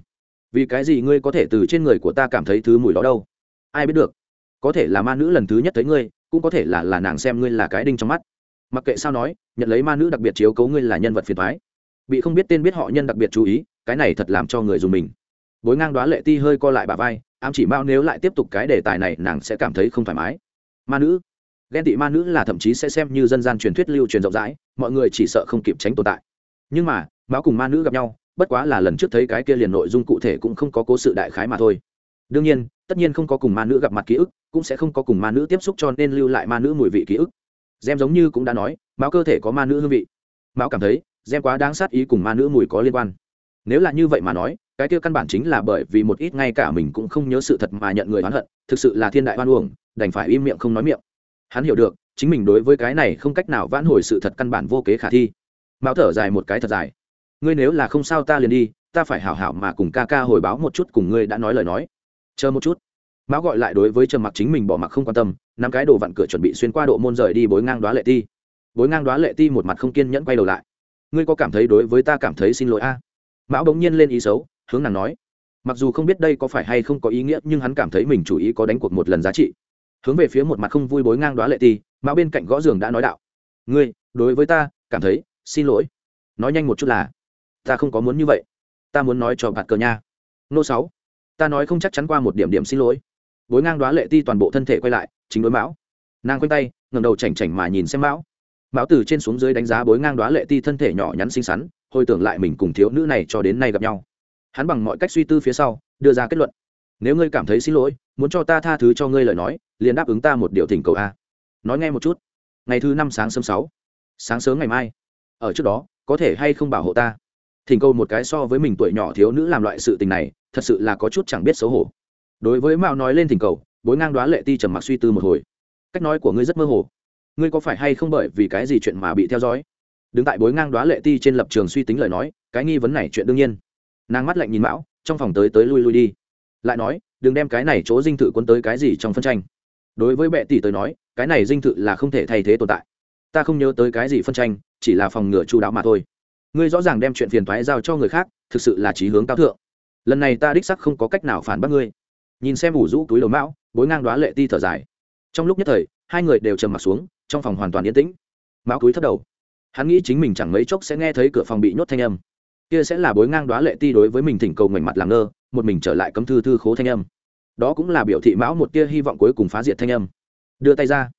vì cái gì ngươi có thể từ trên người của ta cảm thấy thứ mùi đó đâu? Ai biết được, có thể là ma nữ lần thứ nhất thấy ngươi, cũng có thể là là nàng xem ngươi là cái đinh trong mắt. Mặc kệ sao nói, nhận lấy ma nữ đặc biệt chiếu cấu ngươi là nhân vật phiền thoái bị không biết tên biết họ nhân đặc biệt chú ý, cái này thật làm cho người dùng mình. Bối ngang đoá lệ ti hơi co lại bà vai, ám chỉ mao nếu lại tiếp tục cái đề tài này, nàng sẽ cảm thấy không thoải mái. Ma nữ, ghen tị ma nữ là thậm chí sẽ xem như dân gian truyền thuyết lưu truyền rộng rãi, mọi người chỉ sợ không kịp tránh tồn tại. Nhưng mà mão cùng ma nữ gặp nhau bất quá là lần trước thấy cái kia liền nội dung cụ thể cũng không có cố sự đại khái mà thôi. Đương nhiên, tất nhiên không có cùng ma nữ gặp mặt ký ức, cũng sẽ không có cùng ma nữ tiếp xúc cho nên lưu lại ma nữ mùi vị ký ức. Gem giống như cũng đã nói, máu cơ thể có ma nữ hương vị. Mão cảm thấy, gem quá đáng sát ý cùng ma nữ mùi có liên quan. Nếu là như vậy mà nói, cái kia căn bản chính là bởi vì một ít ngay cả mình cũng không nhớ sự thật mà nhận người oán hận, thực sự là thiên đại oan uổng, đành phải im miệng không nói miệng. Hắn hiểu được, chính mình đối với cái này không cách nào vãn hồi sự thật căn bản vô kế khả thi. Mão thở dài một cái thật dài ngươi nếu là không sao ta liền đi, ta phải hảo hảo mà cùng ca ca hồi báo một chút cùng ngươi đã nói lời nói. Chờ một chút. Mão gọi lại đối với trầm mặc chính mình bỏ mặc không quan tâm năm cái đồ vặn cửa chuẩn bị xuyên qua độ môn rời đi bối ngang đoá lệ ti. Bối ngang đoá lệ ti một mặt không kiên nhẫn quay đầu lại. Ngươi có cảm thấy đối với ta cảm thấy xin lỗi a? À? mão bỗng nhiên lên ý xấu, hướng nàng nói. Mặc dù không biết đây có phải hay không có ý nghĩa, nhưng hắn cảm thấy mình chủ ý có đánh cuộc một lần giá trị. Hướng về phía một mặt không vui bối ngang đoá lệ ti mão bên cạnh gõ giường đã nói đạo. Ngươi, đối với ta, cảm thấy xin lỗi. Nói nhanh một chút là ta không có muốn như vậy. Ta muốn nói cho bạt cờ nha. Nô sáu, ta nói không chắc chắn qua một điểm điểm xin lỗi. Bối ngang đoá lệ ti toàn bộ thân thể quay lại, chính đối mão. Nàng quanh tay ngầm đầu chảnh chảnh mà nhìn xem mão. Mão từ trên xuống dưới đánh giá bối ngang đoá lệ ti thân thể nhỏ nhắn xinh xắn, hồi tưởng lại mình cùng thiếu nữ này cho đến nay gặp nhau. Hắn bằng mọi cách suy tư phía sau, đưa ra kết luận. Nếu ngươi cảm thấy xin lỗi, muốn cho ta tha thứ cho ngươi lời nói, liền đáp ứng ta một điều thỉnh cầu a. Nói nghe một chút. Ngày thứ năm sáng sớm sáu, sáng sớm ngày mai, ở trước đó, có thể hay không bảo hộ ta? Thỉnh cầu một cái so với mình tuổi nhỏ thiếu nữ làm loại sự tình này, thật sự là có chút chẳng biết xấu hổ. Đối với mạo nói lên thỉnh cầu, bối ngang đoá lệ ti trầm mặc suy tư một hồi. Cách nói của ngươi rất mơ hồ. Ngươi có phải hay không bởi vì cái gì chuyện mà bị theo dõi? Đứng tại bối ngang đoá lệ ti trên lập trường suy tính lời nói, cái nghi vấn này chuyện đương nhiên. Nàng mắt lạnh nhìn mão trong phòng tới tới lui lui đi. Lại nói, đừng đem cái này chỗ dinh thự quân tới cái gì trong phân tranh. Đối với bệ tỷ tới nói, cái này dinh thự là không thể thay thế tồn tại. Ta không nhớ tới cái gì phân tranh, chỉ là phòng ngừa chú đáo mà thôi ngươi rõ ràng đem chuyện phiền toái giao cho người khác, thực sự là trí hướng cao thượng. Lần này ta đích sắc không có cách nào phản bác ngươi. Nhìn xem ủ rũ túi đầu mão, bối ngang đoá lệ ti thở dài. Trong lúc nhất thời, hai người đều trầm m ặ t xuống, trong phòng hoàn toàn yên tĩnh. Mão túi thất đầu. Hắn nghĩ chính mình chẳng mấy chốc sẽ nghe thấy cửa phòng bị nhốt thanh âm. Kia sẽ là bối ngang đoá lệ ti đối với mình thỉnh cầu ngoảnh mặt làm ngơ, một mình trở lại cấm thư thư khố thanh âm. Đó cũng là biểu thị mão một tia hy vọng cuối cùng phá diệt thanh âm. Đưa tay ra.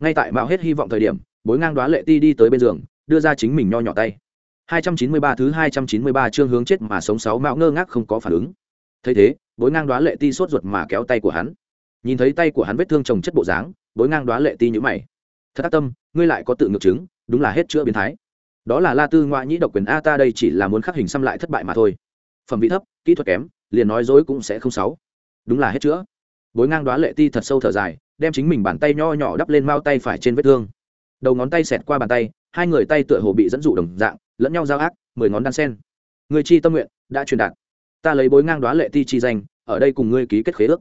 Ngay tại mão hết hy vọng thời điểm, bối ngang đoá lệ ti đi tới bên giường, đưa ra chính mình nho nhỏ tay. 293 thứ 293 chương hướng chết mà sống sáu mạo ngơ ngác không có phản ứng. Thấy thế, bối ngang đoá lệ ti sốt ruột mà kéo tay của hắn. Nhìn thấy tay của hắn vết thương trồng chất bộ dáng, bối ngang đoá lệ ti nhíu mày. Thật ác tâm, ngươi lại có tự ngược chứng, đúng là hết chữa biến thái. Đó là la tư ngoại nhĩ độc quyền a ta đây chỉ là muốn khắc hình xăm lại thất bại mà thôi. Phẩm vị thấp, kỹ thuật kém, liền nói dối cũng sẽ không sáu đúng là hết chữa. Bối ngang đoá lệ ti thật sâu thở dài, đem chính mình bàn tay nho nhỏ đắp lên mao tay phải trên vết thương. Đầu ngón tay xẹt qua bàn tay, hai người tay tựa hồ bị dẫn dụ đồng dạng lẫn nhau giao ác, mười ngón đan sen. Người chi tâm nguyện đã truyền đạt. Ta lấy bối ngang đoá lệ ti chi danh, ở đây cùng ngươi ký kết khế ước.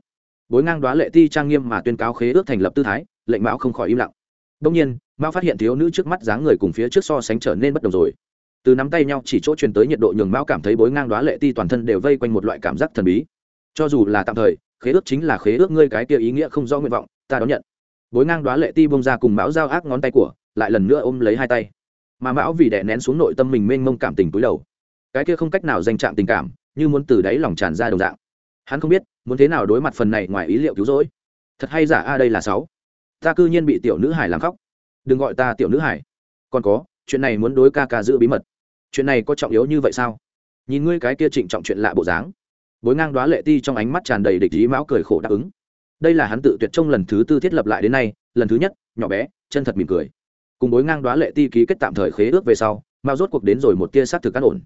Bối ngang đoá lệ ti trang nghiêm mà tuyên cáo khế ước thành lập tư thái, lệnh mão không khỏi im lặng. Đông nhiên, mão phát hiện thiếu nữ trước mắt dáng người cùng phía trước so sánh trở nên bất đồng rồi. Từ nắm tay nhau chỉ chỗ truyền tới nhiệt độ nhường mão cảm thấy bối ngang đoá lệ ti toàn thân đều vây quanh một loại cảm giác thần bí. Cho dù là tạm thời, khế ước chính là khế ước ngươi cái kia ý nghĩa không do nguyện vọng, ta đón nhận. Bối ngang đoá lệ ti bông ra cùng mão giao ác ngón tay của, lại lần nữa ôm lấy hai tay mà mão vì đè nén xuống nội tâm mình mênh mông cảm tình túi đầu. Cái kia không cách nào danh trạng tình cảm, như muốn từ đáy lòng tràn ra đồng dạng. Hắn không biết, muốn thế nào đối mặt phần này ngoài ý liệu cứu rỗi. Thật hay giả, a, đây là sáu. Ta cư nhiên bị tiểu nữ hải làm khóc. Đừng gọi ta tiểu nữ hải còn có, chuyện này muốn đối ca ca giữ bí mật. Chuyện này có trọng yếu như vậy sao? Nhìn ngươi cái kia trịnh trọng chuyện lạ bộ dáng. Bối ngang đoá lệ ti trong ánh mắt tràn đầy địch ý mão cười khổ đáp ứng. Đây là hắn tự tuyệt trông lần thứ tư thiết lập lại đến nay, lần thứ nhất, nhỏ bé, chân thật mỉm cười cùng bối ngang đoá lệ ti ký kết tạm thời khế ước về sau, mao rốt cuộc đến rồi một tia xác thực cán ổn.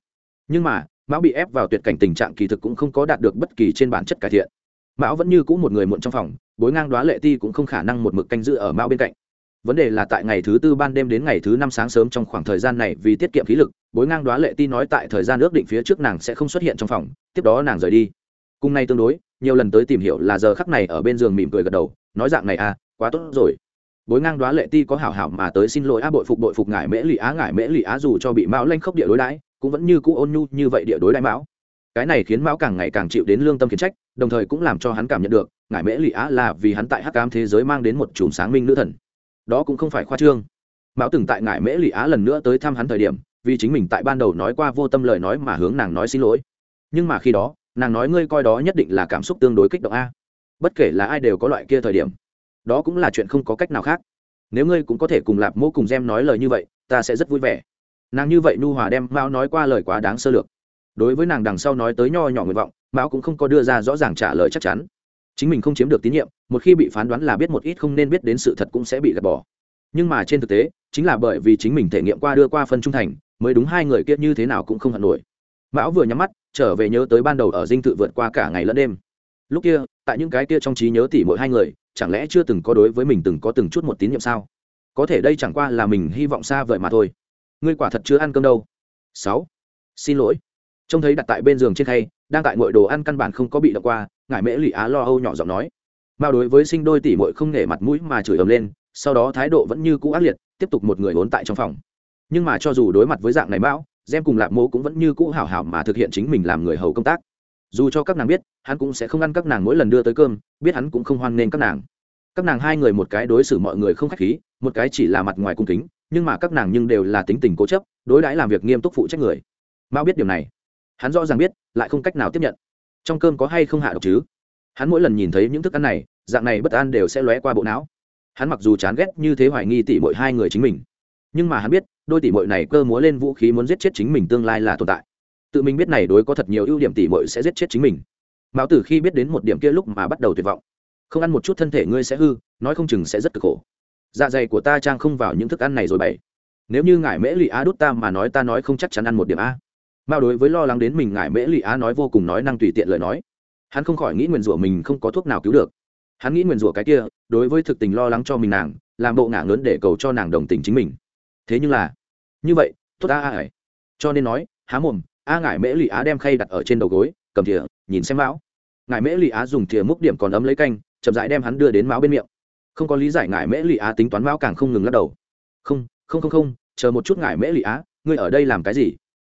Nhưng mà mão bị ép vào tuyệt cảnh tình trạng kỳ thực cũng không có đạt được bất kỳ trên bản chất cải thiện. Mão vẫn như cũ một người muộn trong phòng bối ngang đoá lệ ti cũng không khả năng một mực canh giữ ở mão bên cạnh. Vấn đề là tại ngày thứ tư ban đêm đến ngày thứ năm sáng sớm trong khoảng thời gian này vì tiết kiệm khí lực bối ngang đoá lệ ti nói tại thời gian ước định phía trước nàng sẽ không xuất hiện trong phòng, tiếp đó nàng rời đi. Cùng nay tương đối, nhiều lần tới tìm hiểu là giờ khắc này ở bên giường mỉm cười gật đầu, nói dạng này à quá tốt rồi bối ngang đoá lệ ti có hảo hảo mà tới xin lỗi á, bội phục bội phục ngải mễ lì á, ngải mễ lì á, dù cho bị mão lanh khốc địa đối đãi, cũng vẫn như cũ ôn nhu như vậy địa đối đãi mão. Cái này khiến mão càng ngày càng chịu đến lương tâm khiển trách, đồng thời cũng làm cho hắn cảm nhận được, ngải mễ lì á là vì hắn tại hắc cam thế giới mang đến một chùm sáng minh nữ thần. Đó cũng không phải khoa trương. Mão từng tại ngải mễ lì á lần nữa tới thăm hắn thời điểm, vì chính mình tại ban đầu nói qua vô tâm lời nói mà hướng nàng nói xin lỗi. Nhưng mà khi đó, nàng nói ngươi coi đó nhất định là cảm xúc tương đối kích động a. Bất kể là ai đều có loại kia thời điểm đó cũng là chuyện không có cách nào khác. Nếu ngươi cũng có thể cùng lạp mô cùng gem nói lời như vậy, ta sẽ rất vui vẻ. Nàng như vậy nu hòa đem mao nói qua lời quá đáng sơ lược. Đối với nàng đằng sau nói tới nho nhỏ nguyện vọng, mão cũng không có đưa ra rõ ràng trả lời chắc chắn. Chính mình không chiếm được tín nhiệm, một khi bị phán đoán là biết một ít không nên biết đến sự thật cũng sẽ bị gạt bỏ. Nhưng mà trên thực tế, chính là bởi vì chính mình thể nghiệm qua đưa qua phân trung thành, mới đúng hai người kia như thế nào cũng không hận nổi. Mão vừa nhắm mắt, trở về nhớ tới ban đầu ở dinh thự vượt qua cả ngày lẫn đêm. Lúc kia, tại những cái kia trong trí nhớ tỉ mỗi hai người chẳng lẽ chưa từng có đối với mình từng có từng chút một tín nhiệm sao? Có thể đây chẳng qua là mình hy vọng xa vời mà thôi. Ngươi quả thật chưa ăn cơm đâu. Sáu. Xin lỗi. Trông thấy đặt tại bên giường trên khay, đang tại ngội đồ ăn căn bản không có bị đọc qua, Ngải mễ lụy á lo âu nhỏ giọng nói. Mao đối với sinh đôi tỷ muội không nể mặt mũi mà chửi ầm lên, sau đó thái độ vẫn như cũ ác liệt, tiếp tục một người vốn tại trong phòng. Nhưng mà cho dù đối mặt với dạng này mão, gem cùng lạp mô cũng vẫn như cũ hảo hảo mà thực hiện chính mình làm người hầu công tác dù cho các nàng biết, hắn cũng sẽ không ăn các nàng mỗi lần đưa tới cơm, biết hắn cũng không hoan nghênh các nàng. Các nàng hai người một cái đối xử mọi người không khách khí, một cái chỉ là mặt ngoài cung kính, nhưng mà các nàng nhưng đều là tính tình cố chấp, đối đãi làm việc nghiêm túc phụ trách người. Mao biết điều này. Hắn rõ ràng biết, lại không cách nào tiếp nhận. Trong cơm có hay không hạ độc chứ? Hắn mỗi lần nhìn thấy những thức ăn này, dạng này bất an đều sẽ lóe qua bộ não. Hắn mặc dù chán ghét như thế hoài nghi tỉ mỗi hai người chính mình, nhưng mà hắn biết, đôi tỉ mội này cơ múa lên vũ khí muốn giết chết chính mình tương lai là tồn tại tự mình biết này đối có thật nhiều ưu điểm tỉ mội sẽ giết chết chính mình. Mão tử khi biết đến một điểm kia lúc mà bắt đầu tuyệt vọng. Không ăn một chút thân thể ngươi sẽ hư, nói không chừng sẽ rất cực khổ. Dạ dày của ta trang không vào những thức ăn này rồi bày nếu như ngải mễ lụy á đút ta mà nói ta nói không chắc chắn ăn một điểm a. Mao đối với lo lắng đến mình ngải mễ lụy á nói vô cùng nói năng tùy tiện lời nói. Hắn không khỏi nghĩ nguyền rủa mình không có thuốc nào cứu được. Hắn nghĩ nguyền rủa cái kia, đối với thực tình lo lắng cho mình nàng, làm bộ ngả lớn để cầu cho nàng đồng tình chính mình. Thế nhưng là, như vậy, tốt a ai ải cho nên nói, há mồm a ngải mễ lụy á đem khay đặt ở trên đầu gối, cầm thìa, nhìn xem mão ngải mễ lụy á dùng thìa múc điểm còn ấm lấy canh, chậm rãi đem hắn đưa đến mão bên miệng. Không có lý giải ngải mễ lụy á tính toán mão càng không ngừng lắc đầu. Không không không không, chờ một chút ngải mễ lụy á, ngươi ở đây làm cái gì?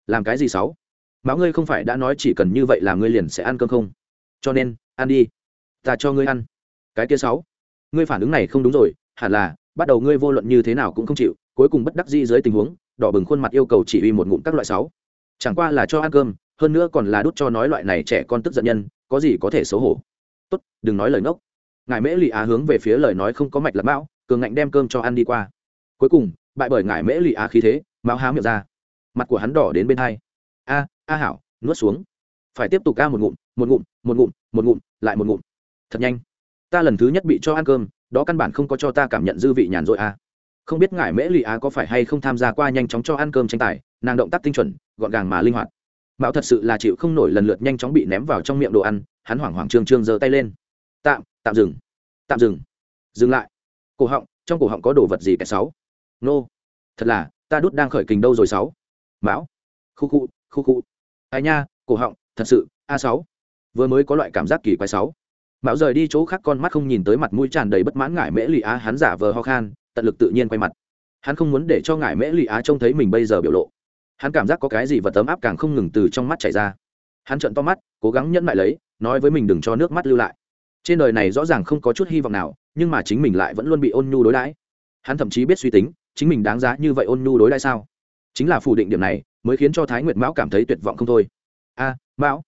Làm cái gì sáu? Mão ngươi không phải đã nói chỉ cần như vậy là ngươi liền sẽ ăn cơm không? Cho nên, ăn đi. Ta cho ngươi ăn. Cái kia sáu. Ngươi phản ứng này không đúng rồi, hẳn là, bắt đầu ngươi vô luận như thế nào cũng không chịu, cuối cùng bất đắc di dưới tình huống, đỏ bừng khuôn mặt yêu cầu chỉ uy một ngụm các loại sáu chẳng qua là cho ăn cơm, hơn nữa còn là đút cho nói loại này trẻ con tức giận nhân, có gì có thể xấu hổ. Tốt, đừng nói lời ngốc. Ngài mễ lì á hướng về phía lời nói không có mạch lập mão, cường ngạnh đem cơm cho ăn đi qua. Cuối cùng, bại bởi ngài mễ lì á khí thế mão há miệng ra. Mặt của hắn đỏ đến bên hai. A a hảo, nuốt xuống. Phải tiếp tục ca một ngụm một ngụm một ngụm một ngụm, lại một ngụm. Thật nhanh. Ta lần thứ nhất bị cho ăn cơm, đó căn bản không có cho ta cảm nhận dư vị nhàn rỗi a. Không biết ngài mễ lì á có phải hay không tham gia qua nhanh chóng cho ăn cơm tranh tài nàng động tác tinh chuẩn, gọn gàng mà linh hoạt. Mạo thật sự là chịu không nổi lần lượt nhanh chóng bị ném vào trong miệng đồ ăn, hắn hoảng hoảng trương trương giơ tay lên. Tạm tạm dừng. Tạm dừng. Dừng lại. Cổ họng, trong cổ họng có đồ vật gì cái sáu nô. Thật là, ta đút đang khởi kình đâu rồi sáu? Mão. Khu khu khu khu. Ai nha, cổ họng, thật sự, a sáu. Vừa mới có loại cảm giác kỳ quái sáu. Mão rời đi chỗ khác con mắt không nhìn tới mặt mũi tràn đầy bất mãn ngại mễ lì á, hắn giả vờ ho khan, tận lực tự nhiên quay mặt. Hắn không muốn để cho ngại mễ lì á trông thấy mình bây giờ biểu lộ hắn cảm giác có cái gì và tấm áp càng không ngừng từ trong mắt chảy ra. Hắn trợn to mắt, cố gắng nhẫn lại lấy, nói với mình đừng cho nước mắt lưu lại. Trên đời này rõ ràng không có chút hy vọng nào, nhưng mà chính mình lại vẫn luôn bị ôn nhu đối đãi. Hắn thậm chí biết suy tính, chính mình đáng giá như vậy ôn nhu đối đãi sao? Chính là phủ định điểm này, mới khiến cho thái nguyệt mão cảm thấy tuyệt vọng không thôi. A à, mão.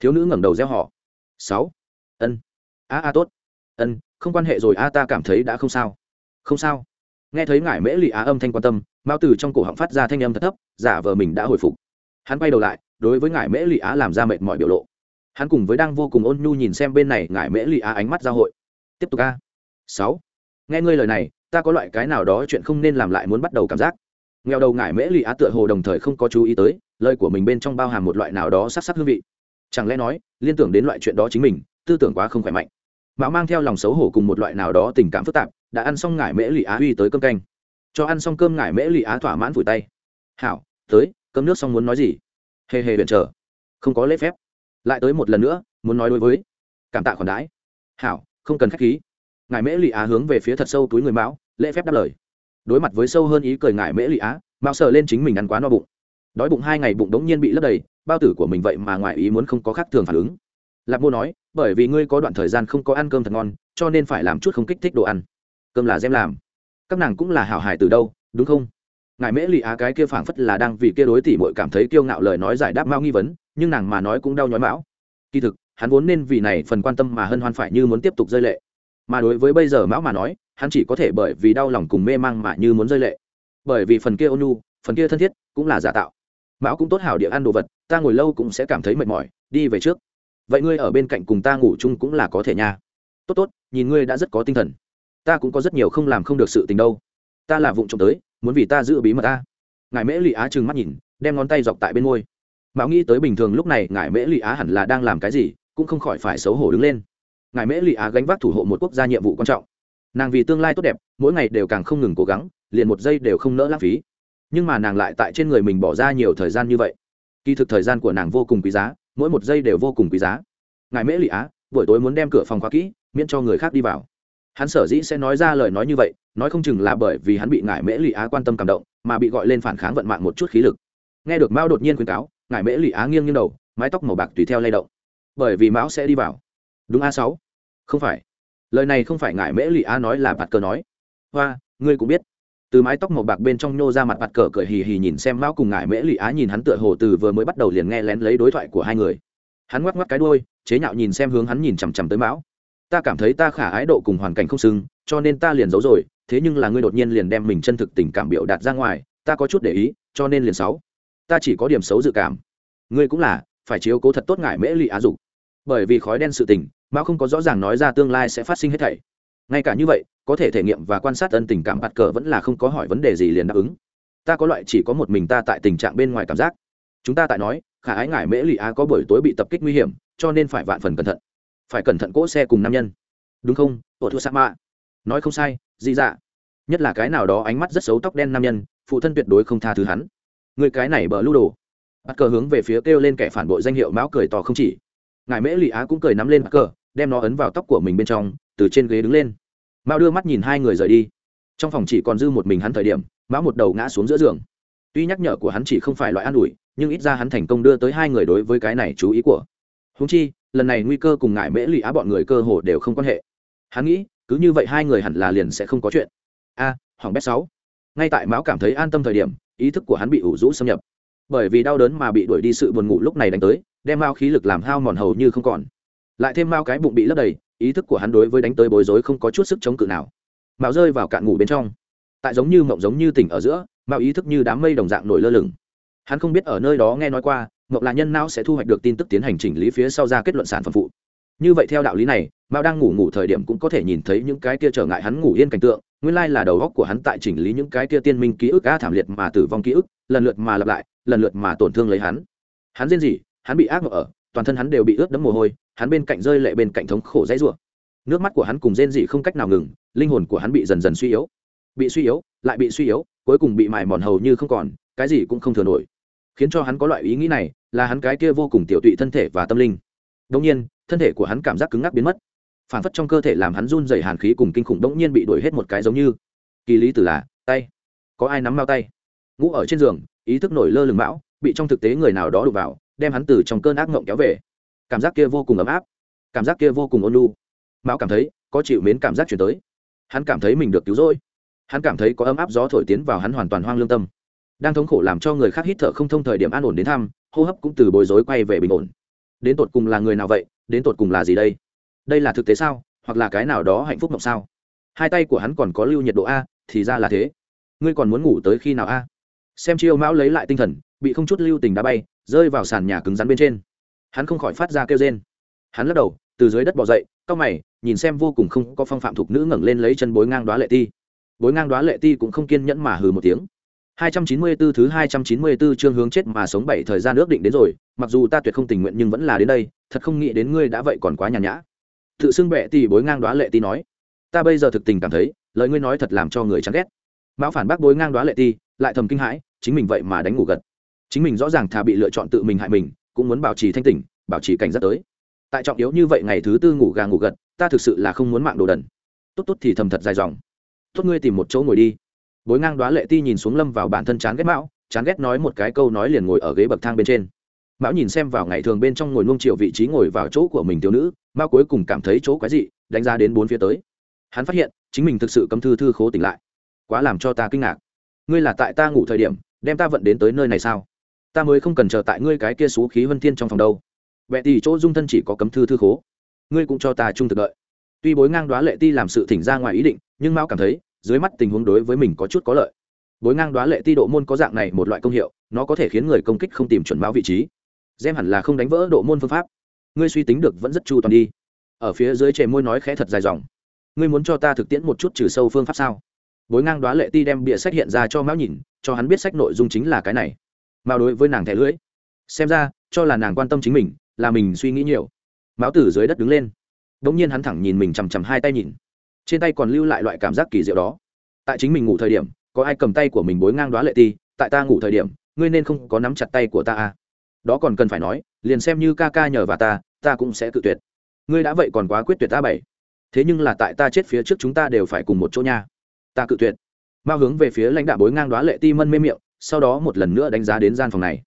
Thiếu nữ ngẩng đầu gieo họ sáu. Ân. A a, tốt. Ân, không quan hệ rồi, a, ta cảm thấy đã không sao. Không sao. Nghe thấy ngải mễ lì á âm thanh quan tâm mao từ trong cổ họng phát ra thanh âm thật thấp, giả vờ mình đã hồi phục. Hắn quay đầu lại, đối với ngải mễ lụy á làm ra mệt mọi biểu lộ. Hắn cùng với đang vô cùng ôn nhu nhìn xem bên này ngải mễ lụy á ánh mắt giao hội. Tiếp tục a. Sáu. Nghe ngươi lời này, ta có loại cái nào đó chuyện không nên làm lại muốn bắt đầu cảm giác. Nghèo đầu ngải mễ lụy á tựa hồ đồng thời không có chú ý tới, lời của mình bên trong bao hàm một loại nào đó sắc sắc hương vị. Chẳng lẽ nói, liên tưởng đến loại chuyện đó chính mình, tư tưởng quá không khỏe mạnh. Mạo mang theo lòng xấu hổ cùng một loại nào đó tình cảm phức tạp, đã ăn xong ngải mễ lụy á uy tới cơm canh cho ăn xong cơm ngải mễ lì á thỏa mãn vùi tay. Hảo, tới, cơm nước xong muốn nói gì? Hề hề viện trở. Không có lễ phép. Lại tới một lần nữa, muốn nói đối với. Cảm tạ khoản đãi. Hảo, không cần khách khí. Ngài mễ lụy á hướng về phía thật sâu túi người mão, lễ phép đáp lời. Đối mặt với sâu hơn ý cười ngài mễ lụy á mão sờ lên chính mình ăn quá no bụng. Đói bụng hai ngày bụng đống nhiên bị lấp đầy, bao tử của mình vậy mà ngoài ý muốn không có khác thường phản ứng. Lạc mô nói, bởi vì ngươi có đoạn thời gian không có ăn cơm thật ngon, cho nên phải làm chút không kích thích đồ ăn. Cơm là dêm làm các nàng cũng là hảo hài từ đâu, đúng không? Ngài mễ lì á cái kia phảng phất là đang vì kia đối tỷ mội cảm thấy kiêu ngạo lời nói giải đáp mao nghi vấn, nhưng nàng mà nói cũng đau nhói mão. Kỳ thực, hắn vốn nên vì này phần quan tâm mà hân hoan phải như muốn tiếp tục rơi lệ. Mà đối với bây giờ mão mà nói, hắn chỉ có thể bởi vì đau lòng cùng mê mang mà như muốn rơi lệ. Bởi vì phần kia ônu phần kia thân thiết cũng là giả tạo. Mão cũng tốt hảo địa ăn đồ vật, ta ngồi lâu cũng sẽ cảm thấy mệt mỏi, đi về trước. Vậy ngươi ở bên cạnh cùng ta ngủ chung cũng là có thể nha. Tốt tốt, nhìn ngươi đã rất có tinh thần ta cũng có rất nhiều không làm không được sự tình đâu. Ta là vụng trộm tới, muốn vì ta giữ bí mật ta. Ngài mễ lụy á trừng mắt nhìn, đem ngón tay dọc tại bên môi. Mạo nghĩ tới bình thường lúc này, ngài mễ lụy á hẳn là đang làm cái gì, cũng không khỏi phải xấu hổ đứng lên. Ngài mễ lụy á gánh vác thủ hộ một quốc gia nhiệm vụ quan trọng. Nàng vì tương lai tốt đẹp, mỗi ngày đều càng không ngừng cố gắng, liền một giây đều không nỡ lãng phí. Nhưng mà nàng lại tại trên người mình bỏ ra nhiều thời gian như vậy. Kỳ thực thời gian của nàng vô cùng quý giá, mỗi một giây đều vô cùng quý giá. Ngài mễ lụy á, buổi tối muốn đem cửa phòng khóa kỹ, miễn cho người khác đi vào hắn sở dĩ sẽ nói ra lời nói như vậy, nói không chừng là bởi vì hắn bị ngải mễ lụy á quan tâm cảm động, mà bị gọi lên phản kháng vận mạng một chút khí lực. Nghe được mao đột nhiên khuyên cáo, ngải mễ lụy á nghiêng nghiêng đầu, mái tóc màu bạc tùy theo lay động. Bởi vì mão sẽ đi vào. Đúng a sáu? Không phải. Lời này không phải ngải mễ lụy á nói là bạt cờ nói. Hoa, ngươi cũng biết. Từ mái tóc màu bạc bên trong nhô ra mặt bạt cờ cười hì hì nhìn xem mão cùng ngải mễ lụy á nhìn hắn tựa hồ từ vừa mới bắt đầu liền nghe lén lấy đối thoại của hai người. Hắn ngoắc ngoắc cái đôi chế nhạo nhìn xem hướng hắn nhìn chằm chằm tới mão ta cảm thấy ta khả ái độ cùng hoàn cảnh không xứng, cho nên ta liền giấu rồi, thế nhưng là ngươi đột nhiên liền đem mình chân thực tình cảm biểu đạt ra ngoài, ta có chút để ý, cho nên liền sáu ta chỉ có điểm xấu dự cảm. Ngươi cũng là, phải chiếu cố thật tốt ngại mễ lụy á dục. Bởi vì khói đen sự tình mao không có rõ ràng nói ra tương lai sẽ phát sinh hết thảy. Ngay cả như vậy, có thể thể nghiệm và quan sát ân tình cảm bạt cờ vẫn là không có hỏi vấn đề gì liền đáp ứng. Ta có loại chỉ có một mình ta tại tình trạng bên ngoài cảm giác. Chúng ta tại nói, khả ái ngại mễ lụy á có buổi tối bị tập kích nguy hiểm, cho nên phải vạn phần cẩn thận phải cẩn thận cỗ xe cùng nam nhân. Đúng không, ổ thua sa mạ nói không sai, dị dạ. Nhất là cái nào đó ánh mắt rất xấu tóc đen nam nhân, phụ thân tuyệt đối không tha thứ hắn. Người cái này bờ lưu đồ. Bắt cờ hướng về phía kêu lên kẻ phản bội danh hiệu mão cười to không chỉ. Ngài mễ lụy á cũng cười nắm lên bắt cờ, đem nó ấn vào tóc của mình bên trong, từ trên ghế đứng lên. Mão đưa mắt nhìn hai người rời đi. Trong phòng chỉ còn dư một mình hắn thời điểm, mão một đầu ngã xuống giữa giường. Tuy nhắc nhở của hắn chỉ không phải loại an ủi, nhưng ít ra hắn thành công đưa tới hai người đối với cái này chú ý của. Húng chi lần này nguy cơ cùng ngại mễ lụy á bọn người cơ hồ đều không quan hệ. Hắn nghĩ cứ như vậy hai người hẳn là liền sẽ không có chuyện. A à, hỏng bét sáu. Ngay tại mão cảm thấy an tâm thời điểm ý thức của hắn bị ủ rũ xâm nhập. Bởi vì đau đớn mà bị đuổi đi sự buồn ngủ lúc này đánh tới đem mao khí lực làm hao mòn hầu như không còn. Lại thêm mao cái bụng bị lấp đầy ý thức của hắn đối với đánh tới bối rối không có chút sức chống cự nào. Mạo rơi vào cạn ngủ bên trong. Tại giống như mộng giống như tỉnh ở giữa mạo ý thức như đám mây đồng dạng nổi lơ lửng. Hắn không biết ở nơi đó nghe nói qua ngọc là nhân não sẽ thu hoạch được tin tức tiến hành chỉnh lý phía sau ra kết luận sản phẩm phụ. Như vậy theo đạo lý này, mao đang ngủ ngủ thời điểm cũng có thể nhìn thấy những cái kia trở ngại hắn ngủ yên cảnh tượng, nguyên lai là đầu góc của hắn tại chỉnh lý những cái kia tiên minh ký ức a thảm liệt mà tử vong ký ức, lần lượt mà lặp lại, lần lượt mà tổn thương lấy hắn. Hắn riêng gì? Hắn bị ác mộng ở, toàn thân hắn đều bị ướt đẫm mồ hôi, hắn bên cạnh rơi lệ bên cạnh thống khổ dãy ruộng nước mắt của hắn cùng rên dị không cách nào ngừng, linh hồn của hắn bị dần dần suy yếu. Bị suy yếu, lại bị suy yếu, cuối cùng bị mài mòn hầu như không còn, cái gì cũng không thừa nổi khiến cho hắn có loại ý nghĩ này, là hắn cái kia vô cùng tiểu tụy thân thể và tâm linh. Đông nhiên, thân thể của hắn cảm giác cứng ngắc biến mất. Phản phất trong cơ thể làm hắn run dày hàn khí cùng kinh khủng đông nhiên bị đuổi hết một cái giống như. Kỳ lý tử là, tay. Có ai nắm mao tay? Ngủ ở trên giường, ý thức nổi lơ lửng bão bị trong thực tế người nào đó đụng vào, đem hắn từ trong cơn ác mộng kéo về. Cảm giác kia vô cùng ấm áp. Cảm giác kia vô cùng ôn lu mão cảm thấy, có chịu mến cảm giác chuyển tới. Hắn cảm thấy mình được cứu rỗi. Hắn cảm thấy có ấm áp gió thổi tiến vào hắn hoàn toàn hoang lương tâm đang thống khổ làm cho người khác hít thở không thông thời điểm an ổn đến thăm, hô hấp cũng từ bối rối quay về bình ổn. Đến tột cùng là người nào vậy? Đến tột cùng là gì đây? Đây là thực tế sao? Hoặc là cái nào đó hạnh phúc mộng sao? Hai tay của hắn còn có lưu nhiệt độ a, thì ra là thế. Ngươi còn muốn ngủ tới khi nào a? Xem chiêu mão lấy lại tinh thần, bị không chút lưu tình đá bay, rơi vào sàn nhà cứng rắn bên trên. Hắn không khỏi phát ra kêu rên. Hắn lắc đầu, từ dưới đất bỏ dậy, cau mày, nhìn xem vô cùng không có phong phạm thục nữ ngẩng lên lấy chân bối ngang đoá lệ ti. Bối ngang đoá lệ ti cũng không kiên nhẫn mà hừ một tiếng. 294 thứ 294 chương hướng chết mà sống bảy thời gian ước định đến rồi, mặc dù ta tuyệt không tình nguyện nhưng vẫn là đến đây, thật không nghĩ đến ngươi đã vậy còn quá nhàn nhã. Tự xưng bệ tỷ bối ngang đoá lệ tỷ nói, ta bây giờ thực tình cảm thấy, lời ngươi nói thật làm cho người chán ghét. Mão phản bác bối ngang đoá lệ tỷ, lại thầm kinh hãi, chính mình vậy mà đánh ngủ gật. Chính mình rõ ràng thà bị lựa chọn tự mình hại mình, cũng muốn bảo trì thanh tỉnh, bảo trì cảnh giác tới. Tại trọng yếu như vậy ngày thứ tư ngủ gà ngủ gật, ta thực sự là không muốn mạng đồ đần. Tốt tốt thì thầm thật dài dòng. Tốt ngươi tìm một chỗ ngồi đi bối ngang đoá lệ ti nhìn xuống lâm vào bản thân chán ghét mão, chán ghét nói một cái câu nói liền ngồi ở ghế bậc thang bên trên. Mão nhìn xem vào ngày thường bên trong ngồi nung triệu vị trí ngồi vào chỗ của mình thiếu nữ mao cuối cùng cảm thấy chỗ quái dị, đánh giá đến bốn phía tới. Hắn phát hiện, chính mình thực sự cấm thư thư khố tỉnh lại. Quá làm cho ta kinh ngạc. Ngươi là tại ta ngủ thời điểm, đem ta vận đến tới nơi này sao? Ta mới không cần chờ tại ngươi cái kia xú khí vân thiên trong phòng đâu. Vẹ thì chỗ dung thân chỉ có cấm thư thư khố. Ngươi cũng cho ta trung thực đợi. Tuy bối ngang đoá lệ ti làm sự thỉnh ra ngoài ý định, nhưng mao cảm thấy dưới mắt tình huống đối với mình có chút có lợi. Bối ngang đoá lệ ti độ môn có dạng này một loại công hiệu, nó có thể khiến người công kích không tìm chuẩn báo vị trí. Gem hẳn là không đánh vỡ độ môn phương pháp. Ngươi suy tính được vẫn rất chu toàn đi. Ở phía dưới chề môi nói khẽ thật dài dòng. Ngươi muốn cho ta thực tiễn một chút trừ sâu phương pháp sao? Bối ngang đoá lệ ti đem bịa sách hiện ra cho mão nhìn, cho hắn biết sách nội dung chính là cái này. Mao đối với nàng thẻ lưỡi. Xem ra, cho là nàng quan tâm chính mình, là mình suy nghĩ nhiều. Mão tử dưới đất đứng lên. Đ ỗ n g nhiên hắn thẳng nhìn mình chằm chằm hai tay nhìn trên tay còn lưu lại loại cảm giác kỳ diệu đó. Tại chính mình ngủ thời điểm, có ai cầm tay của mình bối ngang đoá lệ ti, tại ta ngủ thời điểm, ngươi nên không có nắm chặt tay của ta à. Đó còn cần phải nói, liền xem như ca ca nhờ và ta ta cũng sẽ cự tuyệt. Ngươi đã vậy còn quá quyết tuyệt ta bảy. Thế nhưng là tại ta chết phía trước chúng ta đều phải cùng một chỗ nha. Ta cự tuyệt. Mao hướng về phía lãnh đạo bối ngang đoá lệ ti mân mê miệng, sau đó một lần nữa đánh giá đến gian phòng này.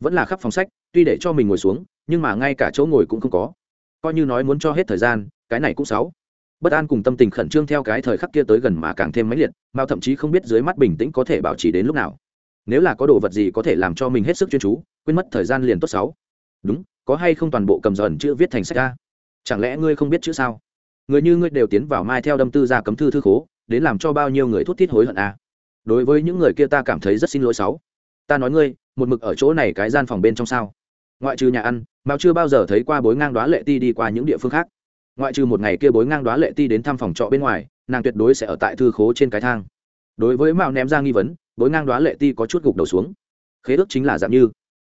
Vẫn là khắp phòng sách, tuy để cho mình ngồi xuống, nhưng mà ngay cả chỗ ngồi cũng không có. Coi như nói muốn cho hết thời gian, cái này cũng sáu bất an cùng tâm tình khẩn trương theo cái thời khắc kia tới gần mà càng thêm mãnh liệt, mao thậm chí không biết dưới mắt bình tĩnh có thể bảo trì đến lúc nào. Nếu là có đồ vật gì có thể làm cho mình hết sức chuyên chú, quên mất thời gian liền tốt sáu. Đúng, có hay không toàn bộ cầm dần chữ viết thành sách ra? Chẳng lẽ ngươi không biết chữ sao? Người như ngươi đều tiến vào mai theo đâm tư ra cấm thư thư khố, đến làm cho bao nhiêu người thút thít hối hận à. đối với những người kia ta cảm thấy rất xin lỗi sáu. Ta nói ngươi, một mực ở chỗ này cái gian phòng bên trong sao? Ngoại trừ nhà ăn, mao chưa bao giờ thấy qua bối ngang đoá lệ ti đi qua những địa phương khác ngoại trừ một ngày kia bối ngang đoá lệ ti đến thăm phòng trọ bên ngoài, nàng tuyệt đối sẽ ở tại thư khố trên cái thang. Đối với mạo ném ra nghi vấn, bối ngang đoá lệ ti có chút gục đầu xuống. Khế ước chính là dạng như,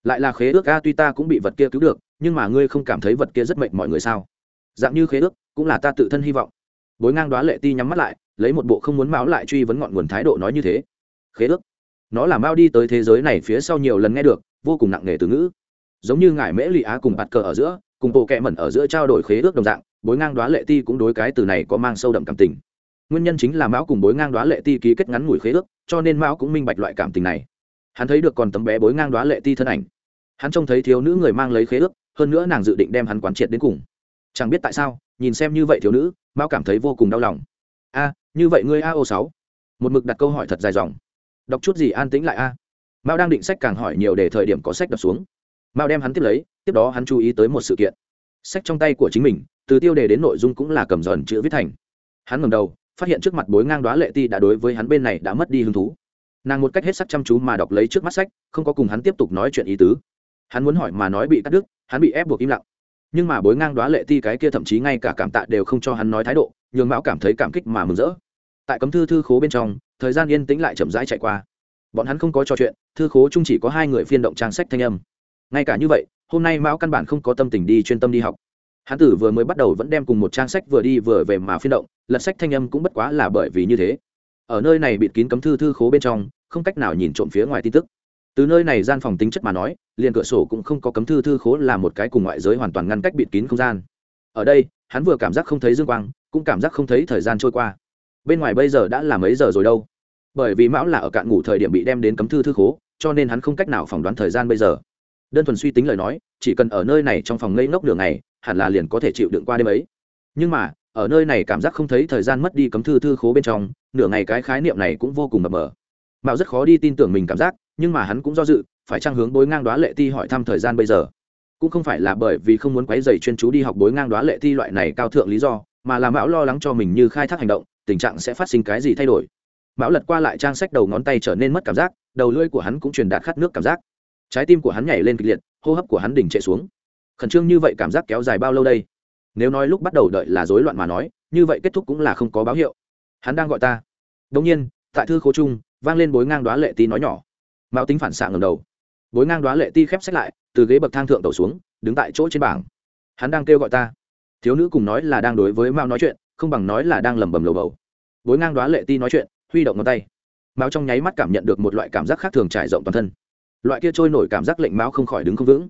lại là khế ước a tuy ta cũng bị vật kia cứu được, nhưng mà ngươi không cảm thấy vật kia rất mệnh mọi người sao? Dạng như khế ước, cũng là ta tự thân hy vọng. Bối ngang đoá lệ ti nhắm mắt lại, lấy một bộ không muốn máu lại truy vấn ngọn nguồn thái độ nói như thế. Khế ước, nó là mao đi tới thế giới này phía sau nhiều lần nghe được, vô cùng nặng nề từ ngữ. Giống như ngài mễ lụy á cùng bạt cờ ở giữa, cùng bộ kẹ mẩn ở giữa trao đổi khế ước đồng dạng bối ngang đoá lệ ti cũng đối cái từ này có mang sâu đậm cảm tình. Nguyên nhân chính là mão cùng bối ngang đoá lệ ti ký kết ngắn ngủi khế ước, cho nên mão cũng minh bạch loại cảm tình này. Hắn thấy được còn tấm bé bối ngang đoá lệ ti thân ảnh. Hắn trông thấy thiếu nữ người mang lấy khế ước, hơn nữa nàng dự định đem hắn quán triệt đến cùng. Chẳng biết tại sao, nhìn xem như vậy thiếu nữ mao cảm thấy vô cùng đau lòng. A, như vậy ngươi a ô sáu? Một mực đặt câu hỏi thật dài dòng. Đọc chút gì an tĩnh lại a. Mao đang định sách càng hỏi nhiều để thời điểm có sách đọc xuống. Mao đem hắn tiếp lấy, tiếp đó hắn chú ý tới một sự kiện. Sách trong tay của chính mình từ tiêu đề đến nội dung cũng là cầm giòn chữ viết thành. Hắn ngầm đầu, phát hiện trước mặt bối ngang đoá lệ ti đã đối với hắn bên này đã mất đi hứng thú. Nàng một cách hết sắc chăm chú mà đọc lấy trước mắt sách, không có cùng hắn tiếp tục nói chuyện ý tứ. Hắn muốn hỏi mà nói bị cắt đứt, hắn bị ép buộc im lặng. Nhưng mà bối ngang đoá lệ ti cái kia thậm chí ngay cả cảm tạ đều không cho hắn nói thái độ, nhường mão cảm thấy cảm kích mà mừng rỡ. Tại cấm thư thư khố bên trong, thời gian yên tĩnh lại chậm rãi chạy qua. Bọn hắn không có trò chuyện, thư khố chung chỉ có hai người phiên động trang sách thanh âm. Ngay cả như vậy, hôm nay mão căn bản không có tâm tình đi chuyên tâm đi học hán tử vừa mới bắt đầu vẫn đem cùng một trang sách vừa đi vừa về mà phiên động, lật sách thanh âm cũng bất quá là bởi vì như thế. Ở nơi này bịt kín cấm thư thư khố bên trong, không cách nào nhìn trộm phía ngoài tin tức. Từ nơi này gian phòng tính chất mà nói, liền cửa sổ cũng không có cấm thư thư khố là một cái cùng ngoại giới hoàn toàn ngăn cách bịt kín không gian. Ở đây, hắn vừa cảm giác không thấy dương quang, cũng cảm giác không thấy thời gian trôi qua. Bên ngoài bây giờ đã là mấy giờ rồi đâu? Bởi vì mão là ở cạn ngủ thời điểm bị đem đến cấm thư thư khố, cho nên hắn không cách nào phỏng đoán thời gian bây giờ. Đơn thuần suy tính lời nói, chỉ cần ở nơi này trong phòng ngây ngốc đường này hẳn là liền có thể chịu đựng qua đêm ấy. Nhưng mà, ở nơi này cảm giác không thấy thời gian mất đi cấm thư thư khố bên trong, nửa ngày cái khái niệm này cũng vô cùng mập mờ. Mạo rất khó đi tin tưởng mình cảm giác, nhưng mà hắn cũng do dự, phải trang hướng bối ngang đoá lệ ti hỏi thăm thời gian bây giờ? Cũng không phải là bởi vì không muốn quấy dày chuyên chú đi học bối ngang đoá lệ thi loại này cao thượng lý do, mà là mão lo lắng cho mình như khai thác hành động, tình trạng sẽ phát sinh cái gì thay đổi. Mão lật qua lại trang sách đầu ngón tay trở nên mất cảm giác, đầu lưỡi của hắn cũng truyền đạt khát nước cảm giác. Trái tim của hắn nhảy lên kịch liệt, hô hấp của hắn đỉnh chạy xuống khẩn trương như vậy cảm giác kéo dài bao lâu đây? Nếu nói lúc bắt đầu đợi là rối loạn mà nói, như vậy kết thúc cũng là không có báo hiệu. Hắn đang gọi ta. Đông nhiên, tại thư khố trung, vang lên bối ngang đoá lệ ti nói nhỏ. Mạo tính phản xạ ngầm đầu. Bối ngang đoá lệ ti khép sách lại, từ ghế bậc thang thượng tẩu xuống, đứng tại chỗ trên bảng. Hắn đang kêu gọi ta. Thiếu nữ cùng nói là đang đối với mao nói chuyện, không bằng nói là đang lẩm bẩm lầu bầu. Bối ngang đoá lệ ti nói chuyện, huy động ngón tay. Mao trong nháy mắt cảm nhận được một loại cảm giác khác thường trải rộng toàn thân. Loại kia trôi nổi cảm giác lệnh mao không khỏi đứng không vững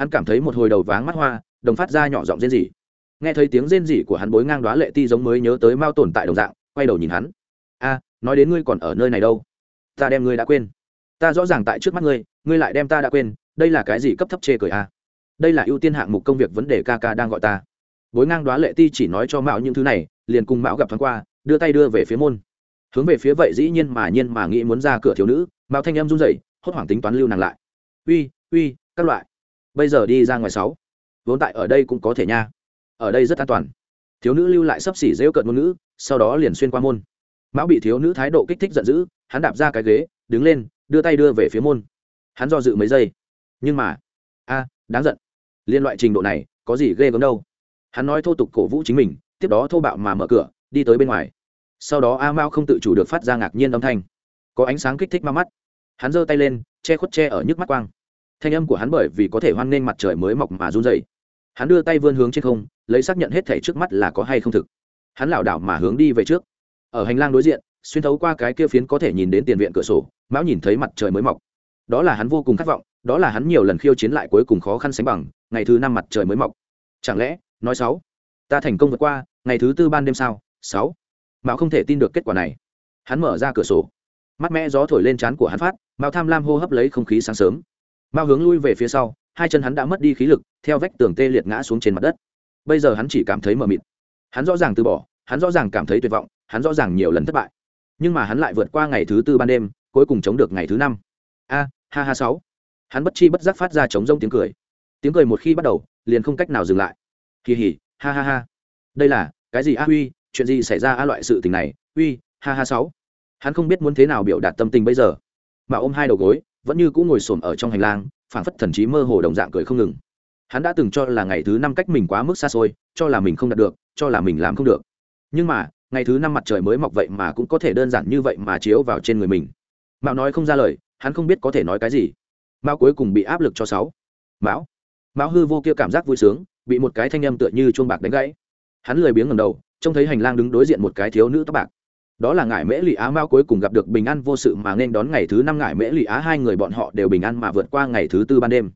hắn cảm thấy một hồi đầu váng mắt hoa, đồng phát ra nhỏ giọng rên rỉ. Nghe thấy tiếng rên rỉ của hắn bối ngang đoá lệ ti giống mới nhớ tới mao tồn tại đồng dạng, quay đầu nhìn hắn. A, nói đến ngươi còn ở nơi này đâu? Ta đem ngươi đã quên. Ta rõ ràng tại trước mắt ngươi ngươi lại đem ta đã quên, đây là cái gì cấp thấp chê cười a? Đây là ưu tiên hạng mục công việc vấn đề ca ca đang gọi ta. Bối ngang đoá lệ ti chỉ nói cho mạo những thứ này, liền cùng mạo gặp thoáng qua, đưa tay đưa về phía môn. Hướng về phía vậy dĩ nhiên mà nhiên mà nghĩ muốn ra cửa thiếu nữ, mạo thanh em run rẩy, hốt hoảng tính toán lưu nàng lại. Uy uy, các loại bây giờ đi ra ngoài sáu. Vốn tại ở đây cũng có thể nha. Ở đây rất an toàn. Thiếu nữ lưu lại sấp xỉ rêu cợt ngôn ngữ, sau đó liền xuyên qua môn. Mão bị thiếu nữ thái độ kích thích giận dữ, hắn đạp ra cái ghế, đứng lên, đưa tay đưa về phía môn. Hắn do dự mấy giây. Nhưng mà, a, đáng giận. Liên loại trình độ này, có gì ghê gớm đâu. Hắn nói thô tục cổ vũ chính mình, tiếp đó thô bạo mà mở cửa, đi tới bên ngoài. Sau đó a mao không tự chủ được phát ra ngạc nhiên âm thanh. Có ánh sáng kích thích ma mắt. Hắn giơ tay lên, che khuất che ở nhức mắt quang thanh âm của hắn bởi vì có thể hoan nghênh mặt trời mới mọc mà run dậy hắn đưa tay vươn hướng trên không, lấy xác nhận hết thể trước mắt là có hay không thực. Hắn lảo đảo mà hướng đi về trước. Ở hành lang đối diện, xuyên thấu qua cái kia phiến có thể nhìn đến tiền viện cửa sổ, mão nhìn thấy mặt trời mới mọc. Đó là hắn vô cùng khát vọng, đó là hắn nhiều lần khiêu chiến lại cuối cùng khó khăn sánh bằng, ngày thứ năm mặt trời mới mọc. Chẳng lẽ, nói sáu, ta thành công vượt qua, ngày thứ tư ban đêm sao? Sáu. Mão không thể tin được kết quả này. Hắn mở ra cửa sổ. Mắt mẽ gió thổi lên trán của hắn phát, mão tham lam hô hấp lấy không khí sáng sớm mao hướng lui về phía sau, hai chân hắn đã mất đi khí lực, theo vách tường tê liệt ngã xuống trên mặt đất. Bây giờ hắn chỉ cảm thấy mờ mịt. Hắn rõ ràng từ bỏ, hắn rõ ràng cảm thấy tuyệt vọng, hắn rõ ràng nhiều lần thất bại. Nhưng mà hắn lại vượt qua ngày thứ tư ban đêm, cuối cùng chống được ngày thứ năm. A, ha ha sáu. Hắn bất chi bất giác phát ra chống rông tiếng cười. Tiếng cười một khi bắt đầu, liền không cách nào dừng lại. Kỳ hỉ, ha ha ha. Đây là, cái gì a huy, chuyện gì xảy ra a loại sự tình này? Uy ha ha sáu. Hắn không biết muốn thế nào biểu đạt tâm tình bây giờ. Mà ôm hai đầu gối vẫn như cũng ngồi xổm ở trong hành lang, phảng phất thần trí mơ hồ đồng dạng cười không ngừng. Hắn đã từng cho là ngày thứ năm cách mình quá mức xa xôi, cho là mình không đạt được, cho là mình làm không được. Nhưng mà, ngày thứ năm mặt trời mới mọc vậy mà cũng có thể đơn giản như vậy mà chiếu vào trên người mình. Mạo nói không ra lời, hắn không biết có thể nói cái gì. Mạo cuối cùng bị áp lực cho sáu. Mão mão hư vô kia cảm giác vui sướng, bị một cái thanh âm tựa như chuông bạc đánh gãy. Hắn lười biếng ngầm đầu, trông thấy hành lang đứng đối diện một cái thiếu nữ tóc bạc đó là ngải mễ lụy á mao cuối cùng gặp được bình an vô sự mà nên đón ngày thứ năm ngải mễ lụy á, hai người bọn họ đều bình an mà vượt qua ngày thứ tư ban đêm.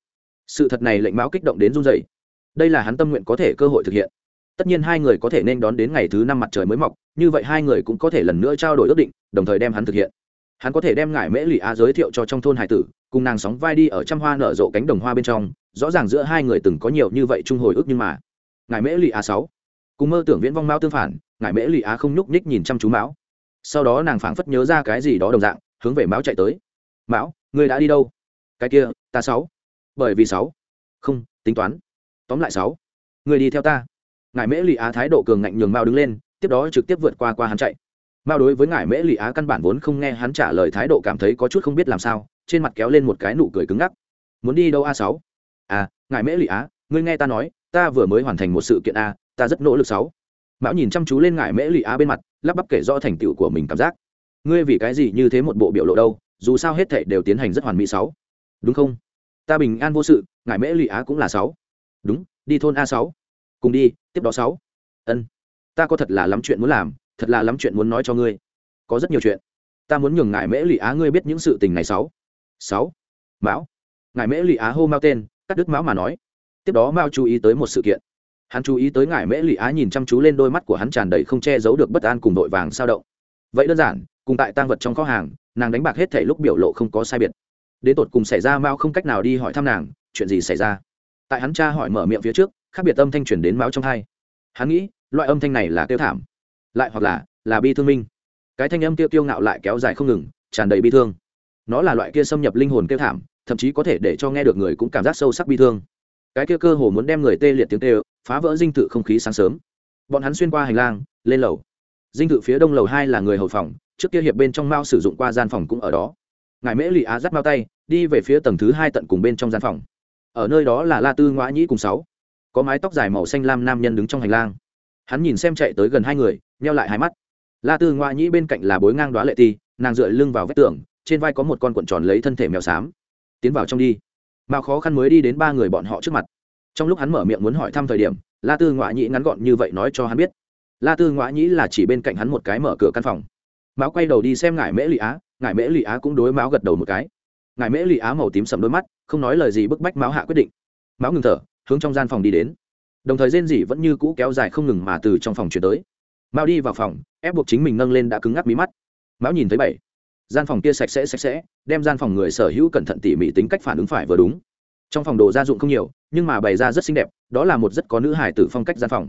Sự thật này lệnh mao kích động đến run dày đây là hắn tâm nguyện có thể cơ hội thực hiện. Tất nhiên hai người có thể nên đón đến ngày thứ năm mặt trời mới mọc, như vậy hai người cũng có thể lần nữa trao đổi ước định, đồng thời đem hắn thực hiện. Hắn có thể đem ngải mễ lụy á giới thiệu cho trong thôn hải tử, cùng nàng sóng vai đi ở trăm hoa nở rộ cánh đồng hoa bên trong, rõ ràng giữa hai người từng có nhiều như vậy chung hồi ức nhưng mà. Ngải mễ lụy á sáu. Cùng mơ tưởng viễn vong mao tương phản, ngải mễ lụy á không nhúc nhích nhìn chăm chú mão sau đó nàng phảng phất nhớ ra cái gì đó đồng dạng, hướng về mão chạy tới. Mão người đã đi đâu? Cái kia, ta sáu. Bởi vì sáu. Không, tính toán. Tóm lại sáu. Người đi theo ta. Ngài mễ lì á thái độ cường ngạnh nhường mao đứng lên, tiếp đó trực tiếp vượt qua qua hắn chạy. Mao đối với ngài mễ lì á căn bản vốn không nghe hắn trả lời thái độ cảm thấy có chút không biết làm sao, trên mặt kéo lên một cái nụ cười cứng ngắc. Muốn đi đâu a sáu? À ngài mễ lì á, ngươi nghe ta nói, ta vừa mới hoàn thành một sự kiện a, ta rất nỗ lực sáu mão nhìn chăm chú lên ngải mễ lụy á bên mặt, lắp bắp kể rõ thành tựu của mình cảm giác. Ngươi vì cái gì như thế một bộ biểu lộ đâu, dù sao hết thệ đều tiến hành rất hoàn mỹ sáu. Đúng không? Ta bình an vô sự, ngải mễ lụy á cũng là sáu. Đúng, đi thôn a sáu. Cùng đi, tiếp đó sáu. Ân. Ta có thật là lắm chuyện muốn làm, thật là lắm chuyện muốn nói cho ngươi. Có rất nhiều chuyện. Ta muốn nhường ngài mễ lụy á ngươi biết những sự tình này sáu. Sáu. Mão. Ngài mễ lụy á hô mao tên, cắt đứt mão mà nói. Tiếp đó mao chú ý tới một sự kiện hắn chú ý tới ngài mễ lụy á nhìn chăm chú lên đôi mắt của hắn tràn đầy không che giấu được bất an cùng đội vàng sao động. Vậy đơn giản, cùng tại tang vật trong kho hàng, nàng đánh bạc hết thể lúc biểu lộ không có sai biệt. Đến tột cùng xảy ra mao không cách nào đi hỏi thăm nàng, chuyện gì xảy ra? Tại hắn cha hỏi mở miệng phía trước, khác biệt âm thanh chuyển đến máu trong hai. Hắn nghĩ, loại âm thanh này là tiêu thảm, lại hoặc là là bi thương minh. Cái thanh âm tiêu tiêu ngạo lại kéo dài không ngừng, tràn đầy bi thương. Nó là loại kia xâm nhập linh hồn kêu thảm, thậm chí có thể để cho nghe được người cũng cảm giác sâu sắc bi thương cái kia cơ hồ muốn đem người tê liệt tiếng tê phá vỡ dinh thự không khí sáng sớm. Bọn hắn xuyên qua hành lang, lên lầu. Dinh thự phía đông lầu hai là người hầu phòng, trước kia hiệp bên trong mao sử dụng qua gian phòng cũng ở đó. Ngài mễ lụy á dắt mao tay, đi về phía tầng thứ hai tận cùng bên trong gian phòng. Ở nơi đó là la tư ngoã nhĩ cùng sáu. Có mái tóc dài màu xanh lam nam nhân đứng trong hành lang. Hắn nhìn xem chạy tới gần hai người neo lại hai mắt. La tư ngoã nhĩ bên cạnh là bối ngang đoá lệ ti, nàng dựa lưng vào vách tường, trên vai có một con cuộn tròn lấy thân thể mèo xám. Tiến vào trong đi mao khó khăn mới đi đến ba người bọn họ trước mặt. Trong lúc hắn mở miệng muốn hỏi thăm thời điểm, la tư ngoại nhĩ ngắn gọn như vậy nói cho hắn biết. La tư ngoại nhĩ là chỉ bên cạnh hắn một cái mở cửa căn phòng. Mão quay đầu đi xem ngải mễ lụy á, ngải mễ lụy á cũng đối mão gật đầu một cái. Ngải mễ lụy á màu tím sầm đôi mắt, không nói lời gì bức bách mão hạ quyết định. Mão ngừng thở, hướng trong gian phòng đi đến. Đồng thời rên rỉ vẫn như cũ kéo dài không ngừng mà từ trong phòng chuyển tới. Mão đi vào phòng, ép buộc chính mình nâng lên đã cứng ngắc mí mắt. Mão nhìn thấy bảy gian phòng kia sạch sẽ sạch sẽ đem gian phòng người sở hữu cẩn thận tỉ mỉ tính cách phản ứng phải vừa đúng trong phòng đồ gia dụng không nhiều nhưng mà bày ra rất xinh đẹp đó là một rất có nữ hài tử phong cách gian phòng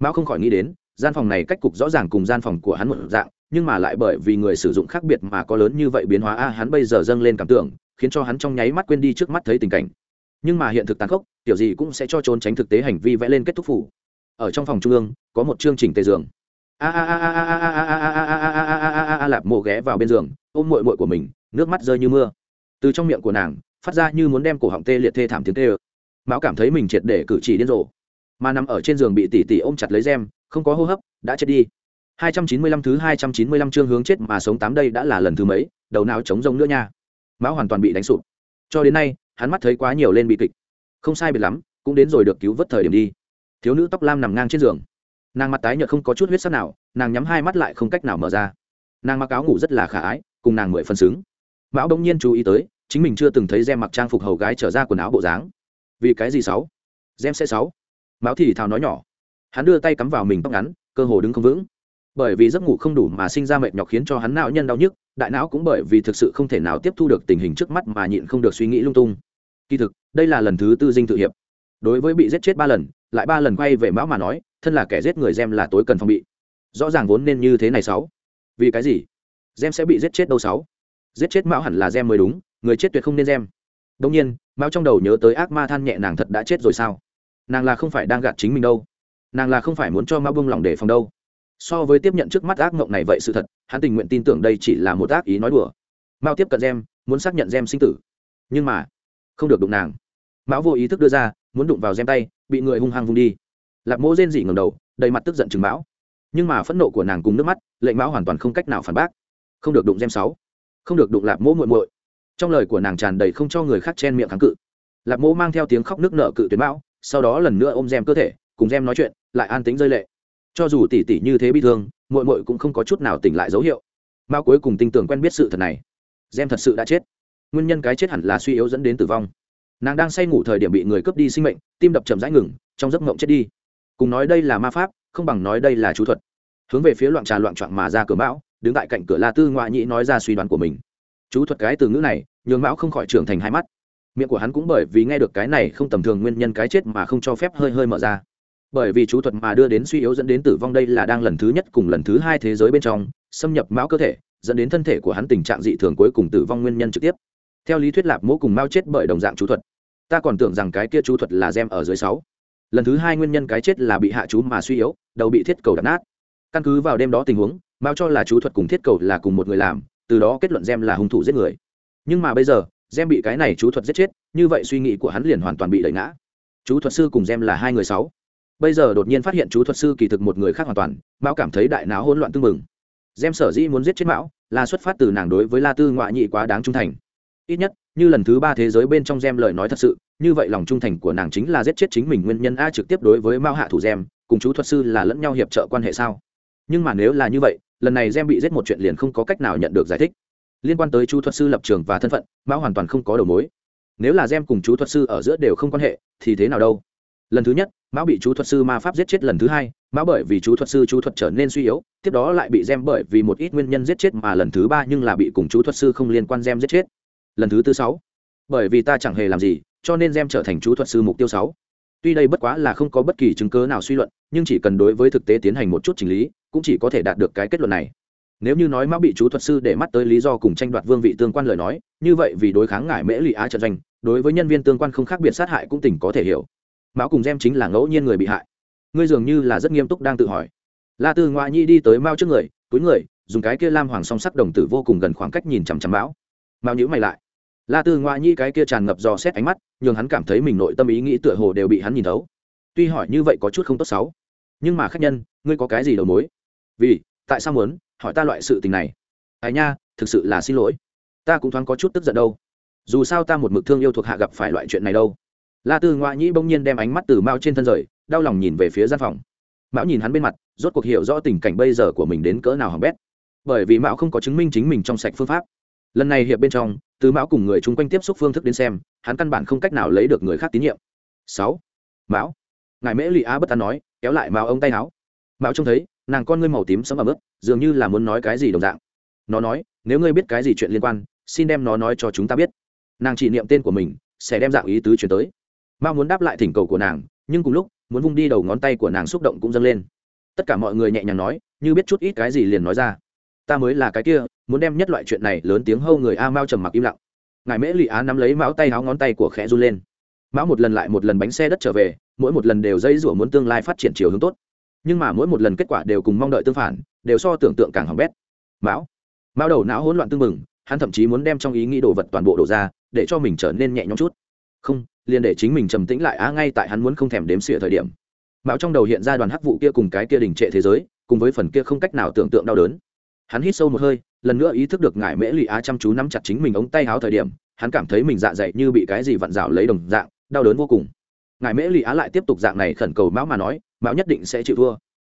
mão không khỏi nghĩ đến gian phòng này cách cục rõ ràng cùng gian phòng của hắn một dạng nhưng mà lại bởi vì người sử dụng khác biệt mà có lớn như vậy biến hóa a hắn bây giờ dâng lên cảm tưởng khiến cho hắn trong nháy mắt quên đi trước mắt thấy tình cảnh nhưng mà hiện thực tàn khốc kiểu gì cũng sẽ cho trốn tránh thực tế hành vi vẽ lên kết thúc phủ ở trong phòng trung ương có một chương trình tề giường a a a a a a a a a a a a a a lạp mộ ghé vào bên giường, ôm mội mội của mình, nước mắt rơi như mưa. Từ trong miệng của nàng, phát ra như muốn đem cổ họng tê liệt thê thảm tiếng tê ơ. Mão cảm thấy mình triệt để cử chỉ điên rồ. Mà nằm ở trên giường bị tỉ tỉ ôm chặt lấy gem không có hô hấp, đã chết đi. 295 thứ 295 chương hướng chết mà sống tám đây đã là lần thứ mấy, đầu não chống rông nữa nha. Mão hoàn toàn bị đánh sụp. Cho đến nay, hắn mắt thấy quá nhiều lên bị kịch. Không sai biệt lắm, cũng đến rồi được cứu vớt thời điểm đi. Thiếu nữ tóc lam nằm ngang trên giường. Nàng mặt tái nhợt không có chút huyết sắc nào, nàng nhắm hai mắt lại không cách nào mở ra nàng mặc áo ngủ rất là khả ái, cùng nàng mười phần xứng. Mão đông nhiên chú ý tới, chính mình chưa từng thấy gem mặc trang phục hầu gái trở ra quần áo bộ dáng. Vì cái gì sáu? Gem sẽ sáu. Mão thì thào nói nhỏ. Hắn đưa tay cắm vào mình tóc ngắn, cơ hồ đứng không vững. Bởi vì giấc ngủ không đủ mà sinh ra mệt nhọc khiến cho hắn não nhân đau nhức, đại não cũng bởi vì thực sự không thể nào tiếp thu được tình hình trước mắt mà nhịn không được suy nghĩ lung tung. Kỳ thực, đây là lần thứ tư dinh tự hiệp. Đối với bị giết chết ba lần, lại ba lần quay về mão mà nói, thân là kẻ giết người gem là tối cần phòng bị. Rõ ràng vốn nên như thế này sáu vì cái gì? Gem sẽ bị giết chết đâu sáu? Giết chết mão hẳn là gem mới đúng, người chết tuyệt không nên gem. Đông nhiên, mão trong đầu nhớ tới ác ma than nhẹ nàng thật đã chết rồi sao? Nàng là không phải đang gạt chính mình đâu. Nàng là không phải muốn cho mão bông lòng để phòng đâu. So với tiếp nhận trước mắt ác mộng này vậy sự thật, hắn tình nguyện tin tưởng đây chỉ là một ác ý nói đùa. Mao tiếp cận gem, muốn xác nhận gem sinh tử. Nhưng mà, không được đụng nàng. Mão vô ý thức đưa ra, muốn đụng vào gem tay, bị người hung hăng vung đi. Lạc mỗ rên dị ngầm đầu, đầy mặt tức giận chừng mão nhưng mà phẫn nộ của nàng cùng nước mắt lệnh mão hoàn toàn không cách nào phản bác. Không được đụng gem sáu. Không được đụng lạp mỗ muội muội. Trong lời của nàng tràn đầy không cho người khác chen miệng kháng cự. Lạp mỗ mang theo tiếng khóc nước nợ cự tuyến mão, sau đó lần nữa ôm gem cơ thể, cùng gem nói chuyện, lại an tính rơi lệ. Cho dù tỉ tỉ như thế bi thương, muội muội cũng không có chút nào tỉnh lại dấu hiệu. Mao cuối cùng tin tưởng quen biết sự thật này. Gem thật sự đã chết. Nguyên nhân cái chết hẳn là suy yếu dẫn đến tử vong. Nàng đang say ngủ thời điểm bị người cướp đi sinh mệnh, tim đập chậm rãi ngừng, trong giấc mộng chết đi cùng nói đây là ma pháp, không bằng nói đây là chú thuật. Hướng về phía loạn trà loạn trọn mà ra cửa mão, đứng tại cạnh cửa la tư ngoại nhĩ nói ra suy đoán của mình. Chú thuật cái từ ngữ này, nhường mão không khỏi trưởng thành hai mắt. Miệng của hắn cũng bởi vì nghe được cái này không tầm thường nguyên nhân cái chết mà không cho phép hơi hơi mở ra. Bởi vì chú thuật mà đưa đến suy yếu dẫn đến tử vong đây là đang lần thứ nhất cùng lần thứ hai thế giới bên trong, xâm nhập mão cơ thể, dẫn đến thân thể của hắn tình trạng dị thường cuối cùng tử vong nguyên nhân trực tiếp. Theo lý thuyết lạp mỗ cùng mao chết bởi đồng dạng chú thuật. Ta còn tưởng rằng cái kia chú thuật là gem ở dưới sáu lần thứ hai nguyên nhân cái chết là bị hạ chú mà suy yếu, đầu bị thiết cầu đập nát. Căn cứ vào đêm đó tình huống, mao cho là chú thuật cùng thiết cầu là cùng một người làm, từ đó kết luận gem là hung thủ giết người. Nhưng mà bây giờ, gem bị cái này chú thuật giết chết, như vậy suy nghĩ của hắn liền hoàn toàn bị đẩy ngã. Chú thuật sư cùng gem là hai người sáu. Bây giờ đột nhiên phát hiện chú thuật sư kỳ thực một người khác hoàn toàn, mao cảm thấy đại não hỗn loạn tưng mừng gem sở dĩ muốn giết chết mão, là xuất phát từ nàng đối với la tư ngoại nhị quá đáng trung thành. Ít nhất như lần thứ ba thế giới bên trong gem lời nói thật sự, như vậy lòng trung thành của nàng chính là giết chết chính mình nguyên nhân a trực tiếp đối với mao hạ thủ gem, cùng chú thuật sư là lẫn nhau hiệp trợ quan hệ sao? Nhưng mà nếu là như vậy, lần này gem bị giết một chuyện liền không có cách nào nhận được giải thích. Liên quan tới chú thuật sư lập trường và thân phận, mao hoàn toàn không có đầu mối. Nếu là gem cùng chú thuật sư ở giữa đều không quan hệ, thì thế nào đâu? Lần thứ nhất mão bị chú thuật sư ma pháp giết chết lần thứ hai mão bởi vì chú thuật sư chú thuật trở nên suy yếu, tiếp đó lại bị gem bởi vì một ít nguyên nhân giết chết mà lần thứ ba nhưng là bị cùng chú thuật sư không liên quan gem giết chết lần thứ tư sáu. Bởi vì ta chẳng hề làm gì, cho nên gem trở thành chú thuật sư mục tiêu sáu. Tuy đây bất quá là không có bất kỳ chứng cớ nào suy luận, nhưng chỉ cần đối với thực tế tiến hành một chút chỉnh lý, cũng chỉ có thể đạt được cái kết luận này. Nếu như nói mão bị chú thuật sư để mắt tới lý do cùng tranh đoạt vương vị tương quan lời nói, như vậy vì đối kháng ngại mễ lụy á trận doanh, đối với nhân viên tương quan không khác biệt sát hại cũng tỉnh có thể hiểu. Mão cùng gem chính là ngẫu nhiên người bị hại. Ngươi dường như là rất nghiêm túc đang tự hỏi. La tư ngoại nhi đi tới mao trước người, túi người, dùng cái kia lam hoàng song sắc đồng tử vô cùng gần khoảng cách nhìn chằm chằm mão. Mao nhữ mày lại la tư ngoại nhi cái kia tràn ngập dò xét ánh mắt, nhường hắn cảm thấy mình nội tâm ý nghĩ tựa hồ đều bị hắn nhìn thấu. Tuy hỏi như vậy có chút không tốt xấu, nhưng mà khách nhân, ngươi có cái gì đầu mối? Vì, tại sao muốn hỏi ta loại sự tình này? Ai nha, thực sự là xin lỗi. Ta cũng thoáng có chút tức giận đâu. Dù sao ta một mực thương yêu thuộc hạ gặp phải loại chuyện này đâu. La tư ngoại nhĩ bỗng nhiên đem ánh mắt từ mao trên thân rời, đau lòng nhìn về phía gian phòng. Mão nhìn hắn bên mặt, rốt cuộc hiểu rõ tình cảnh bây giờ của mình đến cỡ nào hỏng bét. Bởi vì mão không có chứng minh chính mình trong sạch phương pháp lần này hiệp bên trong từ mão cùng người chung quanh tiếp xúc phương thức đến xem, hắn căn bản không cách nào lấy được người khác tín nhiệm. Sáu. Mão. Ngài mễ lụy á bất an nói, kéo lại mao ông tay áo. Mão trông thấy, nàng con ngươi màu tím sẫm ở mức dường như là muốn nói cái gì đồng dạng. Nó nói, nếu ngươi biết cái gì chuyện liên quan, xin đem nó nói cho chúng ta biết. Nàng chỉ niệm tên của mình, sẽ đem dạng ý tứ chuyển tới. Mao muốn đáp lại thỉnh cầu của nàng, nhưng cùng lúc, muốn vung đi đầu ngón tay của nàng xúc động cũng dâng lên. Tất cả mọi người nhẹ nhàng nói, như biết chút ít cái gì liền nói ra ta mới là cái kia, muốn đem nhất loại chuyện này lớn tiếng hâu người a mao trầm mặc im lặng. Ngài mễ lụy á nắm lấy mão tay háo ngón tay của khẽ run lên. Mão một lần lại một lần bánh xe đất trở về, mỗi một lần đều dây rủa muốn tương lai phát triển chiều hướng tốt. Nhưng mà mỗi một lần kết quả đều cùng mong đợi tương phản, đều so tưởng tượng càng hỏng bét. Mão. Mão đầu não hỗn loạn tương mừng hắn thậm chí muốn đem trong ý nghĩ đồ vật toàn bộ đổ ra, để cho mình trở nên nhẹ nhõm chút. Không, liền để chính mình trầm tĩnh lại á, ngay tại hắn muốn không thèm đếm xỉa thời điểm. Mão trong đầu hiện ra đoàn hắc vụ kia cùng cái kia đình trệ thế giới, cùng với phần kia không cách nào tưởng tượng đau đớn hắn hít sâu một hơi, lần nữa ý thức được ngải mễ lụy á chăm chú nắm chặt chính mình ống tay háo thời điểm, hắn cảm thấy mình dạ dày như bị cái gì vặn rào lấy đồng dạng, đau đớn vô cùng. Ngài mễ lụy á lại tiếp tục dạng này khẩn cầu mão mà nói, mão nhất định sẽ chịu thua.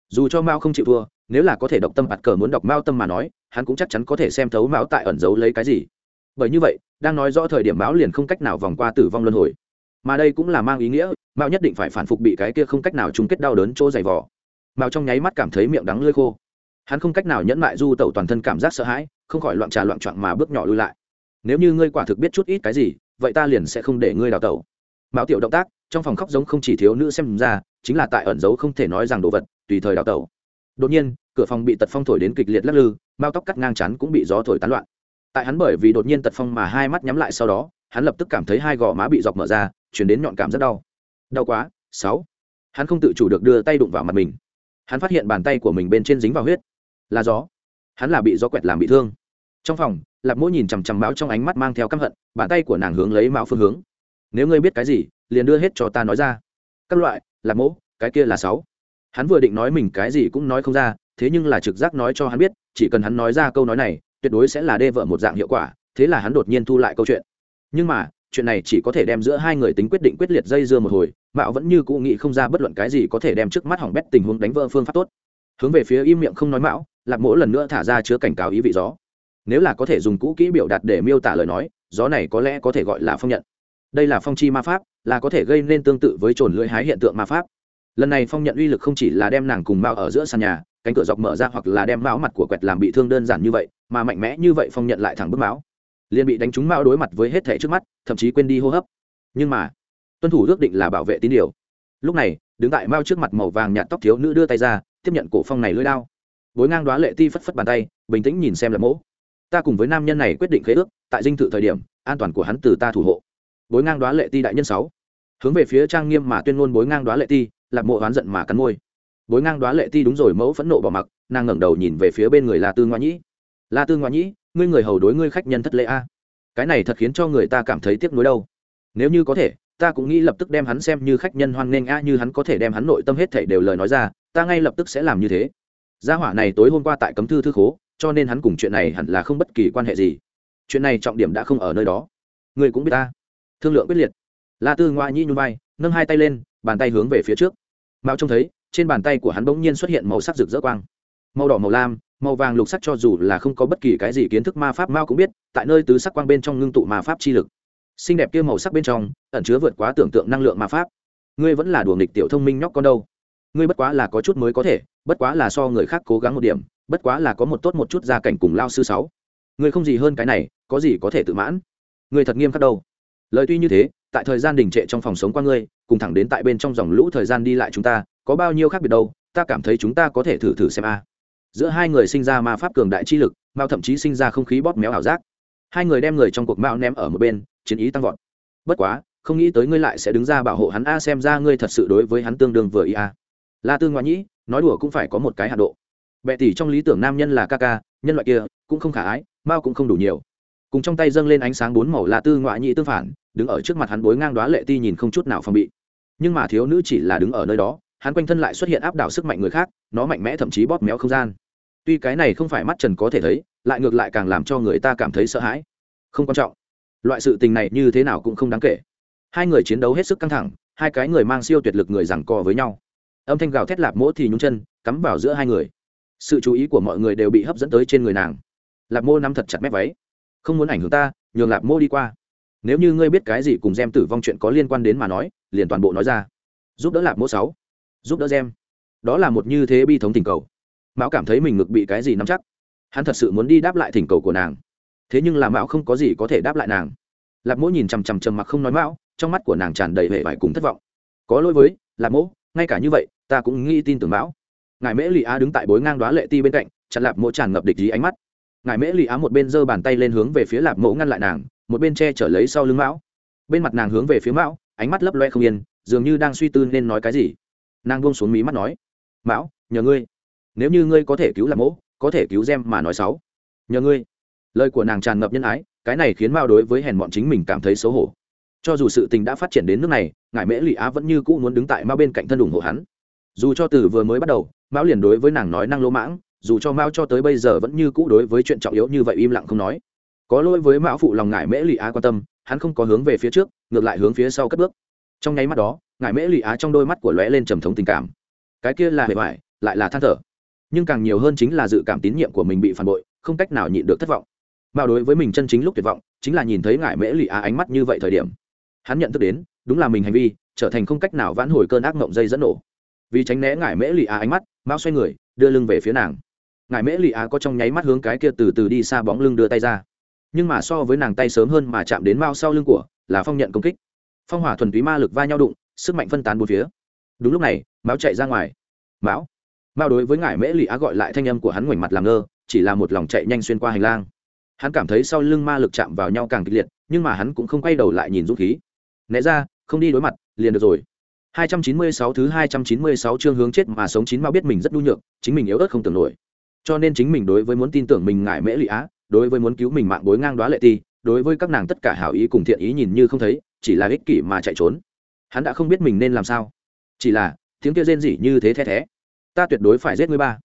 Dù cho mao không chịu thua, nếu là có thể đọc tâm bạt cờ muốn đọc mao tâm mà nói, hắn cũng chắc chắn có thể xem thấu mão tại ẩn giấu lấy cái gì. Bởi như vậy, đang nói rõ thời điểm mão liền không cách nào vòng qua tử vong luân hồi. Mà đây cũng là mang ý nghĩa mao nhất định phải phản phục bị cái kia không cách nào chung kết đau đớn chỗ dày vỏ mao trong nháy mắt cảm thấy miệng đắng lơi khô hắn không cách nào nhẫn mại du tẩu toàn thân cảm giác sợ hãi, không khỏi loạn trà loạn trọn mà bước nhỏ lui lại. Nếu như ngươi quả thực biết chút ít cái gì, vậy ta liền sẽ không để ngươi đào tẩu. Mạo tiểu động tác, trong phòng khóc giống không chỉ thiếu nữ xem ra, chính là tại ẩn giấu không thể nói rằng đồ vật, tùy thời đào tẩu. Đột nhiên, cửa phòng bị tật phong thổi đến kịch liệt lắc lư, mao tóc cắt ngang chắn cũng bị gió thổi tán loạn. Tại hắn bởi vì đột nhiên tật phong mà hai mắt nhắm lại sau đó, hắn lập tức cảm thấy hai gò má bị dọc mở ra, chuyển đến nhọn cảm rất đau. Đau quá, sáu. Hắn không tự chủ được đưa tay đụng vào mặt mình. Hắn phát hiện bàn tay của mình bên trên dính vào huyết là gió. Hắn là bị gió quẹt làm bị thương. Trong phòng lạp mỗi nhìn chằm chằm mão trong ánh mắt mang theo căm hận, bàn tay của nàng hướng lấy mão phương hướng. Nếu ngươi biết cái gì, liền đưa hết cho ta nói ra. Các loại lạp mỗ, cái kia là sáu. Hắn vừa định nói mình cái gì cũng nói không ra, thế nhưng là trực giác nói cho hắn biết, chỉ cần hắn nói ra câu nói này, tuyệt đối sẽ là đê vợ một dạng hiệu quả, thế là hắn đột nhiên thu lại câu chuyện. Nhưng mà, chuyện này chỉ có thể đem giữa hai người tính quyết định quyết liệt dây dưa một hồi mạo vẫn như cũ nghĩ không ra bất luận cái gì có thể đem trước mắt hỏng bét tình huống đánh vỡ phương pháp tốt. Hướng về phía im miệng không nói mạo lạc mỗ lần nữa thả ra chứa cảnh cáo ý vị gió. Nếu là có thể dùng cũ kỹ biểu đạt để miêu tả lời nói, gió này có lẽ có thể gọi là phong nhận. Đây là phong chi ma pháp, là có thể gây nên tương tự với trồn lưỡi hái hiện tượng ma pháp. Lần này phong nhận uy lực không chỉ là đem nàng cùng mao ở giữa sàn nhà, cánh cửa dọc mở ra hoặc là đem mão mặt của quẹt làm bị thương đơn giản như vậy, mà mạnh mẽ như vậy phong nhận lại thẳng bước mão liền bị đánh trúng mao đối mặt với hết thể trước mắt, thậm chí quên đi hô hấp. Nhưng mà, tuân thủ ước định là bảo vệ tín điều. Lúc này, đứng tại mao trước mặt màu vàng nhạt tóc thiếu nữ đưa tay ra, tiếp nhận cổ phong này lưỡi đao bối ngang đoá lệ ti phất phất bàn tay, bình tĩnh nhìn xem là mỗ. Ta cùng với nam nhân này quyết định khế ước, tại dinh thự thời điểm, an toàn của hắn từ ta thủ hộ. Bối ngang đoá lệ ti đại nhân sáu. Hướng về phía trang nghiêm mà tuyên ngôn bối ngang đoá lệ ti lạc mộ oán giận mà cắn môi. Bối ngang đoá lệ ti đúng rồi, mẫu phẫn nộ bỏ mặc, nàng ngẩng đầu nhìn về phía bên người la tư ngoại nhĩ. La tư ngoại nhĩ, ngươi người hầu đối ngươi khách nhân thất lễ a. Cái này thật khiến cho người ta cảm thấy tiếc nuối đâu. Nếu như có thể, ta cũng nghĩ lập tức đem hắn xem như khách nhân hoan nghênh a, như hắn có thể đem hắn nội tâm hết thảy đều lời nói ra, ta ngay lập tức sẽ làm như thế gia hỏa này tối hôm qua tại cấm thư thư khố, cho nên hắn cùng chuyện này hẳn là không bất kỳ quan hệ gì. Chuyện này trọng điểm đã không ở nơi đó. Người cũng biết ta. Thương lượng quyết liệt. La tư ngoại nhi nhung vai, nâng hai tay lên, bàn tay hướng về phía trước. Mạo trông thấy, trên bàn tay của hắn bỗng nhiên xuất hiện màu sắc rực rỡ quang. Màu đỏ, màu lam, màu vàng lục sắc cho dù là không có bất kỳ cái gì kiến thức ma pháp, mao cũng biết, tại nơi tứ sắc quang bên trong ngưng tụ ma pháp chi lực. Xinh đẹp kia màu sắc bên trong, ẩn chứa vượt quá tưởng tượng năng lượng ma pháp. Ngươi vẫn là đùa nghịch tiểu thông minh nhóc con đâu ngươi bất quá là có chút mới có thể, bất quá là so người khác cố gắng một điểm, bất quá là có một tốt một chút gia cảnh cùng lao sư sáu. Ngươi không gì hơn cái này, có gì có thể tự mãn? Ngươi thật nghiêm khắc đâu. Lời tuy như thế, tại thời gian đình trệ trong phòng sống qua ngươi, cùng thẳng đến tại bên trong dòng lũ thời gian đi lại chúng ta, có bao nhiêu khác biệt đâu, ta cảm thấy chúng ta có thể thử thử xem a. À. Giữa hai người sinh ra ma pháp cường đại chi lực, mao thậm chí sinh ra không khí bóp méo ảo giác. Hai người đem người trong cuộc mao ném ở một bên, chiến ý tăng vọt. Bất quá, không nghĩ tới ngươi lại sẽ đứng ra bảo hộ hắn a, xem ra ngươi thật sự đối với hắn tương đương vừa ý a la tư ngoại nhĩ, nói đùa cũng phải có một cái hạ độ. Bệ tỷ trong lý tưởng nam nhân là ca ca, nhân loại kia cũng không khả ái, mao cũng không đủ nhiều. Cùng trong tay dâng lên ánh sáng bốn màu la tư ngoại nhĩ tương phản, đứng ở trước mặt hắn bối ngang đoá lệ ti nhìn không chút nào phòng bị. Nhưng mà thiếu nữ chỉ là đứng ở nơi đó, hắn quanh thân lại xuất hiện áp đảo sức mạnh người khác, nó mạnh mẽ thậm chí bóp méo không gian. Tuy cái này không phải mắt trần có thể thấy, lại ngược lại càng làm cho người ta cảm thấy sợ hãi. Không quan trọng. Loại sự tình này như thế nào cũng không đáng kể. Hai người chiến đấu hết sức căng thẳng, hai cái người mang siêu tuyệt lực người giằng co với nhau âm thanh gào thét lạp mỗ thì nhúng chân, cắm vào giữa hai người. Sự chú ý của mọi người đều bị hấp dẫn tới trên người nàng. Lạp mô nắm thật chặt mép váy. Không muốn ảnh hưởng ta, nhường lạp mô đi qua. Nếu như ngươi biết cái gì cùng gem tử vong chuyện có liên quan đến mà nói, liền toàn bộ nói ra. Giúp đỡ lạp mô sáu. Giúp đỡ gem. Đó là một như thế bi thống tình cầu. Mão cảm thấy mình ngực bị cái gì nắm chắc. Hắn thật sự muốn đi đáp lại thỉnh cầu của nàng. Thế nhưng là mão không có gì có thể đáp lại nàng. Lạp mỗ nhìn chằm chằm chằm mặc không nói mão, trong mắt của nàng tràn đầy vẻ vải cùng thất vọng. Có lỗi với, lạp mỗ ngay cả như vậy, ta cũng nghĩ tin tưởng mão. Ngài mễ lì á đứng tại bối ngang đoá lệ ti bên cạnh, chặn lạp mỗ tràn ngập địch ý ánh mắt. Ngài mễ lì á một bên giơ bàn tay lên hướng về phía lạp mỗ ngăn lại nàng, một bên che chở lấy sau lưng mão. Bên mặt nàng hướng về phía mão, ánh mắt lấp loe không yên, dường như đang suy tư nên nói cái gì. Nàng buông xuống mí mắt nói, mão, nhờ ngươi. Nếu như ngươi có thể cứu lạp mỗ có thể cứu gem mà nói xấu. Nhờ ngươi. Lời của nàng tràn ngập nhân ái, cái này khiến mao đối với hèn bọn chính mình cảm thấy xấu hổ cho dù sự tình đã phát triển đến nước này, ngài mễ lụy á vẫn như cũ muốn đứng tại mao bên cạnh thân ủng hộ hắn. Dù cho từ vừa mới bắt đầu, mao liền đối với nàng nói năng lỗ mãng, dù cho mao cho tới bây giờ vẫn như cũ đối với chuyện trọng yếu như vậy im lặng không nói. Có lỗi với mão phụ lòng ngài mễ lụy á quan tâm, hắn không có hướng về phía trước, ngược lại hướng phía sau cất bước. Trong nháy mắt đó, ngài mễ lụy á trong đôi mắt của lóe lên trầm thống tình cảm. Cái kia là hề vải lại là than thở. Nhưng càng nhiều hơn chính là dự cảm tín nhiệm của mình bị phản bội, không cách nào nhịn được thất vọng. Mao đối với mình chân chính lúc tuyệt vọng, chính là nhìn thấy ngài mễ lụy á ánh mắt như vậy thời điểm hắn nhận thức đến, đúng là mình hành vi, trở thành không cách nào vãn hồi cơn ác mộng dây dẫn nổ. Vì tránh né ngải mễ lì á ánh mắt, mao xoay người, đưa lưng về phía nàng. Ngải mễ lì á có trong nháy mắt hướng cái kia từ từ đi xa bóng lưng đưa tay ra. Nhưng mà so với nàng tay sớm hơn mà chạm đến mao sau lưng của, là phong nhận công kích. Phong hỏa thuần túy ma lực va nhau đụng, sức mạnh phân tán bốn phía. Đúng lúc này mão chạy ra ngoài. Mão mao đối với ngải mễ lì á gọi lại thanh âm của hắn ngoảnh mặt làm ngơ, chỉ là một lòng chạy nhanh xuyên qua hành lang. Hắn cảm thấy sau lưng ma lực chạm vào nhau càng kịch liệt, nhưng mà hắn cũng không quay đầu lại nhìn dũng khí né ra, không đi đối mặt, liền được rồi. 296 thứ 296 chương hướng chết mà sống chín mao biết mình rất nhu nhược, chính mình yếu ớt không tưởng nổi. Cho nên chính mình đối với muốn tin tưởng mình ngại mễ lụy á, đối với muốn cứu mình mạng bối ngang đoá lệ ti, đối với các nàng tất cả hảo ý cùng thiện ý nhìn như không thấy, chỉ là ích kỷ mà chạy trốn. Hắn đã không biết mình nên làm sao. Chỉ là, tiếng kia rên rỉ như thế thế thế ta tuyệt đối phải giết ngươi ba.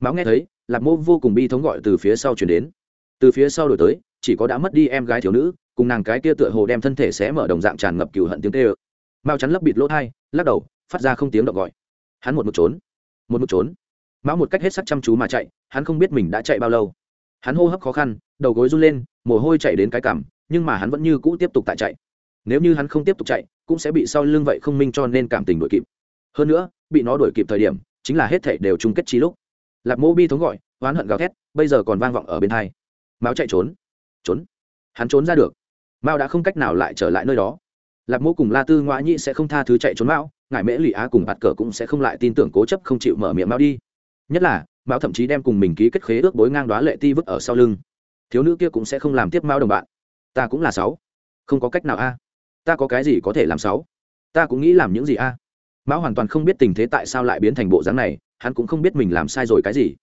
Máu nghe thấy, lạc mô vô cùng bi thống gọi từ phía sau chuyển đến. Từ phía sau đổi tới, chỉ có đã mất đi em gái thiếu nữ cùng nàng cái kia tựa hồ đem thân thể sẽ mở đồng dạng tràn ngập cừu hận tiếng tê ơ mao chắn lấp bịt lỗ thai lắc đầu phát ra không tiếng động gọi. Hắn một một trốn một một trốn. Mão một cách hết sắc chăm chú mà chạy hắn không biết mình đã chạy bao lâu. Hắn hô hấp khó khăn đầu gối run lên mồ hôi chạy đến cái cảm, nhưng mà hắn vẫn như cũ tiếp tục tại chạy. Nếu như hắn không tiếp tục chạy cũng sẽ bị sau lưng vậy không minh cho nên cảm tình đuổi kịp. Hơn nữa bị nó đuổi kịp thời điểm chính là hết thể đều chung kết trí lúc. Lạp mô bi thống gọi oán hận gào thét bây giờ còn vang vọng ở bên hai. Máu chạy trốn trốn. Hắn trốn ra được mao đã không cách nào lại trở lại nơi đó. Lạp mô cùng la tư ngoã nhĩ sẽ không tha thứ chạy trốn mao, ngài mễ lụy á cùng bạt cờ cũng sẽ không lại tin tưởng cố chấp không chịu mở miệng mao đi. Nhất là, mao thậm chí đem cùng mình ký kết khế ước bối ngang đoá lệ ti vứt ở sau lưng. Thiếu nữ kia cũng sẽ không làm tiếp mao đồng bạn. Ta cũng là sáu. Không có cách nào a. Ta có cái gì có thể làm sáu? Ta cũng nghĩ làm những gì a. Mão hoàn toàn không biết tình thế tại sao lại biến thành bộ dáng này, hắn cũng không biết mình làm sai rồi cái gì.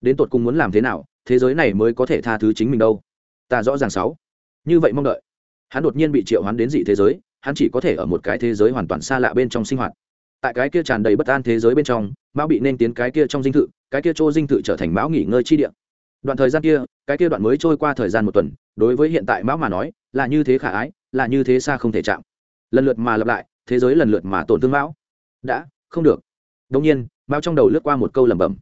Đến tột cùng muốn làm thế nào, thế giới này mới có thể tha thứ chính mình đâu. Ta rõ ràng sáu. Như vậy mong đợi hắn đột nhiên bị triệu hoán đến dị thế giới, hắn chỉ có thể ở một cái thế giới hoàn toàn xa lạ bên trong sinh hoạt. Tại cái kia tràn đầy bất an thế giới bên trong, mão bị nên tiến cái kia trong dinh thự, cái kia chỗ dinh thự trở thành mão nghỉ ngơi chi địa. Đoạn thời gian kia, cái kia đoạn mới trôi qua thời gian một tuần, đối với hiện tại mão mà nói, là như thế khả ái, là như thế xa không thể chạm. Lần lượt mà lặp lại, thế giới lần lượt mà tổn thương mão. Đã, không được. Đông nhiên, mão trong đầu lướt qua một câu lẩm bẩm.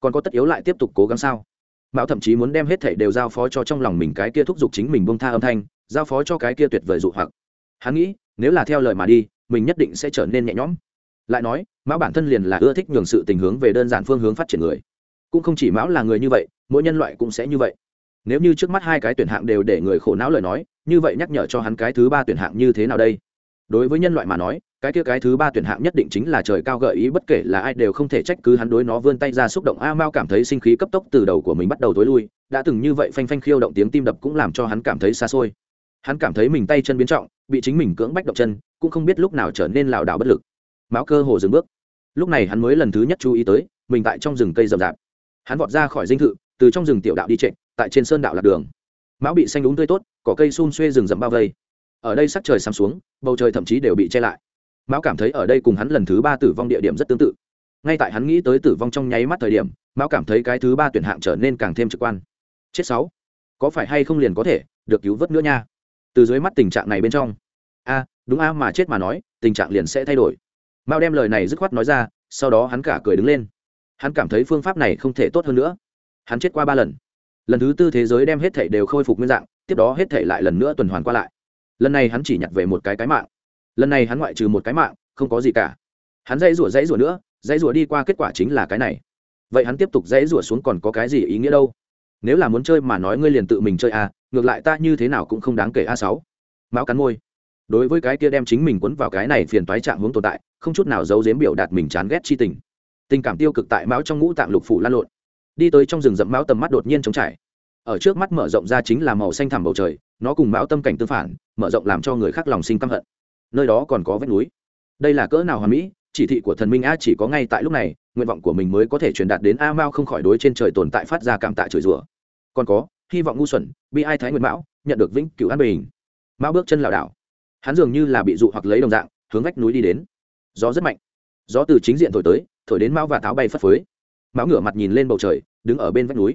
Còn có tất yếu lại tiếp tục cố gắng sao? Mão thậm chí muốn đem hết thảy đều giao phó cho trong lòng mình cái kia thúc giục chính mình bông tha âm thanh giao phó cho cái kia tuyệt vời dụ hoặc. Hắn nghĩ, nếu là theo lời mà đi, mình nhất định sẽ trở nên nhẹ nhõm. Lại nói, mão bản thân liền là ưa thích nhường sự tình hướng về đơn giản phương hướng phát triển người. Cũng không chỉ mão là người như vậy, mỗi nhân loại cũng sẽ như vậy. Nếu như trước mắt hai cái tuyển hạng đều để người khổ não lời nói, như vậy nhắc nhở cho hắn cái thứ ba tuyển hạng như thế nào đây? Đối với nhân loại mà nói, cái kia cái thứ ba tuyển hạng nhất định chính là trời cao gợi ý, bất kể là ai đều không thể trách cứ hắn đối nó vươn tay ra xúc động. A mao cảm thấy sinh khí cấp tốc từ đầu của mình bắt đầu tối lui, đã từng như vậy phanh phanh khiêu động tiếng tim đập cũng làm cho hắn cảm thấy xa xôi hắn cảm thấy mình tay chân biến trọng, bị chính mình cưỡng bách động chân, cũng không biết lúc nào trở nên lảo đảo bất lực. Mão cơ hồ dừng bước. Lúc này hắn mới lần thứ nhất chú ý tới, mình tại trong rừng cây rậm rạp. Hắn vọt ra khỏi dinh thự, từ trong rừng tiểu đạo đi trịnh tại trên sơn đạo lạc đường. Mão bị xanh đúng tươi tốt, cỏ cây xun xuê rừng rậm bao vây. Ở đây sắc trời sắm xuống, bầu trời thậm chí đều bị che lại. Mão cảm thấy ở đây cùng hắn lần thứ ba tử vong địa điểm rất tương tự. Ngay tại hắn nghĩ tới tử vong trong nháy mắt thời điểm mão cảm thấy cái thứ ba tuyển hạng trở nên càng thêm trực quan. Chết sáu. Có phải hay không liền có thể được cứu vớt nữa nha? Từ dưới mắt tình trạng này bên trong. A, đúng a mà chết mà nói, tình trạng liền sẽ thay đổi. Mao đem lời này dứt khoát nói ra, sau đó hắn cả cười đứng lên. Hắn cảm thấy phương pháp này không thể tốt hơn nữa. Hắn chết qua ba lần. Lần thứ tư thế giới đem hết thể đều khôi phục nguyên dạng, tiếp đó hết thể lại lần nữa tuần hoàn qua lại. Lần này hắn chỉ nhặt về một cái cái mạng. Lần này hắn ngoại trừ một cái mạng, không có gì cả. Hắn dãy rủa dãy rủa nữa, dãy rủa đi qua kết quả chính là cái này. Vậy hắn tiếp tục dãy rủa xuống còn có cái gì ý nghĩa đâu? Nếu là muốn chơi mà nói ngươi liền tự mình chơi à ngược lại ta như thế nào cũng không đáng kể a sáu. Mão cắn môi. Đối với cái kia đem chính mình quấn vào cái này phiền toái trạng hướng tồn tại, không chút nào giấu giếm biểu đạt mình chán ghét chi tình. Tình cảm tiêu cực tại mão trong ngũ tạng lục phủ lan lộn. Đi tới trong rừng rậm mão tầm mắt đột nhiên trống trải. Ở trước mắt mở rộng ra chính là màu xanh thẳm bầu trời, nó cùng mão tâm cảnh tương phản, mở rộng làm cho người khác lòng sinh căm hận. Nơi đó còn có vách núi. Đây là cỡ nào hoàn mỹ, chỉ thị của thần minh a chỉ có ngay tại lúc này, nguyện vọng của mình mới có thể truyền đạt đến a mao không khỏi đối trên trời tồn tại phát ra cảm tạ chửi rủa còn có, hy vọng ngu xuẩn, bi ai thái nguyên mão, nhận được vĩnh cửu an bình. Mão bước chân lảo đảo. Hắn dường như là bị dụ hoặc lấy đồng dạng, hướng vách núi đi đến. Gió rất mạnh. Gió từ chính diện thổi tới, thổi đến mão và tháo bay phất phới. Mão ngửa mặt nhìn lên bầu trời, đứng ở bên vách núi.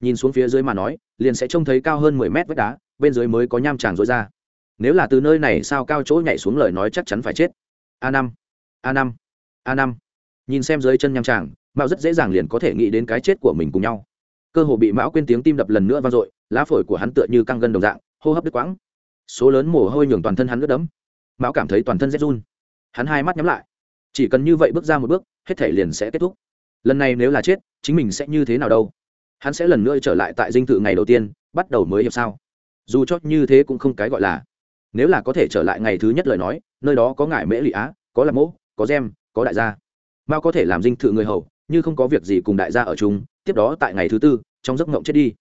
Nhìn xuống phía dưới mà nói, liền sẽ trông thấy cao hơn mười mét vách đá, bên dưới mới có nham tràng rối ra. Nếu là từ nơi này sao cao chỗ nhảy xuống lời nói chắc chắn phải chết. A năm a năm a năm. Nhìn xem dưới chân nham tràng mão rất dễ dàng liền có thể nghĩ đến cái chết của mình cùng nhau cơ hồ bị mão quên tiếng tim đập lần nữa vang dội, lá phổi của hắn tựa như căng gân đồng dạng, hô hấp đứt quãng. Số lớn mồ hôi nhường toàn thân hắn ướt đẫm. Mão cảm thấy toàn thân rét run. Hắn hai mắt nhắm lại. Chỉ cần như vậy bước ra một bước, hết thể liền sẽ kết thúc. Lần này nếu là chết, chính mình sẽ như thế nào đâu? Hắn sẽ lần nữa trở lại tại dinh thự ngày đầu tiên, bắt đầu mới hiệp sao? Dù chót như thế cũng không cái gọi là. Nếu là có thể trở lại ngày thứ nhất lời nói, nơi đó có ngải mễ lụy á, có lạc mỗ, có gem, có đại gia. Mao có thể làm dinh thự người hầu, như không có việc gì cùng đại gia ở chung tiếp đó tại ngày thứ tư, trong giấc ngộng chết đi.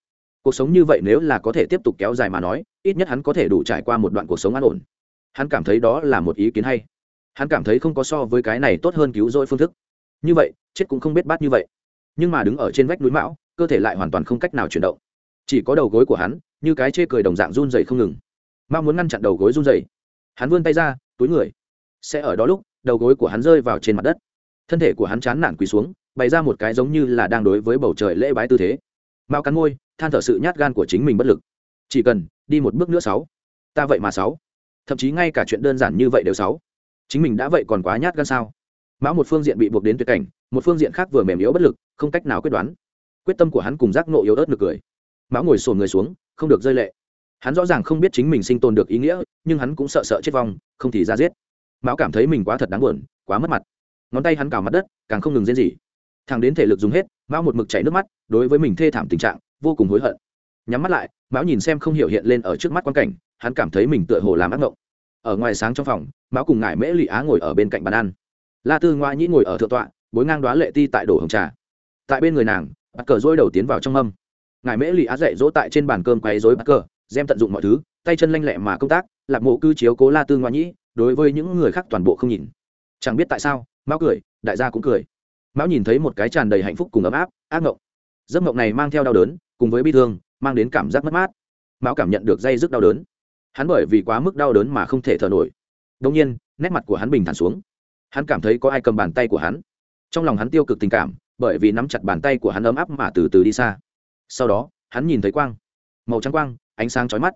Cuộc sống như vậy nếu là có thể tiếp tục kéo dài mà nói, ít nhất hắn có thể đủ trải qua một đoạn cuộc sống an ổn. Hắn cảm thấy đó là một ý kiến hay. Hắn cảm thấy không có so với cái này tốt hơn cứu rỗi phương thức. Như vậy, chết cũng không biết bát như vậy. Nhưng mà đứng ở trên vách núi mão, cơ thể lại hoàn toàn không cách nào chuyển động. Chỉ có đầu gối của hắn, như cái chê cười đồng dạng run dày không ngừng. Mao muốn ngăn chặn đầu gối run dày hắn vươn tay ra, túi người. Sẽ ở đó lúc, đầu gối của hắn rơi vào trên mặt đất. Thân thể của hắn chán nản quỳ xuống bày ra một cái giống như là đang đối với bầu trời lễ bái tư thế. Mao cắn môi, than thở sự nhát gan của chính mình bất lực. Chỉ cần, đi một bước nữa sáu. Ta vậy mà sáu. Thậm chí ngay cả chuyện đơn giản như vậy đều sáu. Chính mình đã vậy còn quá nhát gan sao? Mão một phương diện bị buộc đến tuyệt cảnh, một phương diện khác vừa mềm yếu bất lực, không cách nào quyết đoán. Quyết tâm của hắn cùng giác nộ yếu ớt nực cười. Mão ngồi sồn người xuống, không được rơi lệ. Hắn rõ ràng không biết chính mình sinh tồn được ý nghĩa, nhưng hắn cũng sợ sợ chết vong, không thì ra giết. Mão cảm thấy mình quá thật đáng buồn, quá mất mặt. Ngón tay hắn cào mặt đất, càng không ngừng rên gì thằng đến thể lực dùng hết, mão một mực chảy nước mắt, đối với mình thê thảm tình trạng, vô cùng hối hận. Nhắm mắt lại, mão nhìn xem không hiểu hiện lên ở trước mắt quan cảnh, hắn cảm thấy mình tựa hồ làm ác mộng ở ngoài sáng trong phòng, mão cùng ngải mễ lụy á ngồi ở bên cạnh bàn ăn. La tư ngoa nhĩ ngồi ở thượng tọa, bối ngang đoá lệ ti tại đổ hồng trà. Tại bên người nàng, bắt cờ dối đầu tiến vào trong âm. ngài mễ lụy á dạy dỗ tại trên bàn cơm quay dối bắt cờ gem tận dụng mọi thứ, tay chân lanh lẹ mà công tác, lạc mộ cư chiếu cố la tư ngoa nhĩ, đối với những người khác toàn bộ không nhìn. Chẳng biết tại sao, mão cười, đại gia cũng cười mão nhìn thấy một cái tràn đầy hạnh phúc cùng ấm áp, ác ngộng. Giấc ngộng này mang theo đau đớn, cùng với bi thương, mang đến cảm giác mất mát. Mão cảm nhận được dây dứt đau đớn. Hắn bởi vì quá mức đau đớn mà không thể thở nổi. Đông nhiên, nét mặt của hắn bình thản xuống. Hắn cảm thấy có ai cầm bàn tay của hắn. Trong lòng hắn tiêu cực tình cảm, bởi vì nắm chặt bàn tay của hắn ấm áp mà từ từ đi xa. Sau đó, hắn nhìn thấy quang. Màu trắng quang, ánh sáng chói mắt.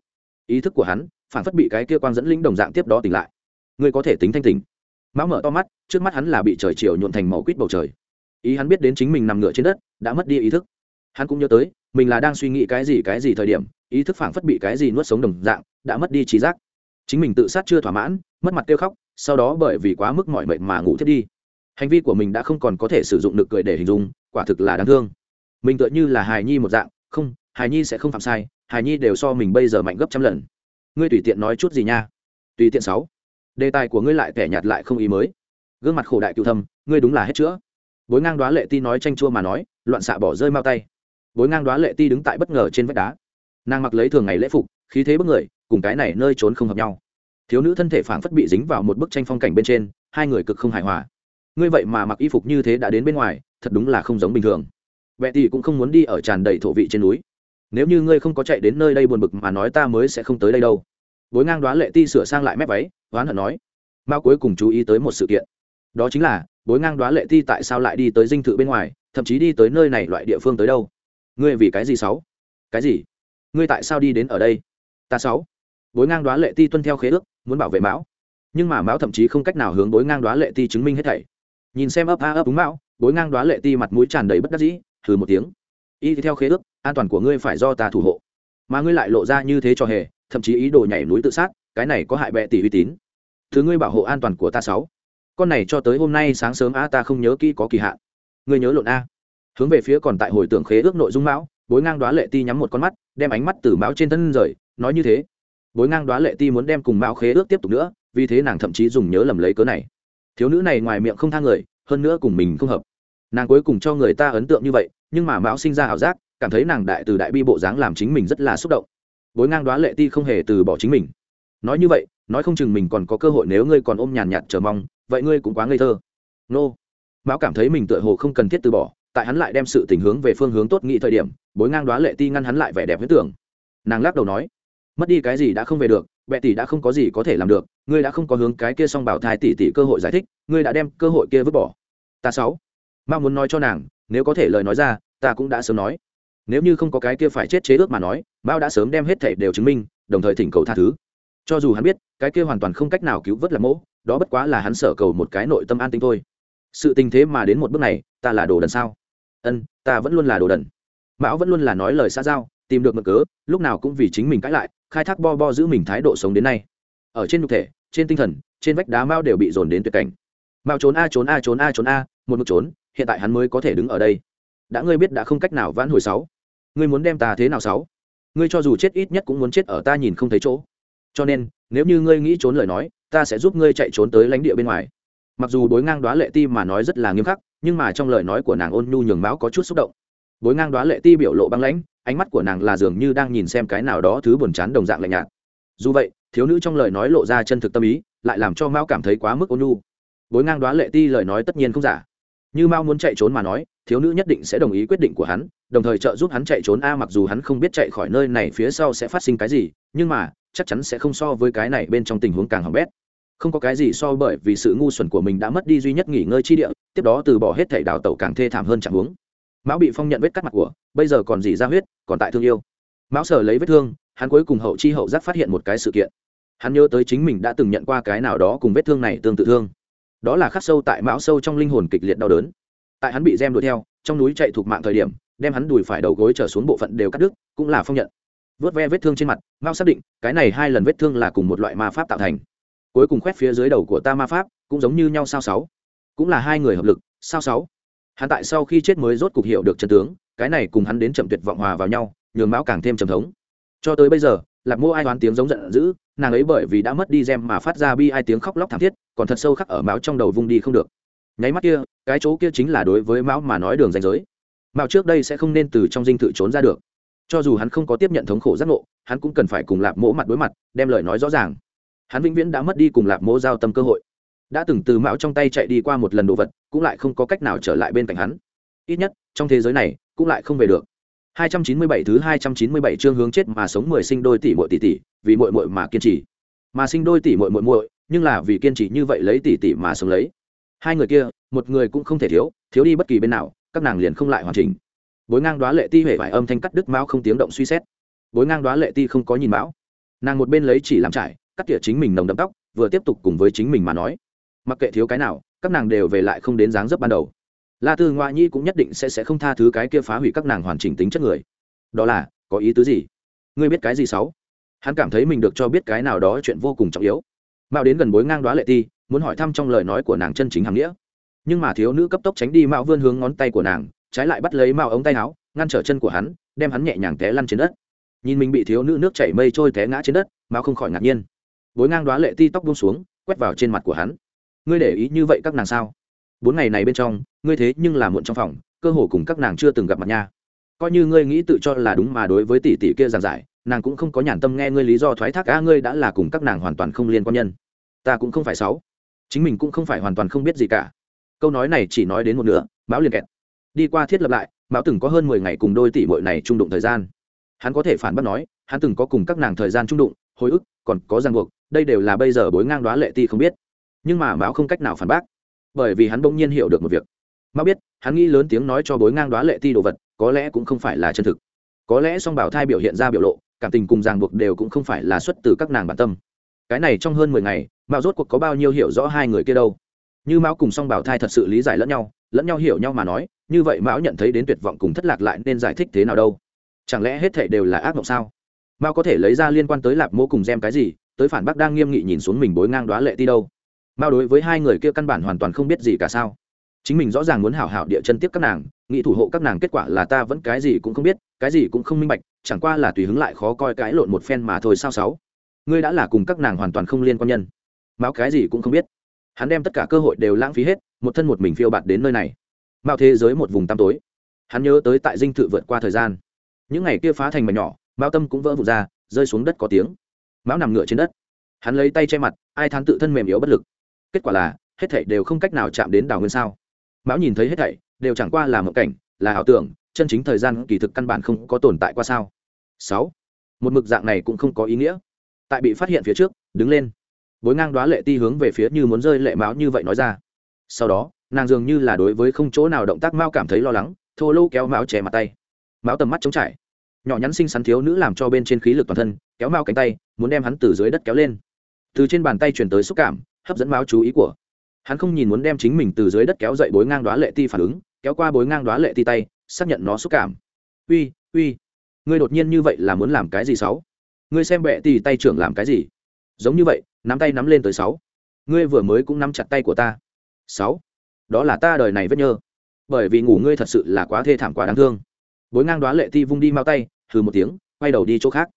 Ý thức của hắn phản phất bị cái kia quang dẫn linh đồng dạng tiếp đó tỉnh lại. Ngươi có thể tính thanh tỉnh. Mão mở to mắt, trước mắt hắn là bị trời chiều nhuộn thành màu quýt bầu trời ý hắn biết đến chính mình nằm ngửa trên đất, đã mất đi ý thức. Hắn cũng nhớ tới, mình là đang suy nghĩ cái gì cái gì thời điểm, ý thức phảng phất bị cái gì nuốt sống đồng dạng, đã mất đi trí giác. Chính mình tự sát chưa thỏa mãn, mất mặt kêu khóc, sau đó bởi vì quá mức mỏi mệt mà ngủ thiết đi. Hành vi của mình đã không còn có thể sử dụng nực cười để hình dung, quả thực là đáng thương. Mình tựa như là hài nhi một dạng, không, hài nhi sẽ không phạm sai, hài nhi đều so mình bây giờ mạnh gấp trăm lần. Ngươi tùy tiện nói chút gì nha. Tùy tiện sáu. Đề tài của ngươi lại tẻ nhạt lại không ý mới. Gương mặt khổ đại cựu thâm, ngươi đúng là hết chữa bối ngang đoá lệ ti nói tranh chua mà nói, loạn xạ bỏ rơi mau tay. Bối ngang đoá lệ ti đứng tại bất ngờ trên vách đá. Nàng mặc lấy thường ngày lễ phục, khí thế bất người, cùng cái này nơi trốn không hợp nhau. Thiếu nữ thân thể phảng phất bị dính vào một bức tranh phong cảnh bên trên, hai người cực không hài hòa. Ngươi vậy mà mặc y phục như thế đã đến bên ngoài, thật đúng là không giống bình thường. Vẹ tỷ cũng không muốn đi ở tràn đầy thổ vị trên núi. Nếu như ngươi không có chạy đến nơi đây buồn bực mà nói ta mới sẽ không tới đây đâu. Bối ngang đoá lệ ti sửa sang lại mép váy, oán hận nói, mao cuối cùng chú ý tới một sự kiện. Đó chính là bối ngang đoá lệ ti tại sao lại đi tới dinh thự bên ngoài, thậm chí đi tới nơi này loại địa phương tới đâu? Ngươi vì cái gì sáu? Cái gì? Ngươi tại sao đi đến ở đây? Ta sáu. Bối ngang đoá lệ ti tuân theo khế ước, muốn bảo vệ mão. Nhưng mà mão thậm chí không cách nào hướng bối ngang đoá lệ ti chứng minh hết thảy. Nhìn xem ấp a ấp đúng mão, bối ngang đoá lệ ti mặt mũi tràn đầy bất đắc dĩ thử một tiếng. Y theo khế ước, an toàn của ngươi phải do ta thủ hộ. Mà ngươi lại lộ ra như thế cho hề, thậm chí ý đồ nhảy núi tự sát, cái này có hại bệ tỷ uy tín. Thứ ngươi bảo hộ an toàn của ta sáu con này cho tới hôm nay sáng sớm a ta không nhớ kỹ có kỳ hạn. Ngươi nhớ lộn a hướng về phía còn tại hồi tưởng khế ước nội dung mão, bối ngang đoá lệ ti nhắm một con mắt, đem ánh mắt từ mão trên thân rời, nói như thế. Bối ngang đoá lệ ti muốn đem cùng mão khế ước tiếp tục nữa, vì thế nàng thậm chí dùng nhớ lầm lấy cớ này. Thiếu nữ này ngoài miệng không thang người, hơn nữa cùng mình không hợp. Nàng cuối cùng cho người ta ấn tượng như vậy, nhưng mà mão sinh ra ảo giác, cảm thấy nàng đại từ đại bi bộ dáng làm chính mình rất là xúc động. Bối ngang đoá lệ ti không hề từ bỏ chính mình. Nói như vậy, nói không chừng mình còn có cơ hội nếu ngươi còn ôm nhàn nhạt chờ mong vậy ngươi cũng quá ngây thơ. Nô. Mão cảm thấy mình tựa hồ không cần thiết từ bỏ, tại hắn lại đem sự tình hướng về phương hướng tốt nghị thời điểm, bối ngang đoá lệ ti ngăn hắn lại vẻ đẹp huyết tưởng. Nàng lắc đầu nói, mất đi cái gì đã không về được, bệ tỷ đã không có gì có thể làm được, ngươi đã không có hướng cái kia xong bảo thai tỷ tỷ cơ hội giải thích, ngươi đã đem cơ hội kia vứt bỏ. Ta sáu. Ma muốn nói cho nàng, nếu có thể lời nói ra, ta cũng đã sớm nói. Nếu như không có cái kia phải chết chế ước mà nói mao đã sớm đem hết thể đều chứng minh, đồng thời thỉnh cầu tha thứ. Cho dù hắn biết, cái kia hoàn toàn không cách nào cứu vớt là mẫu đó bất quá là hắn sở cầu một cái nội tâm an tĩnh thôi. Sự tình thế mà đến một bước này, ta là đồ đần sao? Ân, ta vẫn luôn là đồ đần. Mão vẫn luôn là nói lời xa giao, tìm được mực cớ, lúc nào cũng vì chính mình cãi lại, khai thác bo bo giữ mình thái độ sống đến nay. Ở trên nhục thể, trên tinh thần, trên vách đá mao đều bị dồn đến tuyệt cảnh. Mao trốn a trốn a trốn a trốn a, một mực trốn, hiện tại hắn mới có thể đứng ở đây. Đã ngươi biết đã không cách nào vãn hồi sáu. Ngươi muốn đem ta thế nào sáu? Ngươi cho dù chết ít nhất cũng muốn chết ở ta nhìn không thấy chỗ. Cho nên, nếu như ngươi nghĩ trốn lời nói ta sẽ giúp ngươi chạy trốn tới lãnh địa bên ngoài. Mặc dù Bối ngang đoá lệ ti mà nói rất là nghiêm khắc, nhưng mà trong lời nói của nàng ôn nhu nhường máu có chút xúc động. Bối ngang đoá lệ ti biểu lộ băng lãnh, ánh mắt của nàng là dường như đang nhìn xem cái nào đó thứ buồn chán đồng dạng lạnh nhạt. Dù vậy, thiếu nữ trong lời nói lộ ra chân thực tâm ý, lại làm cho mao cảm thấy quá mức ôn nhu. Bối ngang đoá lệ ti lời nói tất nhiên không giả. Như mao muốn chạy trốn mà nói, thiếu nữ nhất định sẽ đồng ý quyết định của hắn, đồng thời trợ giúp hắn chạy trốn. A, mặc dù hắn không biết chạy khỏi nơi này phía sau sẽ phát sinh cái gì, nhưng mà, chắc chắn sẽ không so với cái này bên trong tình huống càng hỏng bét không có cái gì so bởi vì sự ngu xuẩn của mình đã mất đi duy nhất nghỉ ngơi chi địa, tiếp đó từ bỏ hết thể đào tẩu càng thê thảm hơn chẳng huống mão bị phong nhận vết cắt mặt của, bây giờ còn gì ra huyết, còn tại thương yêu. Mão sở lấy vết thương, hắn cuối cùng hậu chi hậu giác phát hiện một cái sự kiện. Hắn nhớ tới chính mình đã từng nhận qua cái nào đó cùng vết thương này tương tự thương. Đó là khắc sâu tại mão sâu trong linh hồn kịch liệt đau đớn. Tại hắn bị gem đuổi theo, trong núi chạy thuộc mạng thời điểm, đem hắn đùi phải đầu gối trở xuống bộ phận đều cắt đứt, cũng là phong nhận. Vớt ve vết thương trên mặt mao xác định, cái này hai lần vết thương là cùng một loại ma pháp tạo thành cuối cùng khoét phía dưới đầu của ta ma pháp, cũng giống như nhau sao sáu. Cũng là hai người hợp lực, sao sáu. Hắn tại sau khi chết mới rốt cục hiểu được chân tướng, cái này cùng hắn đến chậm tuyệt vọng hòa vào nhau, nhường mão càng thêm trầm thống. Cho tới bây giờ, lạc mô ai đoán tiếng giống giận dữ, nàng ấy bởi vì đã mất đi gem mà phát ra bi ai tiếng khóc lóc thảm thiết, còn thật sâu khắc ở máu trong đầu vung đi không được. Nháy mắt kia, cái chỗ kia chính là đối với mão mà nói đường ranh giới. Mạo trước đây sẽ không nên từ trong dinh thự trốn ra được. Cho dù hắn không có tiếp nhận thống khổ giác ngộ, hắn cũng cần phải cùng lạp mỗ mặt đối mặt, đem lời nói rõ ràng hắn vĩnh viễn đã mất đi cùng lạc mô giao tâm cơ hội đã từng từ mão trong tay chạy đi qua một lần đồ vật cũng lại không có cách nào trở lại bên cạnh hắn ít nhất trong thế giới này cũng lại không về được 297 thứ 297 chương hướng chết mà sống 10 sinh đôi tỷ muội tỷ tỷ, vì muội muội mà kiên trì. Mà sinh đôi tỷ muội muội muội, nhưng là vì kiên trì như vậy lấy tỷ tỷ mà sống lấy. Hai người kia, một người cũng không thể thiếu, thiếu đi bất kỳ bên nào, các nàng liền không lại hoàn chỉnh. Bối ngang đóa lệ ti hề vài âm thanh cắt đứt mão không tiếng động suy xét. Bối ngang đóa lệ ti không có nhìn mão, Nàng một bên lấy chỉ làm trải, cắt tỉa chính mình nồng đậm tóc, vừa tiếp tục cùng với chính mình mà nói. Mặc kệ thiếu cái nào, các nàng đều về lại không đến dáng dấp ban đầu. La tư ngoại nhi cũng nhất định sẽ sẽ không tha thứ cái kia phá hủy các nàng hoàn chỉnh tính chất người. Đó là có ý tứ gì? Ngươi biết cái gì xấu? Hắn cảm thấy mình được cho biết cái nào đó chuyện vô cùng trọng yếu. Mạo đến gần bối ngang đoá lệ ti muốn hỏi thăm trong lời nói của nàng chân chính hàm nghĩa. Nhưng mà thiếu nữ cấp tốc tránh đi mạo vươn hướng ngón tay của nàng trái lại bắt lấy mạo ống tay áo ngăn trở chân của hắn đem hắn nhẹ nhàng té lăn trên đất. Nhìn mình bị thiếu nữ nước chảy mây trôi té ngã trên đất mạo không khỏi ngạc nhiên bối ngang đoá lệ ti tóc buông xuống, quét vào trên mặt của hắn. Ngươi để ý như vậy các nàng sao? Bốn ngày này bên trong, ngươi thế nhưng là muộn trong phòng, cơ hồ cùng các nàng chưa từng gặp mặt nha. Coi như ngươi nghĩ tự cho là đúng mà đối với tỷ tỷ kia giảng giải, nàng cũng không có nhàn tâm nghe ngươi lý do thoái thác, a, ngươi đã là cùng các nàng hoàn toàn không liên quan nhân. Ta cũng không phải sáu. Chính mình cũng không phải hoàn toàn không biết gì cả. Câu nói này chỉ nói đến một nửa, mão liền kẹt. Đi qua thiết lập lại, mão từng có hơn mười ngày cùng đôi tỷ muội này trung đụng thời gian. Hắn có thể phản bác nói, hắn từng có cùng các nàng thời gian trung đụng, hồi ức, còn có ràng buộc đây đều là bây giờ bối ngang đoá lệ ti không biết. Nhưng mà mão không cách nào phản bác, bởi vì hắn bỗng nhiên hiểu được một việc. Mão biết, hắn nghĩ lớn tiếng nói cho bối ngang đoá lệ ti đồ vật, có lẽ cũng không phải là chân thực. Có lẽ song bảo thai biểu hiện ra biểu lộ, cảm tình cùng ràng buộc đều cũng không phải là xuất từ các nàng bản tâm. Cái này trong hơn mười ngày, mão rốt cuộc có bao nhiêu hiểu rõ hai người kia đâu? Như mão cùng song bảo thai thật sự lý giải lẫn nhau lẫn nhau hiểu nhau mà nói, như vậy mão nhận thấy đến tuyệt vọng cùng thất lạc lại nên giải thích thế nào đâu? Chẳng lẽ hết thảy đều là ác mộng sao? Mao có thể lấy ra liên quan tới lạp mô cùng gem cái gì tới phản bác đang nghiêm nghị nhìn xuống mình bối ngang đoá lệ ti đâu. Mao đối với hai người kia căn bản hoàn toàn không biết gì cả sao. Chính mình rõ ràng muốn hảo hảo địa chân tiếp các nàng, nghị thủ hộ các nàng kết quả là ta vẫn cái gì cũng không biết, cái gì cũng không minh bạch, chẳng qua là tùy hứng lại khó coi cái lộn một phen mà thôi sao sáu. Ngươi đã là cùng các nàng hoàn toàn không liên quan nhân. Mao cái gì cũng không biết. Hắn đem tất cả cơ hội đều lãng phí hết, một thân một mình phiêu bạt đến nơi này. Mao thế giới một vùng tăm tối. Hắn nhớ tới tại dinh thự vượt qua thời gian. Những ngày kia phá thành mà nhỏ, mao tâm cũng vỡ vụt ra, rơi xuống đất có tiếng mão nằm ngựa trên đất. Hắn lấy tay che mặt, ai thán tự thân mềm yếu bất lực. Kết quả là, hết thảy đều không cách nào chạm đến đào nguyên sao. Mão nhìn thấy hết thảy, đều chẳng qua là một cảnh, là ảo tưởng, chân chính thời gian kỳ thực căn bản không có tồn tại qua sao. Sáu. Một mực dạng này cũng không có ý nghĩa. Tại bị phát hiện phía trước, đứng lên. Bối ngang đoá lệ ti hướng về phía như muốn rơi lệ máu như vậy nói ra. Sau đó, nàng dường như là đối với không chỗ nào động tác mao cảm thấy lo lắng, thô lô kéo máu chè mặt tay. Máu tầm mắt chống trải nhỏ nhắn xinh xắn thiếu nữ làm cho bên trên khí lực toàn thân, kéo mao cánh tay, muốn đem hắn từ dưới đất kéo lên. Từ trên bàn tay truyền tới xúc cảm, hấp dẫn mao chú ý của. Hắn không nhìn muốn đem chính mình từ dưới đất kéo dậy bối ngang đoá lệ ti phản ứng, kéo qua bối ngang đoá lệ ti tay, xác nhận nó xúc cảm. Uy uy, ngươi đột nhiên như vậy là muốn làm cái gì sáu? Ngươi xem bệ ti tay trưởng làm cái gì? Giống như vậy, nắm tay nắm lên tới sáu. Ngươi vừa mới cũng nắm chặt tay của ta. Sáu. Đó là ta đời này vết nhơ. Bởi vì ngủ ngươi thật sự là quá thê thảm quá đáng thương bối ngang đoá lệ ti vung đi mau tay, hừ một tiếng, quay đầu đi chỗ khác.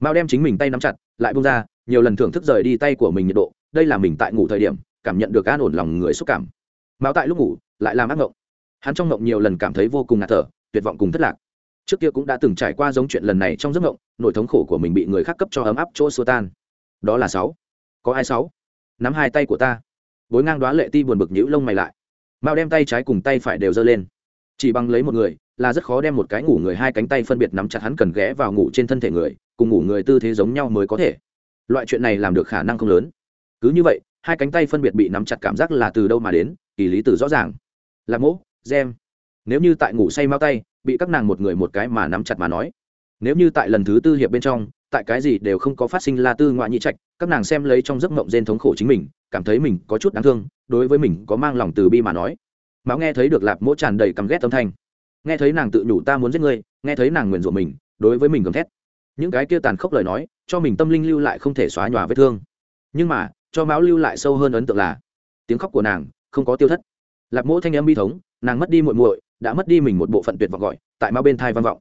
Mao đem chính mình tay nắm chặt, lại bung ra, nhiều lần thưởng thức rời đi tay của mình nhiệt độ, đây là mình tại ngủ thời điểm, cảm nhận được an ổn lòng người xúc cảm. Mao tại lúc ngủ, lại làm ác ngộng. Hắn trong ngộng nhiều lần cảm thấy vô cùng ngạt thở, tuyệt vọng cùng thất lạc. Trước kia cũng đã từng trải qua giống chuyện lần này trong giấc ngộng, nỗi thống khổ của mình bị người khác cấp cho ấm áp chỗ xua tan. Đó là sáu. Có ai sáu? Nắm hai tay của ta. Bối ngang đoá lệ ti buồn bực nhũ lông mày lại. Mao đem tay trái cùng tay phải đều giơ lên. Chỉ bằng lấy một người là rất khó đem một cái ngủ người hai cánh tay phân biệt nắm chặt hắn cần ghé vào ngủ trên thân thể người, cùng ngủ người tư thế giống nhau mới có thể. Loại chuyện này làm được khả năng không lớn. Cứ như vậy, hai cánh tay phân biệt bị nắm chặt cảm giác là từ đâu mà đến, kỳ lý từ rõ ràng. Là mỗ, gem. Nếu như tại ngủ say mau tay, bị các nàng một người một cái mà nắm chặt mà nói. Nếu như tại lần thứ tư hiệp bên trong, tại cái gì đều không có phát sinh la tư ngoại nhị trạch, các nàng xem lấy trong giấc mộng rên thống khổ chính mình, cảm thấy mình có chút đáng thương, đối với mình có mang lòng từ bi mà nói. Máu nghe thấy được lạp mỗ tràn đầy căm ghét âm thanh nghe thấy nàng tự nhủ ta muốn giết ngươi, nghe thấy nàng nguyền rủa mình, đối với mình gầm thét. Những cái kia tàn khốc lời nói, cho mình tâm linh lưu lại không thể xóa nhòa vết thương. Nhưng mà, cho máu lưu lại sâu hơn ấn tượng là, tiếng khóc của nàng không có tiêu thất. Lạp mỗ thanh âm bi thống, nàng mất đi muội muội, đã mất đi mình một bộ phận tuyệt vọng gọi, tại máu bên thai vang vọng.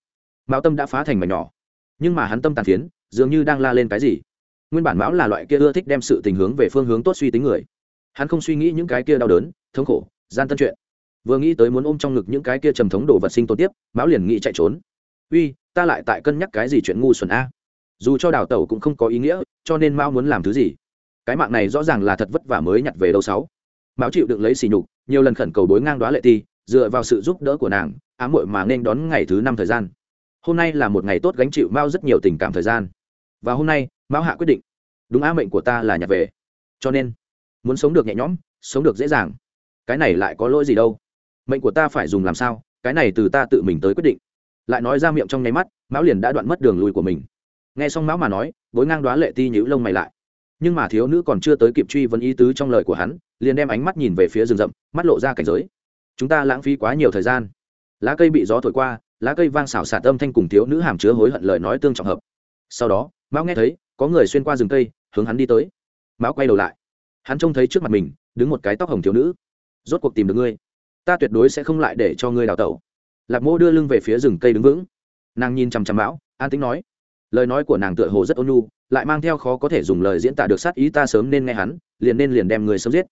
Máu tâm đã phá thành mảnh nhỏ. Nhưng mà hắn tâm tàn phiến, dường như đang la lên cái gì. Nguyên bản máu là loại kia ưa thích đem sự tình hướng về phương hướng tốt suy tính người. Hắn không suy nghĩ những cái kia đau đớn, thống khổ, gian tân chuyện vừa nghĩ tới muốn ôm trong ngực những cái kia trầm thống đồ vật sinh tồn tiếp, mão liền nghĩ chạy trốn. Uy, ta lại tại cân nhắc cái gì chuyện ngu xuẩn a? Dù cho đào tẩu cũng không có ý nghĩa, cho nên mao muốn làm thứ gì? Cái mạng này rõ ràng là thật vất vả mới nhặt về đâu sáu. Mão chịu đựng lấy xỉ nhục, nhiều lần khẩn cầu đối ngang đoá lệ ti, dựa vào sự giúp đỡ của nàng, ám muội mà nên đón ngày thứ năm thời gian. Hôm nay là một ngày tốt gánh chịu mao rất nhiều tình cảm thời gian. Và hôm nay mao hạ quyết định. Đúng á, mệnh của ta là nhặt về. Cho nên, muốn sống được nhẹ nhõm, sống được dễ dàng. Cái này lại có lỗi gì đâu mệnh của ta phải dùng làm sao, cái này từ ta tự mình tới quyết định. Lại nói ra miệng trong nháy mắt, mão liền đã đoạn mất đường lùi của mình. Nghe xong mão mà nói bối ngang đoá lệ ti nhữ lông mày lại. Nhưng mà thiếu nữ còn chưa tới kịp truy vấn ý tứ trong lời của hắn, liền đem ánh mắt nhìn về phía rừng rậm, mắt lộ ra cảnh giới. Chúng ta lãng phí quá nhiều thời gian. Lá cây bị gió thổi qua, lá cây vang xảo xả tâm thanh cùng thiếu nữ hàm chứa hối hận lời nói tương trọng hợp. Sau đó, mão nghe thấy, có người xuyên qua rừng cây, hướng hắn đi tới. Mão quay đầu lại. Hắn trông thấy trước mặt mình, đứng một cái tóc hồng thiếu nữ. Rốt cuộc tìm được ngươi ta tuyệt đối sẽ không lại để cho ngươi đào tẩu. Lạc mô đưa lưng về phía rừng cây đứng vững. Nàng nhìn chằm chằm mão, an tính nói. Lời nói của nàng tựa hồ rất ôn nhu, lại mang theo khó có thể dùng lời diễn tả được sát ý ta sớm nên nghe hắn, liền nên liền đem người sớm giết.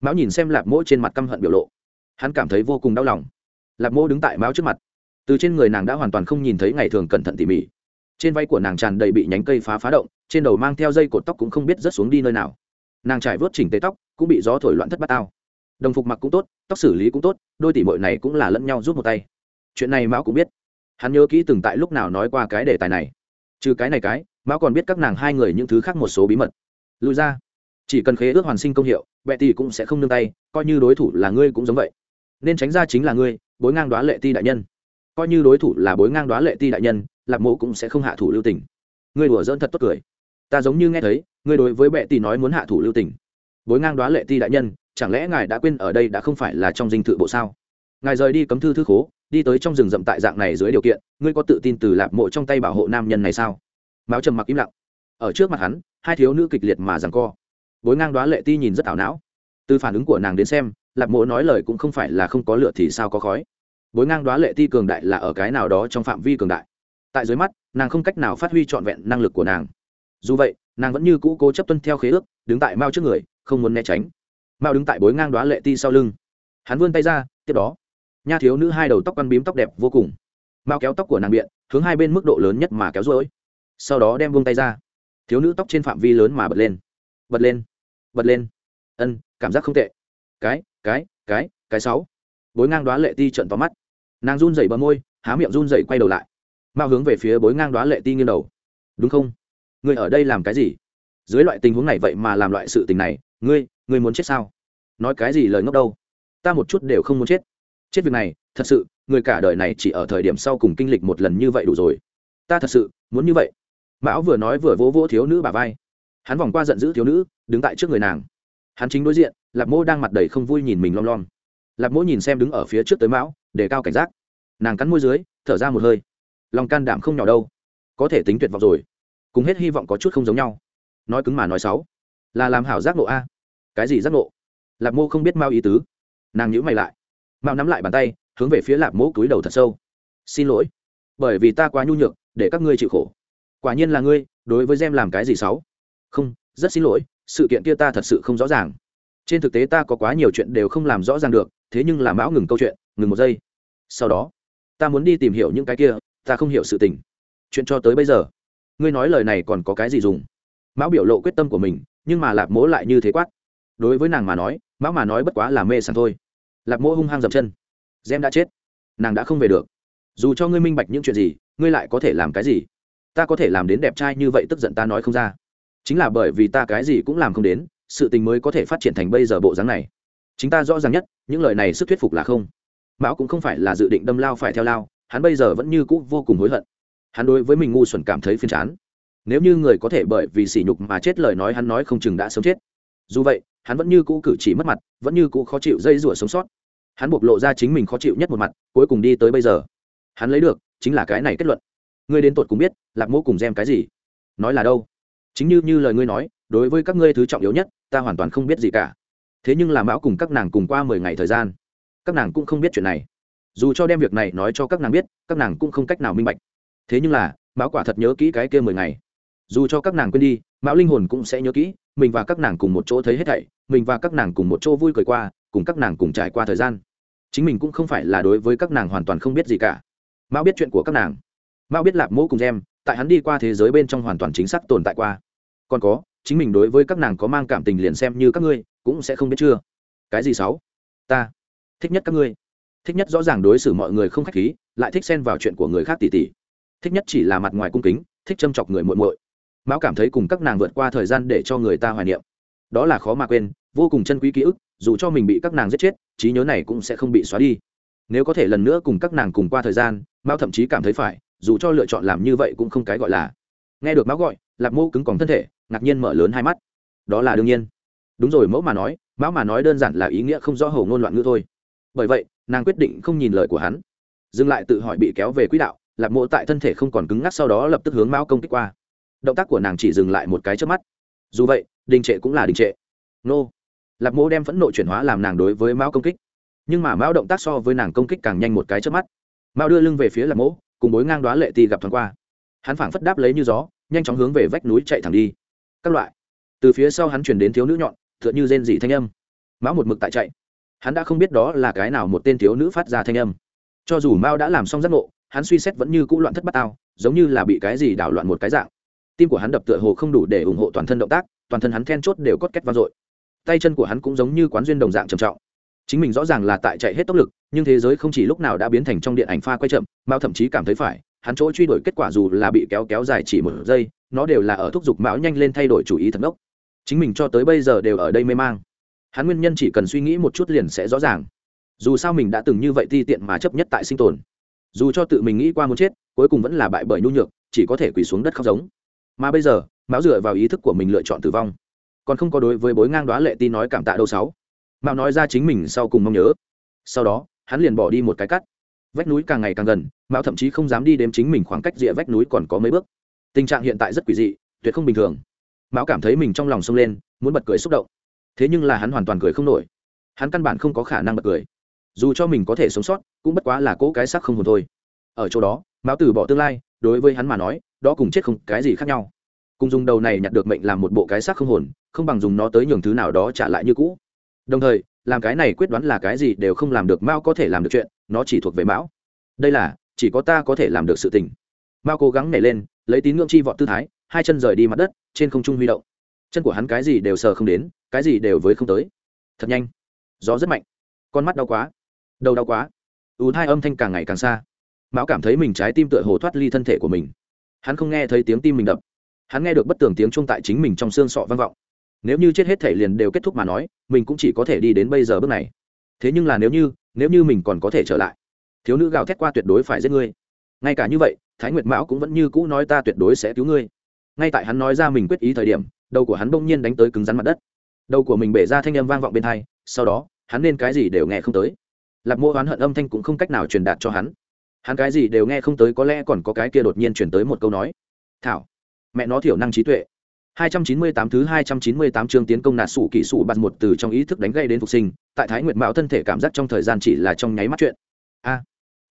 Mão nhìn xem lạc mỗ trên mặt căm hận biểu lộ. Hắn cảm thấy vô cùng đau lòng. Lạc mỗ đứng tại mão trước mặt. Từ trên người nàng đã hoàn toàn không nhìn thấy ngày thường cẩn thận tỉ mỉ. Trên vai của nàng tràn đầy bị nhánh cây phá phá động, trên đầu mang theo dây cột tóc cũng không biết rớt xuống đi nơi nào. Nàng trải vớt chỉnh tế tóc, cũng bị gió thổi loạn thất bát tao đồng phục mặc cũng tốt, tóc xử lý cũng tốt, đôi tỷ mội này cũng là lẫn nhau rút một tay. Chuyện này mão cũng biết. Hắn nhớ kỹ từng tại lúc nào nói qua cái đề tài này. Trừ cái này cái, mão còn biết các nàng hai người những thứ khác một số bí mật. Lùi ra. Chỉ cần khế ước hoàn sinh công hiệu, bệ tỷ cũng sẽ không nương tay, coi như đối thủ là ngươi cũng giống vậy. Nên tránh ra chính là ngươi, bối ngang đoá lệ ti đại nhân. Coi như đối thủ là bối ngang đoá lệ ti đại nhân, lạc mộ cũng sẽ không hạ thủ lưu tình. Ngươi đùa dỡn thật tốt cười. Ta giống như nghe thấy, ngươi đối với bệ tỷ nói muốn hạ thủ lưu tình bối ngang đoá lệ ti đại nhân, chẳng lẽ ngài đã quên ở đây đã không phải là trong dinh thự bộ sao? Ngài rời đi cấm thư thư khố, đi tới trong rừng rậm tại dạng này dưới điều kiện, ngươi có tự tin từ lạp mộ trong tay bảo hộ nam nhân này sao? Máu trầm mặc im lặng. Ở trước mặt hắn, hai thiếu nữ kịch liệt mà rằng co. Bối ngang đoá lệ ti nhìn rất ảo não. Từ phản ứng của nàng đến xem, lạp mộ nói lời cũng không phải là không có lựa thì sao có khói. Bối ngang đoá lệ ti cường đại là ở cái nào đó trong phạm vi cường đại. Tại dưới mắt, nàng không cách nào phát huy trọn vẹn năng lực của nàng. Dù vậy, nàng vẫn như cũ cố chấp tuân theo khế ước, đứng tại mao trước người không muốn né tránh. Mao đứng tại bối ngang đoá lệ ti sau lưng. Hắn vươn tay ra, tiếp đó. Nha thiếu nữ hai đầu tóc ăn bím tóc đẹp vô cùng. Mao kéo tóc của nàng biện, hướng hai bên mức độ lớn nhất mà kéo rối. Sau đó đem vung tay ra. Thiếu nữ tóc trên phạm vi lớn mà bật lên. Bật lên. Bật lên. Ân, cảm giác không tệ. Cái cái cái cái sáu. Bối ngang đoá lệ ti trận tóm mắt. Nàng run dậy bờ môi, há miệng run dậy quay đầu lại. Mao hướng về phía bối ngang đoá lệ ti nghiêng đầu. Đúng không? Ngươi ở đây làm cái gì? Dưới loại tình huống này vậy mà làm loại sự tình này ngươi ngươi muốn chết sao? Nói cái gì lời ngốc đâu? Ta một chút đều không muốn chết. Chết việc này, thật sự, người cả đời này chỉ ở thời điểm sau cùng kinh lịch một lần như vậy đủ rồi. Ta thật sự, muốn như vậy. Mão vừa nói vừa vỗ vỗ thiếu nữ bà vai. Hắn vòng qua giận dữ thiếu nữ, đứng tại trước người nàng. Hắn chính đối diện lạp mô đang mặt đầy không vui nhìn mình lom lom. Lạp mô nhìn xem đứng ở phía trước tới mão, để cao cảnh giác. Nàng cắn môi dưới, thở ra một hơi. Lòng can đảm không nhỏ đâu. Có thể tính tuyệt vọng rồi. Cùng hết hy vọng có chút không giống nhau. Nói cứng mà nói xấu. Là làm hảo giác nộ a cái gì giác nộ lạp mô không biết mao ý tứ. Nàng nhữ mày lại. Mao nắm lại bàn tay, hướng về phía lạp mô cúi đầu thật sâu. Xin lỗi, bởi vì ta quá nhu nhược, để các ngươi chịu khổ. Quả nhiên là ngươi, đối với gem làm cái gì xấu? Không, rất xin lỗi, sự kiện kia ta thật sự không rõ ràng. Trên thực tế ta có quá nhiều chuyện đều không làm rõ ràng được, thế nhưng là mão ngừng câu chuyện, ngừng một giây. Sau đó, ta muốn đi tìm hiểu những cái kia, ta không hiểu sự tình. Chuyện cho tới bây giờ, ngươi nói lời này còn có cái gì dùng? Mão biểu lộ quyết tâm của mình, nhưng mà lạp mố lại như thế quát đối với nàng mà nói mão mà nói bất quá là mê sảng thôi. Lạp mỗ hung hăng dập chân. Gem đã chết. Nàng đã không về được. Dù cho ngươi minh bạch những chuyện gì, ngươi lại có thể làm cái gì? Ta có thể làm đến đẹp trai như vậy tức giận ta nói không ra. Chính là bởi vì ta cái gì cũng làm không đến, sự tình mới có thể phát triển thành bây giờ bộ dáng này. Chính ta rõ ràng nhất, những lời này sức thuyết phục là không. Mão cũng không phải là dự định đâm lao phải theo lao, hắn bây giờ vẫn như cũ vô cùng hối hận. Hắn đối với mình ngu xuẩn cảm thấy phiền chán. Nếu như người có thể bởi vì sỉ nhục mà chết lời nói hắn nói không chừng đã sống chết. Dù vậy hắn vẫn như cũ cử chỉ mất mặt, vẫn như cũ khó chịu dây rủa sống sót. Hắn bộc lộ ra chính mình khó chịu nhất một mặt, cuối cùng đi tới bây giờ. Hắn lấy được, chính là cái này kết luận. Ngươi đến tột cũng biết, lạc mô cùng gem cái gì? Nói là đâu? Chính như như lời ngươi nói, đối với các ngươi thứ trọng yếu nhất, ta hoàn toàn không biết gì cả. Thế nhưng là mão cùng các nàng cùng qua mười ngày thời gian, các nàng cũng không biết chuyện này. Dù cho đem việc này nói cho các nàng biết, các nàng cũng không cách nào minh bạch. Thế nhưng là, mão quả thật nhớ kỹ cái kia mười ngày. Dù cho các nàng quên đi mão linh hồn cũng sẽ nhớ kỹ mình và các nàng cùng một chỗ thấy hết thảy mình và các nàng cùng một chỗ vui cười qua cùng các nàng cùng trải qua thời gian. Chính mình cũng không phải là đối với các nàng hoàn toàn không biết gì cả. Mão biết chuyện của các nàng. Mão biết lạp mẫu cùng em, tại hắn đi qua thế giới bên trong hoàn toàn chính xác tồn tại qua. Còn có chính mình đối với các nàng có mang cảm tình liền xem như các ngươi cũng sẽ không biết chưa. Cái gì sáu? Ta. Thích nhất các ngươi. Thích nhất rõ ràng đối xử mọi người không khách khí lại thích xen vào chuyện của người khác tỉ tỉ. Thích nhất chỉ là mặt ngoài cung kính thích châm chọc người muội muội mão cảm thấy cùng các nàng vượt qua thời gian để cho người ta hoài niệm. Đó là khó mà quên, vô cùng chân quý ký ức, dù cho mình bị các nàng giết chết, trí nhớ này cũng sẽ không bị xóa đi. Nếu có thể lần nữa cùng các nàng cùng qua thời gian mao thậm chí cảm thấy phải, dù cho lựa chọn làm như vậy cũng không cái gọi là. Nghe được mão gọi, lạc mô cứng còng thân thể, ngạc nhiên mở lớn hai mắt. Đó là đương nhiên. Đúng rồi, mẫu mà nói mão mà nói đơn giản là ý nghĩa không rõ hầu ngôn loạn ngữ thôi. Bởi vậy, nàng quyết định không nhìn lời của hắn. Dừng lại tự hỏi bị kéo về quỹ đạo, lạc mộ tại thân thể không còn cứng ngắc sau đó lập tức hướng mão công kích qua động tác của nàng chỉ dừng lại một cái trước mắt. Dù vậy, đình trệ cũng là đình trệ. Nô. Lạc mô đem phẫn nộ chuyển hóa làm nàng đối với mão công kích. Nhưng mà mão động tác so với nàng công kích càng nhanh một cái trước mắt. Mão đưa lưng về phía lạc mô cùng bối ngang đoá lệ ti gặp thoáng qua. Hắn phảng phất đáp lấy như gió, nhanh chóng hướng về vách núi chạy thẳng đi. Các loại. Từ phía sau hắn chuyển đến thiếu nữ nhọn, tựa như rên dị thanh âm. Mão một mực tại chạy. Hắn đã không biết đó là cái nào một tên thiếu nữ phát ra thanh âm. Cho dù mao đã làm xong giác ngộ, hắn suy xét vẫn như cũ loạn thất bát tao, giống như là bị cái gì đảo loạn một cái dạng tim của hắn đập tựa hồ không đủ để ủng hộ toàn thân động tác, toàn thân hắn then chốt đều cốt két vang dội. Tay chân của hắn cũng giống như quán duyên đồng dạng trầm trọng. Chính mình rõ ràng là tại chạy hết tốc lực, nhưng thế giới không chỉ lúc nào đã biến thành trong điện ảnh pha quay chậm, mao thậm chí cảm thấy phải, hắn chỗ truy đuổi kết quả dù là bị kéo kéo dài chỉ một giây, nó đều là ở thúc giục mão nhanh lên thay đổi chủ ý thần đốc. Chính mình cho tới bây giờ đều ở đây mê mang. Hắn nguyên nhân chỉ cần suy nghĩ một chút liền sẽ rõ ràng. Dù sao mình đã từng như vậy ti tiện mà chấp nhất tại sinh tồn. Dù cho tự mình nghĩ qua muốn chết, cuối cùng vẫn là bại bởi nhu nhược, chỉ có thể quỳ xuống đất khóc giống mà bây giờ, mão dựa vào ý thức của mình lựa chọn tử vong. Còn không có đối với bối ngang đoá lệ ti nói cảm tạ đâu sáu. Mão nói ra chính mình sau cùng mong nhớ. Sau đó, hắn liền bỏ đi một cái cắt. Vách núi càng ngày càng gần, mão thậm chí không dám đi đếm chính mình khoảng cách rìa vách núi còn có mấy bước. Tình trạng hiện tại rất quỷ dị, tuyệt không bình thường. Mão cảm thấy mình trong lòng sông lên, muốn bật cười xúc động. Thế nhưng là hắn hoàn toàn cười không nổi. Hắn căn bản không có khả năng bật cười. Dù cho mình có thể sống sót, cũng bất quá là cỗ cái sắc không hồn thôi. Ở chỗ đó, mão từ bỏ tương lai, đối với hắn mà nói đó cùng chết không cái gì khác nhau. Cùng dùng đầu này nhặt được mệnh làm một bộ cái xác không hồn, không bằng dùng nó tới nhường thứ nào đó trả lại như cũ. Đồng thời, làm cái này quyết đoán là cái gì đều không làm được mao có thể làm được chuyện, nó chỉ thuộc về mão. Đây là, chỉ có ta có thể làm được sự tình. Mao cố gắng nhảy lên, lấy tín ngưỡng chi vọt tư thái, hai chân rời đi mặt đất, trên không trung huy động. Chân của hắn cái gì đều sờ không đến, cái gì đều với không tới. Thật nhanh. Gió rất mạnh. Con mắt đau quá. Đầu đau quá. Ù hai âm thanh càng ngày càng xa. Mão cảm thấy mình trái tim tựa hồ thoát ly thân thể của mình hắn không nghe thấy tiếng tim mình đập. Hắn nghe được bất tường tiếng chung tại chính mình trong xương sọ vang vọng. Nếu như chết hết thể liền đều kết thúc mà nói, mình cũng chỉ có thể đi đến bây giờ bước này. Thế nhưng là nếu như nếu như mình còn có thể trở lại, thiếu nữ gào thét qua tuyệt đối phải giết ngươi. Ngay cả như vậy, thái nguyệt mão cũng vẫn như cũ nói ta tuyệt đối sẽ cứu ngươi. Ngay tại hắn nói ra mình quyết ý thời điểm, đầu của hắn bỗng nhiên đánh tới cứng rắn mặt đất. Đầu của mình bể ra thanh âm vang vọng bên thai sau đó, hắn nên cái gì đều nghe không tới. Lạc mô oán hận âm thanh cũng không cách nào truyền đạt cho hắn hắn cái gì đều nghe không tới có lẽ còn có cái kia đột nhiên chuyển tới một câu nói thảo mẹ nó thiểu năng trí tuệ 298 thứ 298 chương tiến công nạt sủ kỹ sủ bạt một từ trong ý thức đánh gây đến phục sinh, tại Thái Nguyệt Mạo thân thể cảm giác trong thời gian chỉ là trong nháy mắt chuyện. A.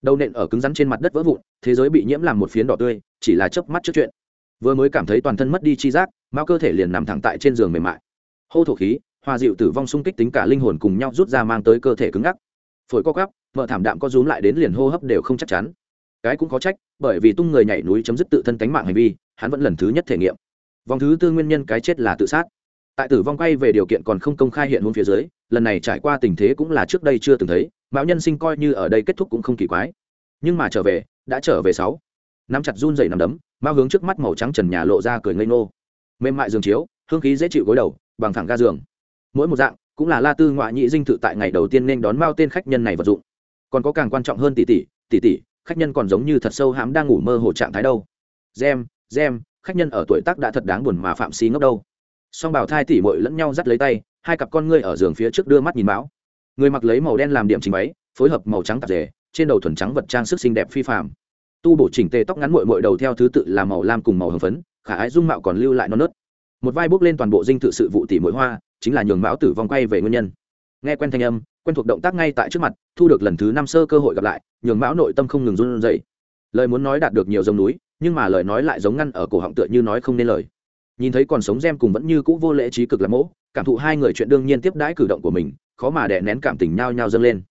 đầu nện ở cứng rắn trên mặt đất vỡ vụn, thế giới bị nhiễm làm một phiến đỏ tươi, chỉ là chớp mắt trước chuyện. Vừa mới cảm thấy toàn thân mất đi chi giác, Mạo cơ thể liền nằm thẳng tại trên giường mềm mại. Hô thổ khí, hòa dịu tử vong xung kích tính cả linh hồn cùng nhau rút ra mang tới cơ thể cứng ngắc. Phổi co quắp, mở thảm đạm có rúm lại đến liền hô hấp đều không chắc chắn. Cái cũng có trách, bởi vì tung người nhảy núi chấm dứt tự thân cánh mạng hành vi, hắn vẫn lần thứ nhất thể nghiệm. Vòng thứ tư nguyên nhân cái chết là tự sát. Tại tử vong quay về điều kiện còn không công khai hiện hôn phía dưới lần này trải qua tình thế cũng là trước đây chưa từng thấy mạo nhân sinh coi như ở đây kết thúc cũng không kỳ quái. Nhưng mà trở về đã trở về sáu. Nắm chặt run dày nằm đấm mao hướng trước mắt màu trắng trần nhà lộ ra cười ngây ngô. Mềm mại giường chiếu hương khí dễ chịu gối đầu bằng thẳng ga giường. Mỗi một dạng cũng là la tư ngoại nhị dinh thự tại ngày đầu tiên nên đón mao tên khách nhân này vật dụng còn có càng quan trọng hơn tỷ tỷ tỷ tỷ khách nhân còn giống như thật sâu hãm đang ngủ mơ hồ trạng thái đâu. Gem gem khách nhân ở tuổi tác đã thật đáng buồn mà phạm xí ngốc đâu. Song bảo thai tỷ mội lẫn nhau dắt lấy tay hai cặp con ngươi ở giường phía trước đưa mắt nhìn bão. Người mặc lấy màu đen làm điểm trình váy phối hợp màu trắng tạp dề, trên đầu thuần trắng vật trang sức xinh đẹp phi phạm tu bổ chỉnh tề tóc ngắn mội mội đầu theo thứ tự là màu lam cùng màu hồng phấn khả ái dung mạo còn lưu lại non nớt. Một vai bước lên toàn bộ dinh thự sự vụ tỷ mội hoa chính là nhường mão tử vong quay về nguyên nhân. Nghe quen thanh âm quen thuộc động tác ngay tại trước mặt, thu được lần thứ năm sơ cơ hội gặp lại, nhường mão nội tâm không ngừng run dậy lời muốn nói đạt được nhiều giống núi, nhưng mà lời nói lại giống ngăn ở cổ họng tựa như nói không nên lời. Nhìn thấy còn sống gem cùng vẫn như cũ vô lễ trí cực là mỗ, cảm thụ hai người chuyện đương nhiên tiếp đãi cử động của mình, khó mà đè nén cảm tình nhao nhao dâng lên.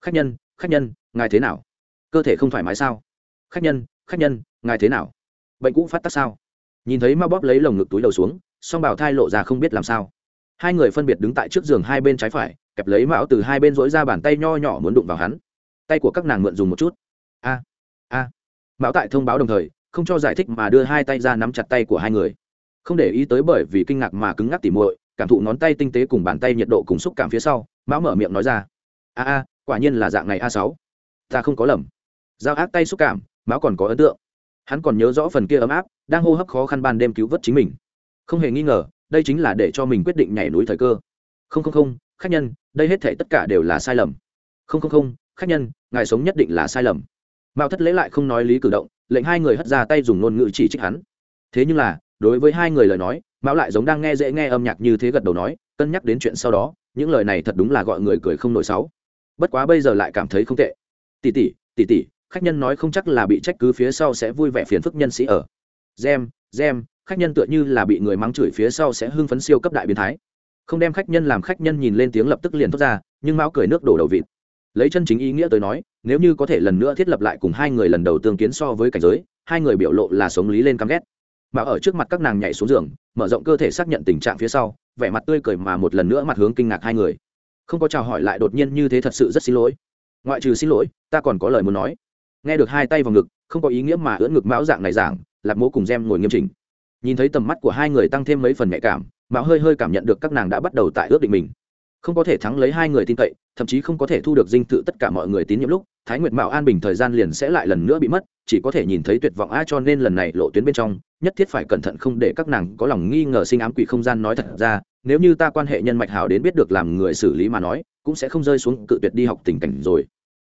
Khách nhân khách nhân, ngài thế nào? Cơ thể không thoải mái sao? Khách nhân khách nhân, ngài thế nào? Bệnh cũ phát tác sao? Nhìn thấy ma bóp lấy lồng ngực túi đầu xuống, song bảo thai lộ ra không biết làm sao. Hai người phân biệt đứng tại trước giường hai bên trái phải kẹp lấy mão từ hai bên dối ra bàn tay nho nhỏ muốn đụng vào hắn. Tay của các nàng mượn dùng một chút. A a. Mão tại thông báo đồng thời, không cho giải thích mà đưa hai tay ra nắm chặt tay của hai người. Không để ý tới bởi vì kinh ngạc mà cứng ngắc tỉ muội, cảm thụ ngón tay tinh tế cùng bàn tay nhiệt độ cùng xúc cảm phía sau, mão mở miệng nói ra. A a, quả nhiên là dạng này a sáu. Ta không có lầm. Giao ác tay xúc cảm, mão còn có ấn tượng. Hắn còn nhớ rõ phần kia ấm áp, đang hô hấp khó khăn ban đêm cứu vớt chính mình. Không hề nghi ngờ, đây chính là để cho mình quyết định nhảy núi thời cơ. Không không không, khách nhân đây hết thể tất cả đều là sai lầm. Không không không, khách nhân, ngài sống nhất định là sai lầm. Mao thất lễ lại không nói lý cử động, lệnh hai người hất ra tay dùng ngôn ngữ chỉ trích hắn. Thế nhưng là, đối với hai người lời nói mão lại giống đang nghe dễ nghe âm nhạc như thế gật đầu nói, cân nhắc đến chuyện sau đó, những lời này thật đúng là gọi người cười không nổi sáu bất quá bây giờ lại cảm thấy không tệ. Tỷ tỷ tỷ tỷ, khách nhân nói không chắc là bị trách cứ phía sau sẽ vui vẻ phiền phức nhân sĩ ở. Gem gem, khách nhân tựa như là bị người mắng chửi phía sau sẽ hưng phấn siêu cấp đại biến thái không đem khách nhân làm khách nhân nhìn lên tiếng lập tức liền thoát ra, nhưng mão cười nước đổ đầu vịt. Lấy chân chính ý nghĩa tới nói, nếu như có thể lần nữa thiết lập lại cùng hai người lần đầu tương kiến so với cảnh giới, hai người biểu lộ là sống lý lên căm ghét. Mà ở trước mặt các nàng nhảy xuống giường, mở rộng cơ thể xác nhận tình trạng phía sau, vẻ mặt tươi cười mà một lần nữa mặt hướng kinh ngạc hai người. Không có chào hỏi lại đột nhiên như thế thật sự rất xin lỗi. Ngoại trừ xin lỗi, ta còn có lời muốn nói. Nghe được hai tay vào ngực, không có ý nghĩa mà ưỡn ngực mão dạng này giảng, lạc mô cùng gem ngồi nghiêm chỉnh. Nhìn thấy tầm mắt của hai người tăng thêm mấy phần nhạy cảm Mạo hơi hơi cảm nhận được các nàng đã bắt đầu tại ước định mình. Không có thể thắng lấy hai người tin cậy, thậm chí không có thể thu được dinh thự tất cả mọi người tín nhiệm lúc, thái nguyệt mạo an bình thời gian liền sẽ lại lần nữa bị mất, chỉ có thể nhìn thấy tuyệt vọng a cho nên lần này lộ tuyến bên trong, nhất thiết phải cẩn thận không để các nàng có lòng nghi ngờ sinh ám quỷ không gian nói thật ra, nếu như ta quan hệ nhân mạch hảo đến biết được làm người xử lý mà nói, cũng sẽ không rơi xuống cự tuyệt đi học tình cảnh rồi.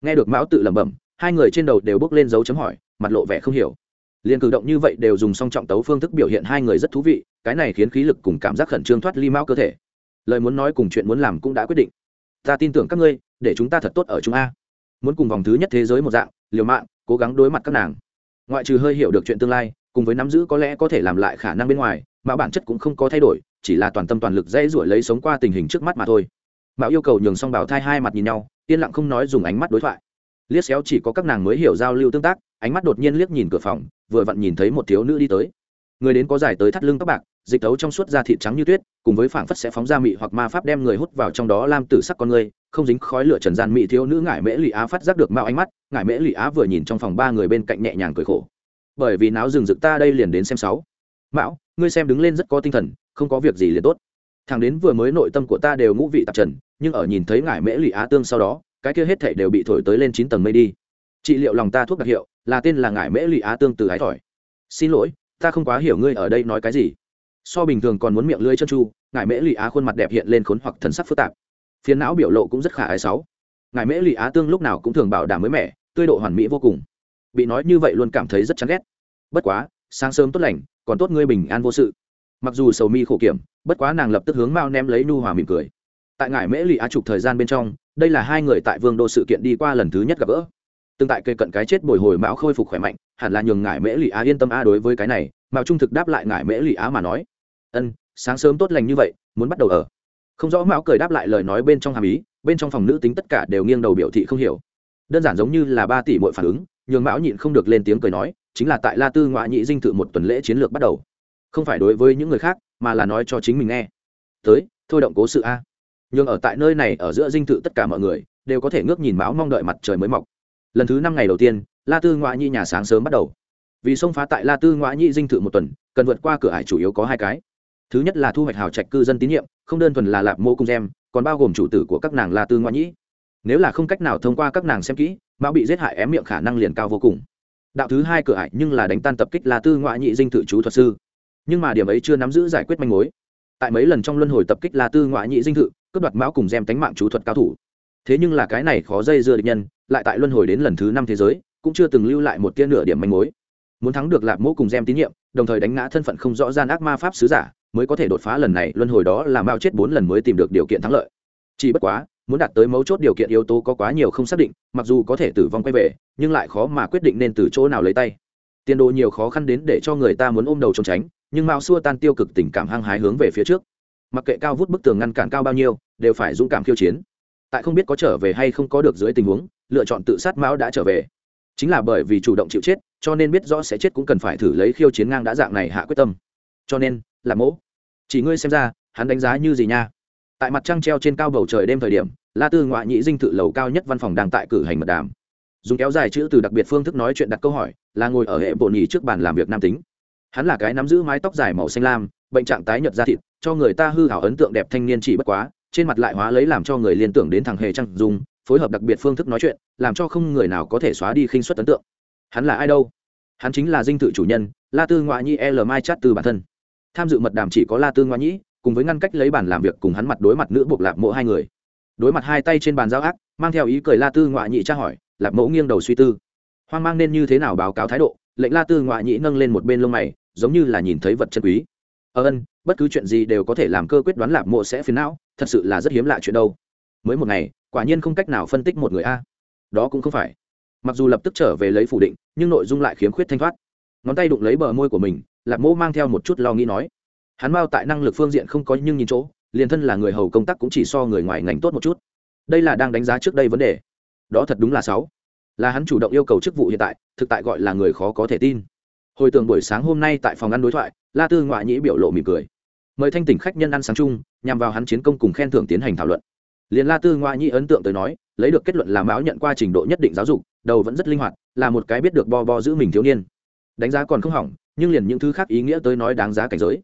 Nghe được mão tự lẩm bẩm, hai người trên đầu đều bước lên dấu chấm hỏi, mặt lộ vẻ không hiểu liền cử động như vậy đều dùng song trọng tấu phương thức biểu hiện hai người rất thú vị, cái này khiến khí lực cùng cảm giác khẩn trương thoát ly mao cơ thể. Lời muốn nói cùng chuyện muốn làm cũng đã quyết định. Ta tin tưởng các ngươi, để chúng ta thật tốt ở chúng a. Muốn cùng vòng thứ nhất thế giới một dạng, liều mạng, cố gắng đối mặt các nàng. Ngoại trừ hơi hiểu được chuyện tương lai, cùng với nắm giữ có lẽ có thể làm lại khả năng bên ngoài, mà bản chất cũng không có thay đổi, chỉ là toàn tâm toàn lực dễ ruổi lấy sống qua tình hình trước mắt mà thôi. Mạo yêu cầu nhường song bảo thai hai mặt nhìn nhau, yên lặng không nói dùng ánh mắt đối thoại. Liếc xéo chỉ có các nàng mới hiểu giao lưu tương tác ánh mắt đột nhiên liếc nhìn cửa phòng, vừa vặn nhìn thấy một thiếu nữ đi tới. Người đến có dài tới thắt lưng các bạc, dịch tấu trong suốt da thịt trắng như tuyết, cùng với phảng phất sẽ phóng ra mị hoặc ma pháp đem người hút vào trong đó lam tử sắc con người, không dính khói lửa trần gian mị thiếu nữ ngải mễ lụy á phát giác được mạo ánh mắt, ngải mễ lụy á vừa nhìn trong phòng ba người bên cạnh nhẹ nhàng cười khổ. Bởi vì náo rừng rực ta đây liền đến xem sáu. Mão ngươi xem đứng lên rất có tinh thần, không có việc gì liền tốt. Thằng đến vừa mới nội tâm của ta đều ngũ vị tạp trần, nhưng ở nhìn thấy ngải mễ lụy á tương sau đó, cái kia hết thảy đều bị thổi tới lên chín tầng mây đi. Trị liệu lòng ta thuốc đặc hiệu là tên là ngải mễ lụy á tương từ ái thỏi. Xin lỗi, ta không quá hiểu ngươi ở đây nói cái gì. So bình thường còn muốn miệng lưỡi chân chu, ngải mễ lụy á khuôn mặt đẹp hiện lên khốn hoặc thần sắc phức tạp. Phiến não biểu lộ cũng rất khả ái sáu. Ngài mễ lụy á tương lúc nào cũng thường bảo đảm mới mẻ, tươi độ hoàn mỹ vô cùng. Bị nói như vậy luôn cảm thấy rất chán ghét. Bất quá, sáng sớm tốt lành, còn tốt ngươi bình an vô sự. Mặc dù sầu mi khổ kiểm, bất quá nàng lập tức hướng mao ném lấy nu hòa mỉm cười. Tại ngài mễ lụy á trục thời gian bên trong, đây là hai người tại vương đô sự kiện đi qua lần thứ nhất gặp gỡ tương tại cây cận cái chết bồi hồi mão khôi phục khỏe mạnh, hẳn là nhường ngải mễ lụy á yên tâm a đối với cái này mạo trung thực đáp lại ngải mễ lụy á mà nói. Ân, sáng sớm tốt lành như vậy, muốn bắt đầu ở. Không rõ mão cười đáp lại lời nói bên trong hàm ý, bên trong phòng nữ tính tất cả đều nghiêng đầu biểu thị không hiểu. Đơn giản giống như là ba tỷ mọi phản ứng, nhường mão nhịn không được lên tiếng cười nói, chính là tại la tư ngoại nhị dinh thự một tuần lễ chiến lược bắt đầu. Không phải đối với những người khác, mà là nói cho chính mình nghe. Tới, thôi động cố sự a. Nhường ở tại nơi này, ở giữa dinh thự tất cả mọi người, đều có thể ngước nhìn mão mong đợi mặt trời mới mọc lần thứ năm ngày đầu tiên, la tư ngoại Nhi nhà sáng sớm bắt đầu. Vì sông phá tại la tư ngoại Nhi dinh thự một tuần, cần vượt qua cửa ải chủ yếu có hai cái. Thứ nhất là thu hoạch hào trạch cư dân tín nhiệm, không đơn thuần là lạp mô cung gem, còn bao gồm chủ tử của các nàng la tư ngoại nhĩ. Nếu là không cách nào thông qua các nàng xem kỹ, mão bị giết hại ém miệng khả năng liền cao vô cùng. Đạo thứ hai cửa ải nhưng là đánh tan tập kích la tư ngoại nhị dinh thự chú thuật sư. Nhưng mà điểm ấy chưa nắm giữ giải quyết manh mối. Tại mấy lần trong luân hồi tập kích la tư ngoại nhị dinh thự, cướp đoạt mão cùng gem tánh mạng chú thuật cao thủ. Thế nhưng là cái này khó dây dưa địch nhân lại tại luân hồi đến lần thứ năm thế giới, cũng chưa từng lưu lại một tia nửa điểm manh mối. Muốn thắng được lạp mẫu cùng gem tín nhiệm, đồng thời đánh ngã thân phận không rõ gian ác ma pháp sứ giả, mới có thể đột phá lần này, luân hồi đó là mao chết bốn lần mới tìm được điều kiện thắng lợi. Chỉ bất quá, muốn đạt tới mấu chốt điều kiện yếu tố có quá nhiều không xác định, mặc dù có thể tử vong quay về, nhưng lại khó mà quyết định nên từ chỗ nào lấy tay. Tiền đồ nhiều khó khăn đến để cho người ta muốn ôm đầu trốn tránh, nhưng mao xua tan tiêu cực tình cảm hăng hái hướng về phía trước. Mặc kệ cao vút bức tường ngăn cản cao bao nhiêu, đều phải dũng cảm khiêu chiến. Tại không biết có trở về hay không có được dưới tình huống lựa chọn tự sát mão đã trở về. Chính là bởi vì chủ động chịu chết, cho nên biết rõ sẽ chết cũng cần phải thử lấy khiêu chiến ngang đã dạng này hạ quyết tâm. Cho nên, là mẫu chỉ ngươi xem ra, hắn đánh giá như gì nha? Tại mặt trăng treo trên cao bầu trời đêm thời điểm, la tư ngoại nhị dinh thự lầu cao nhất văn phòng đang tại cử hành mật đàm. Dùng kéo dài chữ từ đặc biệt phương thức nói chuyện đặt câu hỏi, là ngồi ở hệ bộ nhì trước bàn làm việc nam tính. Hắn là cái nắm giữ mái tóc dài màu xanh lam, bệnh trạng tái nhợt da thịt, cho người ta hư hảo ấn tượng đẹp thanh niên chỉ bất quá, trên mặt lại hóa lấy làm cho người liên tưởng đến thằng hề trăng dùng phối hợp đặc biệt phương thức nói chuyện, làm cho không người nào có thể xóa đi khinh suất ấn tượng. Hắn là ai đâu? Hắn chính là dinh thự chủ nhân, la tư ngoại nhi l mai chát từ bản thân. Tham dự mật đàm chỉ có la tư ngoại nhĩ cùng với ngăn cách lấy bàn làm việc cùng hắn mặt đối mặt nữ buộc lạp mộ hai người. Đối mặt hai tay trên bàn giao ác, mang theo ý cười la tư ngoại nhị tra hỏi, lạp mẫu nghiêng đầu suy tư. Hoang mang nên như thế nào báo cáo thái độ, lệnh la tư ngoại nhị nâng lên một bên lông mày, giống như là nhìn thấy vật chân quý. Ờ ân, bất cứ chuyện gì đều có thể làm cơ quyết đoán lạp mộ sẽ phiền não, thật sự là rất hiếm lạ chuyện đâu. Mới một ngày quả nhiên không cách nào phân tích một người a. Đó cũng không phải. Mặc dù lập tức trở về lấy phủ định, nhưng nội dung lại khiếm khuyết thanh thoát. Ngón tay đụng lấy bờ môi của mình, lạc mẫu mang theo một chút lo nghĩ nói. Hắn mao tại năng lực phương diện không có nhưng nhìn chỗ, liền thân là người hầu công tác cũng chỉ so người ngoài ngành tốt một chút. Đây là đang đánh giá trước đây vấn đề. Đó thật đúng là sáu. Là hắn chủ động yêu cầu chức vụ hiện tại, thực tại gọi là người khó có thể tin. Hồi tưởng buổi sáng hôm nay tại phòng ăn đối thoại, la tư ngoại nhĩ biểu lộ mỉm cười. Mời thanh tỉnh khách nhân ăn sáng chung, nhằm vào hắn chiến công cùng khen thưởng tiến hành thảo luận liền la tư ngoại Nhi ấn tượng tới nói, lấy được kết luận làm áo nhận qua trình độ nhất định giáo dục, đầu vẫn rất linh hoạt, là một cái biết được bo bo giữ mình thiếu niên. Đánh giá còn không hỏng, nhưng liền những thứ khác ý nghĩa tới nói đáng giá cảnh giới.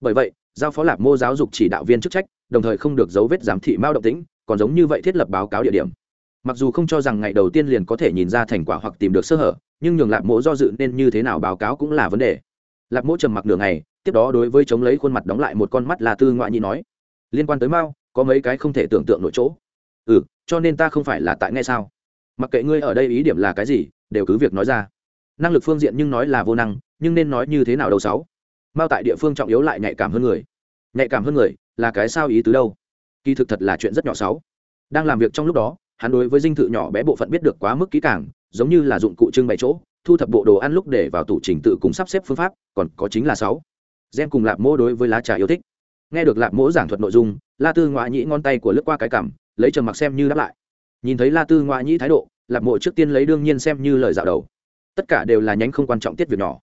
Bởi vậy, giao phó lạp mô giáo dục chỉ đạo viên chức trách, đồng thời không được dấu vết giám thị mao động tĩnh, còn giống như vậy thiết lập báo cáo địa điểm. Mặc dù không cho rằng ngày đầu tiên liền có thể nhìn ra thành quả hoặc tìm được sơ hở, nhưng nhường lạp mỗ do dự nên như thế nào báo cáo cũng là vấn đề. Lạp mỗ trầm mặc nửa ngày, tiếp đó đối với chống lấy khuôn mặt đóng lại một con mắt là tư ngoại nhi nói, liên quan tới mao có mấy cái không thể tưởng tượng nổi chỗ. Ừ cho nên ta không phải là tại nghe sao? Mặc kệ ngươi ở đây ý điểm là cái gì, đều cứ việc nói ra. Năng lực phương diện nhưng nói là vô năng, nhưng nên nói như thế nào đâu sáu? Mao tại địa phương trọng yếu lại nhạy cảm hơn người. Nhạy cảm hơn người là cái sao ý tứ đâu? Kỳ thực thật là chuyện rất nhỏ sáu. Đang làm việc trong lúc đó, hắn đối với dinh thự nhỏ bé bộ phận biết được quá mức kỹ càng, giống như là dụng cụ trưng bày chỗ, thu thập bộ đồ ăn lúc để vào tủ trình tự cùng sắp xếp phương pháp, còn có chính là sáu. Gen cùng lạp mô đối với lá trà yêu thích. Nghe được lạp mỗ giảng thuật nội dung la tư ngoại nhĩ ngón tay của lướt qua cái cảm, lấy trầm mặc xem như đáp lại. Nhìn thấy la tư ngoại nhĩ thái độ, lạp mộ trước tiên lấy đương nhiên xem như lời dạo đầu. Tất cả đều là nhánh không quan trọng tiết việc nhỏ.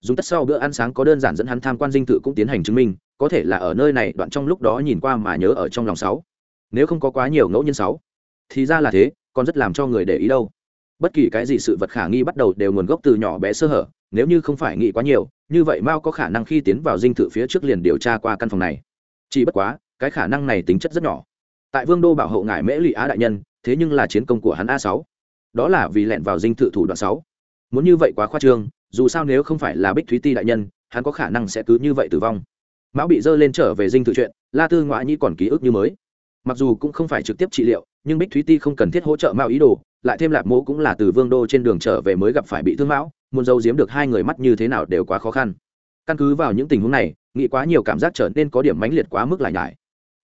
Dùng tất sau bữa ăn sáng có đơn giản dẫn hắn tham quan dinh thự cũng tiến hành chứng minh, có thể là ở nơi này đoạn trong lúc đó nhìn qua mà nhớ ở trong lòng sáu. Nếu không có quá nhiều ngẫu nhiên sáu, thì ra là thế, còn rất làm cho người để ý đâu. Bất kỳ cái gì sự vật khả nghi bắt đầu đều nguồn gốc từ nhỏ bé sơ hở, nếu như không phải nghĩ quá nhiều, như vậy mao có khả năng khi tiến vào dinh thự phía trước liền điều tra qua căn phòng này. Chỉ bất quá cái khả năng này tính chất rất nhỏ. Tại vương đô bảo hộ ngài mễ lụy á đại nhân, thế nhưng là chiến công của hắn a sáu. Đó là vì lẹn vào dinh thự thủ đoạn sáu. Muốn như vậy quá khoa trương, dù sao nếu không phải là bích thúy ti đại nhân, hắn có khả năng sẽ cứ như vậy tử vong. Mão bị dơ lên trở về dinh thự chuyện, la tư ngoại nhi còn ký ức như mới. Mặc dù cũng không phải trực tiếp trị liệu, nhưng bích thúy ti không cần thiết hỗ trợ mao ý đồ, lại thêm lạp mỗ cũng là từ vương đô trên đường trở về mới gặp phải bị thương mão, muốn giấu giếm được hai người mắt như thế nào đều quá khó khăn. Căn cứ vào những tình huống này, nghĩ quá nhiều cảm giác trở nên có điểm mãnh liệt quá mức lại nhải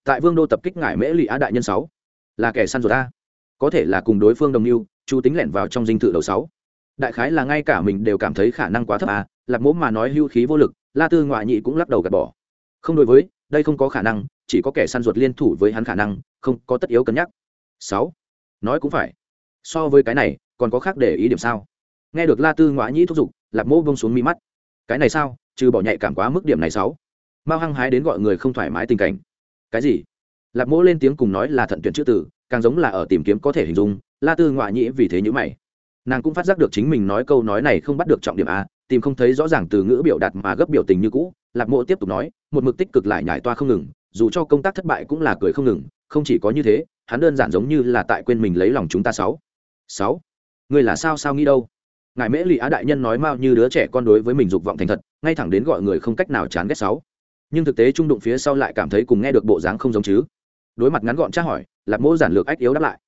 tại vương đô tập kích ngải mễ lụy á đại nhân sáu. Là kẻ săn ruột ta có thể là cùng đối phương đồng mưu, chú tính lẻn vào trong dinh thự đầu sáu. Đại khái là ngay cả mình đều cảm thấy khả năng quá thấp à lạc mỗ mà nói hưu khí vô lực, la tư ngoại nhị cũng lắc đầu gạt bỏ. Không đối với, đây không có khả năng, chỉ có kẻ săn ruột liên thủ với hắn khả năng, không có tất yếu cân nhắc. Sáu. Nói cũng phải. So với cái này, còn có khác để ý điểm sao? Nghe được la tư ngoại nhị thúc giục, lạc mỗ bông xuống mi mắt. Cái này sao? Trừ bỏ nhạy cảm quá mức điểm này sáu. Mao hăng hái đến gọi người không thoải mái tình cảnh cái gì? Lạp mỗ lên tiếng cùng nói là thận tuyển chữ tử càng giống là ở tìm kiếm có thể hình dung, la tư ngoại nhĩ vì thế nhữ mày. Nàng cũng phát giác được chính mình nói câu nói này không bắt được trọng điểm a, tìm không thấy rõ ràng từ ngữ biểu đạt mà gấp biểu tình như cũ, lạc mộ tiếp tục nói, một mực tích cực lại nhải toa không ngừng, dù cho công tác thất bại cũng là cười không ngừng, không chỉ có như thế, hắn đơn giản giống như là tại quên mình lấy lòng chúng ta sáu. Sáu? Người là sao sao nghĩ đâu? Ngài mễ lụy á đại nhân nói mau như đứa trẻ con đối với mình dục vọng thành thật, ngay thẳng đến gọi người không cách nào chán ghét sáu nhưng thực tế trung đụng phía sau lại cảm thấy cùng nghe được bộ dáng không giống chứ. Đối mặt ngắn gọn tra hỏi, lạc mỗ giản lược ách yếu đáp lại.